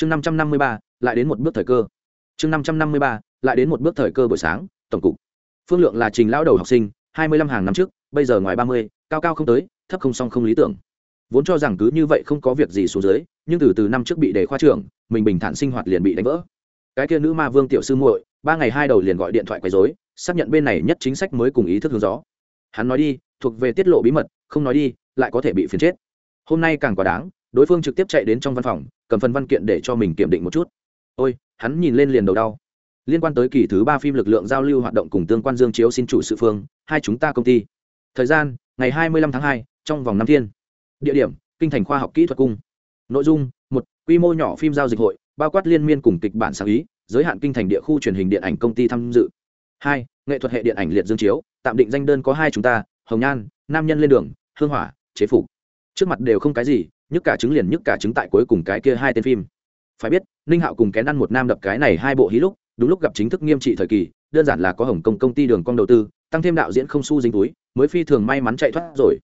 chương năm trăm năm mươi ba, lại đến một bước thời cơ. Chương năm trăm năm mươi ba, lại đến một bước thời cơ buổi sáng, tổng cục. Phương lượng là trình lão đầu học sinh, hai mươi lăm hàng năm trước, bây giờ ngoài ba mươi, cao cao không tới, thấp không song không lý tưởng. Vốn cho rằng cứ như vậy không có việc gì xuống dưới, nhưng từ từ năm trước bị đề khoa trưởng, mình bình thản sinh hoạt liền bị đánh vỡ. Cái kia nữ ma vương tiểu sư muội, ba ngày hai đầu liền gọi điện thoại quấy rối, xác nhận bên này nhất chính sách mới cùng ý thức hướng gió hắn nói đi, thuộc về tiết lộ bí mật, không nói đi, lại có thể bị phiền chết. Hôm nay càng quá đáng đối phương trực tiếp chạy đến trong văn phòng, cầm phần văn kiện để cho mình kiểm định một chút. Ôi, hắn nhìn lên liền đầu đau. Liên quan tới kỳ thứ ba phim lực lượng giao lưu hoạt động cùng tương quan dương chiếu xin chủ sự phương, hai chúng ta công ty. Thời gian, ngày hai mươi lăm tháng hai, trong vòng năm thiên. Địa điểm, kinh thành khoa học kỹ thuật cung. Nội dung, một, quy mô nhỏ phim giao dịch hội, bao quát liên miên cùng kịch bản sáng ý, giới hạn kinh thành địa khu truyền hình điện ảnh công ty tham dự. Hai, nghệ thuật hệ điện ảnh liệt dương chiếu, tạm định danh đơn có hai chúng ta, hồng nhan, nam nhân lên đường, hương hỏa, chế phục. Trước mặt đều không cái gì nhức cả trứng liền nhức cả trứng tại cuối cùng cái kia hai tên phim. Phải biết, ninh hạo cùng kén ăn một nam đập cái này hai bộ hí lúc, đúng lúc gặp chính thức nghiêm trị thời kỳ, đơn giản là có hồng công công ty đường cong đầu tư, tăng thêm đạo diễn không su dính túi, mới phi thường may mắn chạy thoát rồi.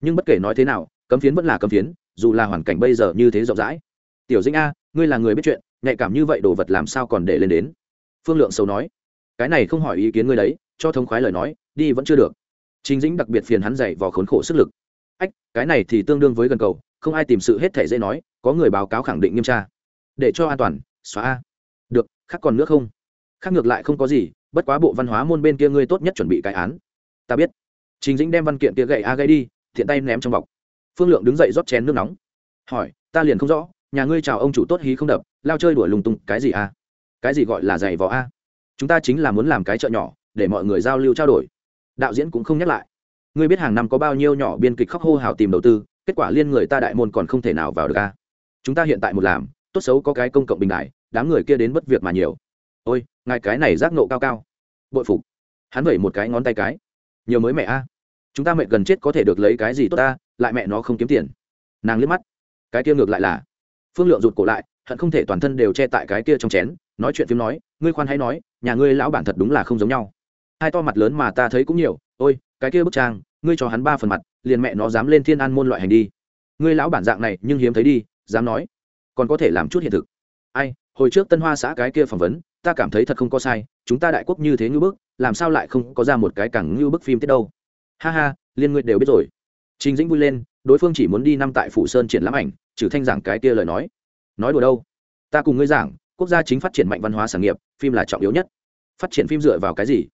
Nhưng bất kể nói thế nào, cấm phiến vẫn là cấm phiến, dù là hoàn cảnh bây giờ như thế rộng rãi. Tiểu dĩnh a, ngươi là người biết chuyện, nhạy cảm như vậy đồ vật làm sao còn để lên đến? Phương lượng sâu nói. Cái này không hỏi ý kiến ngươi đấy, cho thống khoái lời nói, đi vẫn chưa được. Chính dĩnh đặc biệt phiền hắn dạy vào khốn khổ sức lực. Ách, cái này thì tương đương với gần cầu không ai tìm sự hết thể dễ nói, có người báo cáo khẳng định nghiêm tra. Để cho an toàn, xóa a. Được, khác còn nữa không? Khác ngược lại không có gì, bất quá bộ văn hóa môn bên kia ngươi tốt nhất chuẩn bị cái án. Ta biết. Trình dĩnh đem văn kiện kia gậy a gây đi thiện tay ném trong bọc. Phương lượng đứng dậy rót chén nước nóng. Hỏi, ta liền không rõ, nhà ngươi chào ông chủ tốt hí không đập, lao chơi đuổi lùng tung, cái gì a? Cái gì gọi là giày vò a? Chúng ta chính là muốn làm cái chợ nhỏ, để mọi người giao lưu trao đổi. Đạo diễn cũng không nhắc lại. Ngươi biết hàng năm có bao nhiêu nhỏ biên kịch khóc hô hào tìm đầu tư kết quả liên người ta đại môn còn không thể nào vào được a chúng ta hiện tại một làm, tốt xấu có cái công cộng bình đại, đám người kia đến bất việc mà nhiều. Ôi, ngài cái này giác nộ cao cao. Bội phục. Hắn vẩy một cái ngón tay cái. Nhiều mới mẹ a. Chúng ta mẹ gần chết có thể được lấy cái gì tốt ta, lại mẹ nó không kiếm tiền. Nàng liếc mắt. Cái kia ngược lại là. Phương lượng rụt cổ lại, hận không thể toàn thân đều che tại cái kia trong chén, nói chuyện phim nói, ngươi khoan hãy nói, nhà ngươi lão bản thật đúng là không giống nhau. Hai to mặt lớn mà ta thấy cũng nhiều, ôi, cái kia bức trang ngươi cho hắn ba phần mặt, liền mẹ nó dám lên thiên an môn loại hành đi. Ngươi lão bản dạng này, nhưng hiếm thấy đi, dám nói, còn có thể làm chút hiện thực. Ai, hồi trước tân hoa xã cái kia phỏng vấn, ta cảm thấy thật không có sai, chúng ta đại quốc như thế như bức, làm sao lại không có ra một cái càng như bức phim tiết đâu. Ha ha, liên nguyện đều biết rồi. Trình dĩnh vui lên, đối phương chỉ muốn đi năm tại phủ sơn triển lãm ảnh, trừ thanh giảng cái kia lời nói. Nói đùa đâu? Ta cùng ngươi giảng, quốc gia chính phát triển mạnh văn hóa sản nghiệp, phim là trọng yếu nhất. Phát triển phim dựa vào cái gì?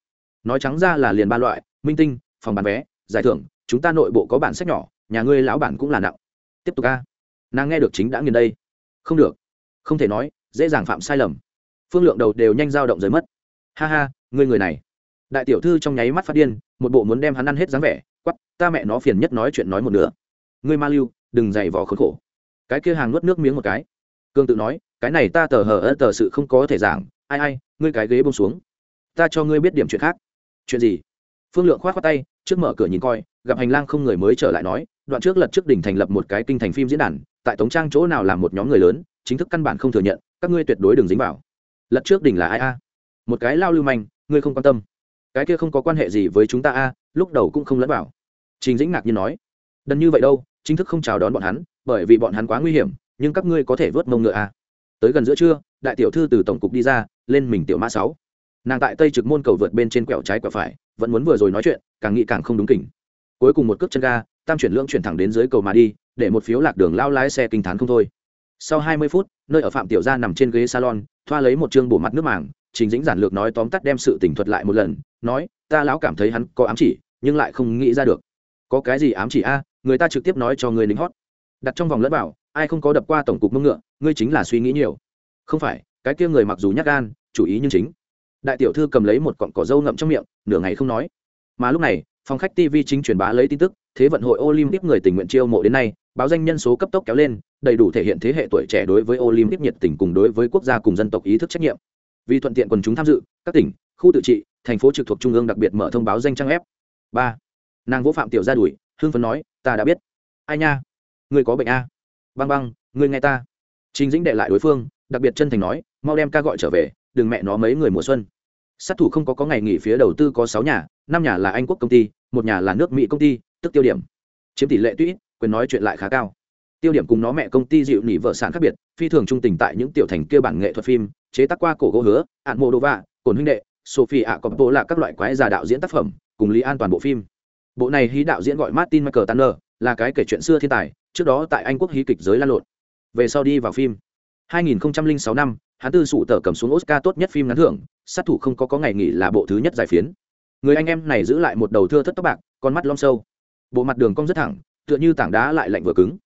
Nói trắng ra là liền ba loại, minh tinh, phòng bán vé giải thưởng, chúng ta nội bộ có bản sách nhỏ, nhà ngươi lão bản cũng là nặng. Tiếp tục a. Nàng nghe được chính đã nghiền đây. Không được. Không thể nói, dễ dàng phạm sai lầm. Phương lượng đầu đều nhanh dao động rời mất. Ha ha, ngươi người này. Đại tiểu thư trong nháy mắt phát điên, một bộ muốn đem hắn ăn hết dáng vẻ quắp ta mẹ nó phiền nhất nói chuyện nói một nửa. Ngươi ma lưu, đừng dày vò khốn khổ. Cái kia hàng nuốt nước miếng một cái. Cương tự nói, cái này ta tờ hờ ơ tờ sự không có thể giảng, ai ai, ngươi cái ghế bông xuống. Ta cho ngươi biết điểm chuyện khác. Chuyện gì? Phương lượng k h o á t khoác tay trước mở cửa nhìn coi, gặp hành lang không người mới trở lại nói, đoạn trước lật trước đỉnh thành lập một cái kinh thành phim diễn đàn, tại tống trang chỗ nào làm một nhóm người lớn, chính thức căn bản không thừa nhận, các ngươi tuyệt đối đừng dính vào. Lật trước đỉnh là ai a? Một cái lao lưu manh, ngươi không quan tâm. Cái kia không có quan hệ gì với chúng ta a, lúc đầu cũng không lẫn vào. Trình dĩnh ngạc nhiên nói, đần như vậy đâu, chính thức không chào đón bọn hắn, bởi vì bọn hắn quá nguy hiểm, nhưng các ngươi có thể vớt mông ngựa a. Tới gần giữa trưa, đại tiểu thư từ tổng cục đi ra, lên mình tiểu mã sáu nàng tại tây trực môn cầu vượt bên trên quẹo trái quẹo phải, vẫn muốn vừa rồi nói chuyện, càng nghĩ càng không đúng kỉnh. Cuối cùng một cước chân ga, tam chuyển lưỡng chuyển thẳng đến dưới cầu mà đi, để một phiếu lạc đường lao lái xe kinh thán không thôi. Sau hai mươi phút, nơi ở phạm tiểu gia nằm trên ghế salon, thoa lấy một chương bổ mặt nước màng, trình dĩnh giản lược nói tóm tắt đem sự tỉnh thuật lại một lần, nói, ta lão cảm thấy hắn có ám chỉ, nhưng lại không nghĩ ra được. Có cái gì ám chỉ a? Người ta trực tiếp nói cho người lính hót. Đặt trong vòng lẫn bảo ai không có đập qua tổng cục mông ngựa, ngươi chính là suy nghĩ nhiều. Không phải, cái kia người mặc dù nhắc gan, chủ ý nhưng chính đại tiểu thư cầm lấy một cọng cỏ dâu ngậm trong miệng, nửa ngày không nói. Mà lúc này, phòng khách tv chính truyền bá lấy tin tức, thế vận hội olympic người tình nguyện chiêu mộ đến nay, báo danh nhân số cấp tốc kéo lên, đầy đủ thể hiện thế hệ tuổi trẻ đối với olympic nhiệt tình cùng đối với quốc gia cùng dân tộc ý thức trách nhiệm. Vì thuận tiện quần chúng tham dự, các tỉnh, khu tự trị, thành phố trực thuộc trung ương đặc biệt mở thông báo danh trang ép ba. Nàng vũ phạm tiểu ra đuổi Hương phấn nói, ta đã biết. Ai nha? Người có bệnh a? Băng băng người nghe ta. Trình dĩnh đệ lại đối phương, đặc biệt chân thành nói, mau đem ca gọi trở về đừng mẹ nó mấy người mùa xuân. Sát thủ không có có ngày nghỉ phía đầu tư có sáu nhà, năm nhà là anh quốc công ty, một nhà là nước mỹ công ty, tức tiêu điểm. Chiếm tỷ lệ tuy quyền nói chuyện lại khá cao. Tiêu điểm cùng nó mẹ công ty dịu nỉ vợ sản khác biệt, phi thường trung tình tại những tiểu thành kia bản nghệ thuật phim, chế tác qua cổ gỗ hứa, ạn mô đô vạ cồn huynh đệ sophie ạ có bộ là các loại quái già đạo diễn tác phẩm, cùng lý an toàn bộ phim. Bộ này hí đạo diễn gọi martin michael tanner, là cái kể chuyện xưa thiên tài, trước đó tại anh quốc hí kịch giới lan lộn. Về sau đi vào phim. 2006 năm hắn tư sụ tờ cầm xuống oscar tốt nhất phim ngắn thưởng, sát thủ không có có ngày nghỉ là bộ thứ nhất giải phiến. Người anh em này giữ lại một đầu thưa thất tóc bạc, con mắt lom sâu. Bộ mặt đường cong rất thẳng, tựa như tảng đá lại lạnh vừa cứng.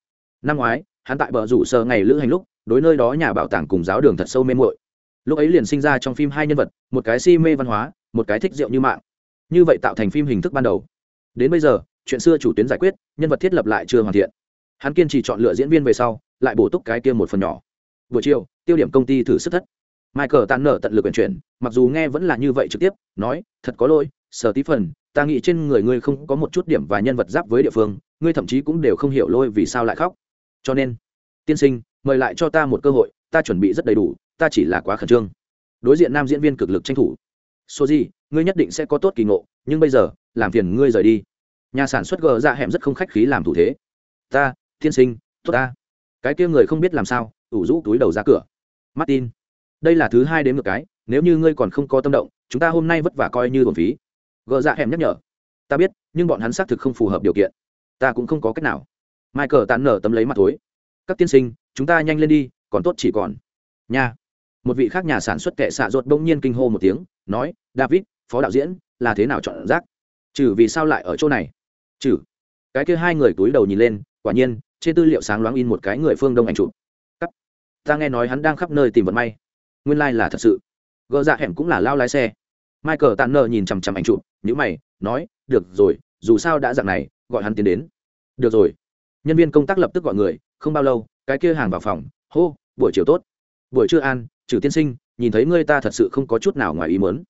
Năm ngoái, hắn tại bờ rủ sờ ngày lữ hành lúc, đối nơi đó nhà bảo tàng cùng giáo đường thật sâu mê muội. Lúc ấy liền sinh ra trong phim hai nhân vật, một cái si mê văn hóa, một cái thích rượu như mạng. Như vậy tạo thành phim hình thức ban đầu. Đến bây giờ, chuyện xưa chủ tuyến giải quyết, nhân vật thiết lập lại chưa hoàn thiện. Hắn kiên trì chọn lựa diễn viên về sau, lại bổ túc cái kia một phần nhỏ buổi chiều, tiêu điểm công ty thử sức thất. Michael tàn nở tận lực vận chuyển, mặc dù nghe vẫn là như vậy trực tiếp, nói, thật có lỗi sở tí phần ta nghĩ trên người ngươi không có một chút điểm và nhân vật giáp với địa phương, ngươi thậm chí cũng đều không hiểu lôi vì sao lại khóc. Cho nên, tiên sinh, mời lại cho ta một cơ hội, ta chuẩn bị rất đầy đủ, ta chỉ là quá khẩn trương. Đối diện nam diễn viên cực lực tranh thủ. Số gì ngươi nhất định sẽ có tốt kỳ ngộ, nhưng bây giờ, làm phiền ngươi rời đi. Nhà sản xuất gờ ra dạ hẻm rất không khách khí làm thủ thế. Ta, tiên sinh, tốt ta cái kia người không biết làm sao, ủ rũ túi đầu ra cửa. Martin, đây là thứ hai đến ngược cái, nếu như ngươi còn không có tâm động, chúng ta hôm nay vất vả coi như thuần phí. Gờ dạ hẻm nhắc nhở. Ta biết, nhưng bọn hắn xác thực không phù hợp điều kiện. Ta cũng không có cách nào. Michael tàn nở tấm lấy mặt thối. Các tiên sinh, chúng ta nhanh lên đi, còn tốt chỉ còn. Nha. Một vị khác nhà sản xuất kệ xạ ruột bỗng nhiên kinh hô một tiếng, nói, david, phó đạo diễn, là thế nào chọn rác? Trừ vì sao lại ở chỗ này? Trừ. Cái kia hai người túi đầu nhìn lên, quả nhiên trên tư liệu sáng loáng in một cái người phương đông ảnh chụp. Cắt. Ta nghe nói hắn đang khắp nơi tìm vận may. Nguyên lai、like、là thật sự. Gỡ dạ hẻm cũng là lao lái xe. Michael tàn nợ nhìn chằm chằm ảnh chụp nhữ mày, nói, được rồi, dù sao đã dạng này, gọi hắn tiến đến. Được rồi. Nhân viên công tác lập tức gọi người, không bao lâu, cái kia hàng vào phòng, hô, buổi chiều tốt. Buổi trưa an, trừ tiên sinh, nhìn thấy ngươi ta thật sự không có chút nào ngoài ý muốn.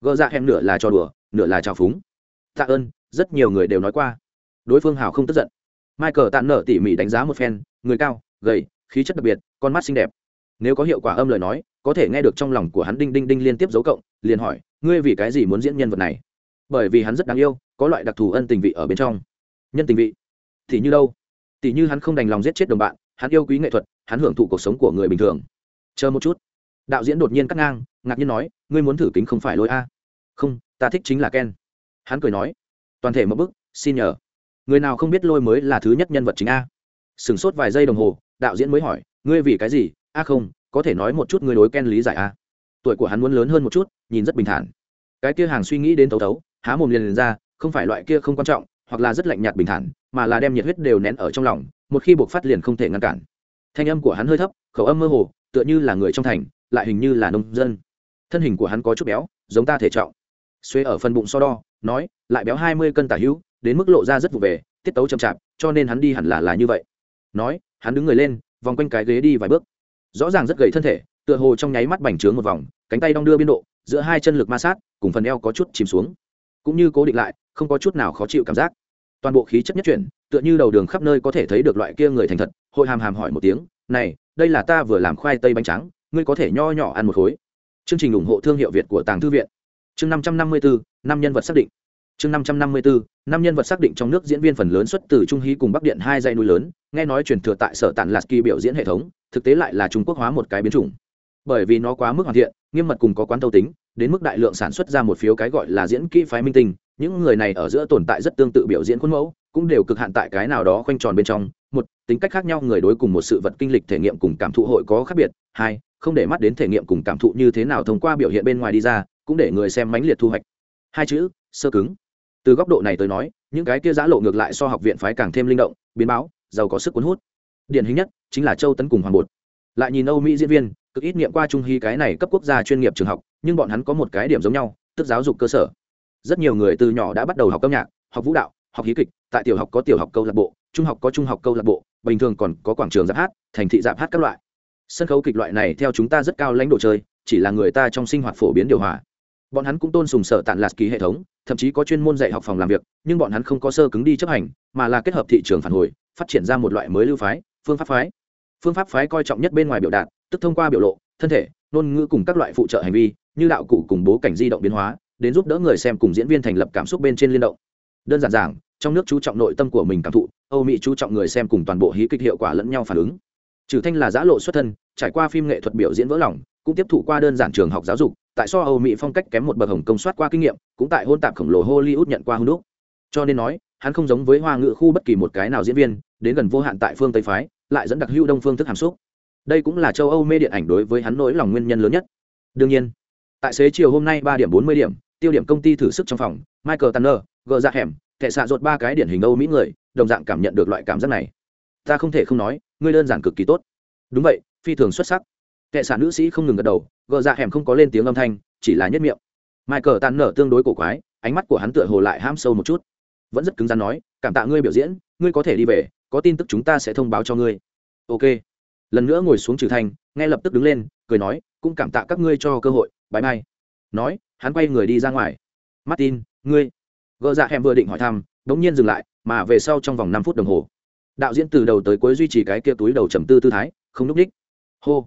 Gỡ dạ hẻm nửa là trò đùa, nửa là trào phúng. Tạ ơn, rất nhiều người đều nói qua. Đối phương hào không tức giận michael tàn nở tỉ mỉ đánh giá một phen, người cao, gầy, khí chất đặc biệt, con mắt xinh đẹp. Nếu có hiệu quả âm lời nói, có thể nghe được trong lòng của hắn đinh đinh đinh liên tiếp dấu cộng, liền hỏi, ngươi vì cái gì muốn diễn nhân vật này? Bởi vì hắn rất đáng yêu, có loại đặc thù ân tình vị ở bên trong. Nhân tình vị? Thì như đâu? Tỷ như hắn không đành lòng giết chết đồng bạn, hắn yêu quý nghệ thuật, hắn hưởng thụ cuộc sống của người bình thường. Chờ một chút. Đạo diễn đột nhiên cắt ngang, ngạc nhiên nói, ngươi muốn thử kính không phải lôi a? Không, ta thích chính là ken. Hắn cười nói, toàn thể một bức xin nhờ người nào không biết lôi mới là thứ nhất nhân vật chính a? Sửng sốt vài giây đồng hồ đạo diễn mới hỏi ngươi vì cái gì? A không có thể nói một chút ngươi đối ken lý giải a? Tuổi của hắn muốn lớn hơn một chút nhìn rất bình thản. Cái kia hàng suy nghĩ đến thấu thấu há mồm liền, liền ra không phải loại kia không quan trọng hoặc là rất lạnh nhạt bình thản mà là đem nhiệt huyết đều nén ở trong lòng một khi buộc phát liền không thể ngăn cản. Thanh âm của hắn hơi thấp khẩu âm mơ hồ tựa như là người trong thành lại hình như là nông dân. Thân hình của hắn có chút béo giống ta thể trọng. Xuê ở phần bụng so đo nói lại béo hai mươi cân tả hữu đến mức lộ ra rất vụ về, tiết tấu chậm chạp, cho nên hắn đi hẳn là là như vậy. Nói, hắn đứng người lên, vòng quanh cái ghế đi vài bước. Rõ ràng rất gầy thân thể, tựa hồ trong nháy mắt bành trướng một vòng, cánh tay đong đưa biên độ, giữa hai chân lực ma sát, cùng phần eo có chút chìm xuống. Cũng như cố định lại, không có chút nào khó chịu cảm giác. Toàn bộ khí chất nhất chuyển, tựa như đầu đường khắp nơi có thể thấy được loại kia người thành thật, hội hàm hàm hỏi một tiếng, này, đây là ta vừa làm khoai tây bánh trắng ngươi có thể nho nhỏ ăn một khối. Chương trình ủng hộ thương hiệu việt của tàng thư viện. Chương năm trăm năm mươi bốn năm nhân vật xác định chương năm trăm năm mươi năm nhân vật xác định trong nước diễn viên phần lớn xuất từ trung hí cùng bắc điện hai dãy núi lớn, nghe nói truyền thừa tại sở tản Lasky biểu diễn hệ thống, thực tế lại là trung quốc hóa một cái biến chủng. Bởi vì nó quá mức hoàn thiện, nghiêm mật cùng có quán tâu tính, đến mức đại lượng sản xuất ra một phiếu cái gọi là diễn kỹ phái minh tinh, những người này ở giữa tồn tại rất tương tự biểu diễn khuôn mẫu, cũng đều cực hạn tại cái nào đó khoanh tròn bên trong. Một, tính cách khác nhau người đối cùng một sự vật kinh lịch thể nghiệm cùng cảm thụ hội có khác biệt. Hai, không để mắt đến thể nghiệm cùng cảm thụ như thế nào thông qua biểu hiện bên ngoài đi ra, cũng để người xem mãnh liệt thu hoạch. Hai chữ, sơ cứng từ góc độ này tới nói, những cái kia giã lộ ngược lại so học viện phái càng thêm linh động, biến báo, giàu có sức cuốn hút. Điển hình nhất chính là châu tấn cùng hoàng bột. Lại nhìn âu mỹ diễn viên, cực ít niệm qua trung hy cái này cấp quốc gia chuyên nghiệp trường học, nhưng bọn hắn có một cái điểm giống nhau, tức giáo dục cơ sở. Rất nhiều người từ nhỏ đã bắt đầu học âm nhạc, học vũ đạo, học hí kịch, tại tiểu học có tiểu học câu lạc bộ, trung học có trung học câu lạc bộ, bình thường còn có quảng trường giáp hát, thành thị giáp hát các loại. Sân khấu kịch loại này theo chúng ta rất cao lãnh độ chơi, chỉ là người ta trong sinh hoạt phổ biến điều hòa bọn hắn cũng tôn sùng sở tản lạt ký hệ thống, thậm chí có chuyên môn dạy học phòng làm việc, nhưng bọn hắn không có sơ cứng đi chấp hành, mà là kết hợp thị trường phản hồi, phát triển ra một loại mới lưu phái, phương pháp phái. Phương pháp phái coi trọng nhất bên ngoài biểu đạt, tức thông qua biểu lộ, thân thể, ngôn ngữ cùng các loại phụ trợ hành vi, như đạo cụ cùng bố cảnh di động biến hóa, đến giúp đỡ người xem cùng diễn viên thành lập cảm xúc bên trên liên động. Đơn giản giảng, trong nước chú trọng nội tâm của mình cảm thụ, âu mỹ chú trọng người xem cùng toàn bộ hí kịch hiệu quả lẫn nhau phản ứng. Trừ thanh là giã lộ xuất thân, trải qua phim nghệ thuật biểu diễn vỡ lòng, cũng tiếp thụ qua đơn giản trường học giáo dục tại so âu mỹ phong cách kém một bậc hồng công soát qua kinh nghiệm, cũng tại hôn tạp khổng lồ hollywood nhận qua hôn đúc. Cho nên nói, hắn không giống với hoa ngữ khu bất kỳ một cái nào diễn viên, đến gần vô hạn tại phương tây phái, lại dẫn đặc hữu đông phương thức hàm xúc. Đây cũng là châu âu mê điện ảnh đối với hắn nỗi lòng nguyên nhân lớn nhất. Đương nhiên, tại xế chiều hôm nay ba điểm bốn mươi điểm, tiêu điểm công ty thử sức trong phòng, michael tanner gờ ra hẻm thẻ xạ rột ba cái điển hình âu mỹ người, đồng dạng cảm nhận được loại cảm giác này. Ta không thể không nói, ngươi đơn giản cực kỳ tốt. Đúng vậy, phi thường xuất sắc. Kệ xạ nữ sĩ không ngừng gật đầu gờ ra hẻm không có lên tiếng âm thanh, chỉ là nhất miệng. Michael tan nở tương đối cổ quái, ánh mắt của hắn tựa hồ lại ham sâu một chút. Vẫn rất cứng rắn nói, cảm tạ ngươi biểu diễn, ngươi có thể đi về, có tin tức chúng ta sẽ thông báo cho ngươi. Ok. Lần nữa ngồi xuống trừ thanh nghe lập tức đứng lên, cười nói, cũng cảm tạ các ngươi cho cơ hội bãi mai nói, hắn quay người đi ra ngoài. Martin, ngươi. Gợ dạ hẻm vừa định hỏi thăm đ ỗ n g nhiên dừng lại, mà về sau trong vòng năm phút đồng hồ, đạo diễn từ đầu tới cuối duy trì cái kia túi đầu trầm tư tư thái, không núp đích. Hô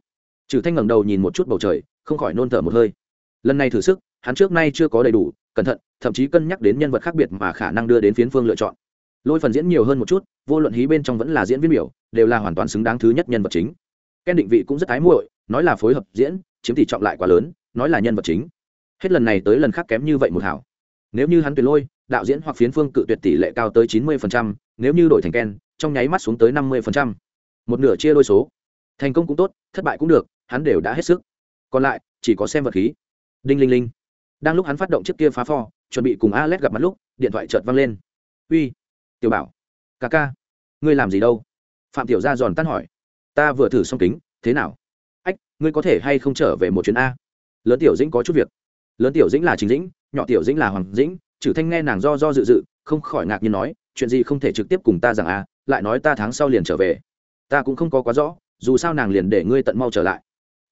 trừ thanh ngẩng đầu nhìn một chút bầu trời, không khỏi nôn thở một hơi. Lần này thử sức, hắn trước nay chưa có đầy đủ, cẩn thận, thậm chí cân nhắc đến nhân vật khác biệt mà khả năng đưa đến phiến phương lựa chọn. Lôi phần diễn nhiều hơn một chút, vô luận hí bên trong vẫn là diễn viên biểu, đều là hoàn toàn xứng đáng thứ nhất nhân vật chính. Ken định vị cũng rất ái muội, nói là phối hợp diễn, chiếm tỷ trọng lại quá lớn, nói là nhân vật chính. Hết lần này tới lần khác kém như vậy một hảo. Nếu như hắn tuyệt lôi, đạo diễn hoặc phiến phương cự tuyệt tỷ lệ cao tới chín mươi nếu như đổi thành ken, trong nháy mắt xuống tới năm mươi một nửa chia đôi số. Thành công cũng tốt, thất bại cũng được hắn đều đã hết sức. Còn lại, chỉ có xem vật khí. Đinh linh linh. Đang lúc hắn phát động chiếc kia phá pho, chuẩn bị cùng alex gặp mặt lúc, điện thoại chợt văng lên. Uy, tiểu bảo, ca ca, ngươi làm gì đâu? Phạm tiểu gia giòn tắt hỏi. Ta vừa thử xong kính, thế nào? Ách, ngươi có thể hay không trở về một chuyến a? Lớn tiểu dĩnh có chút việc. Lớn tiểu dĩnh là chính dĩnh, nhỏ tiểu dĩnh là hoàng dĩnh trừ thanh nghe nàng do do dự dự, không khỏi ngạc nhiên nói, chuyện gì không thể trực tiếp cùng ta rằng a, lại nói ta tháng sau liền trở về. Ta cũng không có quá rõ, dù sao nàng liền để ngươi tận mau trở lại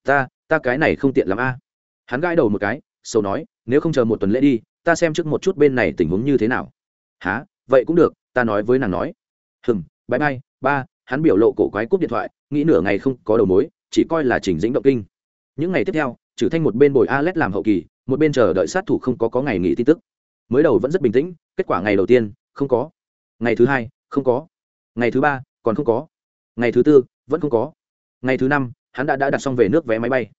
ta ta cái này không tiện l a. Hắn gãi đầu một cái sâu nói, nếu không chờ một tuần lễ đi, ta xem trước một chút bên này tình huống như thế nào. Há vậy cũng được, ta nói với nàng nói. Hừng bãi bay ba, hắn biểu lộ cổ quái cúp điện thoại, nghĩ nửa ngày không có đầu mối, chỉ coi là chỉnh dĩnh động kinh. Những ngày tiếp theo, trừ thanh một bên bồi a l e t làm hậu kỳ, một bên chờ đợi sát thủ không có có ngày nghỉ tin tức. Mới đầu vẫn rất bình tĩnh, kết quả ngày đầu tiên, không có. Ngày thứ hai, không có. Ngày thứ ba, còn không có. Ngày thứ tư, vẫn không có. Ngày thứ năm hắn đã, đã đặt xong về nước vé máy bay.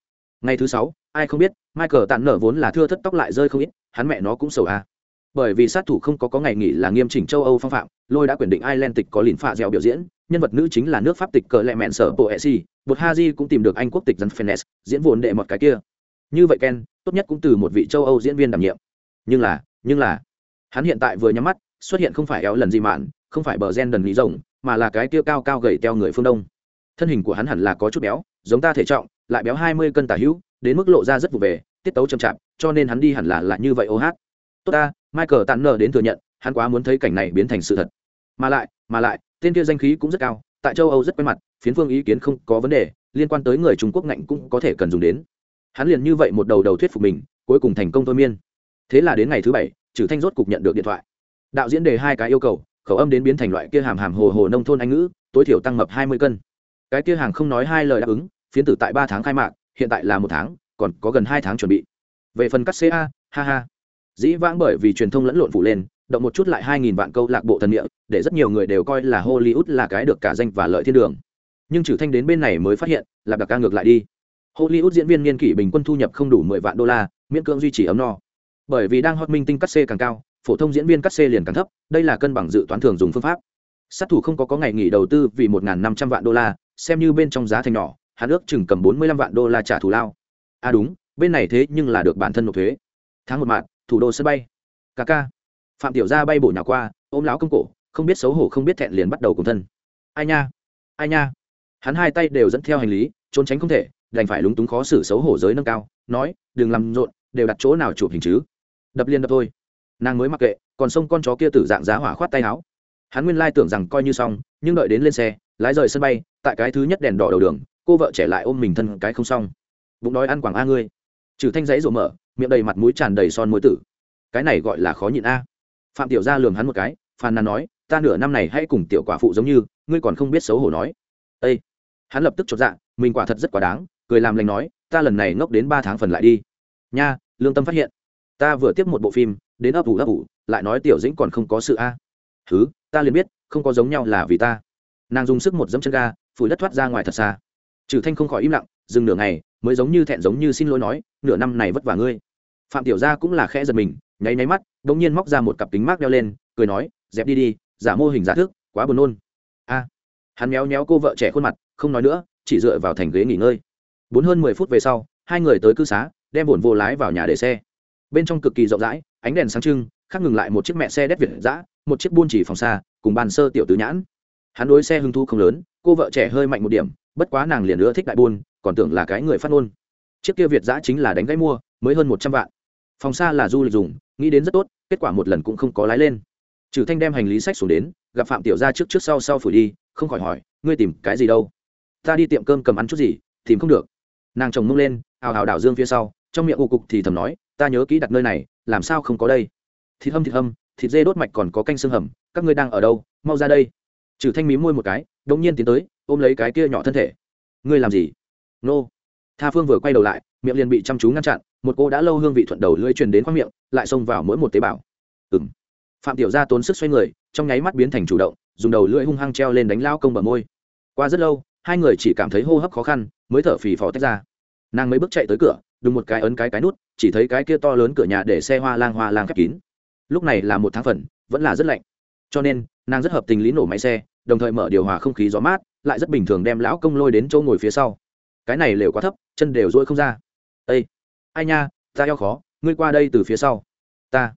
Ngày thứ sáu ai không biết michael tàn nở vốn là thưa thất tóc lại rơi không ít hắn mẹ nó cũng sầu à. bởi vì sát thủ không có có ngày nghỉ là nghiêm chỉnh châu âu phong phạm lôi đã quyền định ireland tịch có lìn phạ dẻo biểu diễn nhân vật nữ chính là nước pháp tịch cờ lẹ mẹn sở bộ bột haji cũng tìm được anh quốc tịch dân phenes diễn vốn đệ một cái kia. Như vậy ken tốt nhất cũng từ một vị châu âu diễn viên đảm nhiệm. Nhưng là nhưng là hắn hiện tại vừa nhắm mắt xuất hiện không phải éo lần gì mạn không phải bờ gen đần lý rộng mà là cái kia cao cao gầy teo người phương đông thân hình của hắn hẳn là có chút béo, giống ta thể trọng, lại béo hai mươi cân tả hữu, đến mức lộ ra rất vụ về, tiết tấu chậm chạp, cho nên hắn đi hẳn là lại như vậy ô hát. Tốt ta, michael tàn nờ đến thừa nhận, hắn quá muốn thấy cảnh này biến thành sự thật. Mà lại mà lại, tên kia danh khí cũng rất cao, tại châu âu rất quen mặt, phiến phương ý kiến không có vấn đề, liên quan tới người trung quốc ngạnh cũng có thể cần dùng đến. Hắn liền như vậy một đầu đầu thuyết phục mình, cuối cùng thành công thôi miên. Thế là đến ngày thứ bảy trừ thanh rốt cục nhận được điện thoại. Đạo diễn đề hai cái yêu cầu, khẩu âm đến biến thành loại kia hàm hàm hồ hồ nông thôn anh ngữ, tối thiểu tăng mập hai mươi cân cái kia hàng không nói hai lời đáp ứng, phiến tử tại ba tháng khai mạc, hiện tại là một tháng, còn có gần hai tháng chuẩn bị. Về phần cắt ca ha ha. Dĩ vãng bởi vì truyền thông lẫn lộn phụ lên, động một chút lại hai nghìn vạn câu lạc bộ thần địa, để rất nhiều người đều coi là hollywood là cái được cả danh và lợi thiên đường. Nhưng trừ thanh đến bên này mới phát hiện là đặc ca ngược lại đi. Hollywood diễn viên niên kỷ bình quân thu nhập không đủ mười vạn đô la, miễn cưỡng duy trì ấm no. Bởi vì đang hot minh tinh cắt xê càng cao, phổ thông diễn viên cắt xê liền càng thấp, đây là cân bằng dự toán thường dùng phương pháp. Sát thủ không có có ngày nghỉ đầu tư vì một năm trăm vạn đô la xem như bên trong giá thành nhỏ, hắn ước chừng cầm bốn mươi lăm vạn đô la trả thù lao. À đúng, bên này thế nhưng là được bản thân nộp thuế. Tháng một mạng thủ đô sân bay. Ca ca. Phạm tiểu gia bay bổ nhà qua, ôm láo công cổ, không biết xấu hổ không biết thẹn liền bắt đầu cùng thân. Ai nha? Ai nha? Hắn hai tay đều dẫn theo hành lý, trốn tránh không thể, đành phải lúng túng khó xử xấu hổ giới nâng cao, nói, đừng làm rộn, đều đặt chỗ nào chụp hình chứ? Đập liền đập thôi. Nàng mới mặc kệ, còn xông con chó kia tử dạng giá hỏa khoát tay áo. Hắn nguyên lai tưởng rằng coi như xong, nhưng đợi đến lên xe lái rời sân bay, tại cái thứ nhất đèn đỏ đầu đường, cô vợ trẻ lại ôm mình thân cái không xong. Bụng đói ăn quảng a ngươi. Trừ thanh giấy rộ mở, miệng đầy mặt mũi tràn đầy son mối tử. Cái này gọi là khó nhịn a. Phạm tiểu gia lườm hắn một cái, phàn nàn nói, ta nửa năm này hãy cùng tiểu quả phụ giống như, ngươi còn không biết xấu hổ nói. Ây hắn lập tức chột dạ mình quả thật rất quá đáng, cười làm lành nói, ta lần này ngốc đến ba tháng phần lại đi. Nha, lương tâm phát hiện. Ta vừa tiếp một bộ phim, đến ấp ủ ấp ủ, lại nói tiểu dĩnh còn không có sự a. Thứ ta liền biết, không có giống nhau là vì ta nàng dùng sức một dẫm chân ga, phủi đất thoát ra ngoài thật xa. Trừ thanh không khỏi im lặng, dừng nửa ngày, mới giống như thẹn giống như xin lỗi nói, nửa năm này vất vả ngươi. Phạm tiểu gia cũng là khẽ giật mình, nháy nháy mắt, đột nhiên móc ra một cặp kính mát đeo lên, cười nói, dẹp đi đi, giả mô hình giả thước, quá buồn nôn. A. Hắn méo méo cô vợ trẻ khuôn mặt, không nói nữa, chỉ dựa vào thành ghế nghỉ ngơi. Bốn hơn mười phút về sau, hai người tới cư xá, đem bổn vô lái vào nhà để xe. Bên trong cực kỳ rộng rãi, ánh đèn sáng trưng khác ngừng lại một chiếc mẹ xe đét việt giã một chiếc buôn chỉ phòng xa, cùng bàn sơ tiểu tứ nhãn hắn đối xe hưng thu không lớn, cô vợ trẻ hơi mạnh một điểm, bất quá nàng liền nữa thích đại buôn, còn tưởng là cái người phát ngôn. Chiếc kia việt giã chính là đánh gãy mua, mới hơn một trăm vạn. Phòng xa là du lịch dùng, nghĩ đến rất tốt, kết quả một lần cũng không có lái lên. Trừ thanh đem hành lý sách xuống đến, gặp phạm tiểu gia trước trước sau sau phủi đi, không khỏi hỏi, ngươi tìm cái gì đâu? Ta đi tiệm cơm cầm ăn chút gì, tìm không được. Nàng chồng mông lên ào ào đảo dương phía sau, trong miệng ù cục thì thầm nói, ta nhớ kỹ đặt nơi này, làm sao không có đây? Thịt hâm thịt hâm, thịt dê đốt mạch còn có canh xương hầm, các ngươi đang ở đâu? Mau ra đây trừ thanh mí môi một cái đông nhiên tiến tới, ôm lấy cái kia nhỏ thân thể. Ngươi làm gì? Nô. Tha phương vừa quay đầu lại, miệng liền bị chăm chú ngăn chặn, một cô đã lâu hương vị thuận đầu lưỡi truyền đến khoang miệng, lại xông vào mỗi một tế bào. Ừng phạm tiểu gia tốn sức xoay người, trong nháy mắt biến thành chủ động, dùng đầu lưỡi hung hăng treo lên đánh lao công bờ môi. Qua rất lâu, hai người chỉ cảm thấy hô hấp khó khăn, mới thở phì phò tách ra. Nàng mấy bước chạy tới cửa, đùng một cái ấn cái cái nút, chỉ thấy cái kia to lớn cửa nhà để xe hoa lang hoa lang khép kín. Lúc này là một tháng phần, vẫn là rất lạnh cho nên, nàng rất hợp tình lý nổ máy xe, đồng thời mở điều hòa không khí gió mát, lại rất bình thường đem lão công lôi đến chỗ ngồi phía sau. Cái này lều quá thấp, chân đều dỗi không ra. Ây ai nha, ta eo khó, ngươi qua đây từ phía sau. Ta.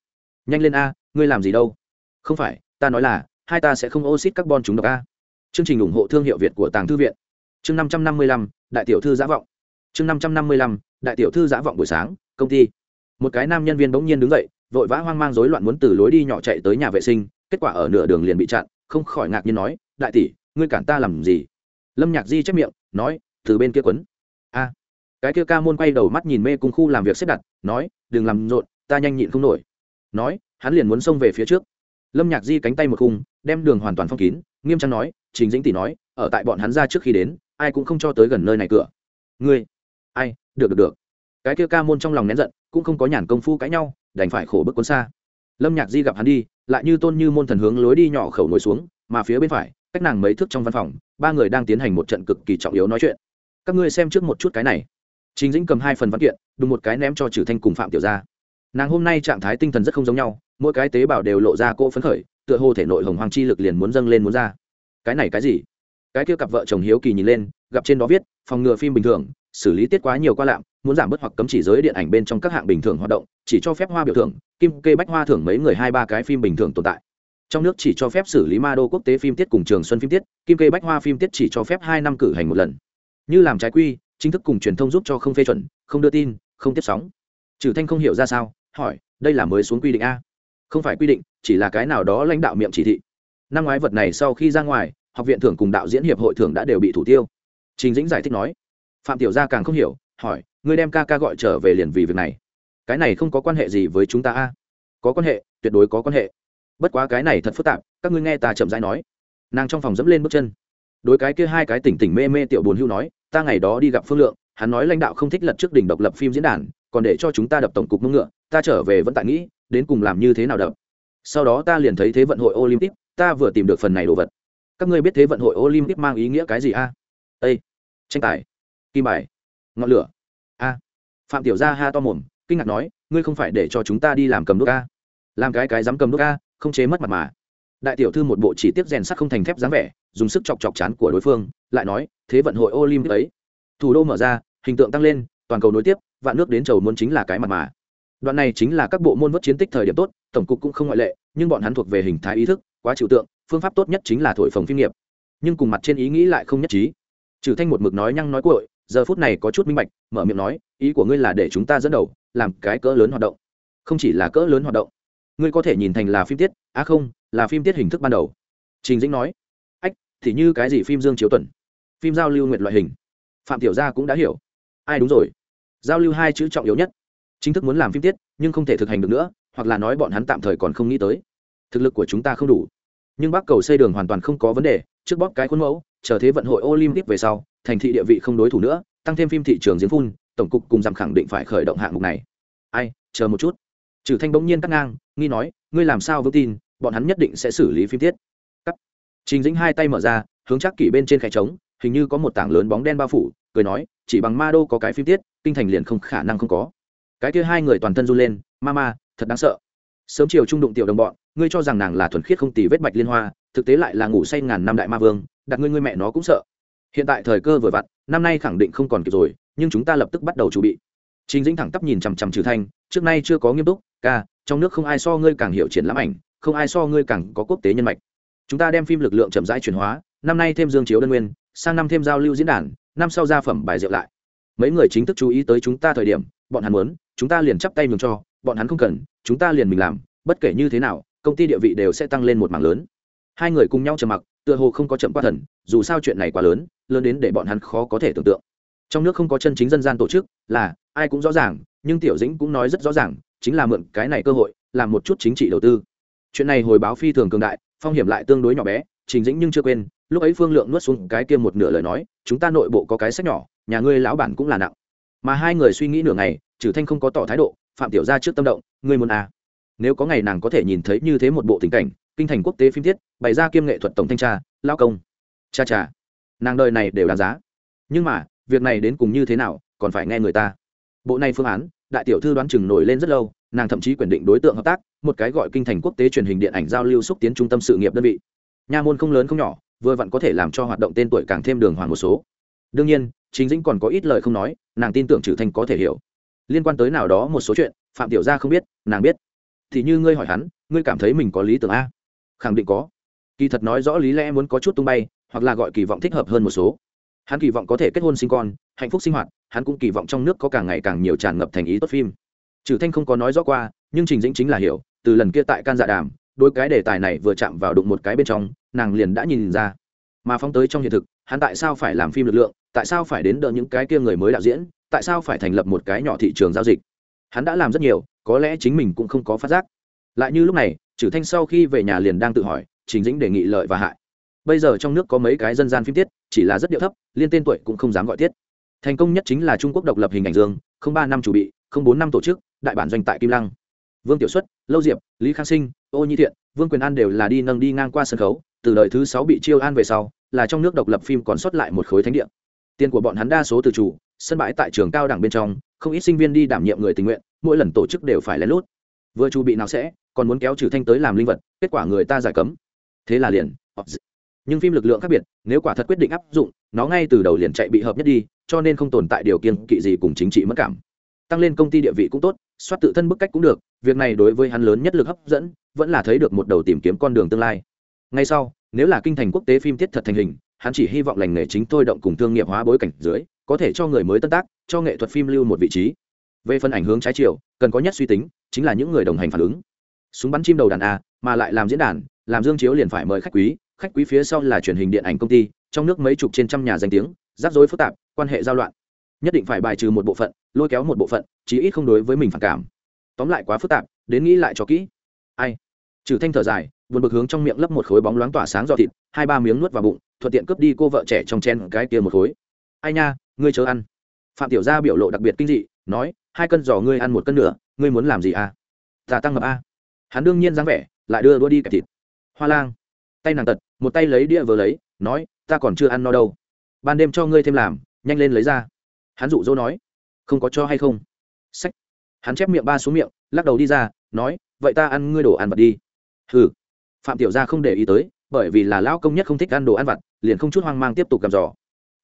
Nhanh lên a, ngươi làm gì đâu? Không phải, ta nói là, hai ta sẽ không oxit carbon chúng độc a. Chương trình ủng hộ thương hiệu việt của tàng thư viện. Chương năm trăm năm mươi lăm, đại tiểu thư giả vọng. Chương năm trăm năm mươi lăm, đại tiểu thư giả vọng buổi sáng, công ty. Một cái nam nhân viên bỗng nhiên đứng dậy, vội vã hoang mang rối loạn muốn từ lối đi nhỏ chạy tới nhà vệ sinh kết quả ở nửa đường liền bị chặn, không khỏi ngạc nhiên nói, đại tỷ, ngươi cản ta làm gì? Lâm nhạc di chép miệng, nói, từ bên kia quấn. A. Cái kia ca môn quay đầu mắt nhìn mê cung khu làm việc xếp đặt, nói, đừng làm rộn, ta nhanh nhịn không nổi. Nói, hắn liền muốn xông về phía trước. Lâm nhạc di cánh tay một khung, đem đường hoàn toàn phong kín, nghiêm trang nói chính dĩnh tỷ nói, ở tại bọn hắn ra trước khi đến, ai cũng không cho tới gần nơi này cửa. Ngươi? Ai? Được được được. Cái kia ca môn trong lòng nén giận, cũng không có nhàn công phu cãi nhau, đành phải khổ bức cuốn xa lâm nhạc di gặp hắn đi, lại như tôn như môn thần hướng lối đi nhỏ khẩu ngồi xuống, mà phía bên phải, cách nàng mấy thước trong văn phòng, ba người đang tiến hành một trận cực kỳ trọng yếu nói chuyện. Các ngươi xem trước một chút cái này. Chính dĩnh cầm hai phần văn kiện, đùng một cái ném cho trừ thanh cùng phạm tiểu gia. Nàng hôm nay trạng thái tinh thần rất không giống nhau, mỗi cái tế bào đều lộ ra cô phấn khởi, tựa hồ thể nội hồng hoàng chi lực liền muốn dâng lên muốn ra. Cái này cái gì? Cái kia cặp vợ chồng hiếu kỳ nhìn lên, gặp trên đó viết, phòng ngừa phim bình thường, xử lý tiết quá nhiều qua lạm muốn giảm bớt hoặc cấm chỉ giới điện ảnh bên trong các hạng bình thường hoạt động, chỉ cho phép hoa biểu thưởng, kim kê bách hoa thưởng mấy người hai ba cái phim bình thường tồn tại. Trong nước chỉ cho phép xử lý ma đô quốc tế phim tiết cùng trường xuân phim tiết, kim kê bách hoa phim tiết chỉ cho phép hai năm cử hành một lần. Như làm trái quy, chính thức cùng truyền thông giúp cho không phê chuẩn, không đưa tin, không tiếp sóng. Trừ thanh không hiểu ra sao, hỏi, đây là mới xuống quy định a. Không phải quy định, chỉ là cái nào đó lãnh đạo miệng chỉ thị. Năm ngoái vật này sau khi ra ngoài, học viện thưởng cùng đạo diễn hiệp hội thưởng đã đều bị thủ tiêu. Trình dĩnh giải thích nói, phạm tiểu gia càng không hiểu, hỏi ngươi đem ca ca gọi trở về liền vì việc này. Cái này không có quan hệ gì với chúng ta a. Có quan hệ, tuyệt đối có quan hệ. Bất quá cái này thật phức tạp, các ngươi nghe ta chậm rãi nói. Nàng trong phòng dẫm lên bước chân. Đối cái kia hai cái tỉnh tỉnh mê mê tiểu buồn hưu nói, ta ngày đó đi gặp phương lượng, hắn nói lãnh đạo không thích lật trước đỉnh độc lập phim diễn đàn, còn để cho chúng ta đập tổng cục mông ngựa, ta trở về vẫn tại nghĩ, đến cùng làm như thế nào đập. Sau đó ta liền thấy thế vận hội olympic, ta vừa tìm được phần này đồ vật. Các ngươi biết thế vận hội olympic mang ý nghĩa cái gì a? À? ây tranh tài, kim bài, ngọn lửa a. Phạm tiểu gia ha to mồm, kinh ngạc nói, ngươi không phải để cho chúng ta đi làm cầm đúc a. Làm cái cái dám cầm đúc a, không chế mất mặt mà. Đại tiểu thư một bộ chỉ tiếp rèn sắt không thành thép dáng vẻ, dùng sức chọc chọc chán của đối phương, lại nói, thế vận hội olympic ấy. Thủ đô mở ra, hình tượng tăng lên, toàn cầu nối tiếp, vạn nước đến chầu muốn chính là cái mặt mà. Đoạn này chính là các bộ môn vớt chiến tích thời điểm tốt, tổng cục cũng không ngoại lệ, nhưng bọn hắn thuộc về hình thái ý thức, quá chịu tượng, phương pháp tốt nhất chính là thổi phồng phim nghiệp. Nhưng cùng mặt trên ý nghĩ lại không nhất trí. Trừ thanh một mực nói nhăng nói cội giờ phút này có chút minh bạch, mở miệng nói, ý của ngươi là để chúng ta dẫn đầu, làm cái cỡ lớn hoạt động. Không chỉ là cỡ lớn hoạt động. Ngươi có thể nhìn thành là phim tiết à không, là phim tiết hình thức ban đầu. Trình dĩnh nói. Ách, thì như cái gì phim dương chiếu tuần? Phim giao lưu nguyện loại hình. Phạm tiểu gia cũng đã hiểu. Ai đúng rồi. Giao lưu hai chữ trọng yếu nhất. Chính thức muốn làm phim tiết, nhưng không thể thực hành được nữa, hoặc là nói bọn hắn tạm thời còn không nghĩ tới. Thực lực của chúng ta không đủ. Nhưng bắc cầu xây đường hoàn toàn không có vấn đề, trước bóp cái khuôn mẫu, chờ thế vận hội olympic về sau thành thị địa vị không đối thủ nữa, tăng thêm phim thị trường diễn phun, tổng cục cùng giảm khẳng định phải khởi động hạng mục này. Ai, chờ một chút. Trừ thanh bỗng nhiên cắt ngang, nghi nói, ngươi làm sao vững tin, bọn hắn nhất định sẽ xử lý phim tiết cắt. Trình dĩnh hai tay mở ra, hướng chắc kỷ bên trên khay trống, hình như có một tảng lớn bóng đen bao phủ, cười nói, chỉ bằng ma đô có cái phim tiết kinh thành liền không khả năng không có. Cái kia hai người toàn thân run lên, ma ma, thật đáng sợ. Sớm chiều trung đụng tiểu đồng bọn, ngươi cho rằng nàng là thuần khiết không tì vết bạch liên hoa, thực tế lại là ngủ say ngàn năm đại ma vương, đặt ngươi ngươi mẹ nó cũng sợ hiện tại thời cơ vừa vặn năm nay khẳng định không còn kịp rồi nhưng chúng ta lập tức bắt đầu chuẩn bị chính Dĩnh thẳng tắp nhìn chằm chằm Trừ Thanh, trước nay chưa có nghiêm túc, "Ca, trong nước không ai so ngươi càng hiểu triển lãm ảnh, không ai so ngươi càng có quốc tế nhân mạch. Chúng ta đem phim lực lượng chậm rãi chuyển hóa, năm nay thêm dương chiếu đơn nguyên, sang năm thêm giao lưu diễn đàn, năm sau ra phẩm bài rượu lại." Mấy người chính thức chú ý tới chúng ta thời điểm, bọn hắn muốn, chúng ta liền chắp tay nhường cho, bọn hắn không cần, chúng ta liền mình làm, bất kể như thế nào, công ty địa vị đều sẽ tăng lên một mảng lớn. Hai người cùng nhau trầm mặc, tựa hồ không có chậm qua thần, dù sao chuyện này quá lớn, lớn đến để bọn hắn khó có thể tưởng tượng. Trong nước không có chân chính dân gian tổ chức, là ai cũng rõ ràng nhưng tiểu dĩnh cũng nói rất rõ ràng chính là mượn cái này cơ hội làm một chút chính trị đầu tư chuyện này hồi báo phi thường cường đại phong hiểm lại tương đối nhỏ bé trình dĩnh nhưng chưa quên lúc ấy phương lượng nuốt xuống cái kia một nửa lời nói chúng ta nội bộ có cái sách nhỏ nhà ngươi lão bản cũng là nặng mà hai người suy nghĩ nửa ngày trừ thanh không có tỏ thái độ phạm tiểu ra trước tâm động ngươi muốn à nếu có ngày nàng có thể nhìn thấy như thế một bộ tình cảnh, kinh thành quốc tế phim tiết bày ra kiêm nghệ thuật tổng thanh tra, lao công. Cha cha, nàng đời này đều đáng giá. Nhưng mà, việc này đến cùng như thế nào, còn phải nghe người ta. Bộ này phương án, đại tiểu thư đoán chừng nổi lên rất lâu, nàng thậm chí quyền định đối tượng hợp tác, một cái gọi kinh thành quốc tế truyền hình điện ảnh giao lưu xúc tiến trung tâm sự nghiệp đơn vị. Nha môn không lớn không nhỏ, vừa vặn có thể làm cho hoạt động tên tuổi càng thêm đường hoàng một số. Đương nhiên chính dĩnh còn có ít lời không nói, nàng tin tưởng trừ thanh có thể hiểu. Liên quan tới nào đó một số chuyện, phạm tiểu gia không biết, nàng biết thì như ngươi hỏi hắn, ngươi cảm thấy mình có lý tưởng a? Khẳng định có. Kỳ thật nói rõ lý lẽ muốn có chút tung bay, hoặc là gọi kỳ vọng thích hợp hơn một số. Hắn kỳ vọng có thể kết hôn sinh con, hạnh phúc sinh hoạt, hắn cũng kỳ vọng trong nước có càng ngày càng nhiều tràn ngập thành ý tốt phim. Trừ thanh không có nói rõ qua, nhưng trình dĩnh chính là hiểu, từ lần kia tại can dạ đàm, đôi cái đề tài này vừa chạm vào đụng một cái bên trong, nàng liền đã nhìn ra. Mà phóng tới trong hiện thực, hắn tại sao phải làm phim lực lượng, tại sao phải đến đỡ những cái kia người mới đạo diễn, tại sao phải thành lập một cái nhỏ thị trường giao dịch. Hắn đã làm rất nhiều có lẽ chính mình cũng không có phát giác. Lại như lúc này trừ thanh sau khi về nhà liền đang tự hỏi chính dĩnh đề nghị lợi và hại. Bây giờ trong nước có mấy cái dân gian phim tiết, chỉ là rất điệu thấp, liên tên tuổi cũng không dám gọi tiết. Thành công nhất chính là trung quốc độc lập hình ảnh dương, không ba năm chủ bị, không bốn năm tổ chức, đại bản doanh tại kim lăng. Vương tiểu xuất, lâu diệp, lý khang sinh, ô nhi thiện, vương quyền an đều là đi nâng đi ngang qua sân khấu, từ đời thứ sáu bị chiêu an về sau, là trong nước độc lập phim còn sót lại một khối thánh địa. Tiền của bọn hắn đa số từ chủ, sân bãi tại trường cao đẳng bên trong, không ít sinh viên đi đảm nhiệm người tình nguyện mỗi lần tổ chức đều phải lén lút. Vừa chu bị nào sẽ, còn muốn kéo trừ thanh tới làm linh vật, kết quả người ta giải cấm. Thế là liền nhưng phim lực lượng khác biệt, nếu quả thật quyết định áp dụng, nó ngay từ đầu liền chạy bị hợp nhất đi, cho nên không tồn tại điều kiện kỵ gì cùng chính trị mất cảm. Tăng lên công ty địa vị cũng tốt, soát tự thân bức cách cũng được, việc này đối với hắn lớn nhất lực hấp dẫn, vẫn là thấy được một đầu tìm kiếm con đường tương lai. Ngay sau, nếu là kinh thành quốc tế phim thiết thật thành hình, hắn chỉ hy vọng lành nghề chính thôi động cùng thương nghiệp hóa bối cảnh dưới, có thể cho người mới tân tác, cho nghệ thuật phim lưu một vị trí về phần ảnh hướng trái chiều, cần có nhất suy tính, chính là những người đồng hành phản ứng. Súng bắn chim đầu đàn a, mà lại làm diễn đàn, làm dương chiếu liền phải mời khách quý khách quý phía sau là truyền hình điện ảnh công ty, trong nước mấy chục trên trăm nhà danh tiếng, rắc rối phức tạp, quan hệ giao loạn. Nhất định phải bài trừ một bộ phận, lôi kéo một bộ phận, chí ít không đối với mình phản cảm. Tóm lại quá phức tạp, đến nghĩ lại cho kỹ. Ai? Trừ thanh thở dài, buồn bực hướng trong miệng lấp một khối bóng loáng tỏa sáng do thịt, hai ba miếng nuốt vào bụng, thuận tiện cướp đi cô vợ trẻ trong chen cái kia một khối. Ai nha, ngươi chờ ăn. Phạm tiểu gia biểu lộ đặc biệt kinh dị, nói hai cân giò ngươi ăn một cân nữa, ngươi muốn làm gì à? Ta tăng ngập a. À? hắn đương nhiên dáng vẻ, lại đưa đua đi kẹp thịt. Hoa lang, tay nàng tật, một tay lấy đĩa vừa lấy, nói, ta còn chưa ăn no đâu. Ban đêm cho ngươi thêm làm, nhanh lên lấy ra. Hắn dụ dỗ nói, không có cho hay không? Sách hắn chép miệng ba xuống miệng, lắc đầu đi ra, nói, vậy ta ăn ngươi đồ ăn vặt đi. Hừ. Phạm tiểu gia không để ý tới, bởi vì là lão công nhất không thích ăn đồ ăn vặt, liền không chút hoang mang tiếp tục cầm giò.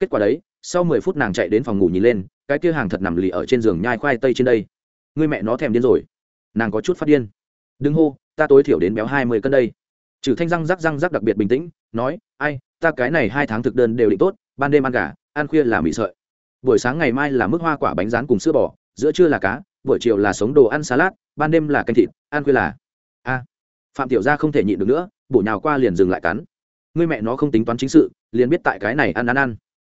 Kết quả đấy sau mười phút nàng chạy đến phòng ngủ nhìn lên, cái kia hàng thật nằm lì ở trên giường nhai khoai tây trên đây. Người mẹ nó thèm điên rồi. Nàng có chút phát điên. Đừng hô, ta tối thiểu đến béo hai mươi cân đây. Trừ thanh răng rắc răng rắc đặc biệt bình tĩnh, nói, ai, ta cái này hai tháng thực đơn đều định tốt, ban đêm ăn gà, ăn khuya là mì sợi. Buổi sáng ngày mai là mức hoa quả bánh rán cùng sữa bò, giữa trưa là cá, buổi chiều là sống đồ ăn salad, ban đêm là canh thịt, ăn khuya là a. Phạm tiểu gia không thể nhịn được nữa, bổ nhào qua liền dừng lại cắn. Người mẹ nó không tính toán chính sự, liền biết tại cái này ăn ăn ăn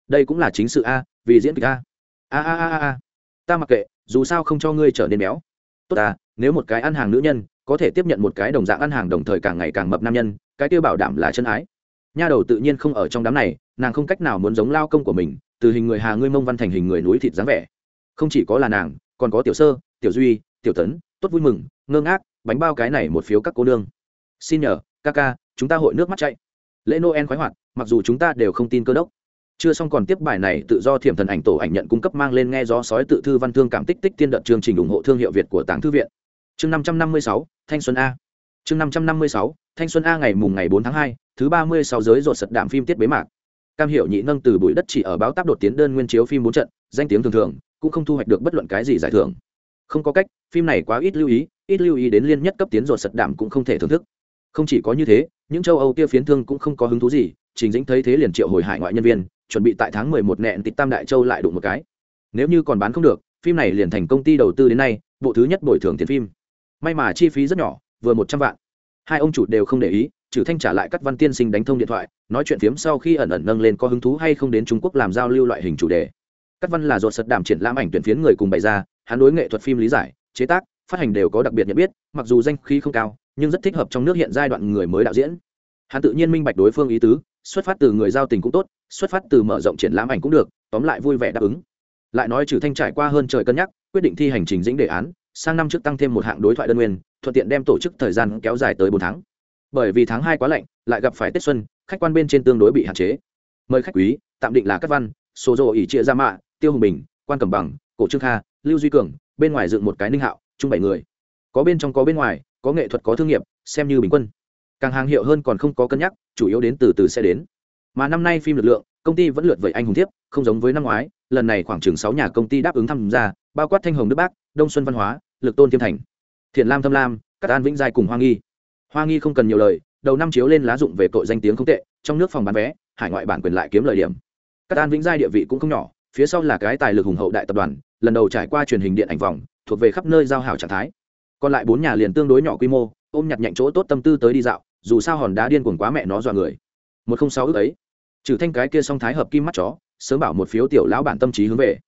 đây cũng là chính sự a, vì diễn kịch a. A a a a ta mặc kệ, dù sao không cho ngươi trở nên béo. Tốt ta, nếu một cái ăn hàng nữ nhân, có thể tiếp nhận một cái đồng dạng ăn hàng đồng thời càng ngày càng mập nam nhân, cái tiêu bảo đảm là chân ái. Nha đầu tự nhiên không ở trong đám này, nàng không cách nào muốn giống lao công của mình, từ hình người hà ngươi mông văn thành hình người núi thịt dáng vẻ. Không chỉ có là nàng, còn có tiểu sơ, tiểu duy, tiểu tấn, tốt vui mừng, ngơ ngác, bánh bao cái này một phiếu các cô nương. Xin nhờ, ca ca, chúng ta hội nước mắt chạy. Lễ noel khoái hoạt, mặc dù chúng ta đều không tin cơ đốc chưa xong còn tiếp bài này, tự do thiểm thần ảnh tổ ảnh nhận cung cấp mang lên nghe gió sói tự thư văn thương cảm tích tích tiên đợt chương trình ủng hộ thương hiệu việt của tàng thư viện. Chương năm trăm năm mươi sáu, thanh xuân a. Chương năm trăm năm mươi sáu, thanh xuân a ngày mùng ngày bốn tháng hai, thứ ba mươi sáu giới rột sật đạm phim tiết bế mạc. Cam hiệu nhị nâng từ bụi đất chỉ ở báo táp đột tiến đơn nguyên chiếu phim bốn trận, danh tiếng thường thường, cũng không thu hoạch được bất luận cái gì giải thưởng. Không có cách, phim này quá ít lưu ý, ít lưu ý đến liên nhất cấp tiến rột sật đạm cũng không thể thưởng thức. Không chỉ có như thế, những châu âu kia phiến thương cũng không có hứng thú gì, trình dĩnh thấy thế liền triệu hồi hải ngoại nhân viên chuẩn bị tại tháng mười một nẹn tịch tam đại châu lại đụng một cái. Nếu như còn bán không được, phim này liền thành công ty đầu tư đến nay, bộ thứ nhất bồi thường tiền phim. May mà chi phí rất nhỏ, vừa một trăm vạn. Hai ông chủ đều không để ý trừ thanh trả lại các văn tiên sinh đánh thông điện thoại, nói chuyện phiếm sau khi ẩn ẩn nâng lên có hứng thú hay không đến trung quốc làm giao lưu loại hình chủ đề. Các văn là ruột sật đảm triển lãm ảnh tuyển phiến người cùng bày ra, hắn đối nghệ thuật phim lý giải, chế tác, phát hành đều có đặc biệt nhận biết, mặc dù danh khí không cao, nhưng rất thích hợp trong nước hiện giai đoạn người mới đạo diễn. Hắn tự nhiên minh bạch đối phương ý tứ xuất phát từ người giao tình cũng tốt, xuất phát từ mở rộng triển lãm ảnh cũng được, tóm lại vui vẻ đáp ứng. Lại nói trừ thanh trải qua hơn trời cân nhắc, quyết định thi hành trình dĩnh đề án, sang năm trước tăng thêm một hạng đối thoại đơn nguyên, thuận tiện đem tổ chức thời gian kéo dài tới bốn tháng. Bởi vì tháng hai quá lạnh, lại gặp phải tết xuân, khách quan bên trên tương đối bị hạn chế. Mời khách quý, tạm định là các văn số rộ ỉ chia ra mạ, tiêu hùng bình, quan cẩm bằng, cổ trương kha, lưu duy cường, bên ngoài dựng một cái ninh hạo, chung bảy người. Có bên trong có bên ngoài, có nghệ thuật có thương nghiệp, xem như bình quân càng hàng hiệu hơn còn không có cân nhắc, chủ yếu đến từ từ sẽ đến. Mà năm nay phim lực lượng, công ty vẫn lượt vậy anh hùng thiếp không giống với năm ngoái, lần này khoảng chừng sáu nhà công ty đáp ứng tham gia, bao quát thanh hồng đức bác, đông xuân văn hóa, lực tôn thiêm thành, thiện lam thâm lam các an vĩnh giai cùng hoa nghi. Hoa nghi không cần nhiều lời, đầu năm chiếu lên lá dụng về tội danh tiếng không tệ, trong nước phòng bán vé, hải ngoại bản quyền lại kiếm lợi điểm. Các an vĩnh giai địa vị cũng không nhỏ, phía sau là cái tài lực hùng hậu đại tập đoàn, lần đầu trải qua truyền hình điện ảnh vòng, thuộc về khắp nơi giao hảo trạng thái. Còn lại bốn nhà liền tương đối nhỏ quy mô, ôm nhặt nhạnh chỗ tốt tâm tư tới đi dạo dù sao hòn đá điên cuồng quá mẹ nó dọa người. Một không sáu ước ấy. Trừ thanh cái kia song thái hợp kim mắt chó, sớm bảo một phiếu tiểu lão bản tâm trí hướng về.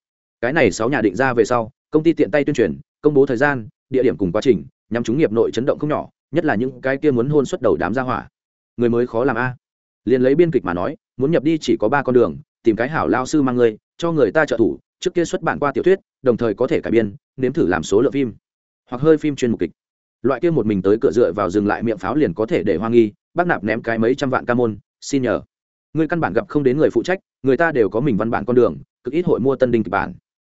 Cái này sáu nhà định ra về sau, công ty tiện tay tuyên truyền, công bố thời gian, địa điểm cùng quá trình nhằm chúng nghiệp nội chấn động không nhỏ, nhất là những cái kia muốn hôn xuất đầu đám gia hỏa. Người mới khó làm a. Liền lấy biên kịch mà nói, muốn nhập đi chỉ có ba con đường, tìm cái hảo lao sư mang người cho người ta trợ thủ, trước kia xuất bản qua tiểu thuyết, đồng thời có thể cải biên, nếm thử làm số lượng phim, hoặc hơi phim chuyên mục kịch loại kia một mình tới cửa dựa vào dừng lại miệng pháo liền có thể để hoang nghi, bác nạp ném cái mấy trăm vạn ca môn, xin nhờ. Người căn bản gặp không đến người phụ trách, người ta đều có mình văn bản con đường, cực ít hội mua tân đinh kịch bản.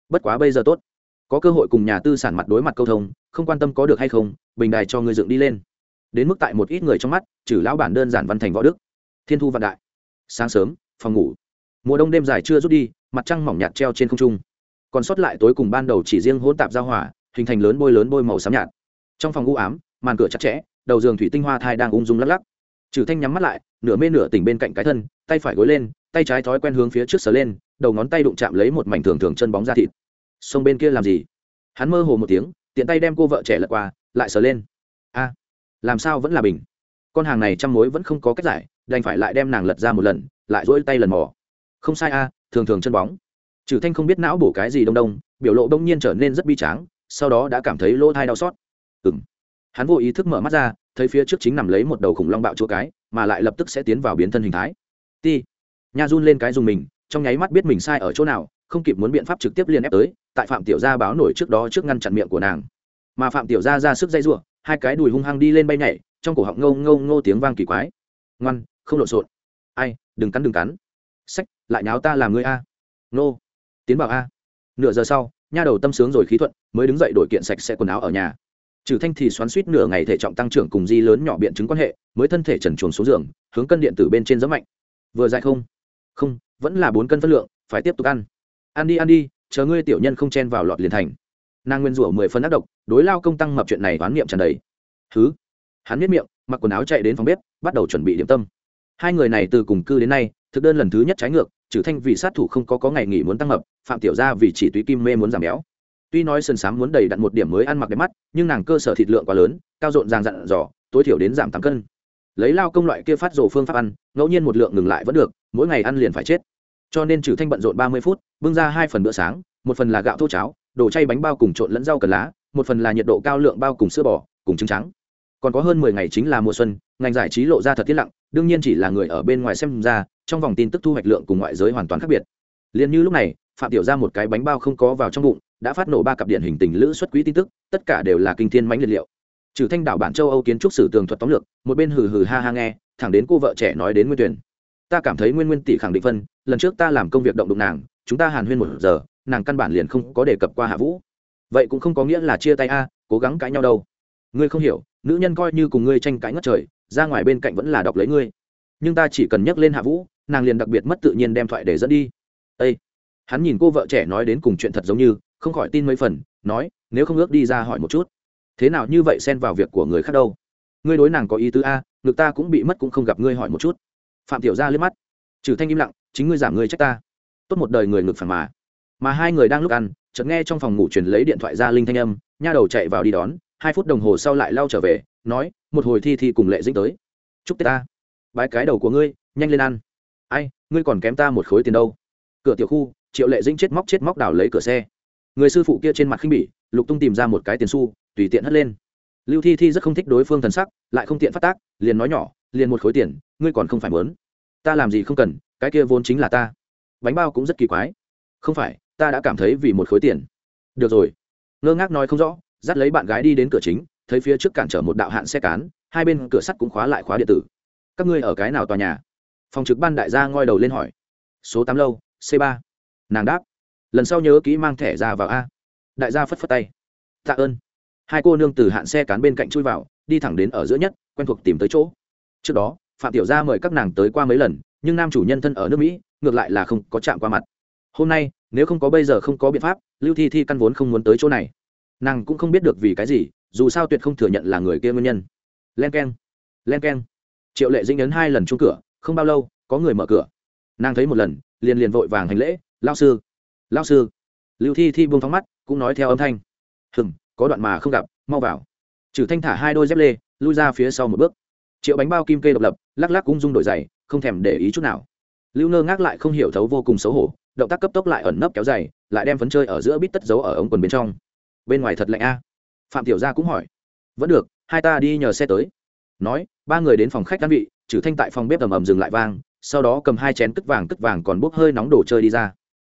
Bất quá bây giờ tốt. Có cơ hội cùng nhà tư sản mặt đối mặt câu thông, không quan tâm có được hay không, bình đài cho người dựng đi lên. Đến mức tại một ít người trong mắt, trừ lão bản đơn giản văn thành võ đức. Thiên thu vạn đại. Sáng sớm, phòng ngủ. Mùa đông đêm dài chưa rút đi, mặt trăng mỏng nhạt treo trên không trung. Còn sót lại tối cùng ban đầu chỉ riêng hỗn tạp giao hỏa hình thành lớn bôi lớn bôi màu xám nhạt trong phòng u ám, màn cửa chặt chẽ, đầu giường thủy tinh hoa thai đang ung dung lắc lắc. Trừ thanh nhắm mắt lại, nửa mê nửa tỉnh bên cạnh cái thân, tay phải gối lên, tay trái thói quen hướng phía trước sờ lên, đầu ngón tay đụng chạm lấy một mảnh thường thường chân bóng da thịt. Sông bên kia làm gì? Hắn mơ hồ một tiếng, tiện tay đem cô vợ trẻ lật qua, lại sờ lên. A, làm sao vẫn là bình? Con hàng này trăm mối vẫn không có cách giải, đành phải lại đem nàng lật ra một lần, lại dỗi tay lần mò. Không sai a, thường thường chân bóng. Trừ thanh không biết não bổ cái gì đông đông, biểu lộ đông nhiên trở nên rất bi tráng, sau đó đã cảm thấy lỗ thai đau xót ừng hắn vô ý thức mở mắt ra, thấy phía trước chính nằm lấy một đầu khủng long bạo chúa cái, mà lại lập tức sẽ tiến vào biến thân hình thái. Ti. Nha run lên cái dùng mình, trong nháy mắt biết mình sai ở chỗ nào, không kịp muốn biện pháp trực tiếp liên ép tới, tại phạm tiểu gia báo nổi trước đó trước ngăn chặn miệng của nàng. Mà phạm tiểu gia ra sức dây rủa hai cái đùi hung hăng đi lên bay nhảy, trong cổ họng ngâu ngâu ngô tiếng vang kỳ quái. Ngoan, không lộn xộn. Ai, đừng cắn đừng cắn. Sách, lại nháo ta làm ngươi a. Nô. Tiến vào a. Nửa giờ sau, nha đầu tâm sướng rồi khí thuận, mới đứng dậy đổi kiện sạch sẽ quần áo ở nhà trừ thanh thì xoắn suýt nửa ngày thể trọng tăng trưởng cùng di lớn nhỏ biện chứng quan hệ, mới thân thể trần chuồn xuống giường, hướng cân điện tử bên trên rất mạnh. Vừa dài không? Không, vẫn là bốn cân phân lượng, phải tiếp tục ăn. Ăn đi ăn đi, chờ ngươi tiểu nhân không chen vào lọt liền thành. Nàng nguyên rủa mười phân ác độc, đối lao công tăng mập chuyện này đoán niệm tràn đầy. Thứ hắn biết miệng, mặc quần áo chạy đến phòng bếp, bắt đầu chuẩn bị điểm tâm. Hai người này từ cùng cư đến nay, thực đơn lần thứ nhất trái ngược, trừ thanh vì sát thủ không có có ngày nghỉ muốn tăng mập, phạm tiểu gia vì chỉ túy kim mê muốn giảm béo tuy nói sần sám muốn đầy đặn một điểm mới ăn mặc đẹp mắt, nhưng nàng cơ sở thịt lượng quá lớn, cao rộn ràng dặn dò, tối thiểu đến giảm tám cân. Lấy lao công loại kia phát rổ phương pháp ăn, ngẫu nhiên một lượng ngừng lại vẫn được, mỗi ngày ăn liền phải chết. Cho nên trừ thanh bận rộn ba mươi phút, bưng ra hai phần bữa sáng, một phần là gạo thô cháo, đồ chay bánh bao cùng trộn lẫn rau cần lá, một phần là nhiệt độ cao lượng bao cùng sữa bò, cùng trứng trắng. Còn có hơn mười ngày chính là mùa xuân, ngành giải trí lộ ra thật tiết lặng, đương nhiên chỉ là người ở bên ngoài xem ra, trong vòng tin tức thu hoạch lượng cùng ngoại giới hoàn toàn khác biệt. Liền như lúc này, phạm tiểu ra một cái bánh bao không có vào trong bụng đã phát nổ ba cặp điện hình tình lữ xuất quỹ tin tức, tất cả đều là kinh thiên mánh liệt liệu. Trừ thanh đảo bản châu âu kiến trúc sử tường thuật tóm lược, một bên hừ hừ ha ha nghe, thẳng đến cô vợ trẻ nói đến nguyên tuyển. Ta cảm thấy nguyên nguyên tỷ khẳng định phân, lần trước ta làm công việc động đụng nàng, chúng ta hàn huyên một giờ, nàng căn bản liền không có đề cập qua hạ vũ. Vậy cũng không có nghĩa là chia tay a, cố gắng cãi nhau đâu. Ngươi không hiểu, nữ nhân coi như cùng ngươi tranh cãi ngất trời, ra ngoài bên cạnh vẫn là đọc lấy ngươi. Nhưng ta chỉ cần nhắc lên hạ vũ, nàng liền đặc biệt mất tự nhiên đem thoại để dẫn đi. Ây hắn nhìn cô vợ trẻ nói đến cùng chuyện thật giống như không khỏi tin mấy phần, nói, nếu không ước đi ra hỏi một chút. Thế nào như vậy xen vào việc của người khác đâu? Ngươi đối nàng có ý tứ a, ngực ta cũng bị mất cũng không gặp ngươi hỏi một chút. Phạm tiểu gia liếc mắt. Trừ thanh im lặng, chính ngươi giảm ngươi trách ta. Tốt một đời người ngực phản mà. Mà hai người đang lúc ăn, chợt nghe trong phòng ngủ truyền lấy điện thoại ra linh thanh âm, nha đầu chạy vào đi đón, hai phút đồng hồ sau lại lao trở về, nói, một hồi thi thi cùng lệ dĩnh tới. Chúc tết ta. Bái cái đầu của ngươi, nhanh lên ăn. Ai, ngươi còn kém ta một khối tiền đâu. Cửa tiểu khu, triệu lệ dĩnh chết móc chết móc đào lấy cửa xe người sư phụ kia trên mặt khinh bỉ, lục tung tìm ra một cái tiền xu, tùy tiện hất lên. Lưu thi thi rất không thích đối phương thần sắc, lại không tiện phát tác, liền nói nhỏ, liền một khối tiền, ngươi còn không phải mớn ta làm gì không cần, cái kia vốn chính là ta. Bánh bao cũng rất kỳ quái. Không phải, ta đã cảm thấy vì một khối tiền. Được rồi. Ngơ ngác nói không rõ, dắt lấy bạn gái đi đến cửa chính, thấy phía trước cản trở một đạo hạn xe cán, hai bên cửa sắt cũng khóa lại khóa điện tử. Các ngươi ở cái nào tòa nhà? Phòng trực ban đại gia ngoi đầu lên hỏi. Số tám lâu, c ba. Nàng đáp lần sau nhớ kỹ mang thẻ ra vào a. Đại gia phất phất tay. Tạ ơn. Hai cô nương từ hạn xe cán bên cạnh chui vào, đi thẳng đến ở giữa nhất, quen thuộc tìm tới chỗ. Trước đó, phạm tiểu gia mời các nàng tới qua mấy lần, nhưng nam chủ nhân thân ở nước mỹ, ngược lại là không có chạm qua mặt. Hôm nay, nếu không có bây giờ không có biện pháp, lưu thi thi căn vốn không muốn tới chỗ này. Nàng cũng không biết được vì cái gì, dù sao tuyệt không thừa nhận là người kia nguyên nhân. Len k e n len k e n triệu lệ dinh ấn hai lần chung cửa, không bao lâu, có người mở cửa. Nàng thấy một lần, liền liền vội vàng hành lễ lao sư lao sư. Lưu thi thi buông thóng mắt, cũng nói theo âm thanh. Hừng có đoạn mà không gặp, mau vào. Trừ thanh thả hai đôi dép lê, lui ra phía sau một bước. Triệu bánh bao kim kê độc lập, lắc lắc cũng rung đổi dày không thèm để ý chút nào. Lưu nơ ngác lại không hiểu thấu vô cùng xấu hổ, động tác cấp tốc lại ẩn nấp kéo dày lại đem phấn chơi ở giữa bít tất giấu ở ống quần bên trong. Bên ngoài thật lạnh a. Phạm tiểu gia cũng hỏi. Vẫn được, hai ta đi nhờ xe tới. Nói, ba người đến phòng khách căn vị, trừ thanh tại phòng bếp ầm ầm dừng lại vang, sau đó cầm hai chén cất vàng cất vàng còn bốc hơi nóng đổ chơi đi ra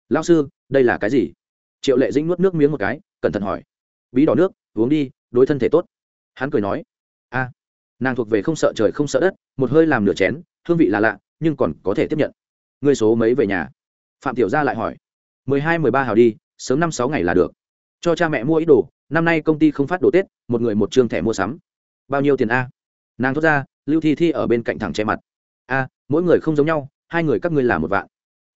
lao sư, đây là cái gì? Triệu lệ dĩnh nuốt nước miếng một cái, cẩn thận hỏi. Bí đỏ nước, uống đi, đối thân thể tốt. Hắn cười nói. A nàng thuộc về không sợ trời không sợ đất, một hơi làm nửa chén, hương vị là lạ, nhưng còn có thể tiếp nhận. Người số mấy về nhà? Phạm tiểu gia lại hỏi. Mười hai, mười ba hào đi, sớm năm sáu ngày là được. Cho cha mẹ mua ít đồ, năm nay công ty không phát đồ tết, một người một chương thẻ mua sắm. Bao nhiêu tiền a? Nàng thốt ra, lưu thi thi ở bên cạnh thẳng che mặt. A, mỗi người không giống nhau, hai người các ngươi là một vạn.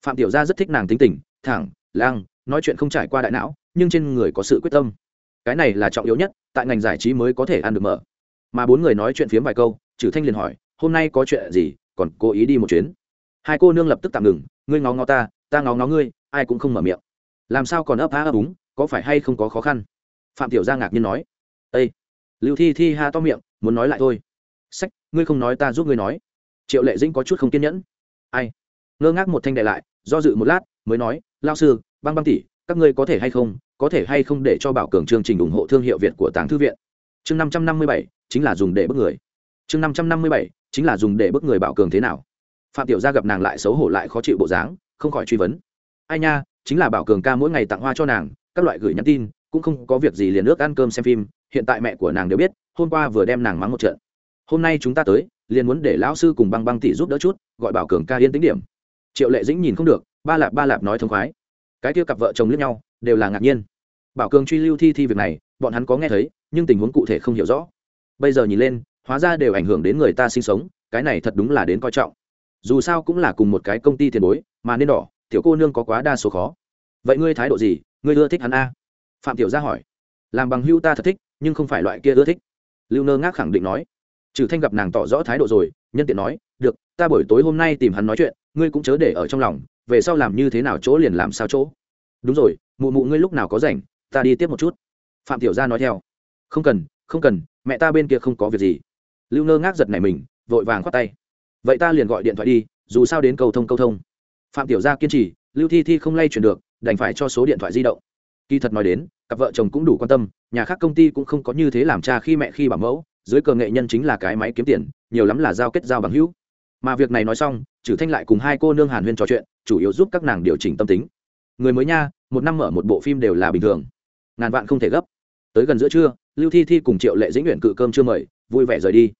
Phạm tiểu gia rất thích nàng tính tình thẳng, lang, nói chuyện không trải qua đại não, nhưng trên người có sự quyết tâm. Cái này là trọng yếu nhất, tại ngành giải trí mới có thể ăn được mở. Mà bốn người nói chuyện phiếm vài câu trừ thanh liền hỏi, hôm nay có chuyện gì, còn cố ý đi một chuyến? Hai cô nương lập tức tạm ngừng, ngươi ngó ngó ta ta ngó ngó ngươi, ai cũng không mở miệng. Làm sao còn ấp há ấp úng, có phải hay không có khó khăn? Phạm tiểu gia ngạc nhiên nói. Ây lưu thi thi ha to miệng, muốn nói lại thôi. Sách, ngươi không nói ta giúp ngươi nói. Triệu lệ dĩnh có chút không kiên nhẫn. Ai? Ngơ ngác một thanh đệ lại, do dự một lát, mới nói lao sư, băng băng tỷ, các ngươi có thể hay không, có thể hay không để cho bảo cường chương trình ủng hộ thương hiệu việt của tàng thư viện? Chương năm trăm năm mươi bảy, chính là dùng để bức người. Chương năm trăm năm mươi bảy, chính là dùng để bức người bảo cường thế nào? Phạm tiểu gia gặp nàng lại xấu hổ lại khó chịu bộ dáng, không khỏi truy vấn. Ai nha, chính là bảo cường ca mỗi ngày tặng hoa cho nàng, các loại gửi nhắn tin, cũng không có việc gì liền nước ăn cơm xem phim, hiện tại mẹ của nàng đều biết, hôm qua vừa đem nàng mắng một trận. Hôm nay chúng ta tới, liền muốn để lão sư cùng băng băng tỷ giúp đỡ chút, gọi bảo cường ca yên tính điểm. Triệu lệ dĩnh nhìn không được ba lạp ba lạp nói thông khoái. Cái kia cặp vợ chồng lướt nhau, đều là ngạc nhiên. Bảo cường truy lưu thi thi việc này, bọn hắn có nghe thấy, nhưng tình huống cụ thể không hiểu rõ. Bây giờ nhìn lên, hóa ra đều ảnh hưởng đến người ta sinh sống, cái này thật đúng là đến coi trọng. Dù sao cũng là cùng một cái công ty tiền bối, mà nên đỏ, tiểu cô nương có quá đa số khó. Vậy ngươi thái độ gì? Ngươi ưa thích hắn a? Phạm tiểu gia hỏi. Làm bằng hưu ta thật thích, nhưng không phải loại kia ưa thích. Lưu nơ ngác khẳng định nói. Trừ thanh gặp nàng tỏ rõ thái độ rồi, nhân tiện nói, được, ta buổi tối hôm nay tìm hắn nói chuyện, ngươi cũng chớ để ở trong lòng về sau làm như thế nào chỗ liền làm sao chỗ. Đúng rồi, mụ mụ ngươi lúc nào có rảnh, ta đi tiếp một chút. Phạm tiểu gia nói theo. Không cần không cần, mẹ ta bên kia không có việc gì. Lưu ngơ ngác giật này mình, vội vàng khoát tay. Vậy ta liền gọi điện thoại đi, dù sao đến cầu thông cầu thông. Phạm tiểu gia kiên trì, lưu thi thi không lay chuyển được, đành phải cho số điện thoại di động. Kỳ thật nói đến, cặp vợ chồng cũng đủ quan tâm, nhà khác công ty cũng không có như thế làm cha khi mẹ khi bảo mẫu, dưới cờ nghệ nhân chính là cái máy kiếm tiền, nhiều lắm là giao kết giao bằng hữu. Mà việc này nói xong trừ thanh lại cùng hai cô nương hàn huyên trò chuyện, chủ yếu giúp các nàng điều chỉnh tâm tính. Người mới nha, một năm mở một bộ phim đều là bình thường. Ngàn vạn không thể gấp. Tới gần giữa trưa, lưu thi thi cùng triệu lệ dĩnh nguyện cự cơm chưa mời, vui vẻ rời đi.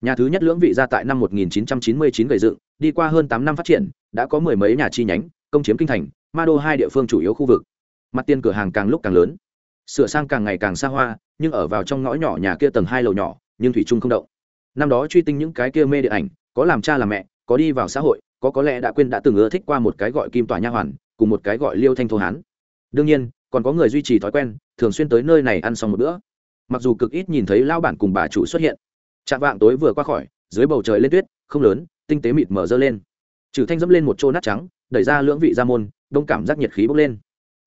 Nhà thứ nhất lưỡng vị ra tại năm 1999 gầy dựng, đi qua hơn tám năm phát triển, đã có mười mấy nhà chi nhánh, công chiếm kinh thành, ma đô hai địa phương chủ yếu khu vực. Mặt tiền cửa hàng càng lúc càng lớn. Sửa sang càng ngày càng xa hoa, nhưng ở vào trong ngõ nhỏ nhà kia tầng hai lầu nhỏ, nhưng thủy trung không động. Năm đó truy tinh những cái kia mê điện ảnh, có làm cha làm mẹ có đi vào xã hội, có có lẽ đã quên đã từng ưa thích qua một cái gọi kim tòa nha hoàn, cùng một cái gọi liêu thanh thô hán. Đương nhiên, còn có người duy trì thói quen, thường xuyên tới nơi này ăn xong một bữa. Mặc dù cực ít nhìn thấy lao bản cùng bà chủ xuất hiện. Chạm vạng tối vừa qua khỏi, dưới bầu trời lên tuyết, không lớn, tinh tế mịt mở dơ lên. Trừ thanh dẫm lên một chỗ nát trắng, đẩy ra lưỡng vị ra môn, đông cảm giác nhiệt khí bốc lên.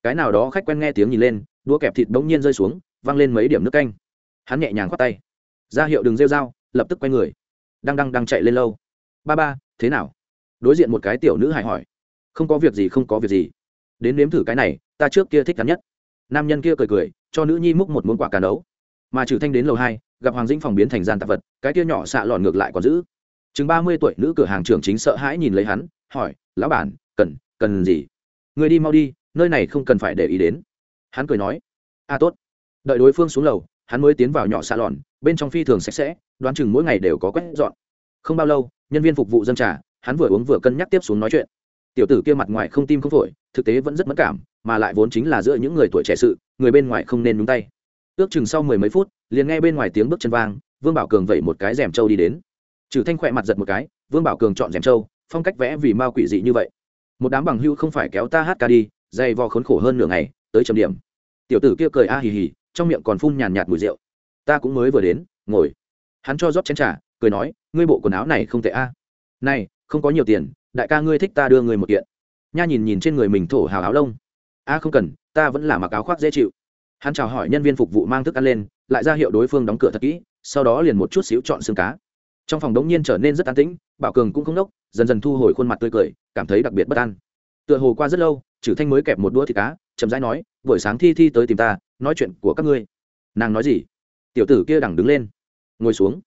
Cái nào đó khách quen nghe tiếng nhìn lên, đũa kẹp thịt bỗng nhiên rơi xuống, văng lên mấy điểm nước canh. Hắn nhẹ nhàng khoát tay. Ra hiệu đừng rêu dao lập tức quay người. Đang đang đang chạy lên lâu ba ba, thế nào? Đối diện một cái tiểu nữ hài hỏi. Không có việc gì, không có việc gì. Đến nếm thử cái này, ta trước kia thích ngắn nhất. Nam nhân kia cười cười, cho nữ nhi múc một muỗng quả cà nấu. Mà trừ thanh đến lầu hai, gặp hoàng dĩnh phòng biến thành gian tạp vật, cái kia nhỏ xạ lòn ngược lại còn giữ. Chừng ba mươi tuổi nữ cửa hàng trưởng chính sợ hãi nhìn lấy hắn, hỏi, lão bản, cần cần gì? Người đi mau đi, nơi này không cần phải để ý đến. Hắn cười nói a tốt. Đợi đối phương xuống lầu, hắn mới tiến vào nhỏ xạ lòn bên trong phi thường sạch sẽ, đoán chừng mỗi ngày đều có quét dọn không bao lâu, nhân viên phục vụ dân trà, hắn vừa uống vừa cân nhắc tiếp xuống nói chuyện. Tiểu tử kia mặt ngoài không tim không phổi, thực tế vẫn rất mất cảm, mà lại vốn chính là giữa những người tuổi trẻ sự, người bên ngoài không nên nhúng tay. Ước chừng sau mười mấy phút, liền nghe bên ngoài tiếng bước chân vang, vương bảo cường vẩy một cái rèm trâu đi đến. Trừ thanh khỏe mặt giật một cái, vương bảo cường chọn rèm trâu, phong cách vẽ vì mao quỷ dị như vậy. Một đám bằng hưu không phải kéo ta hát ca đi, dày vò khốn khổ hơn nửa ngày, tới trầm điểm. Tiểu tử kia cười a hì hì, trong miệng còn phun nhàn nhạt mùi rượu. Ta cũng mới vừa đến, ngồi. Hắn cho rót chén trà cười nói, ngươi bộ quần áo này không tệ a. Này, không có nhiều tiền, đại ca ngươi thích ta đưa người một kiện. Nha nhìn nhìn trên người mình thổ hào áo lông. A, không cần, ta vẫn là mặc áo khoác dễ chịu. Hắn chào hỏi nhân viên phục vụ mang thức ăn lên, lại ra hiệu đối phương đóng cửa thật kỹ, sau đó liền một chút xíu chọn xương cá. Trong phòng đống nhiên trở nên rất an tĩnh, bảo cường cũng không đốc, dần dần thu hồi khuôn mặt tươi cười, cảm thấy đặc biệt bất an. Tựa hồ qua rất lâu chử thanh mới kẹp một đũa thịt cá, chậm rãi nói, buổi sáng thi thi tới tìm ta, nói chuyện của các ngươi. Nàng nói gì? Tiểu tử kia đằng đứng lên, ngồi xuống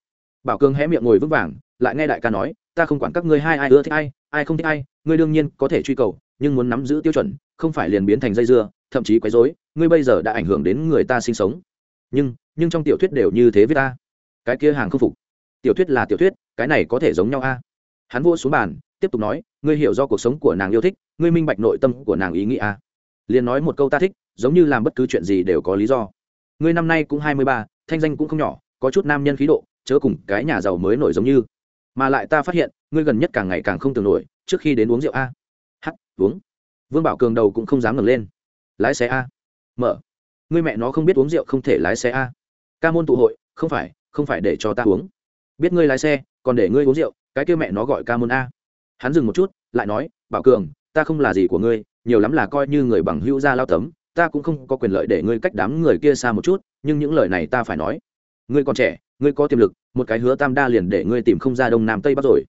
bảo cường hé miệng ngồi vững vàng, lại nghe đại ca nói, ta không quản các ngươi hai ai ưa thích ai ai không thích ai, ngươi đương nhiên có thể truy cầu, nhưng muốn nắm giữ tiêu chuẩn, không phải liền biến thành dây dưa, thậm chí quấy rối, ngươi bây giờ đã ảnh hưởng đến người ta sinh sống. Nhưng nhưng trong tiểu thuyết đều như thế với ta. Cái kia hàng không phục. Tiểu thuyết là tiểu thuyết, cái này có thể giống nhau a. Hắn vô xuống bàn, tiếp tục nói, ngươi hiểu do cuộc sống của nàng yêu thích, ngươi minh bạch nội tâm của nàng ý nghĩa a. Liền nói một câu ta thích, giống như làm bất cứ chuyện gì đều có lý do. Ngươi năm nay cũng hai mươi ba, thanh danh cũng không nhỏ, có chút nam nhân khí độ chớ cùng cái nhà giàu mới nổi giống như. Mà lại ta phát hiện, ngươi gần nhất càng ngày càng không tưởng nổi, trước khi đến uống rượu a. Hắt uống. Vương bảo cường đầu cũng không dám ngẩng lên. Lái xe a. Mở. Ngươi mẹ nó không biết uống rượu không thể lái xe a. Ca môn tụ hội, không phải không phải để cho ta uống. Biết ngươi lái xe, còn để ngươi uống rượu, cái kia mẹ nó gọi ca môn a. Hắn dừng một chút, lại nói, bảo cường, ta không là gì của ngươi, nhiều lắm là coi như người bằng hữu ra lao tấm, ta cũng không có quyền lợi để ngươi cách đám người kia xa một chút, nhưng những lời này ta phải nói. Ngươi còn trẻ ngươi có tiềm lực, một cái hứa tam đa liền để ngươi tìm không ra đông nam tây bắc rồi.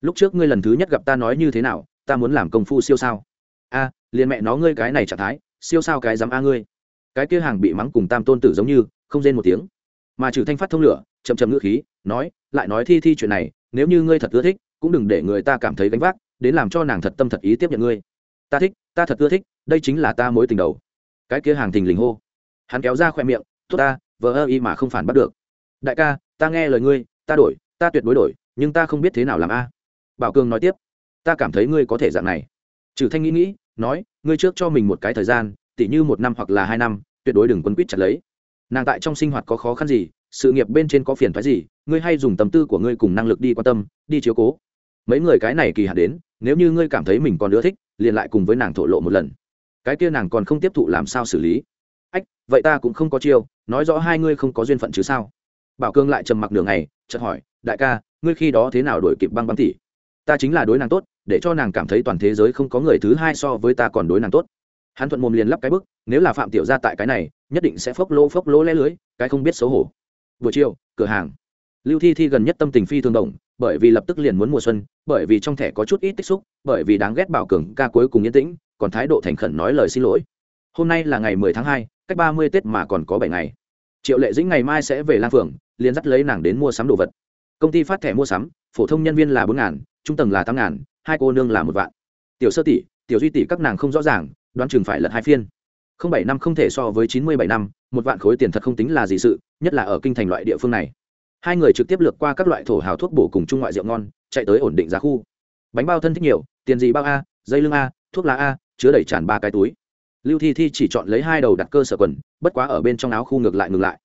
Lúc trước ngươi lần thứ nhất gặp ta nói như thế nào, ta muốn làm công phu siêu sao? A, liền mẹ nó ngươi cái này trạng thái, siêu sao cái dám a ngươi? Cái kia hàng bị mắng cùng tam tôn tử giống như, không rên một tiếng. Mà trừ thanh phát thông lửa, chậm chậm ngữ khí, nói, lại nói thi thi chuyện này, nếu như ngươi thật ưa thích, cũng đừng để người ta cảm thấy gánh vác, đến làm cho nàng thật tâm thật ý tiếp nhận ngươi. Ta thích, ta thật ưa thích, đây chính là ta mối tình đầu. Cái kia hàng thình lình hô. Hắn kéo ra khoe miệng, tốt ta, vờ ơ y mà không phản bắt được đại ca, ta nghe lời ngươi, ta đổi, ta tuyệt đối đổi, nhưng ta không biết thế nào làm a. Bảo cường nói tiếp, ta cảm thấy ngươi có thể dạng này. Trừ thanh nghĩ nghĩ, nói, ngươi trước cho mình một cái thời gian, tỉ như một năm hoặc là hai năm, tuyệt đối đừng quấn quýt chặt lấy. Nàng tại trong sinh hoạt có khó khăn gì, sự nghiệp bên trên có phiền phái gì, ngươi hay dùng tâm tư của ngươi cùng năng lực đi quan tâm, đi chiếu cố. Mấy người cái này kỳ hạn đến, nếu như ngươi cảm thấy mình còn ưa thích, liền lại cùng với nàng thổ lộ một lần. Cái kia nàng còn không tiếp thụ làm sao xử lý. Ách, vậy ta cũng không có chiêu, nói rõ hai ngươi không có duyên phận chứ sao? Bảo cương lại trầm mặc đường này chợt hỏi, đại ca, ngươi khi đó thế nào đổi kịp băng băng tỷ? Ta chính là đối nàng tốt, để cho nàng cảm thấy toàn thế giới không có người thứ hai so với ta còn đối nàng tốt. Hắn thuận mồm liền lắp cái bức, nếu là phạm tiểu Gia tại cái này, nhất định sẽ phốc lỗ phốc lỗ lẽ lưới, cái không biết xấu hổ. Buổi chiều, cửa hàng. Lưu thi thi gần nhất tâm tình phi thường đồng bởi vì lập tức liền muốn mùa xuân, bởi vì trong thẻ có chút ít tích xúc, bởi vì đáng ghét bảo cường ca cuối cùng yên tĩnh, còn thái độ thành khẩn nói lời xin lỗi. Hôm nay là ngày mười tháng hai, cách ba mươi tết mà còn có bảy ngày. Triệu lệ dĩnh ngày mai sẽ về lang phường liền dắt lấy nàng đến mua sắm đồ vật. Công ty phát thẻ mua sắm, phổ thông nhân viên là bốn ngàn, trung tầng là tám ngàn, hai cô nương là một vạn. Tiểu sơ tỷ, tiểu duy tỷ các nàng không rõ ràng, đoán chừng phải lật hai phiên. Không bảy năm không thể so với chín mươi bảy năm, một vạn khối tiền thật không tính là gì sự, nhất là ở kinh thành loại địa phương này. Hai người trực tiếp lược qua các loại thổ hào thuốc bổ cùng trung ngoại rượu ngon, chạy tới ổn định giá khu. Bánh bao thân thích nhiều, tiền gì bao a, dây lưng a, thuốc lá a, chứa đầy tràn ba cái túi. Lưu thi thi chỉ chọn lấy hai đầu đặt cơ sở quần, bất quá ở bên trong áo khu ngược lại ngược lại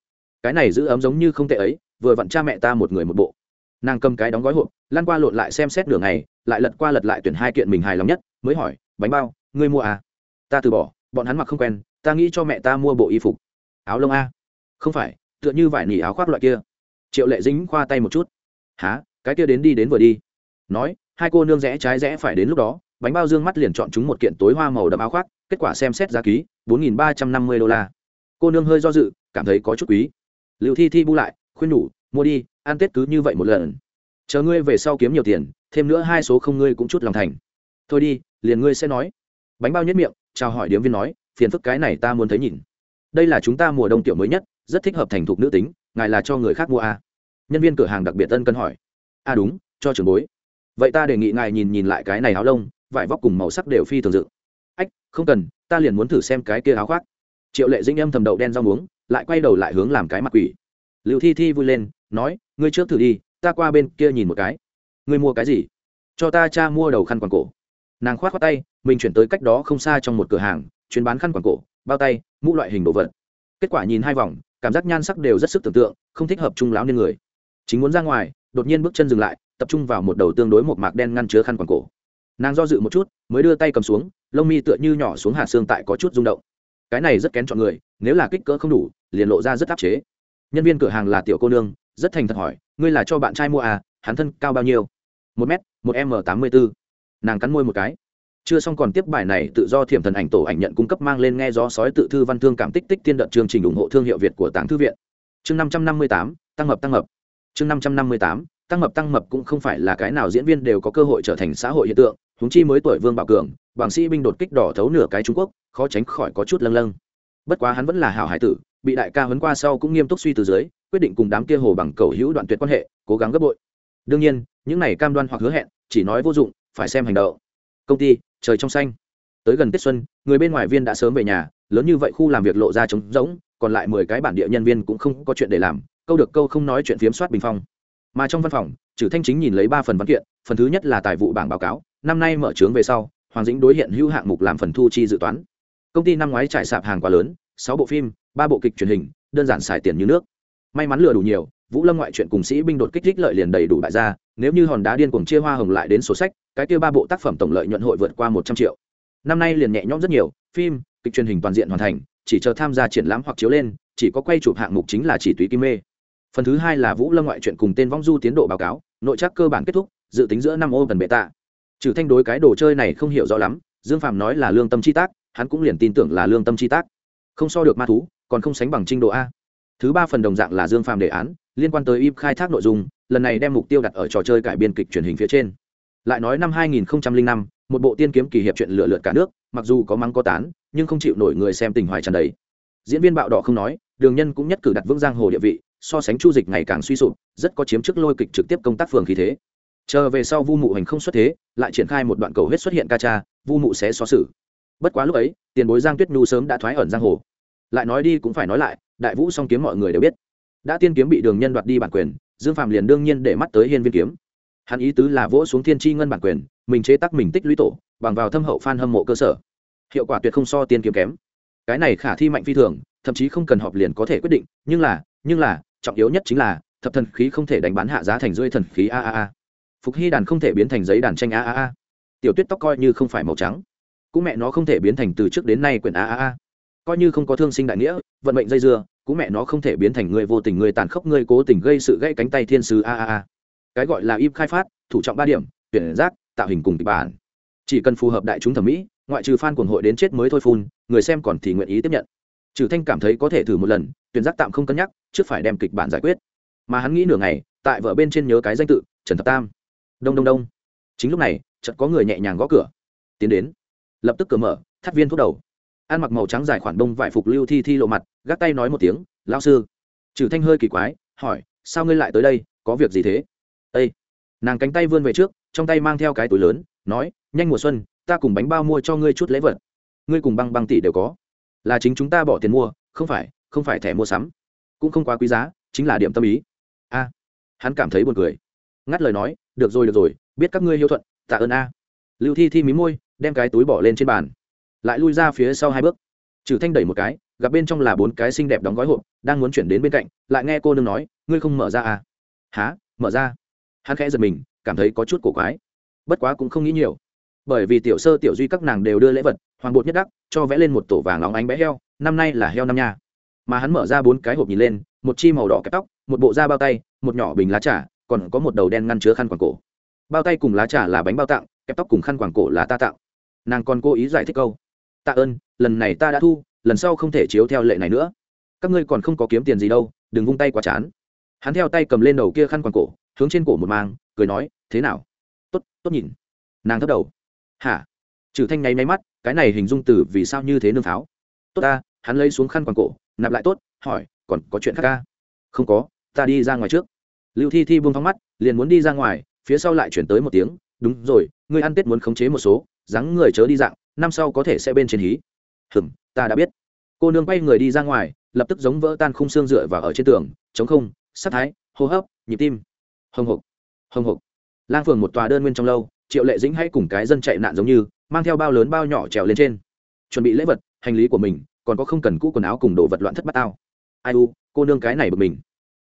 cái này giữ ấm giống như không tệ ấy, vừa vặn cha mẹ ta một người một bộ. Nàng cầm cái đóng gói hộp lan qua lộn lại xem xét nửa ngày, lại lật qua lật lại tuyển hai kiện mình hài lòng nhất, mới hỏi, bánh bao, ngươi mua à? Ta từ bỏ, bọn hắn mặc không quen, ta nghĩ cho mẹ ta mua bộ y phục. Áo lông a? Không phải, tựa như vải nỉ áo khoác loại kia. Triệu lệ dính khoa tay một chút. Há cái kia đến đi đến vừa đi. Nói, hai cô nương rẽ trái rẽ phải đến lúc đó, bánh bao dương mắt liền chọn chúng một kiện tối hoa màu đậm áo khoác, kết quả xem xét giá ký, bốn nghìn ba trăm năm mươi đô la. Cô nương hơi do dự, cảm thấy có chút quý liệu thi thi bu lại, khuyên nhủ, mua đi, ăn tết cứ như vậy một lần. Chờ ngươi về sau kiếm nhiều tiền, thêm nữa hai số không ngươi cũng chút lòng thành. Thôi đi, liền ngươi sẽ nói. Bánh bao nhất miệng, chào hỏi điếm viên nói, phiền phức cái này ta muốn thấy nhìn. Đây là chúng ta mùa đông tiểu mới nhất, rất thích hợp thành thục nữ tính, ngài là cho người khác mua à. nhân viên cửa hàng đặc biệt ân cần hỏi. À đúng, cho trưởng bối. Vậy ta đề nghị ngài nhìn nhìn lại cái này áo lông, vải vóc cùng màu sắc đều phi thường dự. Ách, không cần, ta liền muốn thử xem cái kia áo khoác triệu lệ dĩnh âm thầm đậu đen rau muống, lại quay đầu lại hướng làm cái mặt quỷ. Liệu thi thi vui lên, nói, ngươi trước thử đi, ta qua bên kia nhìn một cái. Ngươi mua cái gì? Cho ta cha mua đầu khăn quàng cổ. Nàng khoát khoát tay, mình chuyển tới cách đó không xa trong một cửa hàng, chuyên bán khăn quàng cổ, bao tay, mũ loại hình đồ vật. Kết quả nhìn hai vòng, cảm giác nhan sắc đều rất sức tưởng tượng, không thích hợp chung láo nên người. Chính muốn ra ngoài, đột nhiên bước chân dừng lại, tập trung vào một đầu tương đối một mạc đen ngăn chứa khăn quàng cổ. Nàng do dự một chút, mới đưa tay cầm xuống, lông mi tựa như nhỏ xuống hạ xương tại có chút rung động cái này rất kén chọn người, nếu là kích cỡ không đủ, liền lộ ra rất áp chế. Nhân viên cửa hàng là tiểu cô nương, rất thành thật hỏi, ngươi là cho bạn trai mua à hắn thân cao bao nhiêu? Một m một m tám mươi bốn nàng cắn môi một cái. Chưa xong còn tiếp bài này, tự do thiểm thần ảnh tổ ảnh nhận cung cấp mang lên nghe gió sói tự thư văn thương cảm tích tích tiên đợt chương trình ủng hộ thương hiệu việt của tàng thư viện. Chương năm trăm năm mươi tám, tăng hợp tăng hợp. Chương năm trăm năm mươi tám tăng mập tăng mập cũng không phải là cái nào diễn viên đều có cơ hội trở thành xã hội hiện tượng húng chi mới tuổi vương bảo cường bảng sĩ binh đột kích đỏ thấu nửa cái trung quốc, khó tránh khỏi có chút lâng lâng. Bất quá hắn vẫn là hảo hải tử, bị đại ca huấn qua sau cũng nghiêm túc suy từ dưới, quyết định cùng đám kia hồ bằng cầu hữu đoạn tuyệt quan hệ, cố gắng gấp bội. Đương nhiên, những này cam đoan hoặc hứa hẹn, chỉ nói vô dụng, phải xem hành động. Công ty, trời trong xanh. Tới gần tết xuân, người bên ngoài viên đã sớm về nhà, lớn như vậy khu làm việc lộ ra trống rỗng, còn lại mười cái bản địa nhân viên cũng không có chuyện để làm, câu được câu không nói chuyện phiếm soát bình phong mà trong văn phòng trừ thanh chính nhìn lấy ba phần văn kiện, phần thứ nhất là tài vụ bảng báo cáo, năm nay mở trướng về sau, hoàng dĩnh đối hiện hữu hạng mục làm phần thu chi dự toán. Công ty năm ngoái trải sạp hàng quá lớn, sáu bộ phim, ba bộ kịch truyền hình, đơn giản xài tiền như nước. May mắn lừa đủ nhiều, vũ lâm ngoại truyện cùng sĩ binh đột kích thích lợi liền đầy đủ bại ra, nếu như hòn đá điên cuồng chia hoa hồng lại đến sổ sách, cái kia ba bộ tác phẩm tổng lợi nhuận hội vượt qua một trăm triệu. Năm nay liền nhẹ nhõm rất nhiều, phim, kịch truyền hình toàn diện hoàn thành, chỉ chờ tham gia triển lãm hoặc chiếu lên, chỉ có quay chụp hạng mục chính là chỉ túy kim mê phần thứ hai là vũ lâm ngoại chuyện cùng tên vong du tiến độ báo cáo nội chắc cơ bản kết thúc dự tính giữa năm ô tần bệ tạ. Trừ thanh đối cái đồ chơi này không hiểu rõ lắm dương phạm nói là lương tâm chi tác hắn cũng liền tin tưởng là lương tâm chi tác. Không so được ma thú còn không sánh bằng trinh độ a. Thứ ba phần đồng dạng là dương phạm đề án liên quan tới im khai thác nội dung lần này đem mục tiêu đặt ở trò chơi cải biên kịch truyền hình phía trên. Lại nói năm 2005, một bộ tiên kiếm kỳ hiệp chuyện lựa lượt cả nước mặc dù có mắng có tán nhưng không chịu nổi người xem tình hoài tràn đầy. Diễn viên bạo đỏ không nói đường nhân cũng nhất cử đặt vững giang hồ địa vị so sánh chu dịch ngày càng suy sụp, rất có chiếm chức lôi kịch trực tiếp công tác phường khí thế. Chờ về sau vu mụ hành không xuất thế, lại triển khai một đoạn cầu huyết xuất hiện ca cha vu mụ sẽ so xử. Bất quá lúc ấy, tiền bối giang tuyết nhu sớm đã thoái ẩn giang hồ. Lại nói đi cũng phải nói lại, đại vũ song kiếm mọi người đều biết. Đã tiên kiếm bị đường nhân đoạt đi bản quyền, dương phạm liền đương nhiên để mắt tới hiên viên kiếm. Hắn ý tứ là vỗ xuống thiên tri ngân bản quyền, mình chế tác mình tích lũy tổ, bằng vào thâm hậu f a n hâm mộ cơ sở. Hiệu quả tuyệt không so tiên kiếm kém. Cái này khả thi mạnh phi thường, thậm chí không cần họp liền có thể quyết định, nhưng là nhưng là trọng yếu nhất chính là, thập thần khí không thể đánh bán hạ giá thành rơi thần khí a a a. Phục hy đàn không thể biến thành giấy đàn tranh a a a. Tiểu tuyết tóc coi như không phải màu trắng, cũng mẹ nó không thể biến thành từ trước đến nay quyển a a a. Coi như không có thương sinh đại nghĩa, vận mệnh dây dưa, cũng mẹ nó không thể biến thành người vô tình, người tàn khốc, người cố tình gây sự gây cánh tay thiên sứ a a a. Cái gọi là im khai phát, thủ trọng ba điểm, tuyển giác, tạo hình cùng kịch bản. Chỉ cần phù hợp đại chúng thẩm mỹ, ngoại trừ fan cuồng hội đến chết mới thôi phun, người xem còn thì nguyện ý tiếp nhận. Trừ thanh cảm thấy có thể thử một lần tuyển giác tạm không cân nhắc, trước phải đem kịch bản giải quyết. Mà hắn nghĩ nửa ngày, tại vợ bên trên nhớ cái danh tự, trần thập tam. Đông đông đông. Chính lúc này, chợt có người nhẹ nhàng gõ cửa. Tiến đến. Lập tức cửa mở, thắt viên thuốc đầu. Ăn mặc màu trắng dài khoản đông vải phục lưu thi thi lộ mặt, gác tay nói một tiếng lao sư. Trừ thanh hơi kỳ quái, hỏi, sao ngươi lại tới đây, có việc gì thế? Ây nàng cánh tay vươn về trước, trong tay mang theo cái túi lớn, nói, nhanh mùa xuân, ta cùng bánh bao mua cho ngươi chút lễ vật. Ngươi cùng băng băng tỷ đều có. Là chính chúng ta bỏ tiền mua, không phải không phải thẻ mua sắm, cũng không quá quý giá, chính là điểm tâm ý. A, hắn cảm thấy buồn cười. Ngắt lời nói, được rồi được rồi, biết các ngươi hiếu thuận, tạ ơn a. Lưu thi thi mí môi, đem cái túi bỏ lên trên bàn. Lại lui ra phía sau hai bước. Trừ thanh đẩy một cái, gặp bên trong là bốn cái xinh đẹp đóng gói hộp, đang muốn chuyển đến bên cạnh, lại nghe cô nương nói, ngươi không mở ra à? Há mở ra? Hắn khẽ giật mình, cảm thấy có chút cổ quái. Bất quá cũng không nghĩ nhiều. Bởi vì tiểu sơ, tiểu duy các nàng đều đưa lễ vật, hoàng bột nhất đắc, cho vẽ lên một tổ vàng óng ánh bé heo, năm nay là heo năm nha mà hắn mở ra bốn cái hộp nhìn lên, một chi màu đỏ kẹp tóc, một bộ da bao tay, một nhỏ bình lá trà, còn có một đầu đen ngăn chứa khăn quàng cổ. Bao tay cùng lá trà là bánh bao tặng, kẹp tóc cùng khăn quàng cổ là ta tặng. Nàng còn cố ý giải thích câu, tạ ơn, lần này ta đã thu, lần sau không thể chiếu theo lệ này nữa. Các ngươi còn không có kiếm tiền gì đâu, đừng vung tay quá chán. Hắn theo tay cầm lên đầu kia khăn quàng cổ, hướng trên cổ một mang, cười nói, thế nào? Tốt tốt nhìn. Nàng thấp đầu, hả? Trừ thanh nháy máy mắt, cái này hình dung từ vì sao như thế nương pháo. Tốt ta, hắn lấy xuống khăn quàng cổ nạp lại tốt, hỏi, còn có chuyện khác ca? Không có, ta đi ra ngoài trước. Lưu thi thi buông thóng mắt, liền muốn đi ra ngoài, phía sau lại chuyển tới một tiếng, đúng rồi ngươi ăn tết muốn khống chế một số rắn người chớ đi dạng, năm sau có thể sẽ bên trên hí. Hừm, ta đã biết. Cô nương bay người đi ra ngoài, lập tức giống vỡ tan khung xương dựa vào ở trên tường, chống không, sắc thái, hô hấp, nhịp tim. Hồng hộc hồng hộc. Lang phường một tòa đơn nguyên trong lâu, triệu lệ dĩnh hãy cùng cái dân chạy nạn giống như, mang theo bao lớn bao nhỏ trèo lên trên. Chuẩn bị lễ vật, hành lý của mình còn có không cần cũ quần áo cùng đồ vật loạn thất bát tao. Ai u, cô nương cái này bực mình.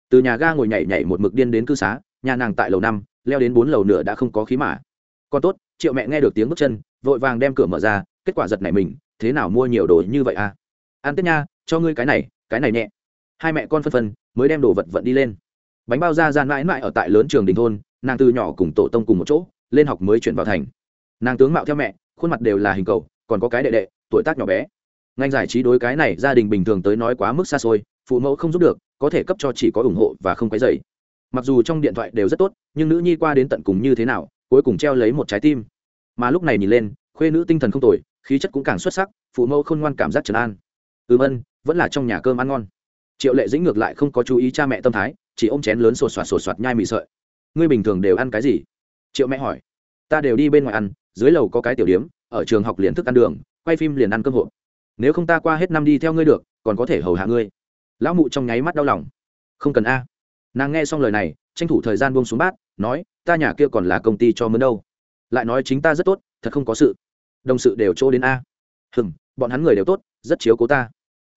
Từ nhà ga ngồi nhảy nhảy một mực điên đến cư xá, nhà nàng tại lầu năm, leo đến bốn lầu nửa đã không có khí mà. Còn tốt, triệu mẹ nghe được tiếng bước chân, vội vàng đem cửa mở ra, kết quả giật này mình, thế nào mua nhiều đồ như vậy à? Ăn tết nha, cho ngươi cái này cái này nhẹ. Hai mẹ con phân phân, mới đem đồ vật vận đi lên. Bánh bao ra gian mãi mãi ở tại lớn trường đình thôn, nàng từ nhỏ cùng tổ tông cùng một chỗ, lên học mới chuyển vào thành. Nàng tướng mạo theo mẹ, khuôn mặt đều là hình cầu, còn có cái đệ đệ, tuổi tác nhỏ bé ngành giải trí đối cái này gia đình bình thường tới nói quá mức xa xôi, phụ mẫu không giúp được, có thể cấp cho chỉ có ủng hộ và không cái dày mặc dù trong điện thoại đều rất tốt, nhưng nữ nhi qua đến tận cùng như thế nào, cuối cùng treo lấy một trái tim. Mà lúc này nhìn lên, khuê nữ tinh thần không tồi, khí chất cũng càng xuất sắc, phụ mẫu không ngoan cảm giác trấn an. Ừm ân vẫn là trong nhà cơm ăn ngon. Triệu lệ dĩnh ngược lại không có chú ý cha mẹ tâm thái, chỉ ôm chén lớn sột soạt sột soạt nhai mì sợi. Ngươi bình thường đều ăn cái gì? Triệu mẹ hỏi. Ta đều đi bên ngoài ăn, dưới lầu có cái tiểu điếm, ở trường học liền thức ăn đường, quay phim liền ăn cơm hộp nếu không ta qua hết năm đi theo ngươi được, còn có thể hầu hạ ngươi. Lão mụ trong nháy mắt đau lòng. Không cần a. Nàng nghe xong lời này, tranh thủ thời gian buông xuống bát, nói, ta nhà kia còn là công ty cho mướn đâu. Lại nói chính ta rất tốt, thật không có sự. Đồng sự đều chỗ đến a. Hừng bọn hắn người đều tốt, rất chiếu cố ta.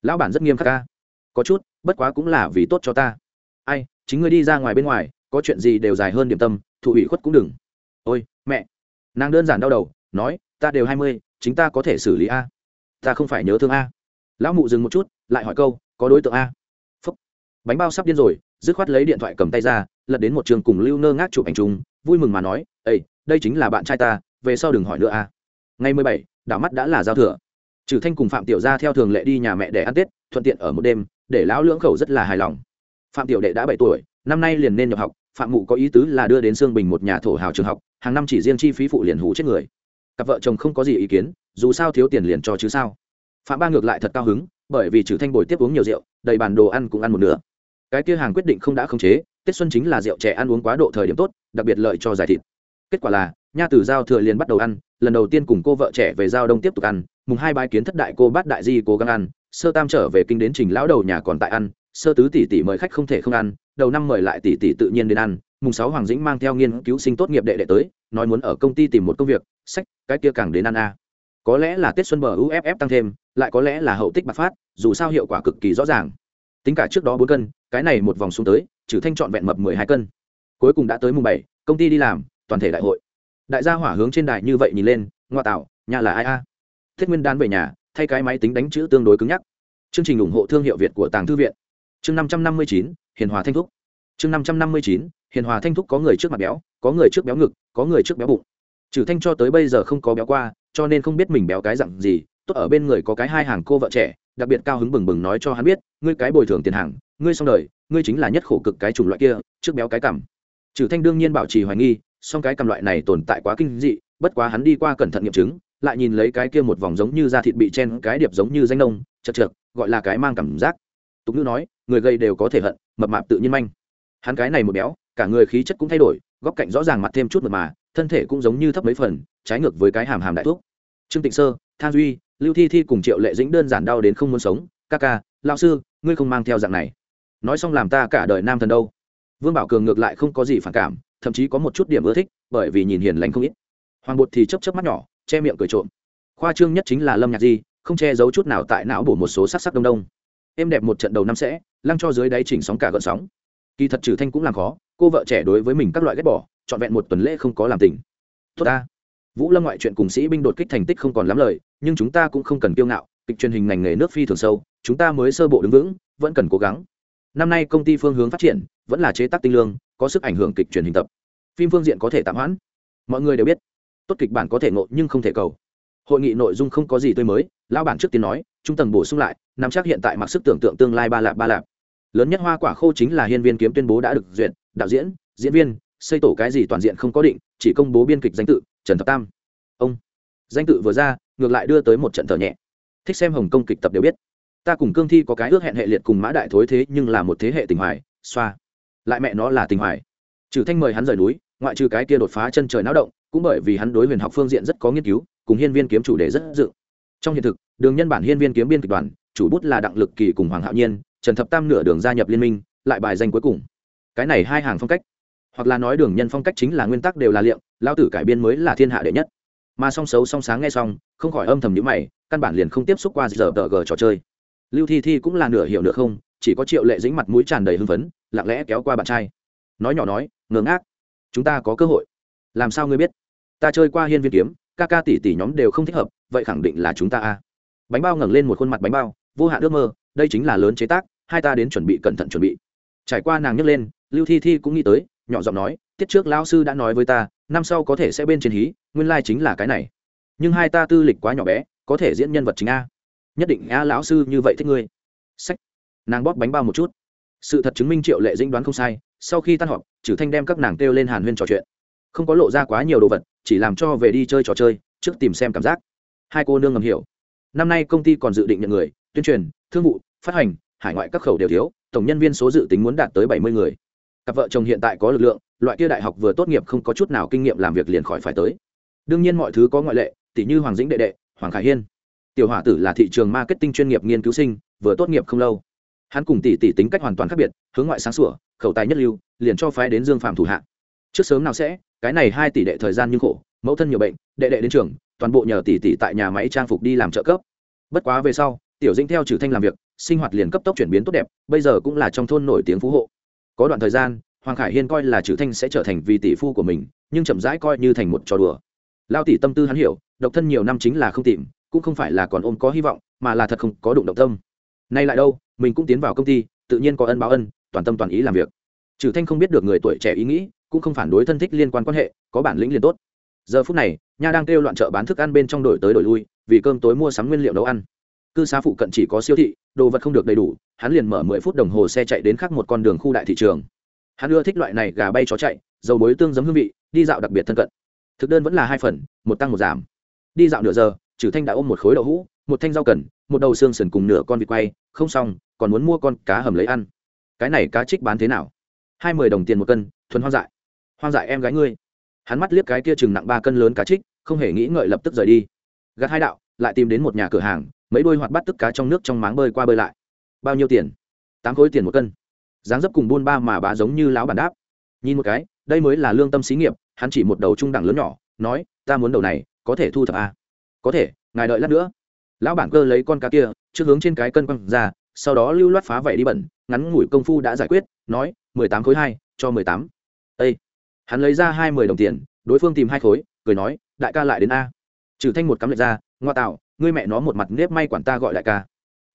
Lão bản rất nghiêm khắc a. Có chút, bất quá cũng là vì tốt cho ta. Ai, chính ngươi đi ra ngoài bên ngoài, có chuyện gì đều dài hơn điểm tâm, thụ ủy khuất cũng đừng. Ôi, mẹ. Nàng đơn giản đau đầu, nói, ta đều hai mươi, chính ta có thể xử lý a ta không phải nhớ thương a. Lão mụ dừng một chút, lại hỏi câu, có đối tượng a? Phúc. Bánh bao sắp điên rồi, dứt khoát lấy điện thoại cầm tay ra, lật đến một trường cùng lưu nơ ngác chụp ảnh chung, vui mừng mà nói ây đây chính là bạn trai ta, về sau đừng hỏi nữa a. Ngày mười bảy, đảo mắt đã là giao thừa. Trừ thanh cùng phạm tiểu gia theo thường lệ đi nhà mẹ để ăn tết, thuận tiện ở một đêm, để lão lưỡng khẩu rất là hài lòng. Phạm tiểu đệ đã bảy tuổi, năm nay liền nên nhập học, phạm mụ có ý tứ là đưa đến sương bình một nhà thổ hào trường học, hàng năm chỉ riêng chi phí phụ liền hủ chết người cặp vợ chồng không có gì ý kiến, dù sao thiếu tiền liền cho chứ sao. Phạm ba ngược lại thật cao hứng, bởi vì trừ thanh bồi tiếp uống nhiều rượu, đầy bàn đồ ăn cũng ăn một nửa. Cái kia hàng quyết định không đã khống chế, tết xuân chính là rượu trẻ ăn uống quá độ thời điểm tốt, đặc biệt lợi cho giải thịt. Kết quả là, nha tử giao thừa liền bắt đầu ăn, lần đầu tiên cùng cô vợ trẻ về giao đông tiếp tục ăn, mùng hai bái kiến thất đại cô bát đại di cố gắng ăn, sơ tam trở về kinh đến trình lão đầu nhà còn tại ăn, sơ tứ tỷ tỷ mời khách không thể không ăn đầu năm mời lại tỷ tỷ tự nhiên đến ăn, mùng sáu hoàng dĩnh mang theo nghiên cứu sinh tốt nghiệp đệ đệ tới, nói muốn ở công ty tìm một công việc, sách, cái kia càng đến ăn a có lẽ là tết xuân bờ uff tăng thêm, lại có lẽ là hậu tích bạc phát, dù sao hiệu quả cực kỳ rõ ràng. Tính cả trước đó bốn cân, cái này một vòng xuống tới, trừ thanh trọn vẹn mập mười hai cân. Cuối cùng đã tới mùng bảy, công ty đi làm, toàn thể đại hội. Đại gia hỏa hướng trên đài như vậy nhìn lên, ngoa tạo, nhà là ai a? Thiết nguyên đan về nhà, thay cái máy tính đánh chữ tương đối cứng nhắc. Chương trình ủng hộ thương hiệu việt của tàng thư viện chương năm trăm năm mươi chín, hiền hòa thanh thúc. Chương năm trăm năm mươi chín, hiền hòa thanh thúc có người trước mặt béo, có người trước béo ngực, có người trước béo bụng. Trừ thanh cho tới bây giờ không có béo qua, cho nên không biết mình béo cái dặn gì, tốt ở bên người có cái hai hàng cô vợ trẻ, đặc biệt cao hứng bừng bừng nói cho hắn biết, ngươi cái bồi thường tiền hàng, ngươi xong đời, ngươi chính là nhất khổ cực cái chủng loại kia, trước béo cái cằm. Trừ thanh đương nhiên bảo trì hoài nghi, song cái cằm loại này tồn tại quá kinh dị, bất quá hắn đi qua cẩn thận nghiệm chứng, lại nhìn lấy cái kia một vòng giống như da thịt bị chen, cái điệp giống như danh nông, chật trượt gọi là cái mang cảm giác. Tục ngữ nói người gây đều có thể hận, mập mạp tự nhiên manh. Hắn cái này một béo, cả người khí chất cũng thay đổi, góc cạnh rõ ràng mặt thêm chút mật mà, thân thể cũng giống như thấp mấy phần, trái ngược với cái hàm hàm đại thuốc trương tịnh sơ, than duy, lưu thi thi cùng triệu lệ dĩnh đơn giản đau đến không muốn sống. Ca ca lao sư, ngươi không mang theo dạng này. Nói xong làm ta cả đời nam thần đâu. Vương bảo cường ngược lại không có gì phản cảm, thậm chí có một chút điểm ưa thích, bởi vì nhìn hiền lành không ít. Hoàng bột thì chấp chấp mắt nhỏ, che miệng cười trộm. Khoa trương nhất chính là lâm nhạc di, không che giấu chút nào tại não bổ một số sắc sắc đông đông. Em đẹp một trận đầu năm sẽ lăng cho dưới đáy chỉnh sóng cả gợn sóng. Kỳ thật trừ thanh cũng làm khó, cô vợ trẻ đối với mình các loại ghét bỏ, trọn vẹn một tuần lễ không có làm tình. Tốt ta. Vũ lâm ngoại chuyện cùng sĩ binh đột kích thành tích không còn lắm lời, nhưng chúng ta cũng không cần kiêu ngạo, kịch truyền hình ngành nghề nước phi thường sâu, chúng ta mới sơ bộ đứng vững, vẫn cần cố gắng. Năm nay công ty phương hướng phát triển, vẫn là chế tác tinh lương, có sức ảnh hưởng kịch truyền hình tập. Phim phương diện có thể tạm hoãn. Mọi người đều biết, tốt kịch bản có thể ngộ nhưng không thể cầu. Hội nghị nội dung không có gì tươi mới, lão bản trước tiên nói, trung tầng bổ sung lại, nắm chắc hiện tại mặc sức tưởng tượng tương lai ba lạp ba lạp lớn nhất hoa quả khô chính là hiên viên kiếm tuyên bố đã được duyệt, đạo diễn diễn viên, xây tổ cái gì toàn diện không có định, chỉ công bố biên kịch danh tự, trần thập tam. Ông. Danh tự vừa ra, ngược lại đưa tới một trận thở nhẹ. Thích xem hồng kông kịch tập đều biết. Ta cùng cương thi có cái ước hẹn hệ liệt cùng mã đại thối thế nhưng là một thế hệ tình hoài, xoa. Lại mẹ nó là tình hoài. Trừ thanh mời hắn rời núi, ngoại trừ cái kia đột phá chân trời náo động, cũng bởi vì hắn đối huyền học phương diện rất có nghiên cứu, cùng hiên viên kiếm chủ đề rất dự. Trong hiện thực, đường nhân bản hiên viên kiếm biên kịch đoàn, chủ bút là đặng lực kỳ cùng hoàng hạo nhiên trần thập tam nửa đường gia nhập liên minh, lại bài danh cuối cùng. Cái này hai hàng phong cách, hoặc là nói đường nhân phong cách chính là nguyên tắc đều là liệm lao tử cải biên mới là thiên hạ đệ nhất. Mà song xấu song sáng nghe xong, không khỏi âm thầm nhữ mày, căn bản liền không tiếp xúc qua giờ tờ gờ trò chơi. Lưu thi thi cũng là nửa hiểu nửa không, chỉ có triệu lệ dính mặt mũi tràn đầy hưng phấn, lặng lẽ kéo qua bạn trai. Nói nhỏ nói ngớ ngác, chúng ta có cơ hội. Làm sao ngươi biết? Ta chơi qua hiên viên kiếm, ca ca tỷ tỷ nhóm đều không thích hợp, vậy khẳng định là chúng ta a. Bánh bao ngẩng lên một khuôn mặt bánh bao, vô hạn ước mơ, đây chính là lớn chế tác hai ta đến chuẩn bị cẩn thận chuẩn bị. Trải qua nàng nhấc lên, lưu thi thi cũng nghĩ tới, nhỏ giọng nói, tiết trước lão sư đã nói với ta, năm sau có thể sẽ bên trên hí, nguyên lai、like、chính là cái này. Nhưng hai ta tư lịch quá nhỏ bé, có thể diễn nhân vật chính a. Nhất định a lão sư như vậy thích ngươi. Sách. Nàng bóp bánh bao một chút. Sự thật chứng minh triệu lệ dĩnh đoán không sai, sau khi tan họp trừ thanh đem các nàng kêu lên hàn huyên trò chuyện. Không có lộ ra quá nhiều đồ vật, chỉ làm cho về đi chơi trò chơi, trước tìm xem cảm giác. Hai cô nương ngầm hiểu. Năm nay công ty còn dự định nhận người, tuyên truyền, thương vụ, phát hành hải ngoại các khẩu đều thiếu, tổng nhân viên số dự tính muốn đạt tới bảy mươi người. Cặp vợ chồng hiện tại có lực lượng, loại kia đại học vừa tốt nghiệp không có chút nào kinh nghiệm làm việc liền khỏi phải tới. Đương nhiên mọi thứ có ngoại lệ tỷ như hoàng dĩnh đệ đệ, hoàng khải hiên. Tiểu hỏa tử là thị trường marketing chuyên nghiệp nghiên cứu sinh, vừa tốt nghiệp không lâu. Hắn cùng tỷ tỷ tính cách hoàn toàn khác biệt, hướng ngoại sáng sủa, khẩu tài nhất lưu, liền cho phái đến dương phạm thủ hạ. Trước sớm nào sẽ, cái này hai tỷ đệ thời gian nhưng khổ, mẫu thân nhiều bệnh, đệ đệ đến trường, toàn bộ nhờ tỷ tỷ tại nhà máy trang phục đi làm trợ cấp. Bất quá về sau, tiểu dĩnh theo trừ thanh làm việc sinh hoạt liền cấp tốc chuyển biến tốt đẹp, bây giờ cũng là trong thôn nổi tiếng phú hộ. Có đoạn thời gian, hoàng khải hiên coi là chữ thanh sẽ trở thành vì tỷ phu của mình, nhưng chậm rãi coi như thành một trò đùa. Lao tỷ tâm tư hắn hiểu, độc thân nhiều năm chính là không tìm, cũng không phải là còn ôm có hy vọng, mà là thật không có đụng động tâm. Nay lại đâu, mình cũng tiến vào công ty, tự nhiên có ân báo ân, toàn tâm toàn ý làm việc. Trừ thanh không biết được người tuổi trẻ ý nghĩ, cũng không phản đối thân thích liên quan quan hệ, có bản lĩnh liền tốt. Giờ phút này, nha đang kêu loạn chợ bán thức ăn bên trong đổi tới đổi lui, vì cơm tối mua sắm nguyên liệu nấu ăn cư xá phụ cận chỉ có siêu thị, đồ vật không được đầy đủ, hắn liền mở mười phút đồng hồ xe chạy đến khác một con đường khu đại thị trường. Hắn ưa thích loại này gà bay chó chạy, dầu bối tương giấm hương vị, đi dạo đặc biệt thân cận. Thực đơn vẫn là hai phần, một tăng một giảm. Đi dạo nửa giờ trừ thanh đã ôm một khối đậu hũ, một thanh rau cần, một đầu xương sườn cùng nửa con vịt quay, không xong, còn muốn mua con cá hầm lấy ăn. Cái này cá trích bán thế nào? Hai mươi đồng tiền một cân, thuần hoang dại. Hoang dại em gái ngươi. Hắn mắt liếc cái kia chừng nặng ba cân lớn cá trích, không hề nghĩ ngợi lập tức rời đi. Gạt hai đạo, lại tìm đến một nhà cửa hàng mấy đôi hoạt bắt tức cá trong nước trong máng bơi qua bơi lại. Bao nhiêu tiền? Tám khối tiền một cân. Dáng dấp cùng buôn ba mà bá giống như lão bản đáp. Nhìn một cái, đây mới là lương tâm xí nghiệp, hắn chỉ một đầu trung đẳng lớn nhỏ, nói, ta muốn đầu này, có thể thu thập à? có thể, ngài đợi lát nữa. Lão bản cơ lấy con cá kia, trước hướng trên cái cân quăng ra, sau đó lưu loát phá vảy đi bẩn, ngắn ngủi công phu đã giải quyết, nói, mười tám khối hai, cho mười tám. Ây hắn lấy ra hai mười đồng tiền, đối phương tìm hai khối, cười nói, đại ca lại đến a. Trừ thanh một cắm lệch ra, ngoa tạo ngươi mẹ nó một mặt nếp may quản ta gọi lại ca.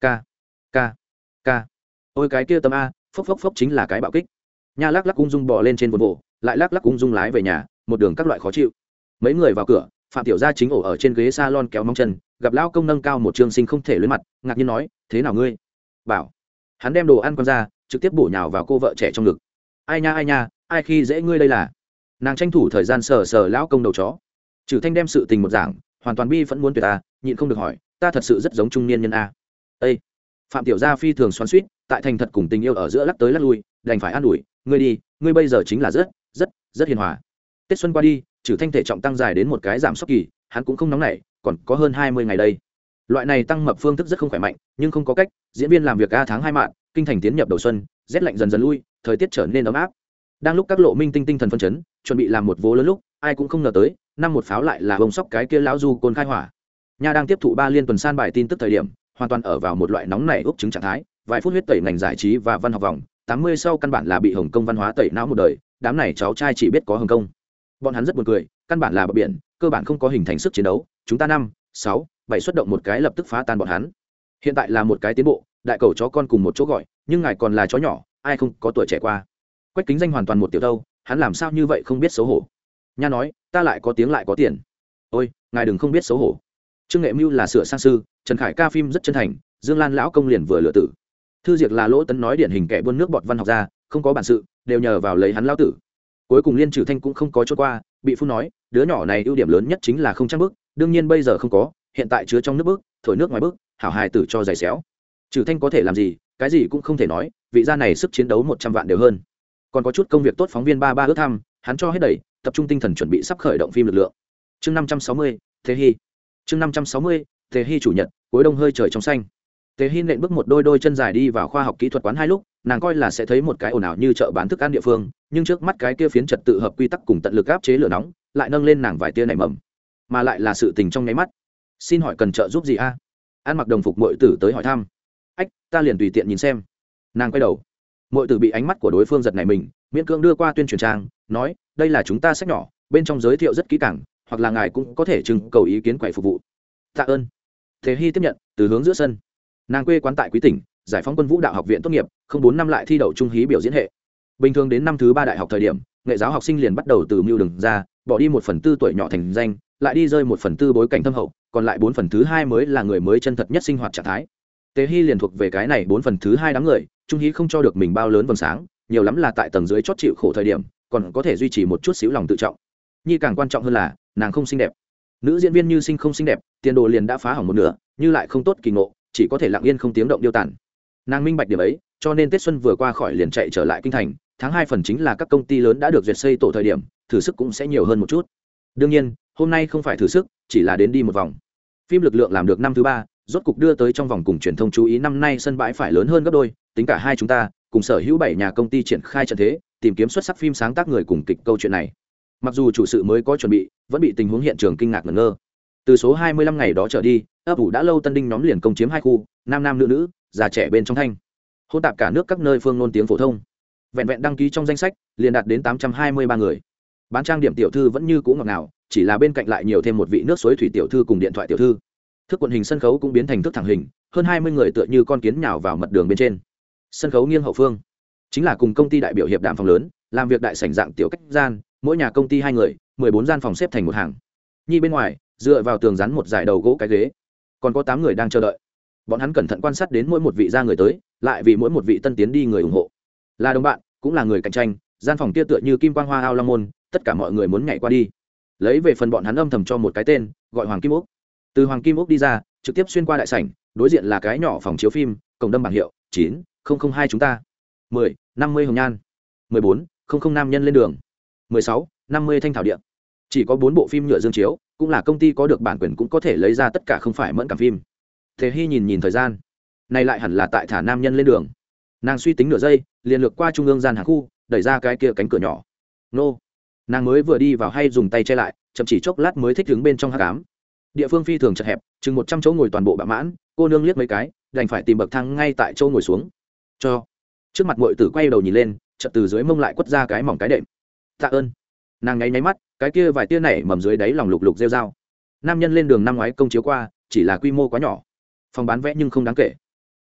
Ca ca ca. Ôi, cái kia tâm a, phốc phốc phốc chính là cái bạo kích. Nha lắc lắc ung dung bò lên trên vườn bộ lại lắc lắc ung dung lái về nhà, một đường các loại khó chịu. Mấy người vào cửa, phạm tiểu gia chính ổ ở trên ghế salon kéo mong chân, gặp lão công nâng cao một trương sinh không thể lên mặt, ngạc nhiên nói, thế nào ngươi? Bảo, hắn đem đồ ăn con ra, trực tiếp bổ nhào vào cô vợ trẻ trong ngực. Ai nha ai nha, ai khi dễ ngươi đây là? Nàng tranh thủ thời gian sờ sờ lão công đầu chó. Trừ thanh đem sự tình một giảng hoàn toàn bi vẫn muốn tuyệt ta nhịn không được hỏi, ta thật sự rất giống trung niên nhân a. Ây phạm tiểu gia phi thường xoắn suýt, tại thành thật cùng tình yêu ở giữa lắc tới lắc lui, đành phải an ủi, ngươi đi, ngươi bây giờ chính là rất rất rất hiền hòa. Tết xuân qua đi, trừ thanh thể trọng tăng dài đến một cái giảm sốc kỳ, hắn cũng không nóng nảy, còn có hơn hai mươi ngày đây. Loại này tăng mập phương thức rất không khỏe mạnh, nhưng không có cách, diễn viên làm việc a tháng hai mạng, kinh thành tiến nhập đầu xuân, rét lạnh dần dần lui, thời tiết trở nên ấm áp. Đang lúc các lộ minh tinh tinh thần phân chấn, chuẩn bị làm một vố lớn lúc, ai cũng không ngờ tới, năm một pháo lại là bông sóc cái kia lão du côn khai hỏa nha đang tiếp thụ ba liên tuần san bài tin tức thời điểm, hoàn toàn ở vào một loại nóng này úp chứng trạng thái, vài phút huyết tẩy ngành giải trí và văn học vòng, tám mươi sau căn bản là bị hồng kông văn hóa tẩy não một đời, đám này cháu trai chỉ biết có hồng kông. Bọn hắn rất buồn cười, căn bản là bờ biển, cơ bản không có hình thành sức chiến đấu, chúng ta năm, sáu, bảy xuất động một cái lập tức phá tan bọn hắn. Hiện tại là một cái tiến bộ, đại cầu chó con cùng một chỗ gọi, nhưng ngài còn là chó nhỏ, ai không có tuổi trẻ qua. Quách kính danh hoàn toàn một tiểu thâu, hắn làm sao như vậy không biết xấu hổ. Nha nói, ta lại có tiếng lại có tiền. Ôi, ngài đừng không biết xấu hổ trương nghệ mưu là sửa sang sư, trần khải ca phim rất chân thành, dương lan lão công liền vừa lựa tử. Thư diệc là lỗ tấn nói điển hình kẻ buôn nước bọt văn học ra, không có bản sự, đều nhờ vào lấy hắn lao tử. Cuối cùng liên trừ thanh cũng không có chốt qua, bị phu nói, đứa nhỏ này ưu điểm lớn nhất chính là không trang bức đương nhiên bây giờ không có, hiện tại chứa trong nước bức thổi nước ngoài bức hảo hài tử cho giày xéo. Trừ thanh có thể làm gì, cái gì cũng không thể nói, vị gia này sức chiến đấu một trăm vạn đều hơn. Còn có chút công việc tốt phóng viên ba ba ước thăm, hắn cho hết đẩy, tập trung tinh thần chuẩn bị sắp khởi động phim lực lượng. Chương năm trăm sáu mươi, thế hy chương năm trăm sáu mươi thế hy chủ nhật, cuối đông hơi trời trong xanh. Thế hy nện bước một đôi đôi chân dài đi vào khoa học kỹ thuật quán hai lúc, nàng coi là sẽ thấy một cái ồn ào như chợ bán thức ăn địa phương, nhưng trước mắt cái kia phiến trật tự hợp quy tắc cùng tận lực áp chế lửa nóng, lại nâng lên nàng vài tia nảy mầm. Mà lại là sự tình trong nháy mắt. Xin hỏi cần trợ giúp gì a? À? an mặc đồng phục mọi tử tới hỏi thăm. Ách, ta liền tùy tiện nhìn xem. Nàng quay đầu. Mọi tử bị ánh mắt của đối phương giật này mình, miễn cưỡng đưa qua tuyên truyền trang, nói, đây là chúng ta sách nhỏ, bên trong giới thiệu rất kỹ càng hoặc là ngài cũng có thể trưng cầu ý kiến quầy phục vụ. Tạ ơn. Thế hy tiếp nhận, từ hướng giữa sân. Nàng quê quán tại quý tỉnh, giải phóng quân vũ đạo học viện tốt nghiệp, không bốn năm lại thi đậu trung hí biểu diễn hệ. Bình thường đến năm thứ ba đại học thời điểm, nghệ giáo học sinh liền bắt đầu từ mưu đường ra, bỏ đi một phần tư tuổi nhỏ thành danh, lại đi rơi một phần tư bối cảnh thâm hậu, còn lại bốn phần thứ hai mới là người mới chân thật nhất sinh hoạt trạng thái. Tế hy liền thuộc về cái này bốn phần thứ hai đám người, trung hí không cho được mình bao lớn vầng sáng, nhiều lắm là tại tầng dưới chót chịu khổ thời điểm, còn có thể duy trì một chút xíu lòng tự trọng nhi càng quan trọng hơn là, nàng không xinh đẹp. Nữ diễn viên như sinh không xinh đẹp, tiền đồ liền đã phá hỏng một nửa, như lại không tốt kỳ ngộ, chỉ có thể lặng yên không tiếng động điêu tàn. Nàng minh bạch điểm ấy, cho nên tết xuân vừa qua khỏi liền chạy trở lại kinh thành, tháng hai phần chính là các công ty lớn đã được duyệt xây tổ thời điểm, thử sức cũng sẽ nhiều hơn một chút. Đương nhiên, hôm nay không phải thử sức, chỉ là đến đi một vòng. Phim lực lượng làm được năm thứ ba, rốt cục đưa tới trong vòng cùng truyền thông chú ý năm nay sân bãi phải lớn hơn gấp đôi, tính cả hai chúng ta, cùng sở hữu bảy nhà công ty triển khai trận thế, tìm kiếm xuất sắc phim sáng tác người cùng kịch câu chuyện này mặc dù chủ sự mới có chuẩn bị, vẫn bị tình huống hiện trường kinh ngạc ngẩn ngơ. Từ số 25 ngày đó trở đi, ấp ủ đã lâu tân đinh nhóm liền công chiếm hai khu, nam nam nữ nữ, già trẻ bên trong thanh. Hôn tạp cả nước các nơi phương nôn tiếng phổ thông. Vẹn vẹn đăng ký trong danh sách, liền đạt đến 823 người. Bán trang điểm tiểu thư vẫn như cũ ngọt ngào, chỉ là bên cạnh lại nhiều thêm một vị nước suối thủy tiểu thư cùng điện thoại tiểu thư. Thức quận hình sân khấu cũng biến thành thức thẳng hình, hơn 20 người tựa như con kiến nhào vào mật đường bên trên. Sân khấu nghiêng hậu phương. Chính là cùng công ty đại biểu hiệp đàm phòng lớn, làm việc đại sảnh dạng tiểu cách gian mỗi nhà công ty hai người, mười bốn gian phòng xếp thành một hàng. Nhi bên ngoài, dựa vào tường rắn một dải đầu gỗ cái ghế. Còn có tám người đang chờ đợi. Bọn hắn cẩn thận quan sát đến mỗi một vị ra người tới, lại vì mỗi một vị tân tiến đi người ủng hộ. Là đồng bạn, cũng là người cạnh tranh, gian phòng kia tựa như kim quang hoa ao long môn, tất cả mọi người muốn nhảy qua đi. Lấy về phần bọn hắn âm thầm cho một cái tên, gọi hoàng kim úc. Từ hoàng kim úc đi ra, trực tiếp xuyên qua đại sảnh, đối diện là cái nhỏ phòng chiếu phim cổng đâm bảng hiệu, chín không không hai chúng ta. mười, năm mươi hồng nhan. mười bốn, không không nam nhân lên đường mười sáu, năm mươi thanh thảo điện chỉ có bốn bộ phim nhựa dương chiếu, cũng là công ty có được bản quyền cũng có thể lấy ra tất cả không phải mẫn cảm phim. Thế Hi nhìn nhìn thời gian. Này lại hẳn là tại thả nam nhân lên đường. Nàng suy tính nửa giây, liền lược qua trung ương gian hàng khu, đẩy ra cái kia cánh cửa nhỏ. Nô. Nàng mới vừa đi vào hay dùng tay che lại, chậm chỉ chốc lát mới thích đứng bên trong hắc ám. địa phương phi thường chật hẹp, chừng một trăm chỗ ngồi toàn bộ bạ mãn, cô nương liếc mấy cái, đành phải tìm bậc thang ngay tại chỗ ngồi xuống. Cho. Trước mặt muội tử quay đầu nhìn lên, chợt từ dưới mông lại quất ra cái mỏng cái đệm tạ ơn. Nàng nháy nháy mắt, cái kia vài tia nảy mầm dưới đáy lòng lục lục rêu dao nam nhân lên đường năm ngoái công chiếu qua, chỉ là quy mô quá nhỏ. Phòng bán vẽ nhưng không đáng kể.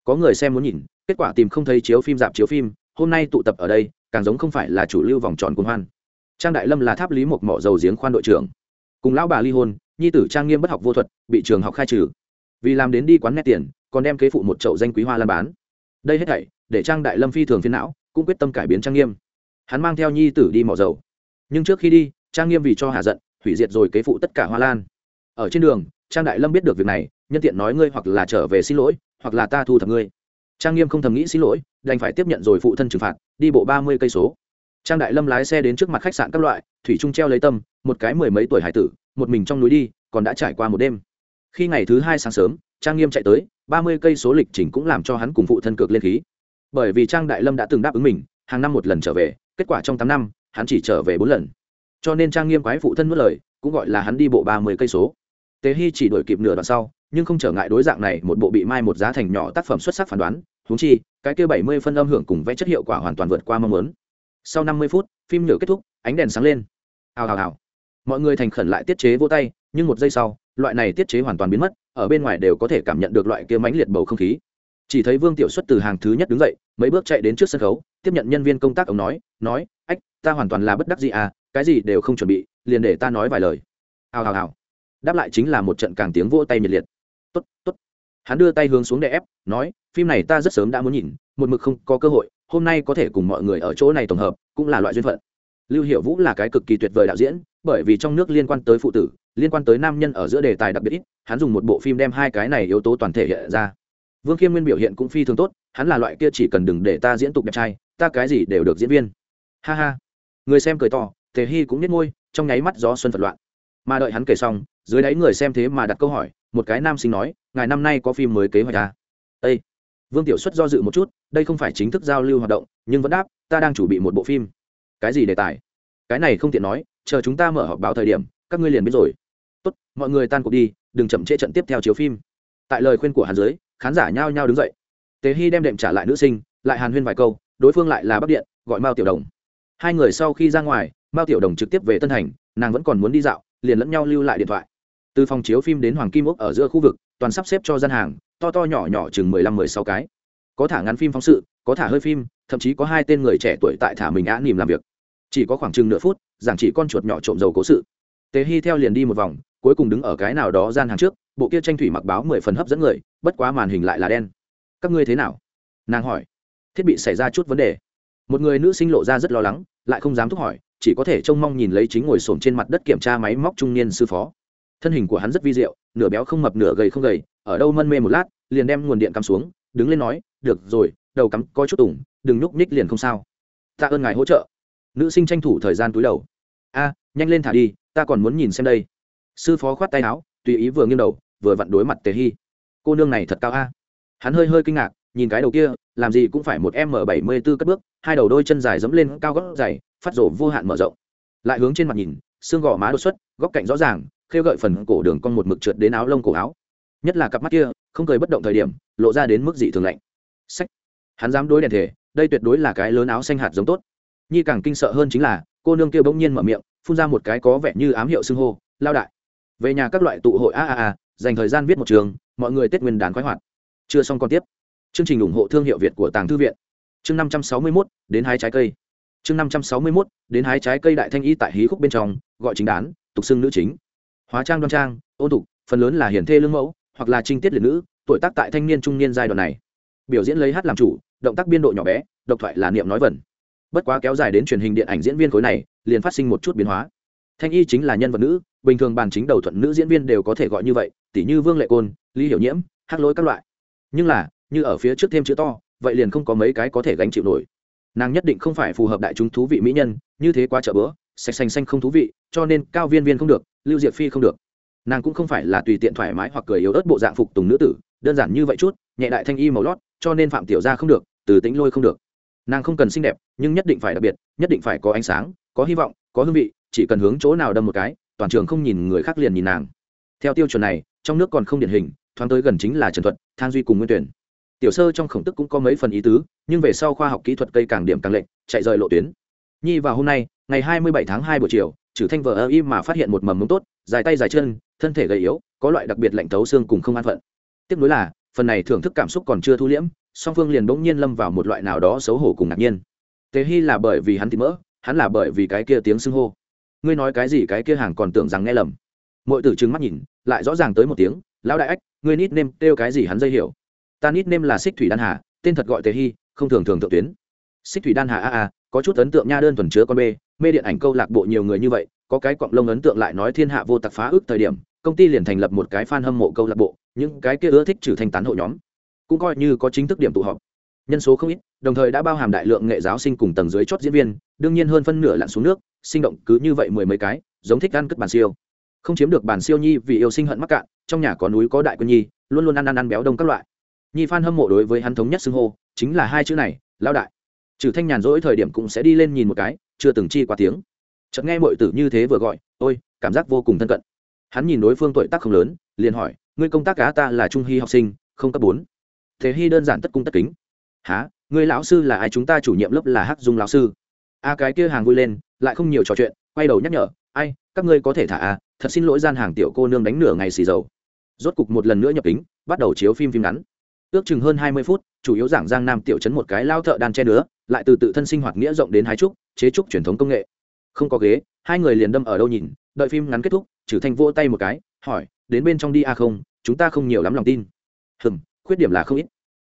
Có người xem muốn nhìn, kết quả tìm không thấy chiếu phim dạp chiếu phim, hôm nay tụ tập ở đây, càng giống không phải là chủ lưu vòng tròn cuồng hoan. Trang đại lâm là tháp lý một mỏ dầu giếng khoan đội trưởng. Cùng lão bà ly hôn, nhi tử trang nghiêm bất học vô thuật, bị trường học khai trừ. Vì làm đến đi quán nét tiền, còn đem kế phụ một chậu danh quý hoa lan bán. Đây hết thảy, để trang đại lâm phi thường phiến não, cũng quyết tâm cải biến trang nghiêm. Hắn mang theo nhi tử đi mỏ dầu nhưng trước khi đi, trang nghiêm vì cho hạ giận, hủy diệt rồi kế phụ tất cả hoa lan. Ở trên đường, trang đại lâm biết được việc này, nhân tiện nói ngươi hoặc là trở về xin lỗi, hoặc là ta thu thập ngươi. Trang nghiêm không thầm nghĩ xin lỗi, đành phải tiếp nhận rồi phụ thân trừng phạt, đi bộ ba mươi cây số. Trang đại lâm lái xe đến trước mặt khách sạn các loại, thủy trung treo lấy tâm, một cái mười mấy tuổi hải tử, một mình trong núi đi, còn đã trải qua một đêm. Khi ngày thứ hai sáng sớm, trang nghiêm chạy tới, ba mươi cây số lịch trình cũng làm cho hắn cùng phụ thân cược lên khí. Bởi vì trang đại lâm đã từng đáp ứng mình, hàng năm một lần trở về, kết quả trong tám năm hắn chỉ trở về bốn lần. Cho nên trang nghiêm quái phụ thân mất lời, cũng gọi là hắn đi bộ ba mươi cây số. Tế hy chỉ đổi kịp nửa đoạn sau, nhưng không trở ngại đối dạng này một bộ bị mai một giá thành nhỏ tác phẩm xuất sắc phán đoán húng chi, cái kia bảy mươi phân âm hưởng cùng vẽ chất hiệu quả hoàn toàn vượt qua mong muốn. Sau năm mươi phút, phim nhựa kết thúc, ánh đèn sáng lên. Hào hào hào. Mọi người thành khẩn lại tiết chế vô tay, nhưng một giây sau, loại này tiết chế hoàn toàn biến mất, ở bên ngoài đều có thể cảm nhận được loại kia mãnh liệt bầu không khí. Chỉ thấy vương tiểu xuất từ hàng thứ nhất đứng dậy, mấy bước chạy đến trước sân khấu tiếp nhận nhân viên công tác ông nói nói, ách, ta hoàn toàn là bất đắc gì à cái gì đều không chuẩn bị, liền để ta nói vài lời. Hào hào hào. Đáp lại chính là một trận càng tiếng vỗ tay nhiệt liệt. Tốt tốt. Hắn đưa tay hướng xuống để ép, nói, phim này ta rất sớm đã muốn nhìn, một mực không có cơ hội, hôm nay có thể cùng mọi người ở chỗ này tổng hợp, cũng là loại duyên phận. Lưu hiệu vũ là cái cực kỳ tuyệt vời đạo diễn, bởi vì trong nước liên quan tới phụ tử, liên quan tới nam nhân ở giữa đề tài đặc biệt ít, hắn dùng một bộ phim đem hai cái này yếu tố toàn thể hiện ra. Vương khiêm nguyên biểu hiện cũng phi thường tốt, hắn là loại kia chỉ cần đừng để ta diễn tục đẹp trai ta cái gì đều được diễn viên. Ha ha. Người xem cười to, tề hy cũng nhét ngôi trong nháy mắt gió xuân phật loạn. Mà đợi hắn kể xong, dưới đáy người xem thế mà đặt câu hỏi, một cái nam sinh nói, ngài năm nay có phim mới kế hoạch à? â vương tiểu xuất do dự một chút, đây không phải chính thức giao lưu hoạt động, nhưng vẫn đáp, ta đang chuẩn bị một bộ phim. Cái gì đề tài? Cái này không tiện nói, chờ chúng ta mở họp báo thời điểm, các ngươi liền biết rồi. Tốt, mọi người tan cuộc đi, đừng chậm trễ trận tiếp theo chiếu phim. Tại lời khuyên của hàn dưới, khán giả nhao nhao đứng dậy. Tế hy đem đệm trả lại nữ sinh, lại hàn huyên vài câu đối phương lại là bắc điện, gọi mao tiểu đồng. Hai người sau khi ra ngoài, mao tiểu đồng trực tiếp về tân thành, nàng vẫn còn muốn đi dạo, liền lẫn nhau lưu lại điện thoại. Từ phòng chiếu phim đến hoàng kim ốc ở giữa khu vực, toàn sắp xếp cho gian hàng, to to nhỏ nhỏ chừng mười lăm, mười sáu cái. Có thả ngắn phim phóng sự, có thả hơi phim, thậm chí có hai tên người trẻ tuổi tại thả mình á nìm làm việc. Chỉ có khoảng chừng nửa phút, giảng chỉ con chuột nhỏ trộm dầu cố sự. Tế hy theo liền đi một vòng, cuối cùng đứng ở cái nào đó gian hàng trước, bộ kia tranh thủy mặc báo mười phần hấp dẫn người, bất quá màn hình lại là đen. Các ngươi thế nào? nàng hỏi thiết bị xảy ra chút vấn đề. Một người nữ sinh lộ ra rất lo lắng, lại không dám thúc hỏi, chỉ có thể trông mong nhìn lấy chính ngồi xổm trên mặt đất kiểm tra máy móc trung niên sư phó. Thân hình của hắn rất vi diệu, nửa béo không mập nửa gầy không gầy, ở đâu mân mê một lát, liền đem nguồn điện cắm xuống, đứng lên nói, được rồi, đầu cắm có chút tủng đừng nhúc nhích liền không sao. Tạ ơn ngài hỗ trợ. Nữ sinh tranh thủ thời gian túi đầu. A, nhanh lên thả đi, ta còn muốn nhìn xem đây. Sư phó khoát tay áo, tùy ý vừa nghiêng đầu, vừa vặn đối mặt tề hy. Cô nương này thật cao a. Hắn hơi hơi kinh ngạc nhìn cái đầu kia, làm gì cũng phải một m bảy mươi b ố cất bước, hai đầu đôi chân dài dẫm lên cao gót dày, phát rổ vô hạn mở rộng. Lại hướng trên mặt nhìn, xương gò má đột xuất, góc cạnh rõ ràng, khêu gợi phần cổ đường con một mực trượt đến áo lông cổ áo. Nhất là cặp mắt kia, không cười bất động thời điểm, lộ ra đến mức dị thường lạnh. Sách. Hắn dám đối đèn thể đây tuyệt đối là cái lớn áo xanh hạt giống tốt. Nhi càng kinh sợ hơn chính là, cô nương kia bỗng nhiên mở miệng, phun ra một cái có vẻ như ám hiệu xưng hô, lao đại. Về nhà các loại tụ hội a a a, dành thời gian viết một trường, mọi người tết nguyên đán khoái hoạt. Chưa xong còn tiếp chương trình ủng hộ thương hiệu việt của tàng thư viện. Chương năm trăm sáu mươi mốt, đến hái trái cây. Chương năm trăm sáu mươi mốt, đến hái trái cây đại thanh y tại hí khúc bên trong, gọi chính đán, tục xưng nữ chính. Hóa trang đoan trang, ôn tục, phần lớn là hiển thê lương mẫu, hoặc là trinh tiết liệt nữ, tuổi tác tại thanh niên trung niên giai đoạn này. Biểu diễn lấy hát làm chủ, động tác biên độ nhỏ bé, độc thoại là niệm nói vẩn bất quá kéo dài đến truyền hình điện ảnh diễn viên khối này, liền phát sinh một chút biến hóa. Thanh y chính là nhân vật nữ, bình thường bàn chính đầu thuận nữ diễn viên đều có thể gọi như vậy tỷ như vương lệ côn, lý hiểu nhiễm, hát lỗi các loại. Nhưng là như ở phía trước thêm chữ to, vậy liền không có mấy cái có thể gánh chịu nổi. Nàng nhất định không phải phù hợp đại chúng thú vị mỹ nhân, như thế quá chợ bữa, sạch xanh xanh không thú vị, cho nên cao viên viên không được, lưu diệp phi không được. Nàng cũng không phải là tùy tiện thoải mái hoặc cười yếu ớt bộ dạng phục tùng nữ tử, đơn giản như vậy chút, nhẹ đại thanh y màu lót, cho nên phạm tiểu gia không được, từ tính lôi không được. Nàng không cần xinh đẹp, nhưng nhất định phải đặc biệt, nhất định phải có ánh sáng, có hy vọng, có hương vị, chỉ cần hướng chỗ nào đâm một cái, toàn trường không nhìn người khác liền nhìn nàng. Theo tiêu chuẩn này, trong nước còn không điển hình, thoáng tới gần chính là trần thuật, thang duy cùng nguyên tuyển tiểu sơ trong khổng tức cũng có mấy phần ý tứ, nhưng về sau khoa học kỹ thuật cây càng điểm càng lệnh chạy rời lộ tuyến. Nhi vào hôm nay, ngày hai mươi bảy tháng hai buổi chiều, trừ thanh vợ ơ y mà phát hiện một mầm mống tốt, dài tay dài chân, thân thể gầy yếu, có loại đặc biệt lạnh thấu xương cùng không an phận. Tiếp nối là, phần này thưởng thức cảm xúc còn chưa thu liễm, song phương liền bỗng nhiên lâm vào một loại nào đó xấu hổ cùng ngạc nhiên. Tế hy là bởi vì hắn thì mỡ, hắn là bởi vì cái kia tiếng xưng hô. Ngươi nói cái gì cái kia hàng còn tưởng rằng nghe lầm. Mọi tử trừng mắt nhìn, lại rõ ràng tới một tiếng, lão đại ách, ngươi nít nêm kêu cái gì hắn dây hiểu? Ta nít nêm là xích thủy đan hà, tên thật gọi tế hy, không thường thường thượng tuyến. Xích thủy đan hà, a a, có chút ấn tượng nha, đơn thuần chứa con b mê điện ảnh câu lạc bộ nhiều người như vậy, có cái cọng lông ấn tượng lại nói thiên hạ vô tặc phá ước thời điểm, công ty liền thành lập một cái fan hâm mộ câu lạc bộ, những cái kia ưa thích trừ thanh tán hộ nhóm, cũng coi như có chính thức điểm tụ họp. Nhân số không ít, đồng thời đã bao hàm đại lượng nghệ giáo sinh cùng tầng dưới chót diễn viên, đương nhiên hơn phân nửa lặn xuống nước, sinh động cứ như vậy mười mấy cái, giống thích ăn cất bàn siêu. Không chiếm được bàn siêu nhi vì yêu sinh hận mắc cạn, trong nhà có núi có đại quân nhi, luôn luôn ăn ăn ăn béo đông các loại nhi phan hâm mộ đối với hắn thống nhất xưng hô, chính là hai chữ này lao đại. Trừ thanh nhàn rỗi thời điểm cũng sẽ đi lên nhìn một cái, chưa từng chi qua tiếng. Chợt nghe mọi tử như thế vừa gọi, ôi, cảm giác vô cùng thân cận. Hắn nhìn đối phương tuổi tác không lớn, liền hỏi, ngươi công tác cá ta là trung hy học sinh, không cấp bốn. Thế hy đơn giản tất cung tất kính. Há người lão sư là ai? Chúng ta chủ nhiệm lớp là hắc dung lão sư. A cái kia hàng vui lên, lại không nhiều trò chuyện, quay đầu nhắc nhở, ai, các ngươi có thể thả a thật xin lỗi gian hàng tiểu cô nương đánh nửa ngày xì dầu. Rốt cục một lần nữa nhập kính, bắt đầu chiếu phim phim ngắn ước chừng hơn hai mươi phút, chủ yếu giảng giang nam tiểu chấn một cái lao thợ đan che nữa lại từ tự thân sinh hoạt nghĩa rộng đến hái trúc, chế trúc truyền thống công nghệ. Không có ghế, hai người liền đâm ở đâu nhìn, đợi phim ngắn kết thúc trừ thanh vỗ tay một cái, hỏi, đến bên trong đi a không? Chúng ta không nhiều lắm lòng tin. Hừm, khuyết điểm là không ít.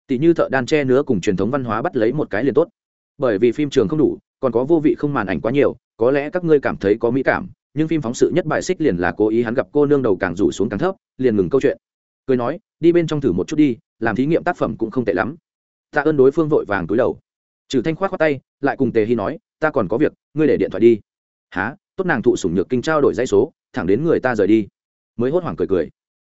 Tỷ như thợ đan che nứa cùng truyền thống văn hóa bắt lấy một cái liền tốt. Bởi vì phim trường không đủ, còn có vô vị không màn ảnh quá nhiều, có lẽ các ngươi cảm thấy có mỹ cảm, nhưng phim phóng sự nhất bài xích liền là cố ý hắn gặp cô nương đầu càng rủ xuống càng thấp, liền ngừng câu chuyện cười nói, đi bên trong thử một chút đi, làm thí nghiệm tác phẩm cũng không tệ lắm. Tạ ơn đối phương vội vàng túi đầu. Trừ thanh khoát khoát tay, lại cùng tề hy nói, ta còn có việc, ngươi để điện thoại đi. Há tốt nàng thụ sủng nhược kinh trao đổi dây số, thẳng đến người ta rời đi. Mới hốt hoảng cười cười.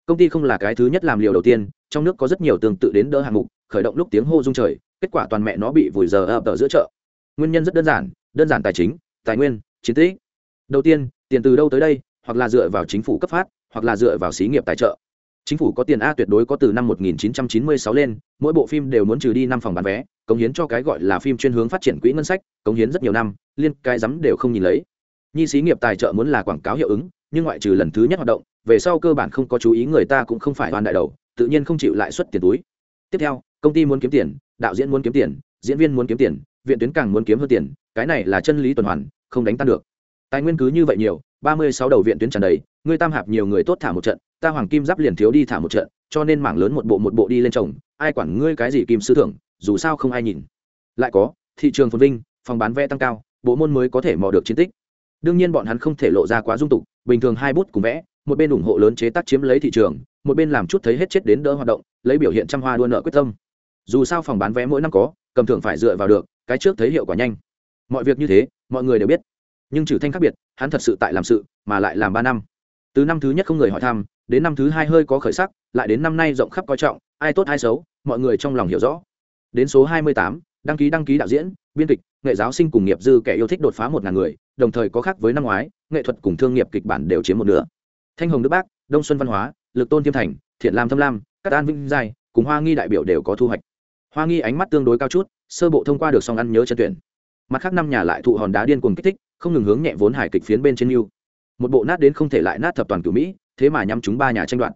Công ty không là cái thứ nhất làm liều đầu tiên, trong nước có rất nhiều tương tự đến đỡ hạng mục, khởi động lúc tiếng hô rung trời, kết quả toàn mẹ nó bị vùi giờ ập ở giữa chợ. Nguyên nhân rất đơn giản đơn giản tài chính, tài nguyên, chiến tích. Đầu tiên, tiền từ đâu tới đây, hoặc là dựa vào chính phủ cấp phát, hoặc là dựa vào xí nghiệp tài trợ chính phủ có tiền a tuyệt đối có từ năm 1996 lên, mỗi bộ phim đều muốn trừ đi năm phòng bán vé, cống hiến cho cái gọi là phim chuyên hướng phát triển quỹ ngân sách, cống hiến rất nhiều năm, liên cái rắm đều không nhìn lấy. Nhi xí nghiệp tài trợ muốn là quảng cáo hiệu ứng, nhưng ngoại trừ lần thứ nhất hoạt động, về sau cơ bản không có chú ý người ta cũng không phải hoàn đại đầu, tự nhiên không chịu lại suất tiền túi. Tiếp theo, công ty muốn kiếm tiền, đạo diễn muốn kiếm tiền, diễn viên muốn kiếm tiền, viện tuyến càng muốn kiếm hơn tiền, cái này là chân lý tuần hoàn, không đánh tan được. Tài nguyên cứ như vậy nhiều ba mươi sáu đầu viện tuyến tràn đầy, ngươi tam hạp nhiều người tốt thả một trận, ta hoàng kim giáp liền thiếu đi thả một trận, cho nên mảng lớn một bộ một bộ đi lên chồng ai quản ngươi cái gì kim sư thưởng, dù sao không ai nhìn. Lại có, thị trường phồn vinh, phòng bán vé tăng cao, bộ môn mới có thể mò được chiến tích. Đương nhiên bọn hắn không thể lộ ra quá dung tục, bình thường hai bút cùng vẽ, một bên ủng hộ lớn chế tác chiếm lấy thị trường, một bên làm chút thấy hết chết đến đỡ hoạt động, lấy biểu hiện trăm hoa đua nợ quyết tâm. Dù sao phòng bán vé mỗi năm có, cầm thưởng phải dựa vào được, cái trước thấy hiệu quả nhanh. Mọi việc như thế, mọi người đều biết nhưng trừ thanh khác biệt, hắn thật sự tại làm sự, mà lại làm ba năm. Từ năm thứ nhất không người hỏi thăm, đến năm thứ hai hơi có khởi sắc, lại đến năm nay rộng khắp coi trọng, ai tốt ai xấu, mọi người trong lòng hiểu rõ. Đến số hai mươi tám, đăng ký đăng ký đạo diễn, biên kịch, nghệ giáo sinh cùng nghiệp dư kẻ yêu thích đột phá một ngàn người, đồng thời có khác với năm ngoái, nghệ thuật cùng thương nghiệp kịch bản đều chiếm một nửa. Thanh hồng đức bác, đông xuân văn hóa, lực tôn thiêm thành, thiện lam thâm lam các an vinh giai, cùng hoa nghi đại biểu đều có thu hoạch. Hoa nghi ánh mắt tương đối cao chút, sơ bộ thông qua được song ăn nhớ chân tuyển. Mặt khác năm nhà lại thụ hòn đá điên cuồng kích thích không ngừng hướng nhẹ vốn hải kịch phiến bên trên mưu một bộ nát đến không thể lại nát thập toàn cửu mỹ, thế mà nhắm chúng ba nhà tranh đoạt.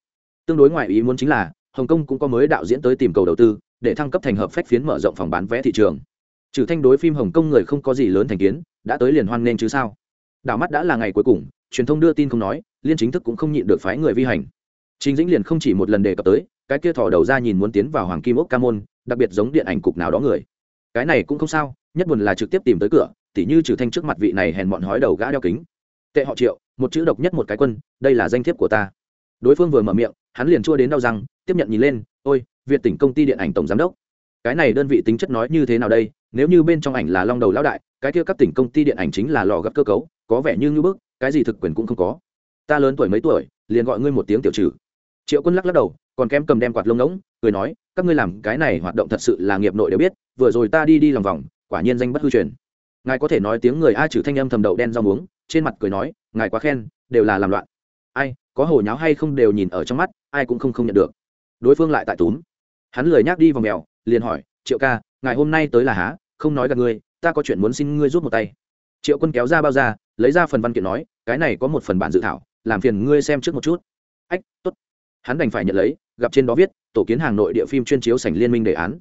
Tương đối ngoài ý muốn chính là, hồng kông cũng có mới đạo diễn tới tìm cầu đầu tư, để thăng cấp thành hợp phách phiến mở rộng phòng bán vé thị trường. Trừ thanh đối phim hồng kông người không có gì lớn thành kiến, đã tới liền hoan nên chứ sao? Đảo mắt đã là ngày cuối cùng, truyền thông đưa tin không nói, liên chính thức cũng không nhịn được phái người vi hành. Chính dĩnh liền không chỉ một lần đề cập tới, cái kia thò đầu ra nhìn muốn tiến vào hoàng kim ốc ca môn, đặc biệt giống điện ảnh cục nào đó người. Cái này cũng không sao, nhất buồn là trực tiếp tìm tới cửa tỉ như trừ thanh trước mặt vị này hèn bọn hói đầu gã đeo kính. Tệ họ triệu, một chữ độc nhất một cái quân, đây là danh thiếp của ta. Đối phương vừa mở miệng, hắn liền chua đến đau răng, tiếp nhận nhìn lên, ôi, việt tỉnh công ty điện ảnh tổng giám đốc. Cái này đơn vị tính chất nói như thế nào đây? Nếu như bên trong ảnh là long đầu lão đại, cái kia các tỉnh công ty điện ảnh chính là lò gấp cơ cấu, có vẻ như ngưỡng bức, cái gì thực quyền cũng không có. Ta lớn tuổi mấy tuổi, liền gọi ngươi một tiếng tiểu trừ. Triệu quân lắc lắc đầu, còn kém cầm đem quạt lông ngỗng, cười nói, các ngươi làm cái này hoạt động thật sự là nghiệp nội đều biết, vừa rồi ta đi đi lòng vòng, quả nhiên danh bất hư truyền ngài có thể nói tiếng người a trừ thanh âm thầm đậu đen rau muống, trên mặt cười nói, ngài quá khen, đều là làm loạn. Ai, có hồ nháo hay không đều nhìn ở trong mắt, ai cũng không không nhận được. Đối phương lại tại túm. Hắn lười nhác đi vào mèo, liền hỏi, triệu ca, ngài hôm nay tới là há? Không nói gặp ngươi, ta có chuyện muốn xin ngươi rút một tay. Triệu quân kéo ra bao ra, lấy ra phần văn kiện nói, cái này có một phần bản dự thảo, làm phiền ngươi xem trước một chút. Ách, tốt. Hắn đành phải nhận lấy, gặp trên đó viết, tổ kiến hàng nội địa phim chuyên chiếu sảnh liên minh đề án.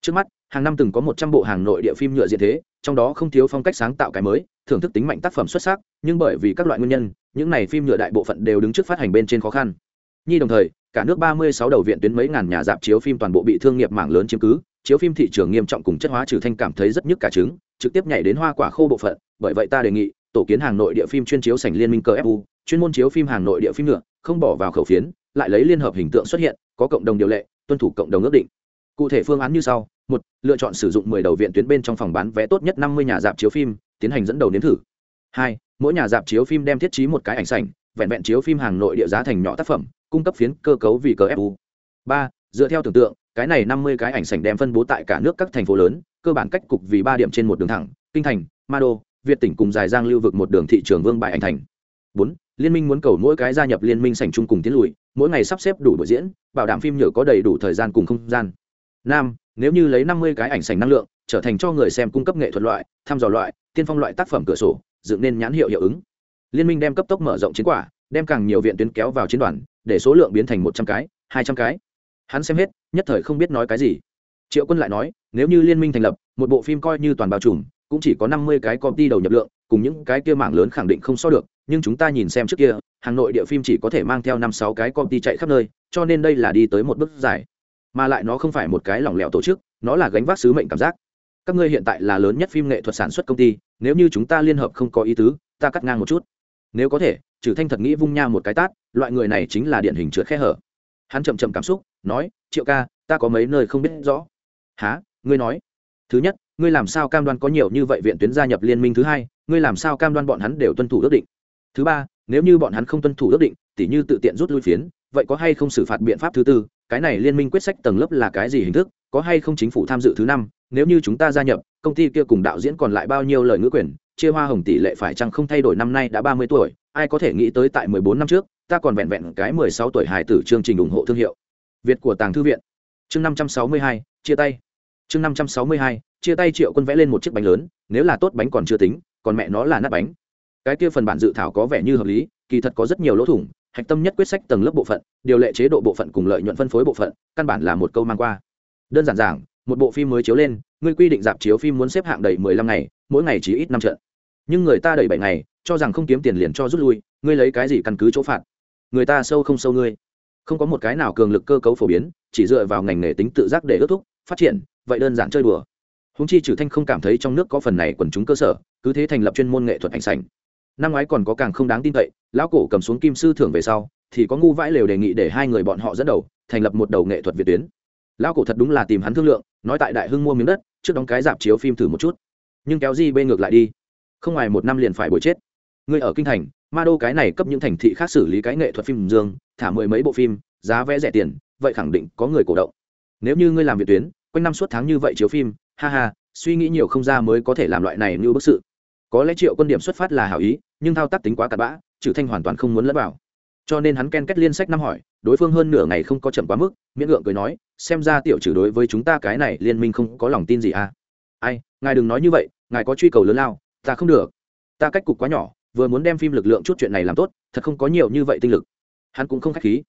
Trước mắt hàng năm từng có một trăm bộ hàng nội địa phim nhựa diện thế, trong đó không thiếu phong cách sáng tạo cái mới, thưởng thức tính mạnh tác phẩm xuất sắc, nhưng bởi vì các loại nguyên nhân, những này phim nhựa đại bộ phận đều đứng trước phát hành bên trên khó khăn. Nhi đồng thời, cả nước ba mươi sáu đầu viện tuyến mấy ngàn nhà dạp chiếu phim toàn bộ bị thương nghiệp mảng lớn chiếm cứ, chiếu phim thị trường nghiêm trọng cùng chất hóa trừ thanh cảm thấy rất nhức cả trứng, trực tiếp nhảy đến hoa quả khô bộ phận, bởi vậy ta đề nghị, tổ kiến hàng nội địa phim chuyên chiếu sảnh liên minh cờ fu chuyên môn chiếu phim hàng nội địa phim nữa không bỏ vào khẩu phiến, lại lấy liên hợp hình tượng xuất hiện, có cộng đồng điều lệ, tuân thủ cộng đồng ước định cụ thể phương án như sau. Một, lựa chọn sử dụng mười đầu viện tuyến bên trong phòng bán vé tốt nhất năm mươi nhà dạp chiếu phim, tiến hành dẫn đầu nếm thử. Hai, mỗi nhà dạp chiếu phim đem thiết trí một cái ảnh sảnh, vẹn vẹn chiếu phim hàng nội địa giá thành nhỏ tác phẩm, cung cấp phiến cơ cấu vì cờ fu ba, dựa theo tưởng tượng, cái này năm mươi cái ảnh sảnh đem phân bố tại cả nước các thành phố lớn, cơ bản cách cục vì ba điểm trên một đường thẳng, kinh thành, ma đô, việt tỉnh cùng dài giang lưu vực một đường thị trường vương bại ảnh thành. Bốn, liên minh muốn cầu mỗi cái gia nhập liên minh sảnh chung cùng tiến lùi, mỗi ngày sắp xếp đủ buổi diễn, bảo đảm phim nhựa có đầy đủ thời gian cùng không gian năm nếu như lấy năm mươi cái ảnh sảnh năng lượng, trở thành cho người xem cung cấp nghệ thuật loại, thăm dò loại, tiên phong loại tác phẩm cửa sổ, dựng nên nhãn hiệu hiệu ứng. Liên minh đem cấp tốc mở rộng chiến quả, đem càng nhiều viện tuyến kéo vào chiến đoàn, để số lượng biến thành một trăm cái, hai trăm cái. Hắn xem hết, nhất thời không biết nói cái gì. Triệu quân lại nói, nếu như liên minh thành lập, một bộ phim coi như toàn bao trùm, cũng chỉ có năm mươi cái công ty đầu nhập lượng, cùng những cái kia mảng lớn khẳng định không so được, nhưng chúng ta nhìn xem trước kia, hà nội địa phim chỉ có thể mang theo năm sáu cái công ty chạy khắp nơi, cho nên đây là đi tới một bước giải mà lại nó không phải một cái lỏng lẻo tổ chức, nó là gánh vác sứ mệnh cảm giác. Các ngươi hiện tại là lớn nhất phim nghệ thuật sản xuất công ty, nếu như chúng ta liên hợp không có ý tứ, ta cắt ngang một chút. Nếu có thể, trừ thanh thật nghĩ vung nha một cái tát, loại người này chính là điển hình trượt khe hở. Hắn chậm chậm cảm xúc, nói, triệu ca, ta có mấy nơi không biết rõ. Há ngươi nói. Thứ nhất, ngươi làm sao cam đoan có nhiều như vậy viện tuyến gia nhập liên minh thứ hai, ngươi làm sao cam đoan bọn hắn đều tuân thủ ước định? Thứ ba, nếu như bọn hắn không tuân thủ ước định, tỉ như tự tiện rút lui phiến, vậy có hay không xử phạt biện pháp thứ tư? Cái này liên minh quyết sách tầng lớp là cái gì hình thức, có hay không chính phủ tham dự thứ năm, nếu như chúng ta gia nhập, công ty kia cùng đạo diễn còn lại bao nhiêu lời ngữ quyền, chia hoa hồng tỷ lệ phải chăng không thay đổi năm nay đã ba mươi tuổi, ai có thể nghĩ tới tại mười bốn năm trước, ta còn vẹn vẹn cái mười sáu tuổi hài tử chương trình ủng hộ thương hiệu. Việt của tàng thư viện. Chương năm trăm sáu mươi hai, chia tay. Chương năm trăm sáu mươi hai, chia tay triệu quân vẽ lên một chiếc bánh lớn, nếu là tốt bánh còn chưa tính, còn mẹ nó là nát bánh. Cái kia phần bản dự thảo có vẻ như hợp lý, kỳ thật có rất nhiều lỗ thủng hạch tâm nhất quyết sách tầng lớp bộ phận, điều lệ chế độ bộ phận cùng lợi nhuận phân phối bộ phận, căn bản là một câu mang qua. Đơn giản giảng, một bộ phim mới chiếu lên, ngươi quy định dạp chiếu phim muốn xếp hạng đầy mười lăm ngày, mỗi ngày chỉ ít năm trận. Nhưng người ta đầy bảy ngày, cho rằng không kiếm tiền liền cho rút lui, ngươi lấy cái gì căn cứ chỗ phạt? Người ta sâu không sâu ngươi. Không có một cái nào cường lực cơ cấu phổ biến, chỉ dựa vào ngành nghề tính tự giác để ước thúc, phát triển, vậy đơn giản chơi đùa. Húng chi trừ thanh không cảm thấy trong nước có phần này quần chúng cơ sở, cứ thế thành lập chuyên môn nghệ thuật ảnh sảnh năm ngoái còn có càng không đáng tin cậy, lão cổ cầm xuống kim sư thưởng về sau, thì có ngu vãi lều đề nghị để hai người bọn họ dẫn đầu, thành lập một đầu nghệ thuật việt tuyến. Lão cổ thật đúng là tìm hắn thương lượng, nói tại đại hưng mua miếng đất, trước đóng cái dạp chiếu phim thử một chút. Nhưng kéo di bê ngược lại đi. Không ngoài một năm liền phải bồi chết. Ngươi ở kinh thành, ma đô cái này cấp những thành thị khác xử lý cái nghệ thuật phim dương, thả mười mấy bộ phim, giá vé rẻ tiền, vậy khẳng định có người cổ động. Nếu như ngươi làm việt tuyến, quanh năm suốt tháng như vậy chiếu phim, ha ha, suy nghĩ nhiều không ra mới có thể làm loại này như bức sự có lẽ triệu quân điểm xuất phát là hảo ý, nhưng thao tác tính quá cặn bã trừ thanh hoàn toàn không muốn lẫn vào. Cho nên hắn ken kết liên sách năm hỏi, đối phương hơn nửa ngày không có chậm quá mức, miễn ngượng cười nói, xem ra tiểu trừ đối với chúng ta cái này liên minh không có lòng tin gì à? Ai, ngài đừng nói như vậy, ngài có truy cầu lớn lao, ta không được. Ta cách cục quá nhỏ, vừa muốn đem phim lực lượng chút chuyện này làm tốt, thật không có nhiều như vậy tinh lực. Hắn cũng không khách khí.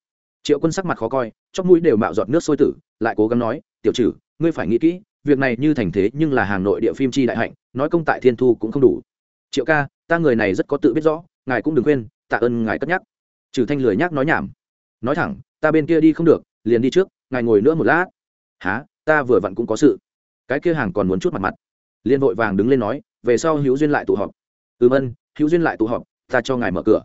Triệu quân sắc mặt khó coi chóc mũi đều mạo giọt nước sôi tử, lại cố gắng nói, tiểu trừ, ngươi phải nghĩ kỹ, việc này như thành thế nhưng là hàng nội địa phim chi đại hạnh, nói công tại thiên thu cũng không đủ triệu ca, ta người này rất có tự biết rõ, ngài cũng đừng quên tạ ơn ngài cất nhắc. Trừ thanh lười nhắc nói nhảm. Nói thẳng, ta bên kia đi không được, liền đi trước, ngài ngồi nữa một lát. Há ta vừa vặn cũng có sự. Cái kia hàng còn muốn chút mặt mặt. Liên vội vàng đứng lên nói, về sau hữu duyên lại tụ họp. Ừ vân hữu duyên lại tụ họp, ta cho ngài mở cửa.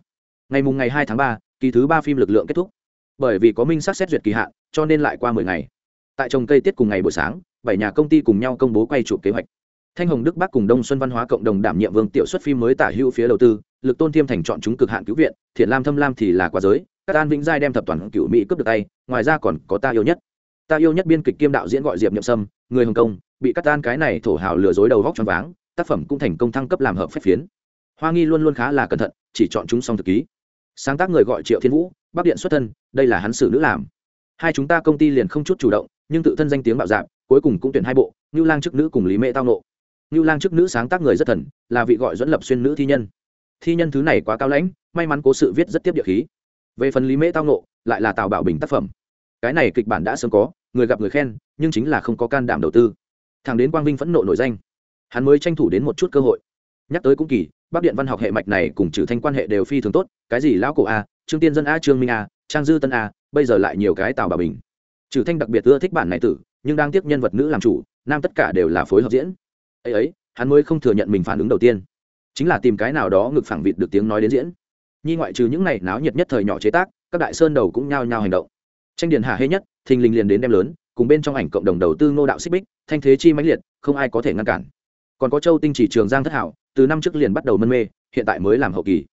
Ngày mùng ngày hai tháng ba, kỳ thứ ba phim lực lượng kết thúc. Bởi vì có minh sát xét duyệt kỳ hạn, cho nên lại qua mười ngày. Tại trồng cây tiết cùng ngày buổi sáng, bảy nhà công ty cùng nhau công bố quay chụp kế hoạch thanh hồng đức bắc cùng đông xuân văn hóa cộng đồng đảm nhiệm vương tiểu xuất phim mới tả hữu phía đầu tư, lực tôn thiêm thành chọn chúng cực hạn cứu viện, thiện lam thâm lam thì là quá giới các an vĩnh giai đem thập toàn cựu mỹ cướp được tay, ngoài ra còn có ta yêu nhất. Ta yêu nhất biên kịch kiêm đạo diễn gọi diệp nhậm sâm, người hồng kông, bị cắt tan cái này thổ hào lừa dối đầu vóc choáng váng, tác phẩm cũng thành công thăng cấp làm hợp phép phiến. Hoa nghi luôn luôn khá là cẩn thận, chỉ chọn chúng xong thực ký. Sáng tác người gọi triệu thiên vũ, bắc điện xuất thân, đây là hắn xử nữ làm. Hai chúng ta công ty liền không chút chủ động, nhưng tự thân danh tiếng bạo dạp cuối cùng cũng tuyển hai bộ, ngưu lang chức nữ cùng lý mễ tao nộ ngưu lang chức nữ sáng tác người rất thần, là vị gọi dẫn lập xuyên nữ thi nhân. Thi nhân thứ này quá cao lãnh, may mắn cố sự viết rất tiếp địa khí. Về phần lý mễ tao nộ lại là tào bảo bình tác phẩm. Cái này kịch bản đã sớm có, người gặp người khen, nhưng chính là không có can đảm đầu tư. Thằng đến quang vinh phẫn nộ nổi danh, hắn mới tranh thủ đến một chút cơ hội. Nhắc tới cũng kỳ, bắc điện văn học hệ mạch này cùng trừ thanh quan hệ đều phi thường tốt, cái gì lão cổ a, trương tiên dân a, trương minh a, trang dư tân a, bây giờ lại nhiều cái tào bà bình. Trừ thanh đặc biệt ưa thích bản này tử, nhưng đang tiếc nhân vật nữ làm chủ, nam tất cả đều là phối hợp diễn ấy ấy, hắn mới không thừa nhận mình phản ứng đầu tiên. Chính là tìm cái nào đó ngực phẳng vịt được tiếng nói đến diễn. Nhi ngoại trừ những này náo nhiệt nhất thời nhỏ chế tác, các đại sơn đầu cũng nhao nhao hành động. Tranh điền hạ hê nhất, thình lình liền đến đem lớn, cùng bên trong ảnh cộng đồng đầu tư ngô đạo xích bích, thanh thế chi mãnh liệt, không ai có thể ngăn cản. Còn có châu tinh chỉ trường giang thất hảo, từ năm trước liền bắt đầu mân mê, hiện tại mới làm hậu kỳ.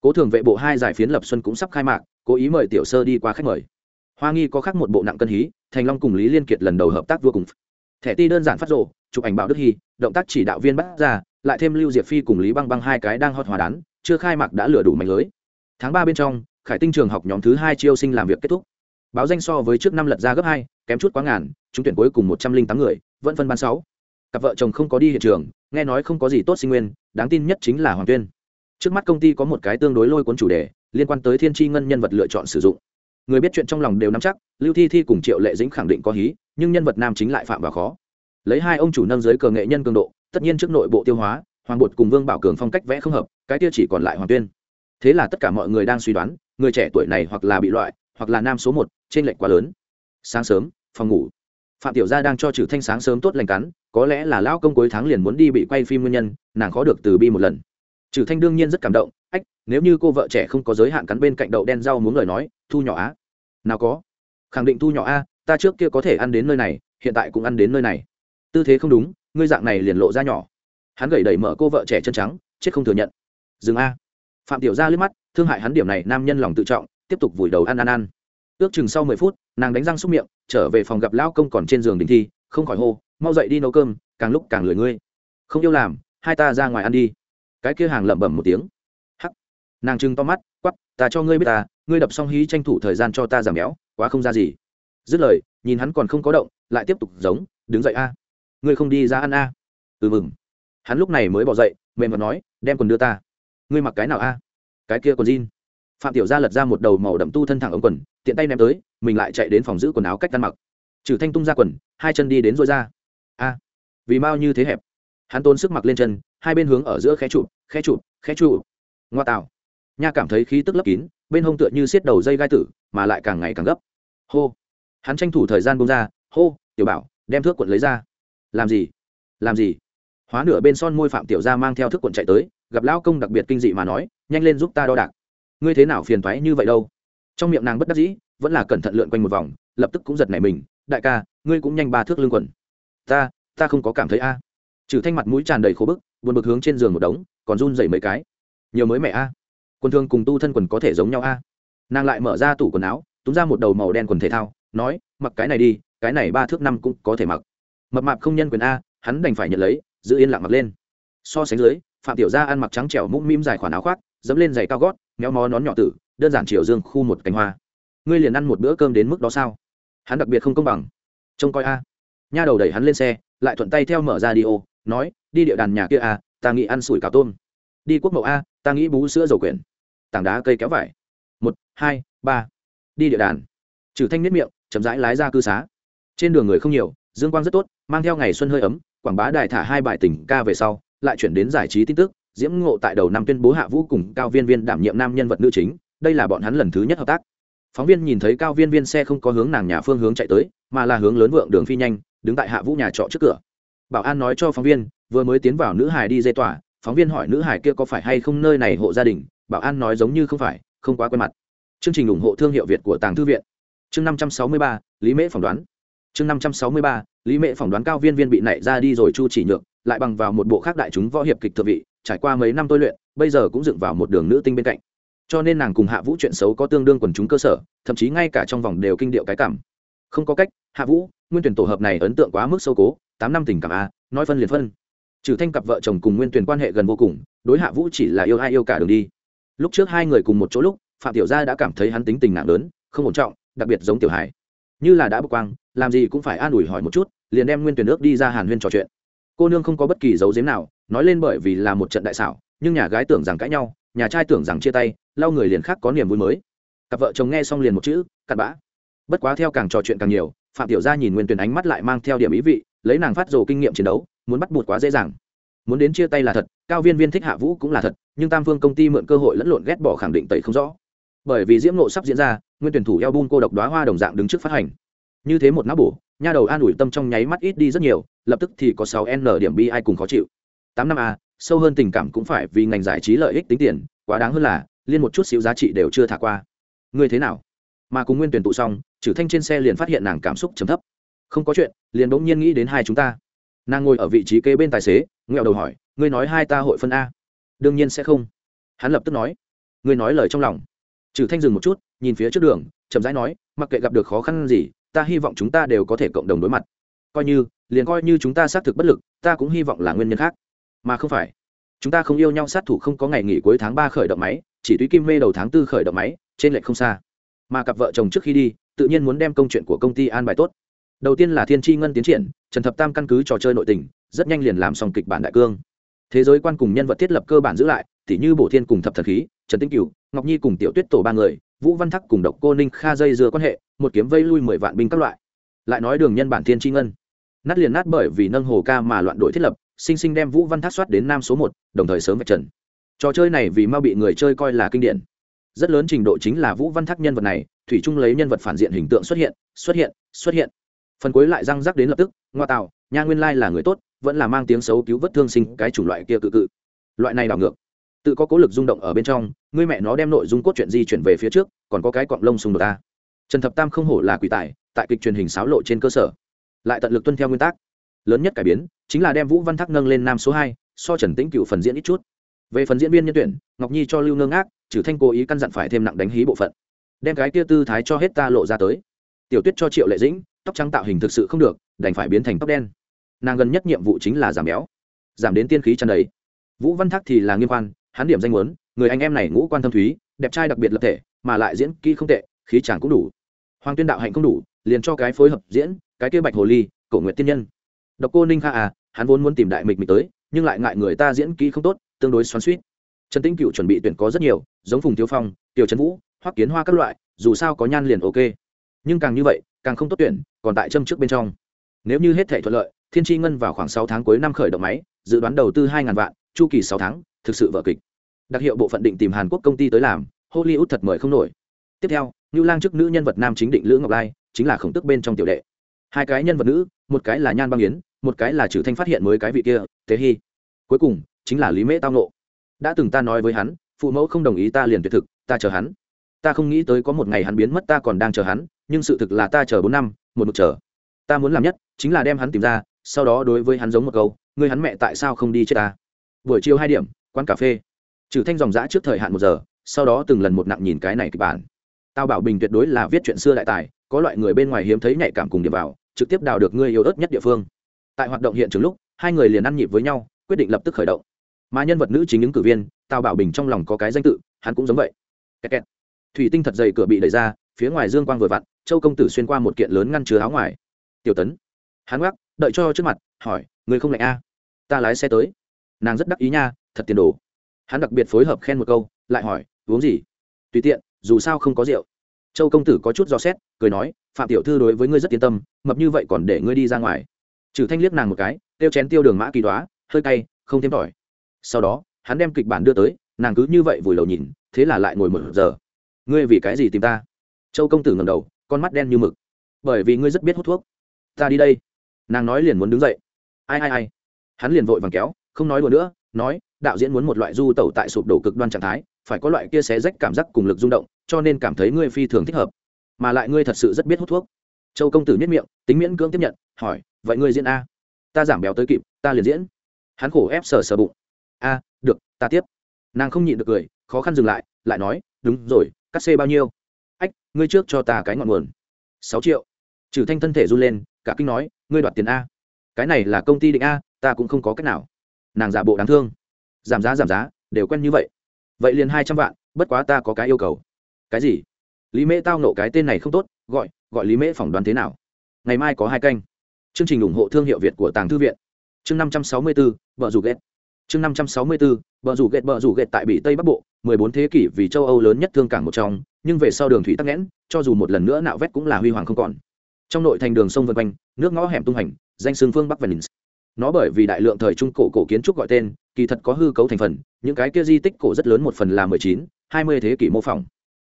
Cố thường vệ bộ hai giải phiến lập xuân cũng sắp khai mạc, cố ý mời tiểu sơ đi qua khách mời. Hoa nghi có khác một bộ nặng cân hí, thành long cùng lý liên kiệt lần đầu hợp tác vua cùng thẻ ti đơn giản phát rộ, chụp ảnh bảo đức hy, động tác chỉ đạo viên bắt ra, lại thêm lưu diệp phi cùng lý băng băng hai cái đang hot hòa đán, chưa khai mạc đã lửa đủ mạnh lưới. Tháng ba bên trong, khải tinh trường học nhóm thứ hai chiêu sinh làm việc kết thúc. Báo danh so với trước năm lật ra gấp hai, kém chút quá ngàn chúng tuyển cuối cùng một trăm linh tám người, vẫn phân ban sáu. Cặp vợ chồng không có đi hiện trường, nghe nói không có gì tốt sinh nguyên, đáng tin nhất chính là hoàng tuyên. Trước mắt công ty có một cái tương đối lôi cuốn chủ đề, liên quan tới thiên tri ngân nhân vật lựa chọn sử dụng. Người biết chuyện trong lòng đều nắm chắc, lưu thi thi cùng triệu lệ dĩnh khẳng định có hí nhưng nhân vật nam chính lại phạm vào khó. Lấy hai ông chủ nâng giới cờ nghệ nhân cường độ, tất nhiên trước nội bộ tiêu hóa, hoàng bột cùng vương bảo cường phong cách vẽ không hợp, cái tiêu chỉ còn lại hoàng tuyên. Thế là tất cả mọi người đang suy đoán, người trẻ tuổi này hoặc là bị loại, hoặc là nam số một trên lệnh quá lớn. Sáng sớm, phòng ngủ. Phạm tiểu gia đang cho trừ thanh sáng sớm tốt lành cắn, có lẽ là lão công cuối tháng liền muốn đi bị quay phim nguyên nhân, nàng khó được từ bi một lần. Trừ thanh đương nhiên rất cảm động, ách, nếu như cô vợ trẻ không có giới hạn cắn bên cạnh đậu đen rau muốn lời nói, thu nhỏ á. Nào có. Khẳng định thu nhỏ a ta trước kia có thể ăn đến nơi này, hiện tại cũng ăn đến nơi này. Tư thế không đúng, ngươi dạng này liền lộ ra nhỏ. Hắn gầy đẩy mở cô vợ trẻ chân trắng, chết không thừa nhận. Dừng a. Phạm tiểu gia liếc mắt, thương hại hắn điểm này nam nhân lòng tự trọng, tiếp tục vùi đầu ăn ăn ăn. Ước chừng sau mười phút, nàng đánh răng xúc miệng, trở về phòng gặp lão công còn trên giường đình thi, không khỏi hô, mau dậy đi nấu cơm, càng lúc càng lười ngươi. Không yêu làm, hai ta ra ngoài ăn đi. Cái kia hàng lẩm bẩm một tiếng. Hắc. Nàng trừng to mắt quắp ta cho ngươi biết ta, ngươi đập xong hí tranh thủ thời gian cho ta giảm béo, quá không ra gì dứt lời, nhìn hắn còn không có động, lại tiếp tục giống, đứng dậy a. Ngươi không đi ra ăn a. Ừ mừng. Hắn lúc này mới bỏ dậy, mềm mặt nói, đem quần đưa ta. Ngươi mặc cái nào a? Cái kia còn jean. Phạm tiểu gia lật ra một đầu màu đậm tu thân thẳng ống quần, tiện tay ném tới, mình lại chạy đến phòng giữ quần áo cách ăn mặc. Trừ thanh tung ra quần, hai chân đi đến rồi ra. A, vì mau như thế hẹp. Hắn tôn sức mặc lên chân, hai bên hướng ở giữa khẽ trụ khẽ trụ khẽ trụ ngoa tạo. Nha cảm thấy khí tức lấp kín, bên hông tựa như xiết đầu dây gai tử, mà lại càng ngày càng gấp. Hô hắn tranh thủ thời gian bông ra, hô, tiểu bảo, đem thước quận lấy ra. Làm gì? Làm gì? Hóa nửa bên son môi phạm tiểu gia mang theo thước quận chạy tới, gặp lão công đặc biệt kinh dị mà nói, nhanh lên giúp ta đo đạc. Ngươi thế nào phiền thoái như vậy đâu? Trong miệng nàng bất đắc dĩ, vẫn là cẩn thận lượn quanh một vòng, lập tức cũng giật nảy mình, đại ca, ngươi cũng nhanh ba thước lương quần. Ta ta không có cảm thấy a. Trừ thanh mặt mũi tràn đầy khô bức, buồn bực hướng trên giường một đống, còn run dày mấy cái. Nhiều mới mẹ a. Quần thương cùng tu thân quần có thể giống nhau a. Nàng lại mở ra tủ quần áo, túm ra một đầu màu đen quần thể thao nói, mặc cái này đi, cái này ba thước năm cũng có thể mặc. Mập mạp không nhân quyền a, hắn đành phải nhận lấy, giữ yên lặng mặc lên. So sánh dưới, phạm tiểu gia ăn mặc trắng trẻo mũm mĩm dài khoản áo khoác, dẫm lên giày cao gót, méo mó nón nhỏ tử, đơn giản chiều dương khu một cánh hoa. Ngươi liền ăn một bữa cơm đến mức đó sao? Hắn đặc biệt không công bằng. Trông coi a. Nha đầu đẩy hắn lên xe, lại thuận tay theo mở ra đi ô, nói, đi địa đàn nhà kia a, ta nghĩ ăn sủi cà tôm. Đi quốc mậu a, ta nghĩ bú sữa dầu quyển. Tảng đá cây kéo vải. Một, hai, ba. Đi địa đàn. Trừ thanh nếp miệng chậm rãi lái ra cư xá. Trên đường người không nhiều, dương quang rất tốt, mang theo ngày xuân hơi ấm, quảng bá đài thả hai bài tình ca về sau, lại chuyển đến giải trí tin tức, diễm ngộ tại đầu năm tuyên bố hạ vũ cùng cao viên viên đảm nhiệm nam nhân vật nữ chính, đây là bọn hắn lần thứ nhất hợp tác. Phóng viên nhìn thấy cao viên viên xe không có hướng nàng nhà phương hướng chạy tới, mà là hướng lớn vượng đường phi nhanh, đứng tại hạ vũ nhà trọ trước cửa. Bảo an nói cho phóng viên, vừa mới tiến vào nữ hải đi dây tỏa, phóng viên hỏi nữ hải kia có phải hay không nơi này hộ gia đình, bảo an nói giống như không phải, không quá quen mặt. Chương trình ủng hộ thương hiệu việt của tàng thư viện chương năm trăm sáu mươi ba, lý mễ phỏng đoán. Chương năm trăm sáu mươi ba, lý mễ phỏng đoán cao viên viên bị nảy ra đi rồi chu chỉ nhượng lại bằng vào một bộ khác đại chúng võ hiệp kịch thượng vị, trải qua mấy năm tôi luyện, bây giờ cũng dựng vào một đường nữ tinh bên cạnh. Cho nên nàng cùng hạ vũ chuyện xấu có tương đương quần chúng cơ sở, thậm chí ngay cả trong vòng đều kinh điệu cái cảm. Không có cách, hạ vũ, nguyên tuyển tổ hợp này ấn tượng quá mức sâu cố, tám năm tình cảm a, nói phân liền phân. Trừ thanh cặp vợ chồng cùng nguyên tuyển quan hệ gần vô cùng, đối hạ vũ chỉ là yêu ai yêu cả đường đi. Lúc trước hai người cùng một chỗ lúc, phạm tiểu gia đã cảm thấy hắn tính tình nặng lớn, không ổn trọng đặc biệt giống tiểu hải như là đã bực quang, làm gì cũng phải an ủi hỏi một chút, liền đem nguyên tuyển nước đi ra hàn huyên trò chuyện. Cô nương không có bất kỳ dấu giếm nào, nói lên bởi vì là một trận đại xảo, nhưng nhà gái tưởng rằng cãi nhau, nhà trai tưởng rằng chia tay, lau người liền khác có niềm vui mới. Cặp vợ chồng nghe xong liền một chữ, cặn bã. Bất quá theo càng trò chuyện càng nhiều, phạm tiểu gia nhìn nguyên tuyển ánh mắt lại mang theo điểm ý vị, lấy nàng phát rồ kinh nghiệm chiến đấu, muốn bắt buộc quá dễ dàng. Muốn đến chia tay là thật, cao viên viên thích hạ vũ cũng là thật, nhưng tam phương công ty mượn cơ hội lẫn lộn ghét bỏ khẳng định tẩy không rõ bởi vì diễm nộ sắp diễn ra, nguyên tuyển thủ eo bun cô độc đoá hoa đồng dạng đứng trước phát hành. Như thế một nắp bổ, nha đầu an ủi tâm trong nháy mắt ít đi rất nhiều, lập tức thì có sáu n điểm bi ai cùng khó chịu. Tám năm a, sâu hơn tình cảm cũng phải vì ngành giải trí lợi ích tính tiền, quá đáng hơn là, liên một chút xíu giá trị đều chưa thả qua. Ngươi thế nào? Mà cùng nguyên tuyển tụ xong trừ thanh trên xe liền phát hiện nàng cảm xúc chấm thấp. Không có chuyện, liền bỗng nhiên nghĩ đến hai chúng ta. Nàng ngồi ở vị trí kế bên tài xế, nghẹo đầu hỏi, ngươi nói hai ta hội phân a? Đương nhiên sẽ không. Hắn lập tức nói. Ngươi nói lời trong lòng trừ thanh dừng một chút, nhìn phía trước đường, chậm rãi nói, mặc kệ gặp được khó khăn gì, ta hy vọng chúng ta đều có thể cộng đồng đối mặt. Coi như, liền coi như chúng ta xác thực bất lực, ta cũng hy vọng là nguyên nhân khác. Mà không phải, chúng ta không yêu nhau sát thủ không có ngày nghỉ cuối tháng ba khởi động máy, chỉ tuy kim mê đầu tháng tư khởi động máy, trên lệch không xa. Mà cặp vợ chồng trước khi đi, tự nhiên muốn đem công chuyện của công ty an bài tốt. Đầu tiên là thiên tri ngân tiến triển, trần thập tam căn cứ trò chơi nội tình, rất nhanh liền làm xong kịch bản đại cương. Thế giới quan cùng nhân vật thiết lập cơ bản giữ lại tỉ như bổ thiên cùng thập thần khí, trần tinh cửu, ngọc nhi cùng tiểu tuyết tổ ba người, vũ văn thắc cùng độc cô ninh kha dây dưa quan hệ, một kiếm vây lui mười vạn binh các loại. Lại nói đường nhân bản thiên tri ngân. Nát liền nát bởi vì nâng hồ ca mà loạn đội thiết lập, sinh sinh đem vũ văn thác soát đến nam số một, đồng thời sớm vạch trần. Trò chơi này vì mau bị người chơi coi là kinh điển. Rất lớn trình độ chính là vũ văn thác nhân vật này, thủy trung lấy nhân vật phản diện hình tượng xuất hiện xuất hiện xuất hiện. Phần cuối lại răng rắc đến lập tức, ngoa tạo, nha nguyên lai là người tốt, vẫn là mang tiếng xấu cứu vất thương sinh cái chủng loại kia cự cự. Loại này đảo ngược tự có cố lực rung động ở bên trong người mẹ nó đem nội dung cốt truyện di chuyển về phía trước, còn có cái cọng lông xung đột ta. Trần thập tam không hổ là quỷ tài, tại kịch truyền hình xáo lộ trên cơ sở. Lại tận lực tuân theo nguyên tắc. Lớn nhất cải biến, chính là đem vũ văn thác nâng lên nam số hai, so trần tĩnh cựu phần diễn ít chút. Về phần diễn viên nhân tuyển, ngọc nhi cho lưu ngơ ngác, trừ thanh cố ý căn dặn phải thêm nặng đánh hí bộ phận. Đem cái kia tư thái cho hết ta lộ ra tới. Tiểu tuyết cho triệu lệ dĩnh, tóc trắng tạo hình thực sự không được, đành phải biến thành tóc đen. Nàng gần nhất nhiệm vụ chính là giảm béo, giảm đến tiên khí chân đầy. Vũ văn thác thì là nghiêm quan hắn điểm danh muốn, người anh em này ngũ quan thâm thúy, đẹp trai đặc biệt lập thể, mà lại diễn kỹ không tệ, khí chàng cũng đủ. Hoàng tuyên đạo hạnh không đủ, liền cho cái phối hợp diễn, cái kia bạch hồ ly, cổ nguyện tiên nhân. Độc cô ninh kha à hắn vốn muốn tìm đại mịch mịch tới, nhưng lại ngại người ta diễn kỹ không tốt, tương đối xoắn suýt trần tĩnh cựu chuẩn bị tuyển có rất nhiều, giống phùng thiếu phong, tiểu trần vũ, hoắc kiến hoa các loại, dù sao có nhan liền ok. Nhưng càng như vậy, càng không tốt tuyển, còn tại châm trước bên trong. Nếu như hết thể thuận lợi, thiên tri ngân vào khoảng sáu tháng cuối năm khởi động máy, dự đoán đầu tư hai ngàn vạn, chu kỳ sáu tháng thực sự vở kịch. Đặc hiệu bộ phận định tìm hàn quốc công ty tới làm, hollywood thật mời không nổi. Tiếp theo như lang chức nữ nhân vật nam chính định lữ ngọc lai, chính là khổng tức bên trong tiểu đệ. Hai cái nhân vật nữ, một cái là nhan băng yến, một cái là trừ thanh phát hiện mới cái vị kia thế hy. Cuối cùng, chính là lý mễ tao nộ đã từng ta nói với hắn, phụ mẫu không đồng ý ta liền tuyệt thực, ta chờ hắn. Ta không nghĩ tới có một ngày hắn biến mất ta còn đang chờ hắn, nhưng sự thực là ta chờ bốn năm, một mực chờ. Ta muốn làm nhất, chính là đem hắn tìm ra, sau đó đối với hắn giống một câu người hắn mẹ tại sao không đi chết ta? Buổi chiều hai điểm quán cà phê. Trừ thanh dòng giã trước thời hạn một giờ, sau đó từng lần một nặng nhìn cái này kịch bản. Tao bảo bình tuyệt đối là viết chuyện xưa đại tài, có loại người bên ngoài hiếm thấy nhạy cảm cùng điểm vào, trực tiếp đào được ngươi yêu ớt nhất địa phương. Tại hoạt động hiện trường lúc, hai người liền ăn nhịp với nhau, quyết định lập tức khởi động. Mà nhân vật nữ chính ứng cử viên tào bảo bình trong lòng có cái danh tự, hắn cũng giống vậy. Kẹt kẹt. thủy tinh thật dày cửa bị đẩy ra, phía ngoài dương quang vừa vặn, châu công tử xuyên qua một kiện lớn ngăn chứa áo ngoài. Tiểu tấn. Hắn gác đợi cho trước mặt, hỏi người không lạnh a? Ta lái xe tới. Nàng rất đắc ý nha thật tiền đồ. Hắn đặc biệt phối hợp khen một câu, lại hỏi, uống gì? Tùy tiện, dù sao không có rượu. Châu công tử có chút do xét, cười nói, phạm tiểu thư đối với ngươi rất yên tâm, mập như vậy còn để ngươi đi ra ngoài. Trừ thanh liếc nàng một cái, tiêu chén tiêu đường mã kỳ đoá, hơi cay, không thêm tỏi. Sau đó, hắn đem kịch bản đưa tới, nàng cứ như vậy vùi đầu nhìn, thế là lại ngồi một giờ. Ngươi vì cái gì tìm ta? Châu công tử ngẩng đầu, con mắt đen như mực. Bởi vì ngươi rất biết hút thuốc. Ta đi đây. Nàng nói liền muốn đứng dậy. Ai ai ai? Hắn liền vội vàng kéo, không nói đùa nữa, nói đạo diễn muốn một loại du tẩu tại sụp đổ cực đoan trạng thái, phải có loại kia xé rách cảm giác cùng lực rung động, cho nên cảm thấy ngươi phi thường thích hợp. Mà lại ngươi thật sự rất biết hút thuốc. Châu công tử nhất miệng, tính miễn cưỡng tiếp nhận, hỏi, vậy ngươi diễn a? Ta giảm béo tới kịp, ta liền diễn. Hắn khổ ép sờ sờ bụng. A, được, ta tiếp. Nàng không nhịn được cười, khó khăn dừng lại lại nói, đúng rồi, cắt xê bao nhiêu? Ách, ngươi trước cho ta cái ngọn nguồn. Sáu triệu. Trừ thanh thân thể run lên, cả kinh nói, ngươi đoạt tiền a. Cái này là công ty định a, ta cũng không có cách nào. Nàng giả bộ đáng thương giảm giá giảm giá, đều quen như vậy. Vậy liền hai trăm vạn, bất quá ta có cái yêu cầu. Cái gì? Lý mễ tao nộ cái tên này không tốt, gọi gọi lý mễ phỏng đoán thế nào? Ngày mai có hai canh. Chương trình ủng hộ thương hiệu việt của tàng thư viện. Chương năm trăm sáu mươi bốn vợ dù ghét. Chương năm trăm sáu mươi bốn vợ dù ghét vợ dù ghét tại bị tây bắc bộ, mười bốn thế kỷ vì châu âu lớn nhất thương cảng một trong, nhưng về sau đường thủy tắc nghẽn, cho dù một lần nữa nạo vét cũng là huy hoàng không còn. Trong nội thành đường sông vân quanh, nước ngõ hẻm tung hành danh xương phương bắc và venice nó bởi vì đại lượng thời trung cổ cổ kiến trúc gọi tên, kỳ thật có hư cấu thành phần, những cái kia di tích cổ rất lớn một phần là mười chín, hai mươi thế kỷ mô phỏng.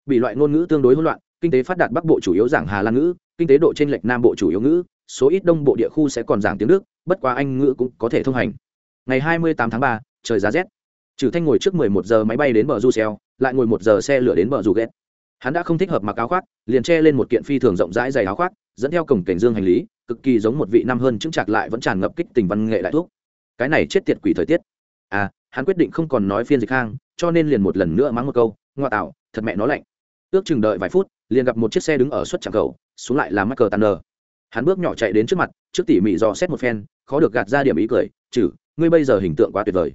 Bị loại ngôn ngữ tương đối hỗn loạn, kinh tế phát đạt bắc bộ chủ yếu giảng hà lan ngữ, kinh tế độ trên lệch nam bộ chủ yếu ngữ, số ít đông bộ địa khu sẽ còn giảng tiếng đức, bất quá anh ngữ cũng có thể thông hành. Ngày hai mươi tám tháng ba, trời giá rét. Trừ thanh ngồi trước mười một giờ máy bay đến bờ du xeo lại ngồi một giờ xe lửa đến bờ du ghét hắn đã không thích hợp mặc áo khoác, liền che lên một kiện phi thường rộng rãi dày áo khoác, dẫn theo cổng cảnh dương hành lý cực kỳ giống một vị năm hơn chứng chặt lại vẫn tràn ngập kích tình văn nghệ đại thuốc cái này chết tiệt quỷ thời tiết. À hắn quyết định không còn nói phiên dịch hang, cho nên liền một lần nữa mắng một câu, ngoa tạo, thật mẹ nó lạnh. Ước chừng đợi vài phút, liền gặp một chiếc xe đứng ở suất trạm cầu, xuống lại là michael tanner. Hắn bước nhỏ chạy đến trước mặt, trước tỉ mỉ dò xét một phen, khó được gạt ra điểm ý cười, chử, ngươi bây giờ hình tượng quá tuyệt vời.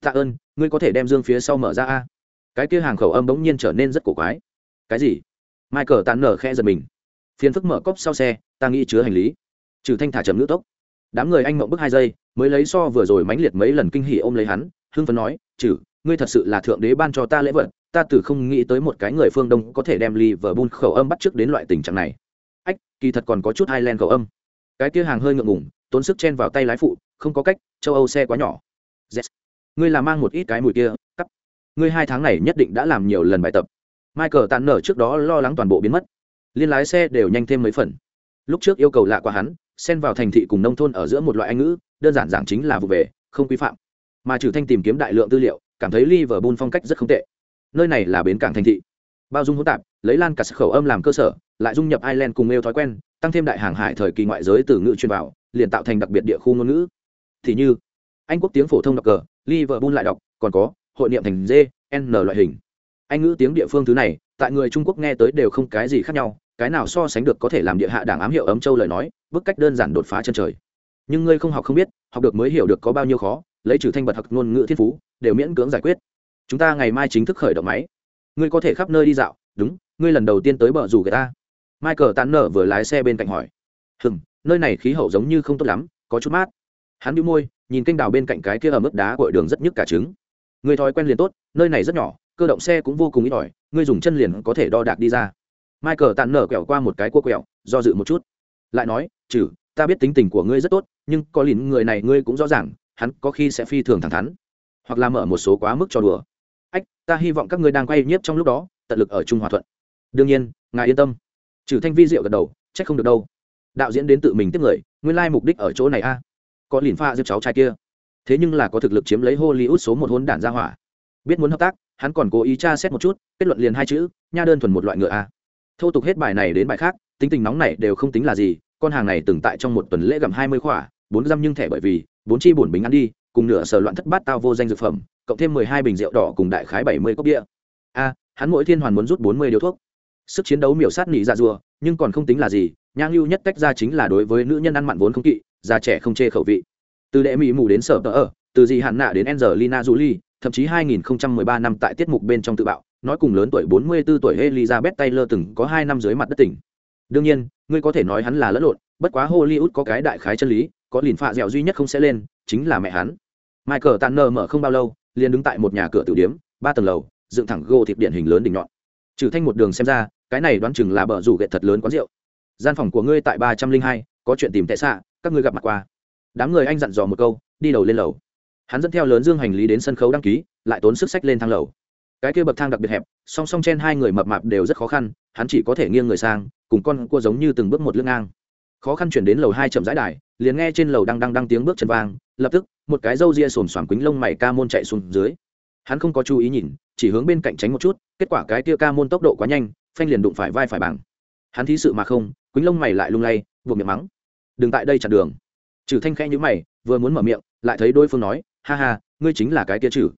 Tạ ơn, ngươi có thể đem dương phía sau mở ra a. Cái kia hàng khẩu âm bỗng nhiên trở nên rất cổ quái. Cái gì? Michael tanner khe giật mình. Phiền phức mở cốc sau xe, ta nghĩ chứa hành lý trừ thanh thả chậm nữ tốc đám người anh mộng bức hai giây mới lấy so vừa rồi mãnh liệt mấy lần kinh hỉ ôm lấy hắn hưng phấn nói trừ ngươi thật sự là thượng đế ban cho ta lễ vật ta từ không nghĩ tới một cái người phương đông có thể đem Liverpool khẩu âm bắt trước đến loại tình trạng này. Ách, kỳ thật còn có chút Highland khẩu âm. Cái kia hàng hơi ngượng ngùng, tốn sức chen vào tay lái phụ, không có cách, châu Âu xe quá nhỏ. Yes. Ngươi là mang một ít cái mùi kia, cắp. Ngươi hai tháng này nhất định đã làm nhiều lần bài tập. Michael tàn nở trước đó lo lắng toàn bộ biến mất. Liên lái xe đều nhanh thêm mấy phần. Lúc trước yêu cầu lạ qua hắn, xen vào thành thị cùng nông thôn ở giữa một loại anh ngữ, đơn giản giảng chính là vụ về, không quy phạm. Mà trừ thanh tìm kiếm đại lượng tư liệu, cảm thấy Liverpool phong cách rất không tệ. Nơi này là bến cảng thành thị. Bao dung hỗn tạp lấy lan cả khẩu âm làm cơ sở lại dung nhập ireland cùng nêu thói quen tăng thêm đại hàng hải thời kỳ ngoại giới từ ngữ truyền vào liền tạo thành đặc biệt địa khu ngôn ngữ. Thì như anh quốc tiếng phổ thông đọc cờ liverpool lại đọc còn có hội niệm thành d n loại hình. Anh ngữ tiếng địa phương thứ này tại người trung quốc nghe tới đều không cái gì khác nhau cái nào so sánh được có thể làm địa hạ đảng ám hiệu ấm châu lời nói bức cách đơn giản đột phá chân trời. Nhưng ngươi không học không biết, học được mới hiểu được có bao nhiêu khó, lấy trừ thanh bật học ngôn ngữ thiên phú, đều miễn cưỡng giải quyết. Chúng ta ngày mai chính thức khởi động máy. Ngươi có thể khắp nơi đi dạo. Đúng, ngươi lần đầu tiên tới bờ rủ người ta. Michael tán nở vừa lái xe bên cạnh hỏi. Hừm, nơi này khí hậu giống như không tốt lắm, có chút mát. Hắn nhíu môi, nhìn kênh đào bên cạnh cái kia ở mức đá cội đường rất nhức cả trứng. Người thói quen liền tốt, nơi này rất nhỏ, cơ động xe cũng vô cùng ít ỏi, ngươi dùng chân liền có thể đo đạc đi ra. Michael tàn nở quẹo qua một cái cua quẹo, do dự một chút lại nói chử ta biết tính tình của ngươi rất tốt, nhưng có lìn người này ngươi cũng rõ ràng, hắn có khi sẽ phi thường thẳng thắn, hoặc là mở một số quá mức cho đùa. Ách, ta hy vọng các ngươi đang quay nhiếp trong lúc đó, tận lực ở chung hòa thuận. Đương nhiên, ngài yên tâm. Trừ thanh vi diệu gật đầu, trách không được đâu. Đạo diễn đến tự mình tiếp người, nguyên lai mục đích ở chỗ này a. Có lìn pha giết cháu trai kia. Thế nhưng là có thực lực chiếm lấy hollywood số một hôn đản ra hỏa. Biết muốn hợp tác, hắn còn cố ý tra xét một chút, kết luận liền hai chữ, nha đơn thuần một loại ngựa a. Thô tục hết bài này đến bài khác tính tình nóng này đều không tính là gì, con hàng này từng tại trong một tuần lễ gặm hai mươi khỏa, bốn dăm nhưng thẻ bởi vì, bốn chi bổn bình ăn đi, cùng nửa sở loạn thất bát tao vô danh dược phẩm, cộng thêm mười hai bình rượu đỏ cùng đại khái bảy mươi cốc bia. A, hắn mỗi thiên hoàn muốn rút bốn mươi điếu thuốc. Sức chiến đấu miểu sát nỉ dạ rùa nhưng còn không tính là gì, nhang lưu nhất cách ra chính là đối với nữ nhân ăn mặn vốn không kỵ, già trẻ không chê khẩu vị. Từ đệ mỹ mù đến sở tờ ở, từ gì hạn nạ đến angelina jolie, thậm chí 2013 năm tại tiết mục bên trong tự bạo, nói cùng lớn tuổi 44 tuổi elizabeth taylor từng có hai năm dưới mặt đất tỉnh đương nhiên, ngươi có thể nói hắn là lẫn lộn, bất quá hollywood có cái đại khái chân lý, có lìn phạ dẻo duy nhất không sẽ lên, chính là mẹ hắn. Michael tàn nờ mở không bao lâu, liền đứng tại một nhà cửa tử điếm ba tầng lầu, dựng thẳng gô thịt điện hình lớn đỉnh nhọn. Trừ thanh một đường xem ra, cái này đoán chừng là bờ rủ ghệ thật lớn quán rượu. Gian phòng của ngươi tại ba trăm linh hai, có chuyện tìm tệ xạ, các ngươi gặp mặt qua. Đám người anh dặn dò một câu, đi đầu lên lầu. Hắn dẫn theo lớn dương hành lý đến sân khấu đăng ký, lại tốn sức sách lên thang lầu. Cái kia bậc thang đặc biệt hẹp, song song trên hai người mập mạp đều rất khó khăn, hắn chỉ có thể nghiêng người sang cùng con cua giống như từng bước một lưng ngang. Khó khăn chuyển đến lầu hai chậm rãi đài, liền nghe trên lầu đang đang đang tiếng bước chân vang, lập tức, một cái râu ria xồm xoàm quýnh lông mày ca môn chạy xuống dưới. Hắn không có chú ý nhìn, chỉ hướng bên cạnh tránh một chút, kết quả cái tia ca môn tốc độ quá nhanh, phanh liền đụng phải vai phải bằng. Hắn thí sự mà không, quýnh lông mày lại lung lay, buộc miệng mắng. Đừng tại đây chặn đường. Trừ thanh khẽ nhíu mày, vừa muốn mở miệng, lại thấy đối phương nói, ha ha, ngươi chính là cái kia trừ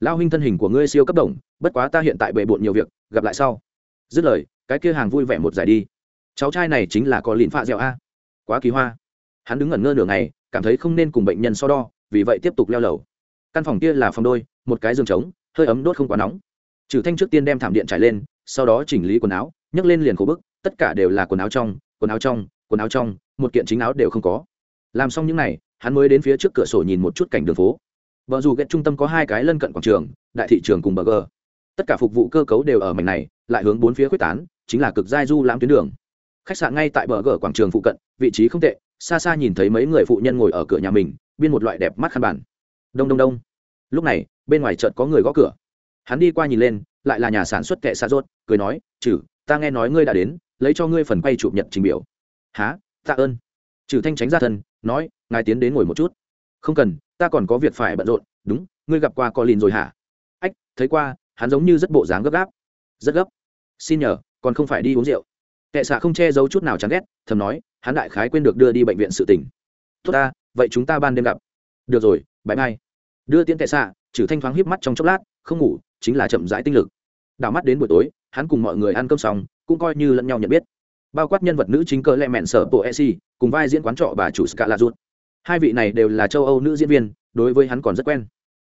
lao huynh thân hình của ngươi siêu cấp đồng, bất quá ta hiện tại bề bộn nhiều việc, gặp lại sau. Dứt lời, cái kia hàng vui vẻ một giải đi cháu trai này chính là có lìn phạ dẻo a. Quá kỳ hoa. Hắn đứng ngẩn ngơ nửa ngày, cảm thấy không nên cùng bệnh nhân so đo, vì vậy tiếp tục leo lầu. Căn phòng kia là phòng đôi, một cái giường trống, hơi ấm đốt không quá nóng. Trừ thanh trước tiên đem thảm điện trải lên, sau đó chỉnh lý quần áo, nhấc lên liền khổ bức, tất cả đều là quần áo trong, quần áo trong, quần áo trong, một kiện chính áo đều không có. Làm xong những n à y hắn mới đến phía trước cửa sổ nhìn một chút cảnh đường phố. Vợ dù ghét trung tâm có hai cái lân cận quảng trường, đại thị trường cùng bờ gờ. Tất cả phục vụ cơ cấu đều ở mảnh này, lại hướng bốn phía quyết tán, chính là cực giai du lãm tuyến đường khách sạn ngay tại bờ gờ quảng trường phụ cận, vị trí không tệ, xa xa nhìn thấy mấy người phụ nhân ngồi ở cửa nhà mình, biên một loại đẹp mắt khăn bản đông đông đông. Lúc này, bên ngoài chợt có người gõ cửa. Hắn đi qua nhìn lên, lại là nhà sản xuất kệ xa rốt, cười nói chử ta nghe nói ngươi đã đến, lấy cho ngươi phần quay chụp nhận trình biểu. Há tạ ơn. Chử thanh tránh ra thân, nói, ngài tiến đến ngồi một chút. Không cần, ta còn có việc phải bận rộn. Đúng, ngươi gặp qua có lìn rồi hả? Ách, thấy qua, hắn giống như rất bộ dáng gấp gáp. Rất gấp. Xin nhờ, còn không phải đi uống rượu kệ xạ không che giấu chút nào chán ghét, thầm nói, hắn đại khái quên được đưa đi bệnh viện sự tỉnh tốt ta, vậy chúng ta ban đêm gặp. Được rồi bãi mai đưa tiễn kệ xạ, trừ thanh thoáng híp mắt trong chốc lát, không ngủ, chính là chậm rãi tinh lực. Đảo mắt đến buổi tối, hắn cùng mọi người ăn cơm xong, cũng coi như lẫn nhau nhận biết. Bao quát nhân vật nữ chính cờ lẹ mẹn sở bộ esi, cùng vai diễn quán trọ bà chủ Scala rút hai vị này đều là châu âu nữ diễn viên, đối với hắn còn rất quen.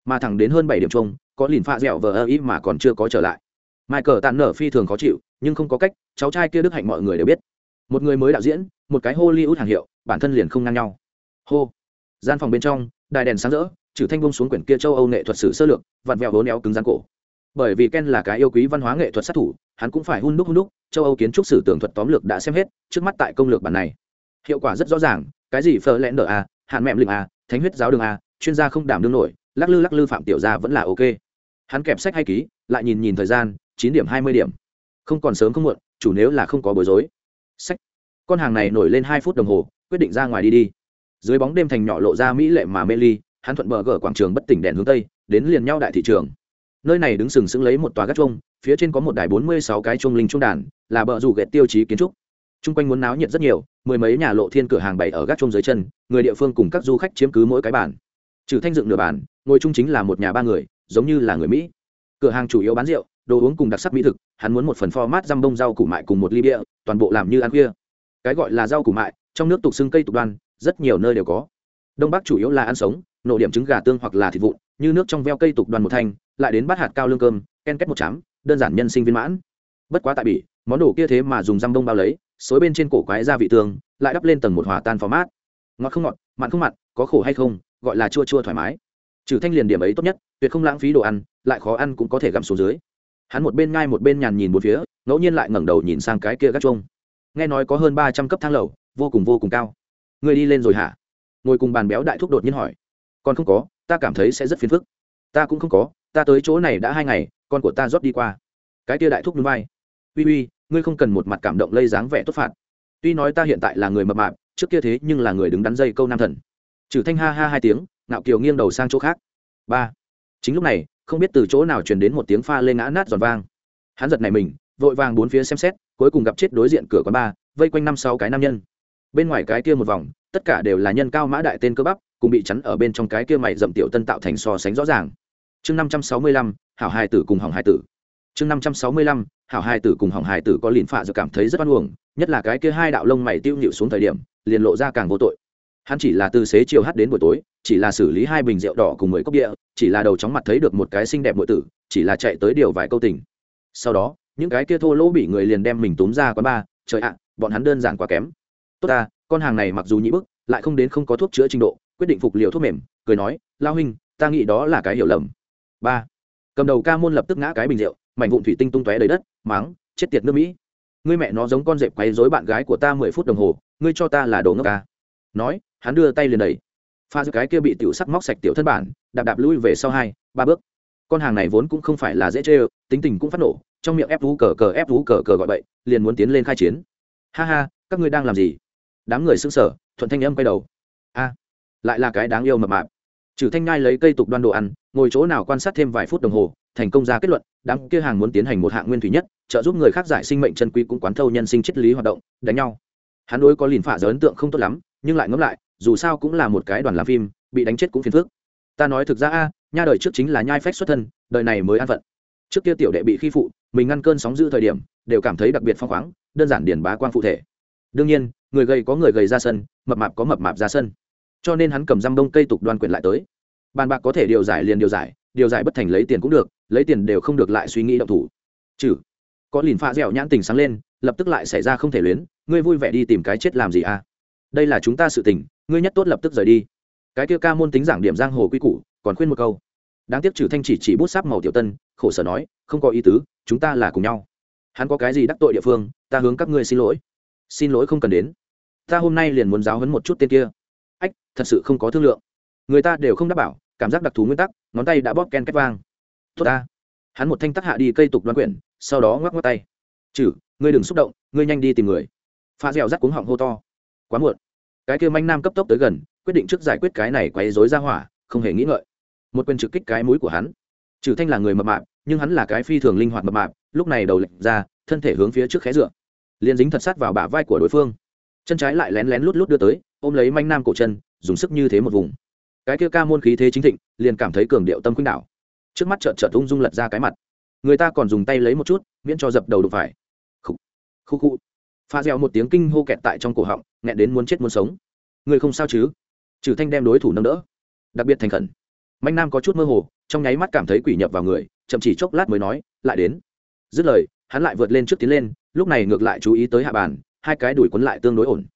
Mà thẳng đến hơn bảy điểm chung, có lìn pha dẻo vờ ơ ý mà còn chưa có trở lại michael tàn nở phi thường khó chịu, nhưng không có cách, cháu trai kia đức hạnh mọi người đều biết. Một người mới đạo diễn, một cái hollywood hàng hiệu, bản thân liền không ngang nhau. Hô. Gian phòng bên trong, đài đèn sáng rỡ, trừ thanh bông xuống quyển kia châu âu nghệ thuật sử sơ lược, vặn vẹo hố éo cứng rắn cổ. Bởi vì ken là cái yêu quý văn hóa nghệ thuật sát thủ, hắn cũng phải hun đúc hun đúc, châu âu kiến trúc sử tưởng thuật tóm lược đã xem hết, trước mắt tại công lược bản này. Hiệu quả rất rõ ràng, cái gì phở lẹn nở a, hạn mẹm lừng a, thánh huyết giáo đường a, chuyên gia không đảm đương nổi, lắc lư lắc lư phạm tiểu gia vẫn là ok. Hắn kẹp sách hay ký, lại nhìn nhìn thời gian chín điểm hai mươi điểm. Không còn sớm không muộn, chủ nếu là không có bối rối. Sách. Con hàng này nổi lên hai phút đồng hồ, quyết định ra ngoài đi đi. Dưới bóng đêm thành nhỏ lộ ra mỹ lệ mà mê ly, hắn thuận bờ gở quảng trường bất tỉnh đèn hướng tây, đến liền nhau đại thị trường. Nơi này đứng sừng sững lấy một tòa gác chuông, phía trên có một đài bốn mươi sáu cái chuông linh trung đàn, là bờ rủ ghẹt tiêu chí kiến trúc. Chung quanh muốn náo nhiệt rất nhiều, mười mấy nhà lộ thiên cửa hàng bày ở gác chuông dưới chân, người địa phương cùng các du khách chiếm cứ mỗi cái bàn. Trừ thanh dựng nửa bàn, ngồi chung chính là một nhà ba người, giống như là người mỹ cửa hàng chủ yếu bán rượu, đồ uống cùng đặc sắc mỹ thực, hắn muốn một phần format răm bông rau củ mại cùng một ly bia, toàn bộ làm như ăn khuya. Cái gọi là rau củ mại, trong nước tục xưng cây tục đoan, rất nhiều nơi đều có. Đông bắc chủ yếu là ăn sống, nổ điểm trứng gà tương hoặc là thịt vụn, như nước trong veo cây tục đoàn một thanh, lại đến bát hạt cao lương cơm, ken kết một chám, đơn giản nhân sinh viên mãn. Bất quá tại bỉ, món đồ kia thế mà dùng răm đông bao lấy, xối bên trên cổ quái gia vị tương, lại đắp lên tầng một hòa tan phó mát ngọt không ngọt, mặn không mặn, có khổ hay không, gọi là chua chua thoải mái trừ thanh liền điểm ấy tốt nhất, tuyệt không lãng phí đồ ăn, lại khó ăn cũng có thể gặm xuống dưới. Hắn một bên ngai một bên nhàn nhìn một phía, ngẫu nhiên lại ngẩng đầu nhìn sang cái kia gác chuông. Nghe nói có hơn ba trăm cấp thang lầu, vô cùng vô cùng cao. Người đi lên rồi hả? Ngồi cùng bàn béo đại thúc đột nhiên hỏi. Còn không có, ta cảm thấy sẽ rất phiền phức. Ta cũng không có, ta tới chỗ này đã hai ngày, con của ta rót đi qua. Cái kia đại thúc núi vai. Uy uy, ngươi không cần một mặt cảm động lây dáng vẻ tốt phạt. Tuy nói ta hiện tại là người mập mạp, trước kia thế nhưng là người đứng đắn dây câu nam thần trừ thanh ha ha hai tiếng, ngạo kiều nghiêng đầu sang chỗ khác. Ba. Chính lúc này, không biết từ chỗ nào truyền đến một tiếng pha lên ngã nát giòn vang. Hắn giật này mình, vội vàng bốn phía xem xét, cuối cùng gặp chết đối diện cửa quán ba vây quanh năm sáu cái nam nhân. Bên ngoài cái kia một vòng, tất cả đều là nhân cao mã đại tên cơ bắp, cùng bị chắn ở bên trong cái kia mày dậm tiểu tân tạo thành so sánh rõ ràng. Chương năm trăm sáu mươi lăm, hảo hai tử cùng hỏng hai tử. Chương năm trăm sáu mươi lăm, hảo hai tử cùng hỏng hai tử có liền phạ giờ cảm thấy rất oan uổng, nhất là cái kia hai đạo lông mày tiêu nhịu xuống thời điểm, liền lộ ra càng vô tội hắn chỉ là từ xế chiều hát đến buổi tối, chỉ là xử lý hai bình rượu đỏ cùng mười cốc địa chỉ là đầu chóng mặt thấy được một cái xinh đẹp muội tử, chỉ là chạy tới điều vài câu tình. Sau đó, những cái kia thô lỗ bị người liền đem mình túm ra quán ba trời ạ, bọn hắn đơn giản quá kém. Tốt ta, con hàng này mặc dù nhị bức, lại không đến không có thuốc chữa trình độ, quyết định phục liều thuốc mềm, cười nói, lao huynh, ta nghĩ đó là cái hiểu lầm. Ba, cầm đầu ca môn lập tức ngã cái bình rượu, mảnh vụn thủy tinh tung tóe đầy đất máng chết tiệt nước mỹ. Ngươi mẹ nó giống con dẹp quấy dối bạn gái của ta mười phút đồng hồ, ngươi cho ta là đồ ngốc ca. Nói hắn đưa tay liền đẩy. Pha giữa cái kia bị tiểu sắc móc sạch tiểu thân bản, đạp đạp lui về sau hai, ba bước. Con hàng này vốn cũng không phải là dễ chê tính tình cũng phát nổ, trong miệng ép vú cờ cờ ép vú cờ cờ gọi bậy, liền muốn tiến lên khai chiến. Ha ha, các ngươi đang làm gì? Đám người sững sờ, thuận thanh âm quay đầu. A, lại là cái đáng yêu mập mạp. Trừ thanh ngai lấy cây tục đoan đồ ăn, ngồi chỗ nào quan sát thêm vài phút đồng hồ, thành công ra kết luận, đám kia hàng muốn tiến hành một hạng nguyên thủy nhất, trợ giúp người khác giải sinh mệnh chân quý cũng quán thâu nhân sinh triết lý hoạt động, đánh nhau hắn đối có lìn phạ giờ ấn tượng không tốt lắm, nhưng lại ngẫm lại, dù sao cũng là một cái đoàn làm phim, bị đánh chết cũng phiền phức. Ta nói thực ra a, nha đời trước chính là nhai phách xuất thân, đời này mới an phận. Trước kia tiểu đệ bị khi phụ, mình ngăn cơn sóng giữ thời điểm, đều cảm thấy đặc biệt phong khoáng, đơn giản điển bá quang phụ thể. Đương nhiên, người gầy có người gầy ra sân, mập mạp có mập mạp ra sân. Cho nên hắn cầm răm đông cây tục đoan quyền lại tới. Bàn bạc có thể điều giải liền điều giải điều giải bất thành lấy tiền cũng được, lấy tiền đều không được lại suy nghĩ động thủ. Trừ, có lìn pha dẻo nhãn tình sáng lên lập tức lại xảy ra không thể luyến, ngươi vui vẻ đi tìm cái chết làm gì à? Đây là chúng ta sự tình, ngươi nhất tốt lập tức rời đi. Cái kia ca môn tính giảng điểm giang hồ quy củ, còn khuyên một câu. Đáng tiếc trừ thanh chỉ chỉ bút sáp màu tiểu tân, khổ sở nói, không có ý tứ, chúng ta là cùng nhau. Hắn có cái gì đắc tội địa phương, ta hướng các ngươi xin lỗi. Xin lỗi không cần đến. Ta hôm nay liền muốn giáo hấn một chút tên kia. Ách, thật sự không có thương lượng. Người ta đều không đáp bảo, cảm giác đặc thù nguyên tắc, ngón tay đã bóp ken két vang. Tốt ta. Hắn một thanh tắc hạ đi cây tục đoan quyển, sau đó ngoắc ngoắc tay. Chử ngươi đừng xúc động, ngươi nhanh đi tìm người. Pha dẻo rắc cuống họng hô to. Quá muộn. Cái kia manh nam cấp tốc tới gần, quyết định trước giải quyết cái này quấy rối ra hỏa, không hề nghĩ ngợi. Một quyền trực kích cái mũi của hắn. Trừ thanh là người mập mạp, nhưng hắn là cái phi thường linh hoạt mập mạp, lúc này đầu lệch ra, thân thể hướng phía trước khé dựa. Liền dính thật sát vào bả vai của đối phương. Chân trái lại lén lén lút lút đưa tới, ôm lấy manh nam cổ chân, dùng sức như thế một vùng. Cái kia ca môn khí thế chính thịnh, liền cảm thấy cường điệu tâm khuynh đảo. Trước mắt trợn trợn ung dung lật ra cái mặt. Người ta còn dùng tay lấy một chút, miễn cho dập đầu đục phải khu khu. Pha dẻo một tiếng kinh hô kẹt tại trong cổ họng, nghẹn đến muốn chết muốn sống. Người không sao chứ? Trừ thanh đem đối thủ nâng đỡ. Đặc biệt thành khẩn. Manh nam có chút mơ hồ, trong nháy mắt cảm thấy quỷ nhập vào người, chậm chỉ chốc lát mới nói, lại đến. Dứt lời, hắn lại vượt lên trước tiến lên, lúc này ngược lại chú ý tới hạ bàn, hai cái đuổi quấn lại tương đối ổn.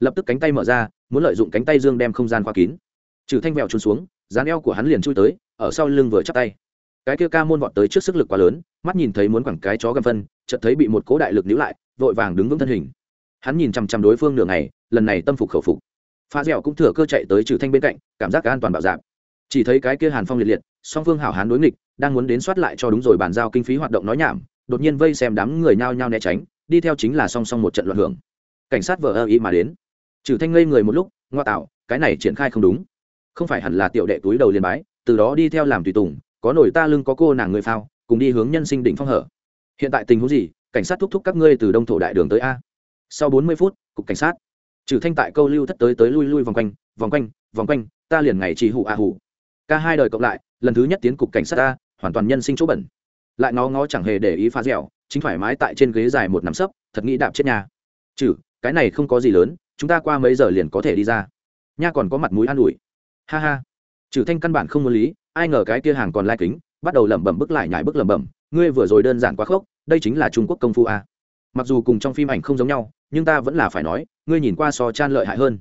Lập tức cánh tay mở ra, muốn lợi dụng cánh tay dương đem không gian khóa kín. Trừ thanh vẹo trốn xuống, dán eo của hắn liền chui tới, ở sau lưng vừa chắp tay. Cái kia ca môn vọt tới trước sức lực quá lớn, mắt nhìn thấy muốn quẳng cái chó gầm phân, chợt thấy bị một cố đại lực níu lại vội vàng đứng vững thân hình. Hắn nhìn chằm chằm đối phương nửa ngày, lần này tâm phục khẩu phục. Pha dẻo cũng thừa cơ chạy tới trừ thanh bên cạnh, cảm giác cả an toàn bảo giảm chỉ thấy cái kia hàn phong liệt liệt, song phương hảo hán đối nghịch, đang muốn đến soát lại cho đúng rồi bàn giao kinh phí hoạt động nói nhảm, đột nhiên vây xem đám người nhao nhao né tránh, đi theo chính là song song một trận loạn hưởng. Cảnh sát vờ ơ ý mà đến. Trừ thanh ngây người một lúc, ngoa tạo, cái này triển khai không đúng. Không phải hẳn là tiểu đệ túi đầu liền bái, từ đó đi theo làm tùy tùng, có nổi ta lưng có cô nàng người phao, cùng đi hướng nhân sinh đỉnh phong hở. Hiện tại tình huống gì cảnh sát thúc thúc các ngươi từ đông thổ đại đường tới a. Sau bốn mươi phút, cục cảnh sát. Trừ thanh tại câu lưu thất tới tới lui lui vòng quanh vòng quanh vòng quanh, ta liền ngày chỉ hụ a hụ. Ca hai đời cộng lại, lần thứ nhất tiến cục cảnh sát ta hoàn toàn nhân sinh chỗ bẩn. Lại ngó ngó chẳng hề để ý phá dẻo, chính thoải mái tại trên ghế dài một nắm sấp, thật nghĩ đạp chết nhà. Trừ, cái này không có gì lớn, chúng ta qua mấy giờ liền có thể đi ra. Nha còn có mặt mũi an ủi. Ha ha. Trừ thanh căn bản không muốn lý, ai ngờ cái kia hàng còn lai kính, bắt đầu lẩm bẩm bức lại nhảy bức lẩm bẩm, ngươi vừa rồi đơn giản quá khốc đây chính là trung quốc công phu a. Mặc dù cùng trong phim ảnh không giống nhau, nhưng ta vẫn là phải nói, ngươi nhìn qua so chan lợi hại hơn.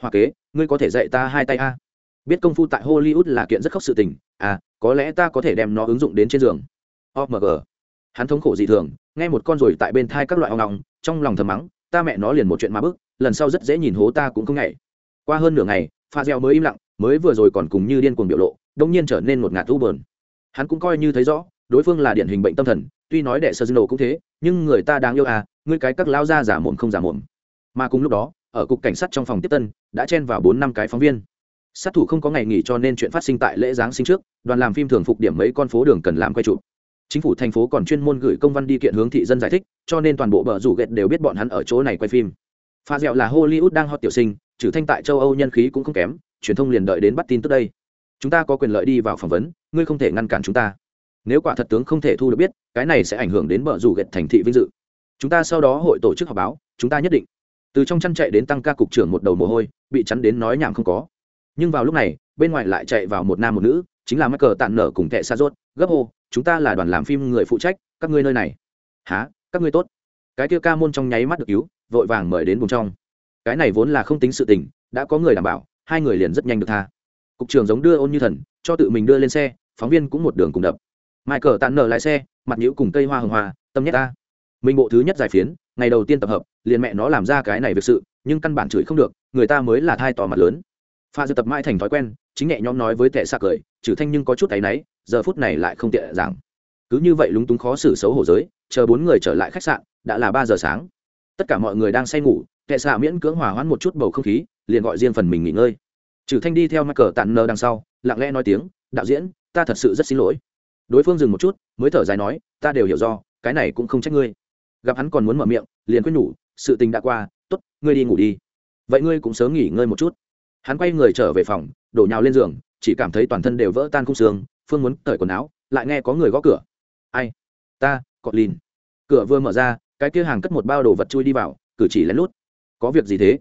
Hoa kế, ngươi có thể dạy ta hai tay a. Biết công phu tại hollywood là kiện rất khóc sự tình à có lẽ ta có thể đem nó ứng dụng đến trên giường. Omg. Hắn thống khổ dị thường, nghe một con rồi tại bên thai các loại ong ong, trong lòng thầm mắng, ta mẹ nó liền một chuyện mà bức, lần sau rất dễ nhìn hố ta cũng không nhảy qua hơn nửa ngày, pha gieo mới im lặng, mới vừa rồi còn cùng như điên cuồng biểu lộ đông nhiên trở nên một ngạt u bờn hắn cũng coi như thấy rõ đối phương là điển hình bệnh tâm thần, tuy nói đệ sơ dino cũng thế, nhưng người ta đáng yêu à ngươi cái các lao ra giả mồm không giả mồm. Mà cùng lúc đó, ở cục cảnh sát trong phòng tiếp tân, đã chen vào bốn năm cái phóng viên. Sát thủ không có ngày nghỉ cho nên chuyện phát sinh tại lễ giáng sinh trước, đoàn làm phim thường phục điểm mấy con phố đường cần làm quay chụp. Chính phủ thành phố còn chuyên môn gửi công văn đi kiện hướng thị dân giải thích, cho nên toàn bộ bờ rủ ghẹt đều biết bọn hắn ở chỗ này quay phim. Pha dẹo là hollywood đang hot tiểu sinh, trừ thanh tại châu âu nhân khí cũng không kém, truyền thông liền đợi đến bắt tin tức đây. Chúng ta có quyền lợi đi vào phỏng vấn, ngươi không thể ngăn cản chúng ta nếu quả thật tướng không thể thu được biết, cái này sẽ ảnh hưởng đến bờ rủ ghẹt thành thị vinh dự. Chúng ta sau đó hội tổ chức họp báo, chúng ta nhất định. Từ trong chăn chạy đến tăng ca cục trưởng một đầu mồ hôi, bị chắn đến nói nhảm không có. Nhưng vào lúc này, bên ngoài lại chạy vào một nam một nữ, chính là mắc cờ tạn nở cùng kệ xa rốt, gấp hô, chúng ta là đoàn làm phim người phụ trách, các ngươi nơi này. Há các ngươi tốt. Cái kia ca môn trong nháy mắt được cứu, vội vàng mời đến vùng trong. Cái này vốn là không tính sự tình, đã có người đảm bảo, hai người liền rất nhanh được tha. Cục trưởng giống đưa ôn như thần, cho tự mình đưa lên xe, phóng viên cũng một đường cùng đập mai cờ tàn nở lại xe, mặt nhũ cùng cây hoa hồng hoa tâm nhất ta. Minh bộ thứ nhất giải phiến, ngày đầu tiên tập hợp, liền mẹ nó làm ra cái này việc sự, nhưng căn bản chửi không được, người ta mới là thai tỏ mặt lớn. Pha dự tập mãi thành thói quen, chính nhẹ nhõm nói với tệ xa cười, trừ thanh nhưng có chút áy náy, giờ phút này lại không tiện rằng cứ như vậy lúng túng khó xử xấu hổ giới, chờ bốn người trở lại khách sạn, đã là ba giờ sáng. Tất cả mọi người đang say ngủ, tệ xạ miễn cưỡng hòa hoãn một chút bầu không khí, liền gọi riêng phần mình nghỉ ngơi. Trừ thanh đi theo mắc cờ tàn nơ đằng sau, lặng lẽ nói tiếng, đạo diễn, ta thật sự rất xin lỗi đối phương dừng một chút, mới thở dài nói, ta đều hiểu do, cái này cũng không trách ngươi. Gặp hắn còn muốn mở miệng, liền quyết nhủ, sự tình đã qua, tốt, ngươi đi ngủ đi. Vậy ngươi cũng sớm nghỉ ngơi một chút. Hắn quay người trở về phòng, đổ nhào lên giường, chỉ cảm thấy toàn thân đều vỡ tan khung xương, phương muốn cởi quần áo, lại nghe có người gõ cửa. Ai? Ta cọt lìn cửa vừa mở ra, cái kia hàng cất một bao đồ vật chui đi vào, cử chỉ lén lút. Có việc gì thế?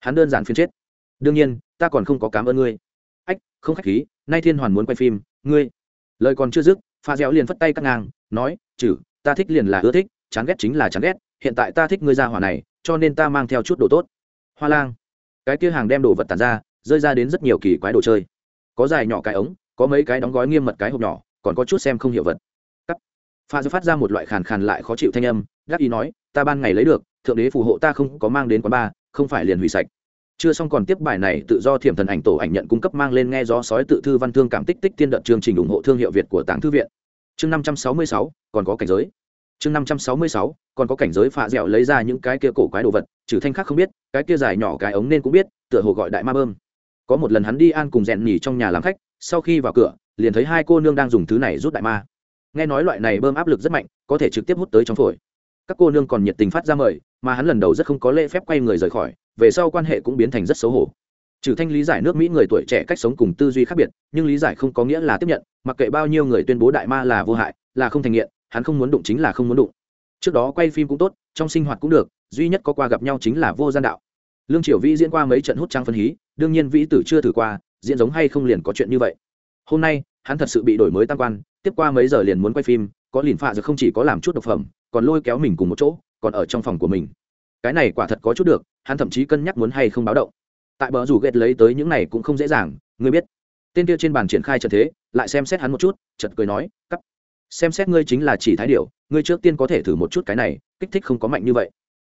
Hắn đơn giản phiên chết. Đương nhiên, ta còn không có cám ơn ngươi. Ách, không khách khí, nay thiên hoàn muốn quay phim, ngươi lời còn chưa dứt, pha dẻo liền phất tay cắt ngang, nói chử ta thích liền là ưa thích, chán ghét chính là chán ghét, hiện tại ta thích ngươi ra hỏa này, cho nên ta mang theo chút đồ tốt. Hoa lang, cái kia hàng đem đồ vật tàn ra, rơi ra đến rất nhiều kỳ quái đồ chơi. Có dài nhỏ cái ống, có mấy cái đóng gói nghiêm mật cái hộp nhỏ, còn có chút xem không hiểu vật. Cắt. Pha phát ra một loại khàn khàn lại khó chịu thanh âm, gác ý nói, ta ban ngày lấy được, thượng đế phù hộ ta không có mang đến quán ba không phải liền hủy sạch chưa xong còn tiếp bài này, tự do thiểm thần ảnh tổ ảnh nhận cung cấp mang lên nghe gió sói tự thư văn thương cảm tích tích tiên đợt chương trình ủng hộ thương hiệu việt của tàng thư viện. Chương năm trăm sáu mươi sáu, còn có cảnh giới. Chương năm trăm sáu mươi sáu, còn có cảnh giới phạ dẻo lấy ra những cái kia cổ quái đồ vật, trừ thanh khác không biết, cái kia dài nhỏ cái ống nên cũng biết, tựa hồ gọi đại ma bơm. Có một lần hắn đi an cùng rèn nhỉ trong nhà làm khách, sau khi vào cửa, liền thấy hai cô nương đang dùng thứ này rút đại ma. Nghe nói loại này bơm áp lực rất mạnh, có thể trực tiếp hút tới trong phổi các cô nương còn nhiệt tình phát ra mời, mà hắn lần đầu rất không có lễ phép quay người rời khỏi, về sau quan hệ cũng biến thành rất xấu hổ. Trừ thanh lý giải nước mỹ người tuổi trẻ cách sống cùng tư duy khác biệt, nhưng lý giải không có nghĩa là tiếp nhận, mặc kệ bao nhiêu người tuyên bố đại ma là vô hại, là không thành nghiện, hắn không muốn đụng chính là không muốn đụng. Trước đó quay phim cũng tốt, trong sinh hoạt cũng được, duy nhất có qua gặp nhau chính là vô gian đạo. Lương triều vĩ diễn qua mấy trận hút trang phân hí, đương nhiên vĩ tử chưa thử qua, diễn giống hay không liền có chuyện như vậy. Hôm nay, hắn thật sự bị đổi mới tam quan, tiếp qua mấy giờ liền muốn quay phim, có liền phạ giờ không chỉ có làm chút độc phẩm còn lôi kéo mình cùng một chỗ, còn ở trong phòng của mình. Cái này quả thật có chút được, hắn thậm chí cân nhắc muốn hay không báo động. Tại bờ rủ ghét lấy tới những này cũng không dễ dàng, ngươi biết. Tên kia trên bàn triển khai trận thế, lại xem xét hắn một chút chật cười nói cắp xem xét ngươi chính là chỉ thái điệu ngươi trước tiên có thể thử một chút cái này, kích thích không có mạnh như vậy.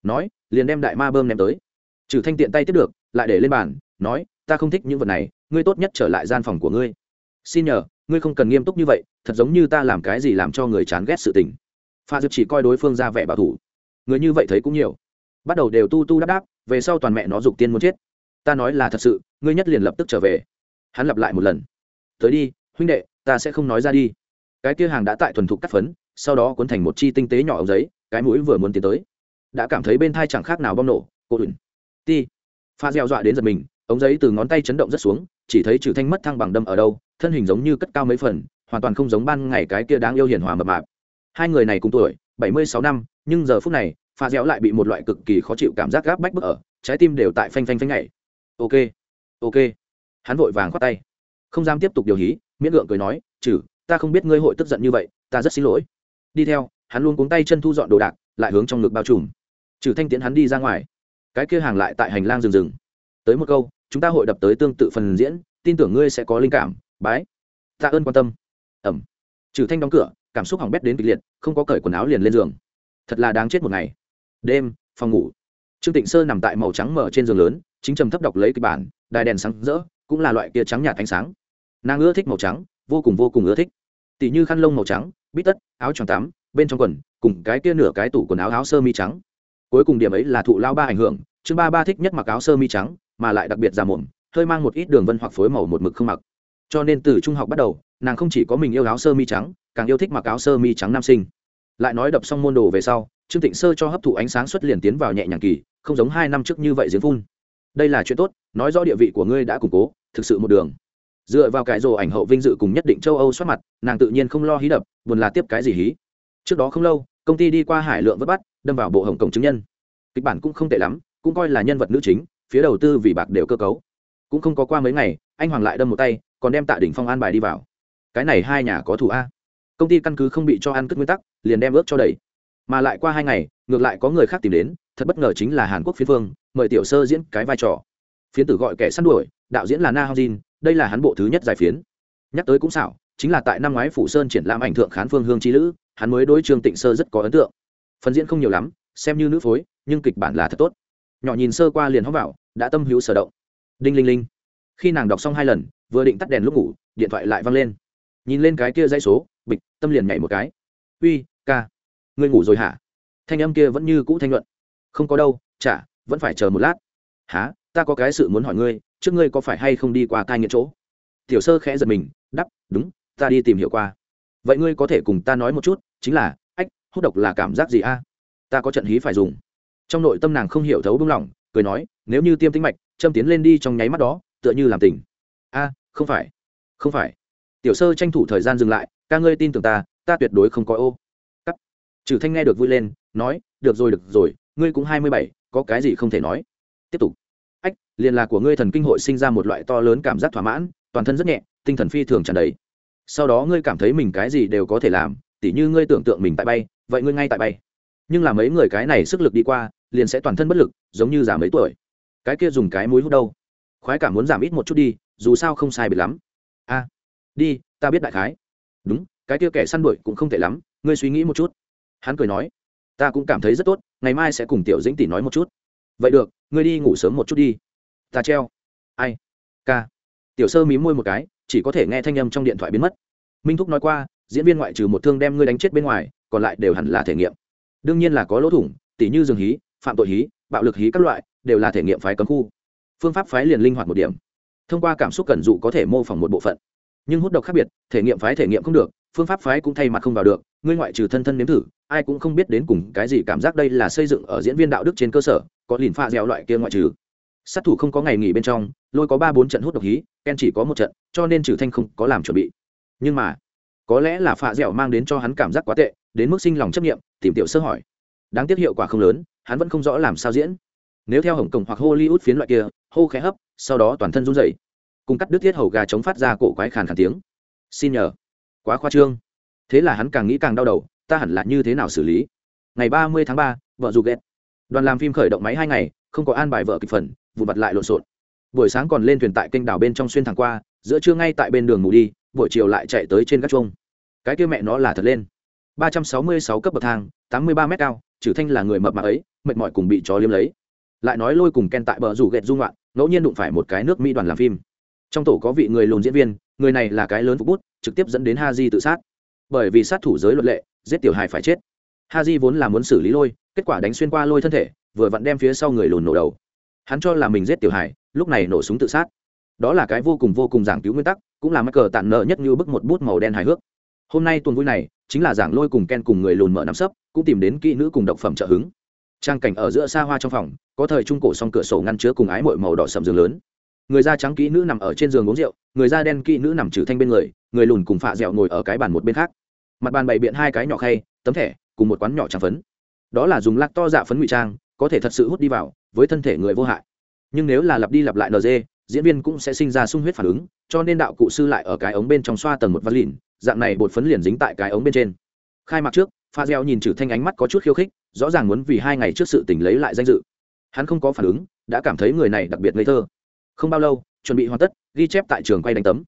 Nói, liền đem đại ma bơm ném tới. Trừ thanh tiện tay tiếp được, lại để lên bàn, nói, ta không thích những vật này, ngươi tốt nhất trở lại gian phòng của ngươi. Xin nhờ, ngươi không cần nghiêm túc như vậy, thật giống như ta làm cái gì làm cho người chán ghét sự tình pha dược chỉ coi đối phương ra vẻ bảo thủ. Người như vậy thấy cũng nhiều. Bắt đầu đều tu tu đáp đáp, về sau toàn mẹ nó dục tiên muốn chết. Ta nói là thật sự, ngươi nhất liền lập tức trở về. Hắn lặp lại một lần. Tới đi, huynh đệ, ta sẽ không nói ra đi. Cái kia hàng đã tại thuần thục cắt phấn, sau đó cuốn thành một chi tinh tế nhỏ ống giấy, cái mũi vừa muốn tiến tới. Đã cảm thấy bên thai chẳng khác nào bom nổ, cô đùn ti. Pha gieo dọa đến giật mình, ống giấy từ ngón tay chấn động rất xuống, chỉ thấy trừ thanh mất thăng bằng đâm ở đâu, thân hình giống như cất cao mấy phần, hoàn toàn không giống ban ngày cái kia đáng yêu hiền hòa mập mạp hai người này cùng tuổi, bảy mươi sáu năm, nhưng giờ phút này, pha dẻo lại bị một loại cực kỳ khó chịu cảm giác gáp bách bức ở, trái tim đều tại phanh phanh phanh nhảy. Ok ok. Hắn vội vàng khoát tay. Không dám tiếp tục điều hí, miễn lượng cười nói chử ta không biết ngươi hội tức giận như vậy, ta rất xin lỗi. Đi theo, hắn luôn cuống tay chân thu dọn đồ đạc, lại hướng trong ngực bao trùm. Trừ thanh tiễn hắn đi ra ngoài. Cái kia hàng lại tại hành lang rừng rừng. Tới một câu, chúng ta hội đập tới tương tự phần diễn, tin tưởng ngươi sẽ có linh cảm, bái. Tạ ơn quan tâm. Ẩm. Trừ thanh đóng cửa cảm xúc hỏng bét đến kịch liệt, không có cởi quần áo liền lên giường. Thật là đáng chết một ngày. Đêm, phòng ngủ. Trương tịnh sơ nằm tại màu trắng mở trên giường lớn, chính trầm thấp đọc lấy kịch bản, đài đèn sáng rỡ, cũng là loại kia trắng nhạt ánh sáng. Nàng ưa thích màu trắng, vô cùng vô cùng ưa thích. Tỷ như khăn lông màu trắng, bít tất, áo tròn tắm, bên trong quần, cùng cái kia nửa cái tủ quần áo áo sơ mi trắng. Cuối cùng điểm ấy là thụ lao ba ảnh hưởng, chương ba ba thích nhất mặc áo sơ mi trắng, mà lại đặc biệt già mồm hơi mang một ít đường vân hoặc phối màu một mực không mặc. Cho nên từ trung học bắt đầu, nàng không chỉ có mình yêu áo sơ mi trắng càng yêu thích mặc áo sơ mi trắng nam sinh. Lại nói đập xong môn đồ về sau, trương tịnh sơ cho hấp thụ ánh sáng xuất liền tiến vào nhẹ nhàng kỳ, không giống hai năm trước như vậy giếng phun. Đây là chuyện tốt, nói rõ địa vị của ngươi đã củng cố, thực sự một đường. Dựa vào cái rồ ảnh hậu vinh dự cùng nhất định châu âu xuất mặt, nàng tự nhiên không lo hí đập, buồn là tiếp cái gì hí. Trước đó không lâu, công ty đi qua hải lượng vất bắt, đâm vào bộ hồng cổng chứng nhân. Kịch bản cũng không tệ lắm, cũng coi là nhân vật nữ chính, phía đầu tư vì bạc đều cơ cấu. Cũng không có qua mấy ngày, anh hoàng lại đâm một tay, còn đem tạ đỉnh phong an bài đi vào. Cái này hai nhà có thủ a công ty căn cứ không bị cho ăn cất nguyên tắc, liền đem ước cho đầy. Mà lại qua hai ngày, ngược lại có người khác tìm đến, thật bất ngờ chính là hàn quốc phiến phương mời tiểu sơ diễn cái vai trò. Phiến tử gọi kẻ săn đuổi, đạo diễn là na hong jin, đây là hắn bộ thứ nhất giải phiến. Nhắc tới cũng xảo, chính là tại năm ngoái phủ sơn triển lãm ảnh thượng khán phương hương trí lữ, hắn mới đối trương tịnh sơ rất có ấn tượng. Phần diễn không nhiều lắm, xem như nữ phối, nhưng kịch bản là thật tốt. Nhỏ nhìn sơ qua liền hóc vào, đã tâm hữu sở động. Đinh linh linh. Khi nàng đọc xong hai lần, vừa định tắt đèn lúc ngủ, điện thoại lại văng lên nhìn lên cái kia dãy số, bịch, tâm liền nhảy một cái. Uy, ca, ngươi ngủ rồi hả? Thanh âm kia vẫn như cũ thanh luận. Không có đâu, chả, vẫn phải chờ một lát. Há ta có cái sự muốn hỏi ngươi, trước ngươi có phải hay không đi qua cai nghiện chỗ? Tiểu sơ khẽ giật mình đắp đúng, ta đi tìm hiểu qua. Vậy ngươi có thể cùng ta nói một chút, chính là, ách, hút độc là cảm giác gì a? Ta có trận hí phải dùng. Trong nội tâm nàng không hiểu thấu bưng lỏng, cười nói, nếu như tiêm tính mạch, châm tiến lên đi trong nháy mắt đó, tựa như làm tình. A, không phải không phải tiểu sơ tranh thủ thời gian dừng lại, ca ngươi tin tưởng ta ta tuyệt đối không có ô. Cắt. Trừ thanh nghe được vui lên, nói, được rồi được rồi, ngươi cũng hai mươi bảy, có cái gì không thể nói. Tiếp tục. Ách, liền là của ngươi thần kinh hội sinh ra một loại to lớn cảm giác thỏa mãn, toàn thân rất nhẹ, tinh thần phi thường tràn đầy. Sau đó ngươi cảm thấy mình cái gì đều có thể làm, tỉ như ngươi tưởng tượng mình tại bay, vậy ngươi ngay tại bay. Nhưng là mấy người cái này sức lực đi qua, liền sẽ toàn thân bất lực, giống như già mấy tuổi. Cái kia dùng cái mũi hút đâu? Khoái cảm muốn giảm ít một chút đi, dù sao không sai biệt lắm. A đi, ta biết đại khái. Đúng, cái kia kẻ săn đuổi cũng không tệ lắm, ngươi suy nghĩ một chút. Hắn cười nói, ta cũng cảm thấy rất tốt, ngày mai sẽ cùng tiểu dĩnh tỷ nói một chút. Vậy được, ngươi đi ngủ sớm một chút đi. Ta treo. Ai? Ca. Tiểu sơ mí môi một cái, chỉ có thể nghe thanh âm trong điện thoại biến mất. Minh thúc nói qua, diễn viên ngoại trừ một thương đem ngươi đánh chết bên ngoài, còn lại đều hẳn là thể nghiệm. Đương nhiên là có lỗ thủng, tỷ như dường hí, phạm tội hí, bạo lực hí các loại, đều là thể nghiệm phái cấm khu. Phương pháp phái liền linh hoạt một điểm. Thông qua cảm xúc cần dụ có thể mô phỏng một bộ phận nhưng hút độc khác biệt, thể nghiệm phái thể nghiệm không được, phương pháp phái cũng thay mặt không vào được, ngươi ngoại trừ thân thân nếm thử, ai cũng không biết đến cùng cái gì cảm giác đây là xây dựng ở diễn viên đạo đức trên cơ sở, có lìn pha dẻo loại kia ngoại trừ. Sát thủ không có ngày nghỉ bên trong, lôi có ba bốn trận hút độc hí, ken chỉ có một trận, cho nên trừ thanh không có làm chuẩn bị. Nhưng mà, có lẽ là pha dẻo mang đến cho hắn cảm giác quá tệ, đến mức sinh lòng chấp nghiệm tìm tiểu sơ hỏi. Đáng tiếc hiệu quả không lớn, hắn vẫn không rõ làm sao diễn. Nếu theo hồng kông hoặc hollywood phiến loại kia, hô khẽ hấp, sau đó toàn thân run rẩy cùng cắt đứt thiết hầu gà chống phát ra cổ quái khàn khàn tiếng. Xin nhờ. Quá khoa trương. Thế là hắn càng nghĩ càng đau đầu, ta hẳn là như thế nào xử lý? Ngày ba mươi tháng ba, vợ dù ghét đoàn làm phim khởi động máy hai ngày, không có an bài vợ kịch phần vụ vặt lại lộn xộn. Buổi sáng còn lên thuyền tại kênh đảo bên trong xuyên thẳng qua, giữa trưa ngay tại bên đường ngủ đi, buổi chiều lại chạy tới trên các chuông. Cái kia mẹ nó là thật lên. Ba trăm sáu mươi sáu cấp bậc thang, tám mươi ba m cao, trừ thanh là người mập mạp ấy, mệt mỏi cùng bị chó liếm lấy. Lại nói lôi cùng ken tại bờ rủ ghẹt dung loạn, ngẫu nhiên đụng phải một cái nước mỹ đoàn làm phim trong tổ có vị người lùn diễn viên, người này là cái lớn phục bút, trực tiếp dẫn đến ha di tự sát. Bởi vì sát thủ giới luật lệ, giết tiểu hài phải chết. Ha di vốn là muốn xử lý lôi, kết quả đánh xuyên qua lôi thân thể, vừa vặn đem phía sau người lùn nổ đầu. Hắn cho là mình giết tiểu hài, lúc này nổ súng tự sát. Đó là cái vô cùng vô cùng giảng cứu nguyên tắc, cũng là mắc cờ tản nợ nhất như bức một bút màu đen hài hước. Hôm nay tuần vui này, chính là giảng lôi cùng ken cùng người lùn mở nắm sấp, cũng tìm đến kỹ nữ cùng độc phẩm trợ hứng. Trang cảnh ở giữa xa hoa trong phòng, có thời trung cổ song cửa sổ ngăn chứa cùng ái mội màu đỏ sầm giường lớn người da trắng kỹ nữ nằm ở trên giường uống rượu, người da đen kỹ nữ nằm trừ thanh bên người người lùn cùng phạ dẹo ngồi ở cái bàn một bên khác. Mặt bàn bày biện hai cái nhỏ khay, tấm thẻ, cùng một quán nhỏ trang phấn. Đó là dùng lạc to dạ phấn ngụy trang, có thể thật sự hút đi vào, với thân thể người vô hại. Nhưng nếu là lặp đi lặp lại nd diễn viên cũng sẽ sinh ra sung huyết phản ứng, cho nên đạo cụ sư lại ở cái ống bên trong xoa tầng một vắt lìn dạng này bột phấn liền dính tại cái ống bên trên. Khai mạc trước pha gieo nhìn trừ thanh ánh mắt có chút khiêu khích, rõ ràng muốn vì hai ngày trước sự tình lấy lại danh dự. Hắn không có phản ứng, đã cảm thấy người này đặc biệt ngây thơ không bao lâu, chuẩn bị hoàn tất, ghi chép tại trường quay đánh tấm.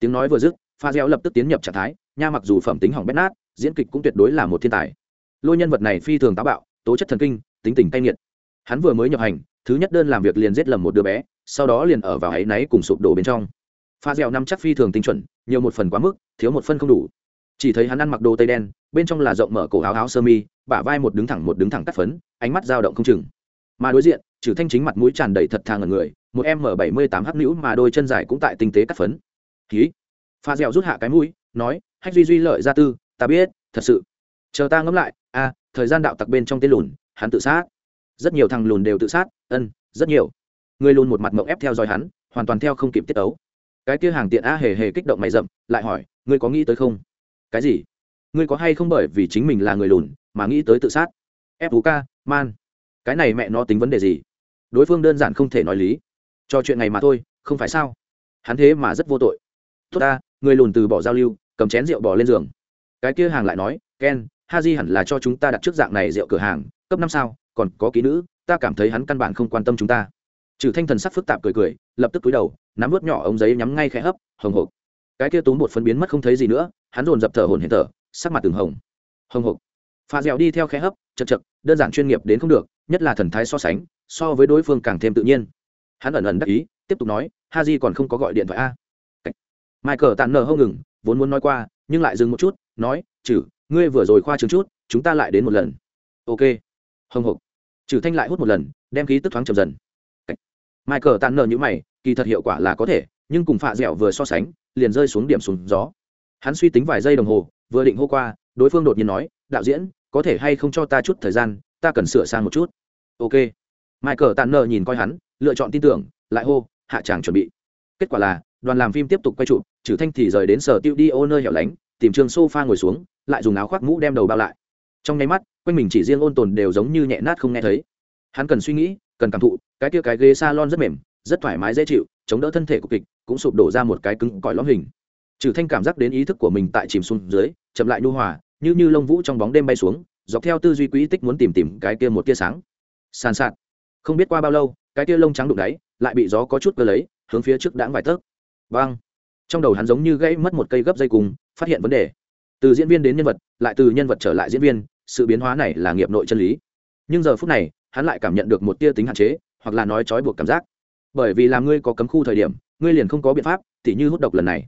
Tiếng nói vừa dứt, pha gieo lập tức tiến nhập trạng thái, nha mặc dù phẩm tính hỏng bét nát, diễn kịch cũng tuyệt đối là một thiên tài. Lôi nhân vật này phi thường táo bạo, tố chất thần kinh, tính tình cay nghiệt. Hắn vừa mới nhập hành, thứ nhất đơn làm việc liền giết lầm một đứa bé, sau đó liền ở vào áy náy cùng sụp đổ bên trong. Pha dẻo năm chắc phi thường tinh chuẩn, nhiều một phần quá mức, thiếu một phân không đủ. Chỉ thấy hắn ăn mặc đồ tây đen, bên trong là rộng mở cổ áo áo sơ mi, bả vai một đứng thẳng một đứng thẳng cắt phấn, ánh mắt dao động không chừng. Mà đối diện, trừ thanh chính mặt mũi tràn đầy thật thà ngần người một em m bảy mươi tám hắc nữ mà đôi chân dài cũng tại tinh tế cắt phấn. Ký. Pha dẻo rút hạ cái mũi, nói, hách duy duy lợi gia tư, ta biết, thật sự. Chờ ta ngẫm lại, a, thời gian đạo tặc bên trong tên lùn, hắn tự sát. Rất nhiều thằng lùn đều tự sát, ân, rất nhiều. Người lùn một mặt mộng ép theo dõi hắn, hoàn toàn theo không kịp tiết ấu. Cái kia hàng tiện a hề hề kích động mày rậm, lại hỏi, ngươi có nghĩ tới không? Cái gì? Ngươi có hay không bởi vì chính mình là người lùn mà nghĩ tới tự sát? Ép vũ ca man. Cái này mẹ nó tính vấn đề gì? Đối phương đơn giản không thể nói lý cho chuyện này mà thôi, không phải sao? Hắn thế mà rất vô tội. Tốt ta, người lùn từ bỏ giao lưu, cầm chén rượu bỏ lên giường. Cái kia hàng lại nói, ken ha di hẳn là cho chúng ta đặt trước dạng này rượu cửa hàng, cấp năm sao, còn có ký nữ, ta cảm thấy hắn căn bản không quan tâm chúng ta. Trừ thanh thần sắc phức tạp cười cười, lập tức túi đầu, nắm vớt nhỏ ống giấy nhắm ngay khẽ hấp, hồng hộc. Cái kia túm bột phân biến mất không thấy gì nữa, hắn dồn dập thở hồn hển thở, sắc mặt từng hồng. Hồng hộc. Pha dẻo đi theo khẽ hấp, chật chật, đơn giản chuyên nghiệp đến không được, nhất là thần thái so sánh, so với đối phương càng thêm tự nhiên hắn ẩn ẩn đắc ý, tiếp tục nói ha di còn không có gọi điện thoại a. Michael tàn nở hông ngừng vốn muốn nói qua, nhưng lại dừng một chút, nói chử ngươi vừa rồi khoa chứng chút, chúng ta lại đến một lần. Ok. Hồng hộc trừ thanh lại hút một lần, đem khí tức thoáng chậm dần. Michael tàn nở như mày, kỳ thật hiệu quả là có thể, nhưng cùng phạ dẻo vừa so sánh, liền rơi xuống điểm xuống gió. Hắn suy tính vài giây đồng hồ, vừa định hô qua, đối phương đột nhiên nói, đạo diễn, có thể hay không cho ta chút thời gian, ta cần sửa sang một chút. Ok. Michael tàn nở nhìn coi hắn lựa chọn tin tưởng, lại hô, hạ tràng chuẩn bị. Kết quả là, đoàn làm phim tiếp tục quay chụp, trừ thanh thì rời đến sở tiêu đi ô nơi hẻo lánh, tìm trường sofa ngồi xuống, lại dùng áo khoác mũ đem đầu bao lại. Trong nháy mắt, quanh mình chỉ riêng ôn tồn đều giống như nhẹ nát không nghe thấy. Hắn cần suy nghĩ, cần cảm thụ, cái kia cái ghế salon rất mềm, rất thoải mái dễ chịu, chống đỡ thân thể của kịch, cũng sụp đổ ra một cái cứng cỏi lõm hình. Trừ thanh cảm giác đến ý thức của mình tại chìm xuống dưới, chậm lại nhu hòa, như như lông vũ trong bóng đêm bay xuống, dọc theo tư duy quỹ tích muốn tìm tìm cái kia một tia sáng. Sàn sạt. Không biết qua bao lâu cái tia lông trắng đụng đáy, lại bị gió có chút cơ lấy, hướng phía trước đãng vài tấc. Vang trong đầu hắn giống như gãy mất một cây gấp dây cùng, phát hiện vấn đề. Từ diễn viên đến nhân vật, lại từ nhân vật trở lại diễn viên, sự biến hóa này là nghiệp nội chân lý. Nhưng giờ phút này, hắn lại cảm nhận được một tia tính hạn chế, hoặc là nói trói buộc cảm giác. Bởi vì làm ngươi có cấm khu thời điểm, ngươi liền không có biện pháp, tỉ như hút độc lần này.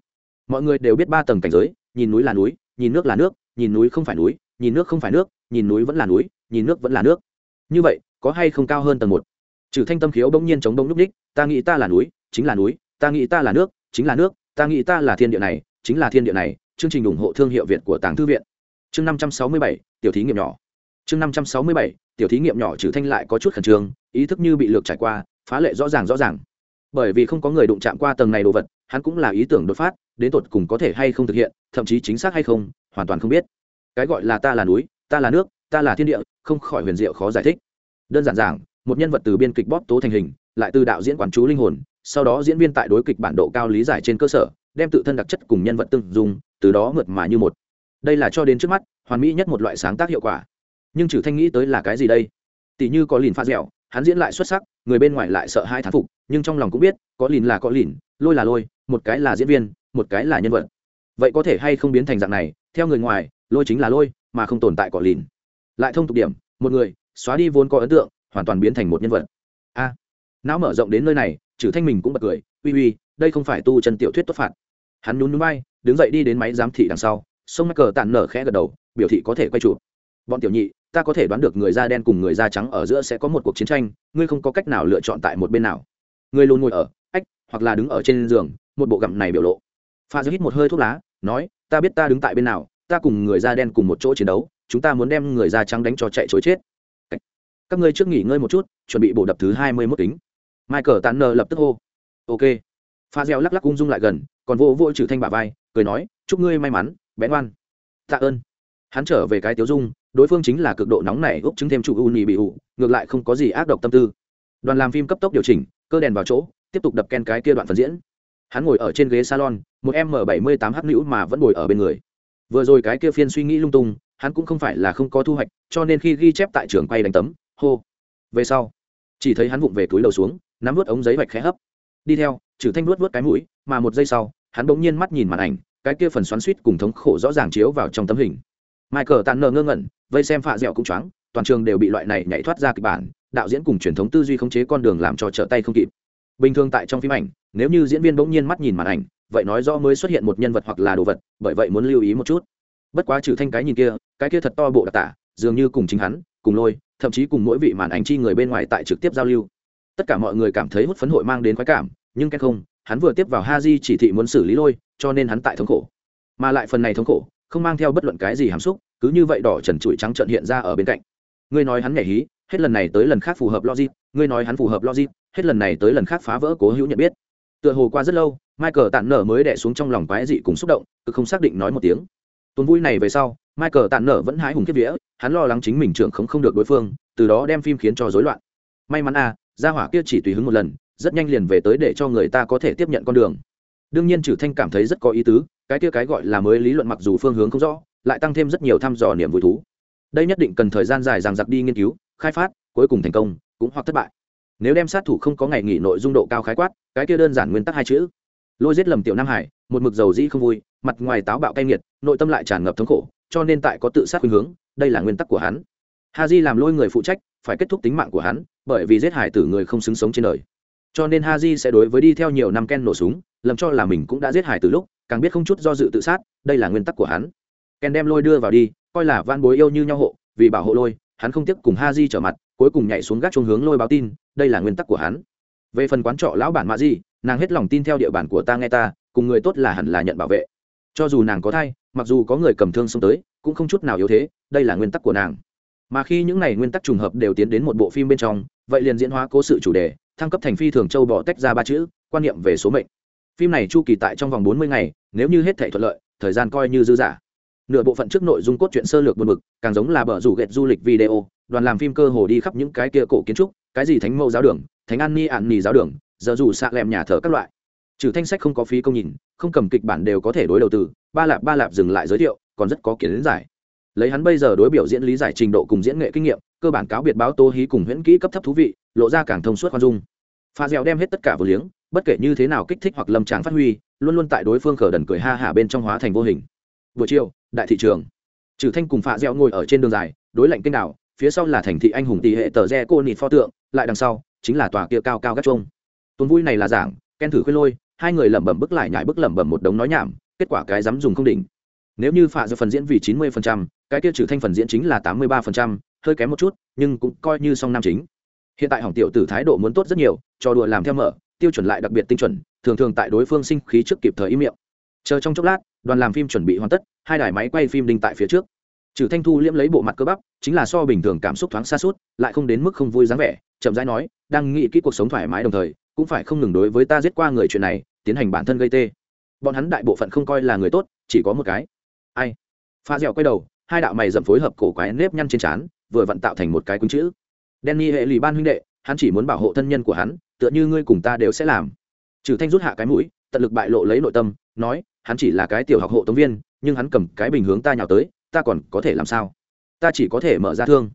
Mọi người đều biết ba tầng cảnh giới, nhìn núi là núi, nhìn nước là nước, nhìn núi không phải núi, nhìn nước không phải nước, nhìn núi vẫn là núi, nhìn nước vẫn là nước. Như vậy, có hay không cao hơn tầng một? Trừ thanh tâm khiếu bỗng nhiên chống đông núp ních ta nghĩ ta là núi, chính là núi, ta nghĩ ta là nước, chính là nước, ta nghĩ ta là thiên địa này, chính là thiên địa này, chương trình ủng hộ thương hiệu việt của tàng thư viện. Chương năm trăm sáu mươi bảy, tiểu thí nghiệm nhỏ. Chương năm trăm sáu mươi bảy, tiểu thí nghiệm nhỏ trừ thanh lại có chút khẩn trương, ý thức như bị lược trải qua, phá lệ rõ ràng rõ ràng. Bởi vì không có người đụng chạm qua tầng này đồ vật, hắn cũng là ý tưởng đột phát, đến tột cùng có thể hay không thực hiện, thậm chí chính xác hay không, hoàn toàn không biết. Cái gọi là ta là núi, ta là nước, ta là thiên địa, không khỏi huyền diệu khó giải thích. Đơn giản giảng một nhân vật từ biên kịch bóp tố thành hình, lại từ đạo diễn quản chú linh hồn, sau đó diễn viên tại đối kịch bản độ cao lý giải trên cơ sở, đem tự thân đặc chất cùng nhân vật tương dùng từ đó mượt mà như một. Đây là cho đến trước mắt, hoàn mỹ nhất một loại sáng tác hiệu quả. Nhưng trừ thanh nghĩ tới là cái gì đây? Tỷ như có lìn pha dẻo, hắn diễn lại xuất sắc, người bên ngoài lại sợ hai thán phục, nhưng trong lòng cũng biết, có lìn là có lìn, lôi là lôi, một cái là diễn viên, một cái là nhân vật. Vậy có thể hay không biến thành dạng này, theo người ngoài, lôi chính là lôi, mà không tồn tại có lìn. Lại thông tục điểm, một người, xóa đi vốn có ấn tượng hoàn toàn biến thành một nhân vật. A, não mở rộng đến nơi này trừ thanh mình cũng bật cười, uy uy, đây không phải tu chân tiểu thuyết tốt phạt. Hắn nhún núi bay đứng dậy đi đến máy giám thị đằng sau, sông mắc cờ tàn nở khẽ gật đầu, biểu thị có thể quay chụp. Bọn tiểu nhị, ta có thể đoán được người da đen cùng người da trắng ở giữa sẽ có một cuộc chiến tranh, ngươi không có cách nào lựa chọn tại một bên nào. Ngươi luôn ngồi ở, ách, hoặc là đứng ở trên giường, một bộ gặm này biểu lộ. Pha hít một hơi thuốc lá, nói, ta biết ta đứng tại bên nào, ta cùng người da đen cùng một chỗ chiến đấu, chúng ta muốn đem người da trắng đánh cho chạy chối chết các ngươi trước nghỉ ngơi một chút, chuẩn bị bộ đập thứ hai mươi mốt kính. Michael tàn nờ lập tức hô. Ok. Pha gieo lắc lắc ung dung lại gần, còn vô vô trừ thanh bà vai, cười nói, chúc ngươi may mắn bén ngoan. Tạ ơn. Hắn trở về cái tiếu dung, đối phương chính là cực độ nóng này úc chứng thêm chủ u nhì bị ủ ngược lại không có gì ác độc tâm tư. Đoàn làm phim cấp tốc điều chỉnh, cơ đèn vào chỗ, tiếp tục đập ken cái kia đoạn phần diễn. Hắn ngồi ở trên ghế salon, một m bảy mươi tám h nữ mà vẫn ngồi ở bên người. Vừa rồi cái kia phiên suy nghĩ lung tung, hắn cũng không phải là không có thu hoạch, cho nên khi ghi chép tại trường quay đánh tấm hô. Về sau, chỉ thấy hắn vụng về túi đầu xuống, nắm vớt ống giấy vạch khẽ hấp. Đi theo trừ thanh vớt vớt cái mũi, mà một giây sau, hắn bỗng nhiên mắt nhìn màn ảnh, cái kia phần xoắn suýt cùng thống khổ rõ ràng chiếu vào trong tấm hình. Michael tàn nờ ngơ ngẩn, vây xem phạ dẻo cũng choáng, toàn trường đều bị loại này nhảy thoát ra kịch bản, đạo diễn cùng truyền thống tư duy khống chế con đường làm cho trở tay không kịp. Bình thường tại trong phim ảnh, nếu như diễn viên bỗng nhiên mắt nhìn màn ảnh, vậy nói rõ mới xuất hiện một nhân vật hoặc là đồ vật, bởi vậy muốn lưu ý một chút. Bất quá trừ thanh cái nhìn kia, cái kia thật to bộ đặc tả, dường như cùng chính hắn cùng lôi, thậm chí cùng mỗi vị màn ảnh chi người bên ngoài tại trực tiếp giao lưu. Tất cả mọi người cảm thấy hút phấn hội mang đến khoái cảm, nhưng cái không, hắn vừa tiếp vào ha di chỉ thị muốn xử lý lôi, cho nên hắn tại thống khổ. Mà lại phần này thống khổ, không mang theo bất luận cái gì hàm xúc, cứ như vậy đỏ trần trụi trắng trợn hiện ra ở bên cạnh. Ngươi nói hắn nhảy hí, hết lần này tới lần khác phù hợp logic, ngươi nói hắn phù hợp logic, hết lần này tới lần khác phá vỡ cố hữu nhận biết. Tựa hồ qua rất lâu, michael tản nở mới đẻ xuống trong lòng quái dị cùng xúc động, cứ không xác định nói một tiếng. Tuần vui này về sau michael tàn nở vẫn hái hùng kiếp vía hắn lo lắng chính mình trưởng không không được đối phương từ đó đem phim khiến cho rối loạn. May mắn à, gia hỏa kia chỉ tùy hứng một lần rất nhanh liền về tới để cho người ta có thể tiếp nhận con đường. Đương nhiên trừ thanh cảm thấy rất có ý tứ cái kia cái gọi là mới lý luận mặc dù phương hướng không rõ lại tăng thêm rất nhiều thăm dò niềm vui thú. Đây nhất định cần thời gian dài dằng dặc đi nghiên cứu khai phát cuối cùng thành công cũng hoặc thất bại. Nếu đem sát thủ không có ngày nghỉ nội dung độ cao khái quát cái kia đơn giản nguyên tắc hai chữ. Lôi giết lầm tiểu nam hải một mực dầu dĩ không vui mặt ngoài táo bạo cay nghiệt nội tâm lại tràn ngập thống khổ cho nên tại có tự sát khuynh hướng, đây là nguyên tắc của hắn. Ha làm lôi người phụ trách, phải kết thúc tính mạng của hắn, bởi vì giết hải tử người không xứng sống trên đời. Cho nên ha sẽ đối với đi theo nhiều năm ken nổ súng, lầm cho là mình cũng đã giết hải từ lúc, càng biết không chút do dự tự sát, đây là nguyên tắc của hắn. Ken đem lôi đưa vào đi, coi là van bối yêu như nhau hộ, vì bảo hộ lôi, hắn không tiếp cùng ha trở mặt, cuối cùng nhảy xuống gác chung hướng lôi báo tin, đây là nguyên tắc của hắn. Về phần quán trọ lão bản mạ di, nàng hết lòng tin theo địa bàn của ta nghe ta, cùng người tốt là hẳn là nhận bảo vệ. Cho dù nàng có thai mặc dù có người cầm thương xông tới, cũng không chút nào yếu thế, đây là nguyên tắc của nàng. Mà khi những này nguyên tắc trùng hợp đều tiến đến một bộ phim bên trong, vậy liền diễn hóa cố sự chủ đề, thăng cấp thành phi thường châu bỏ tách ra ba chữ, quan niệm về số mệnh. Phim này chu kỳ tại trong vòng bốn mươi ngày, nếu như hết thể thuận lợi, thời gian coi như dư giả nửa bộ phận trước nội dung cốt truyện sơ lược buồn bực, càng giống là bờ rủ ghẹt du lịch video, đoàn làm phim cơ hồ đi khắp những cái kia cổ kiến trúc, cái gì thánh mẫu giáo đường, thánh an ni ạn ni giáo đường, giờ dù xạ lẹm nhà thờ các loại trừ thanh sách không có phí công nhìn, không cầm kịch bản đều có thể đối đầu tư ba lạp ba lạp dừng lại giới thiệu, còn rất có kiến giải. Lấy hắn bây giờ đối biểu diễn lý giải trình độ cùng diễn nghệ kinh nghiệm, cơ bản cáo biệt báo tô hí cùng huyễn kỹ cấp thấp thú vị, lộ ra càng thông suốt khoan dung. Pha dẻo đem hết tất cả vừa liếng, bất kể như thế nào kích thích hoặc lâm tràng phát huy, luôn luôn tại đối phương khở đần cười ha hả bên trong hóa thành vô hình. Buổi chiều, đại thị trường. Trừ thanh cùng pha dẻo ngồi ở trên đường dài, đối lạnh kênh đảo, phía sau là thành thị anh hùng tỷ hệ tờ re cô nịt pho tượng, lại đằng sau, chính là tòa kia cao cao gác chuông. Tuần vui này là giảng ken thử khuyên lôi hai người lẩm bẩm bức lại nhải bức lẩm bẩm một đống nói nhảm kết quả cái dám dùng không đỉnh. Nếu như phạ do phần diễn vì chín mươi phần trăm, cái kia trừ thanh phần diễn chính là tám mươi ba phần trăm, hơi kém một chút nhưng cũng coi như song nam chính. Hiện tại hỏng tiểu tử thái độ muốn tốt rất nhiều trò đùa làm theo mở tiêu chuẩn lại đặc biệt tinh chuẩn thường thường tại đối phương sinh khí trước kịp thời im miệng. Chờ trong chốc lát đoàn làm phim chuẩn bị hoàn tất hai đài máy quay phim đinh tại phía trước. Trừ thanh thu liễm lấy bộ mặt cơ bắp chính là so bình thường cảm xúc thoáng xa suốt lại không đến mức không vui dáng vẻ chậm rãi nói đang nghĩ kỹ cuộc sống thoải mái đồng thời cũng phải không ngừng đối với ta giết qua người chuyện này, tiến hành bản thân gây tê. Bọn hắn đại bộ phận không coi là người tốt, chỉ có một cái. Ai? Pha dẻo quay đầu, hai đạo mày dậm phối hợp cổ quái nếp nhăn trên trán, vừa vặn tạo thành một cái cuốn chữ. Danny hệ lì ban huynh đệ, hắn chỉ muốn bảo hộ thân nhân của hắn, tựa như ngươi cùng ta đều sẽ làm. Trừ thanh rút hạ cái mũi, tận lực bại lộ lấy nội tâm, nói, hắn chỉ là cái tiểu học hộ tống viên, nhưng hắn cầm cái bình hướng ta nhào tới, ta còn có thể làm sao? Ta chỉ có thể mở ra thương.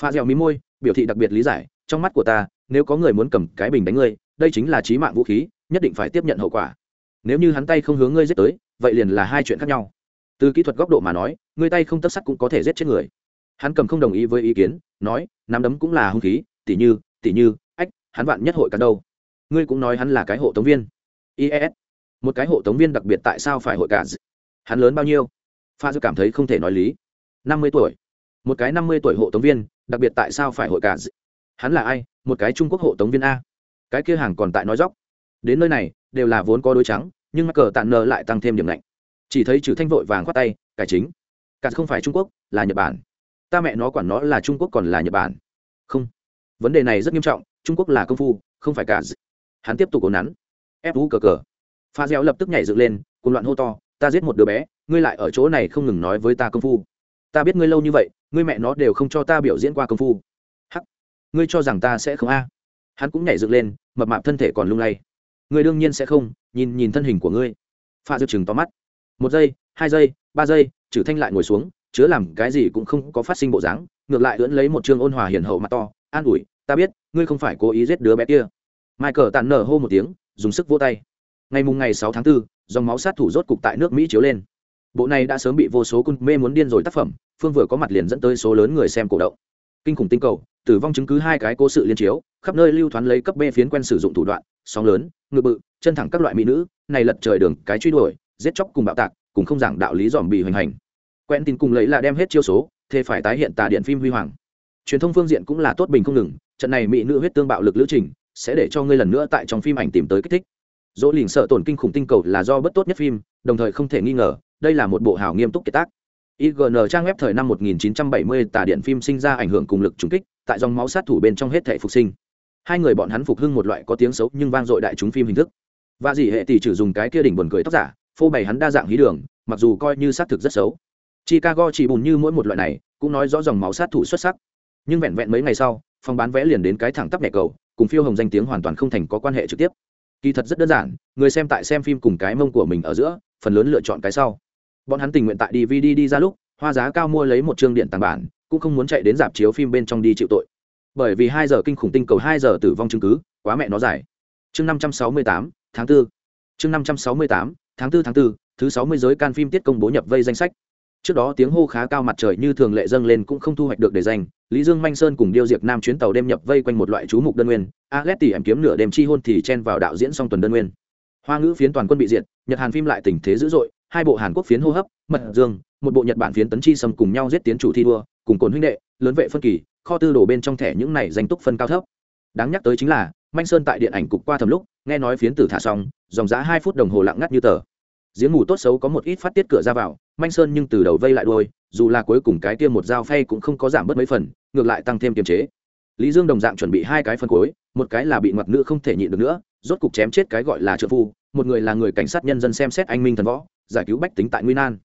Pha dẻo mí môi, biểu thị đặc biệt lý giải, trong mắt của ta, nếu có người muốn cầm cái bình đánh ngươi đây chính là trí mạng vũ khí, nhất định phải tiếp nhận hậu quả. Nếu như hắn tay không hướng ngươi giết tới, vậy liền là hai chuyện khác nhau. Từ kỹ thuật góc độ mà nói, ngươi tay không tất sắt cũng có thể giết chết người. Hắn cầm không đồng ý với ý kiến, nói, nắm đấm cũng là hung khí, tỉ như tỉ như, ách, hắn vạn nhất hội cắn đâu. Ngươi cũng nói hắn là cái hộ tống viên. Is một cái hộ tống viên đặc biệt tại sao phải hội cả hắn lớn bao nhiêu? Pha dư cảm thấy không thể nói lý. Năm mươi tuổi. Một cái năm mươi tuổi hộ tống viên, đặc biệt tại sao phải hội cả hắn là ai? Một cái trung quốc hộ tống viên a cái kia hàng còn tại nói dóc. Đến nơi này, đều là vốn có đối trắng, nhưng mắc cờ tàn nợ lại tăng thêm điểm lạnh. Chỉ thấy trừ thanh vội vàng khoát tay, cải chính. Cả không phải trung quốc, là nhật bản. Ta mẹ nó quản nó là trung quốc còn là nhật bản. Không. Vấn đề này rất nghiêm trọng, trung quốc là công phu, không phải cả hắn tiếp tục cố nắn. Ép vũ cờ cờ. Pha gieo lập tức nhảy dựng lên cùng loạn hô to, ta giết một đứa bé, ngươi lại ở chỗ này không ngừng nói với ta công phu. Ta biết ngươi lâu như vậy, ngươi mẹ nó đều không cho ta biểu diễn qua công phu. Hắc. Ngươi cho rằng ta sẽ không a? Hắn cũng nhảy dựng lên mập mạp thân thể còn lung lay. Người đương nhiên sẽ không nhìn nhìn thân hình của ngươi. Pha dược chừng to mắt. Một giây hai giây ba giây trừ thanh lại ngồi xuống chứa làm cái gì cũng không có phát sinh bộ dáng ngược lại ưỡn lấy một chương ôn hòa hiền hậu mặt to an ủi ta biết ngươi không phải cố ý giết đứa bé kia. Michael tàn nở hô một tiếng dùng sức vỗ tay. Ngày mùng ngày sáu tháng 4, dòng máu sát thủ rốt cục tại nước mỹ chiếu lên. Bộ này đã sớm bị vô số cung mê muốn điên rồi tác phẩm phương vừa có mặt liền dẫn tới số lớn người xem cổ động kinh khủng tinh cầu, tử vong chứng cứ hai cái cố sự liên chiếu, khắp nơi lưu thoán lấy cấp bê phiến quen sử dụng thủ đoạn, sóng lớn, ngự bự, chân thẳng các loại mỹ nữ, này lật trời đường, cái truy đuổi, giết chóc cùng bạo tạc, cùng không giảng đạo lý dòm bị hoành hành. Quen tin cùng lấy là đem hết chiêu số, thế phải tái hiện tà điện phim huy hoàng. Truyền thông phương diện cũng là tốt bình không ngừng, trận này mỹ nữ huyết tương bạo lực lữ trình, sẽ để cho ngươi lần nữa tại trong phim ảnh tìm tới kích thích. Dỗ lỉnh sợ tổn kinh khủng tinh cầu là do bất tốt nhất phim, đồng thời không thể nghi ngờ, đây là một bộ hào nghiêm túc kiệt tác ign trang web thời năm 1970 tà điện phim sinh ra ảnh hưởng cùng lực trùng kích, tại dòng máu sát thủ bên trong hết thể phục sinh. Hai người bọn hắn phục hưng một loại có tiếng xấu nhưng vang dội đại chúng phim hình thức. Và gì hệ tỷ trừ dùng cái kia đỉnh buồn cười tóc giả, phô bày hắn đa dạng hí đường, mặc dù coi như sát thực rất xấu. Chicago chỉ bùn như mỗi một loại này, cũng nói rõ dòng máu sát thủ xuất sắc. Nhưng vẹn vẹn mấy ngày sau, phòng bán vé liền đến cái thẳng tắp nhẹ cầu, cùng phiêu hồng danh tiếng hoàn toàn không thành có quan hệ trực tiếp. Kỳ thật rất đơn giản, người xem tại xem phim cùng cái mông của mình ở giữa, phần lớn lựa chọn cái sau bọn hắn tình nguyện tại dvd đi ra lúc hoa giá cao mua lấy một chương điện tàng bản cũng không muốn chạy đến dạp chiếu phim bên trong đi chịu tội. Bởi vì hai giờ kinh khủng tinh cầu hai giờ tử vong chứng cứ quá mẹ nó dài. Chương năm trăm sáu mươi tám tháng 4. chương năm trăm sáu mươi tám tháng 4 tháng 4, thứ sáu mươi giới can phim tiết công bố nhập vây danh sách. Trước đó tiếng hô khá cao mặt trời như thường lệ dâng lên cũng không thu hoạch được để danh lý dương manh sơn cùng điêu diệp nam chuyến tàu đêm nhập vây quanh một loại chú mục đơn nguyên alex tỉ em kiếm nửa đêm chi hôn thì chen vào đạo diễn song tuần đơn nguyên. Hoa ngữ phiến toàn quân bị diệt nhật hàn phim lại tình thế dữ dội hai bộ hàn quốc phiến hô hấp, mật dương, một bộ nhật bản phiến tấn chi sâm cùng nhau giết tiến chủ thi đua, cùng cồn huynh đệ, lớn vệ phân kỳ, kho tư đổ bên trong thẻ những này danh túc phân cao thấp. Đáng nhắc tới chính là, manh sơn tại điện ảnh cục qua thầm lúc, nghe nói phiến tử thả xong, dòng giá hai phút đồng hồ lặng ngắt như tờ. Giếng ngủ tốt xấu có một ít phát tiết cửa ra vào, manh sơn nhưng từ đầu vây lại đôi dù là cuối cùng cái tiêm một dao phay cũng không có giảm bớt mấy phần, ngược lại tăng thêm kiềm chế. Lý dương đồng dạng chuẩn bị hai cái phân cuối, một cái là bị ngoặt nữ không thể nhịn được nữa, rốt cục chém chết cái gọi là trợ phu một người là người cảnh sát nhân dân xem xét anh minh thần võ, giải cứu bách tính tại nguy nan.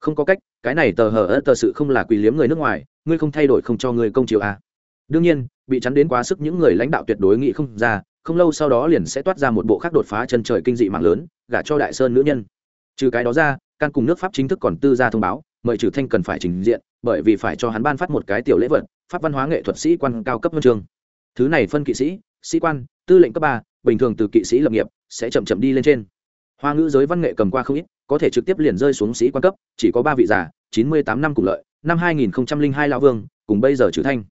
Không có cách, cái này tờ hờ ớt tờ sự không là quỳ liếm người nước ngoài, ngươi không thay đổi không cho ngươi công chiều à. đương nhiên, bị chắn đến quá sức những người lãnh đạo tuyệt đối nghĩ không ra, không lâu sau đó liền sẽ toát ra một bộ khác đột phá chân trời kinh dị mạng lớn, gả cho đại sơn nữ nhân. Trừ cái đó ra, can cùng nước pháp chính thức còn tư ra thông báo, mời trừ thanh cần phải trình diện, bởi vì phải cho hắn ban phát một cái tiểu lễ vật, pháp văn hóa nghệ thuật sĩ quan cao cấp huân trường thứ này phân kỵ sĩ sĩ quan, tư lệnh cấp ba, bình thường từ kỵ sĩ lập nghiệp sẽ chậm chậm đi lên trên. Hoa ngữ giới văn nghệ cầm qua không ít, có thể trực tiếp liền rơi xuống sĩ quan cấp, chỉ có ba vị già, chín mươi tám năm cùng lợi, năm hai nghìn hai lão vương, cùng bây giờ trừ thanh.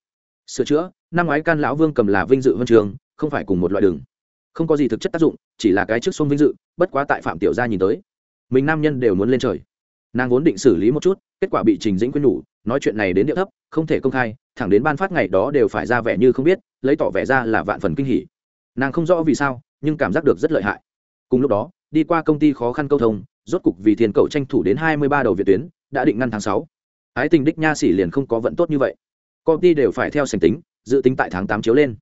Sửa chữa, năm ngoái can lão vương cầm là vinh dự huân trường, không phải cùng một loại đường. Không có gì thực chất tác dụng, chỉ là cái trước xuống vinh dự, bất quá tại phạm tiểu gia nhìn tới, mình nam nhân đều muốn lên trời. Nàng vốn định xử lý một chút, kết quả bị trình dĩnh quyên nhủ, nói chuyện này đến địa thấp, không thể công khai, thẳng đến ban phát ngày đó đều phải ra vẻ như không biết, lấy tỏ vẻ ra là vạn phần kinh hỉ. Nàng không rõ vì sao nhưng cảm giác được rất lợi hại. Cùng lúc đó, đi qua công ty khó khăn câu thông, rốt cục vì thiên Cầu tranh thủ đến hai mươi ba đầu việt tuyến, đã định ngăn tháng sáu. Ái tình đích nha sĩ liền không có vận tốt như vậy. Công ty đều phải theo sành tính, dự tính tại tháng tám chiếu lên.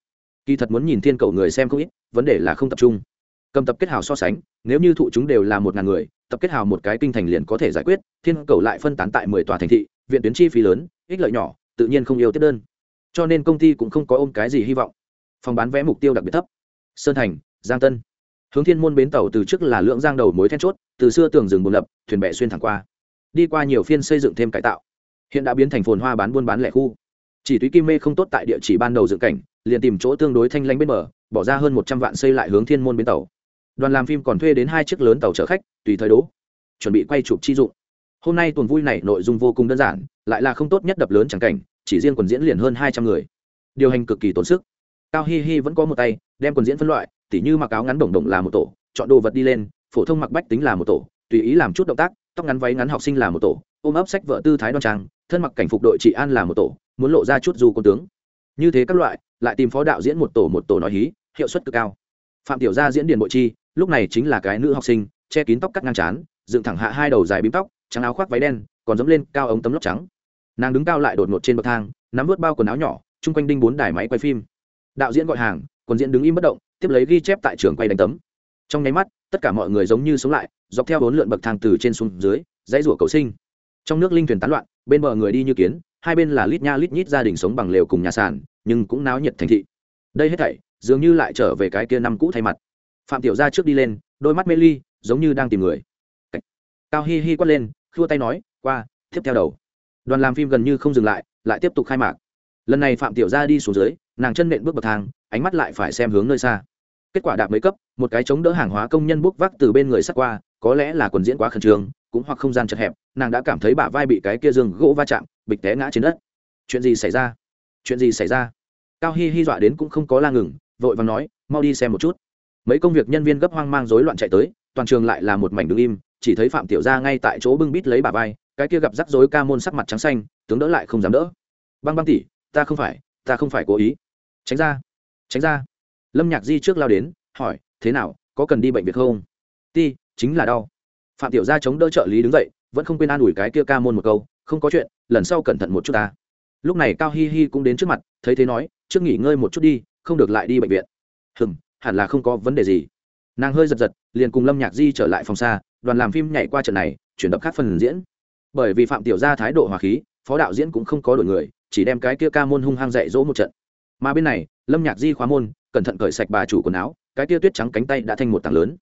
Kỳ thật muốn nhìn thiên cầu người xem không ít, vấn đề là không tập trung. Cầm tập kết hào so sánh, nếu như thụ chúng đều là một ngàn người, tập kết hào một cái kinh thành liền có thể giải quyết, thiên cầu lại phân tán tại mười tòa thành thị viện tuyến chi phí lớn, ích lợi nhỏ, tự nhiên không yêu tiếp đơn. Cho nên công ty cũng không có ôm cái gì hy vọng. Phòng bán vé mục tiêu đặc biệt thấp. Sơn thành giang tân. Hướng thiên môn bến tàu từ trước là lưỡng giang đầu mối then chốt từ xưa tường rừng buồn lập thuyền bè xuyên thẳng qua. Đi qua nhiều phiên xây dựng thêm cải tạo. Hiện đã biến thành phồn hoa bán buôn bán lẻ khu. Chỉ túy kim mê không tốt tại địa chỉ ban đầu dựng cảnh liền tìm chỗ tương đối thanh lanh bên bờ bỏ ra hơn một trăm vạn xây lại hướng thiên môn bến tàu. Đoàn làm phim còn thuê đến hai chiếc lớn tàu chở khách tùy thời đố, chuẩn bị quay chụp chi dụng. Hôm nay tuần vui này nội dung vô cùng đơn giản lại là không tốt nhất đập lớn chẳng cảnh chỉ riêng quần diễn liền hơn hai trăm người. Điều hành cực kỳ tốn sức. Cao hi hi vẫn có một tay đem quần diễn phân loại tỉ như mặc áo ngắn đồng đồng là một tổ, chọn đồ vật đi lên, phổ thông mặc bách tính là một tổ, tùy ý làm chút động tác, tóc ngắn váy ngắn học sinh là một tổ, ôm ấp sách vợ tư thái đoan trang, thân mặc cảnh phục đội trị an là một tổ, muốn lộ ra chút dù quân tướng. Như thế các loại, lại tìm phó đạo diễn một tổ một tổ nói hí, hiệu suất cực cao. Phạm tiểu gia diễn điền bội chi, lúc này chính là cái nữ học sinh, che kín tóc cắt ngang chán dựng thẳng hạ hai đầu dài bím tóc, trắng áo khoác váy đen, còn dẫm lên cao ống tấm lóc trắng. Nàng đứng cao lại đột ngột trên bậc thang, nắm vớt bao quần áo nhỏ, chung quanh đinh bốn đài máy quay phim. Đạo diễn gọi hàng quần diễn đứng im bất động tiếp lấy ghi chép tại trường quay đánh tấm. Trong nháy mắt, tất cả mọi người giống như sống lại, dọc theo bốn lượn bậc thang từ trên xuống dưới, dãy rủa cầu sinh. Trong nước linh thuyền tán loạn, bên bờ người đi như kiến, hai bên là lít nha lít nhít gia đình sống bằng lều cùng nhà sàn, nhưng cũng náo nhiệt thành thị. Đây hết thảy, dường như lại trở về cái kia năm cũ thay mặt. Phạm tiểu gia trước đi lên, đôi mắt mê ly, giống như đang tìm người. Cao hi hi quát lên, khua tay nói, qua, tiếp theo đầu. Đoàn làm phim gần như không dừng lại lại tiếp tục khai mạc. Lần này phạm tiểu gia đi xuống dưới, nàng chân nện bước bậc thang, ánh mắt lại phải xem hướng nơi xa kết quả đạp mấy cấp, một cái chống đỡ hàng hóa công nhân bốc vác từ bên người sắt qua, có lẽ là quần diễn quá khẩn trương, cũng hoặc không gian chật hẹp, nàng đã cảm thấy bả vai bị cái kia giường gỗ va chạm, bịch té ngã trên đất. Chuyện gì xảy ra? Chuyện gì xảy ra? Cao hi hi dọa đến cũng không có la ngừng, vội vàng nói, mau đi xem một chút. Mấy công việc nhân viên gấp hoang mang rối loạn chạy tới, toàn trường lại là một mảnh đứng im, chỉ thấy phạm tiểu gia ngay tại chỗ bưng bít lấy bả vai, cái kia gặp rắc rối ca môn sắc mặt trắng xanh, tướng đỡ lại không dám đỡ. Băng băng tỉ ta không phải, ta không phải cố ý. Tránh ra tránh ra lâm nhạc di trước lao đến, hỏi, thế nào, có cần đi bệnh viện không? Ti, chính là đau. Phạm tiểu gia chống đỡ trợ lý đứng dậy, vẫn không quên an ủi cái kia ca môn một câu, không có chuyện, lần sau cẩn thận một chút ta. Lúc này cao hi hi cũng đến trước mặt, thấy thế nói, trước nghỉ ngơi một chút đi, không được lại đi bệnh viện. Hừm, hẳn là không có vấn đề gì. Nàng hơi giật giật, liền cùng lâm nhạc di trở lại phòng xa, đoàn làm phim nhảy qua trận này, chuyển đập khác phần diễn. Bởi vì phạm tiểu gia thái độ hòa khí, phó đạo diễn cũng không có đổi người, chỉ đem cái kia ca môn hung hăng dạy dỗ một trận. Mà bên này, lâm nhạc di khóa môn cẩn thận cởi sạch bà chủ quần áo, cái tia tuyết trắng cánh tay đã thành một tảng lớn.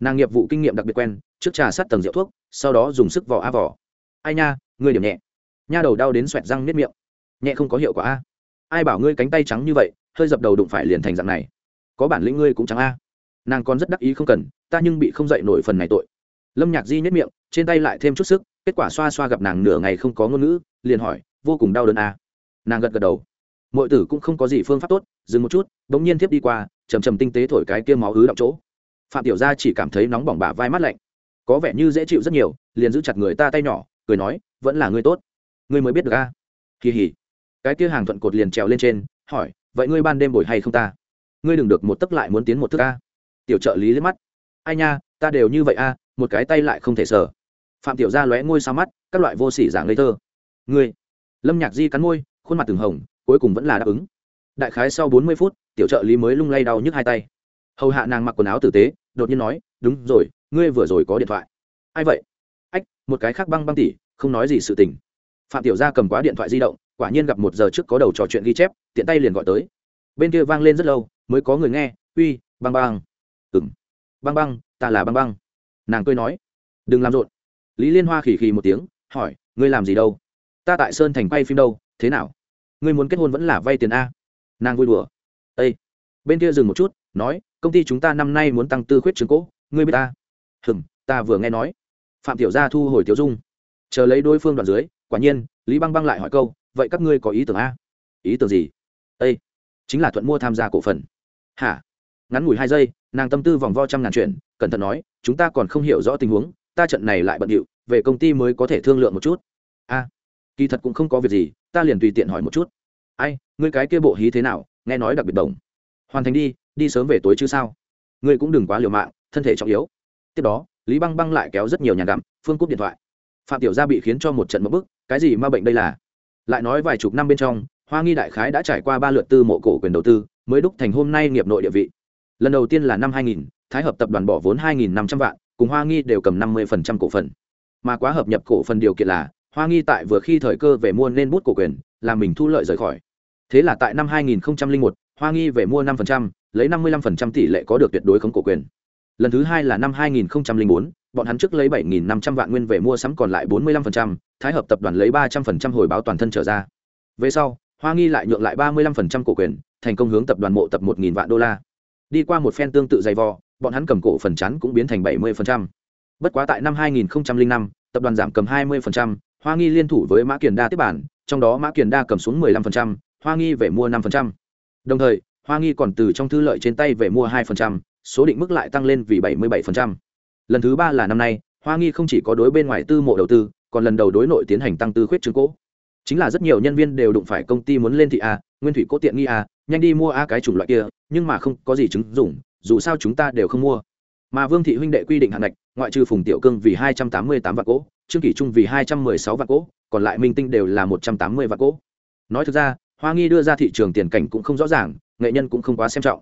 Nàng nghiệp vụ kinh nghiệm đặc biệt quen, trước trà sát tầng rượu thuốc, sau đó dùng sức vỏ a vỏ ai nha, ngươi điểm nhẹ. Nha đầu đau đến xoẹt răng nếp miệng. Nhẹ không có hiệu quả a. Ai bảo ngươi cánh tay trắng như vậy, hơi dập đầu đụng phải liền thành dạng này. Có bản lĩnh ngươi cũng trắng a. Nàng còn rất đắc ý không cần, ta nhưng bị không dậy nổi phần này tội. Lâm nhạc di nhất miệng, trên tay lại thêm chút sức, kết quả xoa xoa gặp nàng nửa ngày không có ngôn ngữ, liền hỏi, vô cùng đau đớn a? Nàng gật gật đầu mọi tử cũng không có gì phương pháp tốt, dừng một chút đ ỗ n g nhiên tiếp đi qua, chầm chầm tinh tế thổi cái kia máu ứ động chỗ. Phạm tiểu gia chỉ cảm thấy nóng bỏng bả vai mắt lạnh. Có vẻ như dễ chịu rất nhiều, liền giữ chặt người ta tay nhỏ, cười nói, vẫn là ngươi tốt. Ngươi mới biết được a. Kỳ hỉ. Cái kia hàng thuận cột liền trèo lên trên, hỏi, vậy ngươi ban đêm bồi hay không ta? Ngươi đừng được một tấc lại muốn tiến một thức a. Tiểu trợ lý liếc mắt. Ai nha, ta đều như vậy a, một cái tay lại không thể sờ. Phạm tiểu gia lóe ngôi sao mắt, các loại vô sỉ giả ngây thơ. Ngươi. Lâm nhạc di cắn môi, khuôn mặt từng hồng cuối cùng vẫn là đáp ứng. Đại khái sau bốn mươi phút, tiểu trợ lý mới lung lay đau nhức hai tay. Hầu hạ nàng mặc quần áo tử tế, đột nhiên nói, đúng rồi, ngươi vừa rồi có điện thoại. Ai vậy? Ách, một cái khác băng băng tỉ, không nói gì sự tình. Phạm tiểu gia cầm quá điện thoại di động, quả nhiên gặp một giờ trước có đầu trò chuyện ghi chép, tiện tay liền gọi tới. Bên kia vang lên rất lâu, mới có người nghe, uy, băng băng. Ừng băng băng, ta là băng băng. Nàng cười nói, đừng làm rộn. Lý liên hoa khỉ khì một tiếng, hỏi, ngươi làm gì đâu? Ta tại sơn thành quay phim đâu, thế nào? Ngươi muốn kết hôn vẫn là vay tiền a? Nàng vui đùa. Ây bên kia dừng một chút, nói, công ty chúng ta năm nay muốn tăng tư khuyết trường cỗ, ngươi biết ta? Hừm, ta vừa nghe nói. Phạm tiểu gia thu hồi tiểu dung. Chờ lấy đối phương đoạn dưới, quả nhiên, lý băng băng lại hỏi câu, vậy các ngươi có ý tưởng a? Ý tưởng gì? Ây chính là thuận mua tham gia cổ phần. Hả? Ngắn ngủi hai giây, nàng tâm tư vòng vo trăm ngàn chuyện, cẩn thận nói, chúng ta còn không hiểu rõ tình huống, ta trận này lại bận điệu, về công ty mới có thể thương lượng một chút. A kỳ thật cũng không có việc gì ta liền tùy tiện hỏi một chút. Ai ngươi cái kia bộ hí thế nào nghe nói đặc biệt đồng. Hoàn thành đi đi sớm về tối chứ sao? Ngươi cũng đừng quá liều mạng thân thể trọng yếu. Tiếp đó lý băng băng lại kéo rất nhiều nhà gặm phương cúp điện thoại. Phạm tiểu gia bị khiến cho một trận mất bức cái gì ma bệnh đây là? Lại nói vài chục năm bên trong hoa nghi đại khái đã trải qua ba lượt tư mộ cổ quyền đầu tư mới đúc thành hôm nay nghiệp nội địa vị. Lần đầu tiên là năm 2000, thái hợp tập đoàn bỏ vốn 2.500 vạn cùng hoa nghi đều cầm 50% cổ phần. Mà quá hợp nhập cổ phần điều kiện là hoa nghi tại vừa khi thời cơ về mua nên bút cổ quyền làm mình thu lợi rời khỏi. Thế là tại năm 2001, hoa nghi về mua 5%, lấy 55% tỷ lệ có được tuyệt đối khống cổ quyền. Lần thứ hai là năm 2004, bọn hắn trước lấy 7.500 vạn nguyên về mua sắm còn lại 45%, thái hợp tập đoàn lấy 300% hồi báo toàn thân trở ra. Về sau hoa nghi lại nhượng lại 35% cổ quyền thành công hướng tập đoàn mộ tập 1.000 vạn đô la. Đi qua một phen tương tự dày vò bọn hắn cầm cổ phần chắn cũng biến thành 70%. bất quá tại năm 2005, tập đoàn giảm cầm 20%, hoa nghi liên thủ với mã kiền đa tiếp bản trong đó mã kiền đa cầm xuống 15%, hoa nghi về mua 5%. đồng thời hoa nghi còn từ trong thư lợi trên tay về mua 2%, số định mức lại tăng lên vì 77%. lần thứ ba là năm nay hoa nghi không chỉ có đối bên ngoài tư mộ đầu tư còn lần đầu đối nội tiến hành tăng tư khuyết chứng cố chính là rất nhiều nhân viên đều đụng phải công ty muốn lên thị a nguyên thủy cố tiện nghi a nhanh đi mua a cái chủng loại kia nhưng mà không có gì chứng dụng dù sao chúng ta đều không mua mà vương thị huynh đệ quy định hạn ngạch ngoại trừ phùng tiểu cương vì hai trăm tám mươi tám vạn cỗ trương kỷ trung vì hai trăm mười sáu vạn cỗ, còn lại minh tinh đều là một trăm tám mươi vạn cỗ. Nói thực ra, hoa nghi đưa ra thị trường tiền cảnh cũng không rõ ràng, nghệ nhân cũng không quá xem trọng.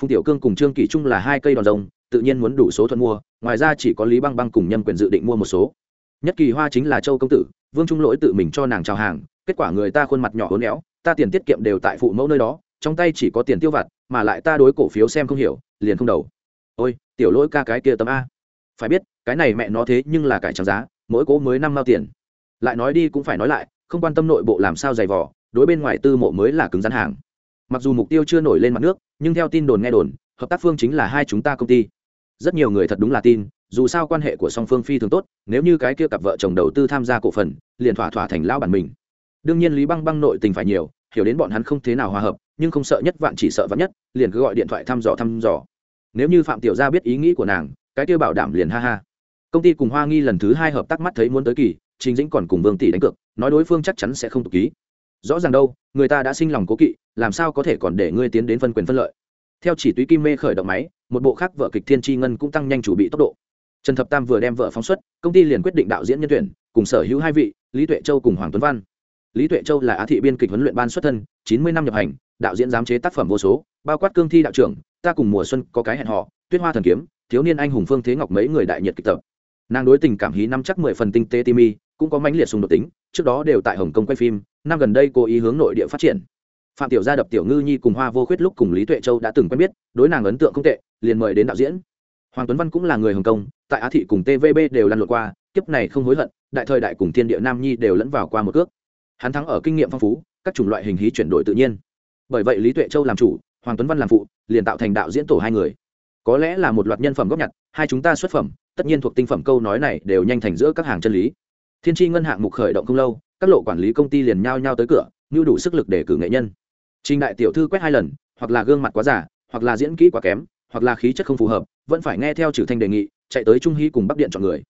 Phùng tiểu cương cùng trương kỷ trung là hai cây đòn rồng, tự nhiên muốn đủ số thuận mua, ngoài ra chỉ có lý băng băng cùng nhâm quyền dự định mua một số. Nhất kỳ hoa chính là châu công tử, vương trung lỗi tự mình cho nàng trao hàng, kết quả người ta khuôn mặt nhỏ hốn éo, ta tiền tiết kiệm đều tại phụ mẫu nơi đó, trong tay chỉ có tiền tiêu vặt, mà lại ta đối cổ phiếu xem không hiểu, liền không đầu. Ôi, tiểu lỗi ca cái kia tấm a. Phải biết, cái này mẹ nó thế nhưng là cải trắng giá mỗi cố mới năm mao tiền. Lại nói đi cũng phải nói lại, không quan tâm nội bộ làm sao dày vỏ đối bên ngoài tư mộ mới là cứng rắn hàng. Mặc dù mục tiêu chưa nổi lên mặt nước, nhưng theo tin đồn nghe đồn, hợp tác phương chính là hai chúng ta công ty. Rất nhiều người thật đúng là tin, dù sao quan hệ của song phương phi thường tốt, nếu như cái kia cặp vợ chồng đầu tư tham gia cổ phần, liền thỏa thỏa thành lão bản mình. Đương nhiên lý băng băng nội tình phải nhiều, hiểu đến bọn hắn không thế nào hòa hợp, nhưng không sợ nhất vạn chỉ sợ vạn nhất, liền cứ gọi điện thoại thăm dò thăm dò. Nếu như phạm tiểu gia biết ý nghĩ của nàng, cái kia bảo đảm liền ha ha công ty cùng hoa nghi lần thứ hai hợp tác mắt thấy muốn tới kỳ, Trình dĩnh còn cùng vương tỷ đánh cược, nói đối phương chắc chắn sẽ không tục ký. Rõ ràng đâu, người ta đã sinh lòng cố kỵ, làm sao có thể còn để ngươi tiến đến phân quyền phân lợi? Theo chỉ túy kim mê khởi động máy, một bộ khác vợ kịch thiên tri ngân cũng tăng nhanh chủ bị tốc độ. Trần thập tam vừa đem vợ phóng xuất, công ty liền quyết định đạo diễn nhân tuyển, cùng sở hữu hai vị, lý tuệ châu cùng hoàng tuấn văn. Lý tuệ châu là á thị biên kịch huấn luyện ban xuất thân, chín mươi năm nhập hành, đạo diễn giám chế tác phẩm vô số, bao quát cương thi đạo trưởng, ta cùng mùa xuân có cái hẹn họ tuyết hoa thần kiếm, thiếu niên anh hùng phương thế ngọc mấy người đại nhiệt kịch tập nàng đối tình cảm hí năm chắc mười phần tinh tế timi cũng có mãnh liệt xung đột tính, trước đó đều tại hồng kông quay phim, năm gần đây cố ý hướng nội địa phát triển. Phạm tiểu gia đập tiểu ngư nhi cùng hoa vô khuyết lúc cùng lý tuệ châu đã từng quen biết, đối nàng ấn tượng không tệ, liền mời đến đạo diễn. Hoàng tuấn văn cũng là người hồng kông, tại á thị cùng tvb đều lăn lộn qua, kiếp này không hối hận, đại thời đại cùng thiên địa nam nhi đều lẫn vào qua một cước hắn thắng ở kinh nghiệm phong phú, các chủng loại hình hí chuyển đổi tự nhiên. Bởi vậy lý tuệ châu làm chủ, hoàng tuấn văn làm phụ, liền tạo thành đạo diễn tổ hai người. Có lẽ là một loạt nhân phẩm góp nhặt, hai chúng ta xuất phẩm tất nhiên thuộc tinh phẩm câu nói này đều nhanh thành giữa các hàng chân lý. Thiên tri ngân hạng mục khởi động không lâu, các lộ quản lý công ty liền nhao nhao tới cửa, như đủ sức lực để cử nghệ nhân. Trình đại tiểu thư quét hai lần, hoặc là gương mặt quá giả hoặc là diễn kỹ quá kém, hoặc là khí chất không phù hợp, vẫn phải nghe theo trừ thanh đề nghị, chạy tới trung hí cùng bắc điện chọn người.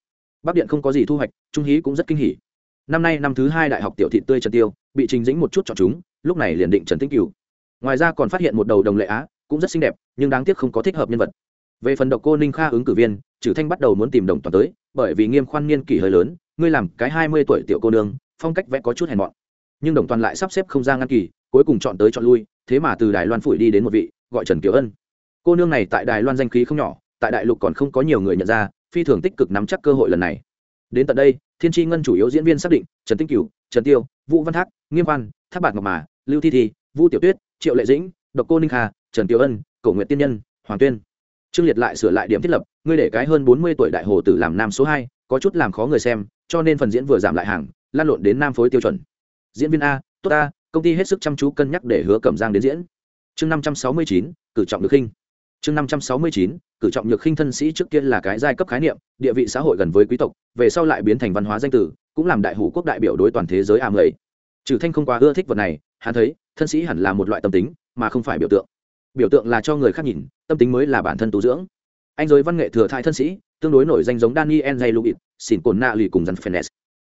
Bắc điện không có gì thu hoạch, trung hí cũng rất kinh hỉ. Năm nay năm thứ hai đại học tiểu thị tươi trần tiêu, bị trình dĩnh một chút chọn chúng, lúc này liền định trần tĩnh cửu. Ngoài ra còn phát hiện một đầu đồng lệ á, cũng rất xinh đẹp, nhưng đáng tiếc không có thích hợp nhân vật về phần độc cô ninh kha ứng cử viên trừ thanh bắt đầu muốn tìm đồng toàn tới, bởi vì nghiêm khoan niên kỷ hơi lớn, ngươi làm cái hai mươi tuổi tiểu cô nương, phong cách vẽ có chút hèn mọn. Nhưng đồng toàn lại sắp xếp không ra ngăn kỳ, cuối cùng chọn tới chọn lui, thế mà từ đài loan phủi đi đến một vị, gọi trần kiều ân. Cô nương này tại đài loan danh khí không nhỏ, tại đại lục còn không có nhiều người nhận ra, phi thường tích cực nắm chắc cơ hội lần này. Đến tận đây, thiên tri ngân chủ yếu diễn viên xác định, trần tinh cửu, trần tiêu, vũ văn thác, nghiêm văn thác bạc ngọc mà, lưu thi thi, vũ tiểu tuyết, triệu lệ dĩnh, độc cô ninh kha, trần kiều ân, cổ nguyện tiên nhân, hoàng tuyên trương liệt lại sửa lại điểm thiết lập, ngươi để cái hơn bốn mươi tuổi đại hồ tử làm nam số hai, có chút làm khó người xem, cho nên phần diễn vừa giảm lại hàng, lan lộn đến nam phối tiêu chuẩn. Diễn viên a, tốt a, công ty hết sức chăm chú cân nhắc để hứa cẩm giang đến diễn. Chương năm trăm sáu mươi chín, cử trọng được khinh. Chương năm trăm sáu mươi chín, cử trọng nhược khinh thân sĩ trước kia là cái giai cấp khái niệm, địa vị xã hội gần với quý tộc, về sau lại biến thành văn hóa danh tử, cũng làm đại hủ quốc đại biểu đối toàn thế giới ảm lầy trừ thanh không quá ưa thích vật này, hắn thấy, thân sĩ hẳn là một loại tâm tính, mà không phải biểu tượng biểu tượng là cho người khác nhìn, tâm tính mới là bản thân tu dưỡng. Anh giới văn nghệ thừa thai thân sĩ, tương đối nổi danh giống daniel j lubit xin cồn nạ lì cùng dàn phenes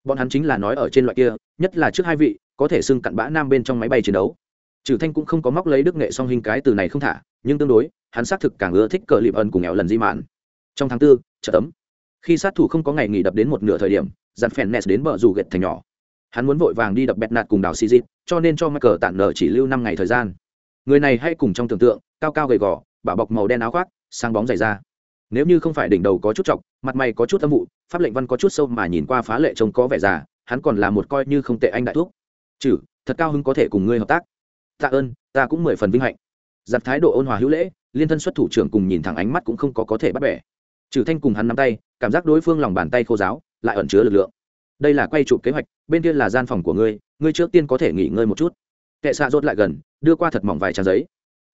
bọn hắn chính là nói ở trên loại kia, nhất là trước hai vị, có thể xưng cặn bã nam bên trong máy bay chiến đấu. Trừ thanh cũng không có móc lấy đức nghệ song hình cái từ này không thả, nhưng tương đối, hắn xác thực càng ưa thích cờ lịp ân cùng nghèo lần di mạn. Trong tháng tư trợ tấm. Khi sát thủ không có ngày nghỉ đập đến một nửa thời điểm dàn phèn nes đến bờ dù ghẹt thành nhỏ. Hắn muốn vội vàng đi đập bẹt nạt cùng đảo xì dịp cho nên cho mắc cờ tản nở chỉ lưu năm ngày thời gian người này hay cùng trong tưởng tượng, cao cao gầy gò, bả bọc màu đen áo khoác sang bóng dày da. Nếu như không phải đỉnh đầu có chút chọc, mặt mày có chút âm vụ, pháp lệnh văn có chút sâu mà nhìn qua phá lệ trông có vẻ già, hắn còn là một coi như không tệ anh đại thuốc. Chử, thật cao hứng có thể cùng ngươi hợp tác. Tạ ơn, ta cũng mười phần vinh hạnh. Giặt thái độ ôn hòa hữu lễ, liên thân xuất thủ trưởng cùng nhìn thẳng ánh mắt cũng không có có thể bắt bẻ. Trừ thanh cùng hắn nắm tay, cảm giác đối phương lòng bàn tay khô giáo lại ẩn chứa lực lượng. Đây là quay chụp kế hoạch, bên kia là gian phòng của ngươi ngươi trước tiên có thể nghỉ ngơi một chút kệ xạ rốt lại gần, đưa qua thật mỏng vài trang giấy.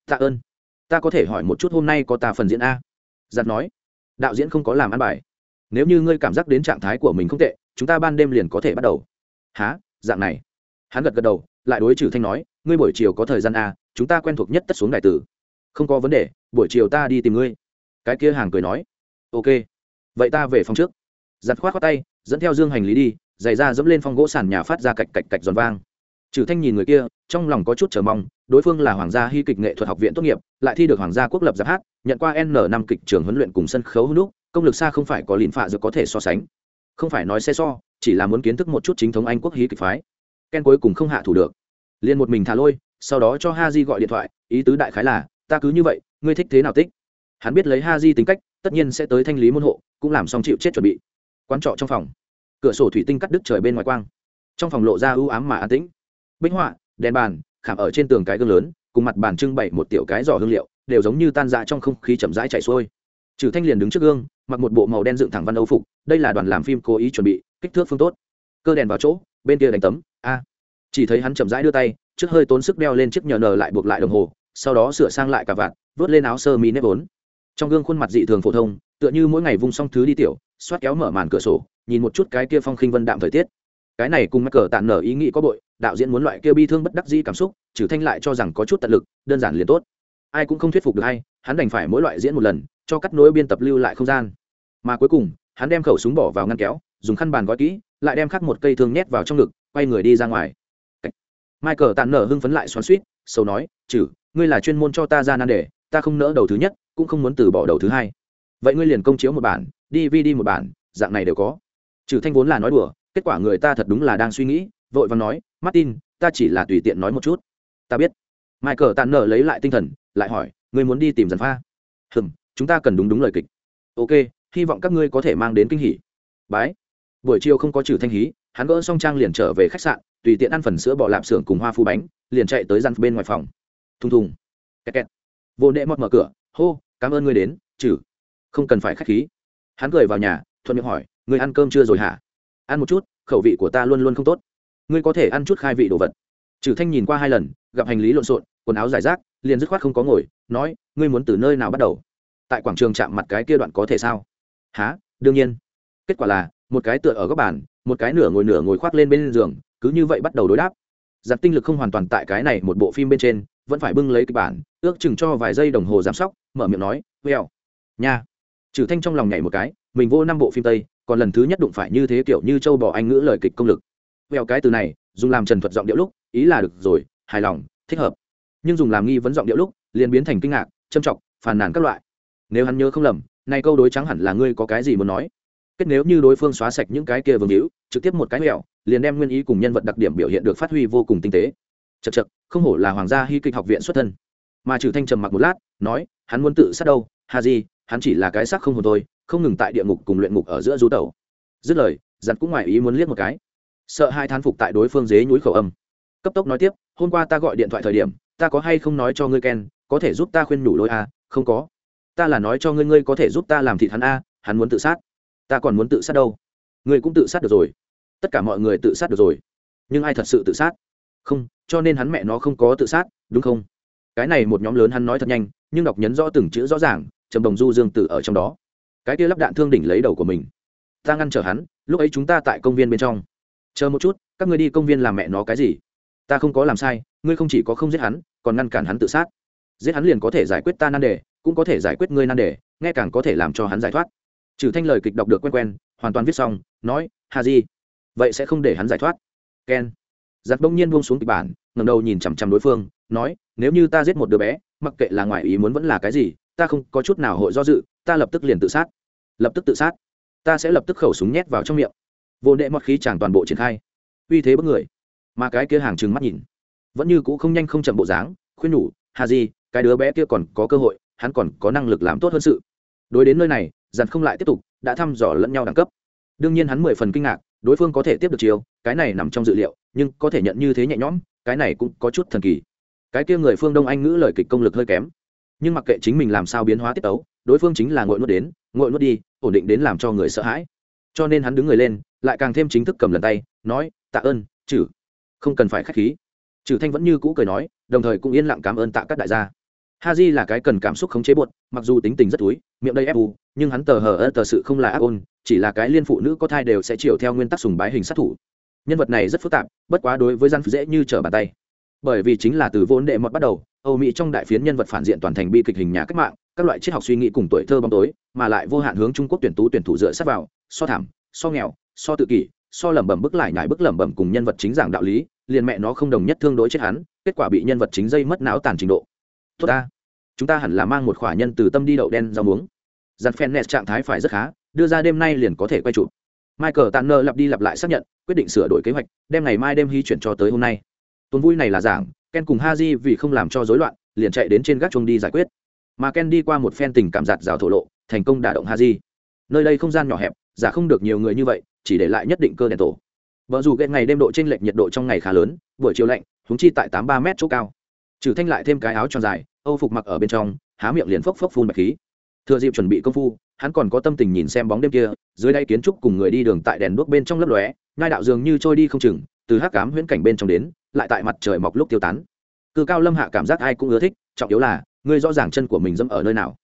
Tạ ơn. Ta có thể hỏi một chút hôm nay có ta phần diễn a. Giặt nói. Đạo diễn không có làm ăn bài. Nếu như ngươi cảm giác đến trạng thái của mình không tệ, chúng ta ban đêm liền có thể bắt đầu. Há dạng này. Hắn gật gật đầu, lại đối trừ thanh nói, ngươi buổi chiều có thời gian a, chúng ta quen thuộc nhất tất xuống đại tử. Không có vấn đề, buổi chiều ta đi tìm ngươi. Cái kia hàng cười nói. Ok. Vậy ta về phòng trước. Giặt khoát khoát tay, dẫn theo dương hành lý đi, giày ra dẫm lên phong gỗ sàn nhà phát ra cạch cạch cạch giòn vang trừ thanh nhìn người kia, trong lòng có chút chờ mong, đối phương là hoàng gia hy kịch nghệ thuật học viện tốt nghiệp, lại thi được hoàng gia quốc lập giáp hát, nhận qua n năm kịch trường huấn luyện cùng sân khấu hữu lúc công lực xa không phải có lìn phạ dược có thể so sánh. Không phải nói xe so, chỉ là muốn kiến thức một chút chính thống anh quốc hí kịch phái. Ken cuối cùng không hạ thủ được. Liền một mình thả lôi, sau đó cho ha di gọi điện thoại, ý tứ đại khái là, ta cứ như vậy, ngươi thích thế nào thích hắn biết lấy ha di tính cách, tất nhiên sẽ tới thanh lý môn hộ, cũng làm xong chịu chết chuẩn bị. Quán trọ trong phòng. Cửa sổ thủy tinh cắt đứt trời bên ngoài quang. Trong phòng lộ ra ưu ám mà an tĩnh bích họa, đèn bàn, khảm ở trên tường cái gương lớn, cùng mặt bàn trưng bày một tiểu cái giỏ hương liệu, đều giống như tan dạ trong không khí chậm rãi chảy xuôi. Trừ thanh liền đứng trước gương, mặc một bộ màu đen dựng thẳng văn âu phục, đây là đoàn làm phim cố ý chuẩn bị, kích thước phương tốt. Cơ đèn vào chỗ, bên kia đánh tấm, a. Chỉ thấy hắn chậm rãi đưa tay, trước hơi tốn sức đeo lên chiếc nhờ nờ lại buộc lại đồng hồ, sau đó sửa sang lại cả vạt, vớt lên áo sơ mi nếp vốn. Trong gương khuôn mặt dị thường phổ thông, tựa như mỗi ngày vung xong thứ đi tiểu, xoát kéo mở màn cửa sổ, nhìn một chút cái kia phong khinh vân đạm thời tiết. Cái này cùng mắc cờ tàn nở ý nghĩ có bội đạo diễn muốn loại kia bi thương bất đắc dĩ cảm xúc, trừ thanh lại cho rằng có chút tận lực, đơn giản liền tốt. Ai cũng không thuyết phục được hay hắn đành phải mỗi loại diễn một lần, cho cắt nối biên tập lưu lại không gian. Mà cuối cùng, hắn đem khẩu súng bỏ vào ngăn kéo, dùng khăn bàn gói kỹ, lại đem khắc một cây thương nhét vào trong ngực, quay người đi ra ngoài. Michael tàn nở hưng phấn lại xoắn suýt sâu nói chử ngươi là chuyên môn cho ta ra nan đề, ta không nỡ đầu thứ nhất, cũng không muốn từ bỏ đầu thứ hai. Vậy ngươi liền công chiếu một bản dvd một bản, dạng này đều có. Trừ thanh vốn là nói đùa, kết quả người ta thật đúng là đang suy nghĩ vội vàng nói, martin, ta chỉ là tùy tiện nói một chút. Ta biết. Michael tàn nở lấy lại tinh thần, lại hỏi, ngươi muốn đi tìm dần pha? Hừm, chúng ta cần đúng đúng lời kịch. Ok, hy vọng các ngươi có thể mang đến kinh hỉ. Bái. Buổi chiều không có trừ thanh hí, hắn gỡ xong trang liền trở về khách sạn, tùy tiện ăn phần sữa bò lạp xưởng cùng hoa phu bánh, liền chạy tới răn bên ngoài phòng. Thùng thùng. Kẹt kẹt. Vô nệ mọt mở cửa, hô, cảm ơn ngươi đến, trừ. Không cần phải khách khí. Hắn cười vào nhà, thuận miệng hỏi, ngươi ăn cơm chưa rồi hả? Ăn một chút, khẩu vị của ta luôn luôn không tốt ngươi có thể ăn chút khai vị đồ vật. Trừ thanh nhìn qua hai lần, gặp hành lý lộn xộn, quần áo giải rác, liền dứt khoát không có ngồi, nói, ngươi muốn từ nơi nào bắt đầu? Tại quảng trường chạm mặt cái kia đoạn có thể sao? Há đương nhiên. Kết quả là, một cái tựa ở góc bàn, một cái nửa ngồi nửa ngồi khoác lên bên giường, cứ như vậy bắt đầu đối đáp. Giặt tinh lực không hoàn toàn tại cái này một bộ phim bên trên, vẫn phải bưng lấy kịch bản, ước chừng cho vài giây đồng hồ giám sóc, mở miệng nói vèo nha. Trừ thanh trong lòng nhảy một cái, mình vô năm bộ phim tây, còn lần thứ nhất đụng phải như thế kiểu như châu bò anh ngữ lời kịch công lực vèo cái từ này, dùng làm trần thuật giọng điệu lúc, ý là được rồi, hài lòng, thích hợp. Nhưng dùng làm nghi vấn giọng điệu lúc, liền biến thành kinh ngạc châm trọng, phàn nàn các loại. Nếu hắn nhớ không lầm nay câu đối trắng hẳn là ngươi có cái gì muốn nói. Kết nếu như đối phương xóa sạch những cái kia vương hữu, trực tiếp một cái mẹo liền đem nguyên ý cùng nhân vật đặc điểm biểu hiện được phát huy vô cùng tinh tế. Chật chật không hổ là hoàng gia hy kịch học viện xuất thân. Mà trừ thanh trầm mặc một lát, nói, hắn muốn tự sát đâu hà gì hắn chỉ là cái xác không hồn thôi, không ngừng tại địa ngục cùng luyện ngục ở giữa du tẩu. Dứt lời giặt cũng ngoài ý muốn liếc một cái sợ hai thán phục tại đối phương dế nhúi khẩu âm. Cấp tốc nói tiếp, hôm qua ta gọi điện thoại thời điểm, ta có hay không nói cho ngươi ken, có thể giúp ta khuyên nhủ lôi a à? không có. Ta là nói cho ngươi ngươi có thể giúp ta làm thịt hắn a hắn muốn tự sát. Ta còn muốn tự sát đâu? Ngươi cũng tự sát được rồi. Tất cả mọi người tự sát được rồi. Nhưng ai thật sự tự sát? Không, cho nên hắn mẹ nó không có tự sát, đúng không? Cái này một nhóm lớn hắn nói thật nhanh, nhưng đọc nhấn rõ từng chữ rõ ràng, trầm đồng du dương tử ở trong đó. Cái kia lắp đạn thương đỉnh lấy đầu của mình. Ta ngăn trở hắn, lúc ấy chúng ta tại công viên bên trong chờ một chút, các ngươi đi công viên làm mẹ nó cái gì? Ta không có làm sai, ngươi không chỉ có không giết hắn, còn ngăn cản hắn tự sát. Giết hắn liền có thể giải quyết ta nan đề, cũng có thể giải quyết ngươi nan đề, nghe càng có thể làm cho hắn giải thoát. Trừ thanh lời kịch đọc được quen quen, hoàn toàn viết xong, nói hà gì vậy sẽ không để hắn giải thoát. Ken, giặt bỗng nhiên buông xuống kịch bản, ngẩng đầu nhìn chằm chằm đối phương, nói, nếu như ta giết một đứa bé, mặc kệ là ngoài ý muốn vẫn là cái gì, ta không có chút nào hội do dự, ta lập tức liền tự sát. Lập tức tự sát. Ta sẽ lập tức khẩu súng nhét vào trong miệng vô đệ mọt khí chàng toàn bộ triển khai. Uy thế bất người. Mà cái kia hàng trừng mắt nhìn. Vẫn như cũ không nhanh không chậm bộ dáng, khuyên nhủ hà gì cái đứa bé kia còn có cơ hội, hắn còn có năng lực làm tốt hơn sự. Đối đến nơi này dặn không lại tiếp tục, đã thăm dò lẫn nhau đẳng cấp. Đương nhiên hắn mười phần kinh ngạc, đối phương có thể tiếp được chiều cái này nằm trong dự liệu, nhưng có thể nhận như thế nhẹ nhõm, cái này cũng có chút thần kỳ. Cái kia người phương đông anh ngữ lời kịch công lực hơi kém. Nhưng mặc kệ chính mình làm sao biến hóa tiết tấu, đối phương chính là ngội nuốt đến, ngội nuốt đi, ổn định đến làm cho người sợ hãi. Cho nên hắn đứng người lên lại càng thêm chính thức cầm lần tay, nói, tạ ơn chử không cần phải k h á c h khí. Chử thanh vẫn như cũ cười nói, đồng thời cũng yên lặng cảm ơn tạ các đại gia. Ha di là cái cần cảm xúc khống chế bột mặc dù tính tình rất túi, miệng đây ép u, nhưng hắn tờ hờ ơ tờ sự không là ác ôn, chỉ là cái liên phụ nữ có thai đều sẽ chiều theo nguyên tắc sùng bái hình sát thủ. Nhân vật này rất phức tạp, bất quá đối với gian dễ như trở bàn tay. Bởi vì chính là từ vốn đệ mật bắt đầu, âu mỹ trong đại phiến nhân vật phản diện toàn thành bi kịch hình nhà cách mạng, các loại triết học suy nghĩ cùng tuổi thơ bóng tối, mà lại vô hạn hướng trung quốc tuyển tú tuyển thủ dựa sát vào, so thảm, so nghèo so tự kỷ, so lẩm bẩm bức lại nhải bức lẩm bẩm cùng nhân vật chính giảng đạo lý, liền mẹ nó không đồng nhất thương đối chết hắn, kết quả bị nhân vật chính dây mất não tàn trình độ. Tốt ta. Chúng ta hẳn là mang một khỏa nhân từ tâm đi đậu đen rau muống. Giặt phen nẹt trạng thái phải rất khá, đưa ra đêm nay liền có thể quay chụp. Michael tanner lặp đi lặp lại xác nhận, quyết định sửa đổi kế hoạch, đem ngày mai đêm hy chuyển cho tới hôm nay. Tuần vui này là giảng, ken cùng haji vì không làm cho rối loạn, liền chạy đến trên gác chuông đi giải quyết. Mà ken đi qua một phen tình cảm giạt rào thổ lộ, thành công đả động haji. Nơi đây không gian nhỏ hẹp giả không được nhiều người như vậy, chỉ để lại nhất định cơ đèn tổ. Vợ dù ghen ngày đêm độ t r ê n lệch nhiệt độ trong ngày khá lớn, buổi chiều lạnh húng chi tại tám ba m chỗ cao. Trừ thanh lại thêm cái áo tròn dài, âu phục mặc ở bên trong, há miệng liền phốc phốc phun bạch khí. Thừa dịp chuẩn bị công phu, hắn còn có tâm tình nhìn xem bóng đêm kia, dưới đây kiến trúc cùng người đi đường tại đèn đuốc bên trong lấp lóe ngai đạo dường như trôi đi không chừng, từ hắc cám huyễn cảnh bên trong đến, lại tại mặt trời mọc lúc tiêu tán. Cự cao lâm hạ cảm giác ai cũng ưa thích, trọng yếu là, ngươi rõ ràng chân của mình dẫm ở nơi nào.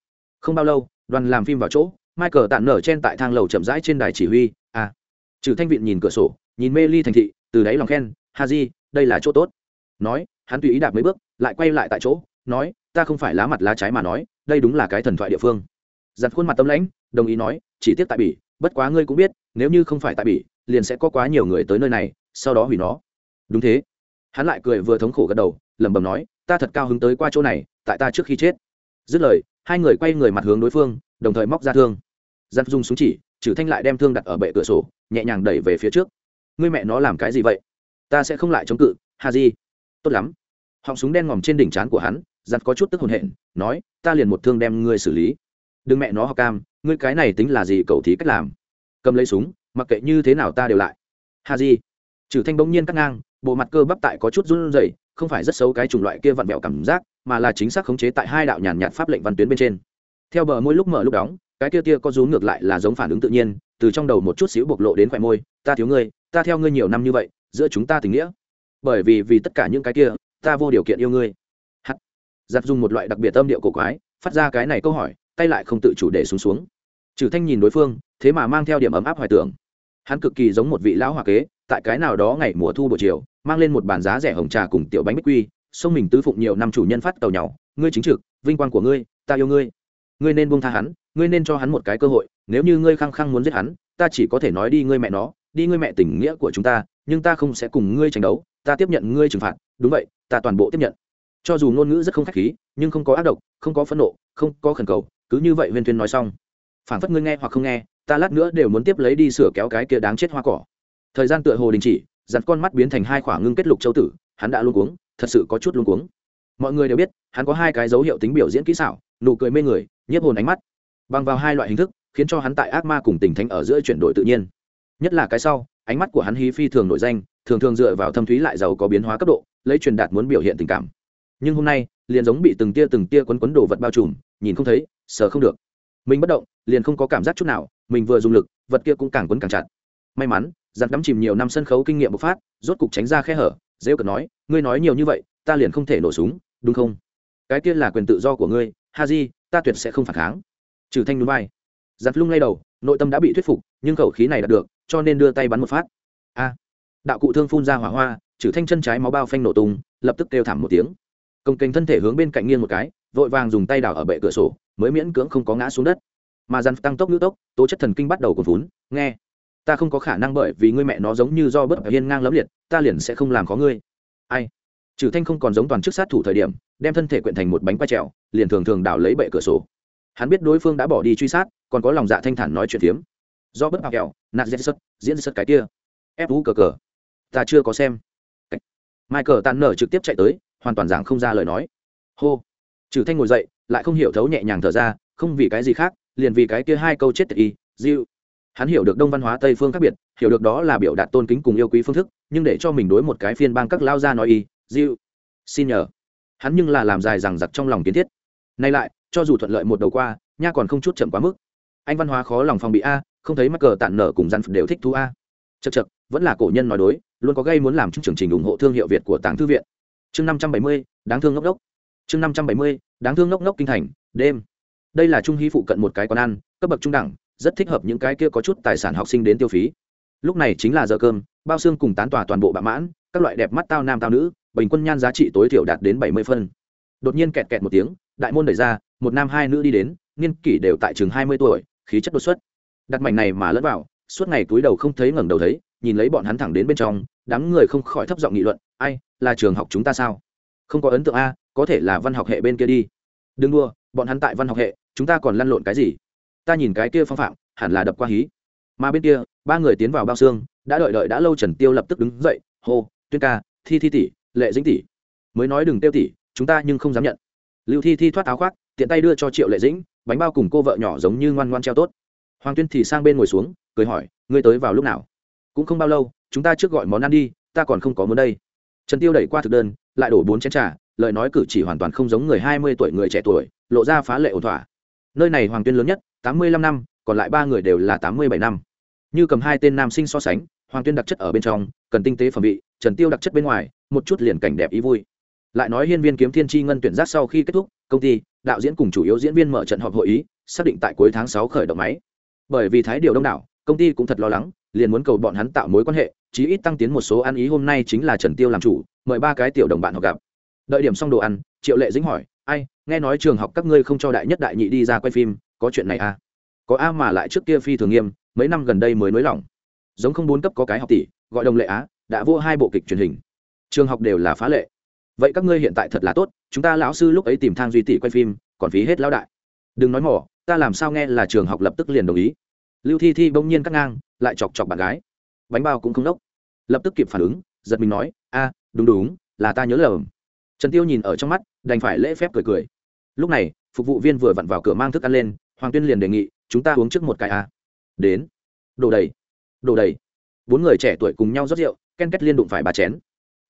Không bao lâu, đoàn làm phim vào chỗ michael tản nở trên tại thang lầu chậm rãi trên đài chỉ huy à. Trừ thanh viện nhìn cửa sổ nhìn mê ly thành thị từ đáy lòng khen Haji, đây là chỗ tốt. Nói hắn tùy ý đạp mấy bước lại quay lại tại chỗ nói ta không phải lá mặt lá trái mà nói đây đúng là cái thần thoại địa phương. Giặt khuôn mặt tâm lãnh đồng ý nói chỉ tiếc tại bỉ bất quá ngươi cũng biết nếu như không phải tại bỉ liền sẽ có quá nhiều người tới nơi này sau đó hủy nó. Đúng thế. Hắn lại cười vừa thống khổ gật đầu lẩm bẩm nói ta thật cao hứng tới qua chỗ này tại ta trước khi chết. Dứt lời hai người quay người mặt hướng đối phương đồng thời móc ra thương giặt dùng súng chỉ, trừ thanh lại đem thương đặt ở bệ cửa sổ, nhẹ nhàng đẩy về phía trước. Ngươi mẹ nó làm cái gì vậy? Ta sẽ không lại chống cự, ha di. Tốt lắm. Họng súng đen ngòm trên đỉnh trán của hắn, giặt có chút tức hồn hện nói, ta liền một thương đem ngươi xử lý. Đừng mẹ nó học cam, ngươi cái này tính là gì cầu thí cách làm? Cầm lấy súng, mặc kệ như thế nào ta đều lại. Ha di. Trừ thanh bỗng nhiên cắt ngang, bộ mặt cơ bắp tại có chút run rẩy, không phải rất xấu cái chủng loại kia vặn vẹo cảm giác, mà là chính xác khống chế tại hai đạo nhàn nhạt pháp lệnh văn tuyến bên trên. Theo bờ môi lúc mở lúc đóng cái kia tia có rú ngược lại là giống phản ứng tự nhiên, từ trong đầu một chút xíu bộc lộ đến khoẻ môi, ta thiếu ngươi, ta theo ngươi nhiều năm như vậy, giữa chúng ta tình nghĩa. Bởi vì vì tất cả những cái kia, ta vô điều kiện yêu ngươi. Hắt. Giặt dùng một loại đặc biệt âm điệu cổ quái, phát ra cái này câu hỏi, tay lại không tự chủ để xuống xuống. Trừ thanh nhìn đối phương, thế mà mang theo điểm ấm áp hoài tưởng. Hắn cực kỳ giống một vị lão hòa kế, tại cái nào đó ngày mùa thu buổi chiều, mang lên một bàn giá rẻ hồng trà cùng tiểu bánh bích quy sông mình tứ phụng nhiều năm chủ nhân phát tàu nhỏ ngươi chính trực, vinh quang của ngươi, ta yêu ngươi ngươi nên buông tha hắn, ngươi nên cho hắn một cái cơ hội, nếu như ngươi khăng khăng muốn giết hắn, ta chỉ có thể nói đi ngươi mẹ nó, đi ngươi mẹ tình nghĩa của chúng ta, nhưng ta không sẽ cùng ngươi tranh đấu, ta tiếp nhận ngươi trừng phạt, đúng vậy, ta toàn bộ tiếp nhận. Cho dù ngôn ngữ rất không khách khí, nhưng không có ác độc, không có phẫn nộ, không có khẩn cầu, cứ như vậy huyên tuyên nói xong. Phản phất ngươi nghe hoặc không nghe, ta lát nữa đều muốn tiếp lấy đi sửa kéo cái kia đáng chết hoa cỏ. Thời gian tựa hồ đình chỉ giặt con mắt biến thành hai khoảng ngưng kết lục châu tử, hắn đã luôn cuống, thật sự có chút luôn cuống. Mọi người đều biết, hắn có hai cái dấu hiệu tính biểu diễn kỹ xảo nụ cười mê người, nhiếp hồn ánh mắt. Bằng vào hai loại hình thức, khiến cho hắn tại ác ma cùng tình thánh ở giữa chuyển đổi tự nhiên. Nhất là cái sau, ánh mắt của hắn hí phi thường nổi danh, thường thường dựa vào thâm thúy lại giàu có biến hóa cấp độ, lấy truyền đạt muốn biểu hiện tình cảm. Nhưng hôm nay, liền giống bị từng tia từng tia quấn quấn đồ vật bao trùm, nhìn không thấy, sờ không được. Mình bất động, liền không có cảm giác chút nào, mình vừa dùng lực, vật kia cũng càng quấn càng chặt. May mắn giặt đắm chìm nhiều năm sân khấu kinh nghiệm bộc phát, rốt cục tránh ra khe hở dễ cợt nói, ngươi nói nhiều như vậy, ta liền không thể nổ súng, đúng không? Cái kia là quyền tự do của ngươi ha di ta tuyệt sẽ không phản kháng. Trừ thanh núi bay. Giặt lung lay đầu, nội tâm đã bị thuyết phục, nhưng khẩu khí này đạt được, cho nên đưa tay bắn một phát. A. Đạo cụ thương phun ra hỏa hoa, trừ thanh chân trái máu bao phanh nổ tung, lập tức kêu thảm một tiếng. Công kênh thân thể hướng bên cạnh nghiêng một cái, vội vàng dùng tay đào ở bệ cửa sổ, mới miễn cưỡng không có ngã xuống đất. Mà dàn tăng tốc ngữ tốc, tố chất thần kinh bắt đầu còn vốn nghe, ta không có khả năng bởi vì ngươi mẹ nó giống như do bất hiên ngang lẫm liệt, ta liền sẽ không làm có ngươi. Ai? Trừ thanh không còn giống toàn chức sát thủ thời điểm đem thân thể quyện thành một bánh quay trèo, liền thường thường đảo lấy bệ cửa sổ. Hắn biết đối phương đã bỏ đi truy sát, còn có lòng dạ thanh thản nói chuyện phiếm. Do bất bạc kẹo, nạt diễn xuất diễn xuất cái kia. Ép vũ cờ cờ. Ta chưa có xem. Michael tàn nở trực tiếp chạy tới, hoàn toàn giảng không ra lời nói. Hô. Trừ thanh ngồi dậy, lại không hiểu thấu nhẹ nhàng thở ra, không vì cái gì khác, liền vì cái kia hai câu chết tiệt y, diệu. Hắn hiểu được đông văn hóa tây phương khác biệt, hiểu được đó là biểu đạt tôn kính cùng yêu quý phương thức, nhưng để cho mình đối một cái phiên bang các lao ra nói y, diệu. Xin nhờ hắn nhưng là làm dài rằng giặc trong lòng kiến thiết. Nay lại, cho dù thuận lợi một đầu qua, nha còn không chút chậm quá mức. Anh văn hóa khó lòng phòng bị a, không thấy mắc cờ tản nở cùng răn đều thích thú a. Chật chật vẫn là cổ nhân nói đối, luôn có gây muốn làm chương trình ủng hộ thương hiệu việt của tàng thư viện. Chương năm trăm bảy mươi, đáng thương ngốc ngốc. Chương năm trăm bảy mươi, đáng thương ngốc ngốc kinh thành, đêm. Đây là trung hy phụ cận một cái quán ăn, cấp bậc trung đẳng, rất thích hợp những cái kia có chút tài sản học sinh đến tiêu phí. Lúc này chính là giờ cơm bao xương cùng tán tỏa toàn bộ bạ mãn, các loại đẹp mắt tao nam tao nữ, bình quân nhan giá trị tối thiểu đạt đến bảy mươi phân. Đột nhiên kẹt kẹt một tiếng, đại môn đẩy ra, một nam hai nữ đi đến, niên kỷ đều tại chừng hai mươi tuổi, khí chất đột xuất. Đặt mảnh này mà lẫn vào, suốt ngày túi đầu không thấy ngẩng đầu thấy, nhìn lấy bọn hắn thẳng đến bên trong, đám người không khỏi thấp giọng nghị luận, ai, là trường học chúng ta sao? Không có ấn tượng a, có thể là văn học hệ bên kia đi. Đừng đua bọn hắn tại văn học hệ, chúng ta còn lăn lộn cái gì? Ta nhìn cái kia phong phạm, hẳn là đập qua hí. Mà bên kia ba người tiến vào bao xương, đã đợi đợi đã lâu trần tiêu lập tức đứng dậy, hô, tuyên ca, thi thi tỷ, lệ dĩnh tỷ. Mới nói đừng tiêu tỷ, chúng ta nhưng không dám nhận. Lưu thi thi thoát áo khoác, tiện tay đưa cho triệu lệ dĩnh, bánh bao cùng cô vợ nhỏ giống như ngoan ngoan treo tốt. Hoàng tuyên thì sang bên ngồi xuống, cười hỏi, ngươi tới vào lúc nào? Cũng không bao lâu, chúng ta trước gọi món ăn đi, ta còn không có muốn đây. Trần tiêu đẩy qua thực đơn, lại đổ bốn chén trà, lời nói cử chỉ hoàn toàn không giống người hai mươi tuổi, người trẻ tuổi, lộ ra phá lệ ổn thỏa. Nơi này hoàng tuyên lớn nhất, tám mươi lăm năm, còn lại ba người đều là tám mươi bảy năm như cầm hai tên nam sinh so sánh, hoàng tuyên đặc chất ở bên trong, cần tinh tế phẩm vị, trần tiêu đặc chất bên ngoài, một chút liền cảnh đẹp ý vui. Lại nói hiên viên kiếm thiên tri ngân tuyển giác sau khi kết thúc, công ty, đạo diễn cùng chủ yếu diễn viên mở trận họp hội ý, xác định tại cuối tháng sáu khởi động máy. Bởi vì thái điều đông đảo, công ty cũng thật lo lắng, liền muốn cầu bọn hắn tạo mối quan hệ, chí ít tăng tiến một số ăn ý hôm nay chính là trần tiêu làm chủ, mời ba cái tiểu đồng bạn họ gặp. Đợi điểm xong đồ ăn, triệu lệ dính hỏi, ai, nghe nói trường học các ngươi không cho đại nhất đại nhị đi ra quay phim, có chuyện này à? Có a mà lại trước kia phi thường nghiêm mấy năm gần đây mới nới lỏng. Giống không bốn cấp có cái học tỷ, gọi đồng lệ á, đã vô hai bộ kịch truyền hình. Trường học đều là phá lệ. Vậy các ngươi hiện tại thật là tốt, chúng ta lão sư lúc ấy tìm thang duy tỷ quay phim, còn phí hết lão đại. Đừng nói mỏ ta làm sao nghe là trường học lập tức liền đồng ý. Lưu thi thi bỗng nhiên cắt ngang, lại chọc chọc bạn gái. Bánh bao cũng không đốc. Lập tức kịp phản ứng, giật mình nói, a, đúng đúng, là ta nhớ lầm. Trần tiêu nhìn ở trong mắt, đành phải lễ phép cười cười. Lúc này, phục vụ viên vừa vặn vào cửa mang thức ăn lên, hoàng tuyên liền đề nghị, chúng ta uống trước một cái a đến. Đồ đầy. Đồ đầy. Bốn người trẻ tuổi cùng nhau rót rượu, ken kết liên đụng phải bà chén.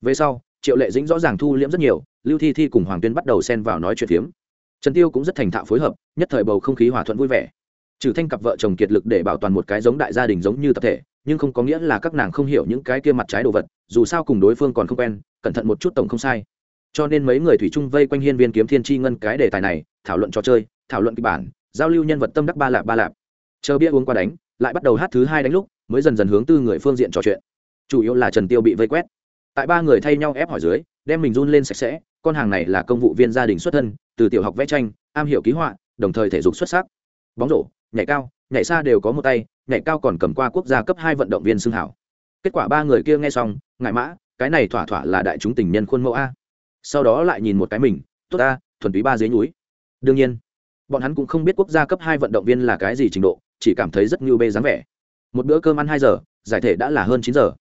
Về sau, triệu lệ dĩnh rõ ràng thu liễm rất nhiều, lưu thi thi cùng hoàng tuyên bắt đầu xen vào nói chuyện phiếm. Trần tiêu cũng rất thành thạo phối hợp, nhất thời bầu không khí hòa thuận vui vẻ. Trừ thanh cặp vợ chồng kiệt lực để bảo toàn một cái giống đại gia đình giống như tập thể, nhưng không có nghĩa là các nàng không hiểu những cái kia mặt trái đồ vật, dù sao cùng đối phương còn không quen, cẩn thận một chút tổng không sai. Cho nên mấy người thủy chung vây quanh hiên viên kiếm thiên tri ngân cái đề tài này, thảo luận trò chơi, thảo luận kịch bản, giao lưu nhân vật tâm đắc ba lạp ba lạp chờ bia uống qua đánh, lại bắt đầu hát thứ hai đánh lúc, mới dần dần hướng tư người phương diện trò chuyện. Chủ yếu là trần tiêu bị vây quét. Tại ba người thay nhau ép hỏi dưới, đem mình run lên sạch sẽ, con hàng này là công vụ viên gia đình xuất thân, từ tiểu học vẽ tranh, am hiểu ký họa, đồng thời thể dục xuất sắc. Bóng rổ, nhảy cao, nhảy xa đều có một tay, nhảy cao còn cầm qua quốc gia cấp hai vận động viên xưng hảo. Kết quả ba người kia nghe xong, ngại mã, cái này thỏa thỏa là đại chúng tình nhân khuôn mẫu a. Sau đó lại nhìn một cái mình, tốt a, thuần túy ba dưới núi đương nhiên bọn hắn cũng không biết quốc gia cấp hai vận động viên là cái gì trình độ, chỉ cảm thấy rất ngưu bê dáng vẻ. Một bữa cơm ăn hai giờ, giải thể đã là hơn chín giờ.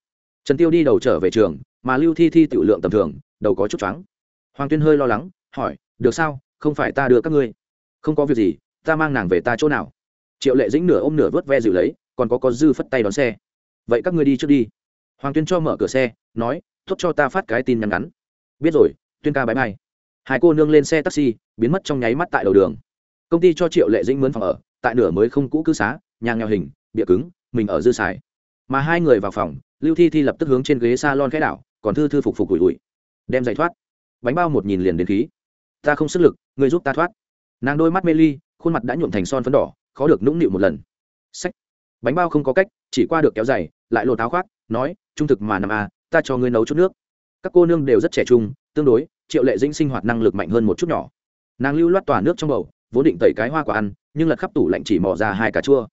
Trần tiêu đi đầu trở về trường, mà lưu thi thi tiểu lượng tầm thường, đầu có chút choáng. Hoàng tuyên hơi lo lắng, hỏi, được sao? Không phải ta đưa các ngươi. Không có việc gì, ta mang nàng về ta chỗ nào? Triệu lệ dĩnh nửa ôm nửa vớt ve dịu lấy, còn có có dư phất tay đón xe. Vậy các ngươi đi trước đi. Hoàng tuyên cho mở cửa xe, nói thốt cho ta phát cái tin nhắn ngắn. Biết rồi, tuyên ca bái bay. Hai cô nương lên xe taxi, biến mất trong nháy mắt tại đầu đường công ty cho triệu lệ dĩnh mướn phòng ở, tại nửa mới không cũ cư xá, nhà nghèo hình bịa cứng, mình ở dư xài. Mà hai người vào phòng, lưu thi thi lập tức hướng trên ghế s a lon khẽ đảo, còn thư thư phục phục ủi ủi. Đem giày thoát. Bánh bao một nhìn liền đến khí. Ta không sức lực người giúp ta thoát. Nàng đôi mắt mê ly, khuôn mặt đã nhuộm thành son phấn đỏ, khó được nũng nịu một lần. Sách bánh bao không có cách, chỉ qua được kéo dày lại lột áo khoác, nói, trung thực mà nằm à ta cho ngươi nấu chút nước. Các cô nương đều rất trẻ trung, tương đối, triệu lệ dĩnh sinh hoạt năng lực mạnh hơn một chút nhỏ. Nàng lưu loát tỏa nước trong bầu vốn định tẩy cái hoa quả ăn, nhưng lật khắp tủ lạnh chỉ mò ra hai cà chua.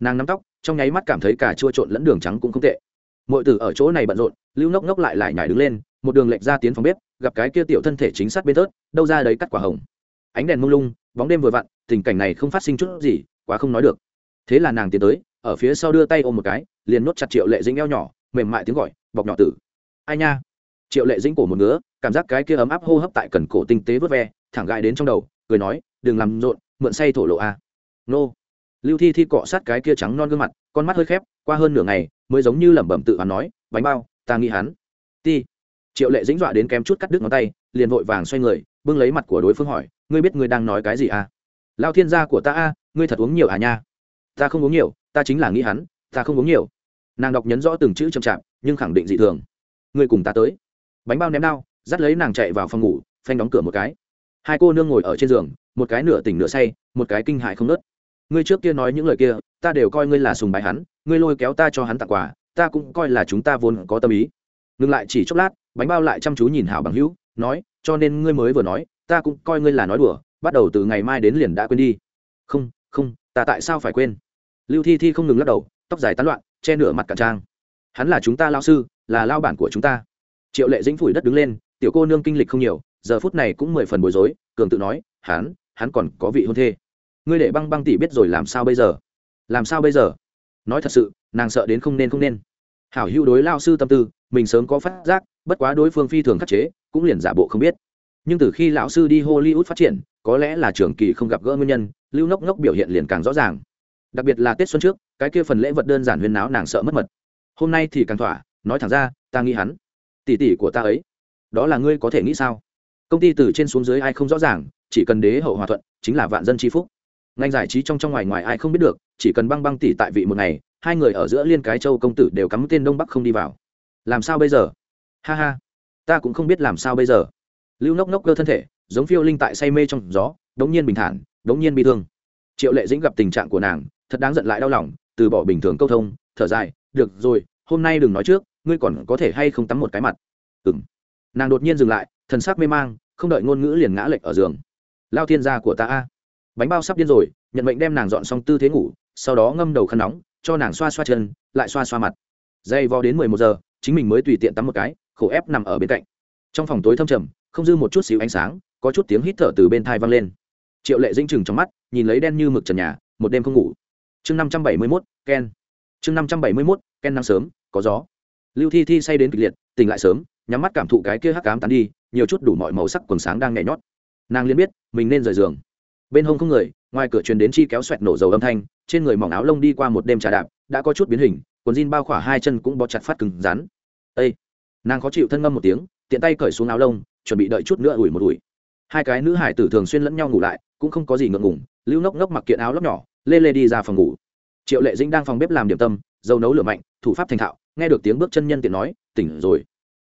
Nàng nắm tóc, trong nháy mắt cảm thấy cà chua trộn lẫn đường trắng cũng không tệ. Mọi tử ở chỗ này bận rộn, lưu nốc nốc lại lại nhảy đứng lên, một đường lệch ra tiến phòng bếp, gặp cái kia tiểu thân thể chính sát bên tớt đâu ra đấy cắt quả hồng. Ánh đèn mông lung, bóng đêm vừa vặn, tình cảnh này không phát sinh chút gì, quá không nói được. Thế là nàng tiến tới, ở phía sau đưa tay ôm một cái, liền nốt chặt triệu lệ dĩnh eo nhỏ, mềm mại tiếng gọi, bọc nhỏ tử. Ai nha? Triệu lệ dĩnh cổ một ngứa, cảm giác cái kia ấm áp hô hấp tại cần cổ tinh tế vớt ve, thẳng gãi đến trong đầu, cười nói đừng làm rộn, mượn say thổ lộ a nô. Lưu thi thi cọ sát cái kia trắng non gương mặt, con mắt hơi khép, qua hơn nửa ngày, mới giống như lẩm bẩm tự hắn nói, bánh bao, ta nghĩ hắn. Ti. Triệu lệ dĩnh dọa đến kém chút cắt đứt ngón tay, liền vội vàng xoay người, bưng lấy mặt của đối phương hỏi, ngươi biết ngươi đang nói cái gì à? Lao thiên gia của ta a, ngươi thật uống nhiều à nha? Ta không uống nhiều, ta chính là nghĩ hắn, ta không uống nhiều. Nàng đọc nhấn rõ từng chữ chậm chạp, nhưng khẳng định dị thường. Ngươi cùng ta tới. Bánh bao ném đao, dắt lấy nàng chạy vào phòng ngủ, phanh đóng cửa một cái. Hai cô nương ngồi ở trên giường một cái nửa tỉnh nửa say, một cái kinh hại không nớt ngươi trước kia nói những lời kia, ta đều coi ngươi là sùng bái hắn, ngươi lôi kéo ta cho hắn tặng quà, ta cũng coi là chúng ta vốn có tâm ý. Ngừng lại chỉ chốc lát, bánh bao lại chăm chú nhìn hảo bằng hữu, nói, cho nên ngươi mới vừa nói, ta cũng coi ngươi là nói đùa, bắt đầu từ ngày mai đến liền đã quên đi. Không không, ta tại sao phải quên? Lưu thi thi không ngừng lắc đầu, tóc dài tán loạn, che nửa mặt cả trang. Hắn là chúng ta lao sư, là lao bản của chúng ta. Triệu lệ dĩnh phủi đất đứng lên, tiểu cô nương kinh lịch không nhiều giờ phút này cũng mười phần bối rối, cường tự nói, hắn hắn còn có vị hôn thê. Ngươi để băng băng tỷ biết rồi làm sao bây giờ? Làm sao bây giờ? Nói thật sự, nàng sợ đến không nên không nên. Hảo hữu đối lao sư tâm tư, mình sớm có phát giác, bất quá đối phương phi thường khắc chế, cũng liền giả bộ không biết. Nhưng từ khi lão sư đi hollywood phát triển, có lẽ là trường kỳ không gặp gỡ nguyên nhân, lưu nốc ngốc biểu hiện liền càng rõ ràng. Đặc biệt là tết xuân trước, cái kia phần lễ vật đơn giản huyên náo nàng sợ mất mật. Hôm nay thì càng thỏa, nói thẳng ra, ta nghĩ hắn, tỷ tỷ của ta ấy, đó là ngươi có thể nghĩ sao? Công ty từ trên xuống dưới ai không rõ ràng, chỉ cần đế hậu hòa thuận, chính là vạn dân tri phúc. Ngành giải trí trong trong ngoài ngoài ai không biết được, chỉ cần băng băng tỷ tại vị một ngày, hai người ở giữa liên cái châu công tử đều cắm tên đông bắc không đi vào. Làm sao bây giờ? Ha ha, ta cũng không biết làm sao bây giờ. Lưu nốc nốc cơ thân thể, giống phiêu linh tại say mê trong gió, đống nhiên bình thản, đống nhiên bị thương. Triệu lệ dĩnh gặp tình trạng của nàng, thật đáng giận lại đau lòng, từ bỏ bình thường câu thông, thở dài, được rồi, hôm nay đừng nói trước, ngươi còn có thể hay không tắm một cái mặt. Ừ m nàng đột nhiên dừng lại thần sắc mê mang, không đợi ngôn ngữ liền ngã lệch ở giường. Lao thiên gia của ta a. Bánh bao sắp điên rồi, nhận mệnh đem nàng dọn xong tư thế ngủ, sau đó ngâm đầu khăn nóng, cho nàng xoa xoa chân, lại xoa xoa mặt. Dây vo đến mười một giờ, chính mình mới tùy tiện tắm một cái, khổ ép nằm ở bên cạnh. Trong phòng tối thâm trầm, không dư một chút xíu ánh sáng, có chút tiếng hít thở từ bên thai vang lên. Triệu lệ dĩnh chừng trong mắt, nhìn lấy đen như mực trần nhà, một đêm không ngủ. Chương năm trăm bảy mươi mốt, ken. Chương năm trăm bảy mươi mốt, ken nắng sớm, có gió. Lưu thi thi say đến kịch liệt, tỉnh lại sớm nhắm mắt cảm thụ cái kia hắc cám tán đi, nhiều chút đủ mọi màu sắc quần sáng đang nhảy nhót. Nàng liền biết, mình nên rời giường. Bên hông không người, ngoài cửa truyền đến chi kéo xoẹt nổ dầu âm thanh, trên người mỏng áo lông đi qua một đêm trà đạp, đã có chút biến hình, quần jean bao khỏa hai chân cũng bó chặt phát cứng, rắn. Ây nàng khó chịu thân ngâm một tiếng, tiện tay cởi xuống áo lông, chuẩn bị đợi chút nữa ủi một ủi. Hai cái nữ hải tử thường xuyên lẫn nhau ngủ lại, cũng không có gì ngượng ngủng lưu nốc nốc mặc kiện áo lóc nhỏ, lê lê đi ra phòng ngủ. Triệu lệ dĩnh đang phòng bếp làm điểm tâm, dầu nấu lửa mạnh, thủ pháp thành thạo, nghe được tiếng bước chân nhân tiện nói, tỉnh rồi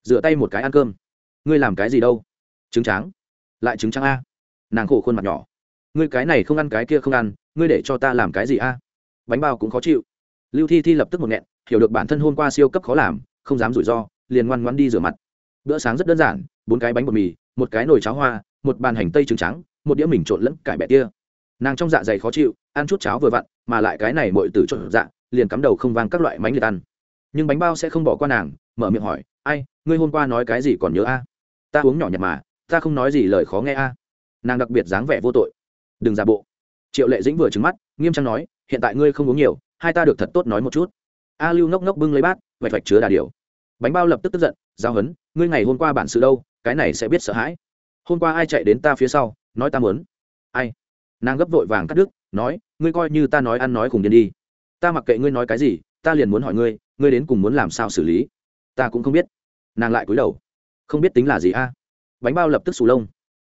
rửa tay một cái ăn cơm. Ngươi làm cái gì đâu? Trứng tráng. Lại trứng trắng a. Nàng khổ khuôn mặt nhỏ. Ngươi cái này không ăn cái kia không ăn, ngươi để cho ta làm cái gì a? Bánh bao cũng khó chịu. Lưu thi thi lập tức một nghẹn, hiểu được bản thân hôm qua siêu cấp khó làm, không dám rủi ro, liền ngoan ngoan đi rửa mặt. Bữa sáng rất đơn giản, bốn cái bánh bột mì, một cái nồi cháo hoa, một bàn hành tây trứng trắng, một đĩa mình trộn lẫn cải bẹ tia nàng trong dạ dày khó chịu, ăn chút cháo vừa vặn, mà lại cái này mọi từ trộn dạ liền cắm đầu không vang các loại bánh liệt ăn. Nhưng bánh bao sẽ không bỏ qua nàng, mở miệng hỏi, ai ngươi hôm qua nói cái gì còn nhớ a? Ta uống nhỏ nhặt mà, ta không nói gì lời khó nghe a. Nàng đặc biệt dáng vẻ vô tội. Đừng giả bộ. Triệu lệ dĩnh vừa trứng mắt, nghiêm trang nói, hiện tại ngươi không uống nhiều, hai ta được thật tốt nói một chút. A lưu ngốc ngốc bưng lấy bát, vạch vạch chứa đà điều bánh bao lập tức tức giận, giao hấn, ngươi ngày hôm qua bản sự đâu, cái này sẽ biết sợ hãi. Hôm qua ai chạy đến ta phía sau, nói ta muốn. Ai? Nàng gấp vội vàng cắt đứt, nói, ngươi coi như ta nói ăn nói cùng điên đi. Ta mặc kệ ngươi nói cái gì, ta liền muốn hỏi ngươi ngươi đến cùng muốn làm sao xử lý? Ta cũng không biết nàng lại cúi đầu. Không biết tính là gì a? Bánh bao lập tức sù lông.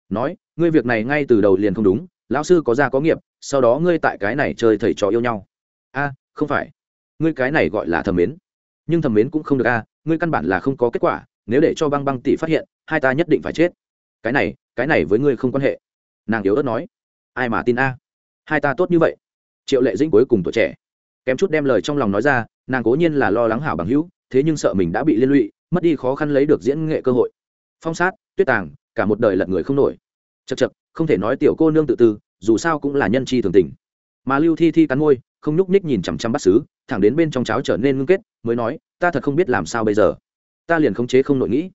Nói, ngươi việc này ngay từ đầu liền không đúng, lão sư có gia có nghiệp, sau đó ngươi tại cái này chơi thầy trò yêu nhau. A, không phải. Ngươi cái này gọi là thẩm mến. Nhưng thẩm mến cũng không được a, ngươi căn bản là không có kết quả, nếu để cho băng băng tỷ phát hiện, hai ta nhất định phải chết. Cái này cái này với ngươi không quan hệ. Nàng yếu ớt nói. Ai mà tin a? Hai ta tốt như vậy. Triệu lệ dĩnh cuối cùng tuổi trẻ. Kém chút đem lời trong lòng nói ra, nàng cố nhiên là lo lắng hảo bằng hữu, thế nhưng sợ mình đã bị liên lụy mất đi khó khăn lấy được diễn nghệ cơ hội. Phong sát, tuyết tàng, cả một đời lật người không nổi. Chật chật không thể nói tiểu cô nương tự tư, dù sao cũng là nhân chi thường tình. Mà lưu thi thi cắn môi, không nhúc ních nhìn chằm chằm bắt xứ thẳng đến bên trong cháo trở nên ngưng kết, mới nói, ta thật không biết làm sao bây giờ. Ta liền khống chế không nội nghĩ.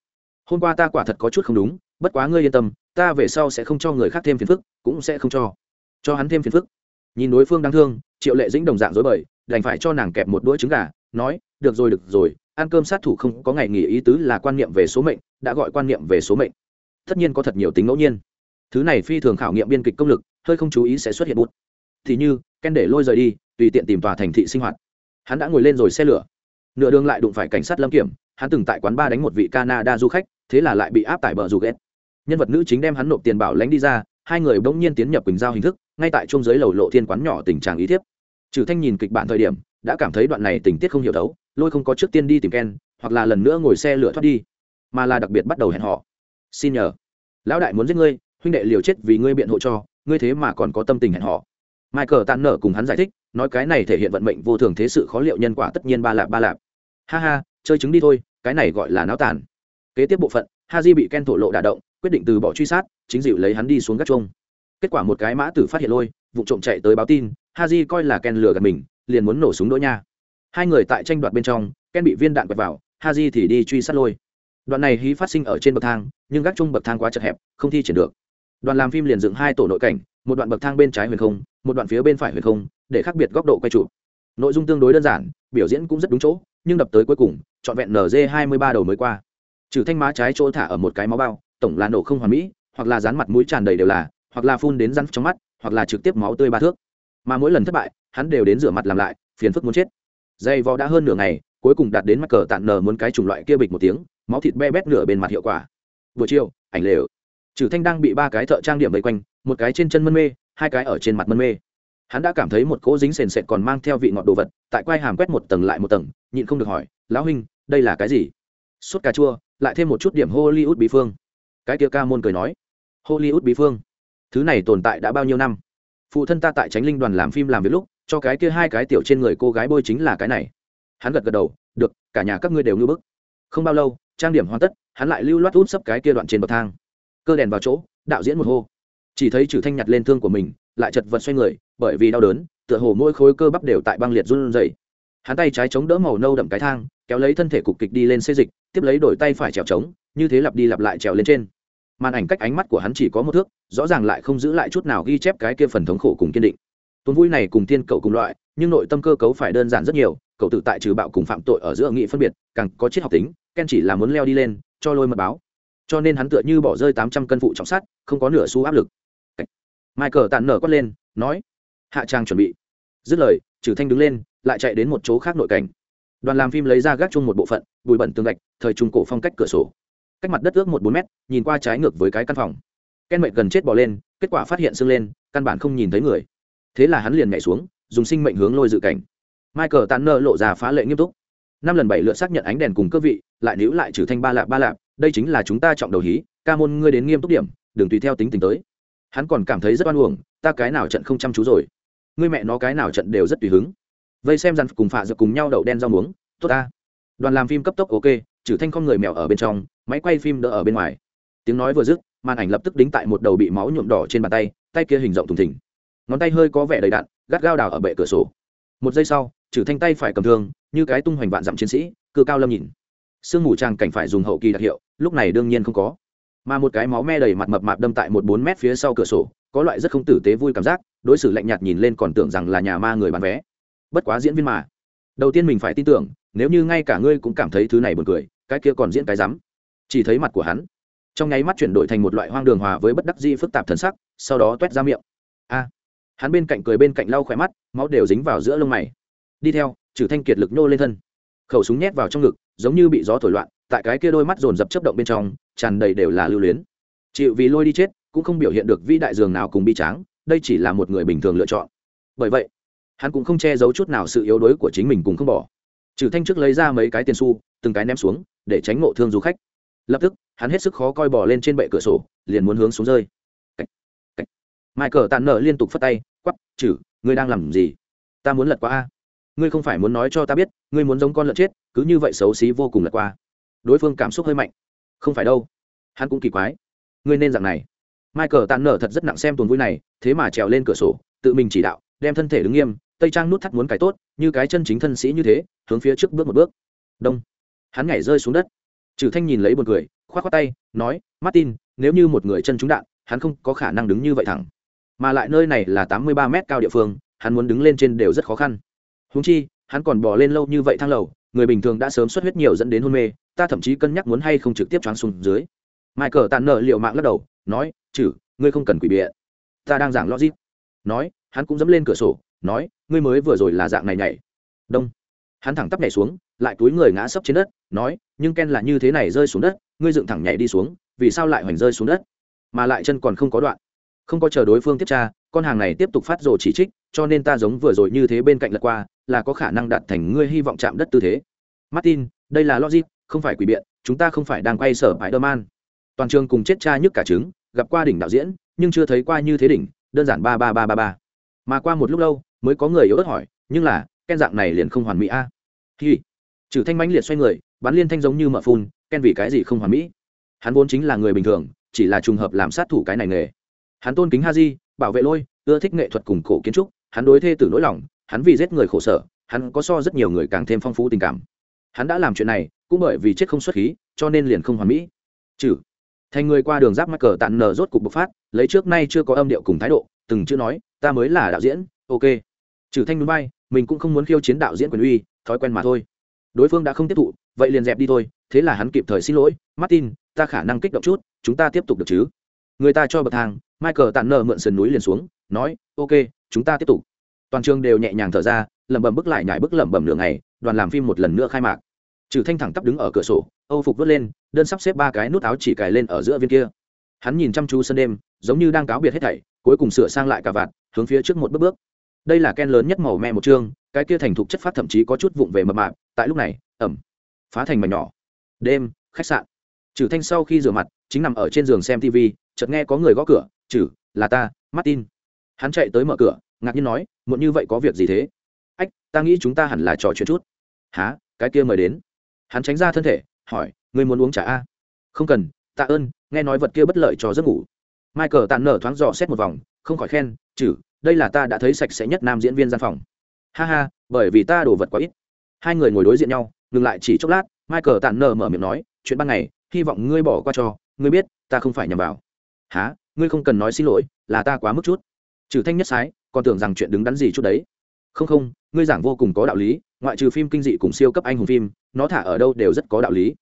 Hôm qua ta quả thật có chút không đúng, bất quá ngươi yên tâm, ta về sau sẽ không cho người khác thêm phiền phức, cũng sẽ không cho. Cho hắn thêm phiền phức. Nhìn đối phương đáng thương, triệu lệ dĩnh đồng dạng dối bời, đành phải cho nàng kẹp một đũa trứng gà, nói, được rồi được rồi ăn cơm sát thủ không có ngày nghỉ ý tứ là quan niệm về số mệnh, đã gọi quan niệm về số mệnh. Tất nhiên có thật nhiều tính ngẫu nhiên. Thứ này phi thường khảo nghiệm biên kịch công lực, hơi không chú ý sẽ xuất hiện bút thì như, ken để lôi rời đi, tùy tiện tìm tòa thành thị sinh hoạt. Hắn đã ngồi lên rồi xe lửa. Nửa đường lại đụng phải cảnh sát lâm kiểm, hắn từng tại quán ba đánh một vị canada du khách, thế là lại bị áp tải bờ dù ghét. Nhân vật nữ chính đem hắn nộp tiền bảo lãnh đi ra, hai người bỗng nhiên tiến nhập quỳnh giao hình thức, ngay tại trung giới lầu lộ thiên quán nhỏ tình trạng ý thiếp. Trừ thanh nhìn kịch bản thời điểm, đã cảm thấy đoạn này tình tiết không hiểu đấu lôi không có trước tiên đi tìm ken, hoặc là lần nữa ngồi xe lửa thoát đi, mà là đặc biệt bắt đầu hẹn họ xin nhờ. Lão đại muốn giết ngươi, huynh đệ liều chết vì ngươi biện hộ cho, ngươi thế mà còn có tâm tình hẹn họ michael tàn nở cùng hắn giải thích, nói cái này thể hiện vận mệnh vô thường thế sự khó liệu nhân quả tất nhiên ba lạp ba lạp. Ha ha, chơi chứng đi thôi, cái này gọi là náo tàn. Kế tiếp bộ phận ha di bị ken thổ lộ đả động, quyết định từ bỏ truy sát, chính dịu lấy hắn đi xuống gác trông kết quả một cái mã tử phát hiện lôi, vụ trộm chạy tới báo tin ha di coi là ken lừa gạt mình, liền muốn nổ súng đỗ nha hai người tại tranh đoạt bên trong, ken bị viên đạn quẹt vào, haji thì đi truy sát lôi. Đoạn này hí phát sinh ở trên bậc thang, nhưng gác chung bậc thang quá chật hẹp, không thi triển được. Đoàn làm phim liền dựng hai tổ nội cảnh, một đoạn bậc thang bên trái huyền không, một đoạn phía bên phải huyền không, để khác biệt góc độ quay trụ nội dung tương đối đơn giản, biểu diễn cũng rất đúng chỗ, nhưng đập tới cuối cùng, trọn vẹn nz hai mươi ba đầu mới qua. Trừ thanh má trái chỗ thả ở một cái máu bao, tổng là nổ không hoàn mỹ, hoặc là dán mặt mũi tràn đầy đều là, hoặc là phun đến rắn trong mắt, hoặc là trực tiếp máu tươi ba thước. Mà mỗi lần thất bại, hắn đều đến rửa mặt làm lại, phiền phức muốn chết dây vò đã hơn nửa ngày, cuối cùng đạt đến mắc cờ tạn nờ muốn cái chủng loại kia bịch một tiếng, máu thịt be bét nửa bên mặt hiệu quả. Buổi chiều, ảnh lều. Trừ thanh đang bị ba cái thợ trang điểm vây quanh, một cái trên chân mân mê, hai cái ở trên mặt mân mê. Hắn đã cảm thấy một cỗ dính sền sệt còn mang theo vị ngọt đồ vật, tại quai hàm quét một tầng lại một tầng, nhịn không được hỏi, lão huynh, đây là cái gì? Sốt cà chua, lại thêm một chút điểm hollywood bí phương. Cái kia ca môn cười nói, hollywood bí phương? Thứ này tồn tại đã bao nhiêu năm? Phụ thân ta tại tránh linh đoàn làm phim làm việc lúc cho cái kia hai cái tiểu trên người cô gái bôi chính là cái này. Hắn gật gật đầu, được, cả nhà các ngươi đều ngư bức. Không bao lâu, trang điểm hoàn tất, hắn lại lưu loát út sấp cái kia đoạn trên bậc thang. Cơ đèn vào chỗ, đạo diễn một hô. Chỉ thấy trừ thanh nhặt lên thương của mình, lại chật vật xoay người, bởi vì đau đớn, tựa hồ mỗi khối cơ bắp đều tại băng liệt run rẩy. Hắn tay trái chống đỡ màu nâu đậm cái thang, kéo lấy thân thể cục kịch đi lên xê dịch, tiếp lấy đổi tay phải trèo trống, như thế lặp đi lặp lại trèo lên trên. Màn ảnh cách ánh mắt của hắn chỉ có một thước, rõ ràng lại không giữ lại chút nào ghi chép cái kia phần thống khổ cùng kiên định tuần vui này cùng tiên cậu cùng loại nhưng nội tâm cơ cấu phải đơn giản rất nhiều cậu tự tại trừ bạo cùng phạm tội ở giữa nghị phân biệt càng có triết học tính ken chỉ là muốn leo đi lên cho lôi mật báo. Cho nên hắn tựa như bỏ rơi tám trăm cân phụ trọng sát, không có nửa xu áp lực. Michael tàn nở quát lên nói hạ trang chuẩn bị. Dứt lời trừ thanh đứng lên lại chạy đến một chỗ khác nội cảnh. Đoàn làm phim lấy ra gác chung một bộ phận bụi bẩn tường gạch thời trung cổ phong cách cửa sổ. Cách mặt đất ước một bốn mét nhìn qua trái ngược với cái căn phòng. Ken mệnh gần chết bỏ lên kết quả phát hiện sưng lên căn bản không nhìn thấy người thế là hắn liền nhảy xuống, dùng sinh mệnh hướng lôi dự cảnh. Michael tàn nơ lộ ra phá lệ nghiêm túc. Năm lần bảy lượt xác nhận ánh đèn cùng cơ vị, lại níu lại trừ thanh ba lạp ba lạp, đây chính là chúng ta trọng đầu hí, ca môn ngươi đến nghiêm túc điểm, đừng tùy theo tính tình tới. Hắn còn cảm thấy rất oan uổng, ta cái nào trận không chăm chú rồi? Ngươi mẹ nó cái nào trận đều rất tùy hứng. Vây xem dàn cùng phạ dược cùng nhau đậu đen rau muống, tốt ta. Đoàn làm phim cấp tốc ok, trừ thanh con người mèo ở bên trong, máy quay phim đỡ ở bên ngoài. Tiếng nói vừa dứt, màn ảnh lập tức đính tại một đầu bị máu nhuộm đỏ trên bàn tay tay kia hình rộng thùng thỉnh ngón tay hơi có vẻ đầy đạn gắt gao đào ở bệ cửa sổ. Một giây sau, trừ thanh tay phải cầm thương, như cái tung hoành vạn dặm chiến sĩ cự cao lâm nhìn. Sương mù tràng cảnh phải dùng hậu kỳ đặc hiệu, lúc này đương nhiên không có. Mà một cái máu me đầy mặt mập mạp đâm tại một bốn mét phía sau cửa sổ, có loại rất không tử tế vui cảm giác, đối xử lạnh nhạt nhìn lên còn tưởng rằng là nhà ma người bán vé. Bất quá diễn viên mà. Đầu tiên mình phải tin tưởng, nếu như ngay cả ngươi cũng cảm thấy thứ này buồn cười, cái kia còn diễn cái rắm. Chỉ thấy mặt của hắn, trong nháy mắt chuyển đổi thành một loại hoang đường hòa với bất đắc di phức tạp thần sắc, sau đó t u é t ra miệng hắn bên cạnh cười bên cạnh lau khỏe mắt, máu đều dính vào giữa lông mày. Đi theo trừ thanh kiệt lực nhô lên thân. Khẩu súng nhét vào trong ngực, giống như bị gió thổi loạn, tại cái kia đôi mắt dồn dập chấp động bên trong, tràn đầy đều là lưu luyến. Chịu vì lôi đi chết, cũng không biểu hiện được vĩ đại dường nào cùng bi tráng, đây chỉ là một người bình thường lựa chọn. Bởi vậy, hắn cũng không che giấu chút nào sự yếu đuối của chính mình cùng không bỏ. Trừ thanh trước lấy ra mấy cái tiền xu, từng cái ném xuống, để tránh ngộ thương du khách. Lập tức, hắn hết sức khó coi bỏ lên trên bệ cửa sổ, liền muốn hướng xuống rơi. Michael cờ tàn nở liên tục phất tay quắp chử ngươi đang làm gì? Ta muốn lật qua a. Ngươi không phải muốn nói cho ta biết ngươi muốn giống con lợn chết cứ như vậy xấu xí vô cùng lật qua. Đối phương cảm xúc hơi mạnh. Không phải đâu. Hắn cũng kỳ quái. Ngươi nên dạng này. Michael tàn nở thật rất nặng xem tuần vui này thế mà trèo lên cửa sổ tự mình chỉ đạo đem thân thể đứng nghiêm tây trang nút thắt muốn cái tốt như cái chân chính thân sĩ như thế hướng phía trước bước một bước. Đông. Hắn nhảy rơi xuống đất. Trừ thanh nhìn lấy buồn cười, khoát khoát tay nói martin nếu như một người chân trúng đạn hắn không có khả năng đứng như vậy thẳng mà lại nơi này là tám mươi ba mét cao địa phương, hắn muốn đứng lên trên đều rất khó khăn. Húng chi, hắn còn bỏ lên lâu như vậy thang lầu, người bình thường đã sớm xuất huyết nhiều dẫn đến hôn mê, ta thậm chí cân nhắc muốn hay không trực tiếp choáng xuống dưới. Michael tàn nợ liệu mạng lắc đầu, nói, chử, ngươi không cần quỷ bịa. Ta đang giảng logic. Nói, hắn cũng dẫm lên cửa sổ, nói, ngươi mới vừa rồi là dạng này nhảy. Đông. Hắn thẳng tắp nhảy xuống, lại túi người ngã sấp trên đất, nói, nhưng ken là như thế này rơi xuống đất, ngươi dựng thẳng nhảy đi xuống, vì sao lại hoành rơi xuống đất? Mà lại chân còn không có đoạn không có chờ đối phương tiếp tra, con hàng này tiếp tục phát rồ chỉ trích, cho nên ta giống vừa rồi như thế bên cạnh lật qua, là có khả năng đạt thành ngươi hy vọng chạm đất tư thế. Martin, đây là logic, không phải quỷ biện, chúng ta không phải đang quay sở bãi đơ man toàn trường cùng chết cha nhức cả trứng, gặp qua đỉnh đạo diễn, nhưng chưa thấy qua như thế đỉnh, đơn giản ba ba ba ba ba. Mà qua một lúc lâu, mới có người yếu ớt hỏi, nhưng là, ken dạng này liền không hoàn mỹ a. À? hi. Trừ thanh mãnh liệt xoay người, bắn liên thanh giống như mở phun, ken vì cái gì không hoàn mỹ? Hắn vốn chính là người bình thường, chỉ là trùng hợp làm sát thủ cái này nghề hắn tôn kính ha di, bảo vệ lôi, ưa thích nghệ thuật cùng cổ kiến trúc, hắn đối thê tử nỗi lòng, hắn vì giết người khổ sở, hắn có so rất nhiều người càng thêm phong phú tình cảm. Hắn đã làm chuyện này, cũng bởi vì chết không xuất khí, cho nên liền không hoàn mỹ. Trừ, thành người qua đường giáp mắc cờ tàn nở rốt cục bộc phát, lấy trước nay chưa có âm điệu cùng thái độ, từng chưa nói, ta mới là đạo diễn, ok. Trừ thanh núi bay mình cũng không muốn khiêu chiến đạo diễn quyền uy, thói quen mà thôi. Đối phương đã không tiếp thụ, vậy liền dẹp đi thôi, thế là hắn kịp thời xin lỗi, martin, ta khả năng kích động chút, chúng ta tiếp tục được chứ? Người ta cho bậc thang michael tàn nợ mượn sườn núi liền xuống, nói, ok, chúng ta tiếp tục. Toàn trường đều nhẹ nhàng thở ra, lẩm bẩm bước lại nhảy bước lẩm bẩm nửa ngày, đoàn làm phim một lần nữa khai mạc. Trừ thanh thẳng tắp đứng ở cửa sổ, âu phục vớt lên, đơn sắp xếp ba cái nút áo chỉ cài lên ở giữa viên kia. Hắn nhìn chăm chú sân đêm, giống như đang cáo biệt hết thảy, cuối cùng sửa sang lại cả vạt, hướng phía trước một bước bước. Đây là ken lớn nhất màu me một chương, cái kia thành thục chất phát thậm chí có chút vụng về mập mạp, tại lúc này, ẩm, phá thành mảnh nhỏ. Đêm, khách sạn. Trừ thanh sau khi rửa mặt, chính nằm ở trên giường xem tv chợt nghe có người gõ cửa chử, là ta martin. Hắn chạy tới mở cửa ngạc nhiên nói muộn như vậy có việc gì thế? Ách ta nghĩ chúng ta hẳn là trò chuyện chút. Há cái kia mời đến. Hắn tránh ra thân thể hỏi ngươi muốn uống trà a? Không cần tạ ơn nghe nói vật kia bất lợi cho giấc ngủ. Michael tàn nở thoáng dò xét một vòng không khỏi khen chử đây là ta đã thấy sạch sẽ nhất nam diễn viên gian phòng. Ha ha bởi vì ta đổ vật quá ít. Hai người ngồi đối diện nhau ngừng lại chỉ chốc lát michael tàn nở mở miệng nói chuyện ban ngày hy vọng ngươi bỏ qua cho ngươi biết ta không phải nhầm vào. Há ngươi không cần nói xin lỗi, là ta quá mức chút. Trừ thanh nhất sái, còn tưởng rằng chuyện đứng đắn gì chút đấy. Không không, ngươi giảng vô cùng có đạo lý, ngoại trừ phim kinh dị cùng siêu cấp anh hùng phim, nó thả ở đâu đều rất có đạo lý.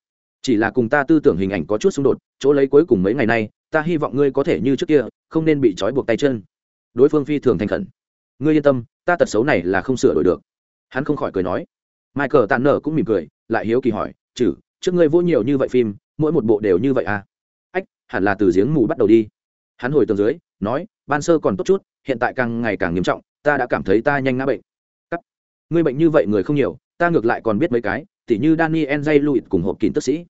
Chỉ là cùng ta tư tưởng hình ảnh có chút xung đột, chỗ lấy cuối cùng mấy ngày nay, ta hy vọng ngươi có thể như trước kia, không nên bị trói buộc tay chân. Đối phương phi thường thành khẩn. Ngươi yên tâm, ta tật xấu này là không sửa đổi được. Hắn không khỏi cười nói. Michael tàn nở cũng mỉm cười, lại hiếu kỳ hỏi chử trước ngươi vô nhiều như vậy phim, mỗi một bộ đều như vậy à? Ách, hẳn là từ giếng mù bắt đầu đi hắn hồi tường dưới, nói, ban sơ còn tốt chút, hiện tại càng ngày càng nghiêm trọng, ta đã cảm thấy ta nhanh ngã bệnh. Cắt. ngươi bệnh như vậy người không nhiều, ta ngược lại còn biết mấy cái, tỉ như daniel dây lụi cùng hộp kín tức sĩ.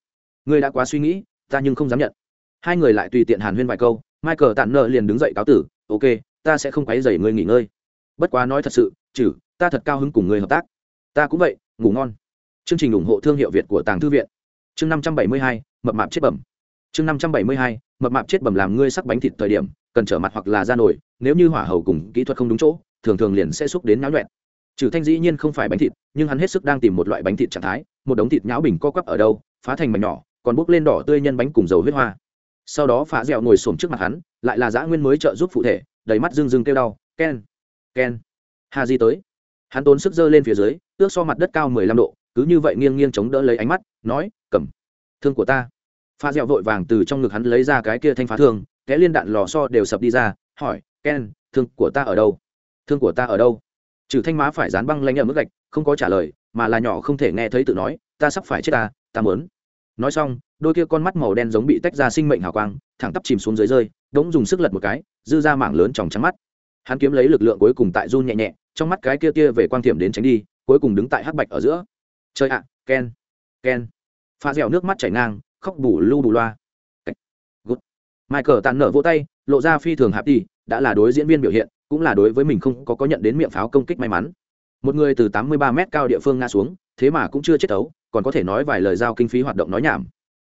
Ngươi đã quá suy nghĩ, ta nhưng không dám nhận. Hai người lại tùy tiện hàn huyên vài câu, michael tản nợ liền đứng dậy cáo tử, ok, ta sẽ không quấy dày ngươi nghỉ ngơi. Bất quá nói thật sự chử ta thật cao hứng cùng ngươi hợp tác. Ta cũng vậy, ngủ ngon. Chương trình ủng hộ thương hiệu việt của tàng thư viện. Chương năm trăm bảy mươi hai, mập mạp chết bẩm. Chương năm trăm bảy mươi hai mập mạp chết bẩm làm ngươi sắc bánh thịt thời điểm, cần trở mặt hoặc là ra nổi nếu như hỏa hầu cùng kỹ thuật không đúng chỗ, thường thường liền sẽ xúc đến náo nhuẹn. Trừ thanh dĩ nhiên không phải bánh thịt, nhưng hắn hết sức đang tìm một loại bánh thịt trạng thái, một đống thịt nhão bình co quắp ở đâu, phá thành mảnh nhỏ, còn bốc lên đỏ tươi nhân bánh cùng dầu huyết hoa. Sau đó phá dẻo ngồi xổm trước mặt hắn, lại là dã nguyên mới trợ giúp phụ thể, đầy mắt rưng rưng kêu đau, ken ken. Hà di tới. Hắn tốn sức giơ lên phía dưới ước so mặt đất cao mười lăm độ, cứ như vậy nghiêng nghiêng chống đỡ lấy ánh mắt, nói, cầm, thương của ta pha dẻo vội vàng từ trong ngực hắn lấy ra cái kia thanh phá thương, kẽ liên đạn lò so đều sập đi ra, hỏi, ken, thương của ta ở đâu? Thương của ta ở đâu? Trừ thanh má phải dán băng lanh ở mức gạch, không có trả lời, mà là nhỏ không thể nghe thấy tự nói, ta sắp phải chết à, ta ta mớn nói xong, đôi kia con mắt màu đen giống bị tách ra sinh mệnh hào quang, thẳng tắp chìm xuống dưới rơi, đống dùng sức lật một cái, dư ra mảng lớn tròng trắng mắt. Hắn kiếm lấy lực lượng cuối cùng tại run nhẹ nhẹ, trong mắt cái kia tia về quang thiểm đến tránh đi, cuối cùng đứng tại hắc bạch ở giữa. Chơi ạ, ken ken. Pha dẻo nước mắt chảy ngang khóc bù lu bù loa. Good. michael tàn nở vỗ tay, lộ ra phi thường hạp đi, đã là đối diễn viên biểu hiện, cũng là đối với mình không có có nhận đến miệng pháo công kích may mắn. Một người từ tám mươi ba mét cao địa phương ngã xuống, thế mà cũng chưa chết tấu, còn có thể nói vài lời giao kinh phí hoạt động nói nhảm.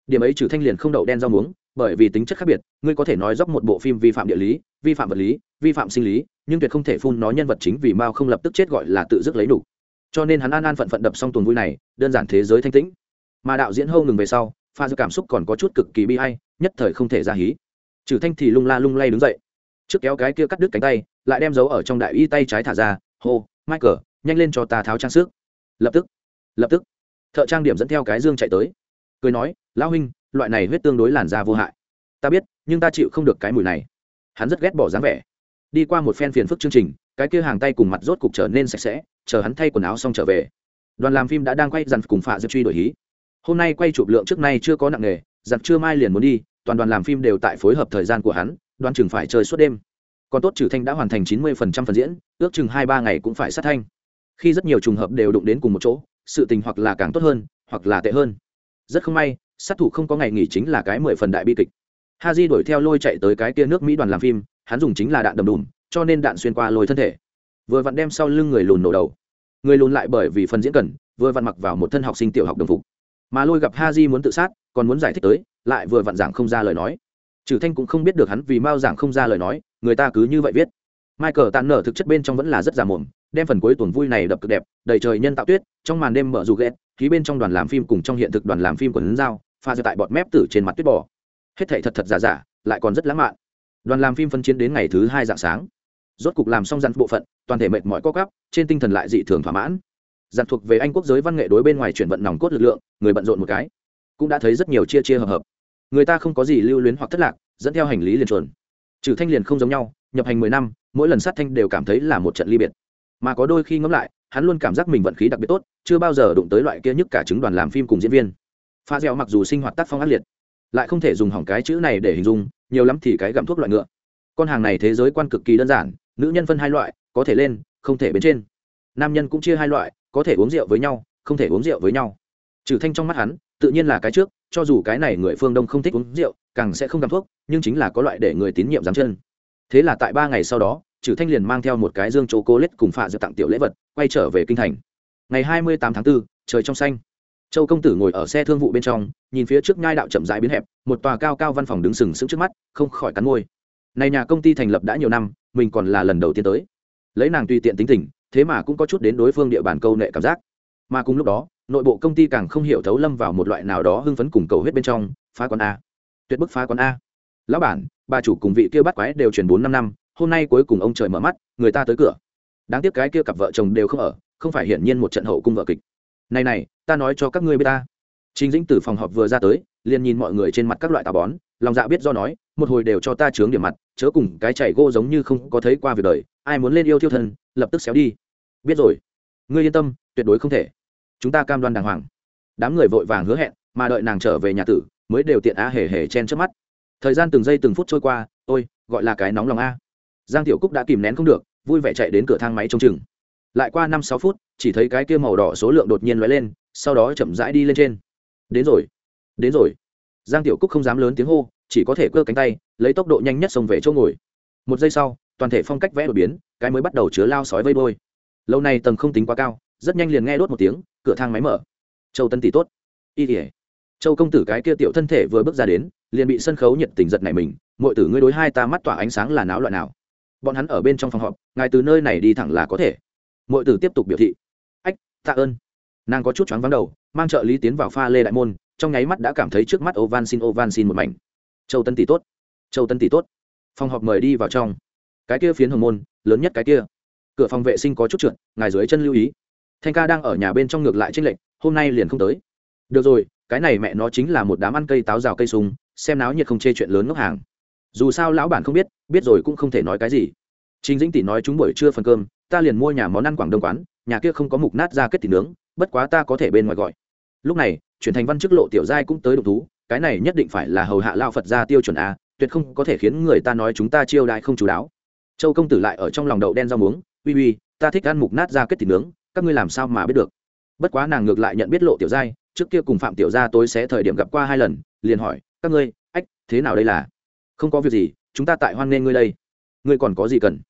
Điểm ấy trừ thanh liền không đậu đen rau muống, bởi vì tính chất khác biệt, ngươi có thể nói dốc một bộ phim vi phạm địa lý, vi phạm vật lý, vi phạm sinh lý, nhưng tuyệt không thể phun nó nhân vật chính vì mao không lập tức chết gọi là tự dứt lấy đủ. Cho nên hắn an an phận phận đập xong tuần vui này, đơn giản thế giới thanh tĩnh. Mà đạo diễn hâu ngừng về sau pha dư cảm xúc còn có chút cực kỳ bi hay nhất thời không thể ra hí. Trừ thanh thì lung la lung lay đứng dậy. Trước kéo cái kia cắt đứt cánh tay, lại đem giấu ở trong đại y tay trái thả ra, hô, michael, nhanh lên cho ta tháo trang sức. Lập tức lập tức, thợ trang điểm dẫn theo cái dương chạy tới. Cười nói, lão huynh, loại này huyết tương đối làn da vô hại. Ta biết, nhưng ta chịu không được cái mùi này. Hắn rất ghét bỏ dáng vẻ. Đi qua một phen phiền phức chương trình, cái kia hàng tay cùng mặt rốt cục trở nên sạch sẽ, chờ hắn thay quần áo xong trở về. Đoàn làm phim đã đang quay dằn cùng phạ diệp truy đổi hí hôm nay quay chụp lượng trước nay chưa có nặng nghề giặc chưa mai liền muốn đi, toàn đoàn làm phim đều tại phối hợp thời gian của hắn, đoán chừng phải chơi suốt đêm. Còn tốt trừ thanh đã hoàn thành chín mươi phần trăm phần diễn, ước chừng hai ba ngày cũng phải sát thanh. Khi rất nhiều trùng hợp đều đụng đến cùng một chỗ, sự tình hoặc là càng tốt hơn, hoặc là tệ hơn. Rất không may, sát thủ không có ngày nghỉ chính là cái mười phần đại bi kịch. Ha di đuổi theo lôi chạy tới cái kia nước mỹ đoàn làm phim, hắn dùng chính là đạn đầm đùm, cho nên đạn xuyên qua lôi thân thể. Vừa vặn đem sau lưng người lùn nổ đầu. Người lùn lại bởi vì phần diễn cần, vừa vặn mặc vào một thân học sinh tiểu học đồng phục mà lôi gặp ha di muốn tự sát, còn muốn giải thích tới, lại vừa vặn giảng không ra lời nói. Trừ thanh cũng không biết được hắn vì mao giảng không ra lời nói, người ta cứ như vậy viết. Michael tàn nở thực chất bên trong vẫn là rất già mồm, đem phần cuối tuần vui này đập cực đẹp, đầy trời nhân tạo tuyết, trong màn đêm mở dù ghét ký bên trong đoàn làm phim cùng trong hiện thực đoàn làm phim của lấn dao, pha ra tại bọt mép tử trên mặt tuyết bò. Hết thảy thật thật giả giả, lại còn rất lãng mạn. Đoàn làm phim phân chiến đến ngày thứ hai dạng sáng. Rốt cục làm xong dặn bộ phận, toàn thể mệt mỏi co cắp trên tinh thần lại dị thường thỏa mãn dặn thuộc về anh quốc giới văn nghệ đối bên ngoài chuyển vận nòng cốt lực lượng, người bận rộn một cái. Cũng đã thấy rất nhiều chia chia hợp hợp. Người ta không có gì lưu luyến hoặc thất lạc, dẫn theo hành lý liền chuẩn trừ thanh liền không giống nhau, nhập hành mười năm, mỗi lần sát thanh đều cảm thấy là một trận ly biệt. Mà có đôi khi ngẫm lại, hắn luôn cảm giác mình vận khí đặc biệt tốt, chưa bao giờ đụng tới loại kia nhất cả chứng đoàn làm phim cùng diễn viên. Pha dẻo mặc dù sinh hoạt tác phong ác liệt, lại không thể dùng hỏng cái chữ này để hình dung, nhiều lắm thì cái gặm thuốc loại ngựa. Con hàng này thế giới quan cực kỳ đơn giản, nữ nhân phân hai loại, có thể lên, không thể bên trên. Nam nhân cũng chia hai loại có thể uống rượu với nhau không thể uống rượu với nhau. Trừ thanh trong mắt hắn tự nhiên là cái trước cho dù cái này người phương đông không thích uống rượu càng sẽ không cầm thuốc nhưng chính là có loại để người tín nhiệm dám chân. Thế là tại ba ngày sau đó trừ thanh liền mang theo một cái dương chô cô lết cùng phạ dược tặng tiểu lễ vật quay trở về kinh thành. Ngày hai mươi tám tháng 4, trời trong xanh. Châu công tử ngồi ở xe thương vụ bên trong nhìn phía trước nhai đạo chậm rãi biến hẹp một tòa cao cao văn phòng đứng sừng sững trước mắt không khỏi cắn môi. Này nhà công ty thành lập đã nhiều năm mình còn là lần đầu tiên tới. Lấy nàng tùy tiện tính tình thế mà cũng có chút đến đối phương địa bàn câu nệ cảm giác. Mà cùng lúc đó, nội bộ công ty càng không hiểu thấu lâm vào một loại nào đó hưng phấn cùng cầu hết bên trong, phá quán a. Tuyệt bức phá quán a. Lão bản, bà chủ cùng vị kia bắt quái đều chuyển bốn năm năm, hôm nay cuối cùng ông trời mở mắt, người ta tới cửa. Đáng tiếc cái kia cặp vợ chồng đều không ở, không phải hiển nhiên một trận hậu cung vợ kịch. Này này, ta nói cho các ngươi biết ta. Chính dĩnh từ phòng họp vừa ra tới, liền nhìn mọi người trên mặt các loại tà bón, lòng dạ biết do nói, một hồi đều cho ta chướng điểm mặt, chớ cùng cái chảy gô giống như không có thấy qua việc đời ai muốn lên yêu thiêu thân, lập tức xéo đi. Biết rồi. Ngươi yên tâm, tuyệt đối không thể. Chúng ta cam đoan đàng hoàng. Đám người vội vàng hứa hẹn, mà đợi nàng trở về nhà tử, mới đều tiện á hề hề chen trước mắt. Thời gian từng giây từng phút trôi qua, ôi, gọi là cái nóng lòng a. Giang tiểu cúc đã kìm nén không được, vui vẻ chạy đến cửa thang máy trông chừng. Lại qua năm sáu phút, chỉ thấy cái kia màu đỏ số lượng đột nhiên lóe lên, sau đó chậm rãi đi lên trên. Đến rồi. Đến rồi. Giang tiểu cúc không dám lớn tiếng hô, chỉ có thể cơ cánh tay, lấy tốc độ nhanh nhất xông về chỗ ngồi. Một giây sau toàn thể phong cách vẽ đột biến, cái mới bắt đầu chứa lao sói vây đôi lâu nay tầng không tính quá cao, rất nhanh liền nghe đốt một tiếng, cửa thang máy mở. Châu tân tỷ tốt. Y tỉa châu công tử cái kia tiểu thân thể vừa bước ra đến, liền bị sân khấu nhiệt tình giật này mình mọi tử ngươi đối hai ta mắt tỏa ánh sáng là náo loại nào? Bọn hắn ở bên trong phòng họp, ngài từ nơi này đi thẳng là có thể. Mọi tử tiếp tục biểu thị. Ách, tạ ơn. Nàng có chút choáng vắng đầu, mang trợ lý tiến vào pha lê đại môn, trong nháy mắt đã cảm thấy trước mắt ô van xin ô van xin một mảnh. Châu tân tỷ tốt. Châu tân tỷ tốt. Phòng họp mời đi vào trong cái kia phiến hồng môn, lớn nhất cái kia. Cửa phòng vệ sinh có chút trượt, ngài dưới chân lưu ý. Thanh ca đang ở nhà bên trong ngược lại tranh lệch, hôm nay liền không tới. Được rồi, cái này mẹ nó chính là một đám ăn cây táo rào cây sung xem náo nhiệt không chê chuyện lớn ngốc hàng. Dù sao lão bản không biết biết rồi cũng không thể nói cái gì. Chính dĩnh tỷ nói chúng buổi trưa phần cơm, ta liền mua nhà món ăn quảng đông quán, nhà kia không có mục nát ra kết thịt nướng, bất quá ta có thể bên ngoài gọi. Lúc này, chuyển thành văn chức lộ tiểu giai cũng tới độc thú, cái này nhất định phải là hầu hạ lao phật ra tiêu chuẩn a, tuyệt không có thể khiến người ta nói chúng ta chiêu đại không chú đáo châu công tử lại ở trong lòng đậu đen rau muống, uy uy, ta thích ăn mục nát ra kết thịt nướng, các ngươi làm sao mà biết được? Bất quá nàng ngược lại nhận biết lộ tiểu giai, trước kia cùng phạm tiểu gia tối xé thời điểm gặp qua hai lần, liền hỏi, các ngươi, ách, thế nào đây là? Không có việc gì, chúng ta tại hoan nghênh ngươi đây. Ngươi còn có gì cần?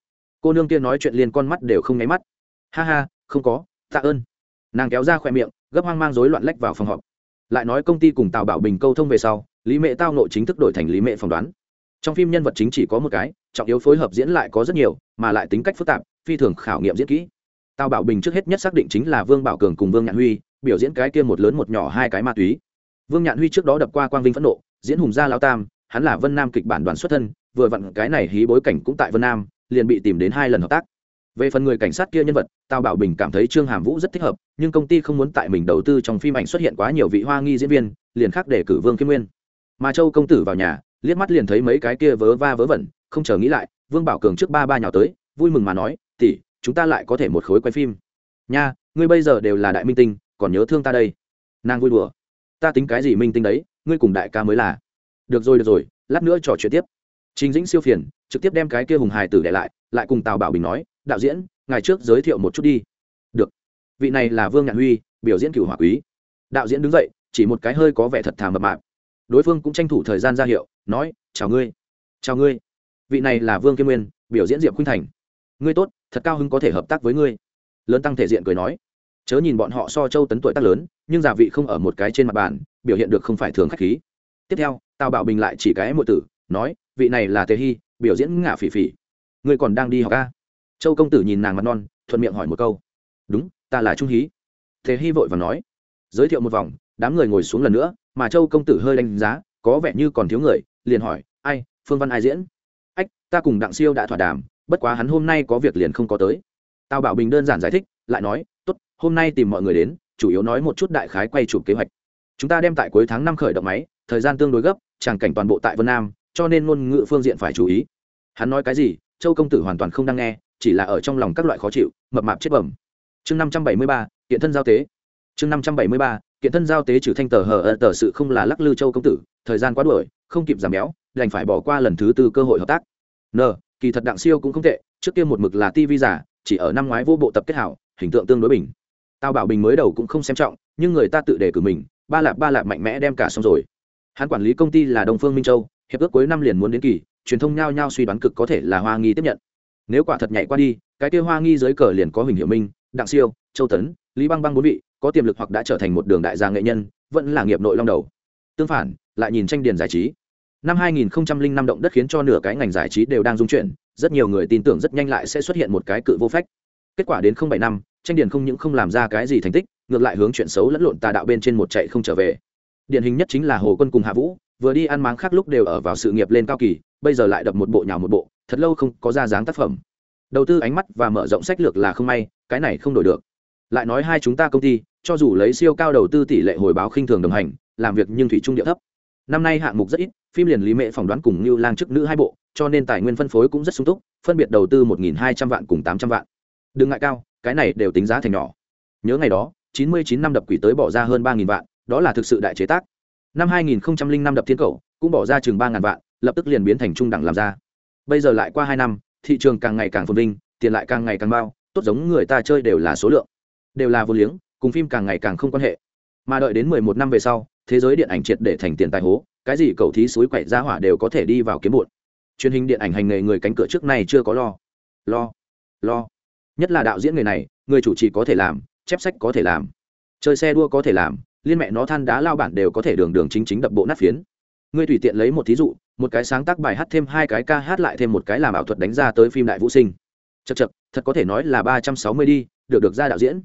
Cô nương kia nói chuyện liền con mắt đều không nháy mắt. Ha ha, không có, tạ ơn. Nàng kéo ra khỏe miệng, gấp hoang mang rối loạn lách vào phòng họp. Lại nói công ty cùng tào bảo bình câu thông về sau, lý mẹ tao nội chính thức đổi thành lý mẹ phỏng đoán. Trong phim nhân vật chính chỉ có một cái trọng yếu phối hợp diễn lại có rất nhiều, mà lại tính cách phức tạp, phi thường khảo nghiệm diễn kỹ. Tào bảo bình trước hết nhất xác định chính là vương bảo cường cùng vương nhạn huy, biểu diễn cái kia một lớn một nhỏ hai cái ma túy. Vương nhạn huy trước đó đập qua quang vinh phẫn nộ, diễn hùng gia lao tam, hắn là vân nam kịch bản đoàn xuất thân, vừa vặn cái này hí bối cảnh cũng tại vân nam, liền bị tìm đến hai lần hợp tác. Về phần người cảnh sát kia nhân vật, tào bảo bình cảm thấy trương hàm vũ rất thích hợp, nhưng công ty không muốn tại mình đầu tư trong phim ảnh xuất hiện quá nhiều vị hoa nghi diễn viên, liền khác để cử vương kim nguyên. Mà châu công tử vào nhà, liếc mắt liền thấy mấy cái kia vớ va vớ vẩn không chờ nghĩ lại, vương bảo cường trước ba ba nhào tới, vui mừng mà nói tỉ chúng ta lại có thể một khối quay phim. Nha, ngươi bây giờ đều là đại minh tinh, còn nhớ thương ta đây. Nàng vui đùa. Ta tính cái gì minh tinh đấy, ngươi cùng đại ca mới là. Được rồi được rồi, lát nữa trò chuyện tiếp. Trình dĩnh siêu phiền, trực tiếp đem cái kia hùng hài tử để lại lại cùng tào bảo bình nói, đạo diễn ngày trước giới thiệu một chút đi. Được. Vị này là vương nhạn huy, biểu diễn cửu hỏa quý. Đạo diễn đứng dậy, chỉ một cái hơi có vẻ thật thà mập mạp. Đối phương cũng tranh thủ thời gian ra hiệu, nói, chào ngươi. Chào ngươi vị này là vương kim nguyên, biểu diễn diệp khuynh thành. Ngươi tốt, thật cao hứng có thể hợp tác với ngươi. Lớn tăng thể diện cười nói. Chớ nhìn bọn họ so châu tấn tuổi tác lớn, nhưng giả vị không ở một cái trên mặt bàn, biểu hiện được không phải thường k h á c h khí. Tiếp theo, tào bảo bình lại chỉ cái mộ tử, nói, vị này là tề hy, biểu diễn ngả phỉ phỉ. Ngươi còn đang đi học ca châu công tử nhìn nàng mặt non, thuận miệng hỏi một câu. Đúng, ta là trung hí. Thế hy vội và nói. Giới thiệu một vòng, đám người ngồi xuống lần nữa, mà châu công tử hơi đánh giá, có vẻ như còn thiếu người, liền hỏi, ai, phương văn ai diễn? Ta cùng đặng siêu đã thỏa đàm, bất quá hắn hôm nay có việc liền không có tới. Tào bảo bình đơn giản giải thích, lại nói, tốt, hôm nay tìm mọi người đến, chủ yếu nói một chút đại khái quay chụp kế hoạch. Chúng ta đem tại cuối tháng năm khởi động máy, thời gian tương đối gấp, tràng cảnh toàn bộ tại vân nam, cho nên ngôn ngữ phương diện phải chú ý. Hắn nói cái gì, châu công tử hoàn toàn không đang nghe, chỉ là ở trong lòng các loại khó chịu, mập mạp chết bẩm. Chương năm trăm bảy mươi ba, kiện thân giao tế. Chương năm trăm bảy mươi ba, kiện thân giao tế trừ thanh tờ hờ ơ tờ sự không là lắc lư châu công tử, thời gian quá đuổi, không kịp giảm béo, đành phải bỏ qua lần thứ tư cơ hội hợp tác n, kỳ thật đặng siêu cũng không tệ, trước kia một mực là tv giả, chỉ ở năm ngoái vô bộ tập kết hảo, hình tượng tương đối bình. Tao bảo bình mới đầu cũng không xem trọng, nhưng người ta tự đề cử mình, ba lạp ba lạp mạnh mẽ đem cả xong rồi. Hắn quản lý công ty là đồng phương minh châu, hiệp ước cuối năm liền muốn đến kỳ, truyền thông nhao nhao suy đoán cực có thể là hoa nghi tiếp nhận. Nếu quả thật nhảy qua đi, cái kia hoa nghi dưới cờ liền có huỳnh hiệu minh, đặng siêu, châu tấn, lý băng băng bốn vị, có tiềm lực hoặc đã trở thành một đường đại gia nghệ nhân, vẫn là nghiệp nội long đầu. Tương phản, lại nhìn tranh điền giải trí năm 2005 động đất khiến cho nửa cái ngành giải trí đều đang dung chuyển, rất nhiều người tin tưởng rất nhanh lại sẽ xuất hiện một cái cự vô phách. Kết quả đến 07 năm, tranh điền không những không làm ra cái gì thành tích, ngược lại hướng chuyện xấu lẫn lộn tà đạo bên trên một chạy không trở về. Điển hình nhất chính là hồ quân cùng hạ vũ, vừa đi ăn máng khác lúc đều ở vào sự nghiệp lên cao kỳ, bây giờ lại đập một bộ nhào một bộ, thật lâu không có ra dáng tác phẩm. Đầu tư ánh mắt và mở rộng sách lược là không may, cái này không đổi được. Lại nói hai chúng ta công ty, cho dù lấy siêu cao đầu tư tỷ lệ hồi báo khinh thường đồng hành, làm việc nhưng thủy trung địa thấp năm nay hạng mục rất ít, phim liền lý mệ phỏng đoán cùng như lang chức nữ hai bộ, cho nên tài nguyên phân phối cũng rất sung túc, phân biệt đầu tư một hai trăm vạn cùng tám trăm vạn. Đừng ngại cao, cái này đều tính giá thành nhỏ. Nhớ ngày đó, chín mươi chín năm đập quỷ tới bỏ ra hơn ba vạn, đó là thực sự đại chế tác. Năm hai nghìn năm đập thiên cầu, cũng bỏ ra chừng ba vạn, lập tức liền biến thành trung đẳng làm ra. Bây giờ lại qua hai năm, thị trường càng ngày càng phồn vinh, tiền lại càng ngày càng bao, tốt giống người ta chơi đều là số lượng, đều là vô liếng, cùng phim càng ngày càng không quan hệ. Mà đợi đến mười một năm về sau thế giới điện ảnh triệt để thành tiền tài hố, cái gì cầu thí suối quậy ra hỏa đều có thể đi vào kiếm bụn truyền hình điện ảnh hành nghề người cánh cửa trước này chưa có lo. Lo lo. Nhất là đạo diễn người này, người chủ trì có thể làm, chép sách có thể làm. Chơi xe đua có thể làm, liên mẹ nó than đá lao bản đều có thể đường đường chính chính đập bộ nát phiến. Ngươi tùy tiện lấy một thí dụ, một cái sáng tác bài hát thêm hai cái ca hát lại thêm một cái làm ảo thuật đánh ra tới phim đại vũ sinh. Chật chật thật có thể nói là ba trăm sáu mươi đi, được được ra đạo diễn.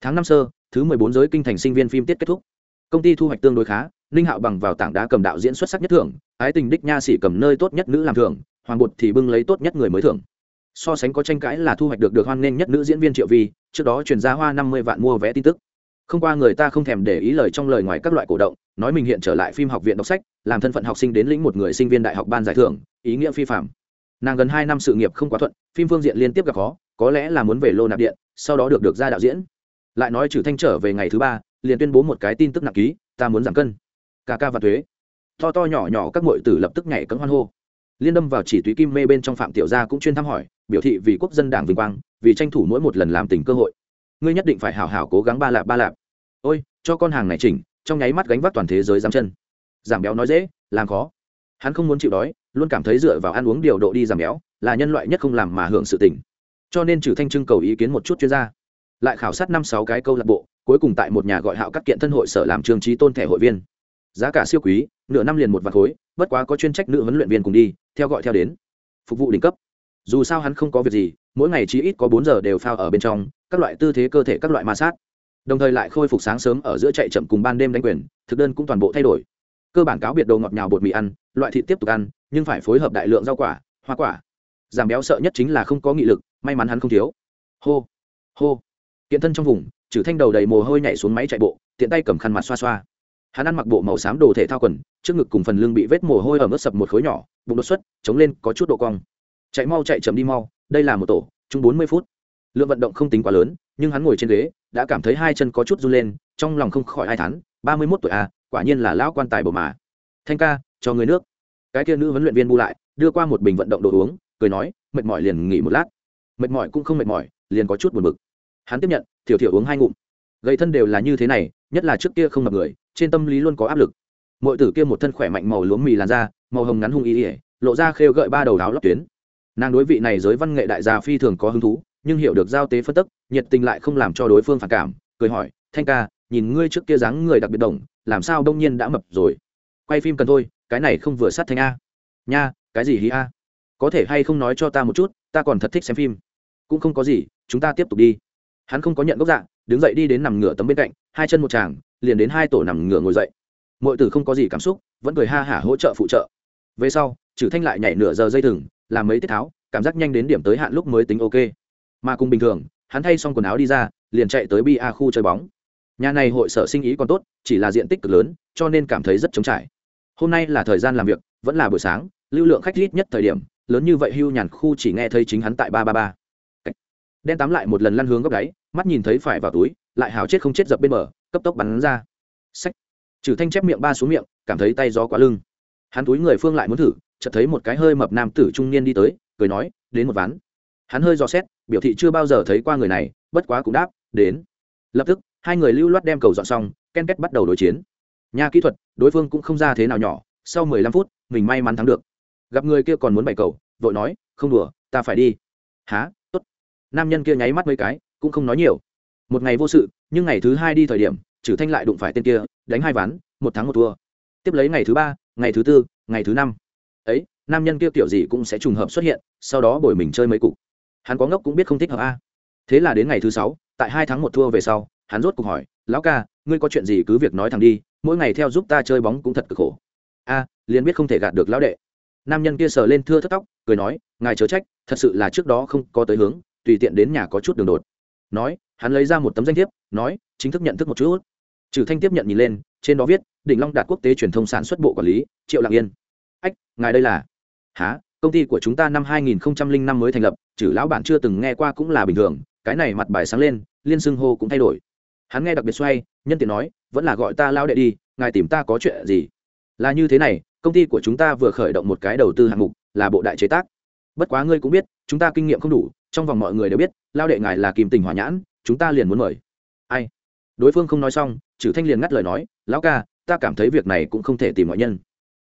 Tháng năm sơ, thứ mười bốn giới kinh thành sinh viên phim tiết kết thúc công ty thu hoạch tương đối khá, ninh hạo bằng vào tảng đá cầm đạo diễn xuất sắc nhất thưởng, ái tình đích nha sĩ cầm nơi tốt nhất nữ làm thưởng, hoàng bột thì bưng lấy tốt nhất người mới thưởng. So sánh có tranh cãi là thu hoạch được được hoan nghênh nhất nữ diễn viên triệu vi, trước đó truyền ra hoa năm mươi vạn mua vé tin tức. Không qua người ta không thèm để ý lời trong lời ngoài các loại cổ động, nói mình hiện trở lại phim học viện đọc sách, làm thân phận học sinh đến lĩnh một người sinh viên đại học ban giải thưởng, ý nghĩa phi phạm nàng gần hai năm sự nghiệp không quá thuận, phim phương diện liên tiếp gặp khó, có lẽ là muốn về lô nạp điện, sau đó được được ra đạo diễn. Lại nói trừ thanh trở về ngày thứ ba liền tuyên bố một cái tin tức nặng ký, ta muốn giảm cân. Ca ca và thuế. To to nhỏ nhỏ các ngội tử lập tức nhảy cấm hoan hô. Liên đâm vào chỉ túy kim mê bên trong phạm tiểu gia cũng chuyên thăm hỏi, biểu thị vì quốc dân đảng vinh quang, vì tranh thủ mỗi một lần làm tình cơ hội. Ngươi nhất định phải hảo hảo cố gắng ba lạp ba lạp. Ôi, cho con hàng này chỉnh, trong nháy mắt gánh vác toàn thế giới giam chân. Giảm béo nói dễ, làm khó. Hắn không muốn chịu đói, luôn cảm thấy dựa vào ăn uống điều độ đi giảm béo, là nhân loại nhất không làm mà hưởng sự tỉnh cho nên trừ thanh trưng cầu ý kiến một chút chuyên gia. Lại khảo sát năm sáu cái câu lạc bộ cuối cùng tại một nhà gọi hạo các kiện thân hội sở làm trường trí tôn thẻ hội viên. Giá cả siêu quý, nửa năm liền một vạt khối, bất quá có chuyên trách nữ huấn luyện viên cùng đi, theo gọi theo đến. Phục vụ đỉnh cấp. Dù sao hắn không có việc gì, mỗi ngày chỉ ít có bốn giờ đều phao ở bên trong, các loại tư thế cơ thể các loại ma sát. Đồng thời lại khôi phục sáng sớm ở giữa chạy chậm cùng ban đêm đánh quyền, thực đơn cũng toàn bộ thay đổi. Cơ bản cáo biệt đồ ngọt nhào bột mì ăn, loại thịt tiếp tục ăn, nhưng phải phối hợp đại lượng rau quả, hoa quả. Giảm béo sợ nhất chính là không có nghị lực, may mắn hắn không thiếu. Hô hô. Kiện thân trong vùng trừ thanh đầu đầy mồ hôi nhảy xuống máy chạy bộ tiện tay cầm khăn mặt xoa xoa. Hắn ăn mặc bộ màu xám đồ thể thao quần trước ngực cùng phần lưng bị vết mồ hôi ở mức sập một khối nhỏ bụng đột xuất chống lên có chút độ cong. Chạy mau chạy chậm đi mau đây là một tổ chung bốn mươi phút. Lượng vận động không tính quá lớn nhưng hắn ngồi trên ghế đã cảm thấy hai chân có chút run lên trong lòng không khỏi ai thán, ba mươi mốt tuổi à quả nhiên là lão quan tài bổ mà. Thanh ca cho người nước. Cái kia nữ huấn luyện viên bu lại đưa qua một bình vận động đồ uống cười nói mệt mỏi liền nghỉ một lát. Mệt mỏi cũng không mệt mỏi liền có chút buồn bực. Hắn tiếp nhận thiểu thiểu uống hai ngụm. Gầy thân đều là như thế này, nhất là trước kia không mập người, trên tâm lý luôn có áp lực. Mọi tử kia một thân khỏe mạnh màu lúa mì làn da, màu hồng ngắn hung ý ỉa lộ ra khêu gợi ba đầu áo lóc tuyến. Nàng đối vị này giới văn nghệ đại gia phi thường có hứng thú, nhưng hiểu được giao tế phân tức, nhiệt tình lại không làm cho đối phương phản cảm, cười hỏi, thanh ca, nhìn ngươi trước kia dáng người đặc biệt đồng, làm sao đông nhiên đã mập rồi? Quay phim cần thôi, cái này không vừa sát thanh a. Nha, cái gì hí a? Có thể hay không nói cho ta một chút, ta còn thật thích xem phim. Cũng không có gì, chúng ta tiếp tục đi hắn không có nhận gốc dạ đứng dậy đi đến nằm ngửa tấm bên cạnh, hai chân một chàng liền đến hai tổ nằm ngửa ngồi dậy. Mọi tử không có gì cảm xúc, vẫn cười ha hả hỗ trợ phụ trợ. Về sau trừ thanh lại nhảy nửa giờ dây thừng, làm mấy tiết tháo, cảm giác nhanh đến điểm tới hạn lúc mới tính ok. Mà cùng bình thường, hắn thay xong quần áo đi ra, liền chạy tới bia khu chơi bóng. Nhà này hội sở sinh ý còn tốt, chỉ là diện tích cực lớn, cho nên cảm thấy rất trống trải. Hôm nay là thời gian làm việc, vẫn là buổi sáng, lưu lượng khách ít nhất thời điểm, lớn như vậy hưu nhàn khu chỉ nghe thấy chính hắn tại ba ba ba đen tắm lại một lần lăn hướng góc đáy mắt nhìn thấy phải vào túi lại hào chết không chết dập bên mở, cấp tốc bắn ra. Sách trừ thanh chép miệng ba xuống miệng cảm thấy tay gió quá lưng. Hắn túi người phương lại muốn thử chợt thấy một cái hơi mập nam tử trung niên đi tới cười nói đến một ván. Hắn hơi dò xét biểu thị chưa bao giờ thấy qua người này bất quá cũng đáp đến. Lập tức hai người lưu loát đem cầu dọn xong ken két bắt đầu đối chiến. Nha kỹ thuật đối phương cũng không ra thế nào nhỏ sau mười lăm phút mình may mắn thắng được. Gặp người kia còn muốn bày cầu vội nói không đùa ta phải đi. Há nam nhân kia nháy mắt mấy cái, cũng không nói nhiều. Một ngày vô sự, nhưng ngày thứ hai đi thời điểm trừ thanh lại đụng phải tên kia, đánh hai ván, một tháng một thua. Tiếp lấy ngày thứ ba, ngày thứ tư, ngày thứ năm. Ấy, nam nhân kia kiểu gì cũng sẽ trùng hợp xuất hiện, sau đó bồi mình chơi mấy cục. Hắn có ngốc cũng biết không thích hợp a. Thế là đến ngày thứ sáu, tại hai tháng một thua về sau, hắn rốt cuộc hỏi, lão ca, ngươi có chuyện gì cứ việc nói thẳng đi, mỗi ngày theo giúp ta chơi bóng cũng thật cực khổ. A, liền biết không thể gạt được lão đệ. Nam nhân kia sờ lên thưa thất tóc, cười nói, ngài chớ trách, thật sự là trước đó không có tới hướng tùy tiện đến nhà có chút đường đột. Nói, hắn lấy ra một tấm danh thiếp, nói, chính thức nhận thức một chút. Trừ thanh tiếp nhận nhìn lên, trên đó viết, đỉnh long đạt quốc tế truyền thông sản xuất bộ quản lý, triệu lạng yên. Ách, ngài đây là? Há công ty của chúng ta năm 2005 mới thành lập, trừ lão bản chưa từng nghe qua cũng là bình thường, cái này mặt bài sáng lên, liên xưng hô cũng thay đổi. Hắn nghe đặc biệt xoay, nhân tiện nói, vẫn là gọi ta lao đệ đi, ngài tìm ta có chuyện gì? Là như thế này, công ty của chúng ta vừa khởi động một cái đầu tư hạng mục, là bộ đại chế tác. Bất quá ngươi cũng biết chúng ta kinh nghiệm không đủ, trong vòng mọi người đều biết, lao đệ ngài là kìm tình hỏa nhãn, chúng ta liền muốn mời. Ai? Đối phương không nói xong chử thanh liền ngắt lời nói, lão ca, ta cảm thấy việc này cũng không thể tìm ngoại nhân.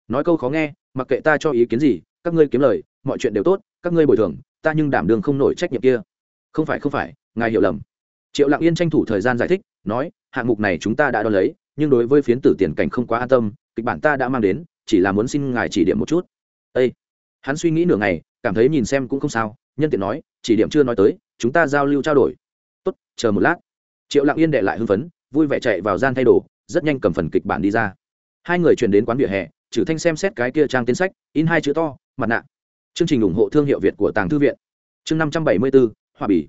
Nói câu khó nghe, mặc kệ ta cho ý kiến gì, các ngươi kiếm lời, mọi chuyện đều tốt, các ngươi bồi thường, ta nhưng đảm đường không nổi trách nhiệm kia. Không phải không phải, ngài hiểu lầm. Triệu lặng yên tranh thủ thời gian giải thích, nói, hạng mục này chúng ta đã đo lấy, nhưng đối với phiến tử tiền cảnh không quá an tâm, kịch bản ta đã mang đến, chỉ là muốn xin ngài chỉ điểm một chút. Ây hắn suy nghĩ nửa ngày cảm thấy nhìn xem cũng không sao, nhân tiện nói, chỉ điểm chưa nói tới, chúng ta giao lưu trao đổi. Tốt, chờ một lát. Triệu lặng yên đệ lại hưng phấn, vui vẻ chạy vào gian thay đồ, rất nhanh cầm phần kịch bản đi ra. Hai người chuyển đến quán vỉa hè trừ thanh xem xét cái kia trang tiến sách, in hai chữ to, mặt nạ. Chương trình ủng hộ thương hiệu việt của tàng thư viện. Chương năm trăm bảy mươi bốn họa bì.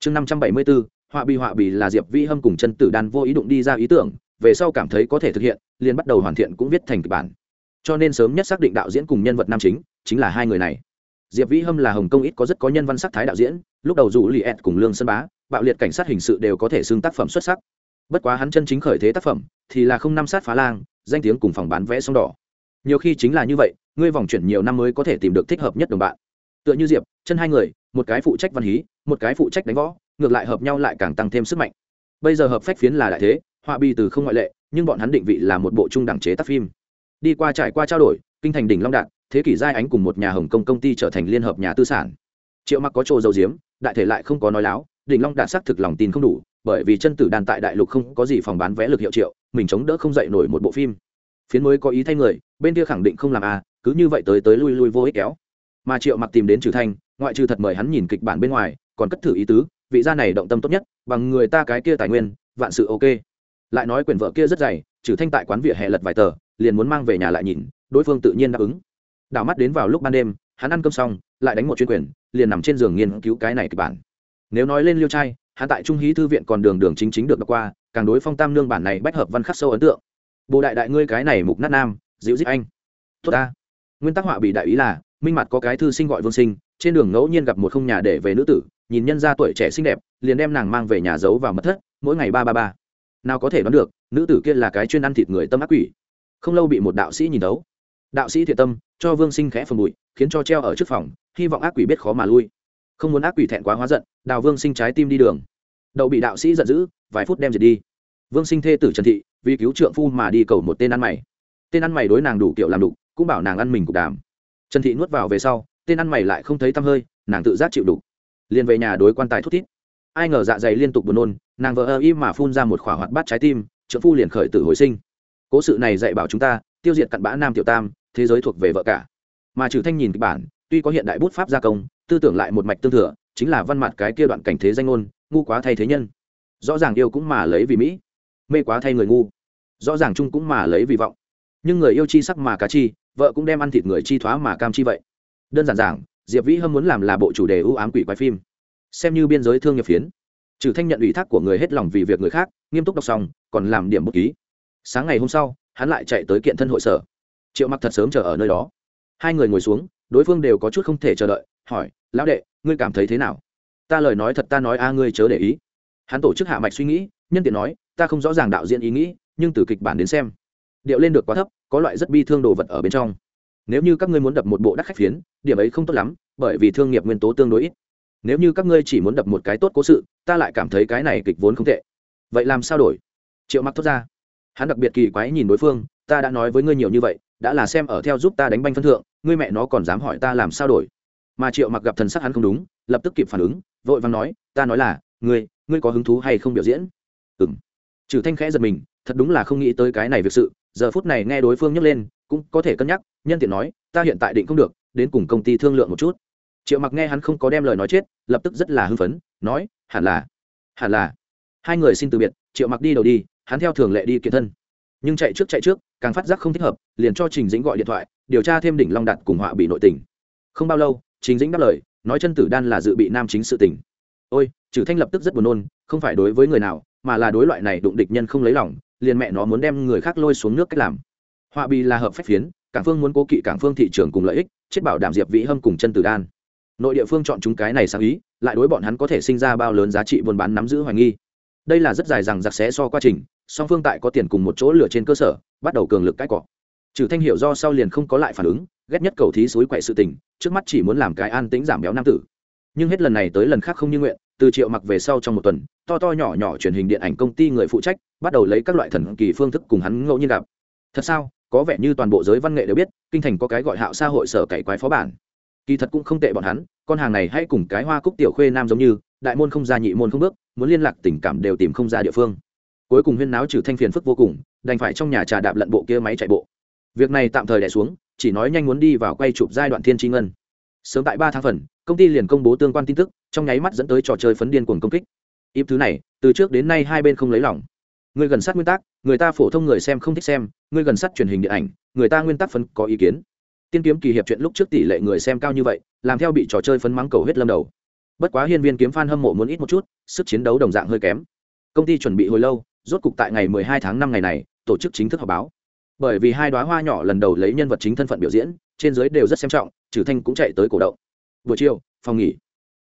Chương năm trăm bảy mươi bốn họa bì họa bì là diệp vi hâm cùng chân tử đan vô ý đụng đi ra ý tưởng, về sau cảm thấy có thể thực hiện, liền bắt đầu hoàn thiện cũng viết thành kịch bản. Cho nên sớm nhất xác định đạo diễn cùng nhân vật nam chính chính là hai người này diệp vĩ hâm là hồng kông ít có rất có nhân văn sắc thái đạo diễn, lúc đầu dù li ed cùng lương sân bá, bạo liệt cảnh sát hình sự đều có thể xưng tác phẩm xuất sắc. Bất quá hắn chân chính khởi thế tác phẩm thì là không năm sát phá lang, danh tiếng cùng phòng bán vẽ sông đỏ. Nhiều khi chính là như vậy, ngươi vòng chuyển nhiều năm mới có thể tìm được thích hợp nhất đồng bạn. Tựa như diệp, chân hai người, một cái phụ trách văn hí, một cái phụ trách đánh võ, ngược lại hợp nhau lại càng tăng thêm sức mạnh. Bây giờ hợp phách phiến là đại thế, họa bi từ không ngoại lệ, nhưng bọn hắn định vị là một bộ trung đẳng chế tác phim. Đi qua trải qua trao đổi, kinh thành đỉnh long Đạt thế kỷ giai ánh cùng một nhà hồng kông công ty trở thành liên hợp nhà tư sản. Triệu mặc có chỗ dầu diếm đại thể lại không có nói láo, đỉnh long đạt xác thực lòng tin không đủ, bởi vì chân tử đàn tại đại lục không có gì phòng bán vé lực hiệu triệu, mình chống đỡ không dậy nổi một bộ phim. Phiến mới có ý thay người, bên kia khẳng định không làm à cứ như vậy tới tới lui lui vô ích kéo. Mà triệu mặc tìm đến trừ thanh, ngoại trừ thật mời hắn nhìn kịch bản bên ngoài, còn cất thử ý tứ, vị gia này động tâm tốt nhất, bằng người ta cái kia tài nguyên, vạn sự ok. Lại nói quyển vợ kia rất dày, trừ thanh tại quán vỉa hè lật vài tờ, liền muốn mang về nhà lại nhìn, đối phương tự nhiên đáp ứng đảo mắt đến vào lúc ban đêm, hắn ăn cơm xong, lại đánh một chuyên quyền, liền nằm trên giường nghiên cứu cái này kịch bản. Nếu nói lên liêu trai, hắn tại trung hí thư viện còn đường đường chính chính được đọc qua, càng đối phong tam nương bản này bách hợp văn khắc sâu ấn tượng. Bồ đại đại ngươi cái này mục nát nam, dịu dít anh. Tốt ta. Nguyên tắc họa bị đại ý là, minh mặt có cái thư sinh gọi vương sinh, trên đường ngẫu nhiên gặp một không nhà để về nữ tử, nhìn nhân ra tuổi trẻ xinh đẹp, liền đem nàng mang về nhà giấu vào mật thất, mỗi ngày ba ba ba. Nào có thể đoán được, nữ tử kia là cái chuyên ăn thịt người tâm ác quỷ. Không lâu bị một đạo sĩ nhìn đấu đạo sĩ thiện tâm, cho vương sinh khẽ phần bụi, khiến cho treo ở trước phòng, hy vọng ác quỷ biết khó mà lui. Không muốn ác quỷ thẹn quá hóa giận, đào vương sinh trái tim đi đường. Đậu bị đạo sĩ giận dữ, vài phút đem diệt đi. Vương sinh thê tử trần thị, vì cứu trượng phu mà đi cầu một tên ăn mày. Tên ăn mày đối nàng đủ kiểu làm đục cũng bảo nàng ăn mình cục đàm. Trần thị nuốt vào về sau, tên ăn mày lại không thấy tăm hơi, nàng tự giác chịu đục liền về nhà đối quan tài thút thít. Ai ngờ dạ dày liên tục buồn nôn, nàng vợ ơ y mà phun ra một khỏa hoạt bát trái tim, trượng phu liền khởi tử hồi sinh. Cố sự này dạy bảo chúng ta, tiêu diệt cặn bã nam tiểu tam thế giới thuộc về vợ cả. Mà trừ thanh nhìn kịch bản, tuy có hiện đại bút pháp gia công, tư tưởng lại một mạch tương thừa, chính là văn mặt cái kia đoạn cảnh thế danh ngôn, ngu quá thay thế nhân. Rõ ràng yêu cũng mà lấy vì mỹ, mê quá thay người ngu. Rõ ràng chung cũng mà lấy vì vọng. Nhưng người yêu chi sắc mà cá chi, vợ cũng đem ăn thịt người chi thoá mà cam chi vậy. Đơn giản giảng, diệp vĩ hâm muốn làm là bộ chủ đề ưu ám quỷ quái phim. Xem như biên giới thương nghiệp phiến. Trừ thanh nhận ủy thác của người hết lòng vì việc người khác, nghiêm túc đọc xong, còn làm điểm bút ký. Sáng ngày hôm sau, hắn lại chạy tới kiện thân hội sở triệu mặc thật sớm chờ ở nơi đó. Hai người ngồi xuống, đối phương đều có chút không thể chờ đợi, hỏi, lão đệ, ngươi cảm thấy thế nào? Ta lời nói thật, ta nói a, ngươi chớ để ý. Hắn tổ chức hạ mạch suy nghĩ, nhân tiện nói, ta không rõ ràng đạo diễn ý nghĩ, nhưng từ kịch bản đến xem, điệu lên được quá thấp, có loại rất bi thương đồ vật ở bên trong. Nếu như các ngươi muốn đập một bộ đắt khách phiến, điểm ấy không tốt lắm, bởi vì thương nghiệp nguyên tố tương đối ít. Nếu như các ngươi chỉ muốn đập một cái tốt cố sự, ta lại cảm thấy cái này kịch vốn không tệ. Vậy làm sao đổi? Triệu mặc thốt ra. Hắn đặc biệt kỳ quái nhìn đối phương, ta đã nói với ngươi nhiều như vậy đã là xem ở theo giúp ta đánh banh phân thượng, ngươi mẹ nó còn dám hỏi ta làm sao đổi. Mà triệu mặc gặp thần sắc hắn không đúng, lập tức kịp phản ứng, vội vàng nói, ta nói là, ngươi ngươi có hứng thú hay không biểu diễn? Ừng trừ thanh khẽ giật mình, thật đúng là không nghĩ tới cái này việc sự, giờ phút này nghe đối phương nhắc lên, cũng có thể cân nhắc, nhân tiện nói, ta hiện tại định không được, đến cùng công ty thương lượng một chút. Triệu mặc nghe hắn không có đem lời nói chết, lập tức rất là hưng phấn, nói, hẳn là hẳn là. Hai người xin từ biệt, triệu mặc đi đầu đi, hắn theo thường lệ đi kiện thân. Nhưng chạy trước chạy trước càng phát giác không thích hợp, liền cho trình dĩnh gọi điện thoại, điều tra thêm đỉnh long đạt cùng họa bị nội tình. Không bao lâu, trình dĩnh đáp lời, nói chân tử đan là dự bị nam chính sự tình. Ôi, trừ thanh lập tức rất buồn nôn, không phải đối với người nào, mà là đối loại này đụng địch nhân không lấy lòng, liền mẹ nó muốn đem người khác lôi xuống nước cách làm. Họa bị là hợp phép phiến, cảng phương muốn cố kỵ cảng phương thị trường cùng lợi ích, chết bảo đảm diệp vĩ hâm cùng chân tử đan. Nội địa phương chọn chúng cái này sáng ý, lại đối bọn hắn có thể sinh ra bao lớn giá trị buôn bán nắm giữ hoài nghi. Đây là rất dài rằng giặc xé so quá trình song phương tại có tiền cùng một chỗ lửa trên cơ sở, bắt đầu cường lực cãi cọ. Trừ thanh Hiểu do sau liền không có lại phản ứng, ghét nhất cầu thí suối quậy sự tình, trước mắt chỉ muốn làm cái an tĩnh giảm béo nam tử. Nhưng hết lần này tới lần khác không như nguyện, từ triệu mặc về sau trong một tuần, to to nhỏ nhỏ truyền hình điện ảnh công ty người phụ trách, bắt đầu lấy các loại thần kỳ phương thức cùng hắn ngẫu nhiên gặp. Thật sao? Có vẻ như toàn bộ giới văn nghệ đều biết, kinh thành có cái gọi hạo xã hội sở cậy quái phó bản. Kỳ thật cũng không tệ bọn hắn, con hàng này hay cùng cái hoa cúc tiểu khuê nam giống như, đại môn không ra nhị môn không bước, muốn liên lạc tình cảm đều tìm không ra địa phương cuối cùng huyên náo trừ thanh phiền phức vô cùng, đành phải trong nhà trà đạp lận bộ kia máy chạy bộ. Việc này tạm thời đẻ xuống, chỉ nói nhanh muốn đi vào quay chụp giai đoạn thiên tri ngân. Sớm tại ba tháng phần, công ty liền công bố tương quan tin tức, trong nháy mắt dẫn tới trò chơi phấn điên cuồng công kích. Ít thứ này, từ trước đến nay hai bên không lấy lòng. Người gần sát nguyên tắc, người ta phổ thông người xem không thích xem, người gần sát truyền hình điện ảnh, người ta nguyên tắc phấn có ý kiến. Tiên kiếm kỳ hiệp chuyện lúc trước tỷ lệ người xem cao như vậy, làm theo bị trò chơi phấn mắng cầu hết lâm đầu. Bất quá hiên viên kiếm f hâm mộ muốn ít một chút, sức chiến đấu đồng dạng hơi kém. Công ty chuẩn bị hồi lâu rốt cục tại ngày 12 tháng 5 ngày này, tổ chức chính thức họp báo. Bởi vì hai đóa hoa nhỏ lần đầu lấy nhân vật chính thân phận biểu diễn, trên dưới đều rất xem trọng Trử thanh cũng chạy tới cổ động. Buổi chiều, phòng nghỉ.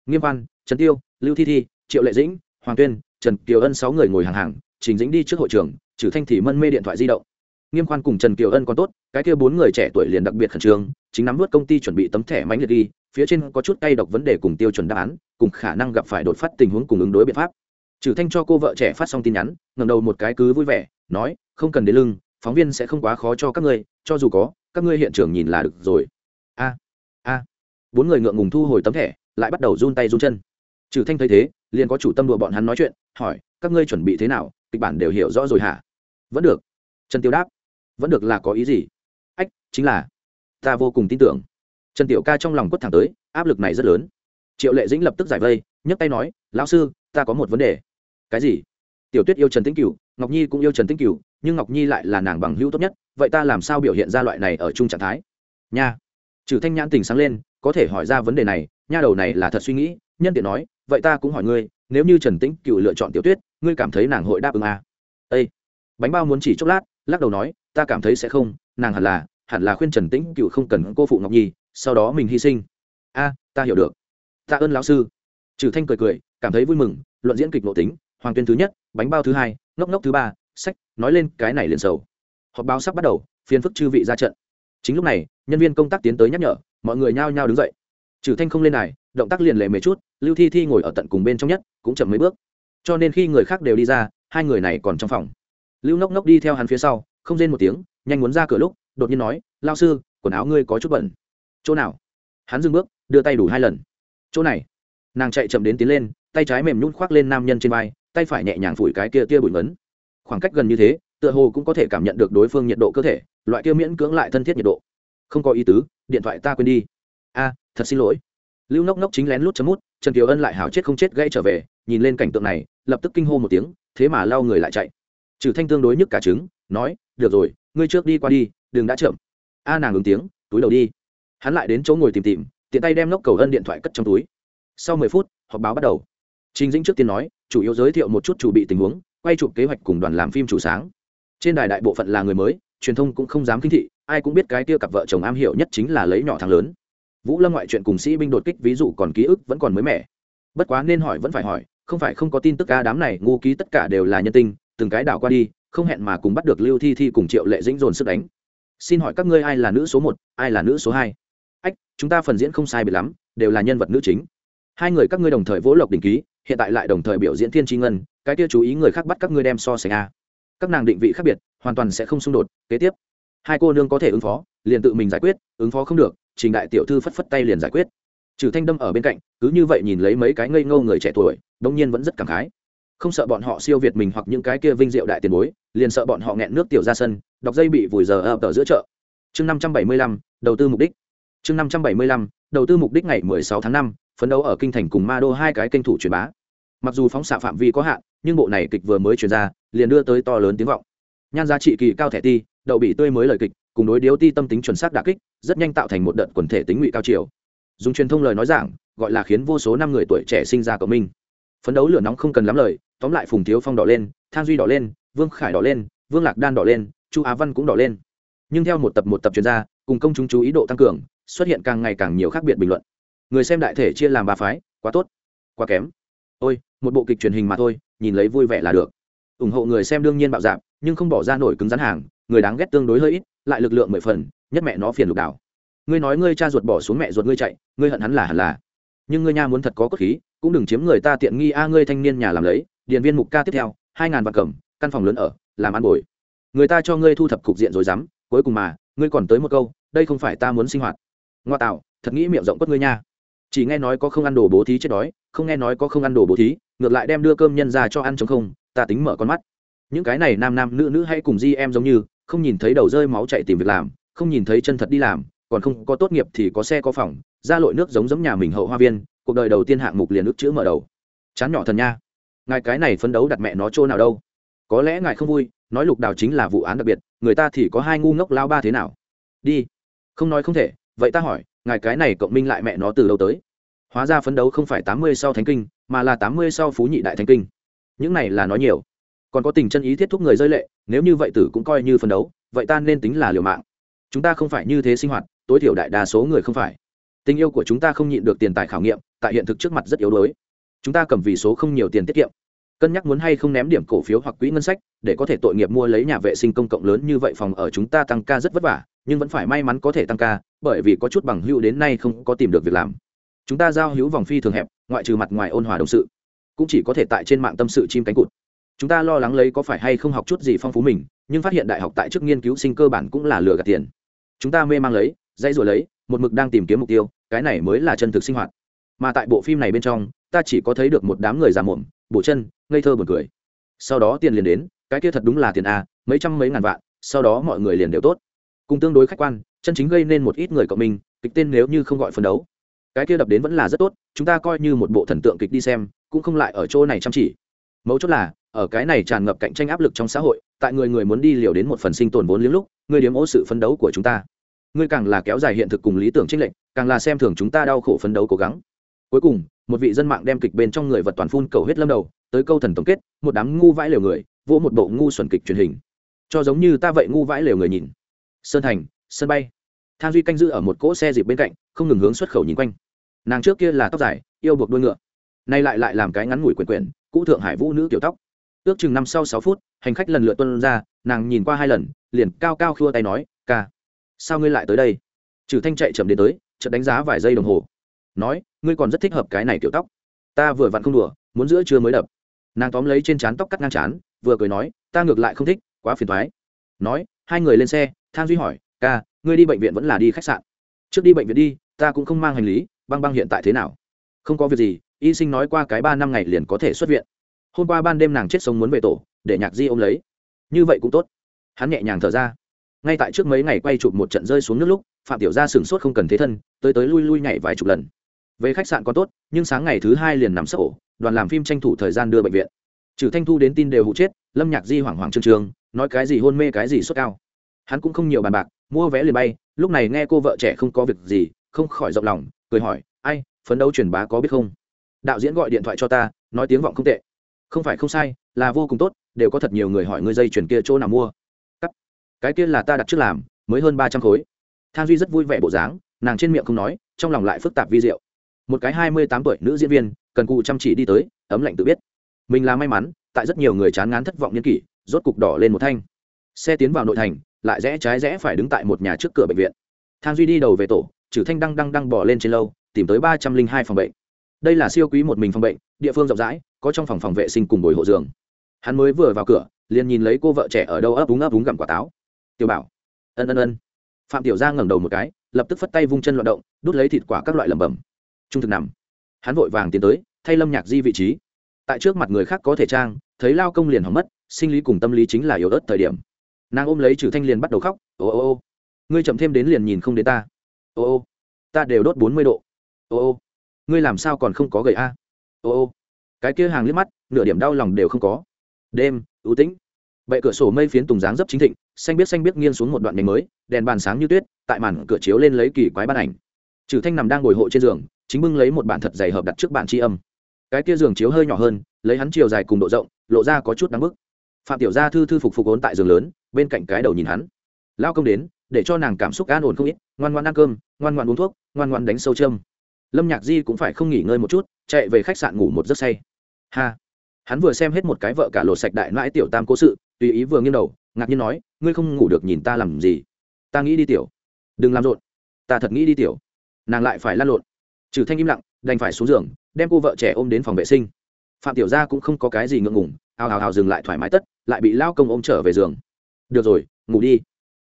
Nghiêm văn trần tiêu, lưu thi thi, triệu lệ dĩnh, hoàng tuyên, trần kiều ân sáu người ngồi hàng hàng, trình dĩnh đi trước hội trường Trử thanh thì mân mê điện thoại di động. Nghiêm khoan cùng trần kiều ân còn tốt, cái kia bốn người trẻ tuổi liền đặc biệt khẩn trương, chính nắm nuốt công ty chuẩn bị tấm thẻ mánh liệt đi, phía trên có chút cay độc vấn đề cùng tiêu chuẩn đáp án, cùng khả năng gặp phải đột phát tình huống cùng ứng đối biện pháp trừ thanh cho cô vợ trẻ phát xong tin nhắn, ngẩng đầu một cái cứ vui vẻ, nói, không cần đến lưng, phóng viên sẽ không quá khó cho các ngươi, cho dù có, các ngươi hiện trường nhìn là được rồi. A a. Bốn người ngượng ngùng thu hồi tấm thẻ, lại bắt đầu run tay run chân. Trừ thanh thấy thế, liền có chủ tâm đùa bọn hắn nói chuyện, hỏi, các ngươi chuẩn bị thế nào? Kịch bản đều hiểu rõ rồi hả? Vẫn được. Trần tiêu đáp, vẫn được là có ý gì? Ách, chính là, ta vô cùng tin tưởng. Trần tiểu ca trong lòng quất thẳng tới, áp lực này rất lớn. Triệu lệ dĩnh lập tức giải vây, nhấc tay nói, lão sư, ta có một vấn đề cái gì? Tiểu tuyết yêu trần tĩnh cửu, ngọc nhi cũng yêu trần tĩnh cửu, nhưng ngọc nhi lại là nàng bằng hữu tốt nhất, vậy ta làm sao biểu hiện ra loại này ở chung trạng thái? Nha. Trừ thanh nhãn tình sáng lên, có thể hỏi ra vấn đề này, nha đầu này là thật suy nghĩ, nhân tiện nói, vậy ta cũng hỏi ngươi, nếu như trần tĩnh cửu lựa chọn tiểu tuyết, ngươi cảm thấy nàng hội đáp ứng à? ây bánh bao muốn chỉ chốc lát, lắc đầu nói, ta cảm thấy sẽ không, nàng hẳn là hẳn là khuyên trần tĩnh cựu không cần cô phụ ngọc nhi, sau đó mình hy sinh. A, ta hiểu được. Tạ ơn lão sư. Trừ thanh cười cười, cảm thấy vui mừng, luận diễn kịch nội tính hoàng tuyên thứ nhất, bánh bao thứ hai, ngốc ngốc thứ ba, sách, nói lên cái này liền sầu. Họp báo sắp bắt đầu phiên phức chư vị ra trận. Chính lúc này, nhân viên công tác tiến tới nhắc nhở, mọi người nhao nhao đứng dậy. Trừ thanh không lên này động tác liền lệ mấy chút, lưu thi thi ngồi ở tận cùng bên trong nhất, cũng chậm mấy bước. Cho nên khi người khác đều đi ra, hai người này còn trong phòng. Lưu ngốc ngốc đi theo hắn phía sau, không rên một tiếng, nhanh muốn ra cửa lúc, đột nhiên nói, lao sư, quần áo ngươi có chút bẩn. Chỗ nào? Hắn dừng bước, đưa tay đủ hai lần. Chỗ này. Nàng chạy chậm đến tiến lên, tay trái mềm nhún khoác lên nam nhân trên vai tay phải nhẹ nhàng phủi cái kia tia bụi ngấn khoảng cách gần như thế, tựa hồ cũng có thể cảm nhận được đối phương nhiệt độ cơ thể, loại kia miễn cưỡng lại thân thiết nhiệt độ. Không có ý tứ, điện thoại ta quên đi. A, thật xin lỗi. Lưu nốc nốc chính lén lút chấm mút, trần kiều ân lại hảo chết không chết gây trở về, nhìn lên cảnh tượng này, lập tức kinh hô một tiếng, thế mà lao người lại chạy. Trừ thanh tương đối nhức cả trứng, nói, được rồi, ngươi trước đi qua đi, đừng đã chậm. A nàng ứng tiếng, túi đầu đi. Hắn lại đến chỗ ngồi tìm tìm, tiện tay đem nốc cầu ân điện thoại cất trong túi. Sau mười phút, họp báo bắt đầu. Trình dĩnh trước tiên nói chủ yếu giới thiệu một chút chủ bị tình huống, quay chụp kế hoạch cùng đoàn làm phim chủ sáng. Trên đài đại bộ phận là người mới, truyền thông cũng không dám kinh thị, ai cũng biết cái kia cặp vợ chồng am hiểu nhất chính là lấy nhỏ thằng lớn. Vũ lâm ngoại chuyện cùng sĩ binh đột kích ví dụ còn ký ức vẫn còn mới mẻ. Bất quá nên hỏi vẫn phải hỏi, không phải không có tin tức ca đám này ngu ký tất cả đều là nhân tinh, từng cái đảo qua đi, không hẹn mà cùng bắt được lưu thi thi cùng triệu lệ dĩnh dồn sức đánh. Xin hỏi các ngươi ai là nữ số một, ai là nữ số hai? Ách, chúng ta phần diễn không sai biệt lắm, đều là nhân vật nữ chính. Hai người các ngươi đồng thời vỗ lộc đình ký hiện tại lại đồng thời biểu diễn thiên tri ngân, cái kia chú ý người khác bắt các ngươi đem so sánh a. Các nàng định vị khác biệt, hoàn toàn sẽ không xung đột, kế tiếp. Hai cô nương có thể ứng phó, liền tự mình giải quyết, ứng phó không được, trình đại tiểu thư phất phất tay liền giải quyết. Trừ thanh đâm ở bên cạnh, cứ như vậy nhìn lấy mấy cái ngây ngô người trẻ tuổi, đông nhiên vẫn rất cảm khái. Không sợ bọn họ siêu việt mình hoặc những cái kia vinh diệu đại tiền bối, liền sợ bọn họ nghẹn nước tiểu ra sân, đọc dây bị vùi giờ ập ở giữa chợ. Chương năm trăm bảy mươi lăm, đầu tư mục đích. Chương năm trăm bảy mươi lăm, đầu tư mục đích ngày mười sáu tháng năm phấn đấu ở kinh thành cùng ma đô hai cái kênh thủ truyền bá. Mặc dù phóng xạ phạm vi có hạn, nhưng bộ này kịch vừa mới truyền ra, liền đưa tới to lớn tiếng vọng. Nhan giá trị kỳ cao thẻ ti, đậu bị tươi mới lời kịch, cùng đối điếu ti tâm tính chuẩn xác đà kích, rất nhanh tạo thành một đợt quần thể tính ngụy cao chiều. Dùng truyền thông lời nói giảng, gọi là khiến vô số năm người tuổi trẻ sinh ra cộng minh. Phấn đấu lửa nóng không cần lắm lời, tóm lại phùng thiếu phong đỏ lên, thang duy đỏ lên, vương khải đỏ lên, vương lạc đan đỏ lên, chu á văn cũng đỏ lên. Nhưng theo một tập một tập chuyên gia cùng công chúng chú ý độ tăng cường, xuất hiện càng ngày càng nhiều khác biệt bình luận người xem đại thể chia làm ba phái, quá tốt, quá kém. Ôi, một bộ kịch truyền hình mà thôi, nhìn lấy vui vẻ là được. Ủng hộ người xem đương nhiên bạo dạp nhưng không bỏ ra nổi cứng rắn hàng, người đáng ghét tương đối hơi ít, lại lực lượng mười phần, nhất mẹ nó phiền lục đảo. Ngươi nói ngươi cha ruột bỏ xuống mẹ ruột ngươi chạy, ngươi hận hắn là hẳn là. Nhưng ngươi nha muốn thật có cốt khí, cũng đừng chiếm người ta tiện nghi a, ngươi thanh niên nhà làm lấy điện viên mục ca tiếp theo, hai ngàn vạn cẩm căn phòng lớn ở, làm ăn bồi. Người ta cho ngươi thu thập cục diện rồi dám, cuối cùng mà, ngươi còn tới một câu, đây không phải ta muốn sinh hoạt. Ngoa tạo, thật nghĩ miệng rộng quất ngươi nha chỉ nghe nói có không ăn đồ bố thí chết đói, không nghe nói có không ăn đồ bố thí, ngược lại đem đưa cơm nhân ra cho ăn chống không, ta tính mở con mắt. Những cái này nam nam nữ nữ hay cùng di em giống như, không nhìn thấy đầu rơi máu chạy tìm việc làm, không nhìn thấy chân thật đi làm, còn không có tốt nghiệp thì có xe có phòng, ra lội nước giống giống nhà mình hậu hoa viên, cuộc đời đầu tiên hạng mục liền ước chữ mở đầu. Chán nhỏ thần nha. Ngài cái này phấn đấu đặt mẹ nó chỗ nào đâu? Có lẽ ngài không vui, nói lục đào chính là vụ án đặc biệt, người ta thì có hai ngu ngốc lao ba thế nào? Đi. Không nói không thể, vậy ta hỏi ngài cái này cộng minh lại mẹ nó từ đâu tới? Hóa ra phấn đấu không phải tám mươi sau thánh kinh, mà là tám mươi sau phú nhị đại thánh kinh. Những này là nói nhiều. Còn có tình chân ý thiết thúc người rơi lệ, nếu như vậy tử cũng coi như phấn đấu, vậy ta nên tính là liều mạng. Chúng ta không phải như thế sinh hoạt, tối thiểu đại đa số người không phải. Tình yêu của chúng ta không nhịn được tiền tài khảo nghiệm, tại hiện thực trước mặt rất yếu đuối. Chúng ta cầm vì số không nhiều tiền tiết kiệm. Cân nhắc muốn hay không ném điểm cổ phiếu hoặc quỹ ngân sách, để có thể tội nghiệp mua lấy nhà vệ sinh công cộng lớn như vậy phòng ở chúng ta tăng ca rất vất vả nhưng vẫn phải may mắn có thể tăng ca, bởi vì có chút bằng hữu đến nay không có tìm được việc làm. Chúng ta giao hữu vòng phi thường hẹp, ngoại trừ mặt ngoài ôn hòa đồng sự, cũng chỉ có thể tại trên mạng tâm sự chim cánh cụt. Chúng ta lo lắng lấy có phải hay không học chút gì phong phú mình, nhưng phát hiện đại học tại chức nghiên cứu sinh cơ bản cũng là lừa gạt tiền. Chúng ta mê mang lấy, dãy rồi lấy, một mực đang tìm kiếm mục tiêu, cái này mới là chân thực sinh hoạt. Mà tại bộ phim này bên trong, ta chỉ có thấy được một đám người già mồm, bổ chân, ngây thơ buồn cười. Sau đó tiền liền đến, cái kia thật đúng là tiền a, mấy trăm mấy ngàn vạn, sau đó mọi người liền đều tốt cùng tương đối khách quan, chân chính gây nên một ít người cộng minh kịch tên nếu như không gọi phấn đấu. Cái kia đập đến vẫn là rất tốt, chúng ta coi như một bộ thần tượng kịch đi xem, cũng không lại ở chỗ này chăm chỉ. Mấu chốt là, ở cái này tràn ngập cạnh tranh áp lực trong xã hội, tại người người muốn đi liều đến một phần sinh tồn vốn liếng lúc, người điếm ô sự phấn đấu của chúng ta. Ngươi càng là kéo dài hiện thực cùng lý tưởng trinh lệnh càng là xem thường chúng ta đau khổ phấn đấu cố gắng. Cuối cùng, một vị dân mạng đem kịch bên trong người vật toàn phun cầu hết lâm đầu, tới câu thần tổng kết, một đám ngu vãi lều người, vỗ một bộ ngu xuẩn kịch truyền hình. Cho giống như ta vậy ngu vãi lều người nhìn sơn thành sân bay. Thang duy canh giữ ở một cỗ xe dịp bên cạnh không ngừng hướng xuất khẩu nhìn quanh. Nàng trước kia là tóc dài yêu buộc đuôi ngựa. Nay lại lại làm cái ngắn ngủi quyền quyển, cũ thượng hải vũ nữ kiểu tóc. Ước chừng năm sau sáu phút hành khách lần lượt tuân ra nàng nhìn qua hai lần liền cao cao khua tay nói ca sao ngươi lại tới đây? Trừ thanh chạy chậm đến tới chợt đánh giá vài giây đồng hồ. Nói ngươi còn rất thích hợp cái này kiểu tóc. Ta vừa vặn không đùa muốn giữa trưa mới đập. Nàng tóm lấy trên trán tóc cắt ngang trán vừa cười nói ta ngược lại không thích quá phiền thoái. Nói hai người lên xe, thang duy hỏi, ca, ngươi đi bệnh viện vẫn là đi khách sạn? Trước đi bệnh viện đi, ta cũng không mang hành lý, băng băng hiện tại thế nào? Không có việc gì, y sinh nói qua cái ba năm ngày liền có thể xuất viện. Hôm qua ban đêm nàng chết sống muốn về tổ, để nhạc di ôm lấy. Như vậy cũng tốt. Hắn nhẹ nhàng thở ra. Ngay tại trước mấy ngày quay chụp một trận rơi xuống nước lúc, phạm tiểu gia sửng sốt không cần thế thân, tới tới lui lui nhảy vài chục lần. Về khách sạn còn tốt, nhưng sáng ngày thứ hai liền nằm sấp ổ, đoàn làm phim tranh thủ thời gian đưa bệnh viện. Trừ thanh thu đến tin đều hụ chết, lâm nhạc di hoảng hoảng trương trương nói cái gì hôn mê cái gì sốt cao. Hắn cũng không nhiều bàn bạc, mua vé liền bay, lúc này nghe cô vợ trẻ không có việc gì, không khỏi rộng lòng, cười hỏi, ai, phấn đấu truyền bá có biết không? Đạo diễn gọi điện thoại cho ta, nói tiếng vọng không tệ. Không phải không sai, là vô cùng tốt, đều có thật nhiều người hỏi ngươi dây chuyển kia chỗ nào mua. Cắt. cái kia là ta đặt trước làm, mới hơn ba trăm khối. Than duy rất vui vẻ bộ dáng, nàng trên miệng không nói, trong lòng lại phức tạp vi diệu. Một cái hai mươi tám tuổi nữ diễn viên, cần cụ chăm chỉ đi tới, ấm lạnh tự biết. Mình là may mắn, tại rất nhiều người chán ngán thất vọng nhân kỷ rốt cục đỏ lên một thanh. Xe tiến vào nội thành, lại rẽ trái rẽ phải đứng tại một nhà trước cửa bệnh viện. Thang duy đi đầu về tổ trừ thanh đăng đăng đăng bỏ lên trên lâu tìm tới ba trăm linh hai phòng bệnh. Đây là siêu quý một mình phòng bệnh, địa phương rộng rãi, có trong phòng phòng vệ sinh cùng bồi hộ giường. Hắn mới vừa vào cửa, liền nhìn lấy cô vợ trẻ ở đâu ấp úng ấp úng gặm quả táo. Tiểu bảo. Ân ân ân. Phạm tiểu Giang ngẩng đầu một cái, lập tức phất tay vung chân loạn động, đút lấy thịt quả các loại lẩm bẩm. Trung thực nằm. Hắn vội vàng tiến tới, thay lâm nhạc di vị trí. Tại trước mặt người khác có thể trang, thấy lao công liền hỏng mất sinh lý cùng tâm lý chính là yếu ớt thời điểm. Nàng ôm lấy trừ thanh liền bắt đầu khóc, ô ô ô, ngươi chậm thêm đến liền nhìn không đến ta. Ô ô, ta đều đốt bốn mươi độ. Ô ô, ngươi làm sao còn không có gầy a? Ô ô. Cái kia hàng liếc mắt, nửa điểm đau lòng đều không có. Đêm, ưu tĩnh. Bệ cửa sổ mây phiến tùng dáng dấp chính thịnh, xanh biết xanh biết nghiêng xuống một đoạn nhánh mới, đèn bàn sáng như tuyết, tại màn cửa chiếu lên lấy kỳ quái ban ảnh. Trừ thanh nằm đang ngồi hộ trên giường, chính bưng lấy một bản thật dày hợp đặt trước bản tri âm. Cái kia giường chiếu hơi nhỏ hơn, lấy hắn chiều dài cùng độ rộng, lộ ra có chút đáng bức phạm tiểu gia thư thư phục phục ốn tại giường lớn, bên cạnh cái đầu nhìn hắn. Lao công đến, để cho nàng cảm xúc an ổn không ít, ngoan ngoan ăn cơm, ngoan ngoan uống thuốc, ngoan ngoan đánh sâu châm. Lâm nhạc di cũng phải không nghỉ ngơi một chút, chạy về khách sạn ngủ một giấc say. Ha! Hắn vừa xem hết một cái vợ cả lột sạch đại mãi tiểu tam cố sự, tùy ý vừa nghiêng đầu, ngạc nhiên nói, ngươi không ngủ được nhìn ta làm gì? Ta nghĩ đi tiểu. Đừng làm rộn. Ta thật nghĩ đi tiểu. Nàng lại phải lăn lộn. Trừ thanh im lặng, đành phải xuống giường, đem cô vợ trẻ ôm đến phòng vệ sinh. Phạm tiểu gia cũng không có cái gì ngượng ngùng ào ào ào dừng lại thoải mái tất, lại bị lao công ôm trở về giường. Được rồi, ngủ đi.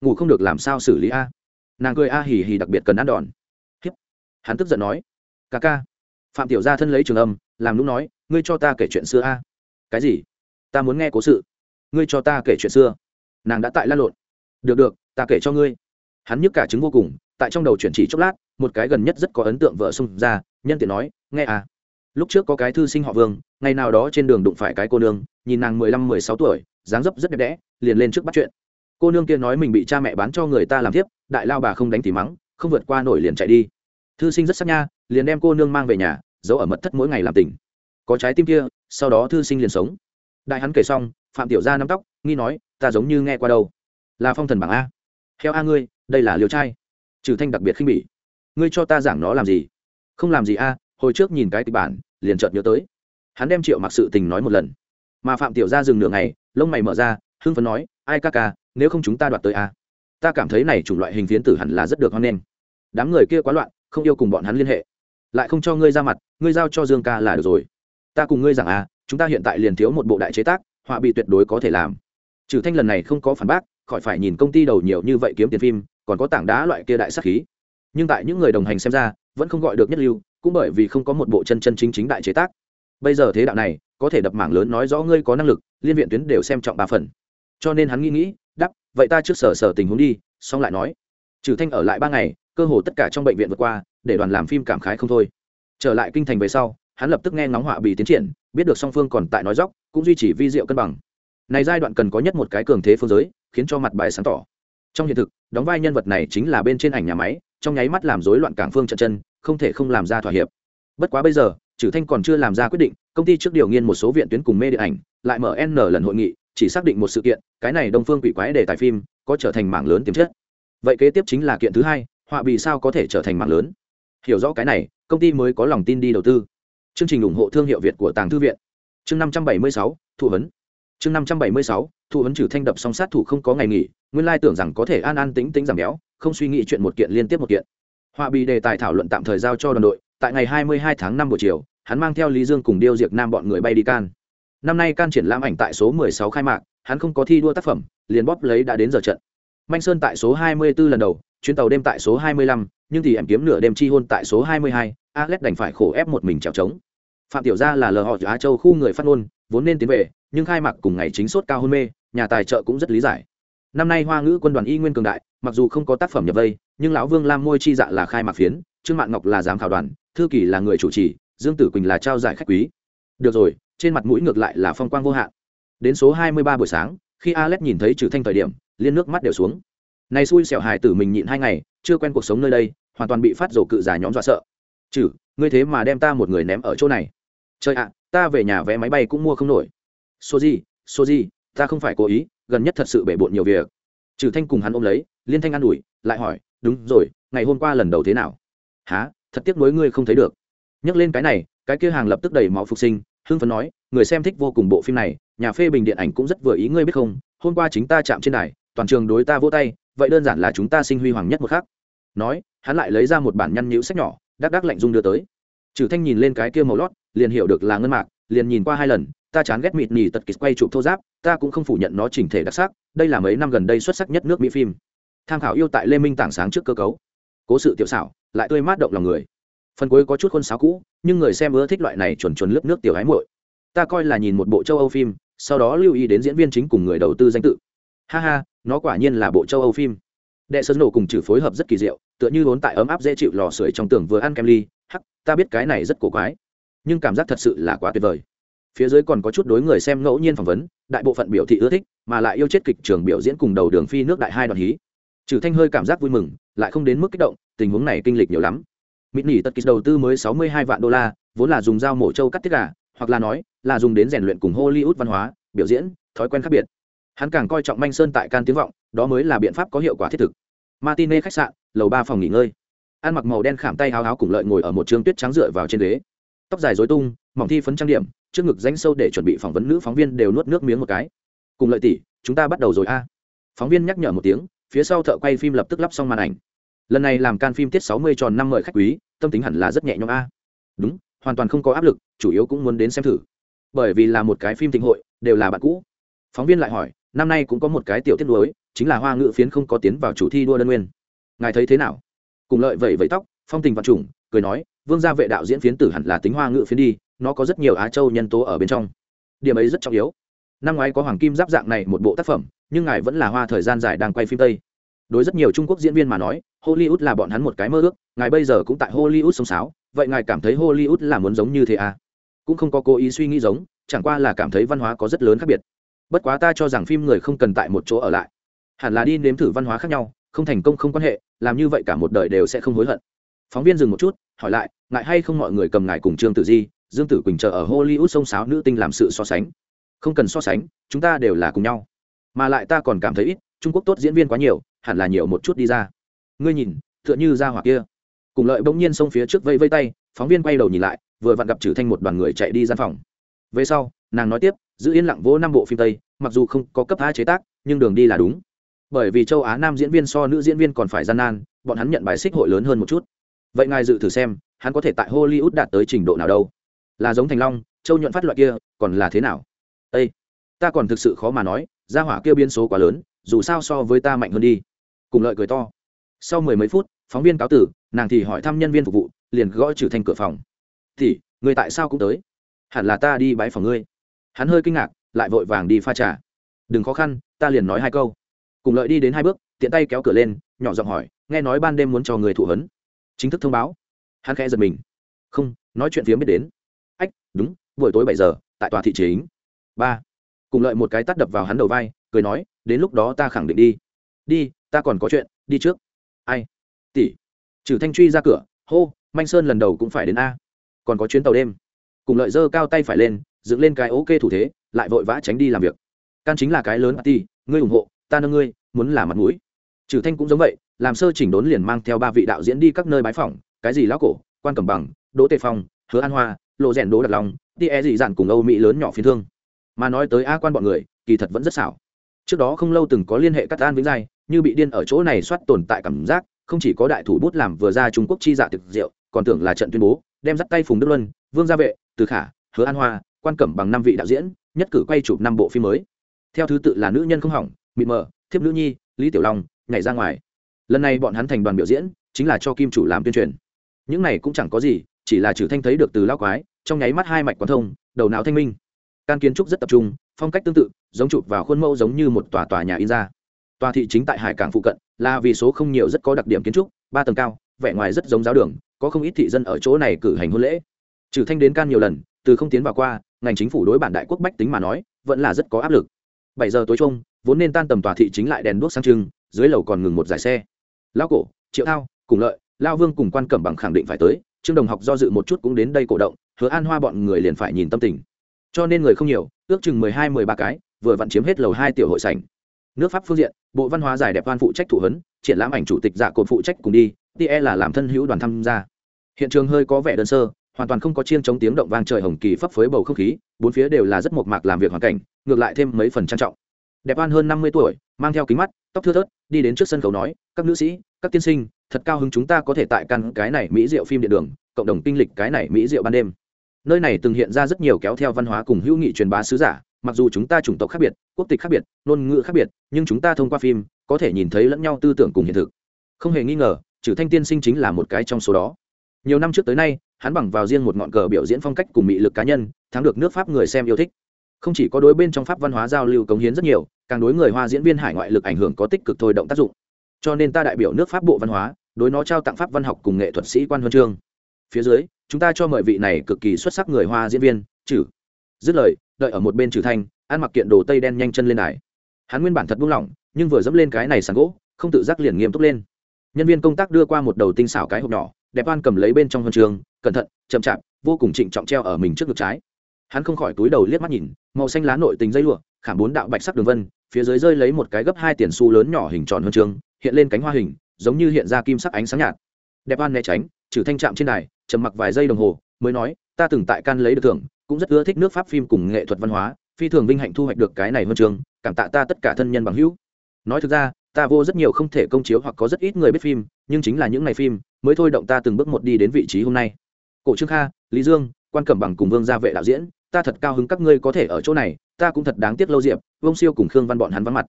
Ngủ không được làm sao xử lý a? Nàng cười a hì hì đặc biệt cần ăn đòn. Hiếp. Hắn tức giận nói. Ca ca. Phạm tiểu gia thân lấy trường âm, làm lúc nói, ngươi cho ta kể chuyện xưa a. Cái gì? Ta muốn nghe cố sự. Ngươi cho ta kể chuyện xưa. Nàng đã tại lan lộn. Được được, ta kể cho ngươi. Hắn nhức cả chứng vô cùng, tại trong đầu chuyển chỉ chốc lát, một cái gần nhất rất có ấn tượng vợ xung ra, nhân tiện nói, nghe à lúc trước có cái thư sinh họ vương, ngày nào đó trên đường đụng phải cái cô nương, nhìn nàng mười lăm, mười sáu tuổi, dáng dấp rất đẹp đẽ, liền lên trước bắt chuyện. Cô nương kia nói mình bị cha mẹ bán cho người ta làm tiếp đại lao bà không đánh thì mắng, không vượt qua nổi liền chạy đi. Thư sinh rất sắc nha, liền đem cô nương mang về nhà, giấu ở mật thất mỗi ngày làm tình. Có trái tim kia, sau đó thư sinh liền sống. Đại hắn kể xong, phạm tiểu gia nắm tóc, nghi nói, ta giống như nghe qua đâu. Là phong thần bảng a. Heo a ngươi, đây là liều trai. Trừ thanh đặc biệt khinh bỉ. Ngươi cho ta giảng nó làm gì? Không làm gì a, hồi trước nhìn cái kịch bản liền chợt nhớ tới. Hắn đem triệu mặc sự tình nói một lần. Mà phạm tiểu gia dừng nửa ngày, lông mày mở ra, hưng phấn nói, ai ca ca, nếu không chúng ta đoạt tới a? Ta cảm thấy này chủng loại hình phiến tử hẳn là rất được hoan nghênh. Đám người kia quá loạn, không yêu cùng bọn hắn liên hệ. Lại không cho ngươi ra mặt, ngươi giao cho dương ca là được rồi. Ta cùng ngươi rằng à chúng ta hiện tại liền thiếu một bộ đại chế tác, họa bị tuyệt đối có thể làm. Trừ thanh lần này không có phản bác, khỏi phải nhìn công ty đầu nhiều như vậy kiếm tiền phim, còn có tảng đá loại kia đại sát khí. Nhưng tại những người đồng hành xem ra, vẫn không gọi được nhất lưu cũng bởi vì không có một bộ chân chân chính chính đại chế tác. Bây giờ thế đạo này, có thể đập mảng lớn nói rõ ngươi có năng lực, liên viện tuyến đều xem trọng ba phần. Cho nên hắn nghĩ nghĩ đắp vậy ta trước sở sở tình huống đi, xong lại nói. Trừ thanh ở lại ba ngày, cơ hồ tất cả trong bệnh viện vượt qua, để đoàn làm phim cảm khái không thôi. Trở lại kinh thành về sau, hắn lập tức nghe ngóng họa bì tiến triển, biết được song phương còn tại nói dóc cũng duy trì vi diệu cân bằng. Này giai đoạn cần có nhất một cái cường thế phương giới, khiến cho mặt bài sáng tỏ. Trong hiện thực, đóng vai nhân vật này chính là bên trên ảnh nhà máy, trong nháy mắt làm rối loạn cảng phương trận chân không thể không làm ra thỏa hiệp. Bất quá bây giờ trừ thanh còn chưa làm ra quyết định, công ty trước điều nghiên một số viện tuyến cùng mê điện ảnh, lại mở n lần hội nghị, chỉ xác định một sự kiện, cái này đông phương quỷ quái để tài phim có trở thành mảng lớn tiềm chất. Vậy kế tiếp chính là kiện thứ hai, họa bị sao có thể trở thành mảng lớn? Hiểu rõ cái này, công ty mới có lòng tin đi đầu tư. Chương trình ủng hộ thương hiệu việt của tàng thư viện. Chương năm trăm bảy mươi sáu thụ vấn chương năm trăm bảy mươi sáu thụ vấn trừ thanh đập song sát thủ không có ngày nghỉ, nguyên lai tưởng rằng có thể an an tính tính giảm béo, không suy nghĩ chuyện một kiện liên tiếp một kiện họa bị đề tài thảo luận tạm thời giao cho đoàn đội tại ngày hai mươi hai tháng 5 buổi chiều hắn mang theo lý dương cùng điêu diệc nam bọn người bay đi can. Năm nay can triển lãm ảnh tại số mười sáu khai mạc hắn không có thi đua tác phẩm liền bóp lấy đã đến giờ trận. Manh sơn tại số 24 lần đầu chuyến tàu đêm tại số hai mươi lăm, nhưng thì em kiếm nửa đêm chi hôn tại số hai mươi hai, alex đành phải khổ ép một mình trèo trống phạm tiểu gia là lờ họ á châu khu người phát ngôn vốn nên tiến về nhưng khai mạc cùng ngày chính sốt cao hôn mê nhà tài trợ cũng rất lý giải năm nay hoa ngữ quân đoàn y nguyên cường đại, mặc dù không có tác phẩm nhập vây, nhưng lão vương lam môi chi dạ là khai mạc phiến, trương mạn ngọc là giám khảo đoàn, thư kỳ là người chủ trì, dương tử quỳnh là trao giải khách quý. Được rồi, trên mặt mũi ngược lại là phong quang vô hạn. Đến số hai mươi ba buổi sáng, khi alex nhìn thấy trừ thanh thời điểm, liên nước mắt đều xuống. Này xui xẻo hài tử mình nhịn hai ngày, chưa quen cuộc sống nơi đây, hoàn toàn bị phát rổ cự giả nhóm dọa sợ. Chử ngươi thế mà đem ta một người ném ở chỗ này. Trời ạ, ta về nhà vé máy bay cũng mua không nổi. Số gì số gì ta không phải cố ý gần nhất thật sự bể bộn nhiều việc. Trừ thanh cùng hắn ôm lấy, liên thanh an ủi, lại hỏi, đúng rồi, ngày hôm qua lần đầu thế nào? Há thật tiếc nối ngươi không thấy được. Nhắc lên cái này, cái kia hàng lập tức đầy máu phục sinh, hưng phấn nói, người xem thích vô cùng bộ phim này, nhà phê bình điện ảnh cũng rất vừa ý ngươi biết không? Hôm qua chính ta chạm trên đài, toàn trường đối ta vỗ tay, vậy đơn giản là chúng ta sinh huy hoàng nhất một khắc. Nói, hắn lại lấy ra một bản nhăn nhữ sách nhỏ, đắc đắc lạnh dung đưa tới. Trừ thanh nhìn lên cái kia màu lót, liền hiểu được là ngân mạc, liền nhìn qua hai lần ta chán ghét mịt nỉ tật kịch quay chụp thô giáp, ta cũng không phủ nhận nó chỉnh thể đặc sắc, đây là mấy năm gần đây xuất sắc nhất nước mỹ phim. Tham khảo yêu tại lê minh tảng sáng trước cơ cấu. Cố sự tiểu xảo, lại tươi mát động lòng người. Phần cuối có chút khuôn sáo cũ, nhưng người xem ưa thích loại này chuẩn chuẩn lớp nước tiểu hái muội. Ta coi là nhìn một bộ châu âu phim, sau đó lưu ý đến diễn viên chính cùng người đầu tư danh tự. Ha ha, nó quả nhiên là bộ châu âu phim. Đệ sơn nổ cùng trừ phối hợp rất kỳ diệu, tựa như vốn tại ấm áp dễ chịu lò sưởi trong tường vừa ăn kem ly. Hắc, ta biết cái này rất cổ quái, nhưng cảm giác thật sự là quá tuyệt vời phía dưới còn có chút đối người xem ngẫu nhiên phỏng vấn, đại bộ phận biểu thị ưa thích, mà lại yêu chết kịch trường biểu diễn cùng đầu đường phi nước đại hai đoạn hí. Trừ thanh hơi cảm giác vui mừng, lại không đến mức kích động, tình huống này kinh lịch nhiều lắm. Mỹ nỉ tật kịch đầu tư mới sáu mươi hai vạn đô la, vốn là dùng dao mổ trâu cắt tiết gà, hoặc là nói, là dùng đến rèn luyện cùng hollywood văn hóa, biểu diễn, thói quen khác biệt. Hắn càng coi trọng manh sơn tại can tiếng vọng, đó mới là biện pháp có hiệu quả thiết thực. Martine khách sạn, lầu ba phòng nghỉ ngơi. Ăn mặc màu đen khảm tay háo háo cùng lợi ngồi ở một trường tuyết trắng dựa vào trên ghế. Tóc dài dối tung mỏng thi phấn trang điểm, trước ngực danh sâu để chuẩn bị phỏng vấn nữ phóng viên đều nuốt nước miếng một cái. Cùng lợi tỷ, chúng ta bắt đầu rồi a. Phóng viên nhắc nhở một tiếng, phía sau thợ quay phim lập tức lắp xong màn ảnh. Lần này làm can phim tiết sáu mươi tròn năm mời khách quý, tâm tính hẳn là rất nhẹ nhõm a. Đúng, hoàn toàn không có áp lực, chủ yếu cũng muốn đến xem thử. Bởi vì là một cái phim thịnh hội, đều là bạn cũ. Phóng viên lại hỏi, năm nay cũng có một cái tiểu tiết đối chính là hoa ngự phiến không có tiến vào chủ thi đua đơn nguyên. Ngài thấy thế nào? Cùng lợi vậy vẫy tóc, phong tình vạn trùng, cười nói, vương gia vệ đạo diễn phiến tử hẳn là tính hoa ngự phiến đi nó có rất nhiều á châu nhân tố ở bên trong. Điểm ấy rất trọng yếu. Năm ngoái có hoàng kim giáp dạng này một bộ tác phẩm, nhưng ngài vẫn là hoa thời gian dài đang quay phim tây. Đối rất nhiều trung quốc diễn viên mà nói, hollywood là bọn hắn một cái mơ ước, ngài bây giờ cũng tại hollywood sông sáo, vậy ngài cảm thấy hollywood là muốn giống như thế à? Cũng không có cố ý suy nghĩ giống, chẳng qua là cảm thấy văn hóa có rất lớn khác biệt. Bất quá ta cho rằng phim người không cần tại một chỗ ở lại. Hẳn là đi nếm thử văn hóa khác nhau, không thành công không quan hệ, làm như vậy cả một đời đều sẽ không hối hận. Phóng viên dừng một chút, hỏi lại, ngại hay không mọi người cầm ngài cùng trương tử di dương tử quỳnh chờ ở hollywood sông sáo nữ tinh làm sự so sánh. Không cần so sánh, chúng ta đều là cùng nhau. Mà lại ta còn cảm thấy ít, trung quốc tốt diễn viên quá nhiều, hẳn là nhiều một chút đi ra. Ngươi nhìn, tựa như ra hoặc kia. Cùng lợi bỗng nhiên xông phía trước vây vây tay, phóng viên quay đầu nhìn lại, vừa vặn gặp trừ thanh một đoàn người chạy đi gian phòng. Về sau, nàng nói tiếp, giữ yên lặng vỗ năm bộ phim tây, mặc dù không có cấp a chế tác, nhưng đường đi là đúng. Bởi vì châu á nam diễn viên so nữ diễn viên còn phải gian nan, bọn hắn nhận bài xích hội lớn hơn một chút. Vậy ngài dự thử xem, hắn có thể tại hollywood đạt tới trình độ nào đâu là giống thành long, châu nhuận phát loại kia, còn là thế nào? Ây ta còn thực sự khó mà nói, gia hỏa kia biên số quá lớn, dù sao so với ta mạnh hơn đi. Cùng lợi cười to. Sau mười mấy phút, phóng viên cáo tử, nàng thì hỏi thăm nhân viên phục vụ, liền gõ trừ thành cửa phòng. Thì, người tại sao cũng tới? Hẳn là ta đi bãi phòng ngươi. Hắn hơi kinh ngạc, lại vội vàng đi pha trà. Đừng khó khăn, ta liền nói hai câu. Cùng lợi đi đến hai bước, tiện tay kéo cửa lên, nhỏ giọng hỏi, nghe nói ban đêm muốn cho người thụ hấn. Chính thức thông báo. Hắn khẽ giật mình. Không, nói chuyện phía biết đến ách, đúng, buổi tối bảy giờ, tại tòa thị chính. Ba. Cùng lợi một cái tắt đập vào hắn đầu vai, cười nói, đến lúc đó ta khẳng định đi. Đi, ta còn có chuyện, đi trước. Ai? Tỷ. Trừ thanh truy ra cửa, hô, manh sơn lần đầu cũng phải đến a. Còn có chuyến tàu đêm. Cùng lợi dơ cao tay phải lên, dựng lên cái ok thủ thế, lại vội vã tránh đi làm việc. Can chính là cái lớn ti ngươi ủng hộ, ta nâng ngươi, muốn làm mặt mũi. Trừ thanh cũng giống vậy, làm sơ chỉnh đốn liền mang theo ba vị đạo diễn đi các nơi bái phỏng, cái gì lão cổ, quan cẩm bằng, đỗ tề phong, hứa an hoa lộ rèn đố đặt lòng tia e dị dạn cùng âu mỹ lớn nhỏ phiến thương. Mà nói tới a quan bọn người, kỳ thật vẫn rất xảo. Trước đó không lâu từng có liên hệ cắt an vĩnh giai, như bị điên ở chỗ này soát tồn tại cảm giác, không chỉ có đại thủ bút làm vừa ra trung quốc chi dạ thực diệu, còn tưởng là trận tuyên bố, đem dắt tay phùng đức luân, vương gia vệ, từ khả, hứa an hoa, quan cẩm bằng năm vị đạo diễn, nhất cử quay chụp năm bộ phim mới. Theo thứ tự là nữ nhân không hỏng, mịt mờ, thiếp nữ nhi, lý tiểu long, nhảy ra ngoài. Lần này bọn hắn thành đoàn biểu diễn, chính là cho kim chủ làm tuyên truyền. Những này cũng chẳng có gì chỉ là trừ thanh thấy được từ lao quái, trong nháy mắt hai mạch quán thông, đầu não thanh minh. Can kiến trúc rất tập trung, phong cách tương tự, giống chụp vào khuôn mẫu giống như một tòa tòa nhà in ra. Tòa thị chính tại hải cảng phụ cận, là vì số không nhiều rất có đặc điểm kiến trúc, ba tầng cao, vẻ ngoài rất giống giáo đường, có không ít thị dân ở chỗ này cử hành hôn lễ. Trừ thanh đến can nhiều lần, từ không tiến vào qua, ngành chính phủ đối bản đại quốc bách tính mà nói, vẫn là rất có áp lực. Bảy giờ tối chung, vốn nên tan tầm tòa thị chính lại đèn đuốc sang trưng, dưới lầu còn ngừng một giải xe. Lão cổ, triệu thao, cùng lợi, lao vương cùng quan cẩm bằng khẳng định phải tới trương đồng học do dự một chút cũng đến đây cổ động, hứa an hoa bọn người liền phải nhìn tâm tình. Cho nên người không nhiều, ước chừng mười hai, mười ba cái, vừa vặn chiếm hết lầu hai tiểu hội sảnh. Nước pháp phương diện, bộ văn hóa giải đẹp văn phụ trách thủ hấn triển lãm ảnh chủ tịch giả cột phụ trách cùng đi tie là làm thân hữu đoàn tham gia. Hiện trường hơi có vẻ đơn sơ, hoàn toàn không có chiên chống tiếng động vang trời hồng kỳ phấp phới bầu không khí, bốn phía đều là rất mộc mạc làm việc hoàn cảnh, ngược lại thêm mấy phần trang trọng. Đẹp an hơn năm mươi tuổi, mang theo kính mắt, tóc thưa thớt, đi đến trước sân khấu nói, các nữ sĩ các tiên sinh, thật cao hứng chúng ta có thể tại căn cái này mỹ rượu phim điện đường, cộng đồng kinh lịch cái này mỹ rượu ban đêm. Nơi này từng hiện ra rất nhiều kéo theo văn hóa cùng hữu nghị truyền bá sứ giả, mặc dù chúng ta chủng tộc khác biệt, quốc tịch khác biệt, ngôn ngữ khác biệt, nhưng chúng ta thông qua phim, có thể nhìn thấy lẫn nhau tư tưởng cùng hiện thực. Không hề nghi ngờ trừ thanh tiên sinh chính là một cái trong số đó. Nhiều năm trước tới nay, hắn bằng vào riêng một ngọn cờ biểu diễn phong cách cùng mị lực cá nhân, thắng được nước pháp người xem yêu thích. Không chỉ có đối bên trong pháp văn hóa giao lưu cống hiến rất nhiều, càng đối người hoa diễn viên hải ngoại lực ảnh hưởng có tích cực thôi động tác dụng cho nên ta đại biểu nước pháp bộ văn hóa, đối nó trao tặng pháp văn học cùng nghệ thuật sĩ quan huân chương. Phía dưới, chúng ta cho mời vị này cực kỳ xuất sắc người hoa diễn viên chử dứt lời, đợi ở một bên trừ thanh, ăn mặc kiện đồ tây đen nhanh chân lên đài. Hắn nguyên bản thật buông lỏng, nhưng vừa dẫm lên cái này sàn gỗ, không tự giác liền nghiêm túc lên. Nhân viên công tác đưa qua một đầu tinh xảo cái hộp nhỏ, đẹp an cầm lấy bên trong huân trường cẩn thận, chậm chạp, vô cùng trịnh trọng treo ở mình trước ngực trái. Hắn không khỏi túi đầu liếc mắt nhìn, màu xanh lá nội tình dây lụa, khảm bốn đạo bạch sắc đường vân phía dưới rơi lấy một cái gấp hai tiền xu lớn nhỏ hình tròn hơn trường hiện lên cánh hoa hình, giống như hiện ra kim sắc ánh sáng nhạt. Đẹp oan né tránh, trừ thanh chạm trên đài, trầm mặc vài giây đồng hồ, mới nói, ta từng tại can lấy được thưởng, cũng rất ưa thích nước pháp phim cùng nghệ thuật văn hóa, phi thường vinh hạnh thu hoạch được cái này huân trường cảm tạ ta tất cả thân nhân bằng hữu. Nói thực ra, ta vô rất nhiều không thể công chiếu hoặc có rất ít người biết phim, nhưng chính là những ngày phim, mới thôi động ta từng bước một đi đến vị trí hôm nay. Cổ trương kha, lý dương, quan cẩm bằng cùng vương gia vệ đạo diễn ta thật cao hứng các ngươi có thể ở chỗ này, ta cũng thật đáng tiếc lâu diệp vông siêu cùng khương văn bọn hắn vắng mặt.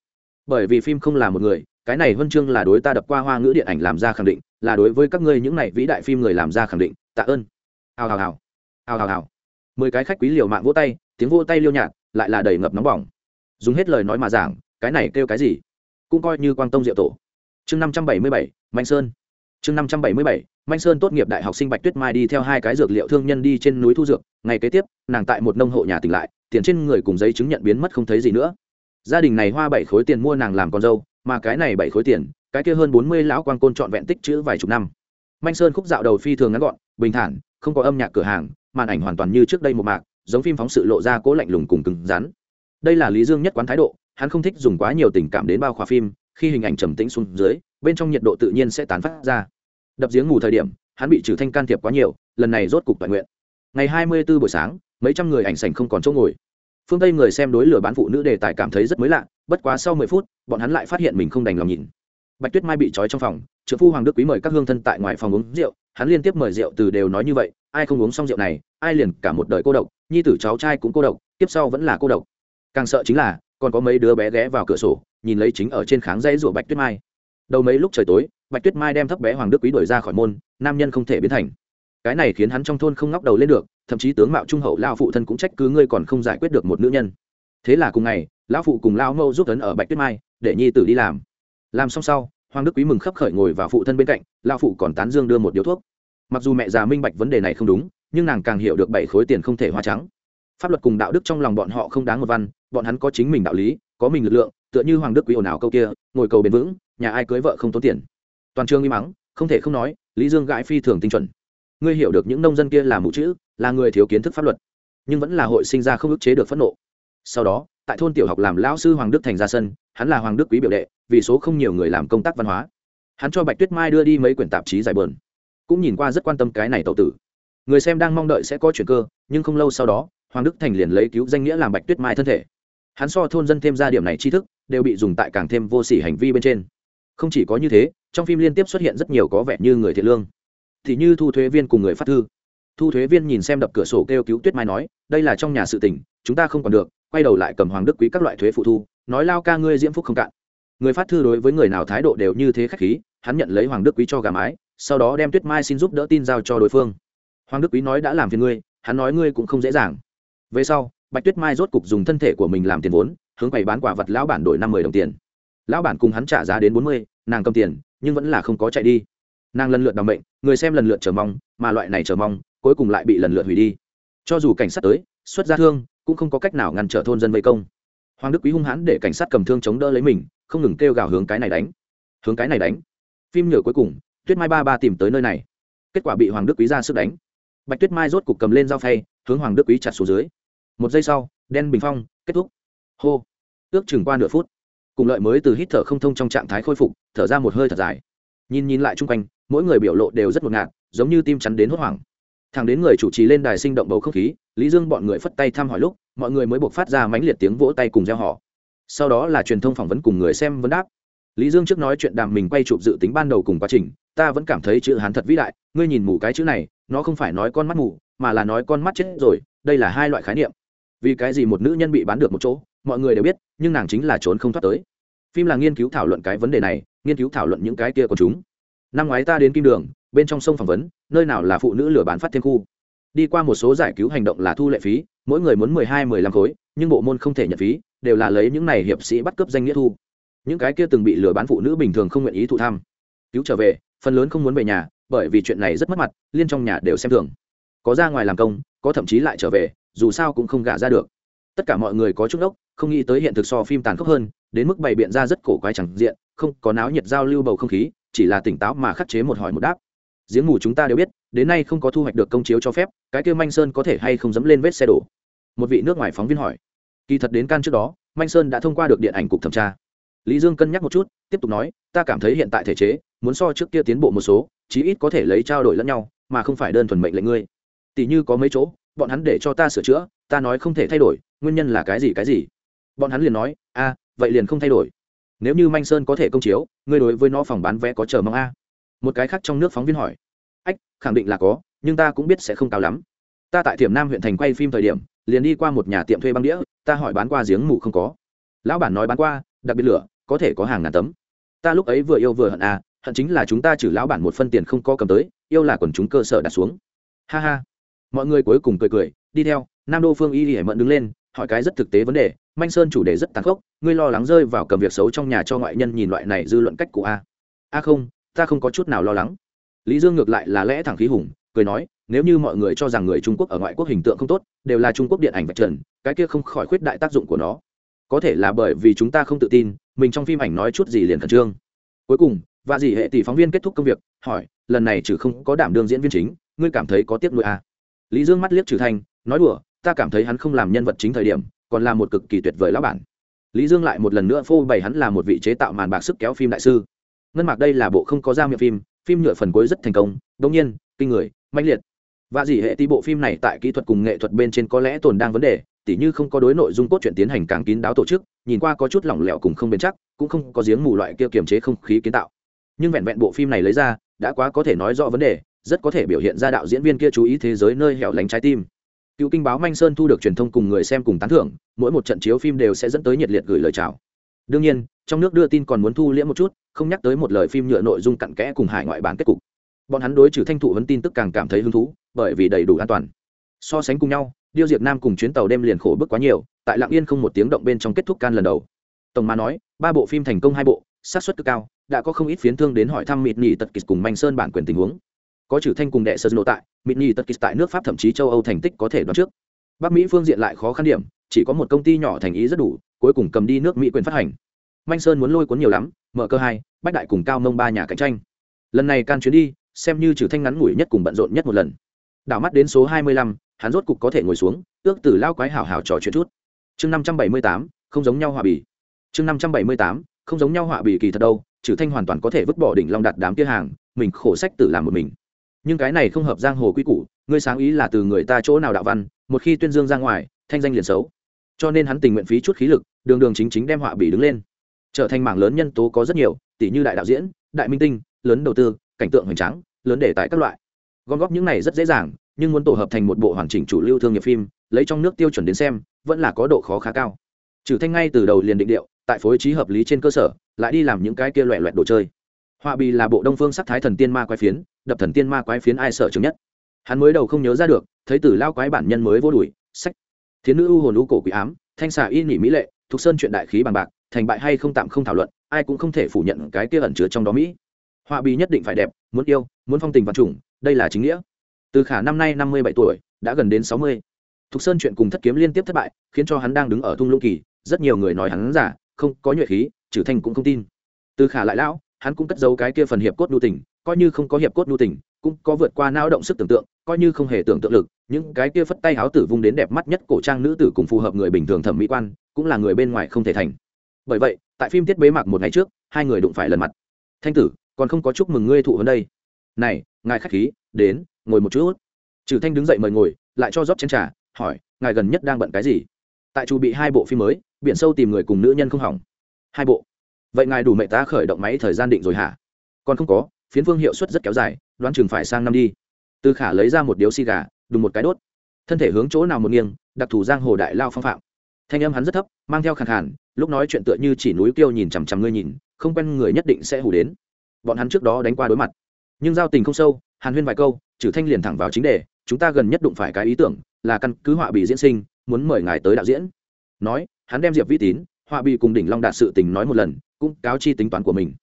Bởi vì phim không là một người, cái này huân chương là đối ta đập qua hoa ngữ điện ảnh làm ra khẳng định, là đối với các ngươi những này vĩ đại phim người làm ra khẳng định, tạ ơn. Hào hào hào. Hào hào hào. Mười cái khách quý liều mạng vỗ tay, tiếng vỗ tay liêu nhạt, lại là đầy ngập nóng bỏng. Dùng hết lời nói mà giảng, cái này kêu cái gì? Cũng coi như quang tông diệu tổ. Chương năm trăm bảy mươi bảy, mạnh sơn chương năm trăm bảy mươi bảy mạnh sơn tốt nghiệp đại học sinh bạch tuyết mai đi theo hai cái dược liệu thương nhân đi trên núi thu dược. Ngày kế tiếp, nàng tại một nông hộ nhà tỉnh lại, tiền trên người cùng giấy chứng nhận biến mất không thấy gì nữa. Gia đình này hoa bảy khối tiền mua nàng làm con dâu, mà cái này bảy khối tiền, cái kia hơn bốn mươi lão quan côn trọn vẹn tích chữ vài chục năm. Mạnh sơn khúc dạo đầu phi thường ngắn gọn, bình thản, không có âm nhạc cửa hàng, màn ảnh hoàn toàn như trước đây một mạc, giống phim phóng sự lộ ra cố lạnh lùng cùng cứng rắn. Đây là lý dương nhất quán thái độ, hắn không thích dùng quá nhiều tình cảm đến bao khóa phim, khi hình ảnh trầm tĩnh xuống dưới bên trong nhiệt độ tự nhiên sẽ tán phát ra. Đập giếng ngủ thời điểm, hắn bị trừ thanh can thiệp quá nhiều, lần này rốt cục toàn nguyện. Ngày hai mươi 24 buổi sáng, mấy trăm người ảnh sảnh không còn chỗ ngồi. Phương tây người xem đối lửa bán phụ nữ đề tài cảm thấy rất mới lạ, bất quá sau mười phút, bọn hắn lại phát hiện mình không đành lòng nhìn. Bạch tuyết mai bị trói trong phòng, trưởng phu hoàng đức quý mời các hương thân tại ngoài phòng uống rượu, hắn liên tiếp mời rượu từ đều nói như vậy, ai không uống xong rượu này, ai liền cả một đời cô độc, nhi tử cháu trai cũng cô độc tiếp sau vẫn là cô độc. Càng sợ chính là, còn có mấy đứa bé ghé vào cửa sổ, nhìn lấy chính ở trên kháng dãy rủa bạch tuyết mai đầu mấy lúc trời tối, bạch tuyết mai đem thấp bé hoàng đức quý đuổi ra khỏi môn, nam nhân không thể biến thành. Cái này khiến hắn trong thôn không ngóc đầu lên được, thậm chí tướng mạo trung hậu lao phụ thân cũng trách cứ ngươi còn không giải quyết được một nữ nhân. Thế là cùng ngày, lão phụ cùng lao mâu giúp tấn ở bạch tuyết mai, để nhi tử đi làm. Làm xong sau, hoàng đức quý mừng khấp khởi ngồi vào phụ thân bên cạnh lao phụ còn tán dương đưa một điếu thuốc. Mặc dù mẹ già minh bạch vấn đề này không đúng, nhưng nàng càng hiểu được bảy khối tiền không thể hoa trắng. Pháp luật cùng đạo đức trong lòng bọn họ không đáng một văn, bọn hắn có chính mình đạo lý, có mình lực lượng, tựa như hoàng đức quý ồn ào câu kia, ngồi cầu bền vững nhà ai cưới vợ không tốn tiền. Toàn trường im mắng, không thể không nói, lý dương gãi phi thường tinh chuẩn. Ngươi hiểu được những nông dân kia là mù chữ, là người thiếu kiến thức pháp luật, nhưng vẫn là hội sinh ra không ức chế được phẫn nộ. Sau đó, tại thôn tiểu học làm lão sư hoàng đức thành ra sân, hắn là hoàng đức quý biểu đệ, vì số không nhiều người làm công tác văn hóa. Hắn cho bạch tuyết mai đưa đi mấy quyển tạp chí giải bờn, cũng nhìn qua rất quan tâm cái này tậu tử. Người xem đang mong đợi sẽ có chuyện cơ, nhưng không lâu sau đó, hoàng đức thành liền lấy cứu danh nghĩa làm bạch tuyết mai thân thể. Hắn so thôn dân thêm ra điểm này tri thức, đều bị dùng tại càng thêm vô s ỉ hành vi bên trên không chỉ có như thế, trong phim liên tiếp xuất hiện rất nhiều có vẻ như người thiện lương. Thì như thu thuế viên cùng người phát thư. Thu thuế viên nhìn xem đập cửa sổ kêu cứu tuyết mai nói, đây là trong nhà sự tỉnh chúng ta không còn được, quay đầu lại cầm hoàng đức quý các loại thuế phụ thu, nói lao ca ngươi diễm phúc không cạn. Người phát thư đối với người nào thái độ đều như thế khách khí, hắn nhận lấy hoàng đức quý cho gà mái, sau đó đem tuyết mai xin giúp đỡ tin giao cho đối phương. Hoàng đức quý nói, đã làm phiền ngươi, hắn nói ngươi cũng không dễ dàng. Về sau, bạch tuyết mai rốt cục dùng thân thể của mình làm tiền vốn, hướng quầy bán quả vật lão bản đổi năm mươi đồng tiền lão bản cùng hắn trả giá đến bốn mươi, nàng cầm tiền, nhưng vẫn là không có chạy đi. Nàng lần lượt đ ò n bệnh người xem lần lượt chờ mong, mà loại này chờ mong, cuối cùng lại bị lần lượt hủy đi. Cho dù cảnh sát tới, xuất ra thương, cũng không có cách nào ngăn trở thôn dân vây công. Hoàng đức quý hung hãn để cảnh sát cầm thương chống đỡ lấy mình, không ngừng kêu gào hướng cái này đánh. Hướng cái này đánh. Phim nhựa cuối cùng, tuyết mai ba ba tìm tới nơi này. Kết quả bị hoàng đức quý ra sức đánh. Bạch tuyết mai rốt cục cầm lên dao phay, hướng hoàng đức quý chặt xuống dưới. Một giây sau, đen bình phong, kết thúc. Hô. Ước chừng qua nửa phút cùng lợi mới từ hít thở không thông trong trạng thái khôi phục, thở ra một hơi thật dài. Nhìn nhìn lại chung quanh, mỗi người biểu lộ đều rất ngột ngạt, giống như tim chắn đến hốt hoảng. Thằng đến người chủ trì lên đài sinh động bầu không khí, lý dương bọn người phất tay thăm hỏi lúc, mọi người mới buộc phát ra mãnh liệt tiếng vỗ tay cùng gieo họ sau đó là truyền thông phỏng vấn cùng người xem vấn đáp. Lý dương trước nói chuyện đàm mình quay chụp dự tính ban đầu cùng quá trình, ta vẫn cảm thấy chữ hán thật vĩ đại, ngươi nhìn mù cái chữ này, nó không phải nói con mắt mù, mà là nói con mắt chết rồi, đây là hai loại khái niệm. Vì cái gì một nữ nhân bị bán được một chỗ? Mọi người đều biết, nhưng nàng chính là trốn không thoát tới. Phim là nghiên cứu thảo luận cái vấn đề này, nghiên cứu thảo luận những cái kia của chúng. Năm ngoái ta đến kim đường, bên trong sông phỏng vấn, nơi nào là phụ nữ lừa bán phát thêm khu. Đi qua một số giải cứu hành động là thu lệ phí, mỗi người muốn mười hai, mười lăm khối, nhưng bộ môn không thể nhận phí, đều là lấy những này hiệp sĩ bắt cướp danh nghĩa thu. Những cái kia từng bị lừa bán phụ nữ bình thường không nguyện ý thụ tham. Cứu trở về, phần lớn không muốn về nhà, bởi vì chuyện này rất mất mặt, liên trong nhà đều xem thường. Có ra ngoài làm công, có thậm chí lại trở về, dù sao cũng không gả ra được tất cả mọi người có chút ốc, không nghĩ tới hiện thực so phim tàn khốc hơn, đến mức bày biện ra rất cổ quái chẳng diện, không có náo nhiệt giao lưu bầu không khí, chỉ là tỉnh táo mà khắc chế một hỏi một đáp. Giếng ngủ chúng ta đều biết, đến nay không có thu hoạch được công chiếu cho phép, cái kêu manh sơn có thể hay không dẫm lên vết xe đổ? Một vị nước ngoài phóng viên hỏi. Kỳ thật đến can trước đó, manh sơn đã thông qua được điện ảnh cục thẩm tra. Lý dương cân nhắc một chút, tiếp tục nói, ta cảm thấy hiện tại thể chế, muốn so trước kia tiến bộ một số, chí ít có thể lấy trao đổi lẫn nhau, mà không phải đơn thuần mệnh lệnh ngươi. Tỷ như có mấy chỗ, bọn hắn để cho ta sửa chữa, ta nói không thể thay đổi nguyên nhân là cái gì cái gì? Bọn hắn liền nói, a, vậy liền không thay đổi. Nếu như manh sơn có thể công chiếu, ngươi đối với nó phòng bán vé có chờ mong a? Một cái khác trong nước phóng viên hỏi, ách, khẳng định là có, nhưng ta cũng biết sẽ không cao lắm. Ta tại thiểm nam huyện thành quay phim thời điểm, liền đi qua một nhà tiệm thuê băng đĩa, ta hỏi bán qua giếng mù không có. Lão bản nói bán qua, đặc biệt lửa, có thể có hàng ngàn tấm. Ta lúc ấy vừa yêu vừa hận à hận chính là chúng ta trừ lão bản một phân tiền không có cầm tới, yêu là quần chúng cơ sở đặt xuống. Ha ha. Mọi người cuối cùng cười cười, đi theo, nam đô phương y hải mận đứng lên hỏi cái rất thực tế vấn đề, manh sơn chủ đề rất tàn khốc, ngươi lo lắng rơi vào cầm việc xấu trong nhà cho ngoại nhân nhìn loại này dư luận cách của a a không, ta không có chút nào lo lắng. Lý dương ngược lại là lẽ thẳng khí hùng, cười nói, nếu như mọi người cho rằng người trung quốc ở ngoại quốc hình tượng không tốt, đều là trung quốc điện ảnh vạch trần, cái kia không khỏi khuyết đại tác dụng của nó. Có thể là bởi vì chúng ta không tự tin, mình trong phim ảnh nói chút gì liền khẩn trương. Cuối cùng và dì hệ tỷ phóng viên kết thúc công việc, hỏi, lần này trừ không có đảm đương diễn viên chính, ngươi cảm thấy có tiếc nuôi à? lý dương mắt liếc trừ thanh, nói đùa ta cảm thấy hắn không làm nhân vật chính thời điểm, còn là một cực kỳ tuyệt vời lão bản. Lý dương lại một lần nữa phô bày hắn là một vị chế tạo màn bạc sức kéo phim đại sư. Ngân mạc đây là bộ không có ra miệng phim phim nhựa phần cuối rất thành công đông nhiên, kinh người, mãnh liệt. Và dỉ hệ tí bộ phim này tại kỹ thuật cùng nghệ thuật bên trên có lẽ tồn đang vấn đề, tỉ như không có đối nội dung cốt truyện tiến hành càng kín đáo tổ chức, nhìn qua có chút lỏng lẻo cùng không bền chắc, cũng không có giếng mù loại kia kiềm chế không khí kiến tạo. Nhưng vẹn vẹn bộ phim này lấy ra, đã quá có thể nói rõ vấn đề, rất có thể biểu hiện ra đạo diễn viên kia chú ý thế giới nơi hẻo lánh trái tim cựu kinh báo manh sơn thu được truyền thông cùng người xem cùng tán thưởng, mỗi một trận chiếu phim đều sẽ dẫn tới nhiệt liệt gửi lời chào. Đương nhiên, trong nước đưa tin còn muốn thu liễm một chút, không nhắc tới một lời phim nhựa nội dung cặn kẽ cùng hải ngoại bản kết cục. Bọn hắn đối trừ thanh thụ vấn tin tức càng cảm thấy hứng thú, bởi vì đầy đủ an toàn. So sánh cùng nhau, điêu Diệt nam cùng chuyến tàu đêm liền khổ bức quá nhiều, tại lạng yên không một tiếng động bên trong kết thúc can lần đầu. Tổng mà nói, ba bộ phim thành công hai bộ sát xuất cực cao, đã có không ít phiến thương đến hỏi thăm mịt nhị tật kịch cùng manh sơn bản quyền tình huống có trừ thanh cùng đệ sơn nội tại mỹ nhì tật kịch tại nước pháp thậm chí châu âu thành tích có thể đoán trước. Bắc mỹ phương diện lại khó khăn điểm, chỉ có một công ty nhỏ thành ý rất đủ, cuối cùng cầm đi nước mỹ quyền phát hành. Manh sơn muốn lôi cuốn nhiều lắm, mở cơ hai, bách đại cùng cao mông ba nhà cạnh tranh. Lần này can chuyến đi, xem như trừ thanh ngắn ngủi nhất cùng bận rộn nhất một lần. Đảo mắt đến số hai mươi lăm, hắn rốt cục có thể ngồi xuống, ước từ lao quái hảo hảo trò chuyện chút. Chương năm trăm bảy mươi tám, không giống nhau họa bì. Chương năm trăm bảy mươi tám, không giống nhau họa bì kỳ thật đâu, trừ thanh hoàn toàn có thể vứt bỏ đỉnh long đặt đám kia hàng, mình khổ sách tự làm một mình nhưng cái này không hợp giang hồ quy củ, ngươi sáng ý là từ người ta chỗ nào đạo văn, một khi tuyên dương ra ngoài, thanh danh liền xấu. Cho nên hắn tình nguyện phí chút khí lực, đường đường chính chính đem họa bỉ đứng lên. Trở thành mảng lớn nhân tố có rất nhiều tỷ như đại đạo diễn, đại minh tinh, lớn đầu tư, cảnh tượng hoành tráng, lớn đề tài các loại. Gom góp những này rất dễ dàng, nhưng muốn tổ hợp thành một bộ hoàn chỉnh chủ lưu thương nghiệp phim, lấy trong nước tiêu chuẩn đến xem, vẫn là có độ khó khá cao. Trừ thanh ngay từ đầu liền định điệu, tại phối trí hợp lý trên cơ sở, lại đi làm những cái kia loẹ loẹt đồ chơi. Họa bì là bộ đông phương sắc thái thần tiên ma quái phiến đập thần tiên ma quái phiến ai sợ chứng nhất. Hắn mới đầu không nhớ ra được, thấy tử lao quái bản nhân mới vô đùi sách. Thiến nữ u hồn u cổ quỷ ám, thanh xà y nhị mỹ lệ, thuộc sơn chuyện đại khí bằng bạc, thành bại hay không tạm không thảo luận, ai cũng không thể phủ nhận cái kia ẩn chứa trong đó mỹ. Họa bì nhất định phải đẹp, muốn yêu, muốn phong tình văn chủng, đây là chính nghĩa. Từ khả năm nay năm mươi bảy tuổi, đã gần đến sáu mươi. Thục sơn chuyện cùng thất kiếm liên tiếp thất bại, khiến cho hắn đang đứng ở thung lũng kỳ, rất nhiều người nói hắn giả, không có nhuệ khí, trừ thanh cũng không tin. Từ khả lại lão, hắn cũng cất giấu cái kia phần hiệp cốt đu tình coi như không có hiệp cốt nhu tình, cũng có vượt qua não động sức tưởng tượng, coi như không hề tưởng tượng lực, những cái kia phất tay háo tử vung đến đẹp mắt nhất cổ trang nữ tử cùng phù hợp người bình thường thẩm mỹ quan, cũng là người bên ngoài không thể thành. Bởi vậy, tại phim tiết bế mạc một ngày trước, hai người đụng phải lần mặt. Thanh tử, còn không có chúc mừng ngươi thụ hơn đây. Này, ngài khách khí, đến, ngồi một chút. Trừ thanh đứng dậy mời ngồi, lại cho rót chén trà, hỏi, ngài gần nhất đang bận cái gì? Tại chu bị hai bộ phim mới, biển sâu tìm người cùng nữ nhân không hỏng. Hai bộ? Vậy ngài đủ mẹ ta khởi động máy thời gian định rồi hả? Còn không có phiến phương hiệu suất rất kéo dài, đoán chừng phải sang năm đi. Từ khả lấy ra một điếu xì gà, đùng một cái đốt. Thân thể hướng chỗ nào một nghiêng, đặc thù giang hồ đại lao phong phạm. Thanh âm hắn rất thấp, mang theo khàn khàn, lúc nói chuyện tựa như chỉ núi kêu nhìn chằm chằm ngươi nhìn, không quen người nhất định sẽ hủ đến. Bọn hắn trước đó đánh qua đối mặt, nhưng giao tình không sâu, hàn huyên vài câu, trừ thanh liền thẳng vào chính đề, chúng ta gần nhất đụng phải cái ý tưởng, là căn cứ họa bị diễn sinh, muốn mời ngài tới đạo diễn. Nói, hắn đem diệp vi tín, họa bị cùng đỉnh long đạt sự tình nói một lần, cũng cáo chi tính toán của mình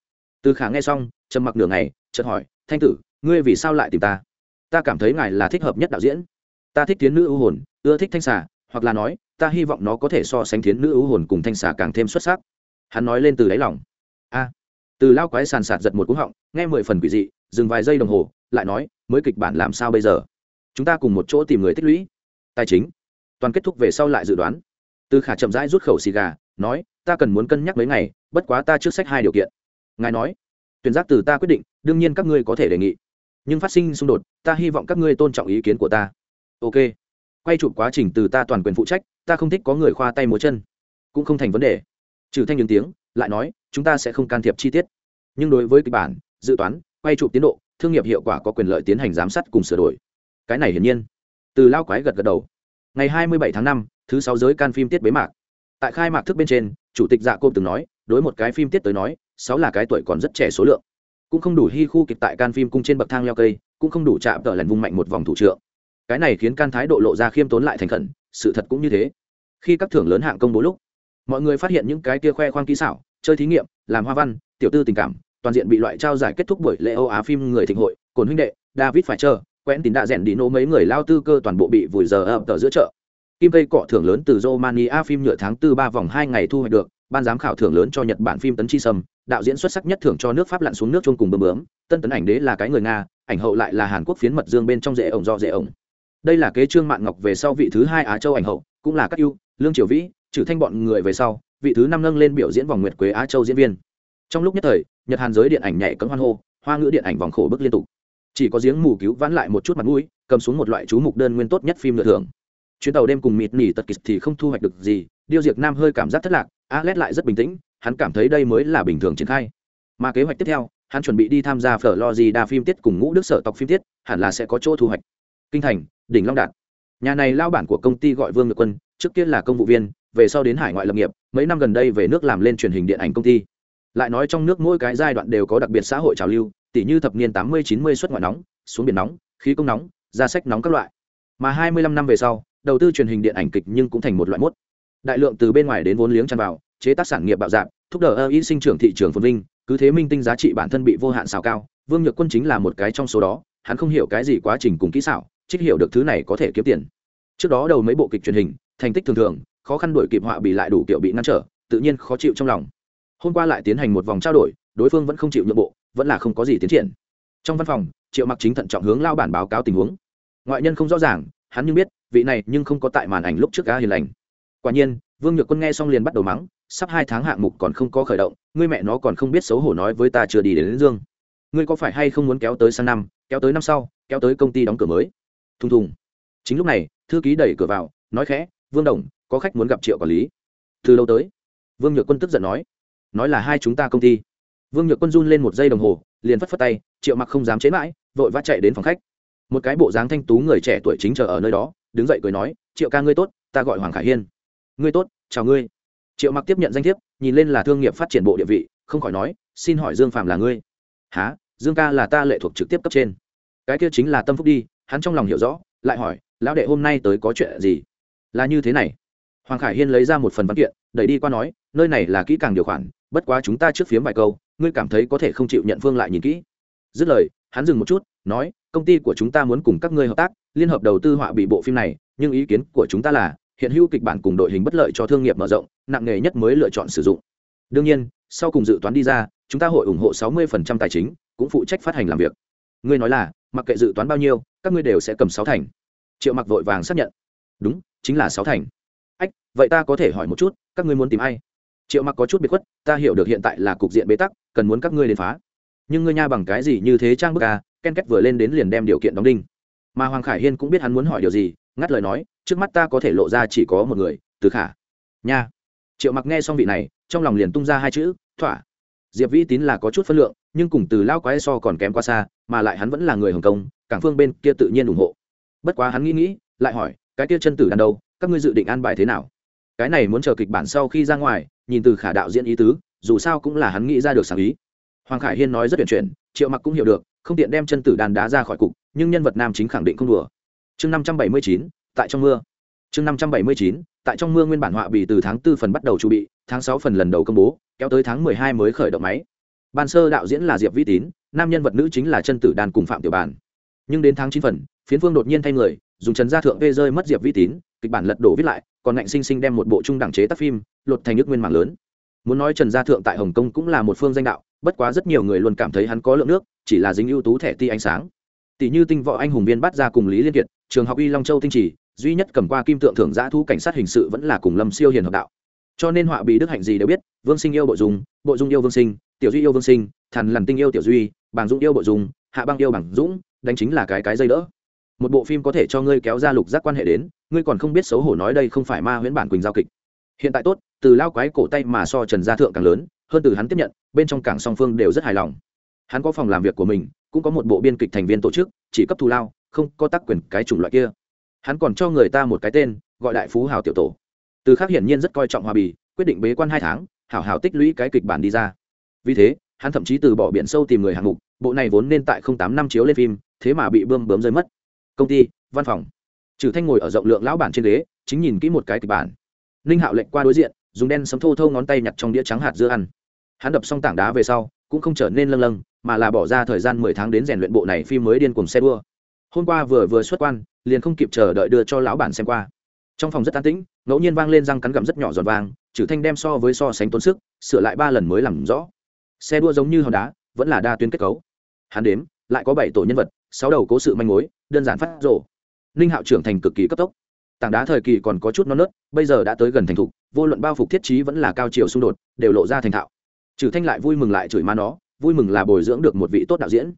từ khả nghe xong, trầm mặc nửa ngày, chợt hỏi, thanh tử, ngươi vì sao lại tìm ta? Ta cảm thấy ngài là thích hợp nhất đạo diễn. Ta thích tiến nữ ưu hồn, ưa thích thanh xà, hoặc là nói, ta hy vọng nó có thể so sánh tiến nữ ưu hồn cùng thanh xà càng thêm xuất sắc. Hắn nói lên từ đáy lòng. A. Từ lao quái sàn sạt giật một cú họng, nghe mười phần quỷ dị, dừng vài giây đồng hồ, lại nói, mới kịch bản làm sao bây giờ? Chúng ta cùng một chỗ tìm người tích lũy. Tài chính. Toàn kết thúc về sau lại dự đoán. Từ khả chậm rãi rút khẩu xì gà, nói, ta cần muốn cân nhắc mấy ngày, bất quá ta trước sách hai điều kiện ngài nói tuyển giác từ ta quyết định đương nhiên các ngươi có thể đề nghị. Nhưng phát sinh xung đột ta hy vọng các ngươi tôn trọng ý kiến của ta. Ok. Quay chụp quá trình từ ta toàn quyền phụ trách ta không thích có người khoa tay múa chân. Cũng không thành vấn đề. Trừ thanh những tiếng lại nói chúng ta sẽ không can thiệp chi tiết. Nhưng đối với kịch bản dự toán quay chụp tiến độ thương nghiệp hiệu quả có quyền lợi tiến hành giám sát cùng sửa đổi. Cái này hiển nhiên. Từ lao quái gật gật đầu. Ngày 27 tháng 5, thứ sáu giới can phim tiết bế mạc. Tại khai mạc thức bên trên chủ tịch dạ cô từng nói đối một cái phim tiết tới nói sáu là cái tuổi còn rất trẻ số lượng. Cũng không đủ hy khu kịch tại can phim cung trên bậc thang leo cây, cũng không đủ chạm tờ lần vung mạnh một vòng thủ trượng. Cái này khiến can thái độ lộ ra khiêm tốn lại thành khẩn, sự thật cũng như thế. Khi các thưởng lớn hạng công bố lúc, mọi người phát hiện những cái kia khoe khoang kỹ xảo, chơi thí nghiệm, làm hoa văn, tiểu tư tình cảm, toàn diện bị loại trao giải kết thúc buổi lễ âu á phim người thịnh hội cồn huynh đệ, david phải chờ quen tín đã rèn đi nô mấy người lao tư cơ toàn bộ bị vùi giờ ập tờ giữa chợ. Kim cây cọ thưởng lớn từ romania phim nhựa tháng tư ba vòng hai ngày thu hoạch được, ban giám khảo thưởng lớn cho nhật bản phim tấn chi sâm đạo diễn xuất sắc nhất thưởng cho nước pháp lặn xuống nước chung cùng bơm bướm. Tân tấn ảnh đế là cái người nga, ảnh hậu lại là hàn quốc phiến mật dương bên trong rễ ổng do rễ ổng. Đây là kế trương mạn ngọc về sau vị thứ hai á châu ảnh hậu, cũng là các ưu, lương triều vĩ trừ thanh bọn người về sau, vị thứ năm nâng lên biểu diễn vòng nguyệt quế á châu diễn viên. Trong lúc nhất thời, nhật hàn giới điện ảnh nhảy cấm hoan hô, hoa ngữ điện ảnh vòng khổ bức liên tục. Chỉ có giếng mù cứu vãn lại một chút mặt mũi, cầm xuống một loại chú mục đơn nguyên tốt nhất phim lựa thưởng. Chuyến tàu đêm cùng mịt nỉ tật kịch thì không thu hoạch được gì, điêu diệt nam hơi cảm giác thất lạc, alex lại rất bình tĩnh hắn cảm thấy đây mới là bình thường triển khai. Mà kế hoạch tiếp theo, hắn chuẩn bị đi tham gia phở lo gì đa phim tiết cùng ngũ đức sở tộc phim tiết, hẳn là sẽ có chỗ thu hoạch. Kinh thành, đỉnh long đạt. Nhà này lao bản của công ty gọi vương ngự quân, trước kia là công vụ viên, về sau đến hải ngoại lập nghiệp, mấy năm gần đây về nước làm lên truyền hình điện ảnh công ty. Lại nói trong nước mỗi cái giai đoạn đều có đặc biệt xã hội trào lưu tỷ như thập niên tám mươi, chín mươi xuất ngoại nóng, xuống biển nóng, khí công nóng ra sách nóng các loại. Mà hai mươi lăm năm về sau, đầu tư truyền hình điện ảnh kịch nhưng cũng thành một loại mốt. Đại lượng từ bên ngoài đến vốn liếng tràn vào chế tác sản nghiệp bạo dạng thúc đẩy ơ y sinh trưởng thị trường phồn vinh, cứ thế minh tinh giá trị bản thân bị vô hạn xào cao, vương nhược quân chính là một cái trong số đó, hắn không hiểu cái gì quá trình cùng kỹ xảo, trích hiểu được thứ này có thể kiếm tiền. Trước đó đầu mấy bộ kịch truyền hình, thành tích thường thường, khó khăn đuổi kịp họa bị lại đủ kiểu bị ngăn trở, tự nhiên khó chịu trong lòng. Hôm qua lại tiến hành một vòng trao đổi, đối phương vẫn không chịu nhượng bộ, vẫn là không có gì tiến triển. Trong văn phòng, triệu mặc chính thận trọng hướng lao bản báo cáo tình huống. Ngoại nhân không rõ ràng, hắn nhưng biết, vị này nhưng không có tại màn ảnh lúc trước cá hiền lành. Quả nhiên, vương nhược quân nghe xong liền bắt đầu mắng sắp hai tháng hạng mục còn không có khởi động ngươi mẹ nó còn không biết xấu hổ nói với ta chưa đi đến, đến dương. Ngươi có phải hay không muốn kéo tới sang năm kéo tới năm sau kéo tới công ty đóng cửa mới? Thùng thùng. Chính lúc này thư ký đẩy cửa vào nói khẽ vương đồng có khách muốn gặp triệu quản lý. Từ lâu tới. Vương nhược quân tức giận nói. Nói là hai chúng ta công ty. Vương nhược quân run lên một giây đồng hồ liền phất phất tay triệu mặc không dám chế mãi vội vã chạy đến phòng khách. Một cái bộ dáng thanh tú người trẻ tuổi chính chờ ở nơi đó đứng dậy cười nói triệu ca ngươi tốt ta gọi hoàng khải hiên. Ngươi tốt chào ngươi triệu mặc tiếp nhận danh thiếp, nhìn lên là thương nghiệp phát triển bộ địa vị, không khỏi nói, xin hỏi dương phạm là ngươi? Há dương ca là ta lệ thuộc trực tiếp cấp trên. Cái kia chính là tâm phúc đi, hắn trong lòng hiểu rõ, lại hỏi, lão đệ hôm nay tới có chuyện gì? Là như thế này. Hoàng khải hiên lấy ra một phần văn kiện, đẩy đi qua nói, nơi này là kỹ càng điều khoản, bất quá chúng ta trước phiếm vài câu, ngươi cảm thấy có thể không chịu nhận phương lại nhìn kỹ. Dứt lời, hắn dừng một chút, nói, công ty của chúng ta muốn cùng các ngươi hợp tác, liên hợp đầu tư họa bị bộ phim này, nhưng ý kiến của chúng ta là hiện hữu kịch bản cùng đội hình bất lợi cho thương nghiệp mở rộng, nặng nghề nhất mới lựa chọn sử dụng. Đương nhiên, sau cùng dự toán đi ra, chúng ta hội ủng hộ 60% tài chính, cũng phụ trách phát hành làm việc. Ngươi nói là, mặc kệ dự toán bao nhiêu, các ngươi đều sẽ cầm sáu thành. Triệu mặc vội vàng xác nhận. Đúng, chính là sáu thành. Ách, vậy ta có thể hỏi một chút, các ngươi muốn tìm ai? Triệu mặc có chút biệt khuất, ta hiểu được hiện tại là cục diện bế tắc, cần muốn các ngươi đến phá. Nhưng ngươi nha bằng cái gì như thế trang bức à ken kết vừa lên đến liền đem điều kiện đóng đinh mà hoàng khải hiên cũng biết hắn muốn hỏi điều gì, ngắt lời nói, trước mắt ta có thể lộ ra chỉ có một người, từ khả. Nha. Triệu mặc nghe xong vị này, trong lòng liền tung ra hai chữ, thỏa. Diệp vĩ tín là có chút phân lượng, nhưng cùng từ lao quái so còn kém qua xa, mà lại hắn vẫn là người hồng kông, cảng phương bên kia tự nhiên ủng hộ. Bất quá hắn nghĩ nghĩ, lại hỏi, cái kia chân tử đàn đâu, các ngươi dự định an bài thế nào? Cái này muốn chờ kịch bản sau khi ra ngoài, nhìn từ khả đạo diễn ý tứ, dù sao cũng là hắn nghĩ ra được sáng ý. Hoàng khải hiên nói rất tuyển chuyển, triệu mặc cũng hiểu được, không tiện đem chân tử đàn đá ra khỏi cục nhưng nhân vật nam chính khẳng định không đùa. Chương năm trăm bảy mươi chín, tại trong mưa. Chương năm trăm bảy mươi chín, tại trong mưa nguyên bản họa bị từ tháng 4 phần bắt đầu chuẩn bị, tháng 6 phần lần đầu công bố, kéo tới tháng 12 mới khởi động máy. Ban sơ đạo diễn là diệp vĩ tín, nam nhân vật nữ chính là chân tử đàn cùng phạm tiểu bản. Nhưng đến tháng 9 phần, phiến phương đột nhiên thay người, dùng trần gia thượng vê rơi mất diệp vĩ tín, kịch bản lật đổ viết lại, còn ngạnh sinh sinh đem một bộ trung đẳng chế tác phim, lột thành nước nguyên mạng lớn. Muốn nói trần gia thượng tại hồng kông cũng là một phương danh đạo, bất quá rất nhiều người luôn cảm thấy hắn có lượng nước, chỉ là dính ưu tú thẻ ti ánh sáng tỷ như tinh võ anh hùng viên bắt ra cùng lý liên kiệt, trường học y long châu tinh trì, duy nhất cầm qua kim tượng thưởng giã thu cảnh sát hình sự vẫn là cùng lâm siêu hiền hợp đạo. Cho nên họa bị đức hạnh gì đều biết, vương sinh yêu bộ dung bộ dung yêu vương sinh, tiểu duy yêu vương sinh thần lằn tinh yêu tiểu duy, bàng dũng yêu bộ dung, hạ băng yêu bằng dũng, đánh chính là cái cái dây đỡ. Một bộ phim có thể cho ngươi kéo ra lục giác quan hệ đến, ngươi còn không biết xấu hổ nói đây không phải ma huyễn bản quỳnh giao kịch. Hiện tại tốt, từ lao quái cổ tay mà so trần gia thượng càng lớn, hơn từ hắn tiếp nhận, bên trong cảng song phương đều rất hài lòng hắn có phòng làm việc của mình, cũng có một bộ biên kịch thành viên tổ chức, chỉ cấp thù lao, không có tác quyền cái chủng loại kia. Hắn còn cho người ta một cái tên, gọi đại phú hào tiểu tổ. Từ khác hiển nhiên rất coi trọng hòa bì, quyết định bế quan hai tháng, hảo hảo tích lũy cái kịch bản đi ra. Vì thế, hắn thậm chí từ bỏ biển sâu tìm người hạng mục, bộ này vốn nên tại không tám năm chiếu lên phim, thế mà bị bơm bướm rơi mất. Công ty, văn phòng. Trừ thanh ngồi ở rộng lượng lão bản trên ghế, chính nhìn kỹ một cái kịch bản. Ninh hạo lệnh qua đối diện, dùng đen sấm thô thô ngón tay nhặt trong đĩa trắng hạt dưa ăn. Hắn đập xong tảng đá về sau cũng không trở nên lâng lâng, mà là bỏ ra thời gian mười tháng đến rèn luyện bộ này phim mới điên cùng xe đua. Hôm qua vừa vừa xuất quan, liền không kịp chờ đợi đưa cho lão bản xem qua. Trong phòng rất an tĩnh, ngẫu nhiên vang lên răng cắn gặm rất nhỏ giọt vàng, trừ thanh đem so với so sánh tốn sức, sửa lại ba lần mới làm rõ. Xe đua giống như hòn đá, vẫn là đa tuyến kết cấu. Hắn đếm, lại có bảy tổ nhân vật, sáu đầu cố sự manh mối, đơn giản phát rộ ninh hạo trưởng thành cực kỳ cấp tốc. Tảng đá thời kỳ còn có chút non nớt, bây giờ đã tới gần thành thục, vô luận bao phục thiết trí vẫn là cao chiều xung đột, đều lộ ra thành thạo trừ thanh lại vui mừng lại chửi ma nó, vui mừng là bồi dưỡng được một vị tốt đạo diễn.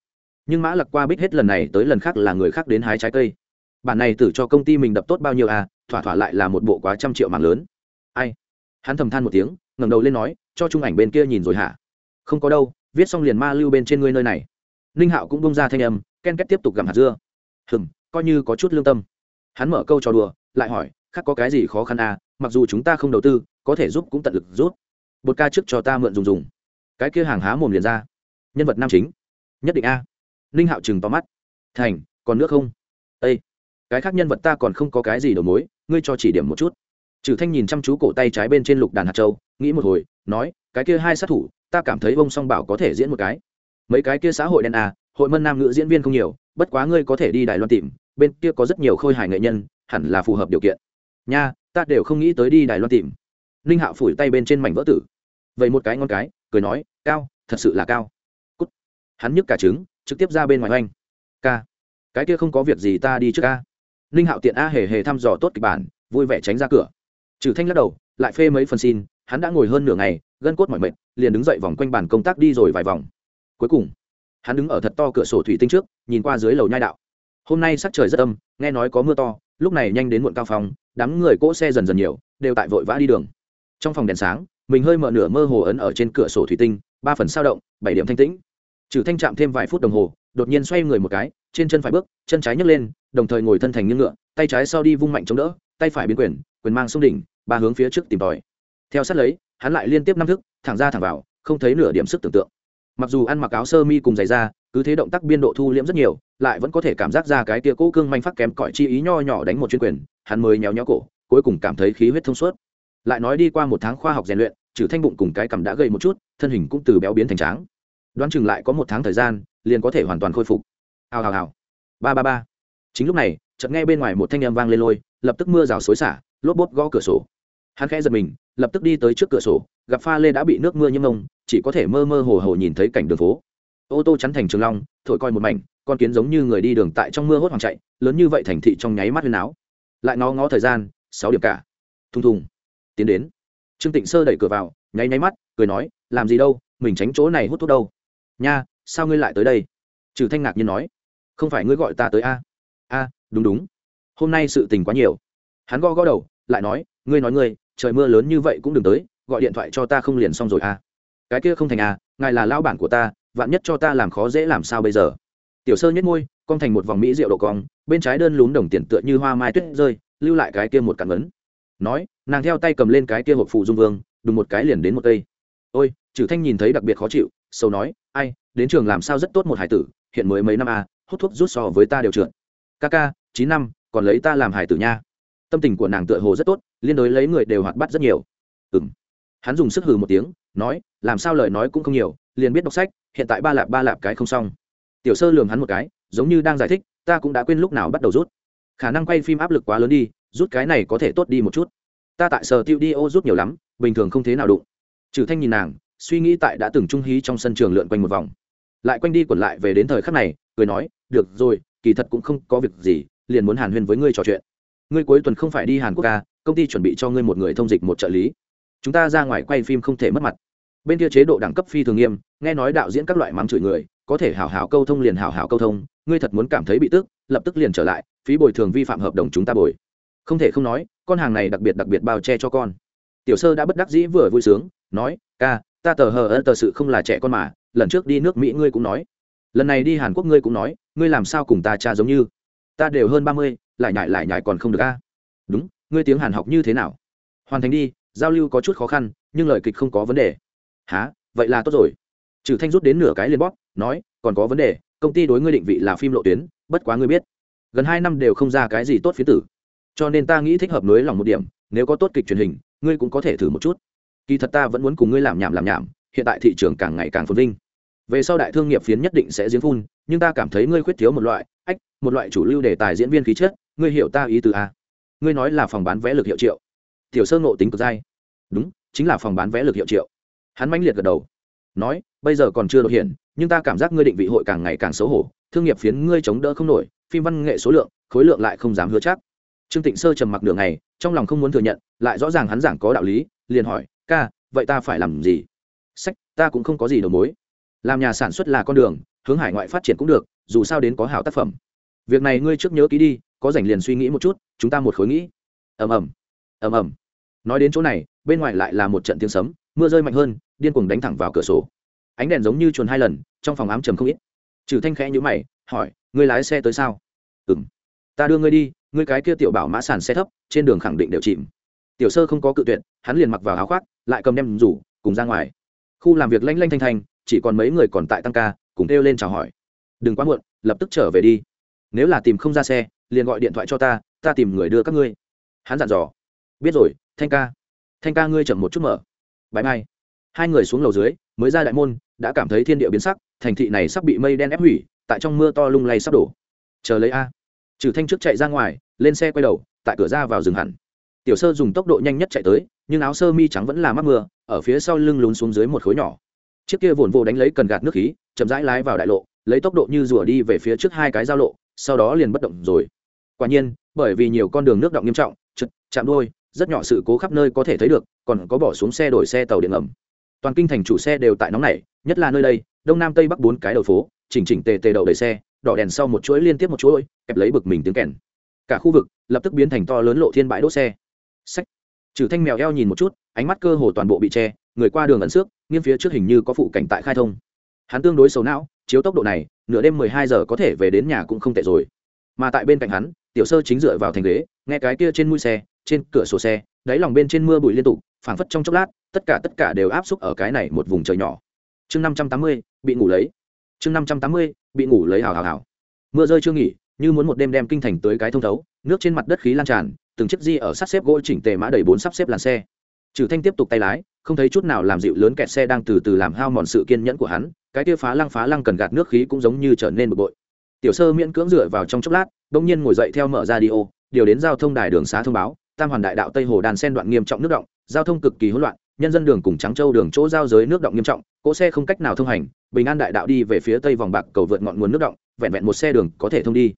Nhưng mã lặc qua bích hết lần này tới lần khác là người khác đến hái trái cây. Bản này tử cho công ty mình đập tốt bao nhiêu à thỏa thỏa lại là một bộ quá trăm triệu mạng lớn. Ai? Hắn thầm than một tiếng, ngẩng đầu lên nói, cho chung ảnh bên kia nhìn rồi hả? Không có đâu, viết xong liền ma lưu bên trên ngươi nơi này. Ninh hạo cũng bông ra thanh âm, ken kết tiếp tục gặm hạt dưa. Hừm, coi như có chút lương tâm. Hắn mở câu trò đùa, lại hỏi, khác có cái gì khó khăn à mặc dù chúng ta không đầu tư, có thể giúp cũng tận lực rút bột ca trước cho ta mượn dùng dùng. Cái kia hàng há mồm liền ra. Nhân vật nam chính. Nhất định a. Ninh hạo chừng tóm mắt. Thành, còn nước không? Ây cái khác nhân vật ta còn không có cái gì đầu mối, ngươi cho chỉ điểm một chút. Trừ thanh nhìn chăm chú cổ tay trái bên trên lục đàn hạt châu, nghĩ một hồi, nói, cái kia hai sát thủ, ta cảm thấy ông song bảo có thể diễn một cái. Mấy cái kia xã hội đen à hội mân nam ngữ diễn viên không nhiều, bất quá ngươi có thể đi đài loan tìm, bên kia có rất nhiều khôi hài nghệ nhân, hẳn là phù hợp điều kiện. Nha, ta đều không nghĩ tới đi đài loan tìm ninh hạo phủi tay bên trên mảnh vỡ tử. Vậy một cái ngon cái cười nói cao thật sự là cao. Cút. hắn nhức cả trứng trực tiếp ra bên ngoài oanh. Ca cái kia không có việc gì ta đi trước ca. Ninh hạo tiện a hề hề thăm dò tốt kịch bản vui vẻ tránh ra cửa. Trừ thanh lắc đầu lại phê mấy phần xin hắn đã ngồi hơn nửa ngày gân cốt mỏi mệt liền đứng dậy vòng quanh bàn công tác đi rồi vài vòng. Cuối cùng hắn đứng ở thật to cửa sổ thủy tinh trước nhìn qua dưới lầu nhai đạo. Hôm nay sắc trời rất âm nghe nói có mưa to lúc này nhanh đến muộn cao phòng, đám người cỗ xe dần dần nhiều đều tại vội vã đi đường trong phòng đèn sáng, mình hơi mở nửa mơ hồ ấn ở trên cửa sổ thủy tinh, ba phần sao động, bảy điểm thanh tĩnh. Trừ thanh chạm thêm vài phút đồng hồ, đột nhiên xoay người một cái, trên chân phải bước, chân trái nhấc lên, đồng thời ngồi thân thành như ngựa, tay trái sau đi vung mạnh chống đỡ, tay phải biến quyền quyền mang xuống đỉnh, ba hướng phía trước tìm tòi. Theo sát lấy, hắn lại liên tiếp năm thức, thẳng ra thẳng vào, không thấy nửa điểm sức tưởng tượng. Mặc dù ăn mặc áo sơ mi cùng giày da, cứ thế động tác biên độ thu liễm rất nhiều, lại vẫn có thể cảm giác ra cái tia cỗ cương manh phát kém cõi chi ý nho nhỏ đánh một chuyên quyền, hắn mới nhéo nhéo cổ, cuối cùng cảm thấy khí huyết thông suốt lại nói đi qua một tháng khoa học rèn luyện, trừ thanh bụng cùng cái cằm đã gầy một chút, thân hình cũng từ béo biến thành tráng. Đoán chừng lại có một tháng thời gian, liền có thể hoàn toàn khôi phục. Hào hào hào. Ba ba ba. Chính lúc này, chợt nghe bên ngoài một thanh âm vang lên lôi, lập tức mưa rào xối xả, lốp bốp gõ cửa sổ. Hắn khẽ giật mình, lập tức đi tới trước cửa sổ, gặp pha lê đã bị nước mưa nhiễm mông chỉ có thể mơ mơ hồ hồ nhìn thấy cảnh đường phố. Ô tô chắn thành trường long, thổi coi một mảnh, con kiến giống như người đi đường tại trong mưa hốt hoảng chạy, lớn như vậy thành thị trong nháy mắt lên áo lại ngó ngó thời gian, sáu điểm cả. Thùng thùng tiến đến. Trương tịnh sơ đẩy cửa vào, nháy nháy mắt, cười nói, làm gì đâu, mình tránh chỗ này hút thuốc đâu. Nha, sao ngươi lại tới đây? Trừ thanh ngạc nhiên nói. Không phải ngươi gọi ta tới a? A, đúng đúng. Hôm nay sự tình quá nhiều. Hắn gõ gõ đầu, lại nói, ngươi nói ngươi, trời mưa lớn như vậy cũng đừng tới, gọi điện thoại cho ta không liền xong rồi a? Cái kia không thành a ngài là lao bản của ta, vạn nhất cho ta làm khó dễ làm sao bây giờ? Tiểu sơ nhất môi con thành một vòng mỹ rượu độ cong, bên trái đơn lún đồng tiền tựa như hoa mai tuyết rơi, lưu lại cái kia một cặn vấn nói nàng theo tay cầm lên cái kia hộp phụ dung vương, đùng một cái liền đến một cây. Ôi trừ thanh nhìn thấy đặc biệt khó chịu sâu nói, ai, đến trường làm sao rất tốt một hải tử, hiện mới mấy năm a hút thuốc rút so với ta đều trượt. Ca ca, chín năm, còn lấy ta làm hải tử nha. Tâm tình của nàng tựa hồ rất tốt, liên đối lấy người đều hoạt bát rất nhiều. Ừ m hắn dùng sức hừ một tiếng, nói, làm sao lời nói cũng không nhiều, liền biết đọc sách, hiện tại ba lạp ba lạp cái không xong. Tiểu sơ lường hắn một cái, giống như đang giải thích, ta cũng đã quên lúc nào bắt đầu rút. Khả năng quay phim áp lực quá lớn đi, rút cái này có thể tốt đi một chút ta tại sở tiêu đi ô rút nhiều lắm, bình thường không thế nào đụng. Trừ thanh nhìn nàng, suy nghĩ tại đã từng trung hí trong sân trường lượn quanh một vòng. Lại quanh đi quẩn lại về đến thời khắc này, cười nói, được rồi, kỳ thật cũng không có việc gì, liền muốn hàn huyên với ngươi trò chuyện. Ngươi cuối tuần không phải đi hàn quốc ca công ty chuẩn bị cho ngươi một người thông dịch một trợ lý. Chúng ta ra ngoài quay phim không thể mất mặt. Bên kia chế độ đẳng cấp phi thường nghiêm, nghe nói đạo diễn các loại mắng chửi người, có thể hảo hảo câu thông liền hảo hảo câu thông, ngươi thật muốn cảm thấy bị tức, lập tức liền trở lại, phí bồi thường vi phạm hợp đồng chúng ta bồi không thể không nói, con hàng này đặc biệt đặc biệt bao che cho con. Tiểu sơ đã bất đắc dĩ vừa vui sướng, nói, ca, ta tờ hờ ơ tờ sự không là trẻ con mà, lần trước đi nước mỹ ngươi cũng nói. Lần này đi hàn quốc ngươi cũng nói, ngươi làm sao cùng ta cha giống như? Ta đều hơn ba mươi, lại nhại lại nhại còn không được a. Đúng, ngươi tiếng hàn học như thế nào? Hoàn thành đi, giao lưu có chút khó khăn, nhưng lời kịch không có vấn đề. Há vậy là tốt rồi. Trừ thanh rút đến nửa cái liền bóp, nói, còn có vấn đề, công ty đối ngươi định vị là phim lộ tuyến, bất quá ngươi biết. Gần hai năm đều không ra cái gì tốt phía tử cho nên ta nghĩ thích hợp nối lòng một điểm, nếu có tốt kịch truyền hình, ngươi cũng có thể thử một chút. Kỳ thật ta vẫn muốn cùng ngươi làm nhảm làm nhảm, hiện tại thị trường càng ngày càng phồn vinh. Về sau đại thương nghiệp phiến nhất định sẽ diễn phun, nhưng ta cảm thấy ngươi khuyết thiếu một loại, ách, một loại chủ lưu đề tài diễn viên khí chất, ngươi hiểu ta ý từ a. Ngươi nói là phòng bán vé lực hiệu triệu. Tiểu sơ ngộ tính cực dai. Đúng, chính là phòng bán vé lực hiệu triệu. Hắn mãnh liệt gật đầu. Nói, bây giờ còn chưa đột hiện, nhưng ta cảm giác ngươi định vị hội càng ngày càng xấu hổ, thương nghiệp phiến ngươi chống đỡ không nổi, phim văn nghệ số lượng, khối lượng lại không dám hứa chắc trương tịnh sơ trầm mặc đường này trong lòng không muốn thừa nhận, lại rõ ràng hắn giảng có đạo lý, liền hỏi, ca, vậy ta phải làm gì? Sách, ta cũng không có gì đầu mối. Làm nhà sản xuất là con đường, hướng hải ngoại phát triển cũng được, dù sao đến có hảo tác phẩm. Việc này ngươi trước nhớ ký đi, có rảnh liền suy nghĩ một chút, chúng ta một khối nghĩ. Ầm ầm. Ầm ầm. Nói đến chỗ này, bên ngoài lại là một trận tiếng sấm, mưa rơi mạnh hơn, điên cuồng đánh thẳng vào cửa sổ. Ánh đèn giống như chuồn hai lần, trong phòng ám trầm không ít. Trừ thanh khẽ nhíu mày, hỏi, ngươi lái xe tới sao? Ừm. Ta đưa ngươi đi ngươi cái kia tiểu bảo mã sàn xe thấp, trên đường khẳng định đều chìm. Tiểu sơ không có cự tuyệt, hắn liền mặc vào áo khoác, lại cầm đem rủ, cùng ra ngoài. Khu làm việc lanh lanh thanh thanh, chỉ còn mấy người còn tại tăng ca, cùng kêu lên chào hỏi. Đừng quá muộn, lập tức trở về đi. Nếu là tìm không ra xe, liền gọi điện thoại cho ta ta tìm người đưa các ngươi. Hắn dặn dò. Biết rồi, thanh ca. Thanh ca ngươi chậm một chút mở. Bãi mai hai người xuống lầu dưới, mới ra đại môn, đã cảm thấy thiên địa biến sắc, thành thị này sắp bị mây đen ép hủy, tại trong mưa to lung lay sắp đổ. Chờ lấy a trừ thanh trước chạy ra ngoài, lên xe quay đầu, tại cửa ra vào rừng hẳn. Tiểu sơ dùng tốc độ nhanh nhất chạy tới, nhưng áo sơ mi trắng vẫn là mắc mưa, ở phía sau lưng lún xuống dưới một khối nhỏ. Chiếc kia vồn vô đánh lấy cần gạt nước khí, chậm rãi lái vào đại lộ, lấy tốc độ như rùa đi về phía trước hai cái giao lộ, sau đó liền bất động rồi. Quả nhiên, bởi vì nhiều con đường nước động nghiêm trọng chật chạm đôi rất nhỏ sự cố khắp nơi có thể thấy được, còn có bỏ xuống xe đổi xe tàu điện ngầm. Toàn kinh thành chủ xe đều tại nóng này nhất là nơi đây, đông nam tây bắc bốn cái đầu phố, chỉnh chỉnh tề tề đậu đầy xe đỏ đèn sau một chuỗi liên tiếp một chuỗi, kẹp lấy bực mình tiếng kèn. Cả khu vực lập tức biến thành to lớn lộ thiên bãi đỗ xe. Sách trừ thanh mèo eo nhìn một chút, ánh mắt cơ hồ toàn bộ bị che, người qua đường ẩn xước, nghiêng phía trước hình như có phụ cảnh tại khai thông. Hắn tương đối xấu não, chiếu tốc độ này, nửa đêm mười hai giờ có thể về đến nhà cũng không tệ rồi. Mà tại bên cạnh hắn, tiểu sơ chính dựa vào thành ghế, nghe cái kia trên mũi xe, trên cửa sổ xe, đáy lòng bên trên mưa bụi liên tục, phảng phất trong chốc lát, tất cả tất cả đều áp xúc ở cái này một vùng trời nhỏ. Chương năm trăm tám mươi, bị ngủ lấy chương năm trăm tám mươi, bị ngủ lấy hào hào hào. Mưa rơi chưa nghỉ, như muốn một đêm đem kinh thành tới cái thông thấu, nước trên mặt đất khí lan tràn, từng chiếc di ở sắt xếp gỗ chỉnh tề mã đầy bốn sắp xếp làn xe. Trừ thanh tiếp tục tay lái, không thấy chút nào làm dịu lớn kẹt xe đang từ từ làm hao mòn sự kiên nhẫn của hắn, cái kia phá lăng phá lăng cần gạt nước khí cũng giống như trở nên bực bội. Tiểu sơ miễn cưỡng dựa vào trong chốc lát, bỗng nhiên ngồi dậy theo mở ra đi ô điều đến giao thông đài đường xá thông báo, tam hoàn đại đạo tây hồ đàn sen đoạn nghiêm trọng nước động, giao thông cực kỳ hỗn loạn, nhân dân đường cùng trắng châu đường chỗ giao giới nước động nghiêm trọng, cỗ xe không cách nào thông hành bình an đại đạo đi về phía tây vòng bạc cầu vượt ngọn nguồn nước động, vẹn vẹn một xe đường có thể thông đi.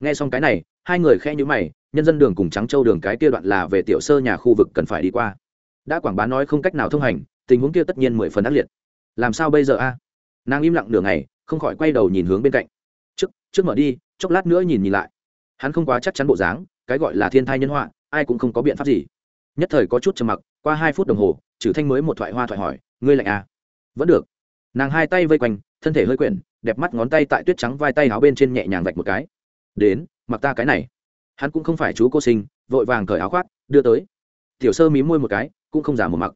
Nghe xong cái này, hai người khe nhữ mày, nhân dân đường cùng trắng châu đường cái kia đoạn là về tiểu sơ nhà khu vực cần phải đi qua. Đã quảng bá nói không cách nào thông hành, tình huống kia tất nhiên mười phần ác liệt. Làm sao bây giờ a? Nàng im lặng nửa ngày, không khỏi quay đầu nhìn hướng bên cạnh. Trước trước mở đi, chốc lát nữa nhìn nhìn lại. Hắn không quá chắc chắn bộ dáng, cái gọi là thiên thai nhân họa, ai cũng không có biện pháp gì. Nhất thời có chút trầm mặc, qua hai phút đồng hồ trừ thanh mới một thoại hoa thoại hỏi, ngươi lạnh à? Vẫn được nàng hai tay vây quanh, thân thể hơi quyển đẹp mắt ngón tay tại tuyết trắng vai tay áo bên trên nhẹ nhàng vạch một cái. Đến, mặc ta cái này. Hắn cũng không phải chú cô sinh, vội vàng cởi áo khoác, đưa tới. Tiểu sơ mí môi một cái, cũng không giả một mặc.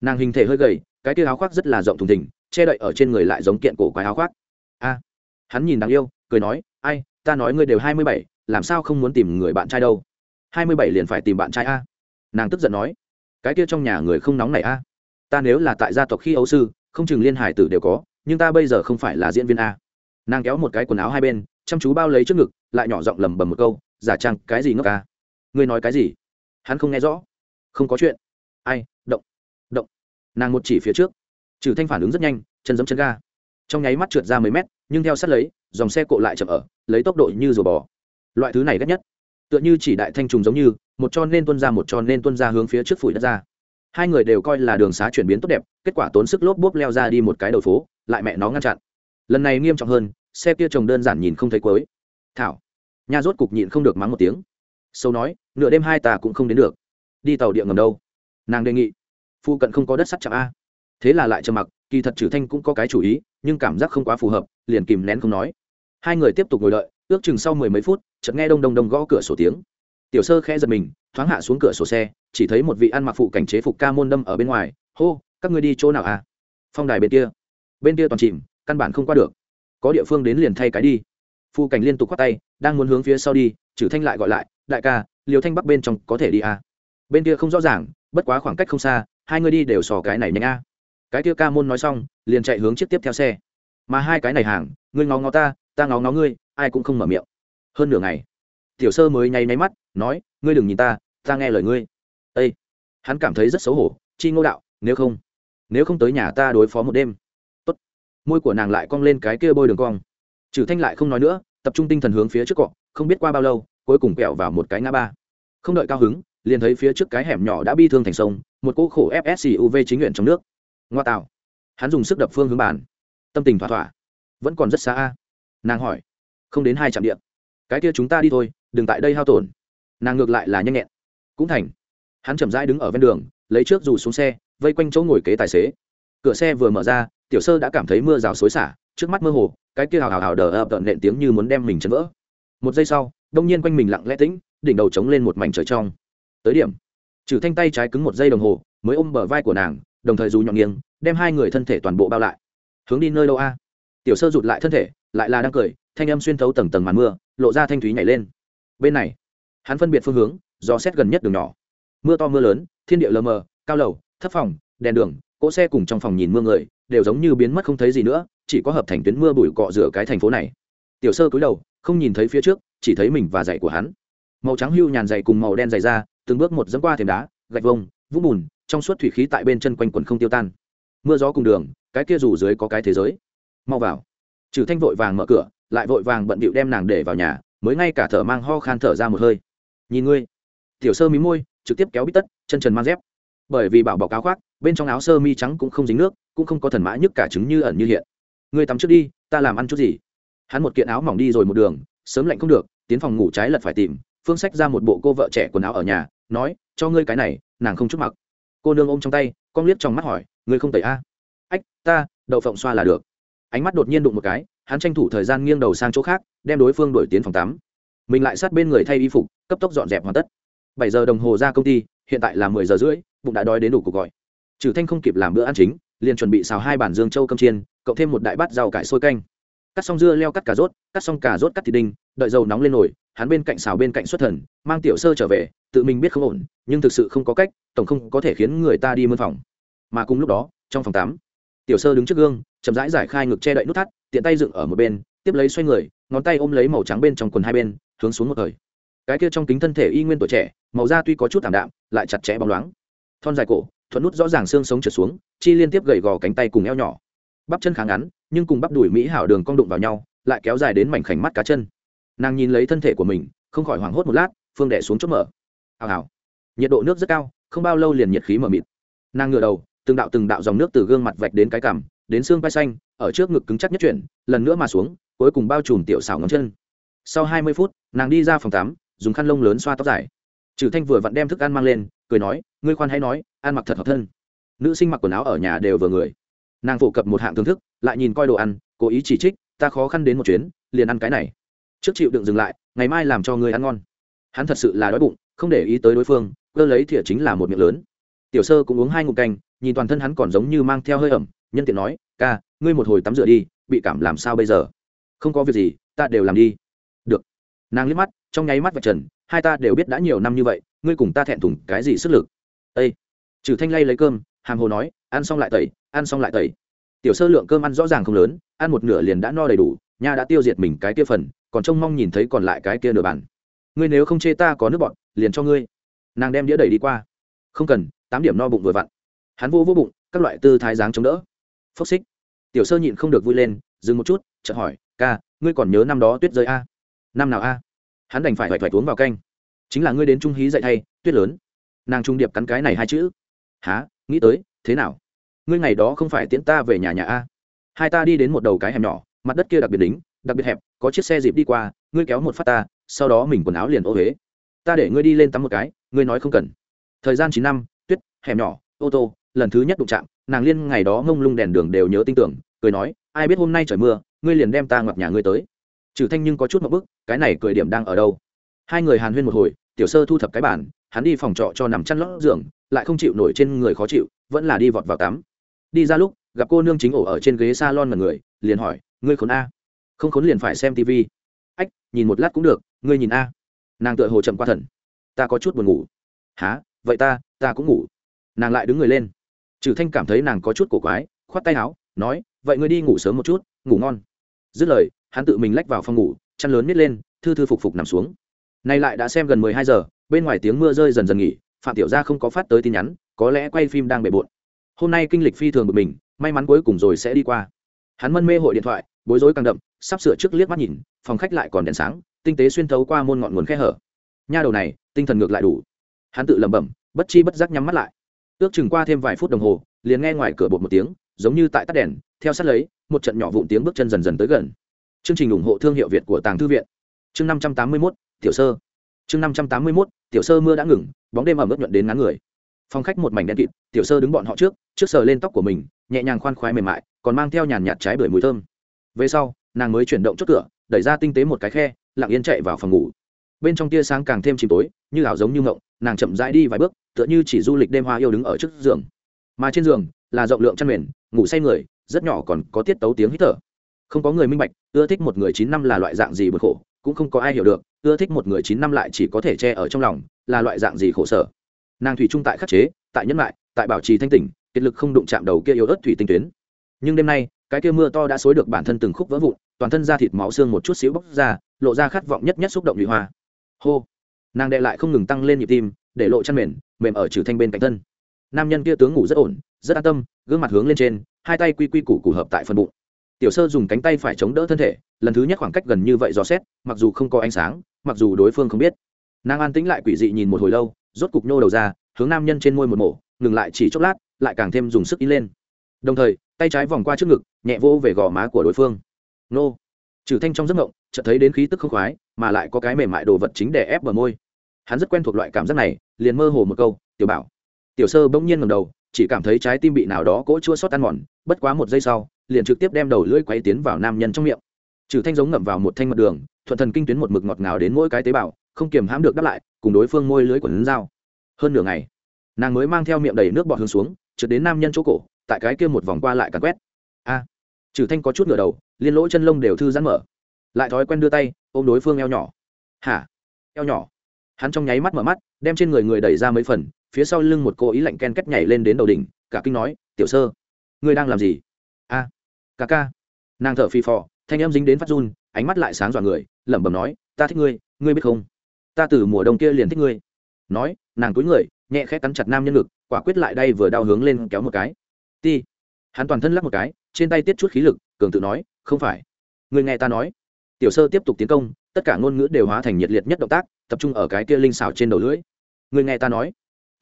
Nàng hình thể hơi gầy, cái kia áo khoác rất là rộng thùng thình, che đậy ở trên người lại giống kiện cổ quái áo khoác. A. Hắn nhìn đáng yêu, cười nói, ai, ta nói ngươi đều hai mươi bảy, làm sao không muốn tìm người bạn trai đâu? Hai mươi bảy liền phải tìm bạn trai a. Nàng tức giận nói, cái kia trong nhà người không nóng này a. Ta nếu là tại gia tộc khi ấu sư không chừng liên hải tử đều có, nhưng ta bây giờ không phải là diễn viên a. Nàng kéo một cái quần áo hai bên, chăm chú bao lấy trước ngực, lại nhỏ giọng lầm bầm một câu, giả trăng cái gì ngốc ca ngươi nói cái gì? Hắn không nghe rõ. Không có chuyện. Ai, động động. Nàng một chỉ phía trước. Trừ thanh phản ứng rất nhanh, chân giấm chân ga. Trong nháy mắt trượt ra mấy mét, nhưng theo sát lấy, dòng xe cộ lại chậm ở, lấy tốc độ như rùa bò. Loại thứ này ghét nhất. Tựa như chỉ đại thanh trùng giống như, một cho nên tuân ra một cho nên tuân ra hướng phía trước phủi đất ra hai người đều coi là đường xá chuyển biến tốt đẹp, kết quả tốn sức lốp bốp leo ra đi một cái đầu phố, lại mẹ nó ngăn chặn. Lần này nghiêm trọng hơn, xe kia chồng đơn giản nhìn không thấy cuối. Thảo. Nhà rốt cục nhịn không được mắng một tiếng. Sâu nói, nửa đêm hai ta cũng không đến được. Đi tàu điện ngầm đâu? Nàng đề nghị. Phụ cận không có đất sắt chạm a. Thế là lại trầm mặc, kỳ thật trừ thanh cũng có cái chủ ý, nhưng cảm giác không quá phù hợp, liền kìm nén không nói. Hai người tiếp tục ngồi đợi, ước chừng sau mười mấy phút, chợt nghe đông đông đông gõ cửa sổ tiếng tiểu sơ khẽ giật mình, thoáng hạ xuống cửa sổ xe, chỉ thấy một vị ăn mặc phụ cảnh chế phục ca môn đâm ở bên ngoài. Hô, các ngươi đi chỗ nào à? Phong đài bên kia. Bên kia toàn chìm, căn bản không qua được. Có địa phương đến liền thay cái đi. Phụ cảnh liên tục khoác tay, đang muốn hướng phía sau đi trừ thanh lại gọi lại, đại ca liều thanh bắc bên trong có thể đi à? Bên kia không rõ ràng, bất quá khoảng cách không xa, hai người đi đều sò cái này nhanh a. Cái kia ca môn nói xong, liền chạy hướng chiếc tiếp theo xe. Mà hai cái này hàng, ngươi ngó ngó ta ta ngó ngó ngươi, ai cũng không mở miệng. Hơn nửa ngày, tiểu sơ mới nháy nháy mắt nói, ngươi đừng nhìn ta ta nghe lời ngươi. Ây hắn cảm thấy rất xấu hổ, chi ngô đạo, nếu không nếu không tới nhà ta đối phó một đêm. Tốt. môi của nàng lại cong lên cái kia bôi đường cong. Trừ thanh lại không nói nữa, tập trung tinh thần hướng phía trước cọ, không biết qua bao lâu, cuối cùng kẹo vào một cái ngã ba. Không đợi cao hứng, liền thấy phía trước cái hẻm nhỏ đã bi thương thành sông, một cỗ khổ fscuv chính nguyện trong nước. Ngoa tạo. Hắn dùng sức đập phương hướng bàn. Tâm tình thỏa thỏa. Vẫn còn rất xa a. Nàng hỏi, không đến hai trạm điện. Cái kia chúng ta đi thôi, đừng tại đây hao tổn nàng ngược lại là nhanh nhẹn. Cũng thành. Hắn chậm rãi đứng ở ven đường, lấy trước dù xuống xe, vây quanh chỗ ngồi kế tài xế. Cửa xe vừa mở ra, tiểu sơ đã cảm thấy mưa rào xối xả, trước mắt mơ hồ, cái kia hào hào hào đờ ập tợn nện tiếng như muốn đem mình chấn vỡ. Một giây sau, đông nhiên quanh mình lặng lẽ tĩnh, đỉnh đầu trống lên một mảnh trời trong. Tới điểm. Trừ thanh tay trái cứng một giây đồng hồ, mới ôm bờ vai của nàng, đồng thời dù nhọn nghiêng, đem hai người thân thể toàn bộ bao lại. Hướng đi nơi đâu a? Tiểu sơ rụt lại thân thể, lại là đang cười, thanh âm xuyên thấu tầng tầng màn mưa, lộ ra thanh thúy nhảy lên. Bên này hắn phân biệt phương hướng, do xét gần nhất đường nhỏ. Mưa to mưa lớn, thiên địa lờ mờ, cao lầu, thấp phòng, đèn đường, cỗ xe cùng trong phòng nhìn mưa người, đều giống như biến mất không thấy gì nữa, chỉ có hợp thành tuyến mưa bụi cọ rửa cái thành phố này. Tiểu sơ cúi đầu, không nhìn thấy phía trước, chỉ thấy mình và giày của hắn. Màu trắng hưu nhàn giày cùng màu đen dày ra từng bước một dẫm qua thềm đá, gạch vông, vũng bùn, trong suốt thủy khí tại bên chân quanh quần không tiêu tan. Mưa gió cùng đường, cái kia rủ dưới có cái thế giới. Mau vào. Trừ thanh vội vàng mở cửa, lại vội vàng bận bịu đem nàng để vào nhà, mới ngay cả thở mang ho khan thở ra một hơi nhìn ngươi. Tiểu sơ mí môi, trực tiếp kéo bít tất, chân trần mang dép. Bởi vì bảo bọc áo khoác, bên trong áo sơ mi trắng cũng không dính nước, cũng không có thần mã nhức cả trứng như ẩn như hiện. Ngươi tắm trước đi, ta làm ăn chút gì? Hắn một kiện áo mỏng đi rồi một đường, sớm lạnh không được, tiến phòng ngủ trái lật phải tìm, phương sách ra một bộ cô vợ trẻ quần áo ở nhà, nói, cho ngươi cái này, nàng không chút mặc. Cô nương ôm trong tay, con liếc trong mắt hỏi, ngươi không tẩy a? Ách, ta, đậu phộng xoa là được. Ánh mắt đột nhiên đụng một cái, hắn tranh thủ thời gian nghiêng đầu sang chỗ khác, đem đối phương đổi tiến phòng tắm mình lại sát bên người thay y phục, cấp tốc dọn dẹp hoàn tất. Bảy giờ đồng hồ ra công ty, hiện tại là mười giờ rưỡi, bụng đã đói đến đủ cuộc gọi. Trừ thanh không kịp làm bữa ăn chính, liền chuẩn bị xào hai bản dương châu cơm chiên, cộng thêm một đại bát rau cải sôi canh. Cắt xong dưa leo cắt cà rốt, cắt xong cà rốt cắt thịt đinh, đợi dầu nóng lên nồi, hắn bên cạnh xào bên cạnh xuất thần, mang tiểu sơ trở về, tự mình biết không ổn, nhưng thực sự không có cách, tổng không có thể khiến người ta đi mân phòng. Mà cùng lúc đó, trong phòng tắm, tiểu sơ đứng trước gương, chậm rãi giải khai ngực che đậy nút thắt, tiện tay dựng ở một bên, tiếp lấy xoay người ngón tay ôm lấy màu trắng bên trong quần hai bên, hướng xuống một thời. Cái kia trong kính thân thể y nguyên tuổi trẻ, màu da tuy có chút thảm đạm, lại chặt chẽ bóng loáng. Thon dài cổ, thuận nút rõ ràng xương sống trượt xuống, chi liên tiếp gầy gò cánh tay cùng eo nhỏ. Bắp chân khá ngắn, nhưng cùng bắp đùi mỹ hảo đường cong đụng vào nhau, lại kéo dài đến mảnh khảnh mắt cá chân. Nàng nhìn lấy thân thể của mình, không khỏi hoảng hốt một lát, phương đẻ xuống chốt mở. Hào hào. Nhiệt độ nước rất cao, không bao lâu liền nhiệt khí mở mịt. Nàng ngửa đầu, từng đạo từng đạo dòng nước từ gương mặt vạch đến cái cằm, đến xương vai xanh, ở trước ngực cứng chắc nhất chuyển, lần nữa mà xuống cuối cùng bao trùm tiểu xảo ngón chân. Sau hai mươi phút, nàng đi ra phòng tắm, dùng khăn lông lớn xoa tóc dài. Trừ thanh vừa vặn đem thức ăn mang lên, cười nói, ngươi khoan hãy nói, ăn mặc thật hợp thân. Nữ sinh mặc quần áo ở nhà đều vừa người. Nàng phổ cập một hạng thưởng thức, lại nhìn coi đồ ăn, cố ý chỉ trích, ta khó khăn đến một chuyến, liền ăn cái này. Trước chịu đựng dừng lại, ngày mai làm cho ngươi ăn ngon. Hắn thật sự là đói bụng, không để ý tới đối phương, cơ lấy thìa chính là một miệng lớn. Tiểu sơ cũng uống hai ngụm canh, nhìn toàn thân hắn còn giống như mang theo hơi ẩm, nhân tiện nói, ca, ngươi một hồi tắm rửa đi, bị cảm làm sao bây giờ? Không có việc gì, ta đều làm đi. Được. Nàng liếc mắt, trong nháy mắt vạch trần, hai ta đều biết đã nhiều năm như vậy, ngươi cùng ta thẹn thùng cái gì sức lực? Ây trừ thanh lay lấy cơm, hàm hồ nói, ăn xong lại tẩy, ăn xong lại tẩy. Tiểu sơ lượng cơm ăn rõ ràng không lớn, ăn một nửa liền đã no đầy đủ nha đã tiêu diệt mình cái kia phần, còn trông mong nhìn thấy còn lại cái kia nửa bàn. Ngươi nếu không chê ta có nước bọn liền cho ngươi. Nàng đem đĩa đẩy đi qua. Không cần, tám điểm no bụng vừa vặn. Hắn vô vô bụng, các loại tư thái dáng chống đỡ. Phốc xích. Tiểu sơ nhịn không được vui lên, dừng một chút, chợt hỏi ca, ngươi còn nhớ năm đó tuyết rơi a? Năm nào a? Hắn đành phải phải phải uống vào canh. Chính là ngươi đến trung hí dạy thay, tuyết lớn. Nàng trung điệp cắn cái này hai chữ. Há nghĩ tới, thế nào? Ngươi ngày đó không phải tiễn ta về nhà nhà a? Hai ta đi đến một đầu cái hẻm nhỏ, mặt đất kia đặc biệt đính, đặc biệt hẹp, có chiếc xe dịp đi qua, ngươi kéo một phát ta, sau đó mình quần áo liền ô huế ta để ngươi đi lên tắm một cái, ngươi nói không cần. Thời gian chín năm, tuyết, hẻm nhỏ, ô tô, lần thứ nhất đụng chạm, nàng liên ngày đó ngông lung đèn đường đều nhớ tin tưởng, cười nói ai biết hôm nay trời mưa, ngươi liền đem ta ngập nhà ngươi tới. Trừ thanh nhưng có chút một bức, cái này cười điểm đang ở đâu? Hai người hàn huyên một hồi, tiểu sơ thu thập cái bản hắn đi phòng trọ cho nằm chăn lót giường, lại không chịu nổi trên người khó chịu, vẫn là đi vọt vào tắm. Đi ra lúc, gặp cô nương chính ổ ở trên ghế s a lon người, liền hỏi, ngươi khốn a? Không khốn liền phải xem tv ách, nhìn một lát cũng được, ngươi nhìn a. Nàng tựa hồ chậm qua thần. Ta có chút buồn ngủ. Há vậy ta ta cũng ngủ. Nàng lại đứng người lên. Trừ thanh cảm thấy nàng có chút cổ quái, khoát tay áo, nói vậy ngươi đi ngủ sớm một chút, ngủ ngon. Dứt lời, hắn tự mình lách vào phòng ngủ, chăn lớn nít lên, thư thư phục phục nằm xuống. Nay lại đã xem gần mười hai giờ, bên ngoài tiếng mưa rơi dần dần nghỉ, phạm tiểu gia không có phát tới tin nhắn, có lẽ quay phim đang bề bộn. Hôm nay kinh lịch phi thường của mình, may mắn cuối cùng rồi sẽ đi qua. Hắn mân mê hội điện thoại, bối rối càng đậm, sắp sửa trước liếc mắt nhìn, phòng khách lại còn đèn sáng, tinh tế xuyên thấu qua môn ngọn nguồn khe hở. Nha đầu này, tinh thần ngược lại đủ. Hắn tự lẩm bẩm, bất chi bất giác nhắm mắt lại. Ước chừng qua thêm vài phút đồng hồ, liền nghe ngoài cửa bột một tiếng giống như tại tắt đèn, theo sát lấy, một trận nhỏ vụn tiếng bước chân dần dần tới gần. Chương trình ủng hộ thương hiệu việt của tàng thư viện. Chương năm trăm tám mươi mốt, tiểu sơ. Chương năm trăm tám mươi mốt, tiểu sơ mưa đã ngừng, bóng đêm ẩm ướt nhuận đến ngắn người. Phong khách một mảnh đen kịt, tiểu sơ đứng bọn họ trước trước sờ lên tóc của mình, nhẹ nhàng khoan khoái mềm mại, còn mang theo nhàn nhạt trái bưởi mùi thơm. Về sau, nàng mới chuyển động chốt cửa, đẩy ra tinh tế một cái khe, lặng yên chạy vào phòng ngủ. Bên trong tia sáng càng thêm chìm tối, như ảo giống như ngộng nàng chậm rãi đi vài bước, tựa như chỉ du lịch đêm hoa yêu đứng ở trước giường mà trên giường là rộng lượng chăn mền, ngủ say người, rất nhỏ còn có tiết tấu tiếng hít thở. Không có người minh bạch, ưa thích một người chín năm là loại dạng gì bực khổ, cũng không có ai hiểu được, ưa thích một người chín năm lại chỉ có thể che ở trong lòng, là loại dạng gì khổ sở. Nàng thủy trung tại khắc chế, tại nhân lại tại bảo trì thanh tỉnh, kiệt lực không đụng chạm đầu kia yếu ớt thủy tinh tuyến. Nhưng đêm nay, cái kia mưa to đã xối được bản thân từng khúc vỡ vụn, toàn thân da thịt máu xương một chút xíu bốc ra, lộ ra khát vọng nhất nhất xúc động nhụy hoa. Hô! Nàng đệ lại không ngừng tăng lên nhịp tim, để lộ chăn mềm mềm ở trừ thanh bên cạnh thân nam nhân kia tướng ngủ rất ổn, rất an tâm, gương mặt hướng lên trên, hai tay quy quy củ củ hợp tại phần bụng. Tiểu sơ dùng cánh tay phải chống đỡ thân thể, lần thứ nhất khoảng cách gần như vậy dò xét, mặc dù không có ánh sáng, mặc dù đối phương không biết. Nàng an tĩnh lại quỷ dị nhìn một hồi lâu, rốt cục nhô đầu ra, hướng nam nhân trên môi một mổ, ngừng lại chỉ chốc lát, lại càng thêm dùng sức ý lên. Đồng thời, tay trái vòng qua trước ngực, nhẹ vô về gò má của đối phương. Nô. Trừ thanh trong giấc ngộng chợt thấy đến khí tức không khoái, mà lại có cái mềm mại đồ vật chính để ép vào môi. Hắn rất quen thuộc loại cảm giác này, liền mơ hồ một câu, tiểu bảo tiểu sơ bỗng nhiên ngầm đầu, chỉ cảm thấy trái tim bị nào đó cỗ chua xót ăn mòn, bất quá một giây sau, liền trực tiếp đem đầu lưỡi quay tiến vào nam nhân trong miệng. Trừ thanh giống ngậm vào một thanh mật đường, thuận thần kinh tuyến một mực ngọt ngào đến mỗi cái tế bào, không kiềm hãm được đáp lại, cùng đối phương môi lưới của lấn dao hơn nửa ngày, nàng mới mang theo miệng đầy nước bọt hướng xuống, trượt đến nam nhân chỗ cổ, tại cái kia một vòng qua lại càn quét. A! Trừ thanh có chút ngửa đầu, liên lỗ chân lông đều thư giãn mở. Lại thói quen đưa tay, ôm đối phương eo nhỏ. Hả? Eo nhỏ. Hắn trong nháy mắt mở mắt, đem trên người người đẩy ra mấy phần phía sau lưng một cô ý lạnh ken kết nhảy lên đến đầu đỉnh, cả kinh nói, tiểu sơ, ngươi đang làm gì? A, ca ca. Nàng thở phì phò, thanh em dính đến phát run, ánh mắt lại sáng dọa người, lẩm bẩm nói, ta thích ngươi ngươi biết không? Ta từ mùa đông kia liền thích ngươi. Nói, nàng cúi người, nhẹ khẽ cắn chặt nam nhân ngực, quả quyết lại đây vừa đau hướng lên kéo một cái. Ti. Hắn toàn thân lắc một cái, trên tay tiết chút khí lực, cường tự nói, không phải. Người nghe ta nói. Tiểu sơ tiếp tục tiến công, tất cả ngôn ngữ đều hóa thành nhiệt liệt nhất động tác, tập trung ở cái kia linh xảo trên đầu lưỡi. Người nghe ta nói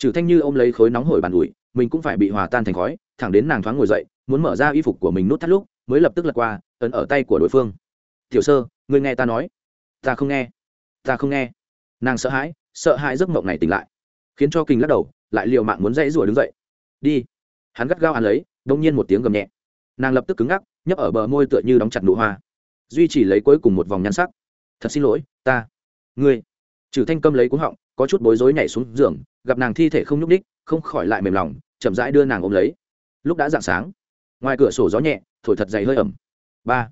trừ thanh như ôm lấy khối nóng hổi bàn ủi, mình cũng phải bị hòa tan thành khói, thẳng đến nàng thoáng ngồi dậy, muốn mở ra y phục của mình nút thắt lúc, mới lập tức lật qua, ấn ở tay của đối phương. Tiểu sơ ngươi nghe ta nói. Ta không nghe. Ta không nghe. Nàng sợ hãi sợ hãi giấc mộng này tỉnh lại, khiến cho kinh lắc đầu, lại liều mạng muốn dãy rủa đứng dậy. Đi. Hắn gắt gao ăn lấy đông nhiên một tiếng gầm nhẹ. Nàng lập tức cứng ngắc, nhấp ở bờ môi tựa như đóng chặt nụ hoa, duy chỉ lấy cuối cùng một vòng nhăn sắc. Thật xin lỗi, ta. Ngươi. Trừ thanh câm lấy cuống họng, có chút bối rối nhảy xuống giường gặp nàng thi thể không nhúc ních không khỏi lại mềm lòng, chậm rãi đưa nàng ôm lấy. Lúc đã dạng sáng, ngoài cửa sổ gió nhẹ, thổi thật dày hơi ẩm. Ba,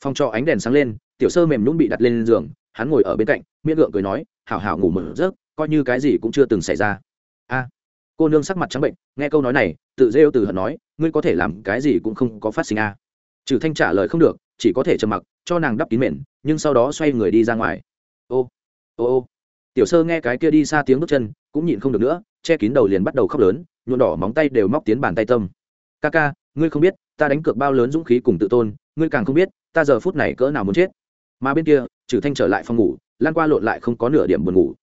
phòng trọ ánh đèn sáng lên, tiểu sơ mềm nhún bị đặt lên giường, hắn ngồi ở bên cạnh miễn gượng cười nói, hảo hảo ngủ mở rớt coi như cái gì cũng chưa từng xảy ra. A, cô nương sắc mặt trắng bệnh, nghe câu nói này, tự rêu từ hận nói, ngươi có thể làm cái gì cũng không có phát sinh a. Trừ thanh trả lời không được, chỉ có thể trầm mặc, cho nàng đắp kín mền, nhưng sau đó xoay người đi ra ngoài. Ô ô ô tiểu sơ nghe cái kia đi xa tiếng bước chân, cũng nhịn không được nữa, che kín đầu liền bắt đầu khóc lớn nhuộn đỏ móng tay đều móc tiến bàn tay tâm. Ca ca, ngươi không biết, ta đánh cược bao lớn dũng khí cùng tự tôn, ngươi càng không biết, ta giờ phút này cỡ nào muốn chết. Mà bên kia trừ thanh trở lại phòng ngủ, lan qua lộn lại không có nửa điểm buồn ngủ.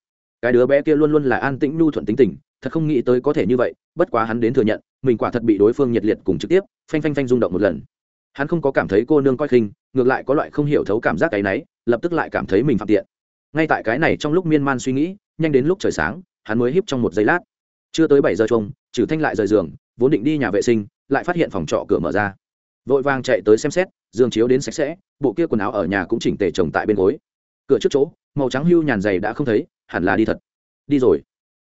Cái đứa bé kia luôn luôn là an tĩnh, nhu thuận tính tình, thật không nghĩ tới có thể như vậy, bất quá hắn đến thừa nhận, mình quả thật bị đối phương nhiệt liệt cùng trực tiếp, phanh phanh phanh rung động một lần. Hắn không có cảm thấy cô nương coi khinh, ngược lại có loại không hiểu thấu cảm giác cái náy lập tức lại cảm thấy mình phạm tiện ngay tại cái này trong lúc miên man suy nghĩ, nhanh đến lúc trời sáng, hắn mới híp trong một giây lát. Chưa tới bảy giờ chung trừ thanh lại rời giường, vốn định đi nhà vệ sinh, lại phát hiện phòng trọ cửa mở ra. Vội vàng chạy tới xem xét, giường chiếu đến sạch sẽ, bộ kia quần áo ở nhà cũng chỉnh tề chồng tại bên gối. Cửa trước chỗ, màu trắng hưu nhàn dày đã không thấy, hẳn là đi thật. Đi rồi.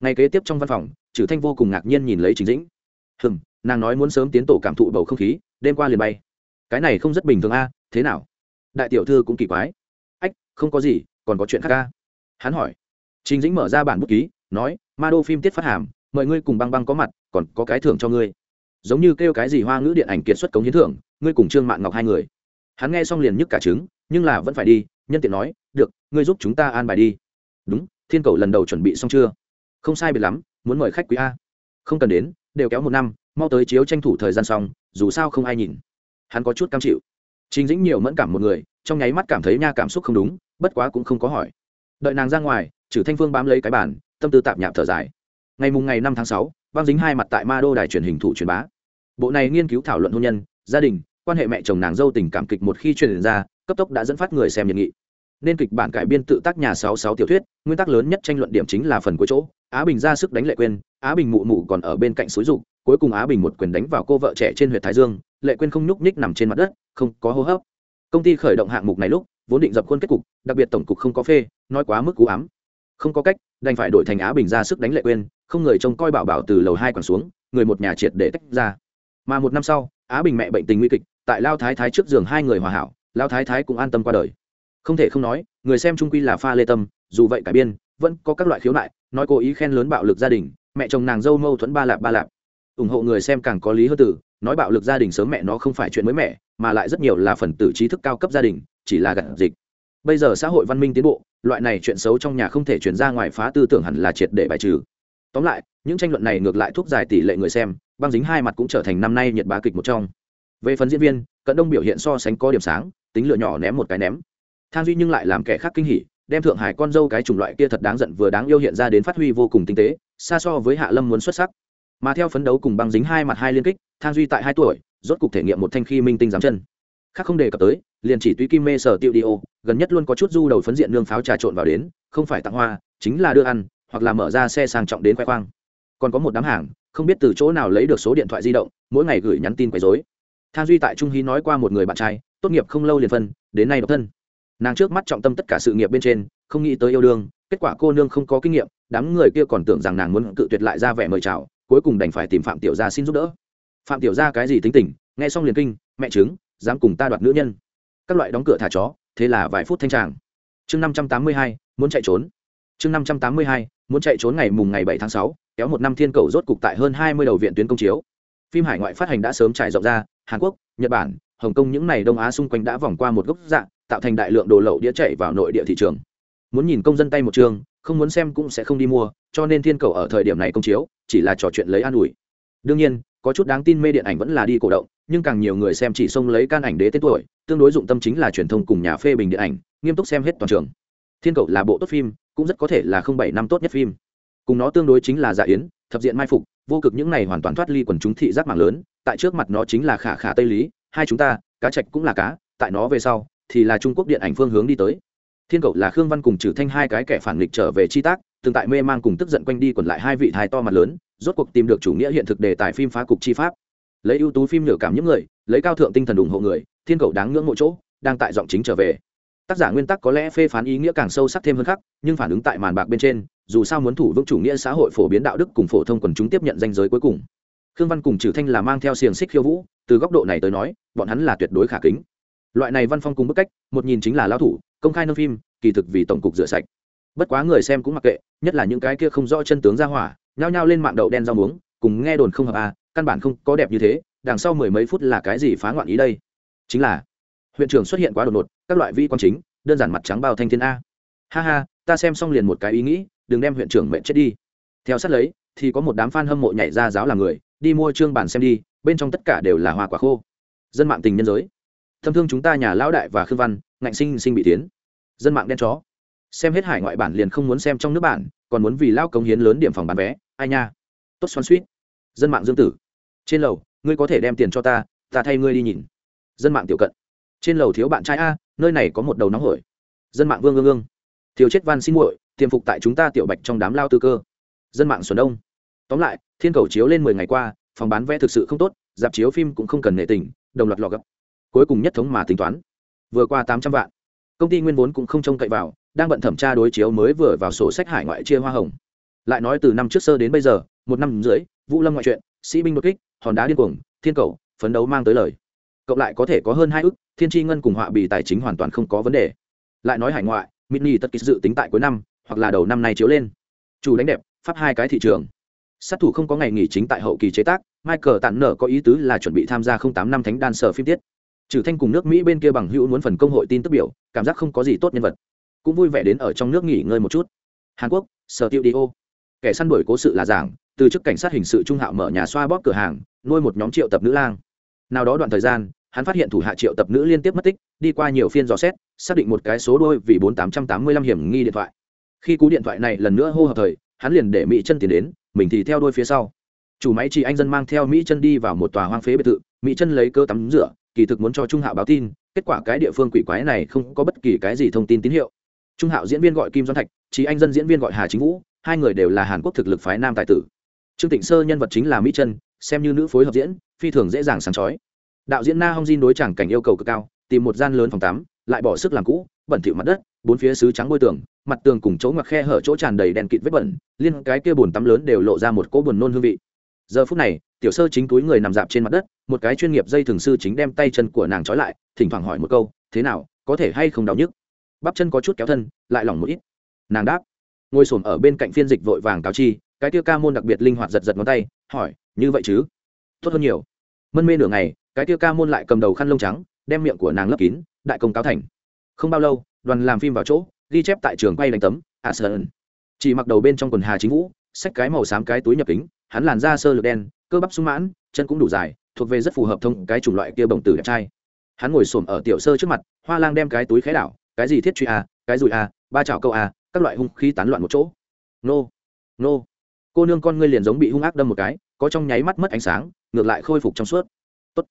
Ngày kế tiếp trong văn phòng trừ thanh vô cùng ngạc nhiên nhìn lấy chính dĩnh. Hừm, nàng nói muốn sớm tiến tổ cảm thụ bầu không khí, đêm qua liền bay. Cái này không rất bình thường a, thế nào? Đại tiểu thư cũng kỳ quái. Ách, không có gì còn có chuyện khác ca? Hắn hỏi. Trình dĩnh mở ra bản bút ký, nói, ma đô phim tiết phát hàm, mời ngươi cùng băng băng có mặt, còn có cái thưởng cho ngươi. Giống như kêu cái gì hoa ngữ điện ảnh kiệt xuất cống hiến thưởng, ngươi cùng trương mạng ngọc hai người. Hắn nghe xong liền nhức cả trứng, nhưng là vẫn phải đi, nhân tiện nói, được, ngươi giúp chúng ta an bài đi. Đúng, thiên cầu lần đầu chuẩn bị xong chưa? Không sai biệt lắm, muốn mời khách quý a. Không cần đến, đều kéo một năm, mau tới chiếu tranh thủ thời gian xong, dù sao không ai nhìn. Hắn có chút cam chịu. Trình dĩnh nhiều mẫn cảm một người, trong nháy mắt cảm thấy nha cảm xúc không đúng bất quá cũng không có hỏi. Đợi nàng ra ngoài trừ thanh phương bám lấy cái bàn, tâm tư tạp nhạp thở dài. Ngày mùng ngày năm tháng sáu, băng dính hai mặt tại ma đô đài truyền hình thủ truyền bá. Bộ này nghiên cứu thảo luận hôn nhân, gia đình, quan hệ mẹ chồng nàng dâu tình cảm kịch một khi truyền ra, cấp tốc đã dẫn phát người xem nhiệt nghị. Nên kịch bản cải biên tự tác nhà sáu sáu tiểu thuyết, nguyên tắc lớn nhất tranh luận điểm chính là phần cuối chỗ. Á bình ra sức đánh lệ quên á bình mụ mụ còn ở bên cạnh xúi dục, cuối cùng á bình một quyền đánh vào cô vợ trẻ trên huyện thái dương, lệ quên không nhúc nhích nằm trên mặt đất, không có hô hấp. Công ty khởi động hạng mục này lúc vốn định dập khuôn kết cục, đặc biệt tổng cục không có phê, nói quá mức cú ám. Không có cách, đành phải đổi thành á bình ra sức đánh lệ quên không người trông coi bảo bảo từ lầu hai quẳng xuống, người một nhà triệt để tách ra. Mà một năm sau, á bình mẹ bệnh tình nguy kịch, tại lao thái thái trước giường hai người hòa hảo, lao thái thái cũng an tâm qua đời. Không thể không nói, người xem trung quy là pha lê tâm, dù vậy cả biên, vẫn có các loại khiếu nại, nói cố ý khen lớn bạo lực gia đình, mẹ chồng nàng dâu mâu thuẫn ba lạp ba lạp. Ủng hộ người xem càng có lý hơn tử nói bạo lực gia đình sớm mẹ nó không phải chuyện mới mẹ mà lại rất nhiều là phần tử trí thức cao cấp gia đình chỉ là gặt dịch. Bây giờ xã hội văn minh tiến bộ, loại này chuyện xấu trong nhà không thể chuyển ra ngoài phá tư tưởng hẳn là triệt để bài trừ. Tóm lại, những tranh luận này ngược lại thúc dài tỷ lệ người xem, băng dính hai mặt cũng trở thành năm nay nhiệt bá kịch một trong. Về phần diễn viên, cận đông biểu hiện so sánh có điểm sáng, tính lựa nhỏ ném một cái ném. Than duy nhưng lại làm kẻ khác kinh hỉ, đem thượng hải con dâu cái chủng loại kia thật đáng giận vừa đáng yêu hiện ra đến phát huy vô cùng tinh tế, xa so với hạ lâm muốn xuất sắc. Mà theo phấn đấu cùng băng dính hai mặt hai liên kích, thang duy tại hai tuổi, rốt cục thể nghiệm một thanh khi minh tinh giám chân khác không đề cập tới, liền chỉ túy kim mê sở tiêu đi ô, gần nhất luôn có chút du đầu phấn diện nương pháo trà trộn vào đến, không phải tặng hoa, chính là đưa ăn, hoặc là mở ra xe sang trọng đến khoe khoang. Còn có một đám hàng, không biết từ chỗ nào lấy được số điện thoại di động, mỗi ngày gửi nhắn tin quấy dối than duy tại trung hy nói qua một người bạn trai, tốt nghiệp không lâu liền phân, đến nay độc thân. Nàng trước mắt trọng tâm tất cả sự nghiệp bên trên, không nghĩ tới yêu đương, kết quả cô nương không có kinh nghiệm, đám người kia còn tưởng rằng nàng muốn cự tuyệt lại ra vẻ mời chào, cuối cùng đành phải tìm phạm tiểu gia xin giúp đỡ. Phạm tiểu gia cái gì tính tình, nghe xong liền kinh, mẹ chứng dám cùng ta đoạt nữ nhân. Các loại đóng cửa thả chó, thế là vài phút thanh tràng. Chương năm trăm tám mươi hai, muốn chạy trốn. Chương năm trăm tám mươi hai, muốn chạy trốn ngày mùng ngày bảy tháng sáu, kéo một năm thiên cầu rốt cục tại hơn hai mươi đầu viện tuyến công chiếu. Phim hải ngoại phát hành đã sớm trải rộng ra, hàn quốc, nhật bản, hồng kông những n à y đông á xung quanh đã vòng qua một gốc dạng, tạo thành đại lượng đồ lậu đĩa chạy vào nội địa thị trường. Muốn nhìn công dân tay một trường, không muốn xem cũng sẽ không đi mua, cho nên thiên cầu ở thời điểm này công chiếu, chỉ là trò chuyện lấy an ủi. Đương nhiên có chút đáng tin mê điện ảnh vẫn là đi cổ động, nhưng càng nhiều người xem chỉ xông lấy can ảnh đế tên tuổi, tương đối dụng tâm chính là truyền thông cùng nhà phê bình điện ảnh, nghiêm túc xem hết toàn trường. Thiên cầu là bộ tốt phim, cũng rất có thể là không bảy năm tốt nhất phim. Cùng nó tương đối chính là dạ yến, thập diện mai phục, vô cực những này hoàn toàn thoát ly quần chúng thị giác mạng lớn, tại trước mặt nó chính là khả khả tây lý, hai chúng ta, cá trạch cũng là cá, tại nó về sau, thì là trung quốc điện ảnh phương hướng đi tới. Thiên cầu là khương văn cùng trừ thanh hai cái kẻ phản nghịch trở về chi tác từng tại mê mang cùng tức giận quanh đi quẩn lại hai vị thái to mặt lớn rốt cuộc tìm được chủ nghĩa hiện thực đề tài phim phá cục chi pháp. Lấy ưu tú phim nhựa cảm những người, lấy cao thượng tinh thần ủng hộ người, thiên cầu đáng ngưỡng mộ chỗ, đang tại giọng chính trở về. Tác giả nguyên tắc có lẽ phê phán ý nghĩa càng sâu sắc thêm hơn khác, nhưng phản ứng tại màn bạc bên trên, dù sao muốn thủ vững chủ nghĩa xã hội phổ biến đạo đức cùng phổ thông quần chúng tiếp nhận danh giới cuối cùng. Khương văn cùng trừ thanh là mang theo xiềng xích khiêu vũ, từ góc độ này tới nói, bọn hắn là tuyệt đối khả kính. Loại này văn phong cùng bức cách, một nhìn chính là lao thủ, công khai nâng phim, kỳ thực vì tổng cục rửa sạch. Bất quá người xem cũng mặc kệ, nhất là những cái kia không rõ chân tướng ra hỏa nhao nhao lên mạng đậu đen rau muống, cùng nghe đồn không hợp à căn bản không có đẹp như thế, đằng sau mười mấy phút là cái gì phá ngoạn ý đây? Chính là, huyện trưởng xuất hiện quá đột ngột, các loại vi quan chính, đơn giản mặt trắng bao thanh thiên a. Ha ha, ta xem xong liền một cái ý nghĩ, đừng đem huyện trưởng mệnh chết đi. Theo sát lấy, thì có một đám fan hâm mộ nhảy ra giáo làm người, đi mua trương bản xem đi, bên trong tất cả đều là hoa quả khô. Dân mạng tình nhân giới. Thâm thương chúng ta nhà lão đại và khương văn, ngạnh sinh sinh bị tiến. Dân mạng đen chó. Xem hết hải ngoại bản liền không muốn xem trong nước bản, còn muốn vì lao cống hiến lớn điểm phòng bán vé ai nha? Tốt xoắn suýt dân mạng dương tử. Trên lầu, ngươi có thể đem tiền cho ta ta thay ngươi đi nhìn. Dân mạng tiểu cận. Trên lầu thiếu bạn trai a, nơi này có một đầu nóng hổi. Dân mạng vương ương ương. Thiếu chết van xin muội, tiềm phục tại chúng ta tiểu bạch trong đám lao tư cơ. Dân mạng xuân đông. Tóm lại, thiên cầu chiếu lên mười ngày qua, phòng bán vé thực sự không tốt, dạp chiếu phim cũng không cần nệ tình, đồng loạt lò gấp. Cuối cùng nhất thống mà tính toán. Vừa qua tám trăm vạn. Công ty nguyên vốn cũng không trông cậy vào, đang bận thẩm tra đối chiếu mới vừa vào sổ sách hải ngoại chia hoa hồng lại nói từ năm trước sơ đến bây giờ, một năm rưỡi, vũ lâm ngoại truyện, sĩ binh đột kích, hòn đá điên cuồng, thiên cầu, phấn đấu mang tới lời. Cộng lại có thể có hơn hai ước thiên tri ngân cùng họa bị tài chính hoàn toàn không có vấn đề. Lại nói hải ngoại mini tất ký dự tính tại cuối năm, hoặc là đầu năm nay chiếu lên. Chủ đánh đẹp phát hai cái thị trường. Sát thủ không có ngày nghỉ chính tại hậu kỳ chế tác, michael tản nở có ý tứ là chuẩn bị tham gia không tám năm thánh đan sở phim tiết. Trừ thanh cùng nước mỹ bên kia bằng hữu muốn phần công hội tin tức biểu, cảm giác không có gì tốt nhân vật. Cũng vui vẻ đến ở trong nước nghỉ ngơi một chút. Hàn quốc, sở tiêu đi ô kẻ săn đuổi cố sự là giảng, từ chức cảnh sát hình sự trung hạo mở nhà xoa bóp cửa hàng, nuôi một nhóm triệu tập nữ lang. Nào đó đoạn thời gian, hắn phát hiện thủ hạ triệu tập nữ liên tiếp mất tích, đi qua nhiều phiên dò xét, xác định một cái số đôi vì bốn tám trăm tám mươi lăm hiểm nghi điện thoại. Khi cú điện thoại này lần nữa hô hợp thời, hắn liền để mỹ chân tiến đến, mình thì theo đôi phía sau. Chủ máy chỉ anh dân mang theo mỹ chân đi vào một tòa hoang phế biệt thự, mỹ chân lấy cơ tắm rửa, kỳ thực muốn cho trung hạo báo tin, kết quả cái địa phương quỷ quái này không có bất kỳ cái gì thông tin tín hiệu. Trung hạo diễn viên gọi kim doan thạch, chỉ anh dân diễn viên gọi hà chính vũ hai người đều là hàn quốc thực lực phái nam tài tử. Trương tịnh sơ nhân vật chính là mỹ chân xem như nữ phối hợp diễn, phi thường dễ dàng sáng chói. Đạo diễn na hong jin đối chẳng cảnh yêu cầu cực cao, tìm một gian lớn phòng tắm, lại bỏ sức làm cũ, bẩn thỉu mặt đất, bốn phía xứ trắng bôi tường, mặt tường cùng chỗ ngoặc khe hở chỗ tràn đầy đèn kịt vết bẩn, liên cái kia bồn tắm lớn đều lộ ra một cỗ buồn nôn hương vị. Giờ phút này, tiểu sơ chính túi người nằm dạp trên mặt đất, một cái chuyên nghiệp dây thường sư chính đem tay chân của nàng trói lại, thỉnh thoảng hỏi một câu, thế nào, có thể hay không đau nhức? Bắp chân có chút kéo thân, lại lỏng một ít. Nàng đáp ngồi s ở bên cạnh phiên dịch vội vàng cáo chi cái tia ca môn đặc biệt linh hoạt giật giật ngón tay hỏi như vậy chứ? Tốt hơn nhiều. Mân mê nửa ngày cái tia ca môn lại cầm đầu khăn lông trắng đem miệng của nàng lấp kín đại công cáo thành. Không bao lâu đoàn làm phim vào chỗ ghi chép tại trường quay đánh tấm à, a sơn chỉ mặc đầu bên trong quần hà chính vũ xách cái màu xám cái túi nhập kính hắn làn da sơ lược đen cơ bắp sung mãn chân cũng đủ dài thuộc về rất phù hợp thông cái chủng loại kia bồng tử đẹp trai. Hắn ngồi xổm ở tiểu sơ trước mặt hoa lang đem cái túi khé đảo cái gì thiết truy à, cái rùi à, ba chảo câu à các loại hung khí tán loạn một chỗ. Nô nô. Cô nương con ngươi liền giống bị hung ác đâm một cái, có trong nháy mắt mất ánh sáng, ngược lại khôi phục trong suốt. Tốt.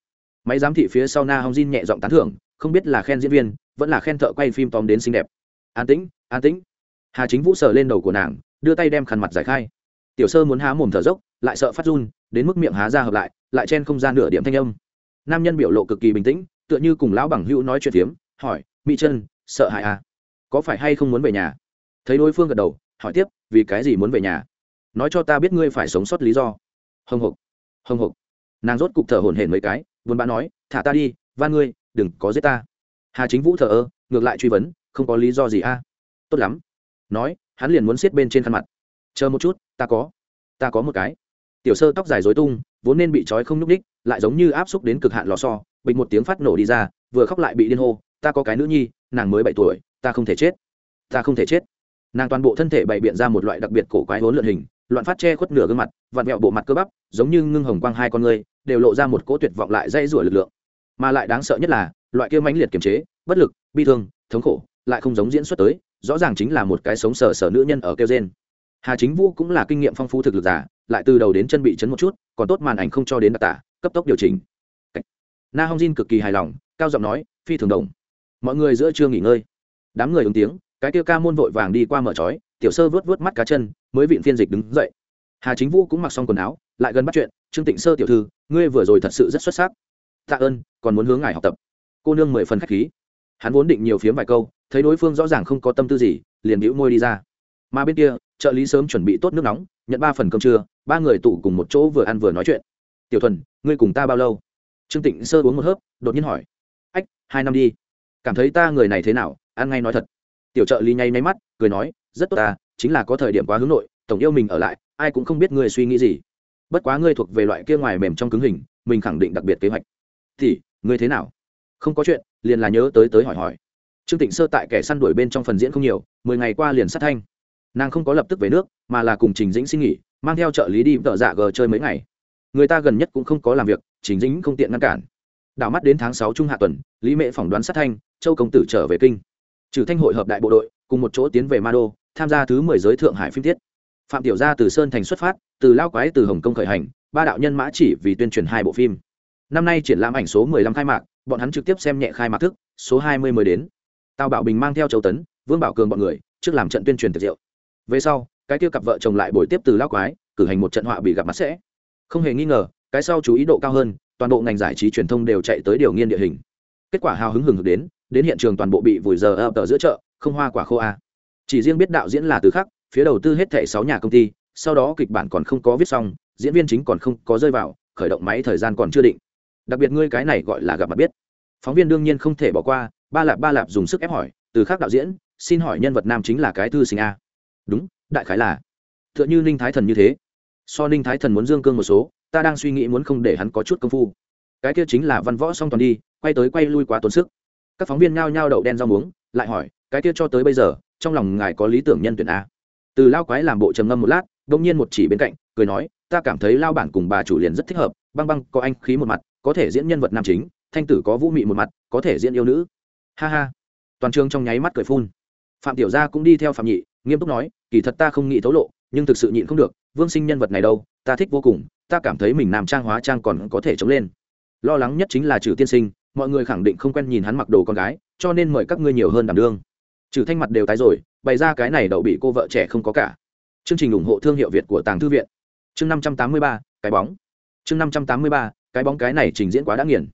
máy giám thị phía sau na hong jin nhẹ giọng tán thưởng, không biết là khen diễn viên, vẫn là khen thợ quay phim tóm đến xinh đẹp. An tĩnh an tĩnh. Hà chính vũ sờ lên đầu của nàng, đưa tay đem khăn mặt giải khai. Tiểu sơ muốn há mồm thở dốc, lại sợ phát run, đến mức miệng há ra hợp lại lại chen không gian nửa điểm thanh âm. Nam nhân biểu lộ cực kỳ bình tĩnh, tựa như cùng lão bằng hữu nói chuyện phiếm, hỏi, mỹ chân sợ hại à? Có phải hay không muốn về nhà? Thấy đối phương gật đầu, hỏi tiếp, vì cái gì muốn về nhà? Nói cho ta biết ngươi phải sống sót lý do. Hồng hộc hồng hộc nàng rốt cục thở hổn hển mấy cái, buồn bã nói, thả ta đi, van ngươi, đừng có giết ta. Hà chính vũ thở ơ, ngược lại truy vấn, không có lý do gì a? À? tốt lắm. Nói, hắn liền muốn xiết bên trên khăn mặt. Chờ một chút, ta có ta có một cái. Tiểu sơ tóc dài dối tung, vốn nên bị trói không nhúc ních lại giống như áp xúc đến cực hạn lò so bịch một tiếng phát nổ đi ra, vừa khóc lại bị điên hô, ta có cái nữ nhi, nàng mới bảy tuổi, ta không thể chết, ta không thể chết nàng toàn bộ thân thể bày biện ra một loại đặc biệt cổ quái hỗn lượn hình, loạn phát che khuất nửa gương mặt, vặn vẹo bộ mặt cơ bắp, giống như ngưng hồng quang hai con người, đều lộ ra một cỗ tuyệt vọng lại dây rủa lực lượng. Mà lại đáng sợ nhất là, loại kia mãnh liệt kiềm chế, bất lực, bi thương, thống khổ, lại không giống diễn xuất tới, rõ ràng chính là một cái sống sờ sờ nữ nhân ở kêu gen hà chính vũ cũng là kinh nghiệm phong phú thực lực giả, lại từ đầu đến chân bị chấn một chút, còn tốt màn ảnh không cho đến đặc tả, cấp tốc điều chỉnh. Na hong jin cực kỳ hài lòng, cao giọng nói, phi thường đồng. Mọi người giữa chưa nghỉ ngơi. Đám người ứng tiếng cái kia ca môn vội vàng đi qua mở trói, tiểu sơ vớt vớt mắt cá chân, mới vịn phiên dịch đứng dậy. Hà chính vũ cũng mặc xong quần áo, lại gần bắt chuyện, trương tịnh sơ tiểu thư, ngươi vừa rồi thật sự rất xuất sắc. Tạ ơn, còn muốn hướng ngài học tập. Cô nương mười phần khách khí. Hắn vốn định nhiều phiếm vài câu, thấy đối phương rõ ràng không có tâm tư gì, liền bĩu môi đi ra. Mà bên kia, trợ lý sớm chuẩn bị tốt nước nóng, nhận ba phần cơm trưa, ba người tụ cùng một chỗ vừa ăn vừa nói chuyện. Tiểu thuần, ngươi cùng ta bao lâu? Trương tịnh sơ uống một hớp, đột nhiên hỏi. Ách, hai năm đi. Cảm thấy ta người này thế nào? Ăn ngay nói thật tiểu trợ lý nháy nháy mắt, cười nói, rất tốt ta, chính là có thời điểm quá hướng nội, tổng yêu mình ở lại, ai cũng không biết ngươi suy nghĩ gì. Bất quá ngươi thuộc về loại kia ngoài mềm trong cứng hình, mình khẳng định đặc biệt kế hoạch. Thì, ngươi thế nào? Không có chuyện, liền là nhớ tới tới hỏi hỏi. Trương tịnh sơ tại kẻ săn đuổi bên trong phần diễn không nhiều, mười ngày qua liền sát thanh. Nàng không có lập tức về nước, mà là cùng trình dĩnh xin nghỉ, mang theo trợ lý đi vợ dạ g chơi mấy ngày. Người ta gần nhất cũng không có làm việc, trình dĩnh không tiện ngăn cản. Đảo mắt đến tháng sáu trung hạ tuần, lý mệ phỏng đoán sát thanh, châu công tử trở về kinh trừ thanh hội hợp đại bộ đội, cùng một chỗ tiến về ma đô tham gia thứ mười giới thượng hải phim tiết phạm tiểu gia từ sơn thành xuất phát, từ lao quái từ hồng kông khởi hành, ba đạo nhân mã chỉ vì tuyên truyền hai bộ phim. Năm nay triển lãm ảnh số mười lăm khai mạc, bọn hắn trực tiếp xem nhẹ khai mạc thức, số hai mươi mới đến. Tào bảo bình mang theo châu tấn, vương bảo cường bọn người, trước làm trận tuyên truyền tiệc rượu. Về sau, cái kia cặp vợ chồng lại buổi tiếp từ lao quái, cử hành một trận họa bị gặp mặt sẽ. Không hề nghi ngờ, cái sau chú ý độ cao hơn, toàn bộ ngành giải trí truyền thông đều chạy tới điều nghiên địa hình. Kết quả hào hứng hừng hực đến đến hiện trường toàn bộ bị vùi giờ ập ở giữa chợ, không hoa quả khô a. Chỉ riêng biết đạo diễn là từ khắc, phía đầu tư hết thảy sáu nhà công ty, sau đó kịch bản còn không có viết xong, diễn viên chính còn không có rơi vào, khởi động máy thời gian còn chưa định. Đặc biệt ngươi cái này gọi là gặp mặt biết. Phóng viên đương nhiên không thể bỏ qua, ba lạp ba lạp dùng sức ép hỏi, từ khắc đạo diễn, xin hỏi nhân vật nam chính là cái thư sinh a? Đúng, đại khái là. T h ư ợ n h ư ninh thái thần như thế. So ninh thái thần muốn dương cương một số, ta đang suy nghĩ muốn không để hắn có chút công phu. Cái kia chính là văn võ song toàn đi, quay tới quay lui quá tốn sức các phóng viên nhao nhao đậu đen rau muống, lại hỏi, cái kia cho tới bây giờ, trong lòng ngài có lý tưởng nhân tuyển a? Từ lao quái làm bộ trầm ngâm một lát đ ỗ n g nhiên một chỉ bên cạnh, cười nói, ta cảm thấy lao bản cùng bà chủ liền rất thích hợp, băng băng, có anh khí một mặt, có thể diễn nhân vật nam chính, thanh tử có vũ mị một mặt, có thể diễn yêu nữ. Ha ha. Toàn trường trong nháy mắt cười phun. Phạm tiểu gia cũng đi theo phạm nhị, nghiêm túc nói, kỳ thật ta không nghĩ thấu lộ, nhưng thực sự nhịn không được, vương sinh nhân vật này đâu, ta thích vô cùng, ta cảm thấy mình làm trang hóa trang còn có thể chống lên. Lo lắng nhất chính là trừ tiên sinh mọi người khẳng định không quen nhìn hắn mặc đồ con gái, cho nên mời các ngươi nhiều hơn đảm đương. Trừ thanh mặt đều tái rồi, bày ra cái này đậu bị cô vợ trẻ không có cả. Chương trình ủng hộ thương hiệu việt của tàng thư viện. Chương năm trăm tám mươi ba, cái bóng. Chương năm trăm tám mươi ba, cái bóng cái này trình diễn quá đã nghiền.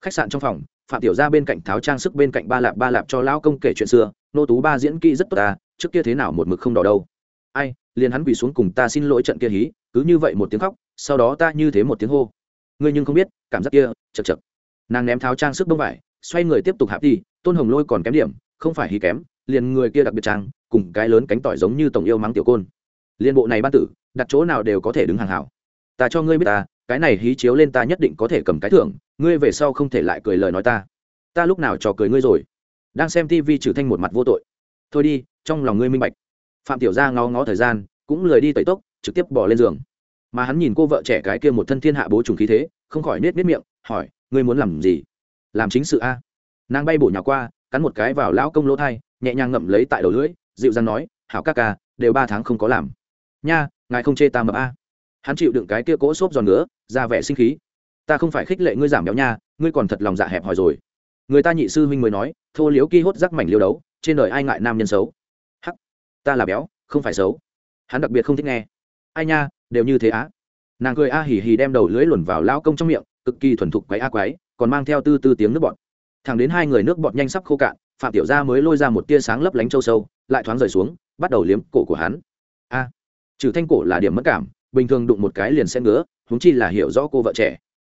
Khách sạn trong phòng, phạm tiểu ra bên cạnh tháo trang sức bên cạnh ba lạp ba lạp cho lão công kể chuyện xưa, nô tú ba diễn kỹ rất tốt ta trước kia thế nào một mực không đỏ đâu. Ai, liền hắn quỳ xuống cùng ta xin lỗi trận kia hí, cứ như vậy một tiếng khóc, sau đó ta như thế một tiếng hô. Ngươi nhưng không biết, cảm giác kia chật chật nàng ném tháo trang sức bông vải, xoay người tiếp tục hạp đi, tôn hồng lôi còn kém điểm, không phải hí kém, liền người kia đặc biệt trang, cùng cái lớn cánh tỏi giống như tổng yêu mắng tiểu côn. Liên bộ này ban tử, đặt chỗ nào đều có thể đứng hàng hảo. Ta cho ngươi biết ta, cái này hí chiếu lên ta nhất định có thể cầm cái thưởng, ngươi về sau không thể lại cười lời nói ta. Ta lúc nào trò cười ngươi rồi? Đang xem tv trừ thanh một mặt vô tội. Thôi đi, trong lòng ngươi minh bạch. Phạm tiểu gia ngó ngó thời gian, cũng lười đi tẩy tốc, trực tiếp bỏ lên giường. Mà hắn nhìn cô vợ trẻ cái kia một thân thiên hạ bố trùng khí thế, không khỏi nết nết miệng, hỏi ngươi muốn làm gì? Làm chính sự a. Nàng bay bổ nhà qua cắn một cái vào lão công lỗ thai nhẹ nhàng ngậm lấy tại đầu lưỡi dịu dàng nói hảo ca ca đều ba tháng không có làm. Nha ngài không chê ta mập a. Hắn chịu đựng cái kia cỗ xốp giòn nữa, ra vẻ sinh khí. Ta không phải khích lệ ngươi giảm béo nha ngươi còn thật lòng dạ hẹp hòi rồi. Người ta nhị sư huynh mới nói thô liếu ki hốt rắc mảnh liêu đấu trên đời ai ngại nam nhân xấu? Hắc ta là béo không phải xấu. Hắn đặc biệt không thích nghe. Ai nha đều như thế á. Nàng cười a hì hì đem đầu lưỡi luồn vào lao công trong miệng cực kỳ thuần thục quấy a quái, còn mang theo tư tư tiếng nước bọt. Thẳng đến hai người nước bọt nhanh sắp khô cạn, phạm tiểu gia mới lôi ra một tia sáng lấp lánh châu sâu, lại thoáng rời xuống, bắt đầu liếm cổ của hắn. A, trừ thanh cổ là điểm mất cảm, bình thường đụng một cái liền sẽ ngứa, huống chi là hiểu rõ cô vợ trẻ.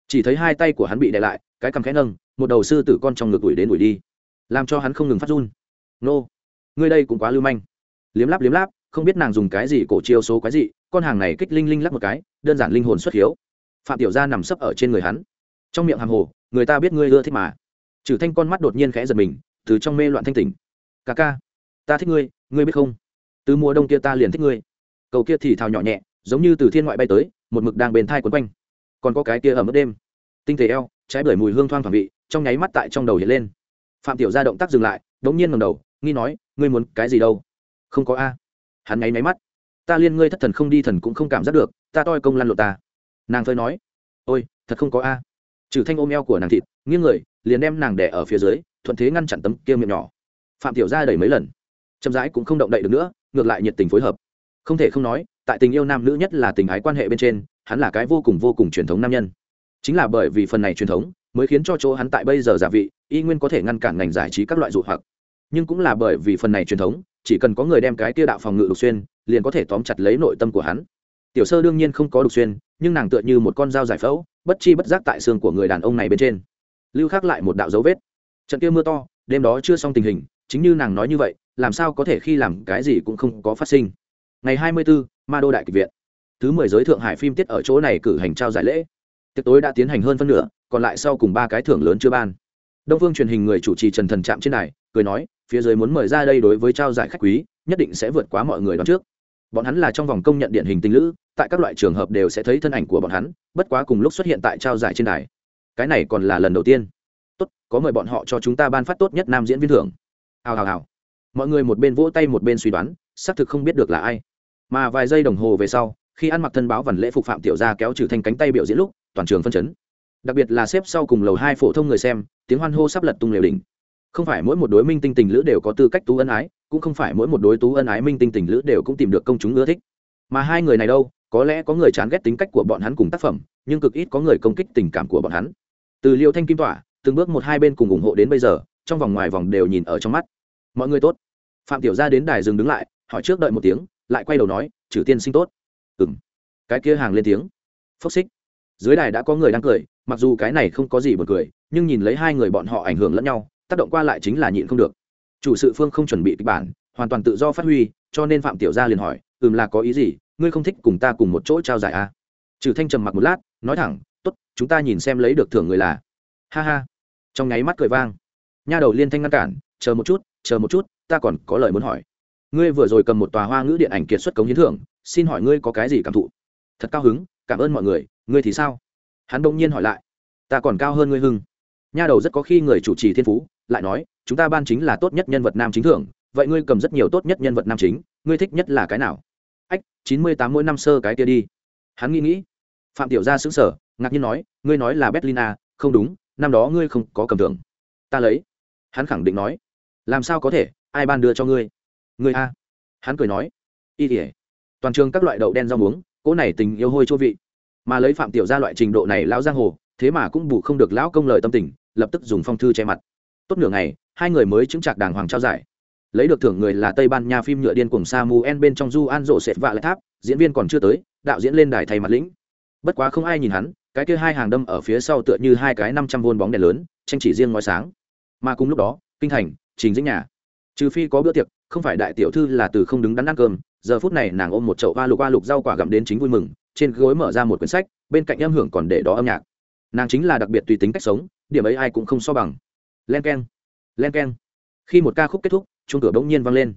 Chỉ thấy hai tay của hắn bị đè lại, cái cằm khẽ nâng, một đầu sư tử con trong ngực ủi đến ủi đi, làm cho hắn không ngừng phát run. Nô, ngươi đây cũng quá lưu manh. Liếm láp liếm láp, không biết nàng dùng cái gì cổ chiêu số quái gì con hàng này kích linh linh lắc một cái, đơn giản linh hồn xuất hiếu phạm tiểu gia nằm sấp ở trên người hắn. Trong miệng hàng hồ, người ta biết ngươi ưa thích mà. Trừ thanh con mắt đột nhiên khẽ giật mình, từ trong mê loạn thanh tỉnh. Ca ca, ta thích ngươi ngươi biết không? Từ mùa đông kia ta liền thích ngươi. Cầu kia thì thào nhỏ nhẹ, giống như từ thiên ngoại bay tới, một mực đang bền thai quấn quanh. Còn có cái kia ở mức đêm. Tinh thể eo, trái bưởi mùi hương thoang thoảng vị, trong nháy mắt tại trong đầu hiện lên. Phạm tiểu gia động tác dừng lại, đống nhiên ngẩng đầu, nghi nói, ngươi muốn cái gì đâu? Không có a. Hắn nháy máy mắt. Ta liên ngươi thất thần không đi thần cũng không cảm giác được, ta toi công lăn lộ ta nàng phơi nói, ôi, thật không có a. Trừ thanh ôm eo của nàng thịt, nghiêng người, liền đem nàng đẻ ở phía dưới, thuận thế ngăn chặn tấm kia miệng nhỏ. Phạm tiểu gia đẩy mấy lần, chậm rãi cũng không động đậy được nữa, ngược lại nhiệt tình phối hợp. Không thể không nói, tại tình yêu nam nữ nhất là tình ái quan hệ bên trên, hắn là cái vô cùng vô cùng truyền thống nam nhân. Chính là bởi vì phần này truyền thống, mới khiến cho chỗ hắn tại bây giờ giả vị, y nguyên có thể ngăn cản ngành giải trí các loại dụ hoặc. Nhưng cũng là bởi vì phần này truyền thống, chỉ cần có người đem cái tia đạo phòng ngự đục xuyên, liền có thể tóm chặt lấy nội tâm của hắn. Tiểu sơ đương nhiên không có đục xuyên nhưng nàng tựa như một con dao giải phẫu bất chi bất giác tại xương của người đàn ông này bên trên. Lưu khắc lại một đạo dấu vết. Trận kia mưa to đêm đó chưa xong tình hình chính như nàng nói như vậy làm sao có thể khi làm cái gì cũng không có phát sinh. Ngày hai mươi 24, ma đô đại kịch viện. Thứ mười giới thượng hải phim tiết ở chỗ này cử hành trao giải lễ. Tiệc tối đã tiến hành hơn phân nửa còn lại sau cùng ba cái thưởng lớn chưa ban. Đông phương truyền hình người chủ trì trần thần trạm trên này cười nói phía dưới muốn mời ra đây đối với trao giải khách quý nhất định sẽ vượt quá mọi người đón trước. Bọn hắn là trong vòng công nhận điện hình tình lữ tại các loại trường hợp đều sẽ thấy thân ảnh của bọn hắn, bất quá cùng lúc xuất hiện tại trao giải trên đài. Cái này còn là lần đầu tiên. Tốt, có mời bọn họ cho chúng ta ban phát tốt nhất nam diễn viên thưởng. Hào hào hào. Mọi người một bên vỗ tay một bên suy đoán, xác thực không biết được là ai. Mà vài giây đồng hồ về sau, khi ăn mặc thân báo vằn lễ phục phạm tiểu gia kéo trừ thành cánh tay biểu diễn lúc, toàn trường phân chấn. Đặc biệt là xếp sau cùng lầu hai phổ thông người xem, tiếng hoan hô sắp lật tung lều đỉnh. Không phải mỗi một đối minh tinh tình lữ đều có tư cách tú ân ái, cũng không phải mỗi một đối tú ân ái minh tinh tình lữ đều cũng tìm được công chúng ưa thích. Mà hai người này đâu có lẽ có người chán ghét tính cách của bọn hắn cùng tác phẩm, nhưng cực ít có người công kích tình cảm của bọn hắn. Từ liêu thanh kim tỏa, từng bước một hai bên cùng ủng hộ đến bây giờ, trong vòng ngoài vòng đều nhìn ở trong mắt. Mọi người tốt. Phạm tiểu gia đến đài dừng đứng lại, hỏi trước đợi một tiếng, lại quay đầu nói, trừ tiên sinh tốt. Ừm. Cái kia hàng lên tiếng. Phốc xích. Dưới đài đã có người đang cười, mặc dù cái này không có gì buồn cười, nhưng nhìn lấy hai người bọn họ ảnh hưởng lẫn nhau, tác động qua lại chính là nhịn không được. Chủ sự phương không chuẩn bị kịch bản, hoàn toàn tự do phát huy, cho nên phạm tiểu gia liền hỏi, ừm là có ý gì? Ngươi không thích cùng ta cùng một chỗ trao giải à? trừ thanh trầm mặc một lát, nói thẳng, tốt, chúng ta nhìn xem lấy được thưởng người là. Ha ha. Trong nháy mắt cười vang. Nha đầu liên thanh ngăn cản, chờ một chút, chờ một chút, ta còn có lời muốn hỏi. Ngươi vừa rồi cầm một tòa hoa ngữ điện ảnh kiệt xuất cống hiến thưởng, xin hỏi ngươi có cái gì cảm thụ? Thật cao hứng, cảm ơn mọi người, ngươi thì sao? Hắn bỗng nhiên hỏi lại. Ta còn cao hơn ngươi hưng. Nha đầu rất có khi người chủ trì thiên phú, lại nói, chúng ta ban chính là tốt nhất nhân vật nam chính thưởng, vậy ngươi cầm rất nhiều tốt nhất nhân vật nam chính, ngươi thích nhất là cái nào? Ách, chín mươi tám mỗi năm sơ cái kia đi. Hắn nghĩ nghĩ. Phạm tiểu gia xứng sở ngạc nhiên nói, ngươi nói là Berlin à? không đúng, năm đó ngươi không có cầm thưởng. Ta lấy. Hắn khẳng định nói. Làm sao có thể, ai ban đưa cho ngươi? Ngươi a. Hắn cười nói. Y tỉa toàn trường các loại đậu đen rau muống, cỗ này tình yêu hôi chua vị. Mà lấy phạm tiểu gia loại trình độ này lão giang hồ, thế mà cũng bù không được lão công lợi tâm tình, lập tức dùng phong thư che mặt. Tốt nửa ngày, hai người mới chứng trạc đàng hoàng trao giải lấy được thưởng người là tây ban nha phim nhựa điên cùng samuel bên trong du an rộ sệt vạ lại tháp, diễn viên còn chưa tới, đạo diễn lên đài thay mặt lĩnh. Bất quá không ai nhìn hắn, cái kia hai hàng đâm ở phía sau tựa như hai cái năm trăm vôn bóng đèn lớn, tranh chỉ riêng ngói sáng. Mà cùng lúc đó, kinh thành, trình dĩnh nhà. Trừ phi có bữa tiệc, không phải đại tiểu thư là từ không đứng đắn ăn cơm, giờ phút này nàng ôm một chậu hoa lục hoa lục rau quả gặm đến chính vui mừng, trên gối mở ra một quyển sách, bên cạnh âm hưởng còn để đó âm nhạc. Nàng chính là đặc biệt tùy tính cách sống, điểm ấy ai cũng không so bằng. Len k e n len k e n khi một ca khúc kết thúc chuông cửa bỗng nhiên vang lên.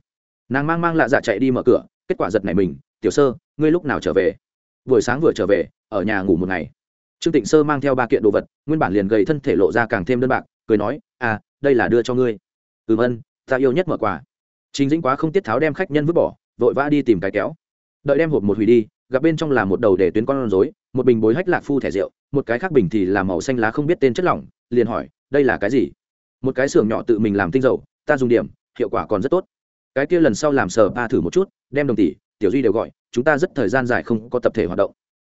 Nàng mang mang lạ dạ chạy đi mở cửa, kết quả giật này mình, tiểu sơ, ngươi lúc nào trở về? Buổi sáng vừa trở về, ở nhà ngủ một ngày. Trương tịnh sơ mang theo ba kiện đồ vật, nguyên bản liền gầy thân thể lộ ra càng thêm đơn bạc, cười nói à đây là đưa cho ngươi. Ừm, ân, ta yêu nhất mở quà. Chính dĩnh quá không tiết tháo đem khách nhân vứt bỏ, vội vã đi tìm cái kéo. Đợi đem hộp một hủy đi, gặp bên trong là một đầu để tuyến con rối, một bình bối hách lạc phu thẻ rượu, một cái khác bình thì là màu xanh lá không biết tên chất lỏng, liền hỏi, đây là cái gì? Một cái xưởng nhỏ tự mình làm tinh dầu, ta dùng điểm hiệu quả còn rất tốt. Cái kia lần sau làm sờ ba thử một chút, đem đồng tỷ, tiểu duy đều gọi, chúng ta rất thời gian dài không có tập thể hoạt động.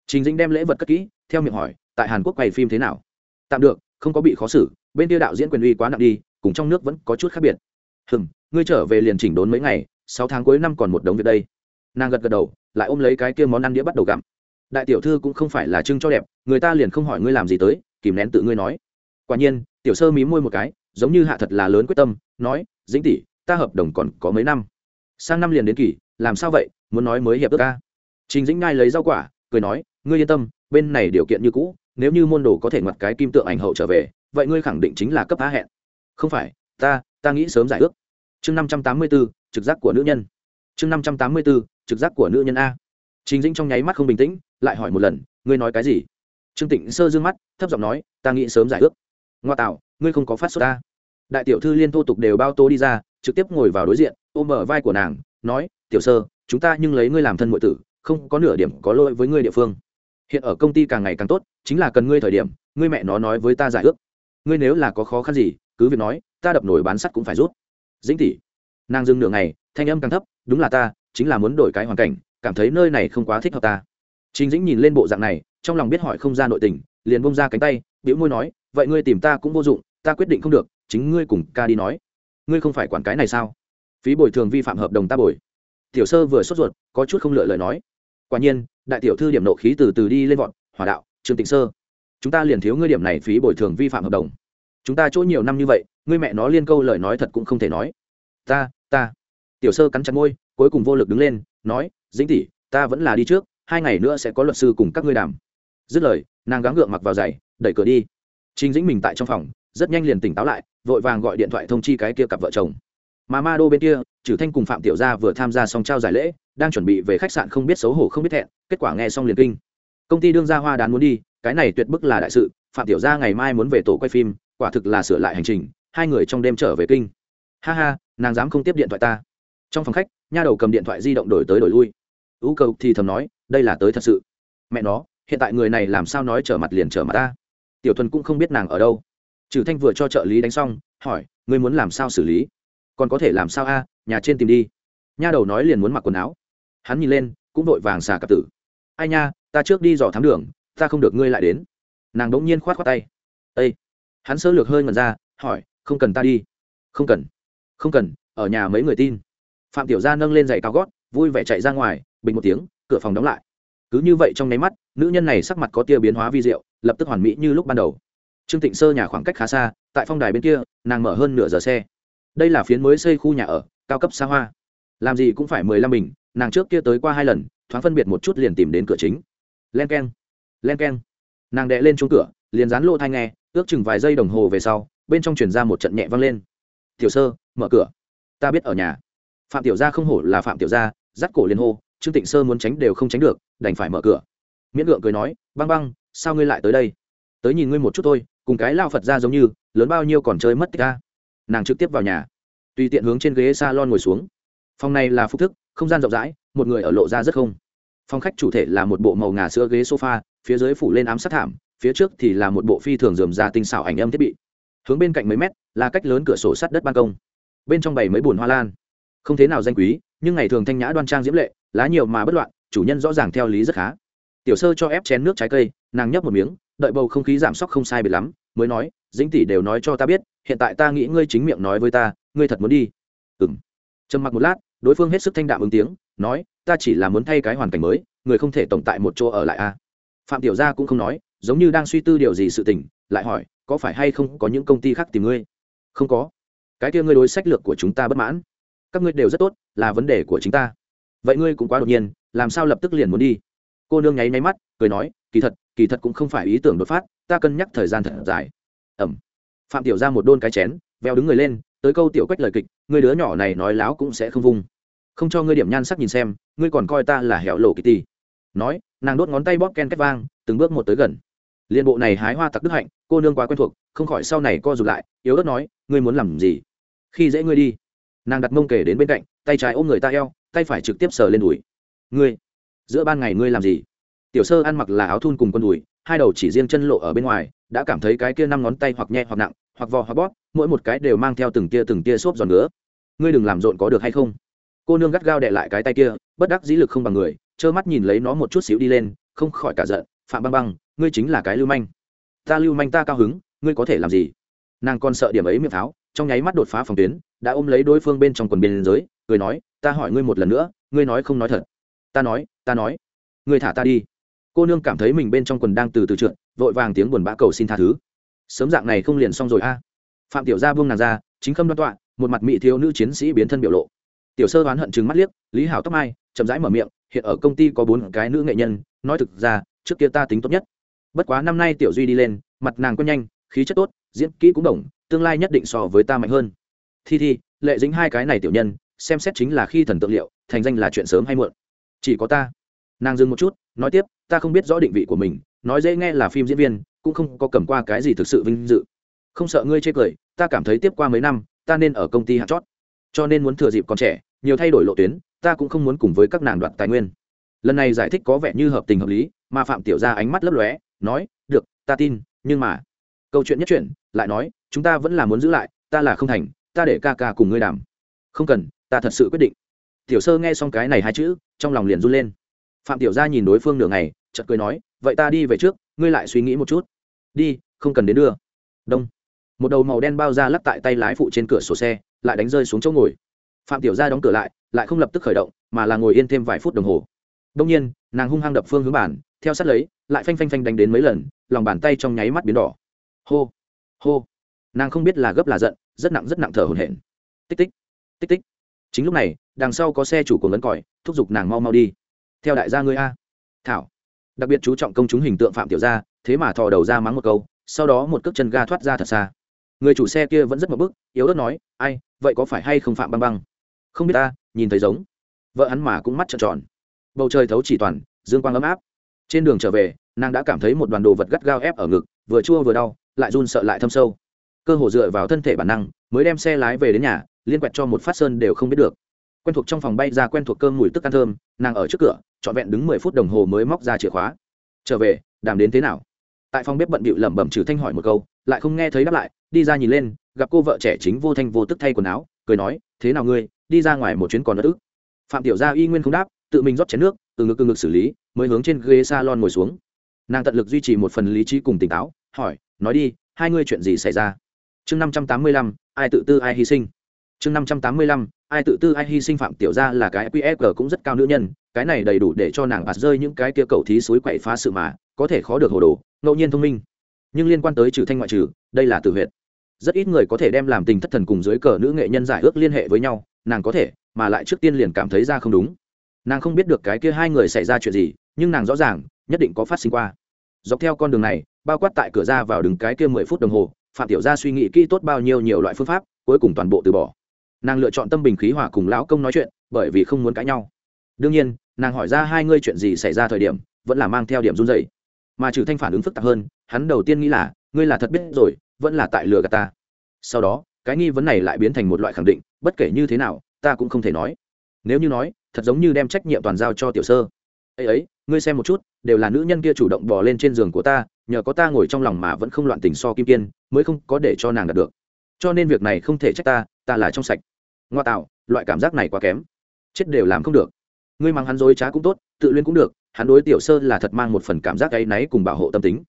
Trình dĩnh đem lễ vật cất kỹ, theo miệng hỏi, tại hàn quốc quay phim thế nào? Tạm được, không có bị khó xử, bên kia đạo diễn quyền uy quá nặng đi, cùng trong nước vẫn có chút khác biệt. Hừm, ngươi trở về liền chỉnh đốn mấy ngày, sáu tháng cuối năm còn một đống việc đây. Nàng gật gật đầu, lại ôm lấy cái kia món ăn đĩa bắt đầu gặm. Đại tiểu thư cũng không phải là trưng cho đẹp, người ta liền không hỏi ngươi làm gì tới, kìm nén tự ngươi nói. Quả nhiên, tiểu sơ mí môi một cái, giống như hạ thật là lớn quyết tâm, nói dĩnh tỷ, ta hợp đồng còn có mấy năm. Sang năm liền đến kỳ, làm sao vậy? Muốn nói mới hiệp ước ca. Trình dĩnh ngai lấy rau quả, cười nói, ngươi yên tâm, bên này điều kiện như cũ, nếu như môn đồ có thể ngoặt cái kim tượng ảnh hậu trở về, vậy ngươi khẳng định chính là cấp á hẹn. Không phải, ta ta nghĩ sớm giải ước. Chương năm trăm tám mươi b ố trực giác của nữ nhân. Chương năm trăm tám mươi b ố trực giác của nữ nhân a. Trình dĩnh trong nháy mắt không bình tĩnh, lại hỏi một lần, ngươi nói cái gì? Trương tịnh sơ d ư ơ n g mắt, thấp giọng nói, ta nghĩ sớm giải ước. Ngoa tạo, ngươi không có phát xuất ta đại tiểu thư liên thô tục đều bao tô đi ra, trực tiếp ngồi vào đối diện, ôm mở vai của nàng, nói, tiểu sơ, chúng ta nhưng lấy ngươi làm thân mọi tử, không có nửa điểm có lỗi với ngươi địa phương. Hiện ở công ty càng ngày càng tốt, chính là cần ngươi thời điểm, ngươi mẹ nó nói với ta giải ước. Ngươi nếu là có khó khăn gì, cứ việc nói, ta đập nổi bán sắt cũng phải rút. Dĩnh tỷ, nàng dừng nửa ngày, thanh âm càng thấp, đúng là ta, chính là muốn đổi cái hoàn cảnh, cảm thấy nơi này không quá thích hợp ta. Trình dĩnh nhìn lên bộ dạng này, trong lòng biết hỏi không ra nội tình, liền bông ra cánh tay biểu môi nói, vậy ngươi tìm ta cũng vô dụng, ta quyết định không được chính ngươi cùng ca đi nói. Ngươi không phải quản cái này sao? Phí bồi thường vi phạm hợp đồng ta bồi. Tiểu sơ vừa sốt ruột, có chút không lựa lời nói. Quả nhiên, đại tiểu thư điểm nộ khí từ từ đi lên vọt hỏa đạo, trương tịnh sơ, chúng ta liền thiếu ngươi điểm này phí bồi thường vi phạm hợp đồng. Chúng ta chỗ nhiều năm như vậy, ngươi mẹ nó liên câu lời nói thật cũng không thể nói. Ta ta. Tiểu sơ cắn chặt môi, cuối cùng vô lực đứng lên, nói, dĩnh tỷ, ta vẫn là đi trước, hai ngày nữa sẽ có luật sư cùng các ngươi đàm. Dứt lời, nàng gắng gượng mặc vào giày, đẩy cửa đi. Chính dĩnh mình tại trong phòng rất nhanh liền tỉnh táo lại, vội vàng gọi điện thoại thông chi cái kia cặp vợ chồng. Mà ma đô bên kia trừ thanh cùng phạm tiểu gia vừa tham gia xong trao giải lễ, đang chuẩn bị về khách sạn không biết xấu hổ không biết thẹn, kết quả nghe xong liền kinh. Công ty đương gia hoa đán muốn đi, cái này tuyệt bức là đại sự, phạm tiểu gia ngày mai muốn về tổ quay phim, quả thực là sửa lại hành trình, hai người trong đêm trở về kinh. Ha ha, nàng dám không tiếp điện thoại ta. Trong phòng khách, nha đầu cầm điện thoại di động đổi tới đổi lui. Ú cầu thì thầm nói, đây là tới thật sự. Mẹ nó, hiện tại người này làm sao nói trở mặt liền trở mặt ta. Tiểu thuần cũng không biết nàng ở đâu trừ thanh vừa cho trợ lý đánh xong, hỏi, ngươi muốn làm sao xử lý? Còn có thể làm sao a? Nhà trên tìm đi. Nha đầu nói liền muốn mặc quần áo. Hắn nhìn lên, cũng vội vàng xà cặp tử. Ai nha, ta trước đi dò thám đường, ta không được ngươi lại đến. Nàng đ ỗ n g nhiên khoát khoát tay. Ây hắn sơ lược hơi ngần ra, hỏi, không cần ta đi. Không cần. Không cần, ở nhà mấy người tin. Phạm tiểu gia nâng lên giày cao gót, vui vẻ chạy ra ngoài, bình một tiếng, cửa phòng đóng lại. Cứ như vậy trong nháy mắt, nữ nhân này sắc mặt có tia biến hóa vi diệu, lập tức hoàn mỹ như lúc ban đầu trương tịnh sơ nhà khoảng cách khá xa, tại phong đài bên kia, nàng mở hơn nửa giờ xe. Đây là phiến mới xây khu nhà ở, cao cấp xa hoa. Làm gì cũng phải mười lăm bình, nàng trước kia tới qua hai lần, thoáng phân biệt một chút liền tìm đến cửa chính. Len k e n len k e n nàng đệ lên chung cửa, liền dán lộ thai nghe, ước chừng vài giây đồng hồ về sau, bên trong chuyển ra một trận nhẹ vang lên. Tiểu sơ, mở cửa. Ta biết ở nhà. Phạm tiểu gia không hổ là phạm tiểu gia, dắt cổ liên hô, trương tịnh sơ muốn tránh đều không tránh được, đành phải mở cửa. Miễn Lượng cười nói, băng băng, sao ngươi lại tới đây? Tới nhìn ngươi một chút thôi cùng cái lao phật ra giống như, lớn bao nhiêu còn chơi mất tích ca nàng trực tiếp vào nhà, tùy tiện hướng trên ghế s a lon ngồi xuống. Phòng này là phúc thức, không gian rộng rãi, một người ở lộ ra rất không. Phòng khách chủ thể là một bộ màu ngà sữa ghế sofa, phía dưới phủ lên ám sát thảm, phía trước thì là một bộ phi thường dườm ra tinh xảo ảnh âm thiết bị. Hướng bên cạnh mấy mét, là cách lớn cửa sổ sắt đất ban công. Bên trong bày mấy bùn hoa lan. Không thế nào danh quý, nhưng ngày thường thanh nhã đoan trang diễm lệ, lá nhiều mà bất loạn, chủ nhân rõ ràng theo lý rất khá. Tiểu sơ cho ép chén nước trái cây, nàng nhấp một miếng đợi bầu không khí giảm sốc không sai biệt lắm, mới nói, dĩnh tỷ đều nói cho ta biết, hiện tại ta nghĩ ngươi chính miệng nói với ta, ngươi thật muốn đi. Ừm. trầm mặc một lát, đối phương hết sức thanh đạm ứng tiếng, nói, ta chỉ là muốn thay cái hoàn cảnh mới, người không thể tổng tại một chỗ ở lại a à. phạm tiểu gia cũng không nói, giống như đang suy tư điều gì sự tình, lại hỏi, có phải hay không có những công ty khác tìm ngươi? Không có. Cái kia ngươi đối sách lược của chúng ta bất mãn. Các ngươi đều rất tốt, là vấn đề của chính ta. Vậy ngươi cũng quá đột nhiên, làm sao lập tức liền muốn đi? Cô nương nháy nháy mắt, cười nói, kỳ thật kỳ thật cũng không phải ý tưởng đột phát, ta cân nhắc thời gian thật dài. Ẩm. Phạm tiểu ra một đôn cái chén, veo đứng người lên, tới câu tiểu quách lời kịch, người đứa nhỏ này nói láo cũng sẽ không vung. Không cho ngươi điểm nhan sắc nhìn xem, ngươi còn coi ta là hẻo lộ kỳ tì. Nói, nàng đốt ngón tay bóp ken két vang, từng bước một tới gần. Liên bộ này hái hoa tặc đức hạnh, cô nương quá quen thuộc, không khỏi sau này co rụt lại, yếu ớt nói, ngươi muốn làm gì? Khi dễ ngươi đi. Nàng đặt mông kể đến bên cạnh, tay trái ôm người ta eo, tay phải trực tiếp sờ lên đùi. Ngươi, giữa ban ngày ngươi làm gì? Tiểu sơ ăn mặc là áo thun cùng con đùi, hai đầu chỉ riêng chân lộ ở bên ngoài, đã cảm thấy cái kia năm ngón tay hoặc nhẹ hoặc nặng, hoặc vò hoặc bóp, mỗi một cái đều mang theo từng tia từng tia xốp giòn nữa ngươi đừng làm rộn có được hay không? Cô nương gắt gao đệ lại cái tay kia, bất đắc dĩ lực không bằng người, trơ mắt nhìn lấy nó một chút xíu đi lên, không khỏi cả giận, phạm băng băng, ngươi chính là cái lưu manh. Ta lưu manh ta cao hứng, ngươi có thể làm gì? Nàng còn sợ điểm ấy miệng pháo trong nháy mắt đột phá phòng tuyến, đã ôm lấy đối phương bên trong quần biên giới cười nói, ta hỏi ngươi một lần nữa, ngươi nói không nói thật? Ta nói ta nói. Ngươi thả ta đi cô nương cảm thấy mình bên trong quần đang từ từ trượt, vội vàng tiếng buồn bã cầu xin tha thứ. Sớm dạng này không liền xong rồi a? Phạm tiểu gia buông nàng ra, chính khâm đoan tọa, một mặt mỹ thiếu nữ chiến sĩ biến thân biểu lộ. Tiểu sơ đoán hận chừng mắt liếc, lý hảo tóc mai, chậm rãi mở miệng, hiện ở công ty có bốn cái nữ nghệ nhân, nói thực ra, trước kia ta tính tốt nhất. Bất quá năm nay tiểu duy đi lên, mặt nàng quen nhanh, khí chất tốt, diễn kỹ cũng đồng, tương lai nhất định so với ta mạnh hơn. Thi thi, lệ dính hai cái này tiểu nhân, xem xét chính là khi thần tượng liệu, thành danh là chuyện sớm hay muộn. Chỉ có ta. Nàng dừng một chút nói tiếp, ta không biết rõ định vị của mình, nói dễ nghe là phim diễn viên, cũng không có cầm qua cái gì thực sự vinh dự. Không sợ ngươi chê cười, ta cảm thấy tiếp qua mấy năm, ta nên ở công ty hạt chót. Cho nên muốn thừa dịp còn trẻ, nhiều thay đổi lộ tuyến, ta cũng không muốn cùng với các nàng đoạt tài nguyên. Lần này giải thích có vẻ như hợp tình hợp lý, mà phạm tiểu ra ánh mắt lấp lóe, nói, được, ta tin, nhưng mà câu chuyện nhất chuyện lại nói, chúng ta vẫn là muốn giữ lại, ta là không thành, ta để ca ca cùng ngươi đàm. Không cần, ta thật sự quyết định. Tiểu sơ nghe xong cái này hai chữ, trong lòng liền run lên phạm tiểu gia nhìn đối phương nửa ngày, chợt cười nói, vậy ta đi về trước, ngươi lại suy nghĩ một chút. Đi, không cần đến đưa. Đông. Một đầu màu đen bao ra lắc tại tay lái phụ trên cửa sổ xe, lại đánh rơi xuống chỗ ngồi. Phạm tiểu gia đóng cửa lại lại không lập tức khởi động, mà là ngồi yên thêm vài phút đồng hồ. Đông nhiên, nàng hung hăng đập phương hướng bản theo sát lấy, lại phanh phanh phanh đánh đến mấy lần, lòng bàn tay trong nháy mắt biến đỏ. Hô hô. Nàng không biết là gấp là giận, rất nặng rất nặng thở hổn hển. Tích tích tích tích. Chính lúc này, đằng sau có xe chủ của ngấn còi, thúc giục nàng mau mau đi theo đại gia ngươi a. Thảo. Đặc biệt chú trọng công chúng hình tượng phạm tiểu gia, thế mà thò đầu ra mắng một câu, sau đó một cước chân ga thoát ra thật xa. Người chủ xe kia vẫn rất mập bức, yếu ớt nói, ai, vậy có phải hay không phạm băng băng? Không biết ta, nhìn thấy giống. Vợ hắn mà cũng mắt trợn tròn. Bầu trời thấu chỉ toàn, dương quang ấm áp. Trên đường trở về, nàng đã cảm thấy một đoàn đồ vật gắt gao ép ở ngực, vừa chua vừa đau, lại run sợ lại thâm sâu. Cơ hồ dựa vào thân thể bản năng, mới đem xe lái về đến nhà, liên quẹt cho một phát sơn đều không biết được quen thuộc trong phòng bay ra quen thuộc cơm mùi tức ăn thơm, nàng ở trước cửa, trọn vẹn đứng mười phút đồng hồ mới móc ra chìa khóa. Trở về, đàm đến thế nào? Tại phòng bếp bận bịu lẩm bẩm trừ thanh hỏi một câu, lại không nghe thấy đáp lại, đi ra nhìn lên, gặp cô vợ trẻ chính vô thanh vô tức thay quần áo, cười nói, thế nào ngươi, đi ra ngoài một chuyến còn đất ức. Phạm tiểu gia y nguyên không đáp, tự mình rót chén nước, từ ngực từ ngực xử lý, mới hướng trên ghế salon ngồi xuống. Nàng tận lực duy trì một phần lý trí cùng tỉnh táo, hỏi, nói đi, hai ngươi chuyện gì xảy ra? Chương năm trăm tám mươi lăm, ai tự tư ai hy sinh chương năm trăm tám mươi lăm, ai tự tư ai hy sinh phạm tiểu gia là cái qsg cũng rất cao nữ nhân, cái này đầy đủ để cho nàng bạt rơi những cái kia cầu thí suối quậy phá sự mà, có thể khó được hồ đồ, ngẫu nhiên thông minh. Nhưng liên quan tới trừ thanh ngoại trừ, đây là tử huyệt. Rất ít người có thể đem làm tình thất thần cùng dưới cờ nữ nghệ nhân giải ước liên hệ với nhau, nàng có thể, mà lại trước tiên liền cảm thấy ra không đúng. Nàng không biết được cái kia hai người xảy ra chuyện gì, nhưng nàng rõ ràng, nhất định có phát sinh qua. Dọc theo con đường này, bao quát tại cửa ra vào đứng cái kia mười phút đồng hồ, phạm tiểu gia suy nghĩ kỹ tốt bao nhiêu nhiều loại phương pháp, cuối cùng toàn bộ từ bỏ nàng lựa chọn tâm bình khí hòa cùng lão công nói chuyện, bởi vì không muốn cãi nhau. Đương nhiên, nàng hỏi ra hai ngươi chuyện gì xảy ra thời điểm, vẫn là mang theo điểm run dày mà trừ thanh phản ứng phức tạp hơn, hắn đầu tiên nghĩ là, ngươi là thật biết rồi, vẫn là tại lừa gạt ta. Sau đó, cái nghi vấn này lại biến thành một loại khẳng định, bất kể như thế nào, ta cũng không thể nói. Nếu như nói, thật giống như đem trách nhiệm toàn giao cho tiểu sơ. Ấy ấy, ngươi xem một chút, đều là nữ nhân kia chủ động bỏ lên trên giường của ta, nhờ có ta ngồi trong lòng mà vẫn không loạn tình so kim kiên, mới không có để cho nàng đạt được. Cho nên việc này không thể trách ta ta là trong sạch ngoa tạo, loại cảm giác này quá kém. Chết đều làm không được. Ngươi mang hắn dối trá cũng tốt, tự luyên cũng được, hắn đối tiểu sơ là thật mang một phần cảm giác áy náy cùng bảo hộ tâm tính.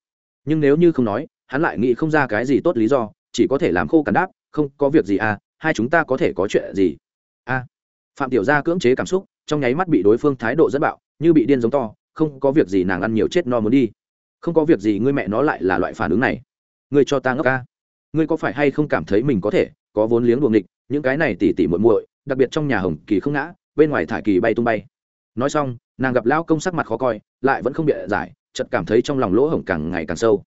Nhưng nếu như không nói, hắn lại nghĩ không ra cái gì tốt lý do, chỉ có thể làm khô cắn đáp, không, có việc gì à hai chúng ta có thể có chuyện gì? A. Phạm tiểu gia cưỡng chế cảm xúc, trong nháy mắt bị đối phương thái độ dẫn bạo, như bị điên giống to, không, có việc gì nàng ăn nhiều chết no muốn đi. Không có việc gì ngươi mẹ nó lại là loại phản ứng này. Ngươi cho ta ngốc ca ngươi có phải hay không cảm thấy mình có thể có vốn liếng luồng nghịch, những cái này tỉ tỉ muội muội, đặc biệt trong nhà hồng kỳ không ngã, bên ngoài thả kỳ bay tung bay. Nói xong, nàng gặp lão công sắc mặt khó coi, lại vẫn không bịa giải, chợt cảm thấy trong lòng lỗ hổng càng ngày càng sâu.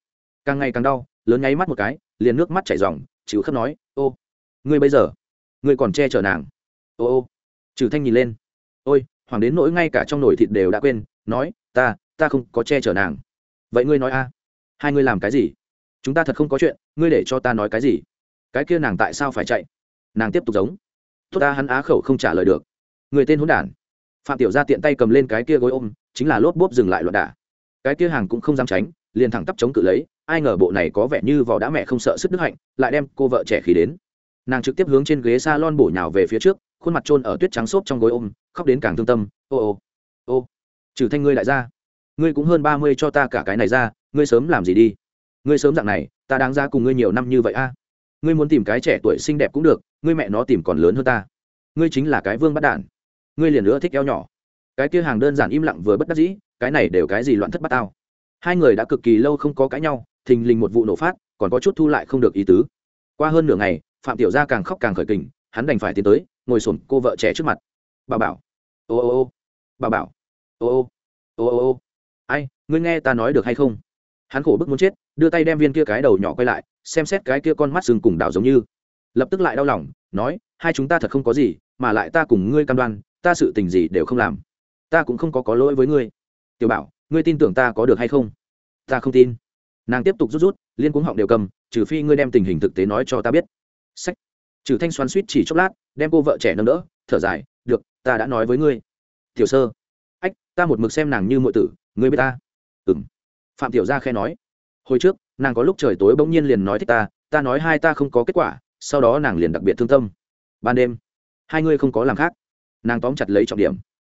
Càng ngày càng đau, lớn nháy mắt một cái, liền nước mắt chảy ròng, chịu khắp nói, ô, ngươi bây giờ, ngươi còn che chở nàng. Ô ô. Trừ thanh nhìn lên. Ôi, hoàng đến nỗi ngay cả trong nồi thịt đều đã quên, nói, ta ta không có che chở nàng. Vậy ngươi nói a, hai ngươi làm cái gì? Chúng ta thật không có chuyện, ngươi để cho ta nói cái gì? Cái kia nàng tại sao phải chạy? Nàng tiếp tục giống. Tốt ta hắn á khẩu không trả lời được. Người tên hôn đản. Phạm tiểu gia tiện tay cầm lên cái kia gối ôm, chính là lốp bốp dừng lại loạn đả. Cái kia hàng cũng không dám tránh, liền thẳng tắp chống cự lấy, ai ngờ bộ này có vẻ như vỏ đã mẹ không sợ sức đức hạnh, lại đem cô vợ trẻ khí đến. Nàng trực tiếp hướng trên ghế s lon bổ nhào về phía trước, khuôn mặt trôn ở tuyết trắng xốp trong gối ôm, khóc đến càng thương tâm, ô ô ô, trừ thanh ngươi lại ra. Ngươi cũng hơn ba mươi cho ta cả cái này ra, ngươi sớm làm gì đi? Ngươi sớm dạng này, ta đáng ra cùng ngươi nhiều năm như vậy a ngươi muốn tìm cái trẻ tuổi xinh đẹp cũng được ngươi mẹ nó tìm còn lớn hơn ta. Ngươi chính là cái vương bắt đản. Ngươi liền nữa thích eo nhỏ. Cái kia hàng đơn giản im lặng vừa bất đắc dĩ cái này đều cái gì loạn thất bát tao. Hai người đã cực kỳ lâu không có cãi nhau thình lình một vụ nổ phát còn có chút thu lại không được ý tứ. Qua hơn nửa ngày phạm tiểu gia càng khóc càng khởi kình hắn đành phải tiến tới ngồi sồn, cô vợ trẻ trước mặt. Bà bảo. Ô ô ô. Bà bảo. Ô ô. Ô ô ô. Ai ngươi nghe ta nói được hay không? Hắn khổ bức muốn chết, đưa tay đem viên kia cái đầu nhỏ quay lại, xem xét cái kia con mắt sừng cùng đảo giống như. Lập tức lại đau lòng, nói, hai chúng ta thật không có gì, mà lại ta cùng ngươi cam đoan, ta sự tình gì đều không làm. Ta cũng không có có lỗi với ngươi. Tiểu bảo, ngươi tin tưởng ta có được hay không? Ta không tin. Nàng tiếp tục rút rút, liên cuống họng đều cầm, trừ phi ngươi đem tình hình thực tế nói cho ta biết. Sách. Trừ thanh xoắn suýt chỉ chốc lát, đem cô vợ trẻ nâng đỡ, thở dài, được, ta đã nói với ngươi. Tiểu sơ. Ách, ta một mực xem nàng như mọi tử, ngươi biết ta. Ừng phạm tiểu gia khe nói, hồi trước, nàng có lúc trời tối bỗng nhiên liền nói thích ta ta nói hai ta không có kết quả, sau đó nàng liền đặc biệt thương tâm. Ban đêm, hai ngươi không có làm khác. Nàng tóm chặt lấy trọng điểm,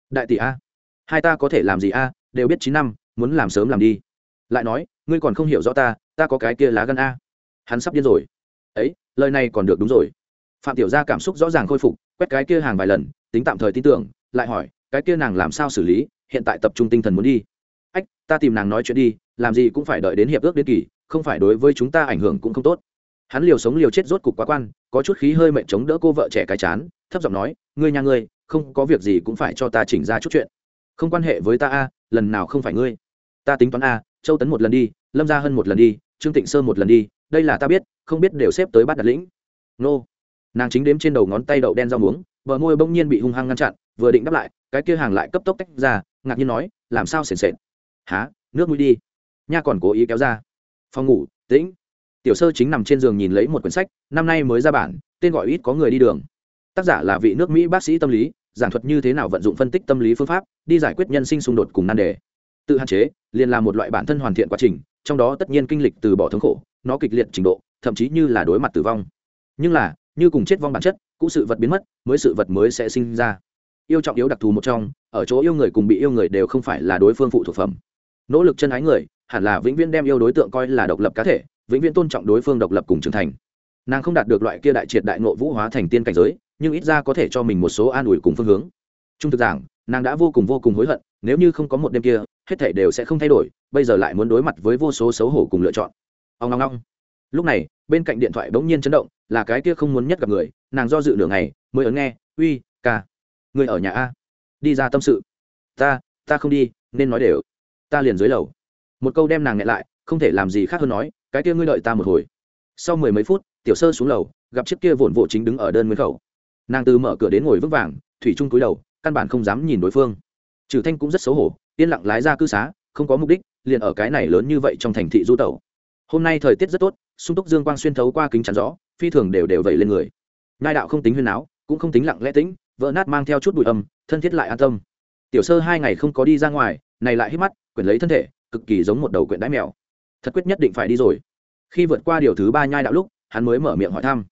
đại tỷ a, hai ta có thể làm gì a, đều biết chín năm, muốn làm sớm làm đi. Lại nói, ngươi còn không hiểu rõ ta ta có cái kia lá gan a. Hắn sắp điên rồi. Ấy, lời này còn được đúng rồi. Phạm tiểu gia cảm xúc rõ ràng khôi phục, quét cái kia hàng vài lần, tính tạm thời tin tưởng, lại hỏi, cái kia nàng làm sao xử lý? Hiện tại tập trung tinh thần muốn đi. Ách, ta tìm nàng nói chuyện đi làm gì cũng phải đợi đến hiệp ước đến kỳ, không phải đối với chúng ta ảnh hưởng cũng không tốt. Hắn liều sống liều chết rốt cục quá quan, có chút khí hơi mệnh chống đỡ cô vợ trẻ cái chán, thấp giọng nói, ngươi nhà ngươi, không có việc gì cũng phải cho ta chỉnh ra chút chuyện. Không quan hệ với ta a, lần nào không phải ngươi. Ta tính toán a, châu tấn một lần đi, lâm gia hơn một lần đi, trương tịnh sơn một lần đi, đây là ta biết, không biết đều xếp tới bát đặt lĩnh. Nô. Nàng chính đếm trên đầu ngón tay đậu đen rau muống, bờ môi bỗng nhiên bị hung hăng ngăn chặn, vừa định đáp lại, cái kia hàng lại cấp tốc tách ra, ngạc nhiên nói, làm sao sền sệt? Há nước mũi đi nha còn cố ý kéo ra. Phòng ngủ, tĩnh. Tiểu sơ chính nằm trên giường nhìn lấy một quyển sách, năm nay mới ra bản, tên gọi ít có người đi đường. Tác giả là vị nước mỹ bác sĩ tâm lý, giảng thuật như thế nào vận dụng phân tích tâm lý phương pháp, đi giải quyết nhân sinh xung đột cùng nan đề. Tự hạn chế, liền là một loại bản thân hoàn thiện quá trình, trong đó tất nhiên kinh lịch từ bỏ thống khổ, nó kịch liệt trình độ, thậm chí như là đối mặt tử vong. Nhưng là, như cùng chết vong bản chất, cũ sự vật biến mất, mới sự vật mới sẽ sinh ra. Yêu trọng yếu đặc thù một trong, ở chỗ yêu người cùng bị yêu người đều không phải là đối phương phụ thuộc phẩm. Nỗ lực chân ái người hẳn là vĩnh viễn đem yêu đối tượng coi là độc lập cá thể, vĩnh viễn tôn trọng đối phương độc lập cùng trưởng thành. Nàng không đạt được loại kia đại triệt đại ngộ vũ hóa thành tiên cảnh giới, nhưng ít ra có thể cho mình một số an ủi cùng phương hướng. Trung thực giảng, nàng đã vô cùng vô cùng hối hận, nếu như không có một đêm kia, hết thể đều sẽ không thay đổi, bây giờ lại muốn đối mặt với vô số xấu hổ cùng lựa chọn. Ông ngong ngong lúc này, bên cạnh điện thoại bỗng nhiên chấn động, là cái kia không muốn nhất gặp người, nàng do dự nửa ngày, mới ấn nghe, uy, ca, người ở nhà a? Đi ra tâm sự. Ta ta không đi, nên nói đều. Ta liền dưới lầu một câu đem nàng nghẹn lại, không thể làm gì khác hơn nói, cái kia ngươi đợi ta một hồi. Sau mười mấy phút, tiểu sơ xuống lầu, gặp chiếc kia vồn vộ chính đứng ở đơn nguyên khẩu. Nàng từ mở cửa đến ngồi vững vàng, thủy trung cúi đầu, căn bản không dám nhìn đối phương. Trừ thanh cũng rất xấu hổ, yên lặng lái ra cư xá, không có mục đích, liền ở cái này lớn như vậy trong thành thị du tẩu. Hôm nay thời tiết rất tốt, sung túc dương quang xuyên thấu qua kính chắn rõ phi thường đều đều vẩy lên người. Ngai đạo không tính huyên áo cũng không tính lặng lẽ tĩnh, vỡ nát mang theo chút bụi âm, thân thiết lại an tâm. Tiểu sơ hai ngày không có đi ra ngoài, này lại hít mắt quyển lấy thân thể cực kỳ giống một đầu quyện đái mèo. Thật quyết nhất định phải đi rồi. Khi vượt qua điều thứ ba nhai đạo lúc, hắn mới mở miệng hỏi thăm.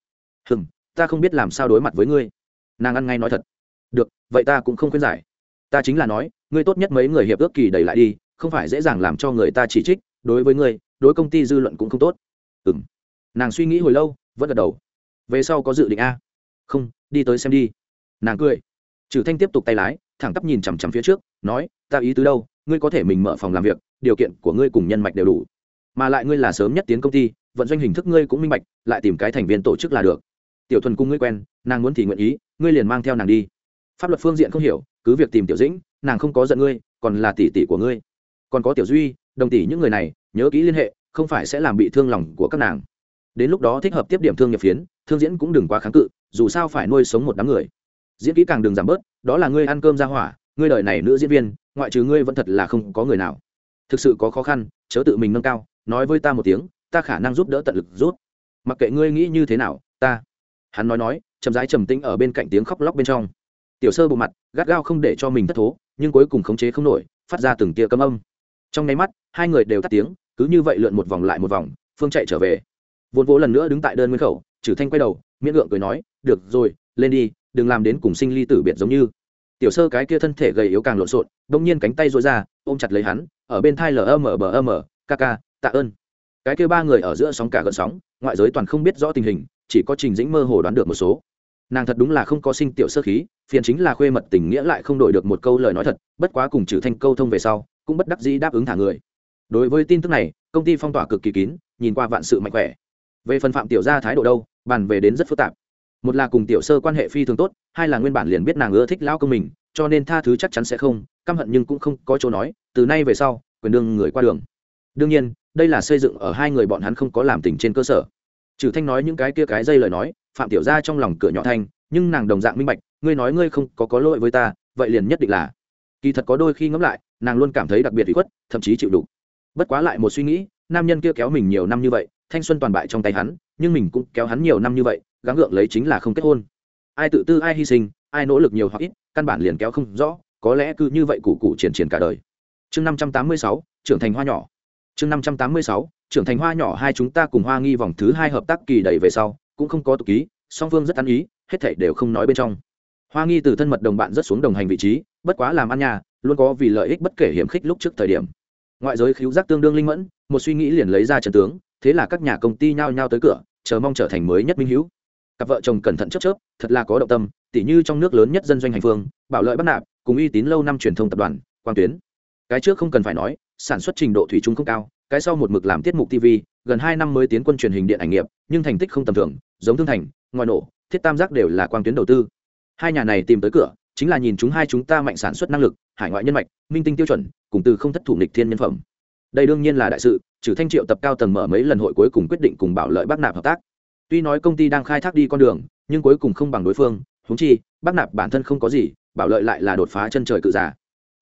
Hừng ta không biết làm sao đối mặt với ngươi. Nàng ăn ngay nói thật. Được, vậy ta cũng không khuyên giải. Ta chính là nói, ngươi tốt nhất mấy người hiệp ước kỳ đẩy lại đi, không phải dễ dàng làm cho người ta chỉ trích. Đối với ngươi, đối công ty dư luận cũng không tốt. Ừ m nàng suy nghĩ hồi lâu, vẫn gật đầu. Về sau có dự định a? Không, đi tới xem đi. Nàng cười. Trừ thanh tiếp tục tay lái, thẳng tắp nhìn chằm chằm phía trước, nói, ta ý tứ đâu? Ngươi có thể mình mở phòng làm việc điều kiện của ngươi cùng nhân mạch đều đủ. Mà lại ngươi là sớm nhất tiến công ty, vận doanh hình thức ngươi cũng minh bạch, lại tìm cái thành viên tổ chức là được. Tiểu thuần cung ngươi quen, nàng muốn thì nguyện ý, ngươi liền mang theo nàng đi. Pháp luật phương diện không hiểu, cứ việc tìm tiểu dĩnh, nàng không có giận ngươi, còn là tỷ tỷ của ngươi. Còn có tiểu duy, đồng tỷ những người này, nhớ kỹ liên hệ, không phải sẽ làm bị thương lòng của các nàng. Đến lúc đó thích hợp tiếp điểm thương nhập phiến, thương diễn cũng đừng quá kháng cự, dù sao phải nuôi sống một đám người. Diễn kỹ càng đừng giảm bớt, đó là ngươi ăn cơm ra hỏa, ngươi đời này nữ diễn viên, ngoại trừ ngươi vẫn thật là không có người nào thực sự có khó khăn, chớ tự mình nâng cao, nói với ta một tiếng, ta khả năng giúp đỡ tận lực rút. Mặc kệ ngươi nghĩ như thế nào, ta. Hắn nói nói, chậm rãi trầm tĩnh ở bên cạnh tiếng khóc lóc bên trong. Tiểu sơ bộ mặt, gắt gao không để cho mình thất thố, nhưng cuối cùng khống chế không nổi, phát ra từng tia cấm âm. Trong nháy mắt, hai người đều tắt tiếng, cứ như vậy lượn một vòng lại một vòng, phương chạy trở về. Vốn vỗ lần nữa đứng tại đơn nguyên khẩu trừ thanh quay đầu, miễn ngượng cười nói, được rồi, lên đi, đừng làm đến cùng sinh ly tử biệt giống như tiểu sơ cái kia thân thể gầy yếu càng lộn xộn đông nhiên cánh tay dối ra, ôm chặt lấy hắn, ở bên thai lm bờ m kk tạ ơn. Cái kia ba người ở giữa sóng cả gợn sóng, ngoại giới toàn không biết rõ tình hình, chỉ có trình dĩnh mơ hồ đoán được một số. Nàng thật đúng là không có sinh tiểu sơ khí, phiền chính là khuê mật tình nghĩa lại không đổi được một câu lời nói thật, bất quá cùng trừ thanh câu thông về sau, cũng bất đắc dĩ đáp ứng thả người. Đối với tin tức này, công ty phong tỏa cực kỳ kín, nhìn qua vạn sự mạnh khỏe. Về phần phạm tiểu gia thái độ đâu, bàn về đến rất phức tạp một là cùng tiểu sơ quan hệ phi thường tốt, hai là nguyên bản liền biết nàng ưa thích lão công mình, cho nên tha thứ chắc chắn sẽ không, căm hận nhưng cũng không có chỗ nói, từ nay về sau, quyền đương người qua đường. Đương nhiên, đây là xây dựng ở hai người bọn hắn không có làm tình trên cơ sở. Trừ thanh nói những cái kia cái dây lời nói, phạm tiểu gia trong lòng cửa nhỏ thanh, nhưng nàng đồng dạng minh bạch, ngươi nói ngươi không có có lỗi với ta, vậy liền nhất định là. Kỳ thật có đôi khi ngẫm lại, nàng luôn cảm thấy đặc biệt bị khuất, thậm chí chịu đủ bất quá lại một suy nghĩ, nam nhân kia kéo mình nhiều năm như vậy, thanh xuân toàn bại trong tay hắn nhưng mình cũng kéo hắn nhiều năm như vậy, gắng gượng lấy chính là không kết hôn. Ai tự tư, ai hy sinh, ai nỗ lực nhiều hoặc ít, căn bản liền kéo không rõ, có lẽ cứ như vậy cụ cụ triển triển cả đời. Chương năm trăm tám mươi sáu, trưởng thành hoa nhỏ. Chương năm trăm tám mươi sáu, trưởng thành hoa nhỏ hai chúng ta cùng hoa nghi vòng thứ hai hợp tác kỳ đầy về sau, cũng không có tục ký, song phương rất ăn ý, hết thảy đều không nói bên trong. Hoa nghi từ thân mật đồng bạn rất xuống đồng hành vị trí, bất quá làm ăn nhà, luôn có vì lợi ích bất kể hiểm khích lúc trước thời điểm. Ngoại giới khiếu giác tương đương linh mẫn, một suy nghĩ liền lấy ra trận tướng, thế là các nhà công ty nhao nhao tới cửa chờ mong trở thành mới nhất minh hữu. Cặp vợ chồng cẩn thận chớp chớp, thật là có động tâm, tỉ như trong nước lớn nhất dân doanh hành phương, bảo lợi bắt nạp, cùng uy tín lâu năm truyền thông tập đoàn, quang tuyến. Cái trước không cần phải nói, sản xuất trình độ thủy chung không cao, cái sau một mực làm tiết mục tv gần hai năm mới tiến quân truyền hình điện ảnh nghiệp, nhưng thành tích không tầm thường, giống thương thành ngoài nổ, thiết tam giác đều là quang tuyến đầu tư. Hai nhà này tìm tới cửa, chính là nhìn chúng hai chúng ta mạnh sản xuất năng lực, hải ngoại nhân mạch, minh tinh tiêu chuẩn, cùng từ không thất thủ nghịch thiên nhân phẩm đây đương nhiên là đại sự, trừ thanh triệu tập cao tầng mở mấy lần hội cuối cùng quyết định cùng bảo lợi bắc nạp hợp tác. Tuy nói công ty đang khai thác đi con đường, nhưng cuối cùng không bằng đối phương húng chi, bắc nạp bản thân không có gì, bảo lợi lại là đột phá chân trời cự giả.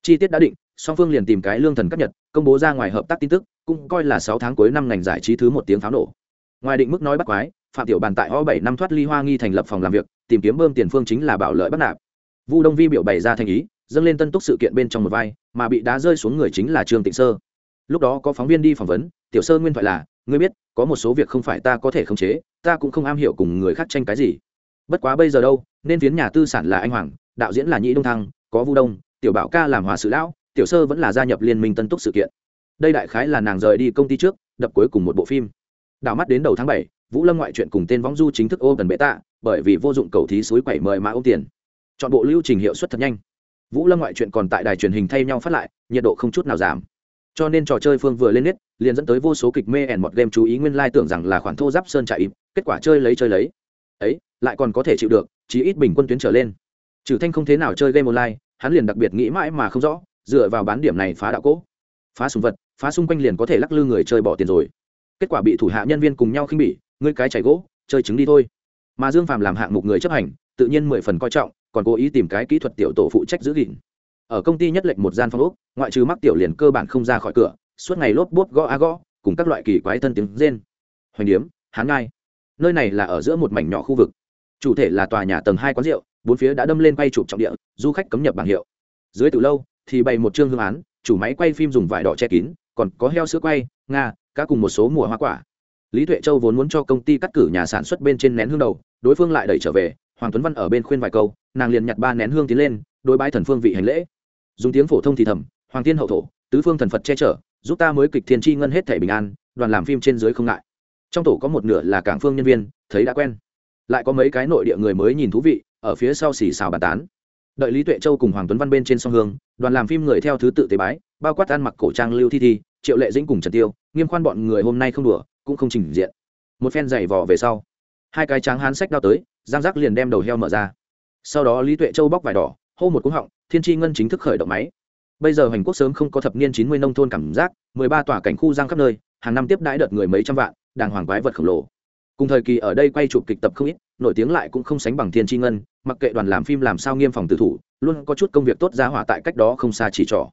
Chi tiết đã định, song phương liền tìm cái lương thần cấp nhật, công bố ra ngoài hợp tác tin tức, cũng coi là sáu tháng cuối năm ngành giải trí thứ một tiếng pháo nổ. Ngoài định mức nói bắt quái, phạm tiểu bàn tại o bảy năm thoát ly hoa nghi thành lập phòng làm việc, tìm kiếm bơm tiền phương chính là bảo lợi bắt nạp. Vu đông vi biểu bày ra thành ý, dâng lên tân túc sự kiện bên trong một vai, mà bị đá rơi xuống người chính là trương tịnh sơ lúc đó có phóng viên đi phỏng vấn, tiểu sơ nguyên thoại là, ngươi biết, có một số việc không phải ta có thể khống chế, ta cũng không am hiểu cùng người khác tranh cái gì. Bất quá bây giờ đâu, nên phiến nhà tư sản là anh hoàng, đạo diễn là nhĩ đông thăng, có vu đông, tiểu bảo ca làm hòa sự lão, tiểu sơ vẫn là gia nhập liên minh tân túc sự kiện. Đây đại khái là nàng rời đi công ty trước, đập cuối cùng một bộ phim. Đảo mắt đến đầu tháng bảy, vũ lâm ngoại chuyện cùng tên võng du chính thức ô gần bệ tạ, bởi vì vô dụng cầu thí suối quẩy mời mã ô tiền. Chọn bộ lưu trình hiệu suất thật nhanh. Vũ lâm ngoại chuyện còn tại đài truyền hình thay nhau phát lại, nhiệt độ không chút nào giảm cho nên trò chơi phương vừa lên nét liền dẫn tới vô số kịch mê ẻn một game chú ý nguyên lai tưởng rằng là khoản thô giáp sơn trại im kết quả chơi lấy chơi lấy. Ấy, lại còn có thể chịu được, chí ít bình quân tuyến trở lên. Trừ thanh không thế nào chơi game online, hắn liền đặc biệt nghĩ mãi mà không rõ, dựa vào bán điểm này phá đạo cỗ. Phá súng vật, phá xung quanh liền có thể lắc lư người chơi bỏ tiền rồi. Kết quả bị thủ hạ nhân viên cùng nhau khinh bỉ, ngươi cái chảy gỗ, chơi trứng đi thôi. Mà dương phàm làm hạng mục người chấp hành, tự nhiên mười phần coi trọng, còn cố ý tìm cái kỹ thuật tiểu tổ phụ trách giữ gìn ở công ty nhất lệnh một gian phòng ốc, ngoại trừ mắc tiểu liền cơ bản không ra khỏi cửa, suốt ngày lốp bốp gõ a gõ, cùng các loại kỳ quái thân tiếng rên. Hoành điếm, hán ngai. Nơi này là ở giữa một mảnh nhỏ khu vực. Chủ thể là tòa nhà tầng hai quán rượu, bốn phía đã đâm lên quay chụp trọng địa, du khách cấm nhập bảng hiệu. Dưới từ lâu, thì bày một chương hương án, chủ máy quay phim dùng vải đỏ che kín, còn có heo sữa quay, nga, cá cùng một số mùa hoa quả. Lý tuệ châu vốn muốn cho công ty cắt cử nhà sản xuất bên trên nén hương đầu, đối phương lại đẩy trở về, hoàng tuấn văn ở bên khuyên vài câu, nàng liền nhặt ba nén hương tiến lên, đối bãi thần phương vị hành lễ dùng tiếng phổ thông thì thầm, hoàng tiên hậu thổ, tứ phương thần phật che chở, giúp ta mới kịch thiên tri ngân hết thể bình an, đoàn làm phim trên dưới không ngại. Trong tổ có một nửa là cảng phương nhân viên, thấy đã quen. Lại có mấy cái nội địa người mới nhìn thú vị, ở phía sau xì xào bàn tán. Đợi lý tuệ châu cùng hoàng tuấn văn bên trên sông hương, đoàn làm phim người theo thứ tự tế bái, bao quát ăn mặc cổ trang lưu thi thi, triệu lệ dĩnh cùng trần tiêu, nghiêm khoan bọn người hôm nay không đùa, cũng không trình diện. Một phen giày vò về sau, hai cái tráng hán sách đao tới giang giác liền đem đầu heo mở ra. Sau đó lý tuệ châu bóc vải đỏ hô một cúng họng, thiên tri ngân chính thức khởi động máy. Bây giờ hành quốc sớm không có thập niên chín mươi nông thôn cảm giác, mười ba tòa cảnh khu giang khắp nơi, hàng năm tiếp đãi đợt người mấy trăm vạn, đàng hoàng quái vật khổng lồ. Cùng thời kỳ ở đây quay chụp kịch tập không ít, nổi tiếng lại cũng không sánh bằng thiên tri ngân, mặc kệ đoàn làm phim làm sao nghiêm phòng tử thủ, luôn có chút công việc tốt ra hỏa tại cách đó không xa chỉ trỏ.